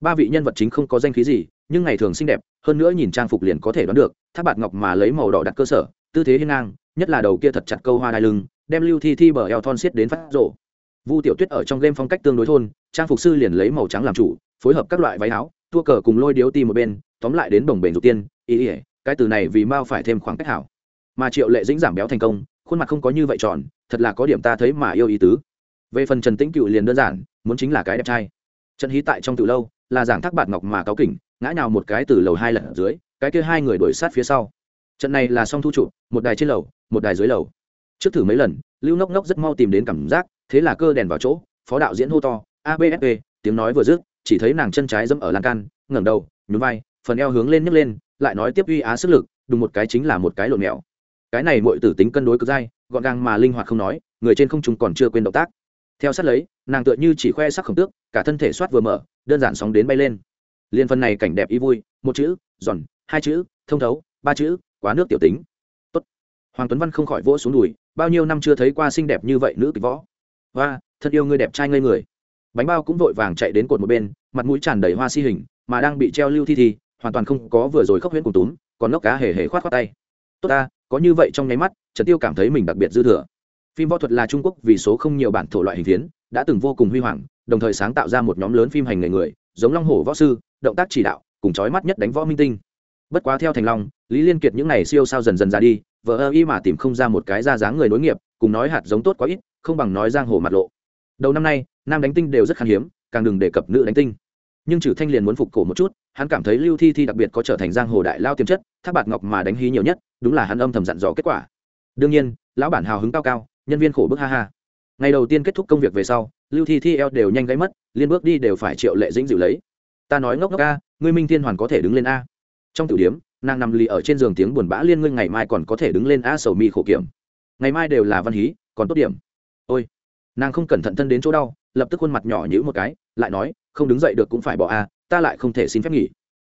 Ba vị nhân vật chính không có danh khí gì, nhưng ngày thường xinh đẹp, hơn nữa nhìn trang phục liền có thể đoán được, tháp bạt ngọc mà lấy màu đỏ đặt cơ sở, tư thế hiên ngang, nhất là đầu kia thật chặt câu hoa đai lưng, đem lưu thi thi bờ eo thon xiết đến phát rộ vu tiểu tuyết ở trong game phong cách tương đối thôn, trang phục sư liền lấy màu trắng làm chủ, phối hợp các loại váy áo thua cờ cùng lôi điếu ti một bên, tóm lại đến bồng bềnh dục tiên, ý ỉa cái từ này vì mao phải thêm khoảng cách hảo. Mà triệu lệ dĩnh giảm béo thành công, khuôn mặt không có như vậy tròn, thật là có điểm ta thấy mà yêu ý tứ. Về phần trần tĩnh cựu liền đơn giản, muốn chính là cái đẹp trai. Trần hí tại trong từ lâu, là giảng thác bạt ngọc mà cáo kỉnh, ngã nào một cái từ lầu hai lần dưới, cái kia hai người đuổi sát phía sau. Trận này là song thu trụ, một đài trên lầu, một đài dưới lầu. Trước thử mấy lần, lưu nốc nốc rất mau tìm đến cảm giác thế là cơ đèn vào chỗ, phó đạo diễn hô to absp tiếng nói vừa dứt, chỉ thấy nàng chân trái dẫm ở lan can, ngẩng đầu, nhún vai, phần eo hướng lên nhấc lên, lại nói tiếp uy á sức lực, đùng một cái chính là một cái lộn mèo. Cái này mọi tử tính cân đối cực dai, gọn gàng mà linh hoạt không nói, người trên không trung còn chưa quên động tác. Theo sát lấy, nàng tựa như chỉ khoe sắc khổng tước, cả thân thể soát vừa mở, đơn giản sóng đến bay lên. Liên phân này cảnh đẹp y vui, một chữ, giòn, hai chữ, thông thấu, ba chữ, quá nước tiểu tính. Tốt. hoàng tuấn văn không khỏi vỗ xuống đùi, bao nhiêu năm chưa thấy qua xinh đẹp như vậy nữ kịch võ hoa, thật yêu người đẹp trai ngây người. Bánh bao cũng vội vàng chạy đến cột một bên, mặt mũi tràn đầy hoa si hình, mà đang bị treo lưu thi thi, hoàn toàn không có vừa rồi khóc huyễn cùng túm, còn ngốc cá hề hề khoát khoát tay. Tốt ta, có như vậy trong nháy mắt, trần tiêu cảm thấy mình đặc biệt dư thừa. Phim võ thuật là trung quốc vì số không nhiều bản thổ loại hình phiến, đã từng vô cùng huy hoàng, đồng thời sáng tạo ra một nhóm lớn phim hành nghề người, giống long hổ võ sư, động tác chỉ đạo, cùng chói mắt nhất đánh võ minh tinh. Bất quá theo thành long, lý liên kiệt những này siêu sao dần dần ra đi vợ ơ y mà tìm không ra một cái ra dáng người nối nghiệp, cùng nói hạt giống tốt quá ít không bằng nói giang hồ mặt lộ. Đầu năm nay, nam đánh tinh đều rất khan hiếm, càng đừng đề cập nữ đánh tinh. Nhưng trừ thanh liền muốn phục cổ một chút, hắn cảm thấy lưu thi thi đặc biệt có trở thành giang hồ đại lao tiềm chất, thác bạt ngọc mà đánh hí nhiều nhất, đúng là hắn âm thầm dặn dò kết quả. Đương nhiên, lão bản hào hứng cao cao, nhân viên khổ bức ha ha. Ngày đầu tiên kết thúc công việc về sau, lưu thi thi eo đều nhanh gáy mất, liên bước đi đều phải triệu lệ dĩnh dịu lấy. Ta nói ngốc ngốc a, ngươi minh thiên hoàn có thể đứng lên a. Trong tiểu điếm nàng nằm lì ở trên giường tiếng buồn bã liên ngươi ngày mai còn có thể đứng lên a sầu mi khổ kiểm. Ngày mai đều là văn hí, còn tốt điểm ôi, nàng không cẩn thận thân đến chỗ đau, lập tức khuôn mặt nhỏ nhữ một cái, lại nói, không đứng dậy được cũng phải bỏ a ta lại không thể xin phép nghỉ.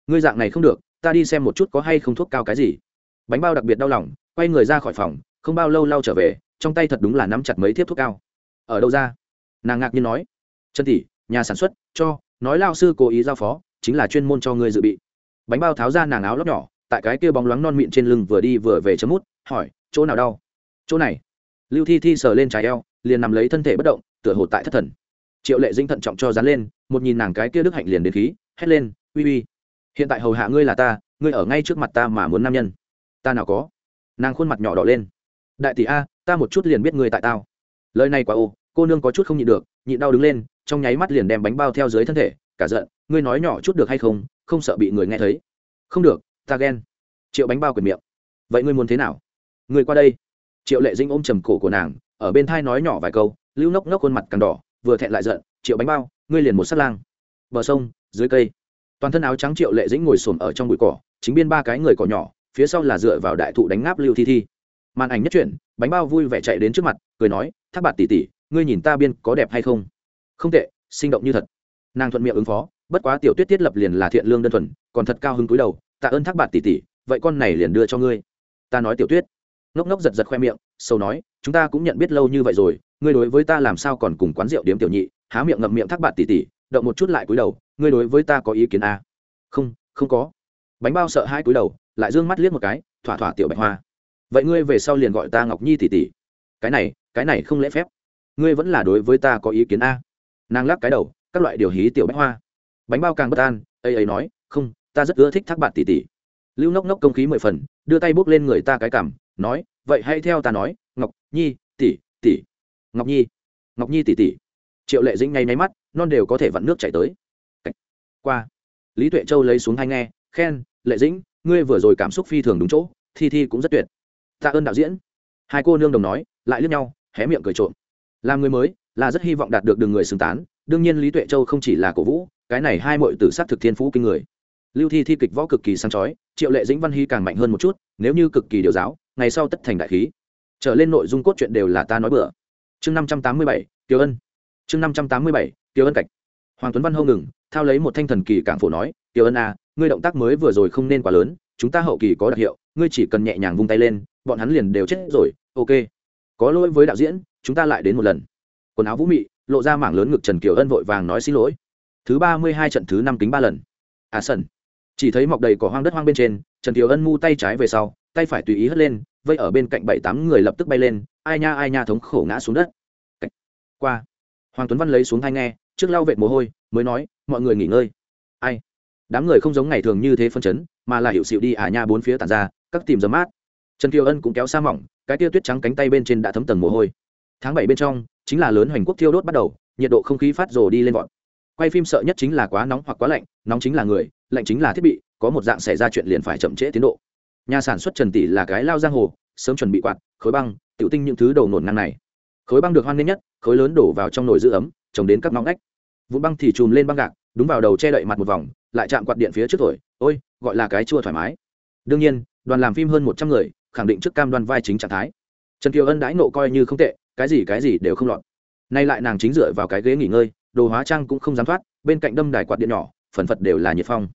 Ngươi dạng này không được, ta đi xem một chút có hay không thuốc cao cái gì. Bánh bao đặc biệt đau lòng, quay người ra khỏi phòng, không bao lâu lau trở về, trong tay thật đúng là nắm chặt mấy thiếp thuốc cao. Ở đâu ra? Nàng ngạc nhiên nói. Chân tỷ, nhà sản xuất, cho, nói lao sư cố ý giao phó, chính là chuyên môn cho ngươi dự bị. Bánh bao tháo ra nàng áo lóc nhỏ, tại cái kia bóng loáng non mịn trên lưng vừa đi vừa về chấm mút, hỏi, chỗ nào đau? Chỗ này. Lưu thi thi sờ lên trái eo liền nằm lấy thân thể bất động, tựa hồ tại thất thần. Triệu lệ dinh thận trọng cho dán lên, một nhìn nàng cái kia đức hạnh liền đến khí, hét lên, uy uy, hiện tại hầu hạ ngươi là ta, ngươi ở ngay trước mặt ta mà muốn nam nhân. Ta nào có? Nàng khuôn mặt nhỏ đỏ lên. Đại tỷ a, ta một chút liền biết ngươi tại tao. Lời này quá ô, cô nương có chút không nhịn được, nhịn đau đứng lên, trong nháy mắt liền đem bánh bao theo dưới thân thể, cả giận, ngươi nói nhỏ chút được hay không không sợ bị người nghe thấy. Không được, ta ghen. Triệu bánh bao quyền miệng. Vậy ngươi muốn thế nào? Ngươi qua đây. Triệu lệ dinh ôm trầm cổ của nàng ở bên thai nói nhỏ vài câu, lưu nốc nốc khuôn mặt càng đỏ, vừa thẹn lại giận, triệu bánh bao, ngươi liền một sắt lang. Bờ sông, dưới cây. Toàn thân áo trắng triệu lệ dĩnh ngồi xổm ở trong bụi cỏ, chính biên ba cái người cỏ nhỏ, phía sau là dựa vào đại thụ đánh ngáp lưu thi thi. Màn ảnh nhất chuyển bánh bao vui vẻ chạy đến trước mặt, cười nói, thác bạt tỉ tỉ ngươi nhìn ta biên có đẹp hay không? Không tệ, sinh động như thật. Nàng thuận miệng ứng phó, bất quá tiểu tuyết thiết lập liền là thiện lương đơn thuần, còn thật cao hứng túi đầu, tạ ơn thác bạt tỉ tỉ vậy con này liền đưa cho ngươi. Ta nói tiểu tuyết ngốc ngốc giật giật khoe miệng sâu nói, chúng ta cũng nhận biết lâu như vậy rồi, ngươi đối với ta làm sao còn cùng quán rượu điếm tiểu nhị, há miệng ngậm miệng thác bạn tỉ tỉ, động một chút lại cúi đầu, ngươi đối với ta có ý kiến à? không không có. Bánh bao sợ hai cúi đầu, lại d ư ơ n g mắt liếc một cái, thỏa thỏa tiểu bạch hoa. Vậy ngươi về sau liền gọi ta ngọc nhi tỉ tỉ. Cái này cái này không lễ phép. Ngươi vẫn là đối với ta có ý kiến a nàng lắc cái đầu, các loại điều hí tiểu bạch hoa. Bánh bao càng bất an ấy ấy nói, không, ta rất ưa thích thác bạn tỉ tỉ. Lưu nốc nốc công khí mười phần, đưa tay bốc lên người ta cái cảm nói, vậy hãy theo ta nói, ngọc nhi, tỷ tỷ. Ngọc nhi ngọc nhi tỷ tỷ. Triệu lệ dĩnh ngay nháy mắt, non đều có thể vặn nước chảy tới. Qua. Lý tuệ châu lấy xuống hai nghe, khen, lệ dĩnh, ngươi vừa rồi cảm xúc phi thường đúng chỗ, thi thi cũng rất tuyệt. Tạ ơn đạo diễn. Hai cô nương đồng nói, lại liếc nhau, hé miệng cười trộm. Làm người mới, là rất hy vọng đạt được đường người xứng tán, đương nhiên lý tuệ châu không chỉ là cổ vũ, cái này hai mọi tử sát thực thiên phú kinh người. Lưu thi thi kịch võ cực kỳ sáng chói, triệu lệ dĩnh văn hy càng mạnh hơn một chút, nếu như cực kỳ điều giáo ngày sau tất thành đại khí. Trở lên nội dung cốt truyện đều là ta nói bừa. Chương năm trăm tám mươi bảy tiêu ân. Chương năm trăm tám mươi bảy tiêu ân cạch. Hoàng tuấn văn hâu ngừng, thao lấy một thanh thần kỳ cảng phổ nói tiểu ân à ngươi động tác mới vừa rồi không nên quá lớn, chúng ta hậu kỳ có đặc hiệu, ngươi chỉ cần nhẹ nhàng vung tay lên, bọn hắn liền đều chết rồi, ok. Có lỗi với đạo diễn, chúng ta lại đến một lần. Quần áo vũ mị, lộ ra mảng lớn ngực trần kiều ân vội vàng nói xin lỗi. Thứ ba mươi hai trận thứ năm kính ba lần. À sần. Chỉ thấy mọc đầy cỏ hoang đất hoang bên trên, trần kiều ân mu tay trái về sau tay phải tùy ý hất lên, vây ở bên cạnh bảy tám người lập tức bay lên, ai nha ai nha thống khổ ngã xuống đất. Qua. Hoàng tuấn văn lấy xuống thai nghe, trước lau vệt mồ hôi, mới nói, mọi người nghỉ ngơi. Ai? Đám người không giống ngày thường như thế phân chấn, mà là hiệu xịu đi à nha bốn phía tàn ra, các tìm dấm mát. Trần kiều ân cũng kéo xa mỏng, cái tia tuyết trắng cánh tay bên trên đã thấm tầng mồ hôi. Tháng bảy bên trong, chính là lớn hoành quốc thiêu đốt bắt đầu, nhiệt độ không khí phát rồ đi lên vọt. Quay phim sợ nhất chính là quá nóng hoặc quá lạnh, nóng chính là người, lạnh chính là thiết bị, có một dạng xảy ra chuyện liền phải chậm trễ tiến độ nhà sản xuất trần tỷ là cái lao giang hồ, sớm chuẩn bị quạt, khối băng, tiểu tinh những thứ đầu nổn năng này. Khối băng được hoan nghênh nhất, khối lớn đổ vào trong nồi giữ ấm, trồng đến các ngóng ngách. Vụn băng thì chùm lên băng gạc, đúng vào đầu che đậy mặt một vòng, lại chạm quạt điện phía trước thổi ôi, gọi là cái chua thoải mái. Đương nhiên, đoàn làm phim hơn một trăm người, khẳng định trước cam đoan vai chính trạng thái. Trần kiều ân đãi nộ coi như không tệ, cái gì cái gì đều không lọt. Nay lại nàng chính dựa vào cái ghế nghỉ ngơi, đồ hóa trang cũng không dám thoát, bên cạnh đâm đài quạt điện nhỏ, phần phật đều là nhiệt phong.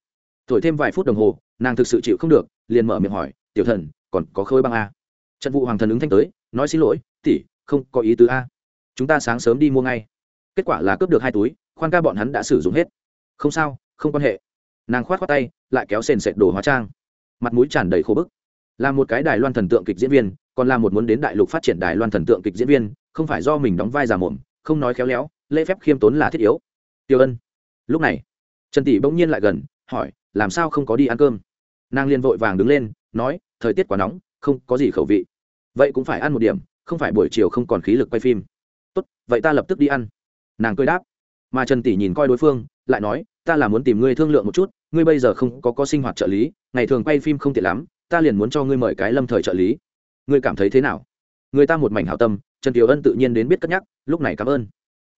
Thổi thêm vài phút đồng hồ, nàng thực sự chịu không được liền mở miệng hỏi, tiểu thần, còn có khơi băng a? Trận vụ hoàng thần ứng thanh tới, nói xin lỗi, tỷ, không có ý tứ a. Chúng ta sáng sớm đi mua ngay. Kết quả là cướp được hai túi, khoan ca bọn hắn đã sử dụng hết. Không sao, không quan hệ. Nàng khoát khoát tay, lại kéo sền sệt đồ hóa trang. Mặt mũi tràn đầy khô bức. Là một cái đài loan thần tượng kịch diễn viên, còn là một muốn đến đại lục phát triển đài loan thần tượng kịch diễn viên, không phải do mình đóng vai già mồm, không nói khéo léo, lễ phép khiêm tốn là thiết yếu. Tiêu ân. Lúc này, trần tỷ bỗng nhiên lại gần, hỏi, làm sao không có đi ăn cơm? Nàng liền vội vàng đứng lên, nói, thời tiết quá nóng, không có gì khẩu vị. Vậy cũng phải ăn một điểm, không phải buổi chiều không còn khí lực quay phim. Tốt, vậy ta lập tức đi ăn. Nàng cười đáp. Mà trần tỷ nhìn coi đối phương, lại nói, ta là muốn tìm ngươi thương lượng một chút, ngươi bây giờ không có có sinh hoạt trợ lý, ngày thường quay phim không tiện lắm, ta liền muốn cho ngươi mời cái lâm thời trợ lý. Ngươi cảm thấy thế nào? Người ta một mảnh hảo tâm. Trần tiểu ân tự nhiên đến biết cất nhắc, lúc này cảm ơn.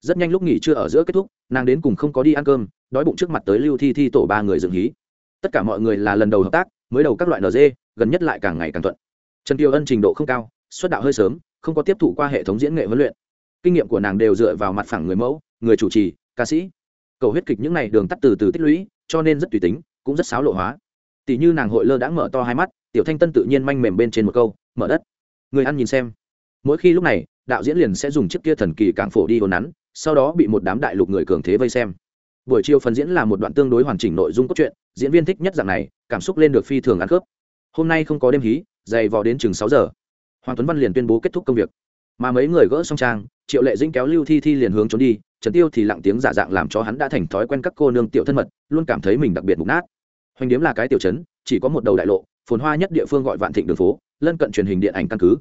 Rất nhanh lúc nghỉ trưa ở giữa kết thúc, nàng đến cùng không có đi ăn cơm, đói bụng trước mặt tới lưu thi thi tổ ba người dựng hí tất cả mọi người là lần đầu hợp tác, mới đầu các loại nd gần nhất lại càng ngày càng thuận. Trần kiều ân trình độ không cao, xuất đạo hơi sớm, không có tiếp thụ qua hệ thống diễn nghệ huấn luyện. Kinh nghiệm của nàng đều dựa vào mặt phẳng người mẫu, người chủ trì, ca sĩ. Cầu huyết kịch những n à y đường tắt từ từ tích lũy, cho nên rất tùy tính, cũng rất xáo lộ hóa. Tỷ như nàng hội lơ đã mở to hai mắt, tiểu thanh tân tự nhiên manh mềm bên trên một câu, mở đất. Người ăn nhìn xem. Mỗi khi lúc này, đạo diễn liền sẽ dùng chiếc kia thần kỳ cảng phổ đi hồn nắn, sau đó bị một đám đại lục người cường thế vây xem buổi chiều phần diễn là một đoạn tương đối hoàn chỉnh nội dung cốt truyện, diễn viên thích nhất dạng này, cảm xúc lên được phi thường ăn khớp. Hôm nay không có đêm hí, dày vò đến chừng sáu giờ. Hoàng tuấn văn liền tuyên bố kết thúc công việc. Mà mấy người gỡ xong trang, triệu lệ dĩnh kéo lưu thi thi liền hướng trốn đi, trần tiêu thì lặng tiếng giả dạng làm cho hắn đã thành thói quen các cô nương tiểu thân mật, luôn cảm thấy mình đặc biệt mục nát. Hoành điếm là cái tiểu trấn, chỉ có một đầu đại lộ, phồn hoa nhất địa phương gọi vạn thịnh đường phố, lân cận truyền hình điện ảnh căn cứ.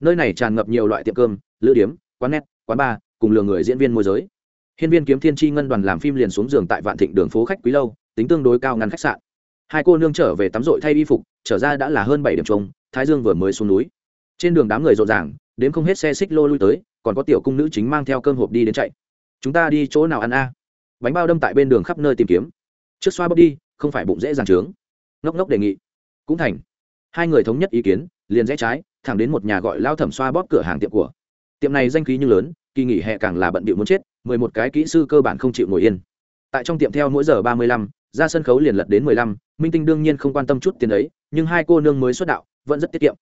Nơi này tràn ngập nhiều loại tiệm cơm, lữ điếm, quán net, quán bar, cùng lừa người diễn viên môi giới hiên viên kiếm thiên tri ngân đoàn làm phim liền xuống giường tại vạn thịnh đường phố khách quý lâu, tính tương đối cao ngăn khách sạn. Hai cô nương trở về tắm rội thay y phục, trở ra đã là hơn bảy điểm trống thái dương vừa mới xuống núi. Trên đường đám người rộn ràng, đến không hết xe xích lô lui tới, còn có tiểu cung nữ chính mang theo cơm hộp đi đến chạy. Chúng ta đi chỗ nào ăn a? Bánh bao đâm tại bên đường khắp nơi tìm kiếm. Trước xoa bốc đi, không phải bụng dễ dàng trướng. Ngốc ngốc đề nghị. Cũng thành. Hai người thống nhất ý kiến, liền rẽ trái, thẳng đến một nhà gọi lao thẩm xoa bóp cửa hàng tiệm của. Tiệm này danh khí như lớn kỳ nghỉ hè càng là bận bịu muốn chết, mười một cái kỹ sư cơ bản không chịu ngồi yên. Tại trong tiệm theo mỗi giờ ba mươi lăm, ra sân khấu liền lật đến mười lăm, minh tinh đương nhiên không quan tâm chút tiền ấy, nhưng hai cô nương mới xuất đạo, vẫn rất tiết kiệm.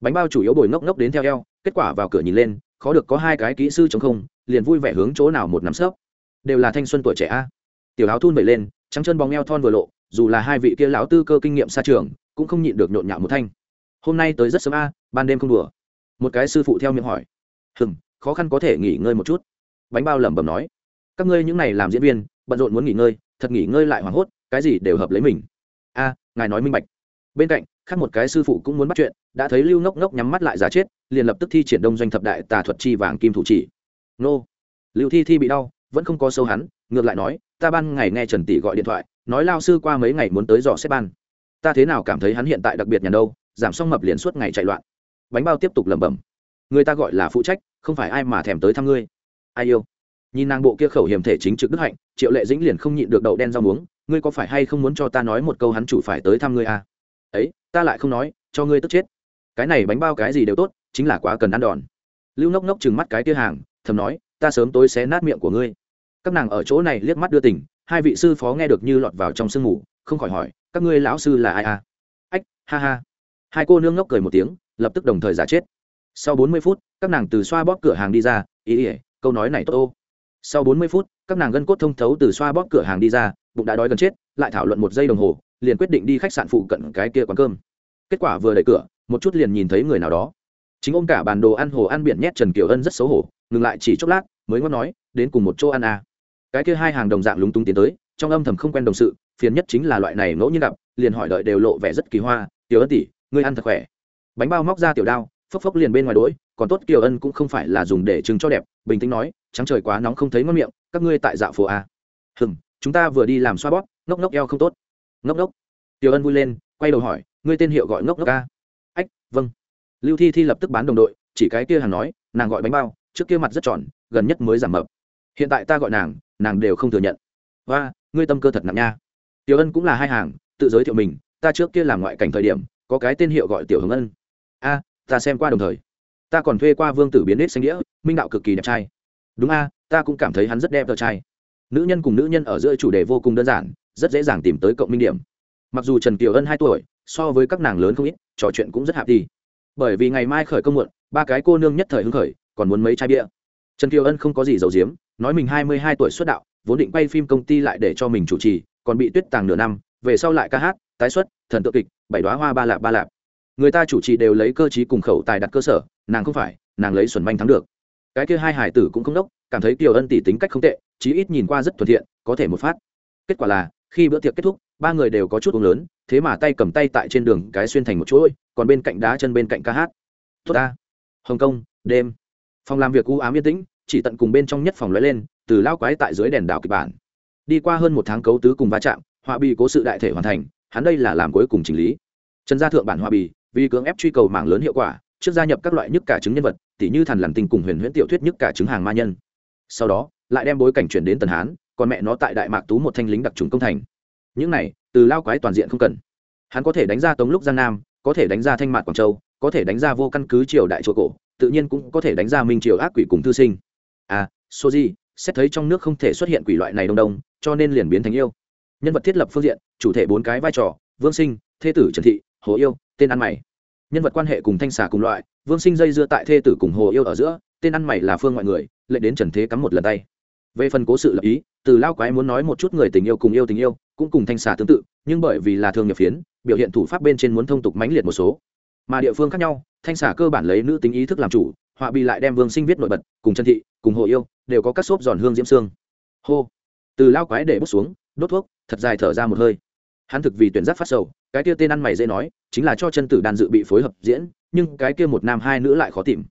Bánh bao chủ yếu bồi ngốc ngốc đến theo eo, kết quả vào cửa nhìn lên, khó được có hai cái kỹ sư chống không, liền vui vẻ hướng chỗ nào một nắm sấp. Đều là thanh xuân tuổi trẻ a. Tiểu áo thun vẩy lên, trắng chân bóng eo thon vừa lộ, dù là hai vị kia lão tư cơ kinh nghiệm xa trường, cũng không nhịn được nhộn nhạo một thanh. Hôm nay tới rất sớm a, ban đêm không đùa. Một cái sư phụ theo miệng hỏi. Hừm khó khăn có thể nghỉ ngơi một chút. Bánh bao lẩm bẩm nói, các ngươi những này làm diễn viên, bận rộn muốn nghỉ ngơi, thật nghỉ ngơi lại hoảng hốt, cái gì đều hợp lấy mình. A, ngài nói minh bạch. Bên cạnh, khác một cái sư phụ cũng muốn bắt chuyện, đã thấy lưu ngốc ngốc nhắm mắt lại giả chết, liền lập tức thi triển đông doanh thập đại tà thuật chi vàng kim thủ chỉ. Nô. Lưu thi thi bị đau, vẫn không có sâu hắn, ngược lại nói, ta ban ngày nghe trần tỷ gọi điện thoại, nói lao sư qua mấy ngày muốn tới dò xếp ban. Ta thế nào cảm thấy hắn hiện tại đặc biệt nhà đâu, giảm xong mập liền suốt ngày chạy loạn. Bánh bao tiếp tục lẩm bẩm. Người ta gọi là phụ trách không phải ai mà thèm tới thăm ngươi. Ai yêu? Nhìn nàng bộ kia khẩu hiểm thể chính trực đức hạnh, triệu lệ dĩnh liền không nhịn được đậu đen rau muống, ngươi có phải hay không muốn cho ta nói một câu hắn chủ phải tới thăm ngươi à? ấy, ta lại không nói, cho ngươi tức chết. Cái này bánh bao cái gì đều tốt, chính là quá cần ăn đòn. Lưu nốc nốc chừng mắt cái kia hàng, thầm nói, ta sớm tối xé nát miệng của ngươi. Các nàng ở chỗ này liếc mắt đưa tỉnh hai vị sư phó nghe được như lọt vào trong sương mù, không khỏi hỏi, các ngươi lão sư là ai à? Ách, ha ha. Hai cô nương ngốc cười một tiếng, lập tức đồng thời giả chết sau bốn mươi phút, các nàng từ xoa bóp cửa hàng đi ra. Ý ỉa câu nói này tốt ô. Sau bốn mươi phút, các nàng gân cốt thông thấu từ xoa bóp cửa hàng đi ra, bụng đã đói gần chết, lại thảo luận một giây đồng hồ, liền quyết định đi khách sạn phụ cận cái kia quán cơm. Kết quả vừa đẩy cửa, một chút liền nhìn thấy người nào đó. Chính ôm cả bàn đồ ăn hồ ăn biển nhét trần kiều ân rất xấu hổ, ngừng lại chỉ chốc lát, mới ngon nói, đến cùng một chỗ ăn à. cái kia hai hàng đồng dạng lúng túng tiến tới, trong âm thầm không quen đồng sự, phiền nhất chính là loại này ngẫu nhiên gặp, liền hỏi đợi đều lộ vẻ rất kỳ hoa, tiểu ân tỷ, ngươi ăn thật khỏe? Bánh bao móc ra tiểu đao phốc phốc liền bên ngoài đỗi còn tốt kiều ân cũng không phải là dùng để trưng cho đẹp, bình tĩnh nói, trắng trời quá nóng không thấy ngon miệng, các ngươi tại dạo phố a. Hừm, chúng ta vừa đi làm xoa bóp, ngốc ngốc eo không tốt. Ngốc ngốc? Kiều ân vui lên, quay đầu hỏi, ngươi tên hiệu gọi ngốc ngốc a? Ách vâng. Lưu thi thi lập tức bán đồng đội, chỉ cái kia hàng nói, nàng gọi bánh bao, trước kia mặt rất tròn, gần nhất mới giảm mập. Hiện tại ta gọi nàng nàng đều không thừa nhận. Và ngươi tâm cơ thật nặng nha. Tiểu ân cũng là hai hàng, tự giới thiệu mình, ta trước kia làm ngoại cảnh thời điểm, có cái tên hiệu gọi tiểu hồng ân. A ta xem qua đồng thời. Ta còn thuê qua vương tử biến nết xanh đĩa, minh đạo cực kỳ đẹp trai. Đúng a, ta cũng cảm thấy hắn rất đẹp tờ trai. Nữ nhân cùng nữ nhân ở giữa chủ đề vô cùng đơn giản, rất dễ dàng tìm tới cộng minh điểm. Mặc dù trần kiều ân hai tuổi, so với các nàng lớn không ít, trò chuyện cũng rất hạp đi. Bởi vì ngày mai khởi công muộn, ba cái cô nương nhất thời hứng khởi, còn muốn mấy chai bia. Trần kiều ân không có gì giấu giếm, nói mình hai mươi hai tuổi xuất đạo, vốn định quay phim công ty lại để cho mình chủ trì, còn bị tuyết tàng nửa năm, về sau lại ca hát, tái xuất, thần tượng kịch, bảy đoá hoa ba lạp ba lạp người ta chủ trì đều lấy cơ chí cùng khẩu tài đặt cơ sở, nàng không phải, nàng lấy xuẩn manh thắng được. Cái kia hai hải tử cũng không đốc, cảm thấy kiều ân tỷ tính cách không tệ, chí ít nhìn qua rất thuận thiện, có thể một phát. Kết quả là, khi bữa tiệc kết thúc, ba người đều có chút uống lớn, thế mà tay cầm tay tại trên đường cái xuyên thành một chuỗi, còn bên cạnh đá chân bên cạnh ca hát. Tốt ta. Hồng kông, đêm. Phòng làm việc u ám yên tĩnh, chỉ tận cùng bên trong nhất phòng lóe lên, từ lao quái tại dưới đèn đảo kịch bản. Đi qua hơn một tháng cấu tứ cùng va chạm, họa bì cố sự đại thể hoàn thành, hắn đây là làm cuối cùng chỉnh lý. Trần gia thượng bản họa bì vì cưỡng ép truy cầu mảng lớn hiệu quả, trước gia nhập các loại nhức cả chứng nhân vật tỷ như thần lằn tình cùng huyền huyễn tiểu thuyết nhức cả chứng hàng ma nhân. Sau đó, lại đem bối cảnh chuyển đến tần hán, còn mẹ nó tại đại mạc tú một thanh lính đặc trùng công thành. Những này, từ lao quái toàn diện không cần. Hắn có thể đánh ra tống lúc giang nam, có thể đánh ra thanh mạc quảng châu, có thể đánh ra vô căn cứ triều đại chỗ cổ, tự nhiên cũng có thể đánh ra minh triều ác quỷ cùng thư sinh. À soji xét thấy trong nước không thể xuất hiện quỷ loại này đông đông, cho nên liền biến thành yêu. Nhân vật thiết lập phương diện, chủ thể bốn cái vai trò, vương sinh thế tử trần thị, hồ yêu tên ăn mày. Nhân vật quan hệ cùng thanh xà cùng loại, vương sinh dây dưa tại thê tử cùng hồ yêu ở giữa, tên ăn mày là phương ngoại người, lệnh đến trần thế cắm một lần tay. Về phần cố sự lập ý, từ lao quái muốn nói một chút người tình yêu cùng yêu tình yêu, cũng cùng thanh xà tương tự, nhưng bởi vì là thương nghiệp phiến, biểu hiện thủ pháp bên trên muốn thông tục mãnh liệt một số. Mà địa phương khác nhau, thanh xà cơ bản lấy nữ tính ý thức làm chủ, họa bị lại đem vương sinh viết nổi bật, cùng chân thị, cùng hồ yêu, đều có các xốp giòn hương diễm xương. Hô. Từ lao quái để bước xuống, đốt thuốc, thật dài thở ra một hơi. Hắn thực vì tuyển giác phát sầu cái kia tên ăn mày dễ nói, chính là cho chân tử đàn dự bị phối hợp diễn, nhưng cái kia một nam hai nữ lại khó tìm.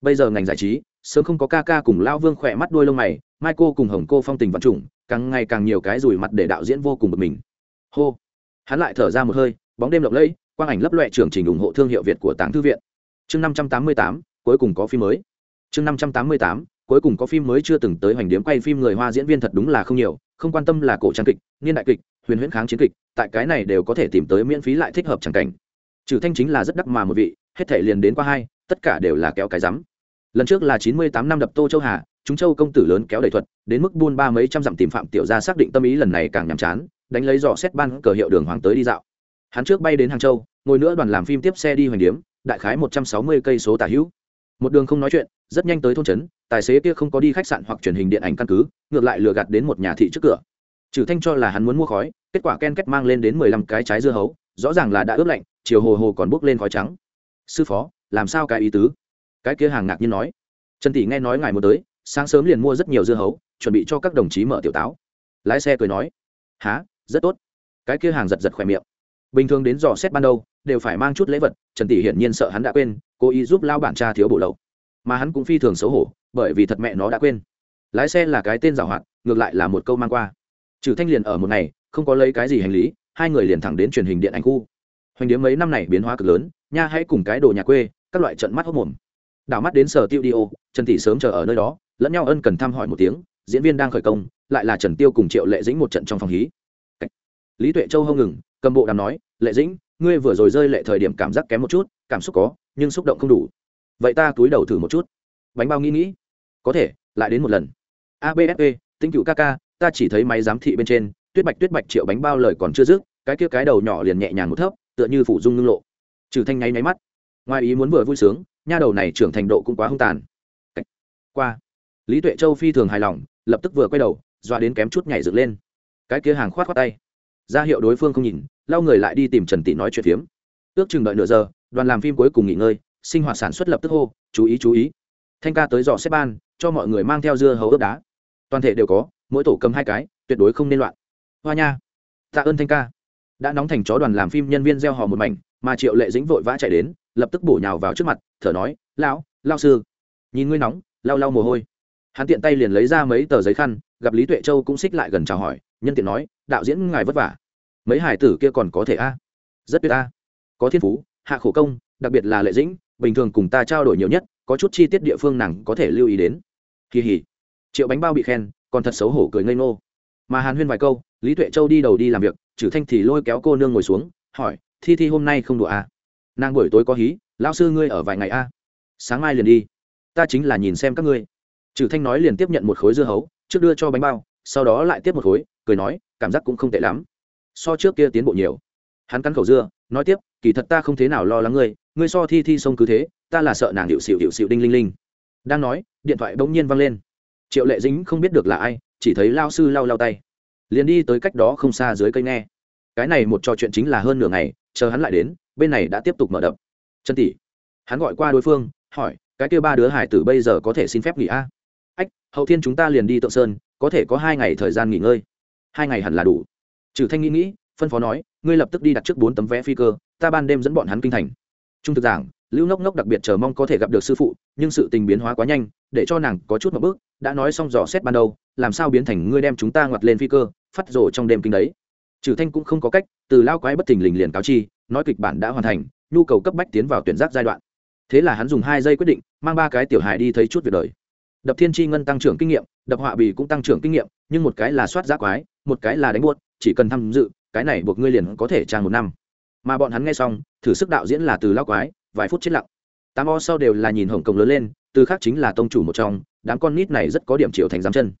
Bây giờ ngành giải trí, sớm không có ca ca cùng lao vương khỏe mắt đuôi lông mày mai cô cùng hồng cô phong tình văn trùng, càng ngày càng nhiều cái rủi mặt để đạo diễn vô cùng bực mình. Hô. Hắn lại thở ra một hơi, bóng đêm lộng lẫy, quang ảnh lấp loẹ trưởng trình ủng hộ thương hiệu việt của táng thư viện. Chương năm trăm tám mươi tám, cuối cùng có phim mới. Chương năm trăm tám mươi tám, cuối cùng có phim mới chưa từng tới hoành điếm, quay phim người hoa diễn viên thật đúng là không nhiều không quan tâm là cổ trang kịch, niên đại kịch, huyền huyễn kháng chiến kịch, tại cái này đều có thể tìm tới miễn phí lại thích hợp chẳng cảnh. Trừ thanh chính là rất đắc mà một vị, hết thể liền đến qua hai, tất cả đều là kéo cái rắm. Lần trước là chín mươi tám năm đập tô châu hà, chúng châu công tử lớn kéo đầy thuật, đến mức buôn ba mấy trăm dặm tìm phạm tiểu gia xác định tâm ý lần này càng nhàm chán, đánh lấy dò xét ban cờ hiệu đường hoàng tới đi dạo. Hắn trước bay đến hàng châu, ngồi nữa đoàn làm phim tiếp xe đi hoành điếm, đại khái một trăm sáu mươi cây số tả hữu một đường không nói chuyện, rất nhanh tới thôn trấn, tài xế kia không có đi khách sạn hoặc truyền hình điện ảnh căn cứ, ngược lại lừa gạt đến một nhà thị trước cửa. Trừ thanh cho là hắn muốn mua khói, kết quả ken kết mang lên đến mười lăm cái trái dưa hấu, rõ ràng là đã ướp lạnh, chiều hồ hồ còn bốc lên khói trắng. Sư phó, làm sao cái ý tứ? Cái kia hàng ngạc nhiên nói. Trần tỷ nghe nói ngài muốn tới, sáng sớm liền mua rất nhiều dưa hấu, chuẩn bị cho các đồng chí mở tiểu táo. Lái xe cười nói. Há rất tốt. Cái kia hàng giật giật khỏe miệng bình thường đến dò xét ban đầu, đều phải mang chút lễ vật, trần tỷ hiển nhiên sợ hắn đã quên, cố ý giúp lao bản cha thiếu bộ lậu. Mà hắn cũng phi thường xấu hổ, bởi vì thật mẹ nó đã quên. Lái xe là cái tên giảo hoạt, ngược lại là một câu mang qua. Trừ thanh liền ở một ngày, không có lấy cái gì hành lý, hai người liền thẳng đến truyền hình điện ảnh khu. Hoành điếm mấy năm này biến hóa cực lớn, nha hãy cùng cái đồ nhà quê, các loại trận mắt hốc mồm. Đảo mắt đến sở tiêu đi ô, trần tỷ sớm chờ ở nơi đó, lẫn nhau ân cần thăm hỏi một tiếng, diễn viên đang khởi công, lại là trần tiêu cùng triệu lệ dĩnh một trận trong phòng hí. Lý tuệ châu hông ngừng cầm bộ đàm nói, lệ dĩnh, ngươi vừa rồi rơi lệ thời điểm cảm giác kém một chút, cảm xúc có, nhưng xúc động không đủ. Vậy ta túi đầu thử một chút. Bánh bao nghĩ nghĩ. Có thể, lại đến một lần. Absp tinh cựu ca ca, ta chỉ thấy máy giám thị bên trên, tuyết bạch tuyết bạch triệu bánh bao lời còn chưa dứt, cái kia cái đầu nhỏ liền nhẹ nhàng một thấp, tựa như phủ dung ngưng lộ. Trừ thanh nháy nháy mắt. Ngoài ý muốn vừa vui sướng, nha đầu này trưởng thành độ cũng quá hung tàn. Qua. Lý tuệ châu phi thường hài lòng, lập tức vừa quay đầu, dọa đến kém chút nhảy dựng lên. Cái kia hàng khoát khoát tay ra hiệu đối phương không nhìn, lau người lại đi tìm trần Tị nói chuyện phiếm. Ước chừng đợi nửa giờ, đoàn làm phim cuối cùng nghỉ ngơi, sinh hoạt sản xuất lập tức hô, chú ý chú ý. Thanh ca tới dò xếp ban, cho mọi người mang theo dưa hấu ướp đá. Toàn thể đều có, mỗi tổ cầm hai cái, tuyệt đối không nên loạn. Hoa nha, tạ ơn thanh ca. Đã nóng thành chó đoàn làm phim nhân viên gieo hò một mảnh, mà triệu lệ dĩnh vội vã chạy đến, lập tức bổ nhào vào trước mặt, thở nói, lão lao sư, nhìn ngươi nóng, lau lau mồ hôi. Hắn tiện tay liền lấy ra mấy tờ giấy khăn, gặp lý tuệ châu cũng xích lại gần chào hỏi, nhân tiện nói đạo diễn ngài vất vả. Mấy hải tử kia còn có thể a? Rất tuyệt a. Có thiên phú, hạ khổ công, đặc biệt là lệ dĩnh, bình thường cùng ta trao đổi nhiều nhất, có chút chi tiết địa phương nàng có thể lưu ý đến. Kỳ hỉ. Triệu bánh bao bị khen, còn thật xấu hổ cười ngây ngô. Mà hàn huyên vài câu, lý tuệ châu đi đầu đi làm việc trừ thanh thì lôi kéo cô nương ngồi xuống, hỏi, thi thi hôm nay không đùa à? nàng buổi tối có hí lao sư ngươi ở vài ngày a? À? sáng mai liền đi. Ta chính là nhìn xem các ngươi. Trừ thanh nói liền tiếp nhận một khối dưa hấu, trước đưa cho bánh bao sau đó lại tiếp một khối, cười nói, cảm giác cũng không tệ lắm. So trước kia tiến bộ nhiều. Hắn cắn khẩu dưa, nói tiếp, kỳ thật ta không thế nào lo lắng ngươi ngươi so thi thi sông cứ thế, ta là sợ nàng hiệu xịu hiệu xịu đinh linh linh. Đang nói, điện thoại bỗng nhiên văng lên. Triệu lệ dính không biết được là ai, chỉ thấy lao sư lau lau tay. Liền đi tới cách đó không xa dưới cây nghe. Cái này một trò chuyện chính là hơn nửa ngày, chờ hắn lại đến, bên này đã tiếp tục mở đập. Chân tỷ. Hắn gọi qua đối phương, hỏi, cái kia ba đứa hải tử bây giờ có thể xin phép nghỉ a? Ách, hậu thiên chúng ta liền đi tượng sơn có thể có hai ngày thời gian nghỉ ngơi. Hai ngày hẳn là đủ. Trừ thanh nghĩ nghĩ, phân phó nói, ngươi lập tức đi đặt trước bốn tấm vé phi cơ, ta ban đêm dẫn bọn hắn kinh thành. Trung thực giảng, lưu nốc nốc đặc biệt chờ mong có thể gặp được sư phụ, nhưng sự tình biến hóa quá nhanh, để cho nàng có chút một bước, đã nói xong dò xét ban đầu, làm sao biến thành ngươi đem chúng ta ngoặt lên phi cơ, phát rồ trong đêm kinh đấy. Trừ thanh cũng không có cách, từ lao quái bất thình lình liền cáo chi, nói kịch bản đã hoàn thành, nhu cầu cấp bách tiến vào tuyển giác giai đoạn. Thế là hắn dùng hai giây quyết định, mang ba cái tiểu hài đi thấy chút việc đời đập thiên tri ngân tăng trưởng kinh nghiệm, đập họa bì cũng tăng trưởng kinh nghiệm, nhưng một cái là soát giác quái, một cái là đánh buốt, chỉ cần tham dự, cái này buộc ngươi liền có thể trang một năm. Mà bọn hắn nghe xong, thử sức đạo diễn là từ lao quái, vài phút chết lặng. Tám o sau đều là nhìn hồng kông lớn lên, từ khác chính là tông chủ một trong, đám con nít này rất có điểm chịu thành giám chân.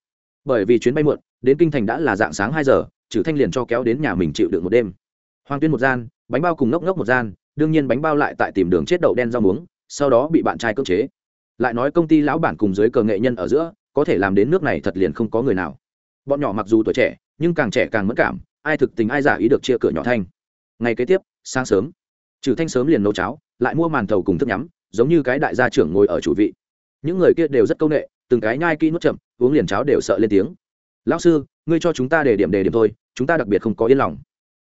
Bởi vì chuyến bay muộn, đến kinh thành đã là dạng sáng hai giờ, trừ thanh liền cho kéo đến nhà mình chịu được một đêm. Hoàng tuyên một gian, bánh bao cùng ngốc ngốc một gian, đương nhiên bánh bao lại tại tìm đường chết đậu đen rau muống, sau đó bị bạn trai cưỡng chế lại nói công ty lão bản cùng dưới cờ nghệ nhân ở giữa, có thể làm đến nước này thật liền không có người nào. Bọn nhỏ mặc dù tuổi trẻ, nhưng càng trẻ càng mất cảm, ai thực tình ai giả ý được chia cửa nhỏ thanh. Ngày kế tiếp, sáng sớm, trừ thanh sớm liền nấu cháo, lại mua màn thầu cùng thức nhắm, giống như cái đại gia trưởng ngồi ở chủ vị. Những người kia đều rất c â u n ệ từng cái nhai kỹ nuốt chậm, uống liền cháo đều sợ lên tiếng. Lão sư, ngươi cho chúng ta để điểm đề điểm thôi, chúng ta đặc biệt không có yên lòng.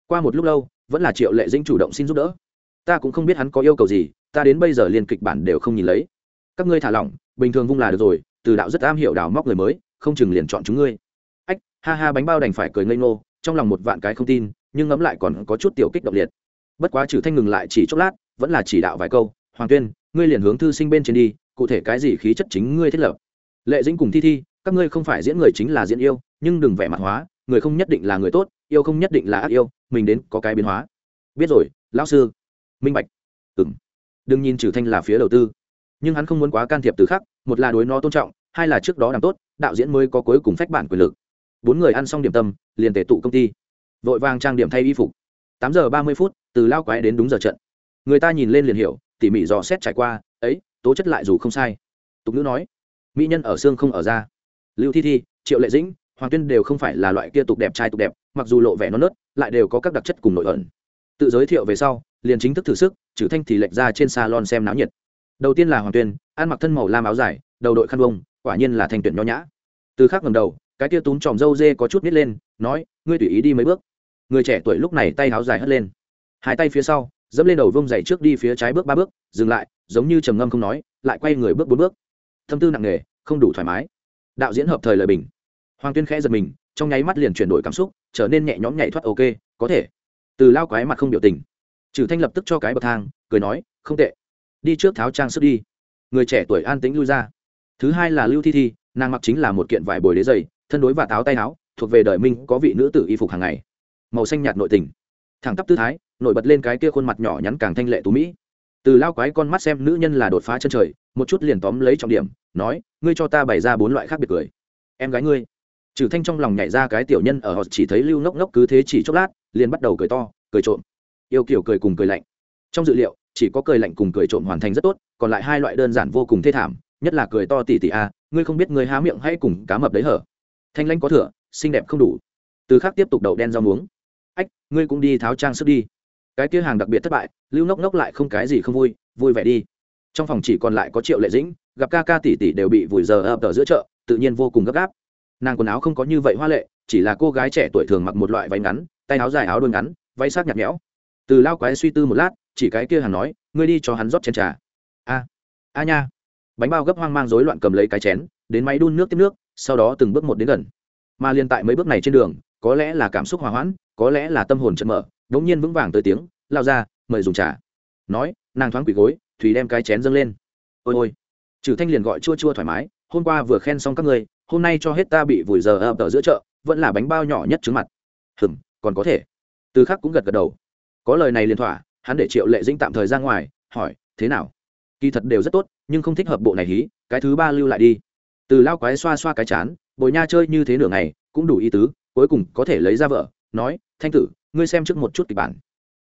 Qua một lúc lâu, vẫn là triệu lệ dĩnh chủ động xin giúp đỡ. Ta cũng không biết hắn có yêu cầu gì, ta đến bây giờ liền kịch bản đều không nhìn lấy các ngươi thả lỏng, bình thường vung là được rồi, từ đạo rất am hiểu đào móc người mới, không chừng liền chọn chúng ngươi. Ách, ha ha, bánh bao đành phải cười ngây ngô, trong lòng một vạn cái không tin, nhưng ngẫm lại còn có chút tiểu kích động liệt. Bất quá trừ thanh ngừng lại chỉ chốc lát, vẫn là chỉ đạo vài câu, hoàng tuyên, ngươi liền hướng thư sinh bên trên đi, cụ thể cái gì khí chất chính ngươi thiết lập? Lệ dĩnh cùng thi thi, các ngươi không phải diễn người chính là diễn yêu, nhưng đừng vẻ mặt hóa, người không nhất định là người tốt, yêu không nhất định là ác yêu, mình đến có cái biến hóa. Biết rồi, lão sư. Minh bạch. Ừng đừng nhìn trừ thanh là phía đầu tư nhưng hắn không muốn quá can thiệp từ khắc một là đối nó tôn trọng, hai là trước đó làm tốt, đạo diễn mới có cuối cùng phách bản quyền lực. Bốn người ăn xong điểm tâm, liền tể tụ công ty. Vội vàng trang điểm thay y phục. Tám giờ ba mươi phút, từ lao quái đến đúng giờ trận. Người ta nhìn lên liền hiểu, tỉ mỉ dò xét trải qua, ấy, tố chất lại dù không sai. Tục ngữ nói, mỹ nhân ở xương không ở da. Lưu thi thi, triệu lệ dĩnh, hoàng tuyên đều không phải là loại kia tục đẹp trai tục đẹp, mặc dù lộ vẻ non nớt, lại đều có các đặc chất cùng nội ẩn. Tự giới thiệu về sau, liền chính thức thử sức, trừ thanh thì lệch ra trên salon xem náo nhiệt đầu tiên là hoàng tuyên, ăn mặc thân màu lam áo dài, đầu đội khăn bông, quả nhiên là thành tuyển nho nhã. Từ khác ngầm đầu, cái kia túm tròm râu dê có chút nít lên, nói, ngươi tùy ý đi mấy bước. Người trẻ tuổi lúc này tay áo dài hất lên. Hai tay phía sau, dẫm lên đầu vông dậy trước đi phía trái bước ba bước, dừng lại, giống như trầm ngâm không nói, lại quay người bước bốn bước. Thâm tư nặng nề, không đủ thoải mái. Đạo diễn hợp thời lời bình. Hoàng tuyên khẽ giật mình, trong nháy mắt liền chuyển đổi cảm xúc, trở nên nhẹ nhõm nhảy thoát ok, có thể. Từ lao quái mặt không biểu tình. Trừ thanh lập tức cho cái bậc thang, cười nói, không tệ đi trước tháo trang sức đi. Người trẻ tuổi an tĩnh lui ra. Thứ hai là lưu thi thi, nàng mặc chính là một kiện vải bồi đế dày thân đối và táo tay áo, thuộc về đời minh có vị nữ tử y phục hàng ngày. Màu xanh nhạt nội tình. Thẳng tắp tư thái, nổi bật lên cái kia khuôn mặt nhỏ nhắn càng thanh lệ tú mỹ. Từ lao quái con mắt xem nữ nhân là đột phá chân trời, một chút liền tóm lấy trọng điểm, nói, ngươi cho ta bày ra bốn loại khác biệt cười. Em gái ngươi. Trừ thanh trong lòng nhảy ra cái tiểu nhân ở họ chỉ thấy lưu ngốc ngốc cứ thế chỉ chốc lát, liền bắt đầu cười to, cười trộm. Yêu kiểu cười cùng cười lạnh. Trong dự liệu chỉ có cười lạnh cùng cười trộm hoàn thành rất tốt, còn lại hai loại đơn giản vô cùng thê thảm, nhất là cười to tỉ tỉ a, ngươi không biết ngươi há miệng hay cùng cá mập đấy hở. Thanh lãnh có thừa, xinh đẹp không đủ. Từ khác tiếp tục đậu đen rau muống. Ách, ngươi cũng đi tháo trang sức đi. Cái kia hàng đặc biệt thất bại, lưu nốc nốc lại không cái gì không vui vui vẻ đi. Trong phòng chỉ còn lại có triệu lệ dĩnh, gặp ca ca tỷ tỷ đều bị vùi giờ ập ở giữa chợ, tự nhiên vô cùng gấp gáp. Nàng quần áo không có như vậy hoa lệ, chỉ là cô gái trẻ tuổi thường mặc một loại váy ngắn, tay áo dài áo đôi ngắn, váy sát nhạt nhẽo. Từ lao quái suy tư một lát chỉ cái kia hàng nói, ngươi đi cho hắn rót chén trà. A a nha. Bánh bao gấp hoang mang rối loạn cầm lấy cái chén, đến máy đun nước tiếp nước, sau đó từng bước một đến gần. Mà liên tại mấy bước này trên đường, có lẽ là cảm xúc hòa hoãn, có lẽ là tâm hồn chợt mở đống nhiên vững vàng tới tiếng, lao ra, mời dùng trà. Nói, nàng thoáng quỳ gối, thủy đem cái chén dâng lên. Ôi ôi. Trừ thanh liền gọi chua chua thoải mái, hôm qua vừa khen xong các ngươi, hôm nay cho hết ta bị vùi giờ ập ở giữa chợ, vẫn là bánh bao nhỏ nhất trứng mặt. Hừm, còn có thể. Từ khắc cũng gật gật đầu. Có lời này liền thỏa hắn để triệu lệ dĩnh tạm thời ra ngoài, hỏi, thế nào? Kỳ thật đều rất tốt, nhưng không thích hợp bộ này hí, cái thứ ba lưu lại đi. Từ lao quái xoa xoa cái chán, bồi nha chơi như thế nửa ngày, cũng đủ ý tứ, cuối cùng có thể lấy ra vợ. Nói, thanh tử, ngươi xem trước một chút kịch bản.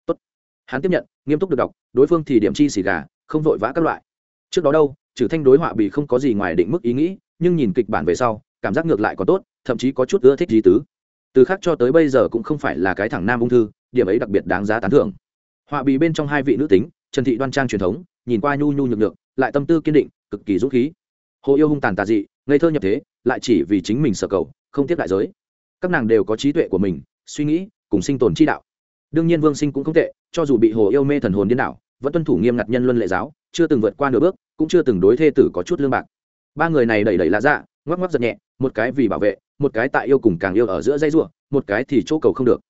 Tốt. hắn tiếp nhận, nghiêm túc được đọc, đối phương thì điểm chi xì gà, không vội vã các loại. Trước đó đâu, trừ thanh đối họa bị không có gì ngoài định mức ý nghĩ, nhưng nhìn kịch bản về sau, cảm giác ngược lại còn tốt, thậm chí có chút ưa thích gì tứ. Từ khác cho tới bây giờ cũng không phải là cái thằng nam ung thư, điểm ấy đặc biệt đáng giá tán thưởng họa bì bên trong hai vị nữ tính, trần thị đoan trang truyền thống, nhìn qua nhu nhu nhược nhược, lại tâm tư kiên định, cực kỳ dũng khí. Hồ yêu hung tàn tà dị, ngây thơ nhập thế, lại chỉ vì chính mình sở cầu, không tiếp đại giới. Các nàng đều có trí tuệ của mình, suy nghĩ, cùng sinh tồn chi đạo. Đương nhiên vương sinh cũng không tệ, cho dù bị hồ yêu mê thần hồn điên đảo, vẫn tuân thủ nghiêm ngặt nhân luân lệ giáo, chưa từng vượt qua nửa bước, cũng chưa từng đối thê tử có chút lương bạc. Ba người này đẩy đẩy lá dạ ngoắc ngoắc giật nhẹ, một cái vì bảo vệ, một cái tại yêu cùng càng yêu ở giữa dây ruộng một cái thì chỗ cầu không được.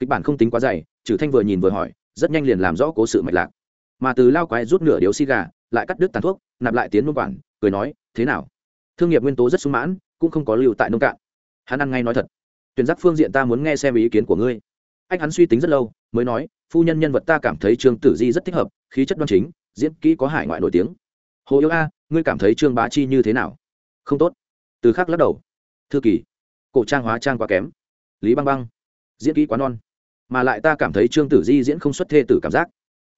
Kịch bản không tính quá dày trừ thanh vừa nhìn vừa hỏi rất nhanh liền làm rõ cố sự mạch lạc. Mà từ lao quái rút nửa điếu xi gà, lại cắt đứt tàn thuốc, nạp lại tiến môn quản, cười nói, thế nào? Thương nghiệp nguyên tố rất sung mãn, cũng không có lưu tại nông cạn. Hắn ăn ngay nói thật. Tuyển giác phương diện ta muốn nghe xem ý kiến của ngươi. Anh hắn suy tính rất lâu, mới nói, phu nhân nhân vật ta cảm thấy trương tử di rất thích hợp, khí chất đoan chính, diễn kỹ có hải ngoại nổi tiếng. Hồ yêu a, ngươi cảm thấy trương bá chi như thế nào? Không tốt. Từ khác lắc đầu. Thư kỳ, cổ trang hóa trang quá kém. Lý băng băng, diễn kỹ quá non mà lại ta cảm thấy trương tử di diễn không xuất thê tử cảm giác.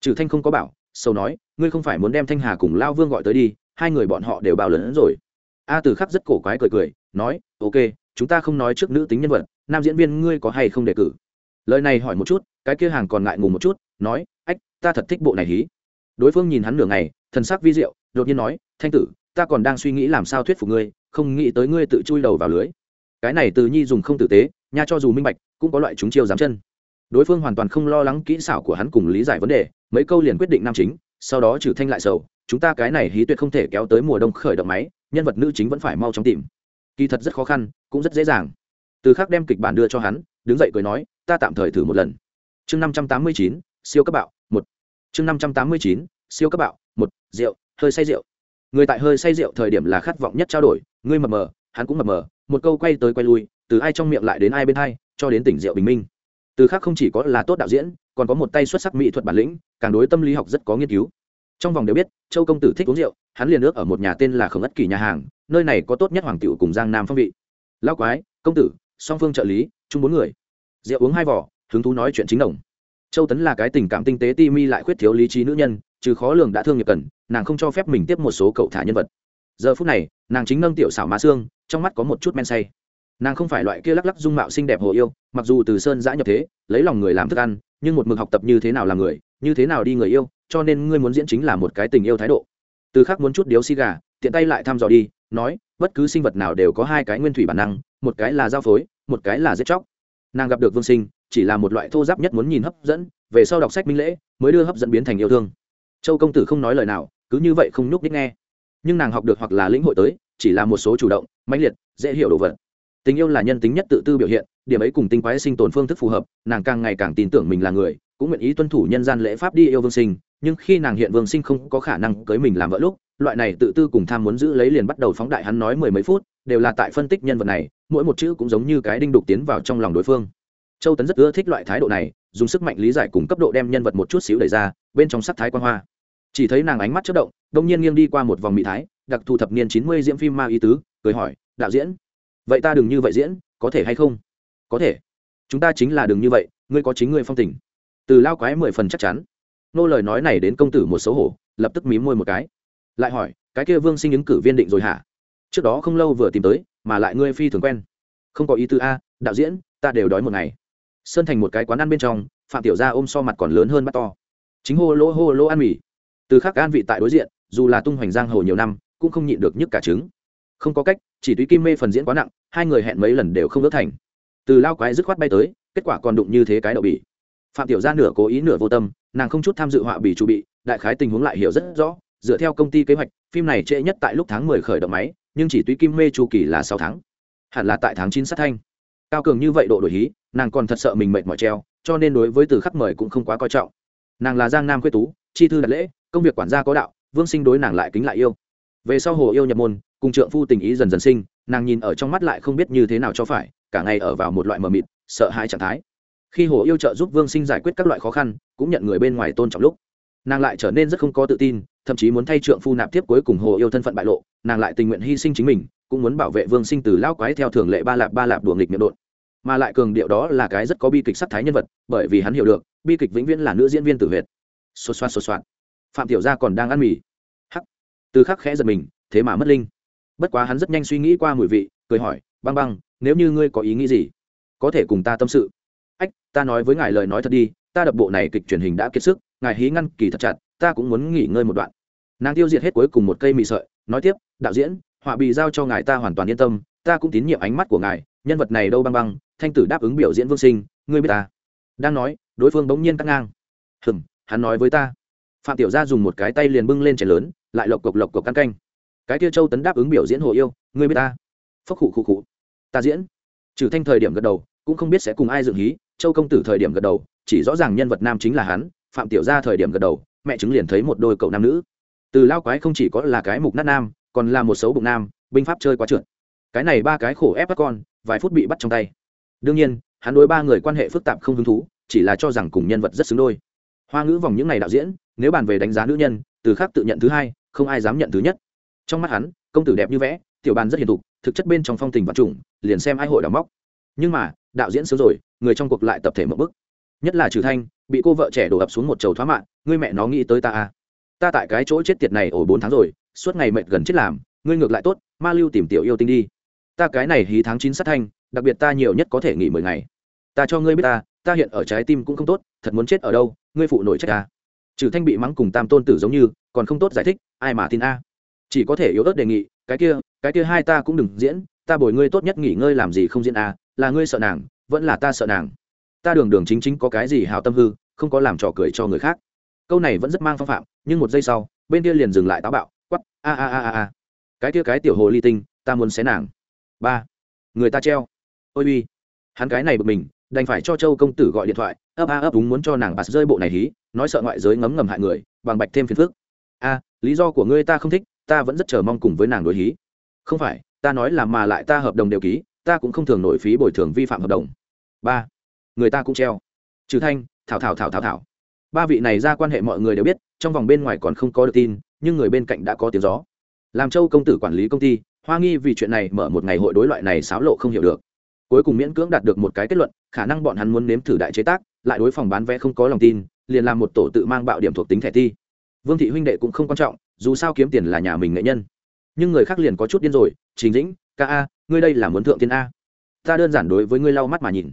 Trừ thanh không có bảo sâu nói, ngươi không phải muốn đem thanh hà cùng lao vương gọi tới đi, hai người bọn họ đều bao lớn rồi. A từ khắc rất cổ quái cười cười, nói, ok, chúng ta không nói trước nữ tính nhân vật, nam diễn viên ngươi có hay không đề cử? Lời này hỏi một chút, cái kia hàng còn ngại ngùng một chút, nói, ách, ta thật thích bộ này hí. Đối phương nhìn hắn nửa ngày, thần sắc vi diệu, đột nhiên nói, thanh tử, ta còn đang suy nghĩ làm sao thuyết phục ngươi, không nghĩ tới ngươi tự chui đầu vào lưới. Cái này từ nhi dùng không tử tế, nha cho dù minh bạch, cũng có loại chúng chiêu dám chân đối phương hoàn toàn không lo lắng kỹ xảo của hắn cùng lý giải vấn đề, mấy câu liền quyết định nam chính, sau đó trừ thanh lại sầu, chúng ta cái này hí tuyệt không thể kéo tới mùa đông khởi động máy, nhân vật nữ chính vẫn phải mau chóng tìm. Kỳ thật rất khó khăn, cũng rất dễ dàng. Từ khắc đem kịch bản đưa cho hắn, đứng dậy cười nói, ta tạm thời thử một lần. Chương năm trăm tám mươi chín, siêu cấp bạo, một. Chương năm trăm tám mươi chín, siêu cấp bạo, một. Rượu, hơi say rượu. Người tại hơi say rượu thời điểm là khát vọng nhất trao đổi, ngươi mập mờ, hắn cũng mập mờ, một câu quay tới quay lui, từ ai trong miệng lại đến ai bên hai, cho đến tỉnh rượu bình minh từ khác không chỉ có là tốt đạo diễn, còn có một tay xuất sắc mỹ thuật bản lĩnh, càng đối tâm lý học rất có nghiên cứu. Trong vòng đều biết, châu công tử thích uống rượu, hắn liền nước ở một nhà tên là khổng ất kỳ nhà hàng, nơi này có tốt nhất hoàng tiểu cùng giang nam phong vị. Lao quái, công tử, song phương trợ lý, chung bốn người. Rượu uống hai vỏ, hứng thú nói chuyện chính đồng. Châu tấn là cái tình cảm tinh tế ti mi lại khuyết thiếu lý trí nữ nhân, trừ khó lường đã thương nghiệp cần, nàng không cho phép mình tiếp một số cậu thả nhân vật. Giờ phút này, nàng chính nâng tiểu xảo má xương, trong mắt có một chút men say nàng không phải loại kia lắc lắc dung mạo xinh đẹp hồ yêu, mặc dù từ sơn giã nhập thế, lấy lòng người làm thức ăn, nhưng một mực học tập như thế nào làm người, như thế nào đi người yêu, cho nên ngươi muốn diễn chính là một cái tình yêu thái độ. Từ khác muốn chút điếu xi gà, tiện tay lại thăm dò đi, nói, bất cứ sinh vật nào đều có hai cái nguyên thủy bản năng, một cái là giao phối, một cái là giết chóc. Nàng gặp được vương sinh, chỉ là một loại thô giáp nhất muốn nhìn hấp dẫn, về sau đọc sách minh lễ, mới đưa hấp dẫn biến thành yêu thương. Châu công tử không nói lời nào, cứ như vậy không nhúc đích nghe. Nhưng nàng học được hoặc là lĩnh hội tới, chỉ là một số chủ động, mãnh liệt, dễ hiểu đồ vật tình yêu là nhân tính nhất tự tư biểu hiện, điểm ấy cùng tinh quái sinh tồn phương thức phù hợp, nàng càng ngày càng tin tưởng mình là người, cũng nguyện ý tuân thủ nhân gian lễ pháp đi yêu vương sinh, nhưng khi nàng hiện vương sinh không có khả năng cưới mình làm vợ lúc, loại này tự tư cùng tham muốn giữ lấy liền bắt đầu phóng đại hắn nói mười mấy phút, đều là tại phân tích nhân vật này, mỗi một chữ cũng giống như cái đinh đục tiến vào trong lòng đối phương. Châu tấn rất ưa thích loại thái độ này, dùng sức mạnh lý giải cùng cấp độ đem nhân vật một chút xíu đẩy ra, bên trong sắc thái quan hoa. Chỉ thấy nàng ánh mắt chất động, đông nhiên nghiêng đi qua một vòng mỹ thái, đặc thù thập niên chín mươi diễm phim ma ý tứ, cười hỏi, đạo diễn vậy ta đừng như vậy diễn, có thể hay không? Có thể. Chúng ta chính là đừng như vậy, ngươi có chính ngươi phong tình. Từ lao quái mười phần chắc chắn. Nô lời nói này đến công tử một xấu hổ, lập tức mím môi một cái. Lại hỏi, cái kia vương sinh ứng cử viên định rồi hả? Trước đó không lâu vừa tìm tới, mà lại ngươi phi thường quen. Không có ý tư a, đạo diễn, ta đều đói một ngày. Sơn thành một cái quán ăn bên trong, phạm tiểu gia ôm so mặt còn lớn hơn mắt to. Chính hô lô hô lô ăn mì. Từ khắc an vị tại đối diện, dù là tung hoành giang hồ nhiều năm, cũng không nhịn được nhức cả trứng không có cách, chỉ túy kim mê phần diễn quá nặng, hai người hẹn mấy lần đều không đỡ thành. Từ lao quái dứt khoát bay tới, kết quả còn đụng như thế cái đậu bỉ. Phạm tiểu gia nửa cố ý nửa vô tâm, nàng không chút tham dự họa bỉ chủ bị, đại khái tình huống lại hiểu rất rõ, dựa theo công ty kế hoạch, phim này trễ nhất tại lúc tháng mười khởi động máy, nhưng chỉ túy kim mê chu kỳ là sáu tháng. Hẳn là tại tháng chín sát thanh. Cao cường như vậy độ đổi hí, nàng còn thật sợ mình mệt mỏi treo, cho nên đối với từ khắc mời cũng không quá coi trọng. Nàng là giang nam quê tú, chi thư đặt lễ, công việc quản gia có đạo, vương sinh đối nàng lại kính lại yêu. Về sau hồ yêu nhập môn cùng trượng phu tình ý dần dần sinh, nàng nhìn ở trong mắt lại không biết như thế nào cho phải, cả ngày ở vào một loại mờ mịt, sợ hãi trạng thái. Khi hồ yêu trợ giúp vương sinh giải quyết các loại khó khăn, cũng nhận người bên ngoài tôn trọng lúc. Nàng lại trở nên rất không có tự tin, thậm chí muốn thay trượng phu nạp tiếp cuối cùng hồ yêu thân phận bại lộ, nàng lại tình nguyện hy sinh chính mình, cũng muốn bảo vệ vương sinh từ lao quái theo thường lệ ba lạp ba lạp đùa nghịch miệng đột mà lại cường điệu đó là cái rất có bi kịch sắc thái nhân vật, bởi vì hắn hiểu được, bi kịch vĩnh viễn là nữ diễn viên tử việt xô xoa xô xoạt. Phạm tiểu gia còn đang ăn mì. Hắc. Từ khắc khẽ giật mình, thế mà mất linh bất quá hắn rất nhanh suy nghĩ qua mùi vị, cười hỏi, băng băng, nếu như ngươi có ý nghĩ gì, có thể cùng ta tâm sự. Ách, ta nói với ngài lời nói thật đi, ta đập bộ này kịch truyền hình đã kiệt sức, ngài hí ngăn kỳ thật chặt, ta cũng muốn nghỉ ngơi một đoạn. Nàng tiêu diệt hết cuối cùng một cây mì sợi, nói tiếp, đạo diễn, họa bị giao cho ngài ta hoàn toàn yên tâm, ta cũng tín nhiệm ánh mắt của ngài, nhân vật này đâu băng băng, thanh tử đáp ứng biểu diễn vương sinh, ngươi biết ta. Đang nói, đối phương bỗng nhiên cắt ngang. Hừng hắn nói với ta. Phạm tiểu gia dùng một cái tay liền bưng lên chén lớn, lại lộc cộc lộc cộc căn canh cái kia châu tấn đáp ứng biểu diễn hồ yêu, ngươi biết ta? Phốc khụ khụ khụ. Ta diễn. Trừ thanh thời điểm gật đầu, cũng không biết sẽ cùng ai dựng hí, châu công tử thời điểm gật đầu, chỉ rõ ràng nhân vật nam chính là hắn, phạm tiểu gia thời điểm gật đầu, mẹ chứng liền thấy một đôi cậu nam nữ. Từ lao quái không chỉ có là cái mục nát nam, còn là một xấu bụng nam, binh pháp chơi quá trượt. Cái này ba cái khổ ép bắt con, vài phút bị bắt trong tay. Đương nhiên, hắn đối ba người quan hệ phức tạp không hứng thú, chỉ là cho rằng cùng nhân vật rất xứng đôi. Hoa ngữ vòng những ngày đạo diễn, nếu bàn về đánh giá nữ nhân, từ khác tự nhận thứ hai, không ai dám nhận thứ nhất trong mắt hắn, công tử đẹp như vẽ, tiểu bàn rất hiền thục, thực chất bên trong phong tình vật chủng liền xem ai hội đào móc. Nhưng mà, đạo diễn sớm rồi, người trong cuộc lại tập thể một bức. Nhất là trừ thanh, bị cô vợ trẻ đổ ập xuống một chầu thoá mạng ngươi mẹ nó nghĩ tới ta à. Ta tại cái chỗ chết tiệt này ổ bốn tháng rồi, suốt ngày mệt gần chết làm, ngươi ngược lại tốt, ma lưu tìm tiểu yêu tinh đi. Ta cái này hí tháng chín sát thanh, đặc biệt ta nhiều nhất có thể nghỉ mười ngày. Ta cho ngươi biết ta ta hiện ở trái tim cũng không tốt, thật muốn chết ở đâu, ngươi phụ nổi trách ta. Trừ thanh bị mắng cùng tam tôn tử giống như, còn không tốt giải thích, ai mà tin a chỉ có thể yếu ớt đề nghị, cái kia cái kia hai ta cũng đừng diễn, ta bồi ngươi tốt nhất nghỉ ngơi làm gì không diễn à là ngươi sợ nàng, vẫn là ta sợ nàng. Ta đường đường chính chính có cái gì hào tâm hư, không có làm trò cười cho người khác. Câu này vẫn rất mang phong phạm, nhưng một giây sau, bên kia liền dừng lại táo bạo quắp a a a a a. Cái kia cái tiểu hồ ly tinh, ta muốn xé nàng. Ba. Người ta treo. Ôi uy. Hắn cái này bực mình, đành phải cho châu công tử gọi điện thoại, ấp a ấp đúng muốn cho nàng bạt rơi bộ này hí, nói sợ ngoại giới ngấm ngầm hại người, bằng bạch thêm phiền phức. A, lý do của ngươi ta không thích ta vẫn rất chờ mong cùng với nàng đối hí. Không phải, ta nói là mà lại ta hợp đồng đều ký, ta cũng không thường nổi phí bồi thường vi phạm hợp đồng. Ba, người ta cũng treo. Trừ thanh, thảo thảo thảo thảo thảo. Ba vị này ra quan hệ mọi người đều biết, trong vòng bên ngoài còn không có được tin, nhưng người bên cạnh đã có tiếng gió. Làm châu công tử quản lý công ty hoa nghi vì chuyện này mở một ngày hội đối loại này xáo lộ không hiểu được. Cuối cùng miễn cưỡng đạt được một cái kết luận, khả năng bọn hắn muốn nếm thử đại chế tác, lại đối phòng bán vé không có lòng tin, liền làm một tổ tự mang bạo điểm thuộc tính thẻ thi. Vương thị huynh đệ cũng không quan trọng dù sao kiếm tiền là nhà mình nghệ nhân. Nhưng người khác liền có chút điên rồi chính dĩnh, ca a, ngươi đây là muốn thượng tiên a. Ta đơn giản đối với ngươi lau mắt mà nhìn.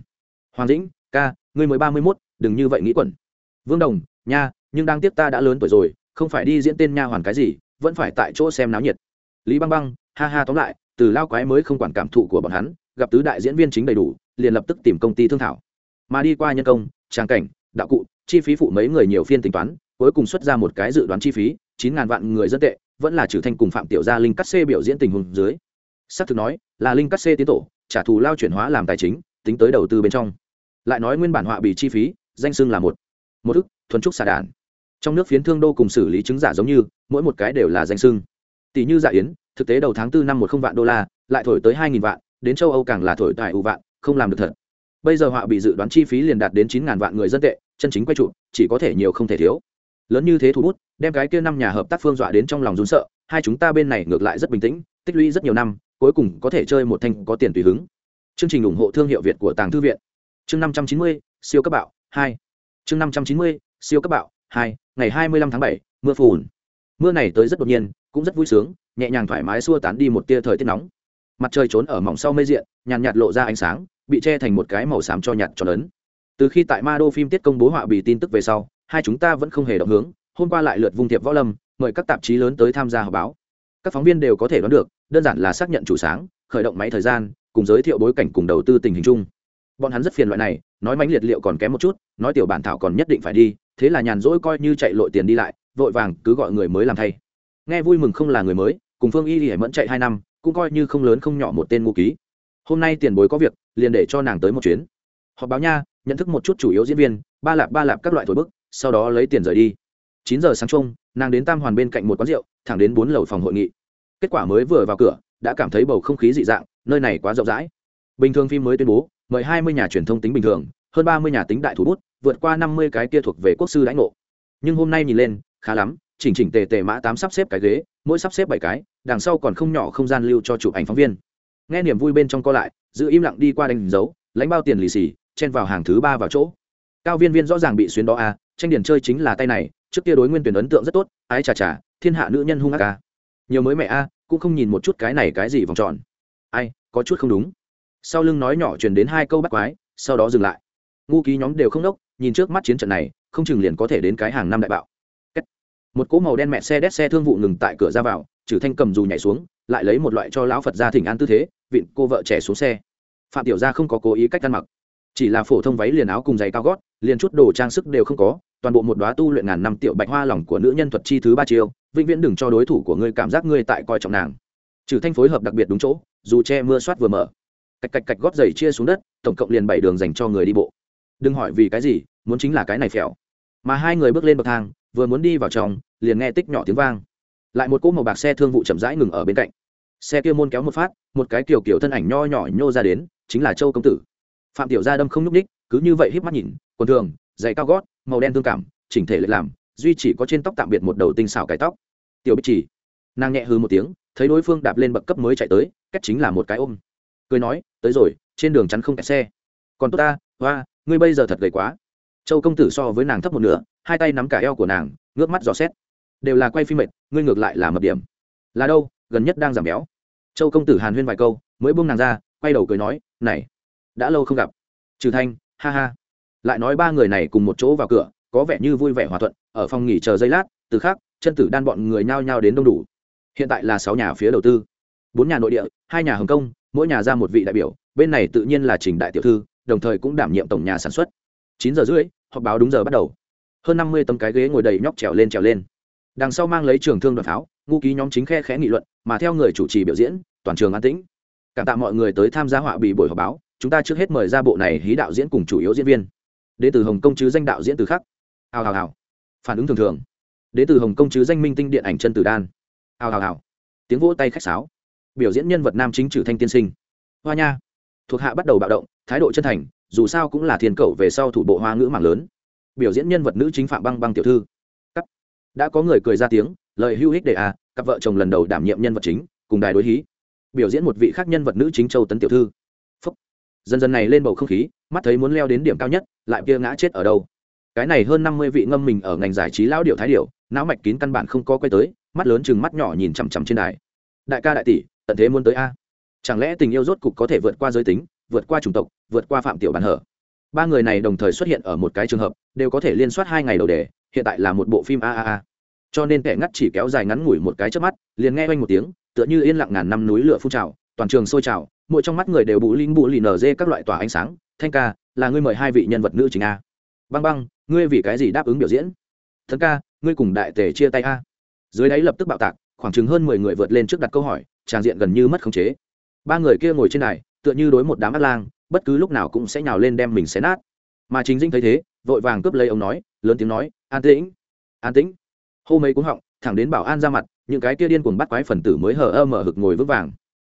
Hoàng dĩnh, ca, ngươi mới ba mươi mốt, đừng như vậy nghĩ quẩn. Vương đồng, nha, nhưng đang tiếp ta đã lớn tuổi rồi, không phải đi diễn tên nha hoàn cái gì, vẫn phải tại chỗ xem náo nhiệt. Lý băng băng, ha ha tóm lại, từ lao quái mới không quản cảm thụ của bọn hắn, gặp tứ đại diễn viên chính đầy đủ, liền lập tức tìm công ty thương thảo. Mà đi qua nhân công trang cảnh, đạo cụ, chi phí phụ mấy người nhiều phiên tính toán, cuối cùng xuất ra một cái dự đoán chi phí chín ngàn vạn người dân tệ, vẫn là trừ thanh cùng phạm tiểu gia linh cắt xê biểu diễn tình huống dưới. Xác thực nói, là linh cắt xê tiến tổ, trả thù lao chuyển hóa làm tài chính, tính tới đầu tư bên trong. Lại nói nguyên bản họa bị chi phí, danh xưng là một một ức, thuần trúc xà đàn. Trong nước phiến thương đô cùng xử lý chứng giả giống như, mỗi một cái đều là danh xưng. Tỷ như dạ yến, thực tế đầu tháng tư năm một không vạn đô la, lại thổi tới hai nghìn vạn, đến châu âu càng là thổi tại ưu vạn, không làm được thật. Bây giờ họa bị dự đoán chi phí liền đạt đến chín ngàn vạn người dân tệ, chân chính quay trụ, chỉ có thể nhiều không thể thiếu lớn như thế thu bút, đem cái kia năm nhà hợp tác phương dọa đến trong lòng rún sợ, hai chúng ta bên này ngược lại rất bình tĩnh, tích lũy rất nhiều năm, cuối cùng có thể chơi một thanh có tiền tùy hứng. Chương trình ủng hộ thương hiệu việt của tàng thư viện. Chương năm trăm chín mươi, siêu cấp bạo, hai. Chương năm trăm chín mươi, siêu cấp bạo, hai, ngày hai mươi lăm tháng bảy, mưa phùn. Mưa này tới rất đột nhiên, cũng rất vui sướng, nhẹ nhàng thoải mái xua tán đi một tia thời tiết nóng. Mặt trời trốn ở mỏng sau mây diện, nhàn nhạt lộ ra ánh sáng, bị che thành một cái màu xám cho nhạt tròn lớn. Từ khi tại ma đô phim tiết công bố họa bì tin tức về sau hai chúng ta vẫn không hề động hướng, hôm qua lại lượt vung thiệp võ lâm, mời các tạp chí lớn tới tham gia họp báo. Các phóng viên đều có thể đoán được, đơn giản là xác nhận chủ sáng, khởi động máy thời gian, cùng giới thiệu bối cảnh cùng đầu tư tình hình chung. Bọn hắn rất phiền loại này, nói mánh liệt liệu còn kém một chút, nói tiểu bản thảo còn nhất định phải đi, thế là nhàn rỗi coi như chạy lội tiền đi lại, vội vàng cứ gọi người mới làm thay. Nghe vui mừng không là người mới, cùng phương y hải mẫn chạy hai năm, cũng coi như không lớn không nhỏ một tên ngũ ký. Hôm nay tiền bối có việc, liền để cho nàng tới một chuyến. Họp báo nha, nhận thức một chút chủ yếu diễn viên, ba lạp ba lạp các loại thổi bức sau đó lấy tiền rời đi. Chín giờ sáng chung nàng đến tam hoàn bên cạnh một quán rượu thẳng đến bốn lầu phòng hội nghị. Kết quả mới vừa vào cửa đã cảm thấy bầu không khí dị dạng nơi này quá rộng rãi. Bình thường phim mới tuyên bố mời hai mươi nhà truyền thông tính bình thường hơn ba mươi nhà tính đại thủ bút vượt qua năm mươi cái kia thuộc về quốc sư đãi ngộ. Nhưng hôm nay nhìn lên khá lắm chỉnh chỉnh tề tề mã tám sắp xếp cái ghế mỗi sắp xếp bảy cái đằng sau còn không nhỏ không gian lưu cho chụp ảnh phóng viên. Nghe niềm vui bên trong co lại giữ im lặng đi qua đánh dấu lãnh bao tiền lì xì chen vào hàng thứ ba vào chỗ. Cao viên viên rõ ràng bị xuyến đó a à, tranh điển chơi chính là tay này, trước kia đối nguyên tuyển ấn tượng rất tốt, ái chà chà, thiên hạ nữ nhân hung ác ca nhiều mới mẹ a, cũng không nhìn một chút cái này cái gì vòng tròn. Ai, có chút không đúng. Sau lưng nói nhỏ truyền đến hai câu bắt quái, sau đó dừng lại. Ngu ký nhóm đều không đốc, nhìn trước mắt chiến trận này, không chừng liền có thể đến cái hàng năm đại bạo. Một cỗ màu đen mẹ xe đét xe thương vụ ngừng tại cửa ra vào trừ thanh cầm dù nhảy xuống, lại lấy một loại cho lão phật ra thỉnh an tư thế, vịn cô vợ trẻ xuống xe. Phạm tiểu gia không có cố ý cách ăn mặc chỉ là phổ thông váy liền áo cùng giày cao gót, liền chút đồ trang sức đều không có, toàn bộ một đóa tu luyện ngàn năm tiểu bạch hoa lòng của nữ nhân thuật chi thứ ba chiêu, vĩnh viễn đừng cho đối thủ của ngươi cảm giác ngươi tại coi trọng nàng. Trừ thanh phối hợp đặc biệt đúng chỗ, dù che mưa soát vừa mở. Cạch cạch cạch gót giày chia xuống đất, tổng cộng liền bảy đường dành cho người đi bộ. Đừng hỏi vì cái gì, muốn chính là cái này phèo. Mà hai người bước lên bậc thang, vừa muốn đi vào trong, liền nghe tích nhỏ tiếng vang. Lại một cỗ màu bạc xe thương vụ chậm rãi ngừng ở bên cạnh. Xe kia môn kéo một phát, một cái kiểu kiểu thân ảnh nho nhỏ nhô ra đến, chính là châu công tử phạm tiểu gia đâm không nhúc ních cứ như vậy híp mắt nhìn, quần thường, giày cao gót, màu đen tương cảm, chỉnh thể lệch làm, duy chỉ có trên tóc tạm biệt một đầu tinh xảo cái tóc. Tiểu bích chỉ, nàng nhẹ hư một tiếng, thấy đối phương đạp lên bậc cấp mới chạy tới, cách chính là một cái ôm. Cười nói, tới rồi, trên đường chắn không kẹt xe. Còn tốt ta, hoa, ngươi bây giờ thật gầy quá. Châu công tử so với nàng thấp một nửa, hai tay nắm cả eo của nàng, ngước mắt dò xét. Đều là quay phim mệt, ngươi ngược lại là mập điểm. Là đâu, gần nhất đang giảm béo. Châu công tử hàn huyên vài câu, mới buông nàng ra, quay đầu cười nói, này đã lâu không gặp. Trừ thanh, ha ha. Lại nói ba người này cùng một chỗ vào cửa, có vẻ như vui vẻ hòa thuận, ở phòng nghỉ chờ giây lát, từ khác, chân tử đan bọn người nhao nhao đến đông đủ. Hiện tại là sáu nhà phía đầu tư. Bốn nhà nội địa, hai nhà hồng kông mỗi nhà ra một vị đại biểu, bên này tự nhiên là trình đại tiểu thư, đồng thời cũng đảm nhiệm tổng nhà sản xuất. Chín giờ rưỡi, họp báo đúng giờ bắt đầu. Hơn năm mươi tấm cái ghế ngồi đầy nhóc trèo lên trèo lên. Đằng sau mang lấy trường thương đoàn pháo ngũ ký nhóm chính khe khẽ nghị luận, mà theo người chủ trì biểu diễn, toàn trường an tĩnh. Cảm tạ mọi người tới tham gia họa bị buổi họp báo chúng ta trước hết mời ra bộ này hí đạo diễn cùng chủ yếu diễn viên. Đến từ hồng công chứ danh đạo diễn từ khắc. Hào hào hào. Phản ứng thường thường. Đến từ hồng công chứ danh minh tinh điện ảnh chân tử đan. Hào hào hào. Tiếng vỗ tay khách sáo. Biểu diễn nhân vật nam chính trừ thanh tiên sinh. Hoa nha. Thuộc hạ bắt đầu bạo động, thái độ chân thành, dù sao cũng là thiên cầu về sau thủ bộ hoa ngữ mạng lớn. Biểu diễn nhân vật nữ chính phạm băng băng tiểu thư. Cắt. đã có người cười ra tiếng, lời hưu hích để à cặp vợ chồng lần đầu đảm nhiệm nhân vật chính, cùng đài đối hí. Biểu diễn một vị khác nhân vật nữ chính châu tấn tiểu thư dần dần này lên bầu không khí, mắt thấy muốn leo đến điểm cao nhất, lại kia ngã chết ở đâu. Cái này hơn năm mươi vị ngâm mình ở ngành giải trí lão điệu thái điệu não mạch kín căn bản không có quay tới, mắt lớn chừng mắt nhỏ nhìn chằm chằm trên đài. Đại ca đại tỷ, tận thế muốn tới a? Chẳng lẽ tình yêu rốt cục có thể vượt qua giới tính, vượt qua chủng tộc, vượt qua phạm tiểu bản hở? Ba người này đồng thời xuất hiện ở một cái trường hợp, đều có thể liên soát hai ngày đầu đề, hiện tại là một bộ phim a a a. Cho nên kẻ ngắt chỉ kéo dài ngắn ngủi một cái trước mắt, liền nghe oanh một tiếng, tựa như yên lặng ngàn năm núi lửa phun trào, toàn trường sôi trào mỗi trong mắt người đều bụ linh bụ lì nở dê các loại tỏa ánh sáng. Thanh ca, là ngươi mời hai vị nhân vật nữ chính a. Băng băng, ngươi vì cái gì đáp ứng biểu diễn? Thân ca, ngươi cùng đại tề chia tay a. Dưới đáy lập tức bạo tạc, khoảng chừng hơn mười người vượt lên trước đặt câu hỏi, tràng diện gần như mất khống chế. Ba người kia ngồi trên đài, tựa như đối một đám át lang, bất cứ lúc nào cũng sẽ nhào lên đem mình xé nát. Mà chính dinh thấy thế, vội vàng cướp lấy ông nói, lớn tiếng nói, an tĩnh an tĩnh. Hô mấy cuống họng, thẳng đến bảo an ra mặt, những cái kia điên cuồng bắt quái phần tử mới hờ ơ mở hực ngồi vững vàng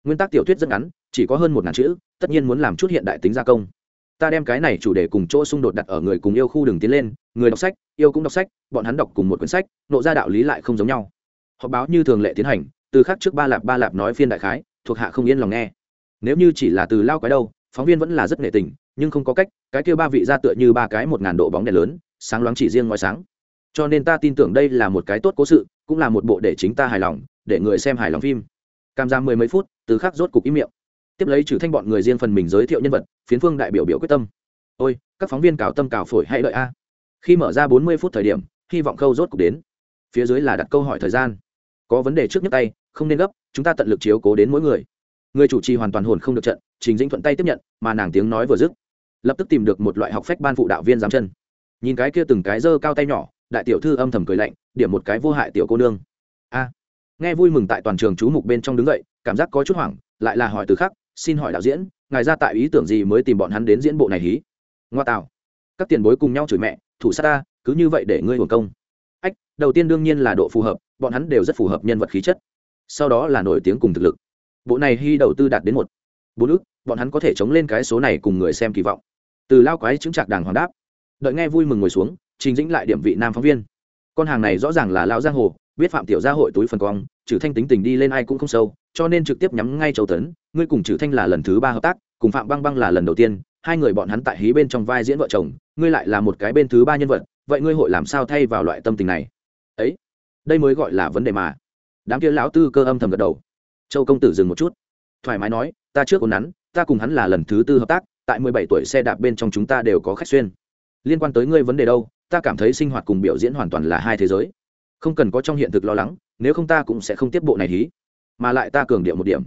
nguyên tắc tiểu thuyết rất ngắn, chỉ có hơn một ngàn chữ, tất nhiên muốn làm chút hiện đại tính gia công. Ta đem cái này chủ đề cùng chỗ xung đột đặt ở người cùng yêu khu đường tiến lên, người đọc sách, yêu cũng đọc sách, bọn hắn đọc cùng một quyển sách, nộ ra đạo lý lại không giống nhau. Họp báo như thường lệ tiến hành, từ khác trước ba lạp ba lạp nói phiên đại khái, thuộc hạ không yên lòng nghe. Nếu như chỉ là từ lao quái đâu, phóng viên vẫn là rất nghệ tình, nhưng không có cách, cái kia ba vị ra tựa như ba cái một ngàn độ bóng đèn lớn, sáng loáng chỉ riêng ngoài sáng. Cho nên ta tin tưởng đây là một cái tốt cố sự, cũng là một bộ để chính ta hài lòng, để người xem hài lòng phim cam giam mười mấy phút, từ khắc rốt cục ý miệng. Tiếp lấy trừ thanh bọn người riêng phần mình giới thiệu nhân vật, phiến phương đại biểu biểu quyết tâm. Ôi, các phóng viên cào tâm cào phổi hãy đợi a. Khi mở ra bốn mươi phút thời điểm, hy vọng khâu rốt cục đến. Phía dưới là đặt câu hỏi thời gian. Có vấn đề trước nhấc tay, không nên gấp, chúng ta tận lực chiếu cố đến mỗi người. Người chủ trì hoàn toàn hồn không được trận, trình dĩnh thuận tay tiếp nhận, mà nàng tiếng nói vừa dứt, lập tức tìm được một loại học phách ban phụ đạo viên giám chân. Nhìn cái kia từng cái dơ cao tay nhỏ, đại tiểu thư âm thầm cười lạnh, điểm một cái vô hại tiểu cô nương. A nghe vui mừng tại toàn trường chú mục bên trong đứng dậy, cảm giác có chút hoảng, lại là hỏi từ khắc, xin hỏi đạo diễn, ngài ra tại ý tưởng gì mới tìm bọn hắn đến diễn bộ này hí? Ngoa tạo các tiền bối cùng nhau chửi mẹ, thủ sát ta, cứ như vậy để ngươi hưởng công. Ách, đầu tiên đương nhiên là độ phù hợp, bọn hắn đều rất phù hợp nhân vật khí chất. Sau đó là nổi tiếng cùng thực lực. Bộ này hy đầu tư đạt đến một, bốn ước bọn hắn có thể chống lên cái số này cùng người xem kỳ vọng. Từ lao quái chứng trạc đàng hoàng đáp. Đợi nghe vui mừng ngồi xuống, trình dĩnh lại điểm vị nam phóng viên. Con hàng này rõ ràng là lao giang hồ biết phạm tiểu gia hội túi phần cong trừ thanh tính tình đi lên ai cũng không sâu, cho nên trực tiếp nhắm ngay châu tấn, ngươi cùng trừ thanh là lần thứ ba hợp tác, cùng phạm băng băng là lần đầu tiên, hai người bọn hắn tại hí bên trong vai diễn vợ chồng, ngươi lại là một cái bên thứ ba nhân vật, vậy ngươi hội làm sao thay vào loại tâm tình này? Ấy, đây mới gọi là vấn đề mà. Đám kia lão tư cơ âm thầm gật đầu. Châu công tử dừng một chút. Thoải mái nói, ta trước ốn nắn ta cùng hắn là lần thứ tư hợp tác, tại mười bảy tuổi xe đạp bên trong chúng ta đều có khách xuyên liên quan tới ngươi vấn đề đâu, ta cảm thấy sinh hoạt cùng biểu diễn hoàn toàn là hai thế giới không cần có trong hiện thực lo lắng, nếu không ta cũng sẽ không tiếp bộ này hí, mà lại ta cường điệu một điểm.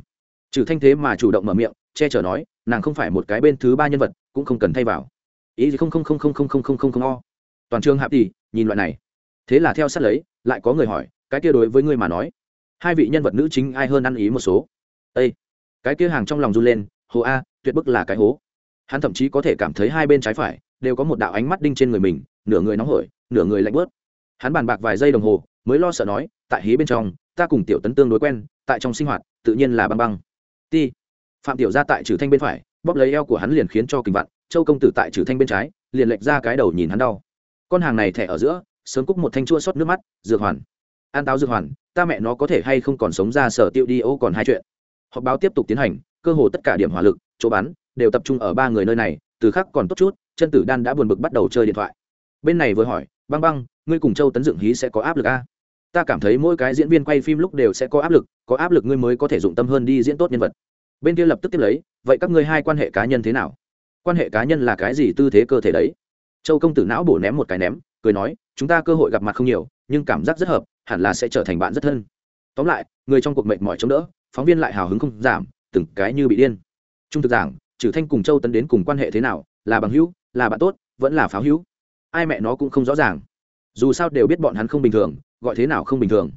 Trừ thanh thế mà chủ động mở miệng, che chở nói, nàng không phải một cái bên thứ ba nhân vật, cũng không cần thay vào. Ý gì không không không không không không không không không o. Toàn trường hạp tỷ nhìn loại này. Thế là theo sát lấy, lại có người hỏi, cái kia đối với ngươi mà nói, hai vị nhân vật nữ chính ai hơn ăn ý một số? Ê! cái kia hàng trong lòng run lên hồ a, tuyệt bức là cái hố. Hắn thậm chí có thể cảm thấy hai bên trái phải, đều có một đạo ánh mắt đinh trên người mình, nửa người nóng hổi, nửa người lạnh bớt hắn bàn bạc vài giây đồng hồ, mới lo sợ nói, tại hí bên trong, ta cùng tiểu tấn tương đối quen, tại trong sinh hoạt, tự nhiên là băng băng. Ti. Phạm tiểu ra tại trừ thanh bên phải, bóp lấy eo của hắn liền khiến cho kình vặn châu công tử tại trừ thanh bên trái, liền lệch ra cái đầu nhìn hắn đau. Con hàng này thẻ ở giữa, sớm cúc một thanh chua xót nước mắt, dược hoàn. An táo dược hoàn, ta mẹ nó có thể hay không còn sống ra sở tiêu đi, ô, còn hai chuyện. Họp báo tiếp tục tiến hành, cơ hồ tất cả điểm hỏa lực, chỗ bắn, đều tập trung ở ba người nơi này, từ khắc còn tốt chút, chân tử đan đã buồn bực bắt đầu chơi điện thoại. Bên này vừa hỏi, băng băng ngươi cùng châu tấn dựng hí sẽ có áp lực a? Ta cảm thấy mỗi cái diễn viên quay phim lúc đều sẽ có áp lực, có áp lực ngươi mới có thể dụng tâm hơn đi diễn tốt nhân vật. Bên kia lập tức tiếp lấy, vậy các ngươi hai quan hệ cá nhân thế nào? Quan hệ cá nhân là cái gì tư thế cơ thể đấy? Châu công tử não bổ ném một cái ném, cười nói, chúng ta cơ hội gặp mặt không nhiều, nhưng cảm giác rất hợp, hẳn là sẽ trở thành bạn rất thân. Tóm lại, người trong cuộc mệnh mọi chống đỡ, phóng viên lại hào hứng không giảm, từng cái như bị điên. Trung thực giảng trừ thanh cùng châu tấn đến cùng quan hệ thế nào, là bằng hữu, là bạn tốt, vẫn là pháo hữu? Ai mẹ nó cũng không rõ ràng dù sao đều biết bọn hắn không bình thường, gọi thế nào không bình thường.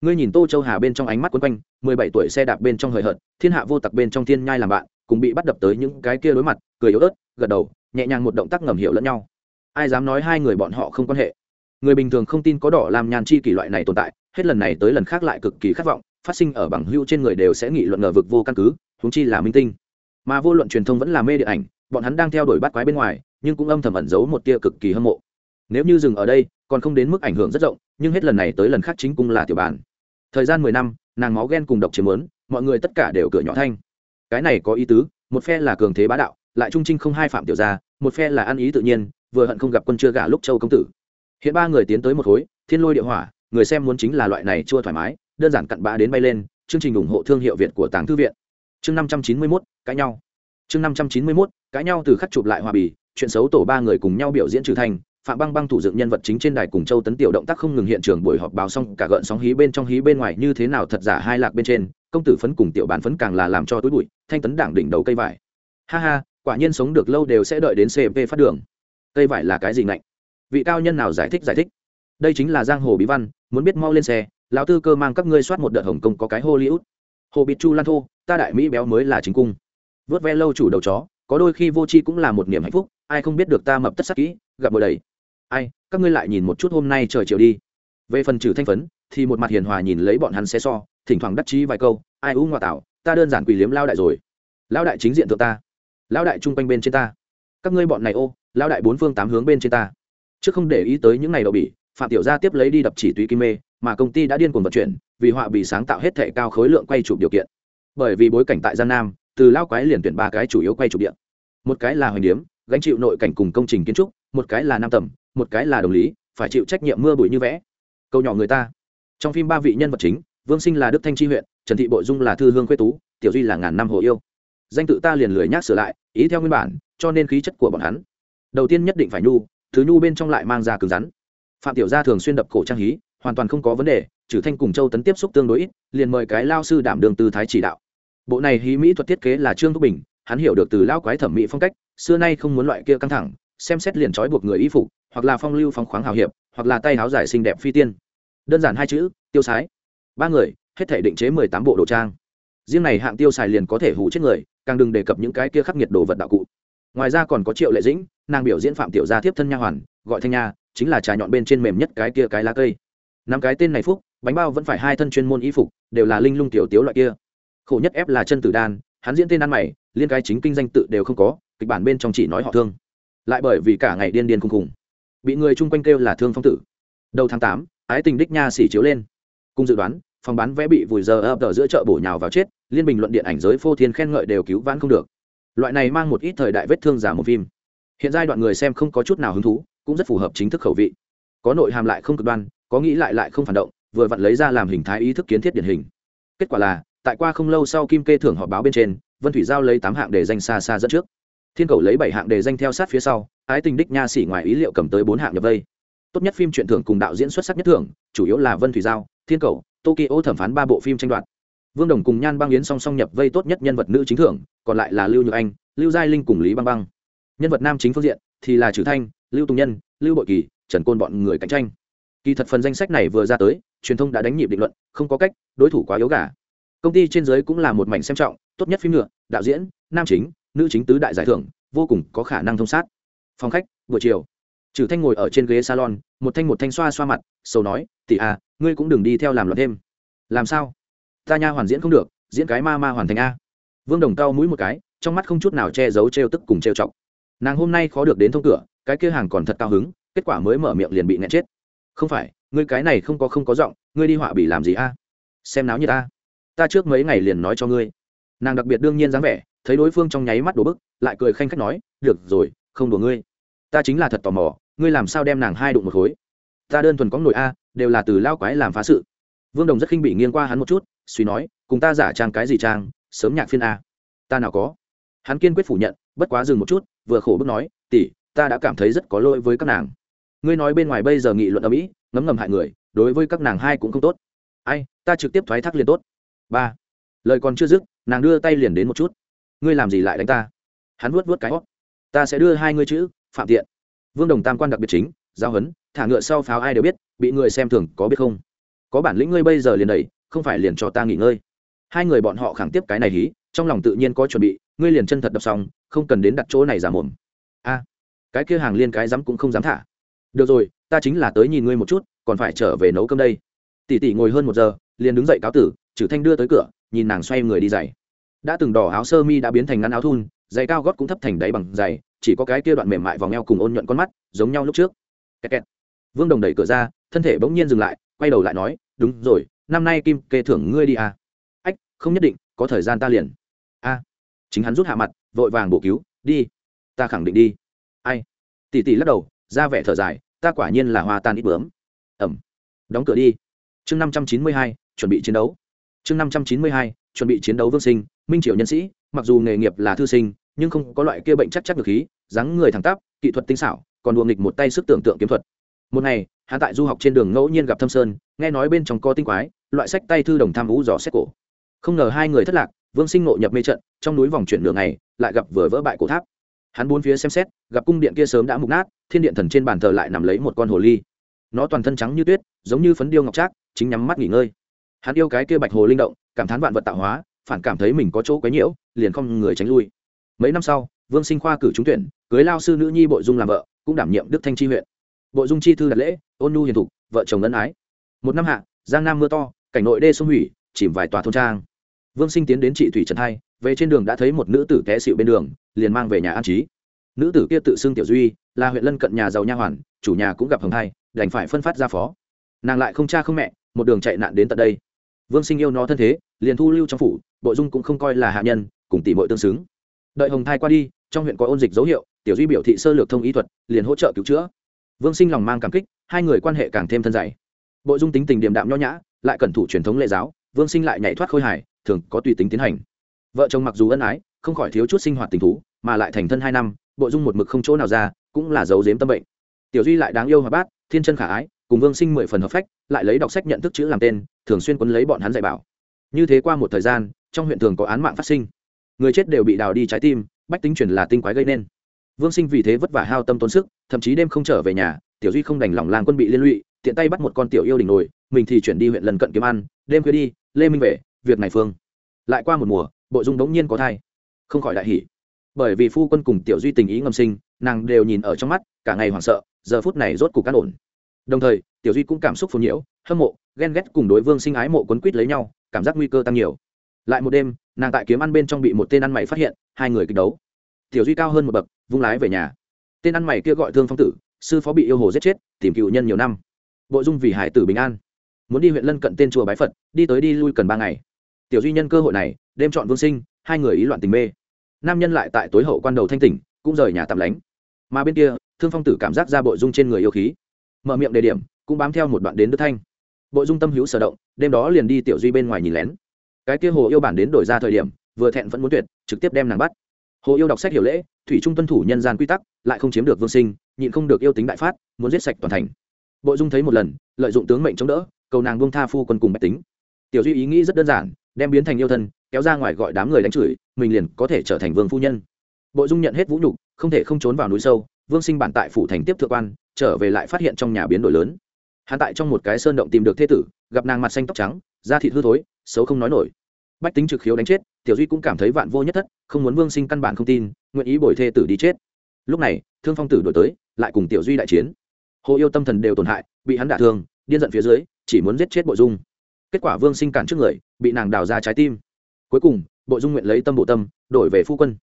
Ngươi nhìn tô châu hà bên trong ánh mắt quấn quanh, mười bảy tuổi xe đạp bên trong hời hợt, thiên hạ vô tặc bên trong thiên nhai làm bạn, cùng bị bắt đập tới những cái kia đối mặt, cười yếu ớt, gật đầu, nhẹ nhàng một động tác ngầm hiểu lẫn nhau. Ai dám nói hai người bọn họ không quan hệ? Người bình thường không tin có đỏ làm nhàn chi kỷ loại này tồn tại, hết lần này tới lần khác lại cực kỳ khát vọng, phát sinh ở bằng hưu trên người đều sẽ nghị luận ngờ vực vô căn cứ húng chi là minh tinh. Mà vô luận truyền thông vẫn là mê điện ảnh, bọn hắn đang theo đuổi bắt quái bên ngoài, nhưng cũng âm thầm ẩn giấu một tia cực kỳ hâm mộ nếu như dừng ở đây, còn không đến mức ảnh hưởng rất rộng, nhưng hết lần này tới lần khác chính cung là tiểu bản. Thời gian mười năm, nàng máu ghen cùng độc chiếm lớn, mọi người tất cả đều cửa nhỏ thanh. Cái này có ý tứ, một phe là cường thế bá đạo, lại trung trinh không hai phạm tiểu gia, một phe là ăn ý tự nhiên, vừa hận không gặp quân chưa gả lúc châu công tử. Hiện ba người tiến tới một khối, thiên lôi địa hỏa, người xem muốn chính là loại này chưa thoải mái, đơn giản cặn bã đến bay lên, chương trình ủng hộ thương hiệu việt của tàng thư viện. Chương năm trăm chín mươi mốt, cãi nhau. Chương năm trăm chín mươi mốt, cãi nhau từ khắc chụp lại hòa bì, chuyện xấu tổ ba người cùng nhau biểu diễn trừ thành phạm băng băng thủ dựng nhân vật chính trên đài cùng châu tấn tiểu động tác không ngừng hiện trường buổi họp báo xong, cả gợn sóng hí bên trong hí bên ngoài như thế nào thật giả hai lạc bên trên, công tử phấn cùng tiểu bán phấn càng là làm cho túi bụi, thanh tấn đảng đỉnh đầu cây vải. Ha ha, quả nhiên sống được lâu đều sẽ đợi đến cp phát đường. Cây vải là cái gì ngạnh? Vị cao nhân nào giải thích giải thích? Đây chính là giang hồ bí văn, muốn biết mau lên xe, lão tư cơ mang các ngươi soát một đợt hồng kông có cái hollywood. Hồ bịt chu lan thô, ta đại mỹ béo mới là chính cung. Vớt ve lâu chủ đầu chó, có đôi khi vô tri cũng là một niềm hạnh phúc, ai không biết được ta mập tất sắc kỹ, gặp bồi đầy ai, các ngươi lại nhìn một chút hôm nay trời chiều đi. Về phần trừ thanh phấn, thì một mặt hiền hòa nhìn lấy bọn hắn xe so, thỉnh thoảng đắc chí vài câu, ai u ngoa tạo ta đơn giản quỳ liếm lao đại rồi. Lao đại chính diện thượng ta. Lao đại chung quanh bên trên ta. Các ngươi bọn này ô, lao đại bốn phương tám hướng bên trên ta. Chứ không để ý tới những ngày đậu bỉ, phạm tiểu gia tiếp lấy đi đập chỉ túy kim mê, mà công ty đã điên cuồng vận chuyển, vì họa bị sáng tạo hết thể cao khối lượng quay chụp điều kiện. Bởi vì bối cảnh tại gian nam, từ lao quái liền tuyển ba cái chủ yếu quay chụp điện một cái là hoành điếm, gánh chịu nội cảnh cùng công trình kiến trúc, một cái là nam tầm một cái là đồng lý, phải chịu trách nhiệm mưa bụi như vẽ. Câu nhỏ người ta. Trong phim ba vị nhân vật chính, vương sinh là đức thanh tri huyện, trần thị bội dung là thư hương quê tú, tiểu duy là ngàn năm hồ yêu. Danh tự ta liền lười nhác sửa lại, ý theo nguyên bản, cho nên khí chất của bọn hắn. Đầu tiên nhất định phải nhu, thứ nhu bên trong lại mang ra cứng rắn. Phạm tiểu gia thường xuyên đập cổ trang hí, hoàn toàn không có vấn đề, trừ thanh cùng châu tấn tiếp xúc tương đối ít, liền mời cái lao sư đảm đường từ thái chỉ đạo. Bộ này hí mỹ thuật thiết kế là trương thúc bình, hắn hiểu được từ lao quái thẩm mỹ phong cách, xưa nay không muốn loại kia căng thẳng xem xét liền trói buộc người y phục, hoặc là phong lưu phong khoáng hào hiệp, hoặc là tay háo dài xinh đẹp phi tiên. Đơn giản hai chữ, tiêu sái. Ba người, hết thể định chế mười tám bộ đồ trang. Riêng này hạng tiêu xài liền có thể hủ chết người, càng đừng đề cập những cái kia khắc nghiệt đồ vật đạo cụ. Ngoài ra còn có triệu lệ dĩnh, nàng biểu diễn phạm tiểu gia tiếp thân nha hoàn, gọi thanh nha, chính là trà nhọn bên trên mềm nhất cái kia cái lá cây. Năm cái tên này phúc, bánh bao vẫn phải hai thân chuyên môn y phục, đều là linh lung tiểu tiếu loại kia. Khổ nhất ép là chân tử đan, hắn diễn tên ăn mày, liên cái chính kinh danh tự đều không có, kịch bản bên trong chỉ nói họ thương lại bởi vì cả ngày điên điên khùng khùng. Bị người chung quanh kêu là thương phong tử. Đầu tháng tám, ái tình đích nha xỉ chiếu lên. Cùng dự đoán, phòng bán vé bị vùi giờ ập ở giữa chợ bổ nhào vào chết, liên bình luận điện ảnh giới phô thiên khen ngợi đều cứu vãn không được. Loại này mang một ít thời đại vết thương giả một phim. Hiện giai đoạn người xem không có chút nào hứng thú, cũng rất phù hợp chính thức khẩu vị. Có nội hàm lại không cực đoan, có nghĩ lại lại không phản động, vừa vặn lấy ra làm hình thái ý thức kiến thiết điển hình. Kết quả là, tại qua không lâu sau kim kê thưởng họp báo bên trên, vân thủy giao lấy tám hạng để danh xa xa dẫn trước thiên cầu lấy bảy hạng đề danh theo sát phía sau, ái tình đích nha sĩ ngoài ý liệu cầm tới bốn hạng nhập vây. Tốt nhất phim truyện thưởng cùng đạo diễn xuất sắc nhất thưởng, chủ yếu là vân thủy giao, thiên cầu, tokyo thẩm phán ba bộ phim tranh đoạt. Vương đồng cùng nhan băng yến song song nhập vây tốt nhất nhân vật nữ chính thưởng, còn lại là lưu nhược anh, lưu giai linh cùng lý băng băng. Nhân vật nam chính phương diện thì là trừ thanh, lưu tùng nhân, lưu bội kỳ, trần côn bọn người cạnh tranh. Kỳ thật phần danh sách này vừa ra tới, truyền thông đã đánh nhịp định luận, không có cách, đối thủ quá yếu gà. Công ty trên giới cũng là một mảnh xem trọng, tốt nhất phim nhựa đạo diễn, nam chính nữ chính tứ đại giải thưởng, vô cùng có khả năng thông sát. Phòng khách, buổi chiều trừ thanh ngồi ở trên ghế salon, một thanh một thanh xoa xoa mặt, sầu nói, tỷ à ngươi cũng đừng đi theo làm loạn thêm. Làm sao? Ta nha hoàn diễn không được, diễn cái ma ma hoàn thành a. Vương đồng cao mũi một cái, trong mắt không chút nào che giấu trêu tức cùng trêu chọc. Nàng hôm nay khó được đến thông cửa, cái kia hàng còn thật cao hứng, kết quả mới mở miệng liền bị nẹt chết. Không phải, ngươi cái này không có không có giọng, ngươi đi họa bị làm gì a? Xem náo như ta ta trước mấy ngày liền nói cho ngươi. Nàng đặc biệt đương nhiên dáng vẻ thấy đối phương trong nháy mắt đổ bức, lại cười khanh khách nói, được rồi, không đùa ngươi. Ta chính là thật tò mò, ngươi làm sao đem nàng hai đụng một khối? Ta đơn thuần có nổi a, đều là từ lao quái làm phá sự. Vương đồng rất khinh bị nghiêng qua hắn một chút, suy nói, cùng ta giả trang cái gì trang, sớm nhạc phiên a. Ta nào có. Hắn kiên quyết phủ nhận, bất quá dừng một chút, vừa khổ bức nói, tỷ, ta đã cảm thấy rất có lỗi với các nàng. Ngươi nói bên ngoài bây giờ nghị luận ở mỹ ngấm ngầm hại người, đối với các nàng hai cũng không tốt. Ai, ta trực tiếp thoái thác liền tốt. Ba. Lời còn chưa dứt, nàng đưa tay liền đến một chút ngươi làm gì lại đánh ta? Hắn vuốt vuốt cái hót ta sẽ đưa hai ngươi chữ, phạm tiện. Vương đồng tam quan đặc biệt chính, giao hấn, thả ngựa sau pháo ai đều biết, bị người xem thường, có biết không? Có bản lĩnh ngươi bây giờ liền đẩy, không phải liền cho ta nghỉ ngơi. Hai người bọn họ khẳng tiếp cái này hí, trong lòng tự nhiên có chuẩn bị, ngươi liền chân thật đập xong, không cần đến đặt chỗ này giả mồm. A, cái kia hàng liên cái dám cũng không dám thả. Được rồi, ta chính là tới nhìn ngươi một chút, còn phải trở về nấu cơm đây. Tỷ tỷ ngồi hơn một giờ, liền đứng dậy cáo tử trừ thanh đưa tới cửa, nhìn nàng xoay người đi dày đã từng đỏ áo sơ mi đã biến thành ngắn áo thun, giày cao gót cũng thấp thành đáy bằng giày, chỉ có cái kia đoạn mềm mại vòng eo cùng ôn nhuận con mắt, giống nhau lúc trước. Kẹt kẹt. vương đồng đẩy cửa ra, thân thể bỗng nhiên dừng lại, quay đầu lại nói, đúng rồi, năm nay kim kê thưởng ngươi đi à. Ách, không nhất định, có thời gian ta liền. A. Chính hắn rút hạ mặt, vội vàng bổ cứu, đi, ta khẳng định đi. Ai? Tỷ tỷ lắc đầu, ra vẻ thở dài, ta quả nhiên là hoa tan ít bướm. Ẩm. Đóng cửa đi. Chương năm trăm chín mươi hai, chuẩn bị chiến đấu. Chương năm trăm chín mươi hai, chuẩn bị chiến đấu vương sinh minh triều nhân sĩ, mặc dù nghề nghiệp là thư sinh, nhưng không có loại kia bệnh chắc chắc được khí, dáng người thẳng tắp, kỹ thuật tinh xảo, còn đùa nghịch một tay sức tưởng tượng kiếm thuật. Một ngày, hắn tại du học trên đường ngẫu nhiên gặp thâm sơn, nghe nói bên trong có tinh quái, loại sách tay thư đồng tham vũ dò xét cổ. Không ngờ hai người thất lạc, vương sinh ngộ nhập mê trận, trong núi vòng chuyển đường này lại gặp vừa vỡ bại cổ tháp. Hắn bốn phía xem xét, gặp cung điện kia sớm đã mục nát, thiên điện thần trên bàn thờ lại nằm lấy một con hồ ly. Nó toàn thân trắng như tuyết, giống như phấn điêu ngọc trác, chính nhắm mắt nghỉ ngơi. Hắn yêu cái kia bạch hồ linh động, cảm thán vạn vật tạo hóa phản cảm thấy mình có chỗ quấy nhiễu, liền không người tránh lui. Mấy năm sau, vương sinh khoa cử trúng tuyển, cưới lao sư nữ nhi bội dung làm vợ, cũng đảm nhiệm đức thanh tri huyện. Bội dung chi thư đặt lễ, ôn nhu hiền thục, vợ chồng ân ái. Một năm hạ, giang nam mưa to, cảnh nội đê sông hủy, chìm vài tòa thôn trang. Vương sinh tiến đến trị thủy trần hai, về trên đường đã thấy một nữ tử té xịu bên đường, liền mang về nhà an trí. Nữ tử kia tự xưng tiểu duy, là huyện lân cận nhà giàu nha hoàn, chủ nhà cũng gặp hồng hai, đành phải phân phát ra phó. Nàng lại không cha không mẹ, một đường chạy nạn đến tận đây. Vương sinh yêu nó thân thế, liền thu lưu trong phủ bộ dung cũng không coi là hạ nhân, cùng tỷ mội tương xứng. Đợi hồng thai qua đi, trong huyện có ôn dịch dấu hiệu, tiểu duy biểu thị sơ lược thông y thuật, liền hỗ trợ cứu chữa. Vương sinh lòng mang cảm kích, hai người quan hệ càng thêm thân dày. Bộ dung tính tình điềm đạm nho nhã, lại cẩn thủ truyền thống lệ giáo, vương sinh lại nhảy thoát khôi hài, thường có tùy tính tiến hành. Vợ chồng mặc dù ân ái, không khỏi thiếu chút sinh hoạt tình thú, mà lại thành thân hai năm, bộ dung một mực không chỗ nào ra, cũng là giấu giếm tâm bệnh. Tiểu duy lại đáng yêu hòa bát, thiên chân khả ái, cùng vương sinh mười phần hợp phách, lại lấy đọc sách nhận thức chữ làm tên, thường xuyên quấn lấy bọn hắn dạy bảo. Như thế qua một thời gian trong huyện thường có án mạng phát sinh. Người chết đều bị đào đi trái tim, bách tính chuyển là tinh quái gây nên. Vương sinh vì thế vất vả hao tâm tốn sức, thậm chí đêm không trở về nhà, tiểu duy không đành lòng làng quân bị liên lụy, tiện tay bắt một con tiểu yêu đình nồi, mình thì chuyển đi huyện lần cận kiếm ăn, đêm khuya đi, lê minh về, việc này phương. Lại qua một mùa, bộ dung đống nhiên có thai. Không khỏi đại hỉ. Bởi vì phu quân cùng tiểu duy tình ý ngâm sinh, nàng đều nhìn ở trong mắt, cả ngày hoảng sợ, giờ phút này rốt cục cắt ổn. Đồng thời, tiểu duy cũng cảm xúc phồn nhiễu, hâm mộ, ghen ghét cùng đối vương sinh ái mộ quấn quýt lấy nhau, cảm giác nguy cơ tăng nhiều lại một đêm, nàng tại kiếm ăn bên trong bị một tên ăn mày phát hiện, hai người kịch đấu. Tiểu duy cao hơn một bậc, vung lái về nhà. Tên ăn mày kia gọi thương phong tử, sư phó bị yêu hồ giết chết, tìm cựu nhân nhiều năm. Bộ dung vì hải tử bình an. Muốn đi huyện lân cận tên chùa bái phật, đi tới đi lui cần ba ngày. Tiểu duy nhân cơ hội này, đêm chọn vương sinh, hai người ý loạn tình mê. Nam nhân lại tại tối hậu quan đầu thanh tỉnh, cũng rời nhà tạm lánh. Mà bên kia, thương phong tử cảm giác ra bộ dung trên người yêu khí. Mở miệng đề điểm, cũng bám theo một đoạn đến đức thanh. Bộ dung tâm hữu sở động, đêm đó liền đi tiểu duy bên ngoài nhìn lén cái kia hồ yêu bản đến đổi ra thời điểm, vừa thẹn vẫn muốn tuyệt, trực tiếp đem nàng bắt. Hồ yêu đọc sách hiểu lễ, thủy trung tuân thủ nhân gian quy tắc, lại không chiếm được vương sinh, nhịn không được yêu tính đại phát, muốn giết sạch toàn thành. Bộ dung thấy một lần, lợi dụng tướng mệnh chống đỡ, cầu nàng buông tha phu quân cùng bách tính. Tiểu duy ý nghĩ rất đơn giản, đem biến thành yêu thân, kéo ra ngoài gọi đám người đánh chửi, mình liền có thể trở thành vương phu nhân. Bộ dung nhận hết vũ nhục, không thể không trốn vào núi sâu, vương sinh bản tại phủ thành tiếp thượng quan, trở về lại phát hiện trong nhà biến đổi lớn hắn tại trong một cái sơn động tìm được thê tử, gặp nàng mặt xanh tóc trắng, da thịt hư thối, xấu không nói nổi. Bách tính trực khiếu đánh chết, tiểu duy cũng cảm thấy vạn vô nhất thất, không muốn vương sinh căn bản không tin, nguyện ý bồi thê tử đi chết. Lúc này, thương phong tử đổi tới, lại cùng tiểu duy đại chiến. Hồ yêu tâm thần đều tổn hại, bị hắn đả thương, điên giận phía dưới, chỉ muốn giết chết bộ dung. Kết quả vương sinh cản trước người, bị nàng đào ra trái tim. Cuối cùng bộ dung nguyện lấy tâm bộ tâm, đổi về phu quân.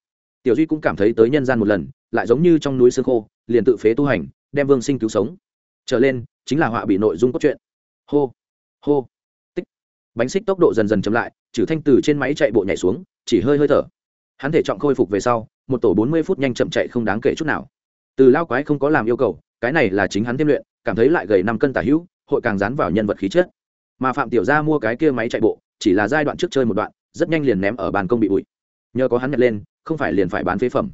Tiểu duy cũng cảm thấy tới nhân gian một lần, lại giống như trong núi xương khô, liền tự phế tu hành, đem vương sinh cứu sống. Trở lên chính là họa bị nội dung cốt truyện. Hô hô, tích. Bánh xích tốc độ dần dần chậm lại, trừ thanh từ trên máy chạy bộ nhảy xuống, chỉ hơi hơi thở. Hắn thể trọng khôi phục về sau, một tổ bốn mươi phút nhanh chậm chạy không đáng kể chút nào. Từ lao quái không có làm yêu cầu, cái này là chính hắn thêm luyện, cảm thấy lại gầy năm cân tả hữu, hội càng dán vào nhân vật khí chất. Mà phạm tiểu gia mua cái kia máy chạy bộ, chỉ là giai đoạn trước chơi một đoạn, rất nhanh liền ném ở bàn công bị bụi. Nhờ có hắn nhặt lên, không phải liền phải bán phế phẩm.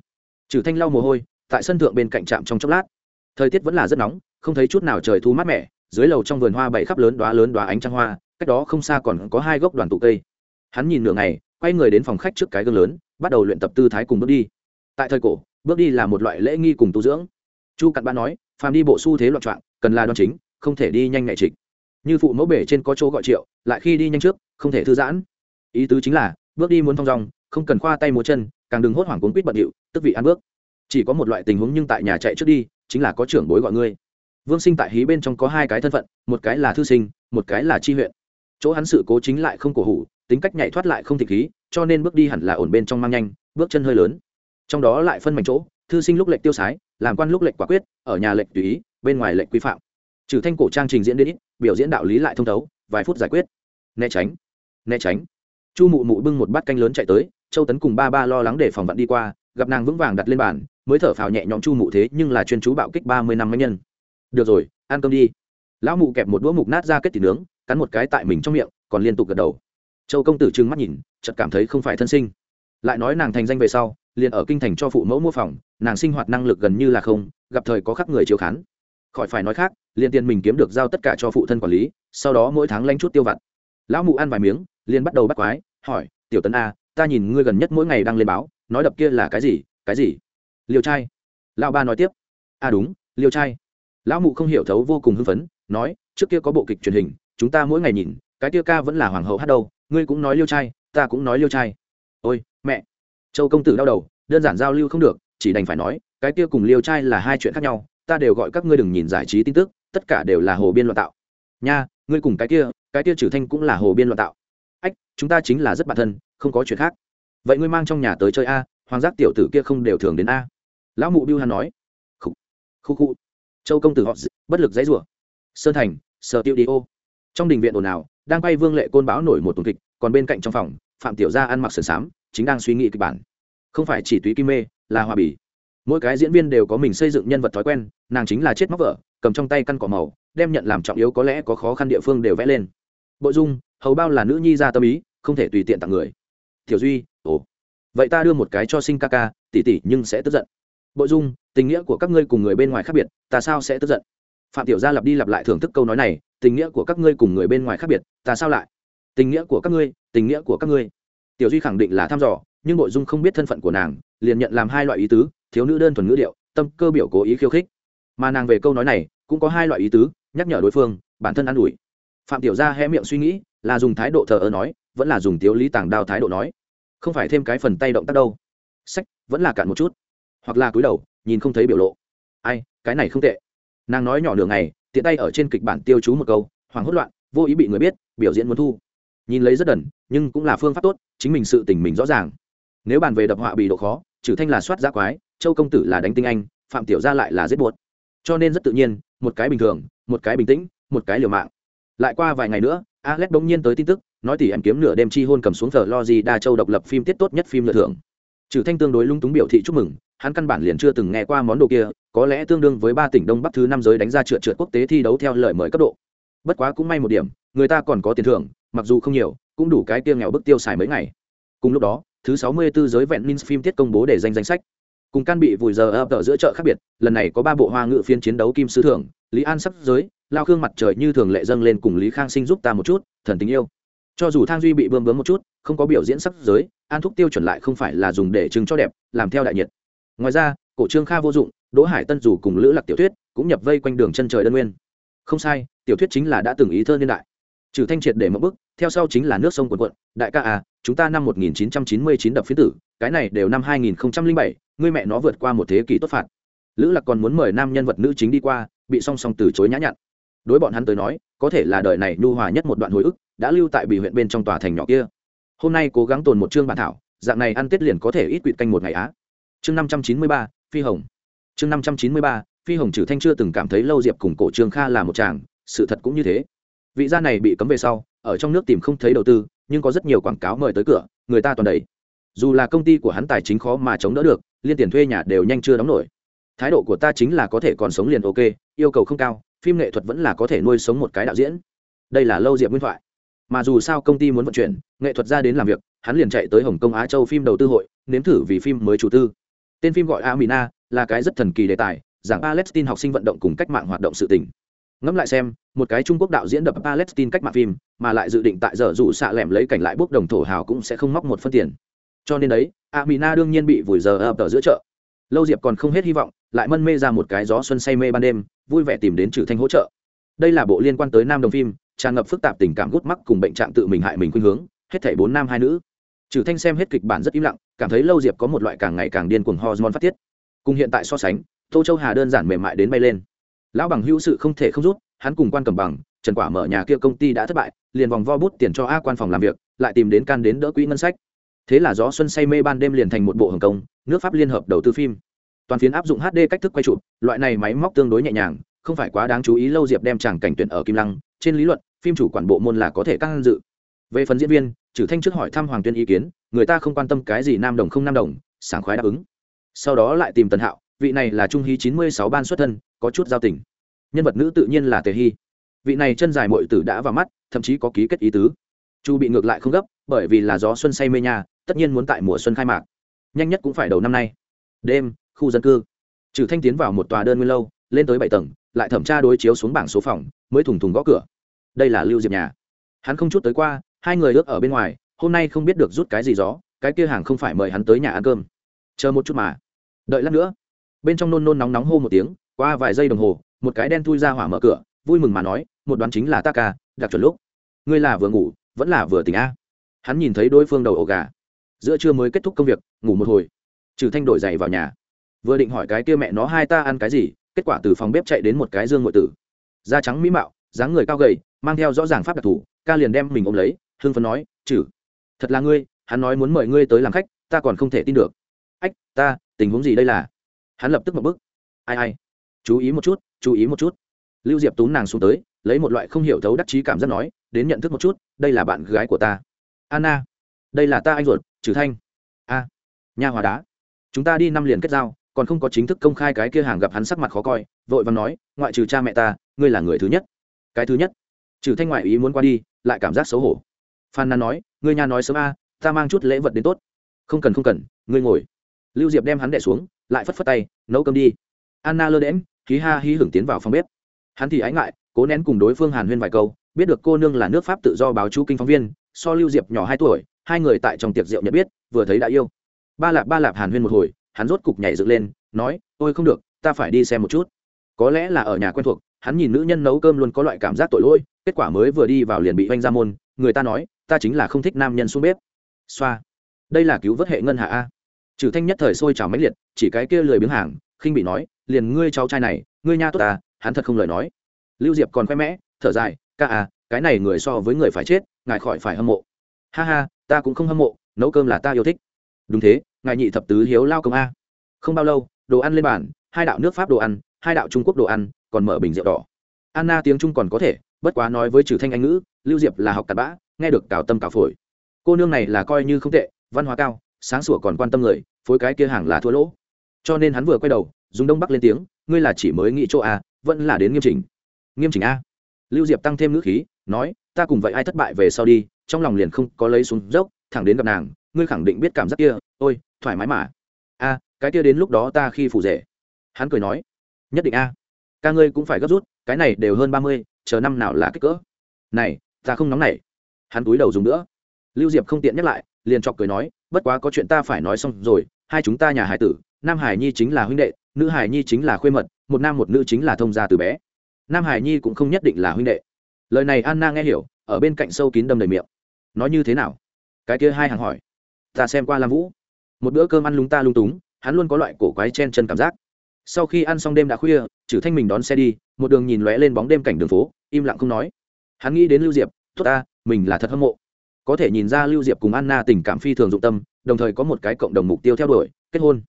Trừ thanh lau mồ hôi, tại sân thượng bên cạnh trạm trong chốc lát thời tiết vẫn là rất nóng, không thấy chút nào trời thu mát mẻ, dưới lầu trong vườn hoa bảy khắp lớn đoá lớn đoá ánh trăng hoa, cách đó không xa còn có hai gốc đoàn tụ cây. Hắn nhìn nửa ngày, quay người đến phòng khách trước cái gương lớn, bắt đầu luyện tập tư thái cùng bước đi. Tại thời cổ, bước đi là một loại lễ nghi cùng tu dưỡng. Chu cặn Ba nói, phàm đi bộ xu thế loạn trọng cần là đoan chính, không thể đi nhanh nhạy trịch. Như phụ mẫu bể trên có chỗ gọi triệu, lại khi đi nhanh trước, không thể thư giãn. Ý tứ chính là, bước đi muốn thong dong, không cần khoa tay múa chân, càng đừng hốt hoảng cuốn quýt bận điệu, tức vị ăn bước. Chỉ có một loại tình huống nhưng tại nhà chạy trước đi chính là có trưởng bối gọi ngươi. Vương sinh tại hí bên trong có hai cái thân phận, một cái là thư sinh, một cái là tri huyện. Chỗ hắn sự cố chính lại không cổ hủ, tính cách nhảy thoát lại không thịt khí, cho nên bước đi hẳn là ổn bên trong mang nhanh, bước chân hơi lớn. Trong đó lại phân mảnh chỗ, thư sinh lúc lệnh tiêu sái, làm quan lúc lệnh quả quyết, ở nhà lệnh tùy ý, bên ngoài lệnh quy phạm. Trừ thanh cổ trang trình diễn đến ít, biểu diễn đạo lý lại thông thấu, vài phút giải quyết. Né tránh né tránh. Chu mụ mụ bưng một bát canh lớn chạy tới, châu tấn cùng ba ba lo lắng để phòng vận đi qua, gặp nàng vững vàng đặt lên bàn mới thở phào nhẹ nhõm chu mụ thế nhưng là chuyên chú bạo kích ba mươi năm mấy nhân. Được rồi, ăn cơm đi. Lão mụ kẹp một đũa mục nát ra kết thịt nướng, cắn một cái tại mình trong miệng, còn liên tục gật đầu. Châu công tử trừng mắt nhìn, chợt cảm thấy không phải thân sinh. Lại nói nàng thành danh về sau, liền ở kinh thành cho phụ mẫu mua phòng, nàng sinh hoạt năng lực gần như là không, gặp thời có khắc người chiếu khán. Khỏi phải nói khác, liền tiền mình kiếm được giao tất cả cho phụ thân quản lý, sau đó mỗi tháng lanh chút tiêu vặt. Lão mụ ăn vài miếng, liền bắt đầu bắt quái, hỏi, tiểu tấn a, ta nhìn ngươi gần nhất mỗi ngày đang lên báo, nói đập kia là cái gì cái gì? Liều trai. Lão ba nói tiếp. À đúng liều trai. Lão mụ không hiểu thấu vô cùng hưng phấn, nói, trước kia có bộ kịch truyền hình, chúng ta mỗi ngày nhìn, cái kia ca vẫn là hoàng hậu hát đâu, ngươi cũng nói liêu trai, ta cũng nói liêu trai. Ôi, mẹ. Châu công tử đau đầu, đơn giản giao lưu không được, chỉ đành phải nói, cái kia cùng liêu trai là hai chuyện khác nhau, ta đều gọi các ngươi đừng nhìn giải trí tin tức, tất cả đều là hồ biên loạn tạo. Nha, ngươi cùng cái kia cái kia trừ thanh cũng là hồ biên loạn tạo. Ách, chúng ta chính là rất bản thân, không có chuyện khác. Vậy ngươi mang trong nhà tới chơi a, hoàng giác tiểu tử kia không đều thường đến a lão mụ biêu hắn nói. Khu khu khu châu công tử họ bất lực dãy rủa. Sơn thành, sở tiêu đi ô. Trong đình viện ồn ào, đang quay vương lệ côn báo nổi một tuần kịch, còn bên cạnh trong phòng, phạm tiểu gia ăn mặc sườn xám, chính đang suy nghĩ kịch bản. Không phải chỉ túy kim mê, là hòa bì. Mỗi cái diễn viên đều có mình xây dựng nhân vật thói quen, nàng chính là chết móc vợ, cầm trong tay căn cỏ màu, đem nhận làm trọng yếu có lẽ có khó khăn địa phương đều vẽ lên. Bộ dung, hầu bao là nữ nhi ra tâm ý, không thể tùy tiện tặng người. Tiểu duy, ồ. Vậy ta đưa một cái cho sinh ca ca tỉ tỉ nhưng sẽ tức giận bộ dung, tình nghĩa của các ngươi cùng người bên ngoài khác biệt, ta sao sẽ tức giận? Phạm tiểu gia lặp đi lặp lại thưởng thức câu nói này, tình nghĩa của các ngươi cùng người bên ngoài khác biệt, ta sao lại? Tình nghĩa của các ngươi, tình nghĩa của các ngươi. Tiểu duy khẳng định là thăm dò, nhưng nội dung không biết thân phận của nàng, liền nhận làm hai loại ý tứ, thiếu nữ đơn thuần ngữ điệu, tâm cơ biểu cố ý khiêu khích. Mà nàng về câu nói này, cũng có hai loại ý tứ, nhắc nhở đối phương, bản thân an ủi. Phạm tiểu gia hé miệng suy nghĩ, là dùng thái độ thờ ơ nói, vẫn là dùng tiếu lý tàng đao thái độ nói. Không phải thêm cái phần tay động tác đâu. Sách, vẫn là cạn một chút hoặc là cúi đầu, nhìn không thấy biểu lộ. Ai, cái này không tệ. Nàng nói nhỏ nửa ngày, tiện tay ở trên kịch bản tiêu chú một câu hoàng hốt loạn, vô ý bị người biết, biểu diễn muốn thu. Nhìn lấy rất đần, nhưng cũng là phương pháp tốt, chính mình sự tình mình rõ ràng. Nếu bàn về đập họa bị độ khó, trừ thanh là soát giá quái, châu công tử là đánh tinh anh, phạm tiểu gia lại là giết buột cho nên rất tự nhiên, một cái bình thường, một cái bình tĩnh, một cái liều mạng. Lại qua vài ngày nữa, alex bỗng nhiên tới tin tức, nói tỷ em kiếm nửa đêm chi hôn cầm xuống thờ lo gì đa châu độc lập phim tiết tốt nhất phim lựa thưởng. Trừ thanh tương đối lung túng biểu thị chúc mừng hắn căn bản liền chưa từng nghe qua món đồ kia, có lẽ tương đương với ba tỉnh đông bắc thứ năm giới đánh ra trượt trượt quốc tế thi đấu theo lời mời cấp độ. Bất quá cũng may một điểm, người ta còn có tiền thưởng, mặc dù không nhiều, cũng đủ cái tiêu nghèo bức tiêu xài mấy ngày. Cùng lúc đó, thứ sáu mươi 64 giới vẹn minh phim tiết công bố để danh danh sách. Cùng can bị vùi giờ ập ở giữa chợ khác biệt, lần này có ba bộ hoa ngự phiên chiến đấu kim sứ thưởng, lý an sắp giới, lao khương mặt trời như thường lệ dâng lên cùng lý khang sinh giúp ta một chút, thần tình yêu. Cho dù thang duy bị bơm bướm một chút, không có biểu diễn sắp giới, an thúc tiêu chuẩn lại không phải là dùng để chứng cho đẹp, làm theo đại nhiệt ngoài ra cổ trương kha vô dụng đỗ hải tân dù cùng lữ lạc tiểu thuyết cũng nhập vây quanh đường chân trời đơn nguyên. Không sai tiểu thuyết chính là đã từng ý thơ niên đại. Trừ thanh triệt để mẫu bức theo sau chính là nước sông quần quận đại ca à chúng ta năm 1999 đập phiến tử cái này đều năm 2007, ngươi mẹ nó vượt qua một thế kỷ tốt phạt. Lữ lạc còn muốn mời nam nhân vật nữ chính đi qua bị song song từ chối nhã nhặn. Đối bọn hắn tới nói có thể là đời này nhu hòa nhất một đoạn hồi ức đã lưu tại bì huyện bên trong tòa thành nhỏ kia. Hôm nay cố gắng tồn một chương bản thảo dạng này ăn tết liền có thể ít quỵt canh một ngày á chương năm trăm chín mươi ba, phi hồng. Chương năm trăm chín mươi ba, phi hồng trừ thanh chưa từng cảm thấy lâu diệp cùng cổ trương kha là một chàng, sự thật cũng như thế. Vị gia này bị cấm về sau, ở trong nước tìm không thấy đầu tư, nhưng có rất nhiều quảng cáo mời tới cửa, người ta toàn đầy. Dù là công ty của hắn tài chính khó mà chống đỡ được, liên tiền thuê nhà đều nhanh chưa đóng nổi. Thái độ của ta chính là có thể còn sống liền ok, yêu cầu không cao, phim nghệ thuật vẫn là có thể nuôi sống một cái đạo diễn. Đây là lâu diệp nguyên thoại. Mà dù sao công ty muốn vận chuyển, nghệ thuật ra đến làm việc, hắn liền chạy tới hồng kông á châu phim đầu tư hội, nếm thử vì phim mới chủ tư tên phim gọi amina là cái rất thần kỳ đề tài, giảng palestine học sinh vận động cùng cách mạng hoạt động sự tỉnh ngẫm lại xem, một cái trung quốc đạo diễn đập palestine cách mạng phim, mà lại dự định tại giờ dù xạ lẻm lấy cảnh lại bốc đồng thổ hào cũng sẽ không móc một phân tiền. Cho nên đấy, amina đương nhiên bị vùi giờ ập ở giữa chợ. Lâu diệp còn không hết hy vọng, lại mân mê ra một cái gió xuân say mê ban đêm, vui vẻ tìm đến trừ thanh hỗ trợ. Đây là bộ liên quan tới nam đồng phim, tràn ngập phức tạp tình cảm gút mắc cùng bệnh trạng tự mình hại mình khuynh hướng, hết thảy bốn nam hai nữ trừ thanh xem hết kịch bản rất im lặng, cảm thấy lâu diệp có một loại càng ngày càng điên cuồng hormone phát tiết. Cùng hiện tại so sánh, tô châu hà đơn giản mềm mại đến bay lên. Lão bằng hữu sự không thể không rút, hắn cùng quan cầm bằng, trần quả mở nhà kia công ty đã thất bại, liền vòng vo bút tiền cho a quan phòng làm việc, lại tìm đến can đến đỡ quỹ ngân sách. Thế là gió xuân say mê ban đêm liền thành một bộ hồng công, nước pháp liên hợp đầu tư phim. Toàn phiến áp dụng hd cách thức quay chụp, loại này máy móc tương đối nhẹ nhàng, không phải quá đáng chú ý lâu diệp đem chàng cảnh tuyển ở kim lăng, trên lý luận, phim chủ quản bộ môn là có thể căng dự. Về phần diễn viên trừ thanh trước hỏi thăm hoàng tuyên ý kiến, người ta không quan tâm cái gì nam đồng không nam đồng, sảng khoái đáp ứng. Sau đó lại tìm tần hạo, vị này là trung hí chín mươi sáu ban xuất thân, có chút giao tình. Nhân vật nữ tự nhiên là tề hy. Vị này chân dài mội tử đã vào mắt, thậm chí có ký kết ý tứ. Chu bị ngược lại không gấp, bởi vì là gió xuân say mê nhà, tất nhiên muốn tại mùa xuân khai mạc. Nhanh nhất cũng phải đầu năm nay. Đêm, khu dân cư. Trừ thanh tiến vào một tòa đơn nguyên lâu, lên tới bảy tầng, lại thẩm tra đối chiếu xuống bảng số phòng, mới thùng thùng gõ cửa. Đây là lưu diệp nhà. Hắn không chút tới qua hai người ước ở bên ngoài, hôm nay không biết được rút cái gì gió, cái kia hàng không phải mời hắn tới nhà ăn cơm. Chờ một chút mà. Đợi lát nữa. Bên trong nôn nôn nóng nóng hô một tiếng, qua vài giây đồng hồ, một cái đen thui ra hỏa mở cửa, vui mừng mà nói, một đoán chính là ta ca đặc chuẩn lúc. Ngươi là vừa ngủ, vẫn là vừa tỉnh a. Hắn nhìn thấy đối phương đầu ổ gà. Giữa trưa mới kết thúc công việc, ngủ một hồi. Trừ thanh đổi giày vào nhà. Vừa định hỏi cái kia mẹ nó hai ta ăn cái gì, kết quả từ phòng bếp chạy đến một cái dương ngội tử. Da trắng mỹ mạo, dáng người cao gầy, mang theo rõ ràng pháp đặc thù ca liền đem mình ôm lấy hương phấn nói chử thật là ngươi, hắn nói muốn mời ngươi tới làm khách, ta còn không thể tin được. Ách, ta, tình huống gì đây là? Hắn lập tức một bức ai ai? Chú ý một chút, chú ý một chút. Lưu diệp tú nàng xuống tới, lấy một loại không hiểu thấu đắc chí cảm giác nói, đến nhận thức một chút, đây là bạn gái của ta. Anna, đây là ta anh ruột, trừ thanh. A à. nha hòa đá. Chúng ta đi năm liền kết giao, còn không có chính thức công khai cái kia hàng gặp hắn sắc mặt khó coi, vội và nói, ngoại trừ cha mẹ ta, ngươi là người thứ nhất. Cái thứ nhất? Trừ thanh ngoại ý muốn qua đi, lại cảm giác xấu hổ phan nan nói, ngươi nhà nói sớm a, ta mang chút lễ vật đến tốt. Không cần không cần, ngươi ngồi. Lưu diệp đem hắn đẻ xuống, lại phất phất tay, nấu cơm đi. Anna lơ đễm khí ha hí hưởng tiến vào phòng bếp. Hắn thì ái ngại, cố nén cùng đối phương hàn huyên vài câu, biết được cô nương là nước pháp tự do báo chú kinh phóng viên, so lưu diệp nhỏ hai tuổi, hai người tại trong tiệc rượu nhận biết, vừa thấy đã yêu. Ba lạp ba lạp hàn huyên một hồi, hắn rốt cục nhảy dựng lên, nói, ôi không được, ta phải đi xem một chút. Có lẽ là ở nhà quen thuộc, hắn nhìn nữ nhân nấu cơm luôn có loại cảm giác tội lỗi, kết quả mới vừa đi vào liền bị oanh ra môn, người ta nói ta chính là không thích nam nhân xuống bếp. Xoa. Đây là cứu vớt hệ ngân hạ a. Trừ thanh nhất thời sôi trào mãnh liệt, chỉ cái kia lười biếng hàng, khinh bị nói, liền ngươi cháu trai này, ngươi nha tốt ta, hắn thật không lời nói. Lưu diệp còn khoe mẽ, thở dài, ca à cái này người so với người phải chết, ngài khỏi phải hâm mộ. Ha ha, ta cũng không hâm mộ, nấu cơm là ta yêu thích. Đúng thế, ngài nhị thập tứ hiếu lao công a. Không bao lâu, đồ ăn lên bàn, hai đạo nước pháp đồ ăn, hai đạo trung quốc đồ ăn, còn mở bình rượu đỏ. Anna tiếng trung còn có thể, bất quá nói với trừ thanh anh ngữ, lưu diệp là học cặn bã nghe được cào tâm cào phổi. Cô nương này là coi như không tệ, văn hóa cao, sáng sủa còn quan tâm người, phối cái kia hàng là thua lỗ. Cho nên hắn vừa quay đầu, dùng đông bắc lên tiếng, ngươi là chỉ mới nghĩ chỗ a, vẫn là đến nghiêm chỉnh. Nghiêm chỉnh a? Lưu diệp tăng thêm ngữ khí, nói, ta cùng vậy ai thất bại về sau đi, trong lòng liền không có lấy xuống dốc, thẳng đến gặp nàng, ngươi khẳng định biết cảm giác kia, ôi, thoải mái mà. A, cái kia đến lúc đó ta khi phủ rể. Hắn cười nói, nhất định a. Ca ngươi cũng phải gấp rút, cái này đều hơn ba mươi, chờ năm nào là kích cỡ. Này, ta không nóng này hắn túi đầu dùng nữa. Lưu diệp không tiện nhắc lại, liền chọc cười nói, bất quá có chuyện ta phải nói xong rồi, hai chúng ta nhà hải tử, nam hải nhi chính là huynh đệ, nữ hải nhi chính là khuê mật, một nam một nữ chính là thông gia từ bé. Nam hải nhi cũng không nhất định là huynh đệ. Lời này anna nghe hiểu, ở bên cạnh sâu kín đâm đầy miệng. Nói như thế nào? Cái kia hai hàng hỏi. Ta xem qua lam vũ. Một bữa cơm ăn lúng ta lung túng, hắn luôn có loại cổ quái chen chân cảm giác. Sau khi ăn xong đêm đã khuya trừ thanh mình đón xe đi, một đường nhìn lóe lên bóng đêm cảnh đường phố, im lặng không nói. Hắn nghĩ đến lưu diệp, tốt ta mình là thật hâm mộ. Có thể nhìn ra lưu diệp cùng anna tình cảm phi thường dụng tâm, đồng thời có một cái cộng đồng mục tiêu theo đuổi, kết hôn.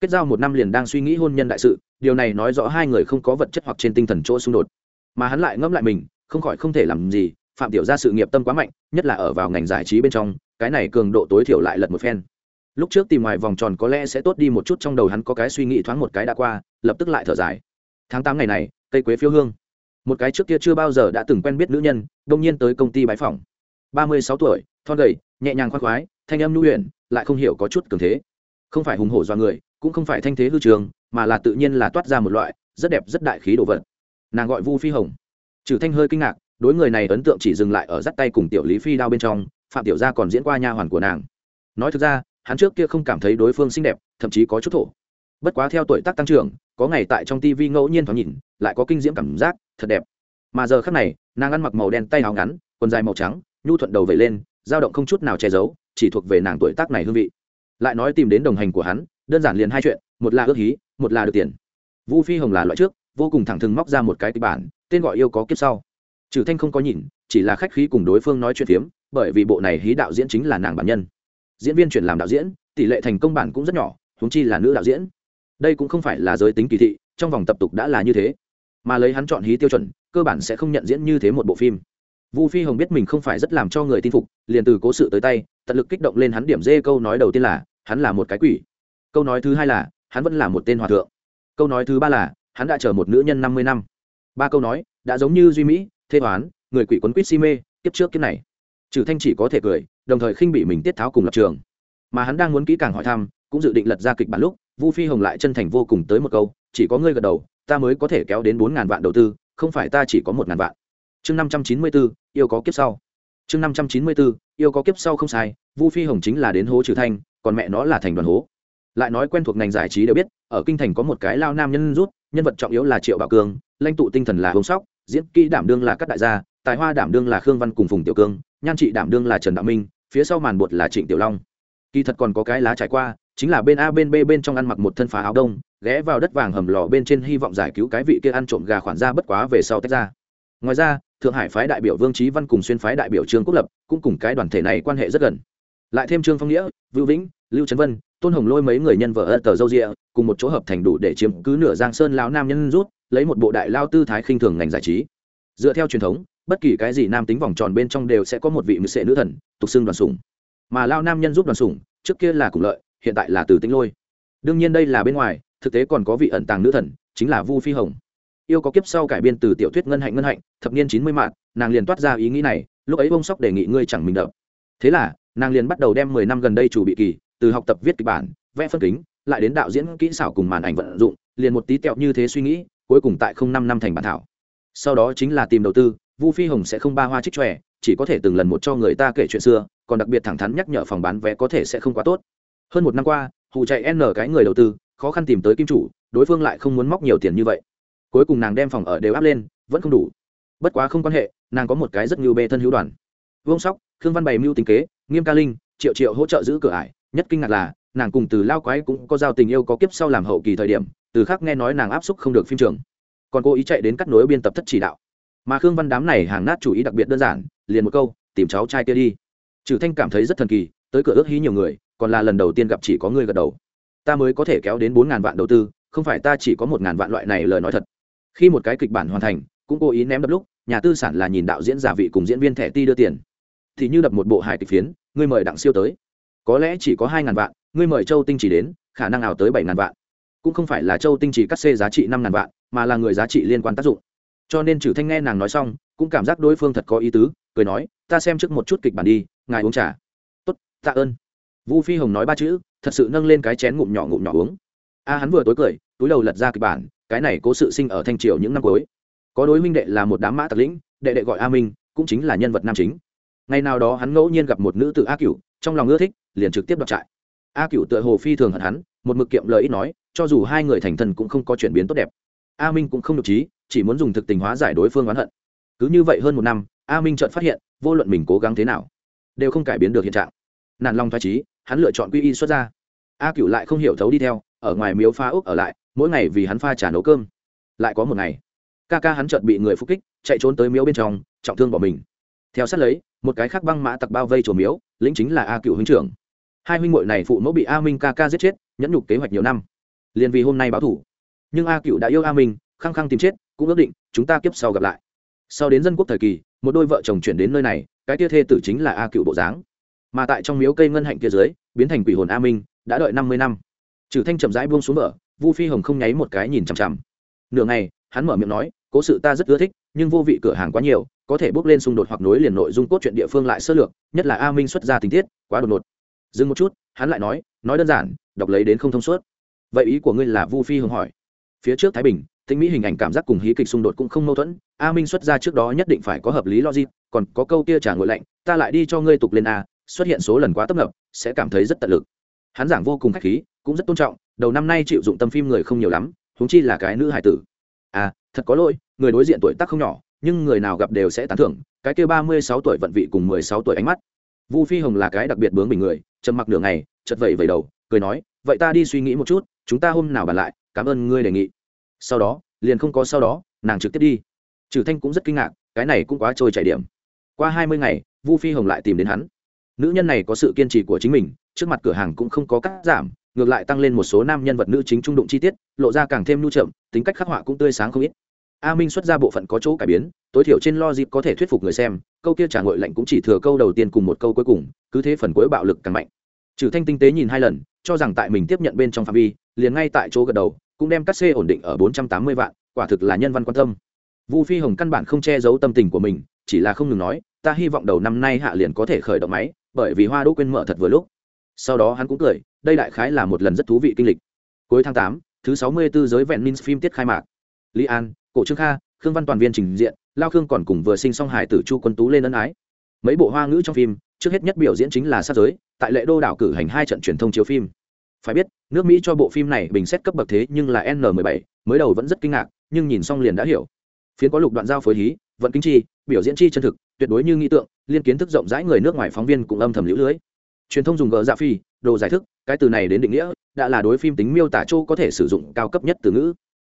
Kết giao một năm liền đang suy nghĩ hôn nhân đại sự, điều này nói rõ hai người không có vật chất hoặc trên tinh thần chỗ xung đột. Mà hắn lại ngẫm lại mình, không khỏi không thể làm gì, phạm tiểu ra sự nghiệp tâm quá mạnh, nhất là ở vào ngành giải trí bên trong, cái này cường độ tối thiểu lại lật một phen. Lúc trước tìm ngoài vòng tròn có lẽ sẽ tốt đi một chút, trong đầu hắn có cái suy nghĩ thoáng một cái đã qua, lập tức lại thở dài. Tháng tám ngày này, cây quế phiêu hương một cái trước kia chưa bao giờ đã từng quen biết nữ nhân đông nhiên tới công ty bái phòng ba mươi sáu tuổi, thon gầy, nhẹ nhàng khoác khoái, thanh âm nhu huyền, lại không hiểu có chút cường thế. Không phải hùng hổ do người, cũng không phải thanh thế hư trường, mà là tự nhiên là toát ra một loại rất đẹp, rất đại khí đồ vật. Nàng gọi vu phi hồng. Trừ thanh hơi kinh ngạc, đối người này ấn tượng chỉ dừng lại ở dắt tay cùng tiểu lý phi đao bên trong, phạm tiểu gia còn diễn qua nha hoàn của nàng. Nói thực ra, hắn trước kia không cảm thấy đối phương xinh đẹp, thậm chí có chút thổ. Bất quá theo tuổi tác tăng trưởng có ngày tại trong tivi ngẫu nhiên thoáng nhìn, lại có kinh diễm cảm giác, thật đẹp. Mà giờ khác này, nàng ăn mặc màu đen tay áo ngắn, quần dài màu trắng, nhu thuận đầu vẩy lên, dao động không chút nào che giấu, chỉ thuộc về nàng tuổi tác này hương vị. Lại nói tìm đến đồng hành của hắn, đơn giản liền hai chuyện, một là ước hí, một là được tiền. Vu phi hồng là loại trước, vô cùng thẳng thừng móc ra một cái kịch bản, tên gọi yêu có kiếp sau. Trừ thanh không có nhìn, chỉ là khách khí cùng đối phương nói chuyện phiếm, bởi vì bộ này hí đạo diễn chính là nàng bản nhân. Diễn viên chuyển làm đạo diễn, tỷ lệ thành công bản cũng rất nhỏ húng chi là nữ đạo diễn đây cũng không phải là giới tính kỳ thị, trong vòng tập tục đã là như thế. Mà lấy hắn chọn hí tiêu chuẩn, cơ bản sẽ không nhận diễn như thế một bộ phim. Vu phi hồng biết mình không phải rất làm cho người tin phục, liền từ cố sự tới tay, tận lực kích động lên hắn điểm dê câu nói đầu tiên là, hắn là một cái quỷ. Câu nói thứ hai là, hắn vẫn là một tên hòa thượng. Câu nói thứ ba là, hắn đã chờ một nữ nhân năm mươi năm. Ba câu nói, đã giống như duy mỹ, thê hoán người quỷ quấn quýt si mê, kiếp trước kiếp này. Trừ thanh chỉ có thể cười, đồng thời khinh bị mình tiết tháo cùng lập trường. Mà hắn đang muốn kỹ càng hỏi thăm, cũng dự định lật ra kịch bản lúc vu phi hồng lại chân thành vô cùng tới một câu, chỉ có ngươi gật đầu, ta mới có thể kéo đến bốn ngàn vạn đầu tư, không phải ta chỉ có một ngàn vạn. Chương năm trăm chín mươi bốn yêu có kiếp sau. Chương năm trăm chín mươi bốn yêu có kiếp sau không sai, vu phi hồng chính là đến hố trừ thanh, còn mẹ nó là thành đoàn hố. Lại nói quen thuộc ngành giải trí đều biết, ở kinh thành có một cái lao nam nhân rút, nhân vật trọng yếu là triệu bảo cương, lãnh tụ tinh thần là Hồng sóc, diễn kỹ đảm đương là các đại gia, tài hoa đảm đương là khương văn cùng phùng tiểu cương, nhan trị đảm đương là trần đạo minh, phía sau màn bột là trịnh tiểu long. Kỳ thật còn có cái lá trải qua chính là bên a bên b bên trong ăn mặc một thân phá áo đông, ghé vào đất vàng hầm lò bên trên hy vọng giải cứu cái vị kia ăn trộm gà khoản ra bất quá về sau tách ra. Ngoài ra, thượng hải phái đại biểu vương trí văn cùng xuyên phái đại biểu trương quốc lập cũng cùng cái đoàn thể này quan hệ rất gần. Lại thêm trương phong nghĩa, vưu vĩnh, lưu trấn vân, tôn hồng lôi mấy người nhân vợ ơ tờ dâu rịa, cùng một chỗ hợp thành đủ để chiếm cứ nửa giang sơn lão nam nhân rút, lấy một bộ đại lao tư thái khinh thường ngành giải trí. Dựa theo truyền thống, bất kỳ cái gì nam tính vòng tròn bên trong đều sẽ có một vị mực sệ nữ thần, tục xưng đoàn sủng. Mà lao nam nhân giúp đoàn sủng, trước kia là cùng lợi hiện tại là từ tính lôi. Đương nhiên đây là bên ngoài, thực tế còn có vị ẩn tàng nữ thần, chính là vu phi hồng. Yêu có kiếp sau cải biên từ tiểu thuyết ngân hạnh ngân hạnh, thập niên chín mươi mạng nàng liền toát ra ý nghĩ này, lúc ấy bông sóc đề nghị ngươi chẳng mình đậm thế là, nàng liền bắt đầu đem mười năm gần đây chủ bị kỳ, từ học tập viết kịch bản, vẽ phân kính, lại đến đạo diễn kỹ xảo cùng màn ảnh vận dụng, liền một tí tẹo như thế suy nghĩ, cuối cùng tại không năm năm thành bản thảo. Sau đó chính là tìm đầu tư, vu phi hồng sẽ không ba hoa trích tròe chỉ có thể từng lần một cho người ta kể chuyện xưa, còn đặc biệt thẳng thắn nhắc nhở phòng bán vé có thể sẽ không quá tốt hơn một năm qua Hụ chạy n cái người đầu tư, khó khăn tìm tới kim chủ, đối phương lại không muốn móc nhiều tiền như vậy. Cuối cùng nàng đem phòng ở đều áp lên, vẫn không đủ. Bất quá không quan hệ, nàng có một cái rất nhiều bê thân hữu đoàn. Vương sóc, khương văn bày mưu tính kế, nghiêm ca linh, triệu triệu hỗ trợ giữ cửa ải, nhất kinh ngạc là, nàng cùng từ lao quái cũng có giao tình yêu có kiếp sau làm hậu kỳ thời điểm, từ khác nghe nói nàng áp xúc không được phim trường. Còn cô ý chạy đến cắt nối biên tập thất chỉ đạo. Mà khương văn đám này hàng nát chủ ý đặc biệt đơn giản, liền một câu, tìm cháu trai kia đi. Trừ thanh cảm thấy rất thần kỳ, tới cửa ước hí nhiều người còn là lần đầu tiên gặp chỉ có người gật đầu. Ta mới có thể kéo đến bốn ngàn vạn đầu tư, không phải ta chỉ có một ngàn vạn loại này lời nói thật. Khi một cái kịch bản hoàn thành, cũng cố ý ném đập lúc, nhà tư sản là nhìn đạo diễn giả vị cùng diễn viên thẻ ti đưa tiền. Thì như đập một bộ hài kịch phiến, ngươi mời đặng siêu tới. Có lẽ chỉ có hai ngàn vạn, ngươi mời châu tinh chỉ đến, khả năng nào tới bảy ngàn vạn. Cũng không phải là châu tinh chỉ cắt xê giá trị năm ngàn vạn, mà là người giá trị liên quan tác dụng. Cho nên trừ thanh nghe nàng nói xong, cũng cảm giác đối phương thật có ý tứ, cười nói, ta xem trước một chút kịch bản đi, ngài uống trà. Tốt, tạ ơn vu phi hồng nói ba chữ, thật sự nâng lên cái chén ngụm nhỏ ngụm nhỏ uống. A, hắn vừa tối cười, túi đầu lật ra kịch bản, cái này cố sự sinh ở thanh triều những năm cuối. Có đối minh đệ là một đám mã tặc lĩnh, đệ đệ gọi a minh, cũng chính là nhân vật nam chính. Ngày nào đó hắn ngẫu nhiên gặp một nữ tử a cửu, trong lòng ưa thích, liền trực tiếp đọc trại. A cửu tựa hồ phi thường hận hắn, một mực kiệm lời ít nói, cho dù hai người thành thần cũng không có chuyển biến tốt đẹp. A minh cũng không được trí, chỉ muốn dùng thực tình hóa giải đối phương oán hận. Cứ như vậy hơn một năm, a minh chợt phát hiện, vô luận mình cố gắng thế nào, đều không cải biến được hiện trạng. Nản lòng thoái trí hắn lựa chọn quy y xuất ra. A cửu lại không hiểu thấu đi theo, ở ngoài miếu pha úc ở lại, mỗi ngày vì hắn pha trà nấu cơm. Lại có một ngày, ca ca hắn chợt bị người phục kích, chạy trốn tới miếu bên trong, trọng thương bỏ mình. Theo sát lấy, một cái khác băng mã tặc bao vây chùa miếu, lĩnh chính là a cựu huynh trưởng. Hai huynh muội này phụ mẫu bị a minh ca ca giết chết, nhẫn nhục kế hoạch nhiều năm. Liền vì hôm nay báo thủ. Nhưng a cựu đã yêu a minh, khăng khăng tìm chết, cũng ước định, chúng ta kiếp sau gặp lại. Sau đến dân quốc thời kỳ, một đôi vợ chồng chuyển đến nơi này, cái tia thê tử chính là a cựu bộ dáng mà tại trong miếu cây ngân hạnh kia dưới, biến thành quỷ hồn a minh, đã đợi năm mươi năm. Trừ thanh chậm rãi buông xuống mở vu phi hồng không nháy một cái nhìn chằm chằm. Nửa ngày, hắn mở miệng nói, cố sự ta rất ưa thích, nhưng vô vị cửa hàng quá nhiều, có thể bước lên xung đột hoặc nối liền nội dung cốt truyện địa phương lại sơ lược, nhất là a minh xuất ra tình tiết, quá đột ngột. Dừng một chút, hắn lại nói nói đơn giản, đọc lấy đến không thông suốt. Vậy ý của ngươi là vu phi hồng hỏi. Phía trước thái bình tinh mỹ hình ảnh cảm giác cùng hí kịch xung đột cũng không mâu thuẫn, a minh xuất ra trước đó nhất định phải có hợp lý logic, còn có câu kia trả ngội lạnh, ta lại đi cho ngươi tục lên a xuất hiện số lần quá tấp nập, sẽ cảm thấy rất tận lực. Hắn giảng vô cùng khách khí, cũng rất tôn trọng, đầu năm nay chịu dụng tâm phim người không nhiều lắm, huống chi là cái nữ hải tử. À thật có lỗi, người đối diện tuổi tác không nhỏ, nhưng người nào gặp đều sẽ tán thưởng, cái kia ba mươi sáu tuổi vận vị cùng mười sáu tuổi ánh mắt. Vu phi hồng là cái đặc biệt bướng bình người, trầm mặc nửa ngày chật vẩy vẩy đầu, cười nói, vậy ta đi suy nghĩ một chút, chúng ta hôm nào bàn lại, cảm ơn ngươi đề nghị. Sau đó, liền không có sau đó, nàng trực tiếp đi. Trừ thanh cũng rất kinh ngạc, cái này cũng quá trôi chảy điểm. Qua hai mươi ngày, vu phi hồng lại tìm đến hắn nữ nhân này có sự kiên trì của chính mình, trước mặt cửa hàng cũng không có cắt giảm, ngược lại tăng lên một số nam nhân vật nữ chính trung đụng chi tiết, lộ ra càng thêm nhu chậm, tính cách khắc họa cũng tươi sáng không ít. A minh xuất ra bộ phận có chỗ cải biến, tối thiểu trên lo dịp có thể thuyết phục người xem, câu kia trả ngội lạnh cũng chỉ thừa câu đầu tiên cùng một câu cuối cùng, cứ thế phần cuối bạo lực càng mạnh. Trừ thanh tinh tế nhìn hai lần, cho rằng tại mình tiếp nhận bên trong phạm vi, liền ngay tại chỗ gật đầu, cũng đem cắt xê ổn định ở bốn trăm tám mươi vạn, quả thực là nhân văn quan tâm. Vu phi hồng căn bản không che giấu tâm tình của mình, chỉ là không ngừng nói, ta hy vọng đầu năm nay hạ liền có thể khởi động máy bởi vì hoa đỗ quên mở thật vừa lúc. Sau đó hắn cũng cười, đây đại khái là một lần rất thú vị kinh lịch. Cuối tháng tám, thứ sáu mươi 64 giới vẹn minh phim tiết khai mạc. Lý an, cổ trương kha, khương văn toàn viên trình diện, lao khương còn cùng vừa sinh song hải tử chu quân tú lên ân ái. Mấy bộ hoa ngữ trong phim, trước hết nhất biểu diễn chính là sát giới, tại lệ đô đảo cử hành hai trận truyền thông chiếu phim. Phải biết, nước mỹ cho bộ phim này bình xét cấp bậc thế nhưng là n 17 mới đầu vẫn rất kinh ngạc, nhưng nhìn xong liền đã hiểu. Phiến có lục đoạn giao phối hí vận kinh chi, biểu diễn chi chân thực, tuyệt đối như nghĩ tượng, liên kiến thức rộng rãi người nước ngoài phóng viên cũng âm thầm lũ lưới. Truyền thông dùng gờ dạ phi, đồ giải thức, cái từ này đến định nghĩa, đã là đối phim tính miêu tả châu có thể sử dụng cao cấp nhất từ ngữ.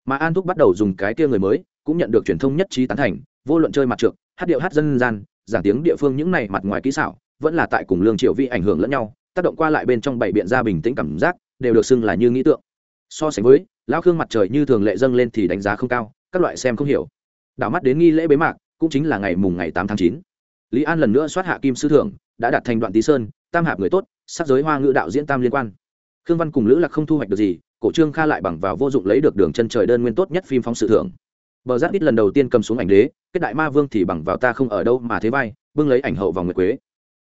Mà an thúc bắt đầu dùng cái kia người mới, cũng nhận được truyền thông nhất trí tán thành, vô luận chơi mặt trượt hát điệu hát dân gian, giảng tiếng địa phương những này mặt ngoài kỹ xảo, vẫn là tại cùng lương triệu vi ảnh hưởng lẫn nhau, tác động qua lại bên trong bảy biện ra bình tĩnh cảm giác, đều được xưng là như nghĩ tượng. So sánh với, lão khương mặt trời như thường lệ dâng lên thì đánh giá không cao, các loại xem không hiểu đảo mắt đến nghi lễ bế mạc, cũng chính là ngày mùng ngày tám tháng chín. Lý an lần nữa soát hạ kim sư thưởng đã đạt thành đoạn tý sơn, tam hạp người tốt, sắc giới hoa ngữ đạo diễn tam liên quan. Khương văn cùng lữ lạc không thu hoạch được gì, cổ trương kha lại bằng vào vô dụng lấy được đường chân trời đơn nguyên tốt nhất phim phóng sự thưởng. Bờ giáp ít lần đầu tiên cầm xuống ảnh đế, kết đại ma vương thì bằng vào ta không ở đâu mà thế vai, bưng lấy ảnh hậu vào nguyệt quế.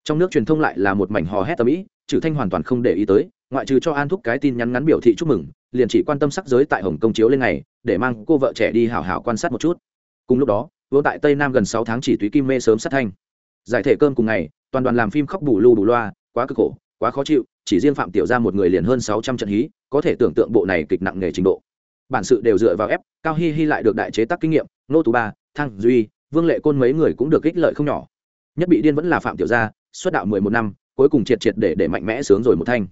Trong nước truyền thông lại là một mảnh hò hét tầm ĩ trừ thanh hoàn toàn không để ý tới, ngoại trừ cho an thúc cái tin nhắn ngắn biểu thị chúc mừng, liền chỉ quan tâm sắc giới tại hồng công chiếu lên ngày, để mang cô vợ trẻ đi hảo hảo quan sát một chút cùng lúc đó vô tại tây nam gần sáu tháng chỉ túy kim mê sớm sát thanh. Giải thể cơm cùng ngày, toàn đoàn làm phim khóc bù lu bù loa, quá cực khổ, quá khó chịu, chỉ riêng phạm tiểu gia một người liền hơn sáu trăm trận hí, có thể tưởng tượng bộ này kịch nặng nghề trình độ. Bản sự đều dựa vào ép, cao hi hi lại được đại chế tác kinh nghiệm, nô tú ba thăng duy, vương lệ côn mấy người cũng được ích lợi không nhỏ. Nhất bị điên vẫn là phạm tiểu gia, xuất đạo mười một năm, cuối cùng triệt triệt để để mạnh mẽ sướng rồi một thanh.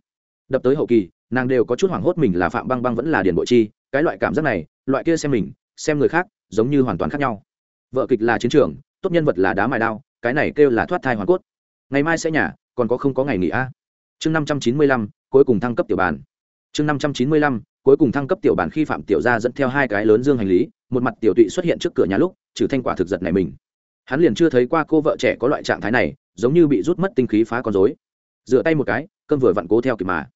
Đập tới hậu kỳ, nàng đều có chút hoảng hốt mình là phạm băng băng vẫn là điền bội chi, cái loại cảm giác này, loại kia xem mình, xem người khác giống như hoàn toàn khác nhau. Vợ kịch là chiến trường, tốt nhân vật là đá mài đao, cái này kêu là thoát thai hoàn cốt. Ngày mai sẽ nhà, còn có không có ngày nghỉ a? Chương năm trăm chín mươi lăm, cuối cùng thăng cấp tiểu bàn. Chương năm trăm chín mươi lăm, cuối cùng thăng cấp tiểu bàn khi phạm tiểu gia dẫn theo hai cái lớn dương hành lý, một mặt tiểu tụy xuất hiện trước cửa nhà lúc, trừ thanh quả thực giật này mình. Hắn liền chưa thấy qua cô vợ trẻ có loại trạng thái này, giống như bị rút mất tinh khí phá con rối. dựa tay một cái, cơm vừa vặn cố theo kịp mà.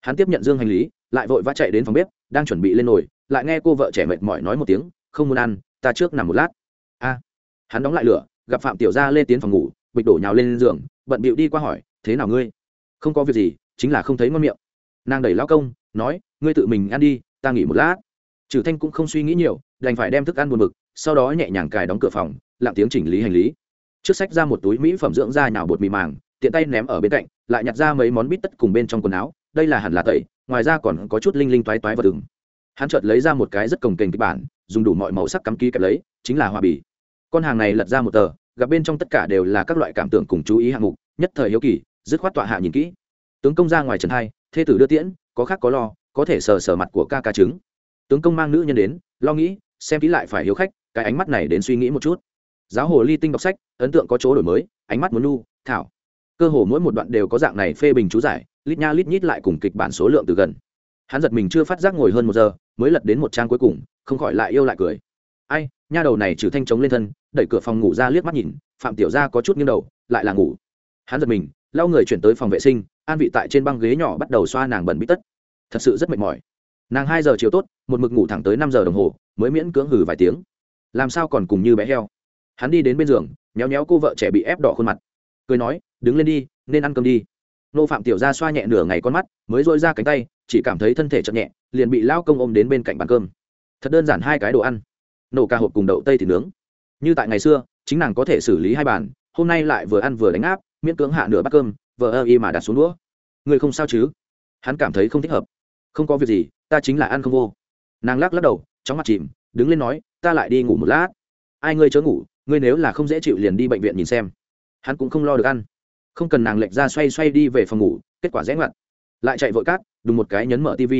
Hắn tiếp nhận dương hành lý, lại vội vã chạy đến phòng bếp, đang chuẩn bị lên nồi, lại nghe cô vợ trẻ mệt mỏi nói một tiếng không muốn ăn, ta trước nằm một lát. A. Hắn đóng lại lửa, gặp phạm tiểu gia lên tiến phòng ngủ, bịch đổ nhào lên giường, bận bịu đi qua hỏi, thế nào ngươi? Không có việc gì, chính là không thấy ngon miệng. Nàng đẩy lao công, nói, ngươi tự mình ăn đi, ta nghỉ một lát. Trừ thanh cũng không suy nghĩ nhiều, đành phải đem thức ăn buồn bực, sau đó nhẹ nhàng cài đóng cửa phòng, lặng tiếng chỉnh lý hành lý. Trước sách ra một túi mỹ phẩm dưỡng da nhào bột mì màng, tiện tay ném ở bên cạnh, lại nhặt ra mấy món bít tất cùng bên trong quần áo, đây là hẳn là tẩy, ngoài ra còn có chút linh linh toái toái và đừng hắn chợt lấy ra một cái rất cồng kềnh kịch bản dùng đủ mọi màu sắc cắm ký kẹp lấy, chính là hòa bì. Con hàng này lật ra một tờ, gặp bên trong tất cả đều là các loại cảm tưởng cùng chú ý hạng mục, nhất thời hiếu kỳ, dứt khoát tọa hạ nhìn kỹ. Tướng công ra ngoài trần hai, thê tử đưa tiễn, có khác có lo, có thể sờ sờ mặt của ca ca trứng. Tướng công mang nữ nhân đến, lo nghĩ, xem kỹ lại phải hiếu khách, cái ánh mắt này đến suy nghĩ một chút. Giáo hồ ly tinh đọc sách, ấn tượng có chỗ đổi mới, ánh mắt muốn nu, thảo. Cơ hồ mỗi một đoạn đều có dạng này phê bình chú giải, lít nha lít nhít lại cùng kịch bản số lượng từ gần. Hắn giật mình chưa phát giác ngồi hơn một giờ, mới lật đến một trang cuối cùng không khỏi lại yêu lại cười. Ai, nha đầu này trừ thanh chống lên thân, đẩy cửa phòng ngủ ra liếc mắt nhìn, phạm tiểu gia có chút nghiêng đầu, lại là ngủ. Hắn giật mình lau người chuyển tới phòng vệ sinh, an vị tại trên băng ghế nhỏ bắt đầu xoa nàng bẩn bít tất. Thật sự rất mệt mỏi. Nàng hai giờ chiều tốt, một mực ngủ thẳng tới năm giờ đồng hồ, mới miễn cưỡng hử vài tiếng. Làm sao còn cùng như bé heo? Hắn đi đến bên giường nhéo nhéo cô vợ trẻ bị ép đỏ khuôn mặt. Cười nói, đứng lên đi, nên ăn cơm đi. Nô phạm tiểu gia xoa nhẹ nửa ngày con mắt, mới dội ra cánh tay, chỉ cảm thấy thân thể chậm nhẹ, liền bị lao công ôm đến bên cạnh bàn cơm thật đơn giản hai cái đồ ăn. Nổ ca hộp cùng đậu tây thì nướng. Như tại ngày xưa, chính nàng có thể xử lý hai bàn, hôm nay lại vừa ăn vừa đánh áp, miễn cưỡng hạ nửa bát cơm vợ ơ y mà đặt xuống đũa. Người không sao chứ? Hắn cảm thấy không thích hợp. Không có việc gì, ta chính là ăn không vô. Nàng lắc lắc đầu, chóng mặt chìm, đứng lên nói, ta lại đi ngủ một lát. Ai ngươi chớ ngủ, ngươi nếu là không dễ chịu liền đi bệnh viện nhìn xem. Hắn cũng không lo được ăn. Không cần nàng lệch ra xoay xoay đi về phòng ngủ, kết quả rẽ ngoặt. Lại chạy vội cát, đùng một cái nhấn mở tv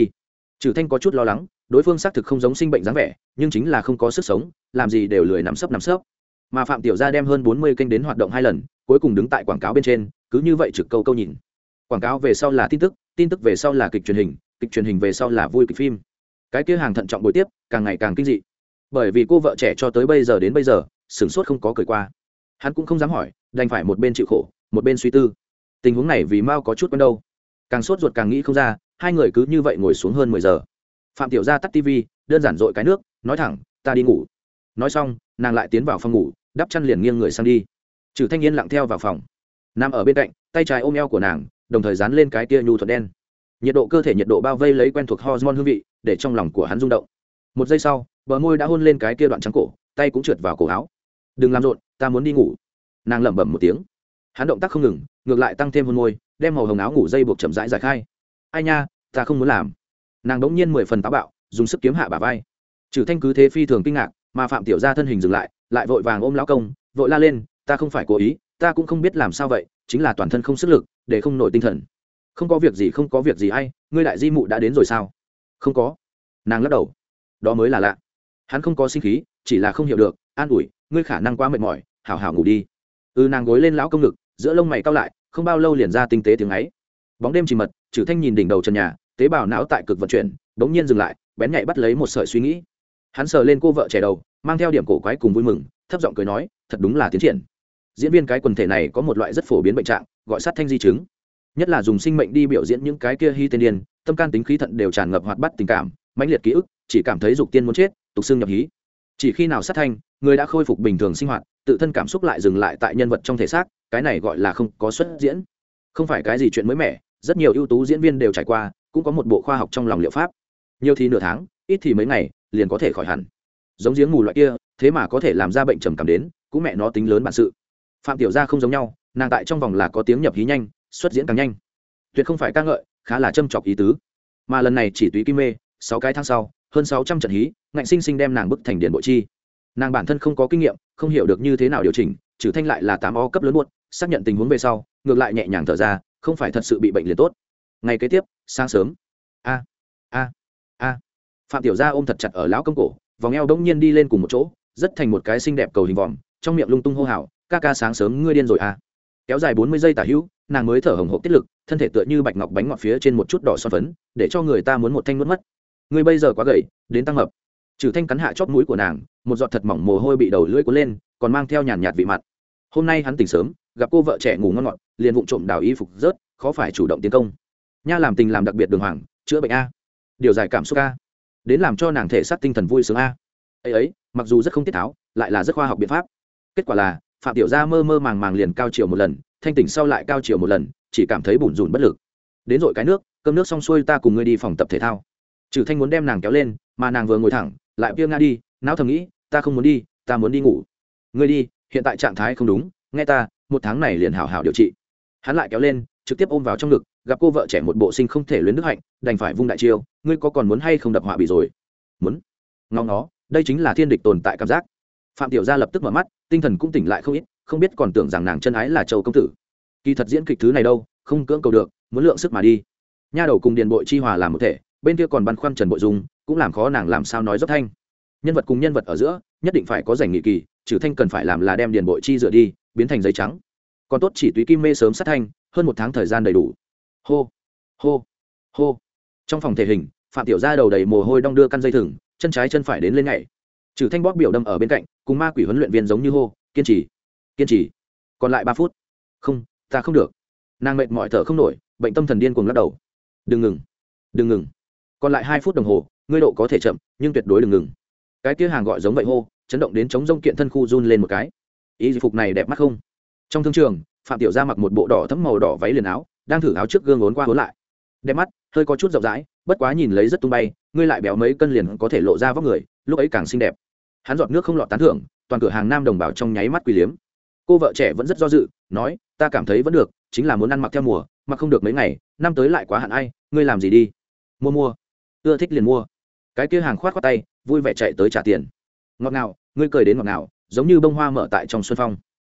trừ thanh có chút lo lắng đối phương xác thực không giống sinh bệnh dáng vẻ, nhưng chính là không có sức sống, làm gì đều lười nắm sấp nắm sấp. Mà phạm tiểu gia đem hơn bốn mươi kênh đến hoạt động hai lần, cuối cùng đứng tại quảng cáo bên trên, cứ như vậy trực câu câu nhìn. Quảng cáo về sau là tin tức tin tức về sau là kịch truyền hình, kịch truyền hình về sau là vui kịch phim. Cái kia hàng thận trọng buổi tiếp, càng ngày càng kinh dị. Bởi vì cô vợ trẻ cho tới bây giờ đến bây giờ, sửng sốt không có cười qua. Hắn cũng không dám hỏi, đành phải một bên chịu khổ, một bên suy tư. Tình huống này vì mao có chút quen đâu. Càng sốt ruột càng nghĩ không ra, hai người cứ như vậy ngồi xuống hơn mười giờ phạm tiểu gia tắt tv đơn giản dội cái nước, nói thẳng, ta đi ngủ. Nói xong, nàng lại tiến vào phòng ngủ, đắp chăn liền nghiêng người sang đi. Trừ thanh niên lặng theo vào phòng. Nằm ở bên cạnh, tay trái ôm eo của nàng, đồng thời dán lên cái tia nhu thuật đen. Nhiệt độ cơ thể nhiệt độ bao vây lấy quen thuộc hormone hương vị, để trong lòng của hắn rung động. Một giây sau, bờ môi đã hôn lên cái kia đoạn trắng cổ, tay cũng trượt vào cổ áo. Đừng làm rộn, ta muốn đi ngủ. Nàng lẩm bẩm một tiếng. Hắn động tác không ngừng, ngược lại tăng thêm hôn môi, đem màu hồng áo ngủ dây buộc chậm rãi giải khai. Ai nha, ta không muốn làm nàng đ ỗ n g nhiên mười phần táo bạo, dùng sức kiếm hạ bà vai. Trừ thanh cứ thế phi thường kinh ngạc, mà phạm tiểu ra thân hình dừng lại lại vội vàng ôm lão công, vội la lên, ta không phải cố ý, ta cũng không biết làm sao vậy, chính là toàn thân không sức lực, để không nổi tinh thần. Không có việc gì, không có việc gì hay ngươi đại di mụ đã đến rồi sao? Không có. Nàng lắc đầu. Đó mới là lạ. Hắn không có sinh khí, chỉ là không hiểu được, an ủi, ngươi khả năng quá mệt mỏi, hảo hảo ngủ đi. Ừ nàng gối lên lão công ngực, giữa lông mày cao lại, không bao lâu liền ra tinh tế tiếng ấy. Bóng đêm chỉ mật trừ thanh nhìn đỉnh đầu trần nhà tế bào não tại cực vận chuyển bỗng nhiên dừng lại, bén nhạy bắt lấy một sợi suy nghĩ. Hắn sờ lên cô vợ trẻ đầu, mang theo điểm cổ quái cùng vui mừng, thấp giọng cười nói, thật đúng là tiến triển. Diễn viên cái quần thể này có một loại rất phổ biến bệnh trạng, gọi sát thanh di chứng. Nhất là dùng sinh mệnh đi biểu diễn những cái kia hy tên điên, tâm can tính khí thận đều tràn ngập hoạt bắt tình cảm, mãnh liệt ký ức, chỉ cảm thấy dục tiên muốn chết, tục xương nhập hí. Chỉ khi nào sát thanh, người đã khôi phục bình thường sinh hoạt, tự thân cảm xúc lại dừng lại tại nhân vật trong thể xác, cái này gọi là không có xuất diễn. Không phải cái gì chuyện mới mẻ, rất nhiều ưu tú diễn viên đều trải qua cũng có một bộ khoa học trong lòng liệu pháp. Nhiều thì nửa tháng, ít thì mấy ngày, liền có thể khỏi hẳn. Giống giếng mù loại kia, thế mà có thể làm ra bệnh trầm cảm đến, cũng mẹ nó tính lớn bản sự. Phạm tiểu gia không giống nhau, nàng tại trong vòng là có tiếng nhập hí nhanh, xuất diễn càng nhanh. Tuyệt không phải ca ngợi, khá là châm chọc ý tứ. Mà lần này chỉ túy kim mê, sáu cái tháng sau, hơn sáu trăm trận hí, ngạnh sinh sinh đem nàng bức thành điện bộ chi. Nàng bản thân không có kinh nghiệm, không hiểu được như thế nào điều chỉnh, trừ thanh lại là tám o cấp lớn muộn, xác nhận tình huống về sau, ngược lại nhẹ nhàng thở ra, không phải thật sự bị bệnh liền tốt ngày kế tiếp, sáng sớm. A a a. Phạm tiểu gia ôm thật chặt ở lão công cổ, vòng eo bỗng nhiên đi lên cùng một chỗ, rất thành một cái xinh đẹp cầu hình vòm, trong miệng lung tung hô hào, ca ca sáng sớm ngươi điên rồi à? Kéo dài bốn mươi giây tả hữu, nàng mới thở hồng hộp tiết lực, thân thể tựa như bạch ngọc bánh ngọt phía trên một chút đỏ son phấn, để cho người ta muốn một thanh nuốt mất. Ngươi bây giờ quá gầy, đến tăng mập trừ thanh cắn hạ chót mũi của nàng, một giọt thật mỏng mồ hôi bị đầu lưỡi cuốn lên, còn mang theo nhàn nhạt vị mặn hôm nay hắn tỉnh sớm, gặp cô vợ trẻ ngủ ngon ngọt, liền vụng trộm đào y phục rớt, khó phải chủ động tiến công nha làm tình làm đặc biệt đường hoàng, chữa bệnh a. Điều giải cảm xúc a. Đến làm cho nàng thể xác tinh thần vui sướng a. Ấy ấy, mặc dù rất không tiết tháo, lại là rất khoa học biện pháp. Kết quả là, phạm tiểu gia mơ mơ màng màng liền cao chiều một lần, thanh tỉnh sau lại cao chiều một lần, chỉ cảm thấy bủn rủn bất lực. Đến rồi cái nước, cơm nước xong xuôi ta cùng ngươi đi phòng tập thể thao. Trừ thanh muốn đem nàng kéo lên, mà nàng vừa ngồi thẳng, lại viêng nga đi, não thầm nghĩ, ta không muốn đi, ta muốn đi ngủ. Ngươi đi, hiện tại trạng thái không đúng, nghe ta, một tháng này liền hảo hảo điều trị. Hắn lại kéo lên, trực tiếp ôm vào trong ngực gặp cô vợ trẻ một bộ sinh không thể luyến đức hạnh, đành phải vung đại chiêu. Ngươi có còn muốn hay không đập họa bị rồi? Muốn. Ngóng nó, đây chính là thiên địch tồn tại cảm giác. Phạm tiểu gia lập tức mở mắt, tinh thần cũng tỉnh lại không ít, không biết còn tưởng rằng nàng chân ái là châu công tử. Kỳ thật diễn kịch thứ này đâu, không cưỡng cầu được, muốn lượng sức mà đi. Nha đầu cùng điền bội chi hòa làm một thể, bên kia còn băn khoăn trần bội dung, cũng làm khó nàng làm sao nói dốc thanh. Nhân vật cùng nhân vật ở giữa, nhất định phải có giành nghị kỳ, trừ thanh cần phải làm là đem điền bội chi rửa đi, biến thành giấy trắng. Còn tốt chỉ túy kim mê sớm sát thanh, hơn một tháng thời gian đầy đủ hô hô hô. Trong phòng thể hình, phạm tiểu gia đầu đầy mồ hôi đong đưa căn dây thừng, chân trái chân phải đến lên ngày trừ thanh bóp biểu đâm ở bên cạnh, cùng ma quỷ huấn luyện viên giống như hô, kiên trì kiên trì. Còn lại ba phút. Không, ta không được. Nàng mệt mỏi thở không nổi, bệnh tâm thần điên cuồng lắc đầu. Đừng ngừng đừng ngừng. Còn lại hai phút đồng hồ, ngươi độ có thể chậm, nhưng tuyệt đối đừng ngừng. Cái kia hàng gọi giống vậy hô, chấn động đến chống rông kiện thân khu run lên một cái. Ý phục này đẹp mắt không? Trong thương trường, phạm tiểu gia mặc một bộ đỏ thấm màu đỏ váy liền áo đang thử áo trước gương ốn qua ốn lại. Đẹp mắt, hơi có chút rộng rãi, bất quá nhìn lấy rất tung bay, ngươi lại béo mấy cân liền có thể lộ ra vóc người, lúc ấy càng xinh đẹp. Hắn giọt nước không lọt tán thưởng, toàn cửa hàng nam đồng bào trong nháy mắt quỳ liếm. Cô vợ trẻ vẫn rất do dự, nói, ta cảm thấy vẫn được, chính là muốn ăn mặc theo mùa, mặc không được mấy ngày, năm tới lại quá hạn ai, ngươi làm gì đi? Mua mua. Ưa thích liền mua. Cái kia hàng khoát khoát tay, vui vẻ chạy tới trả tiền. Ngọt ngào, ngươi cười đến ngọt ngào, giống như bông hoa mở tại trong xuân phong.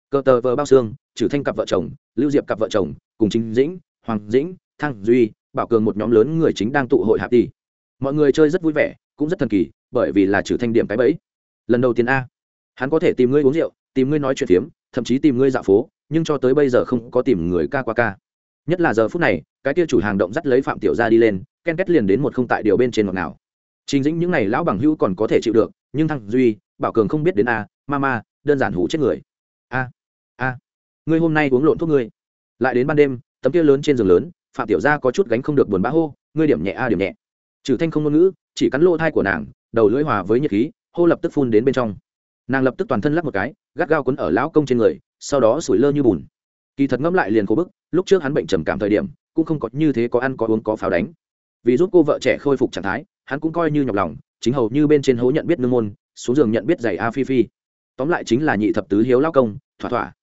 Cờ tờ vờ bao xương, trừ thanh cặp vợ chồng, lưu diệp cặp vợ chồng cùng chính dĩnh, hoàng dĩnh thăng duy, bảo cường một nhóm lớn người chính đang tụ hội hạp đi. Mọi người chơi rất vui vẻ, cũng rất thần kỳ, bởi vì là trừ thanh điểm cái bẫy. Lần đầu tiên a. Hắn có thể tìm ngươi uống rượu, tìm ngươi nói chuyện phiếm, thậm chí tìm ngươi dạo phố, nhưng cho tới bây giờ không có tìm người ca qua ca. Nhất là giờ phút này, cái kia chủ hàng động dắt lấy phạm tiểu ra đi lên, ken kết liền đến một không tại điều bên trên ngọt nào trình dĩnh những n à y lão bằng hữu còn có thể chịu được, nhưng Thăng duy, bảo cường không biết đến a, ma ma, đơn giản hủ chết người. A a, ngươi hôm nay uống lộn thuốc ngươi lại đến ban đêm, tấm kia lớn trên giường lớn, phạm tiểu gia có chút gánh không được buồn bã hô, ngươi điểm nhẹ a, điểm nhẹ. Trừ thanh không ngôn ngữ, chỉ cắn lỗ thai của nàng, đầu lưỡi hòa với nhiệt khí, hô lập tức phun đến bên trong. Nàng lập tức toàn thân lắc một cái, gắt gao quấn ở lão công trên người, sau đó sủi lơ như bùn. Kỳ thật ngẫm lại liền khô bức, lúc trước hắn bệnh trầm cảm thời điểm, cũng không có như thế có ăn có uống có pháo đánh. Vì giúp cô vợ trẻ khôi phục trạng thái, hắn cũng coi như nhọc lòng, chính hầu như bên trên hố nhận biết nương môn, xuống giường nhận biết giày a phi phi. Tóm lại chính là nhị thập tứ hiếu lao công, thỏa thỏa.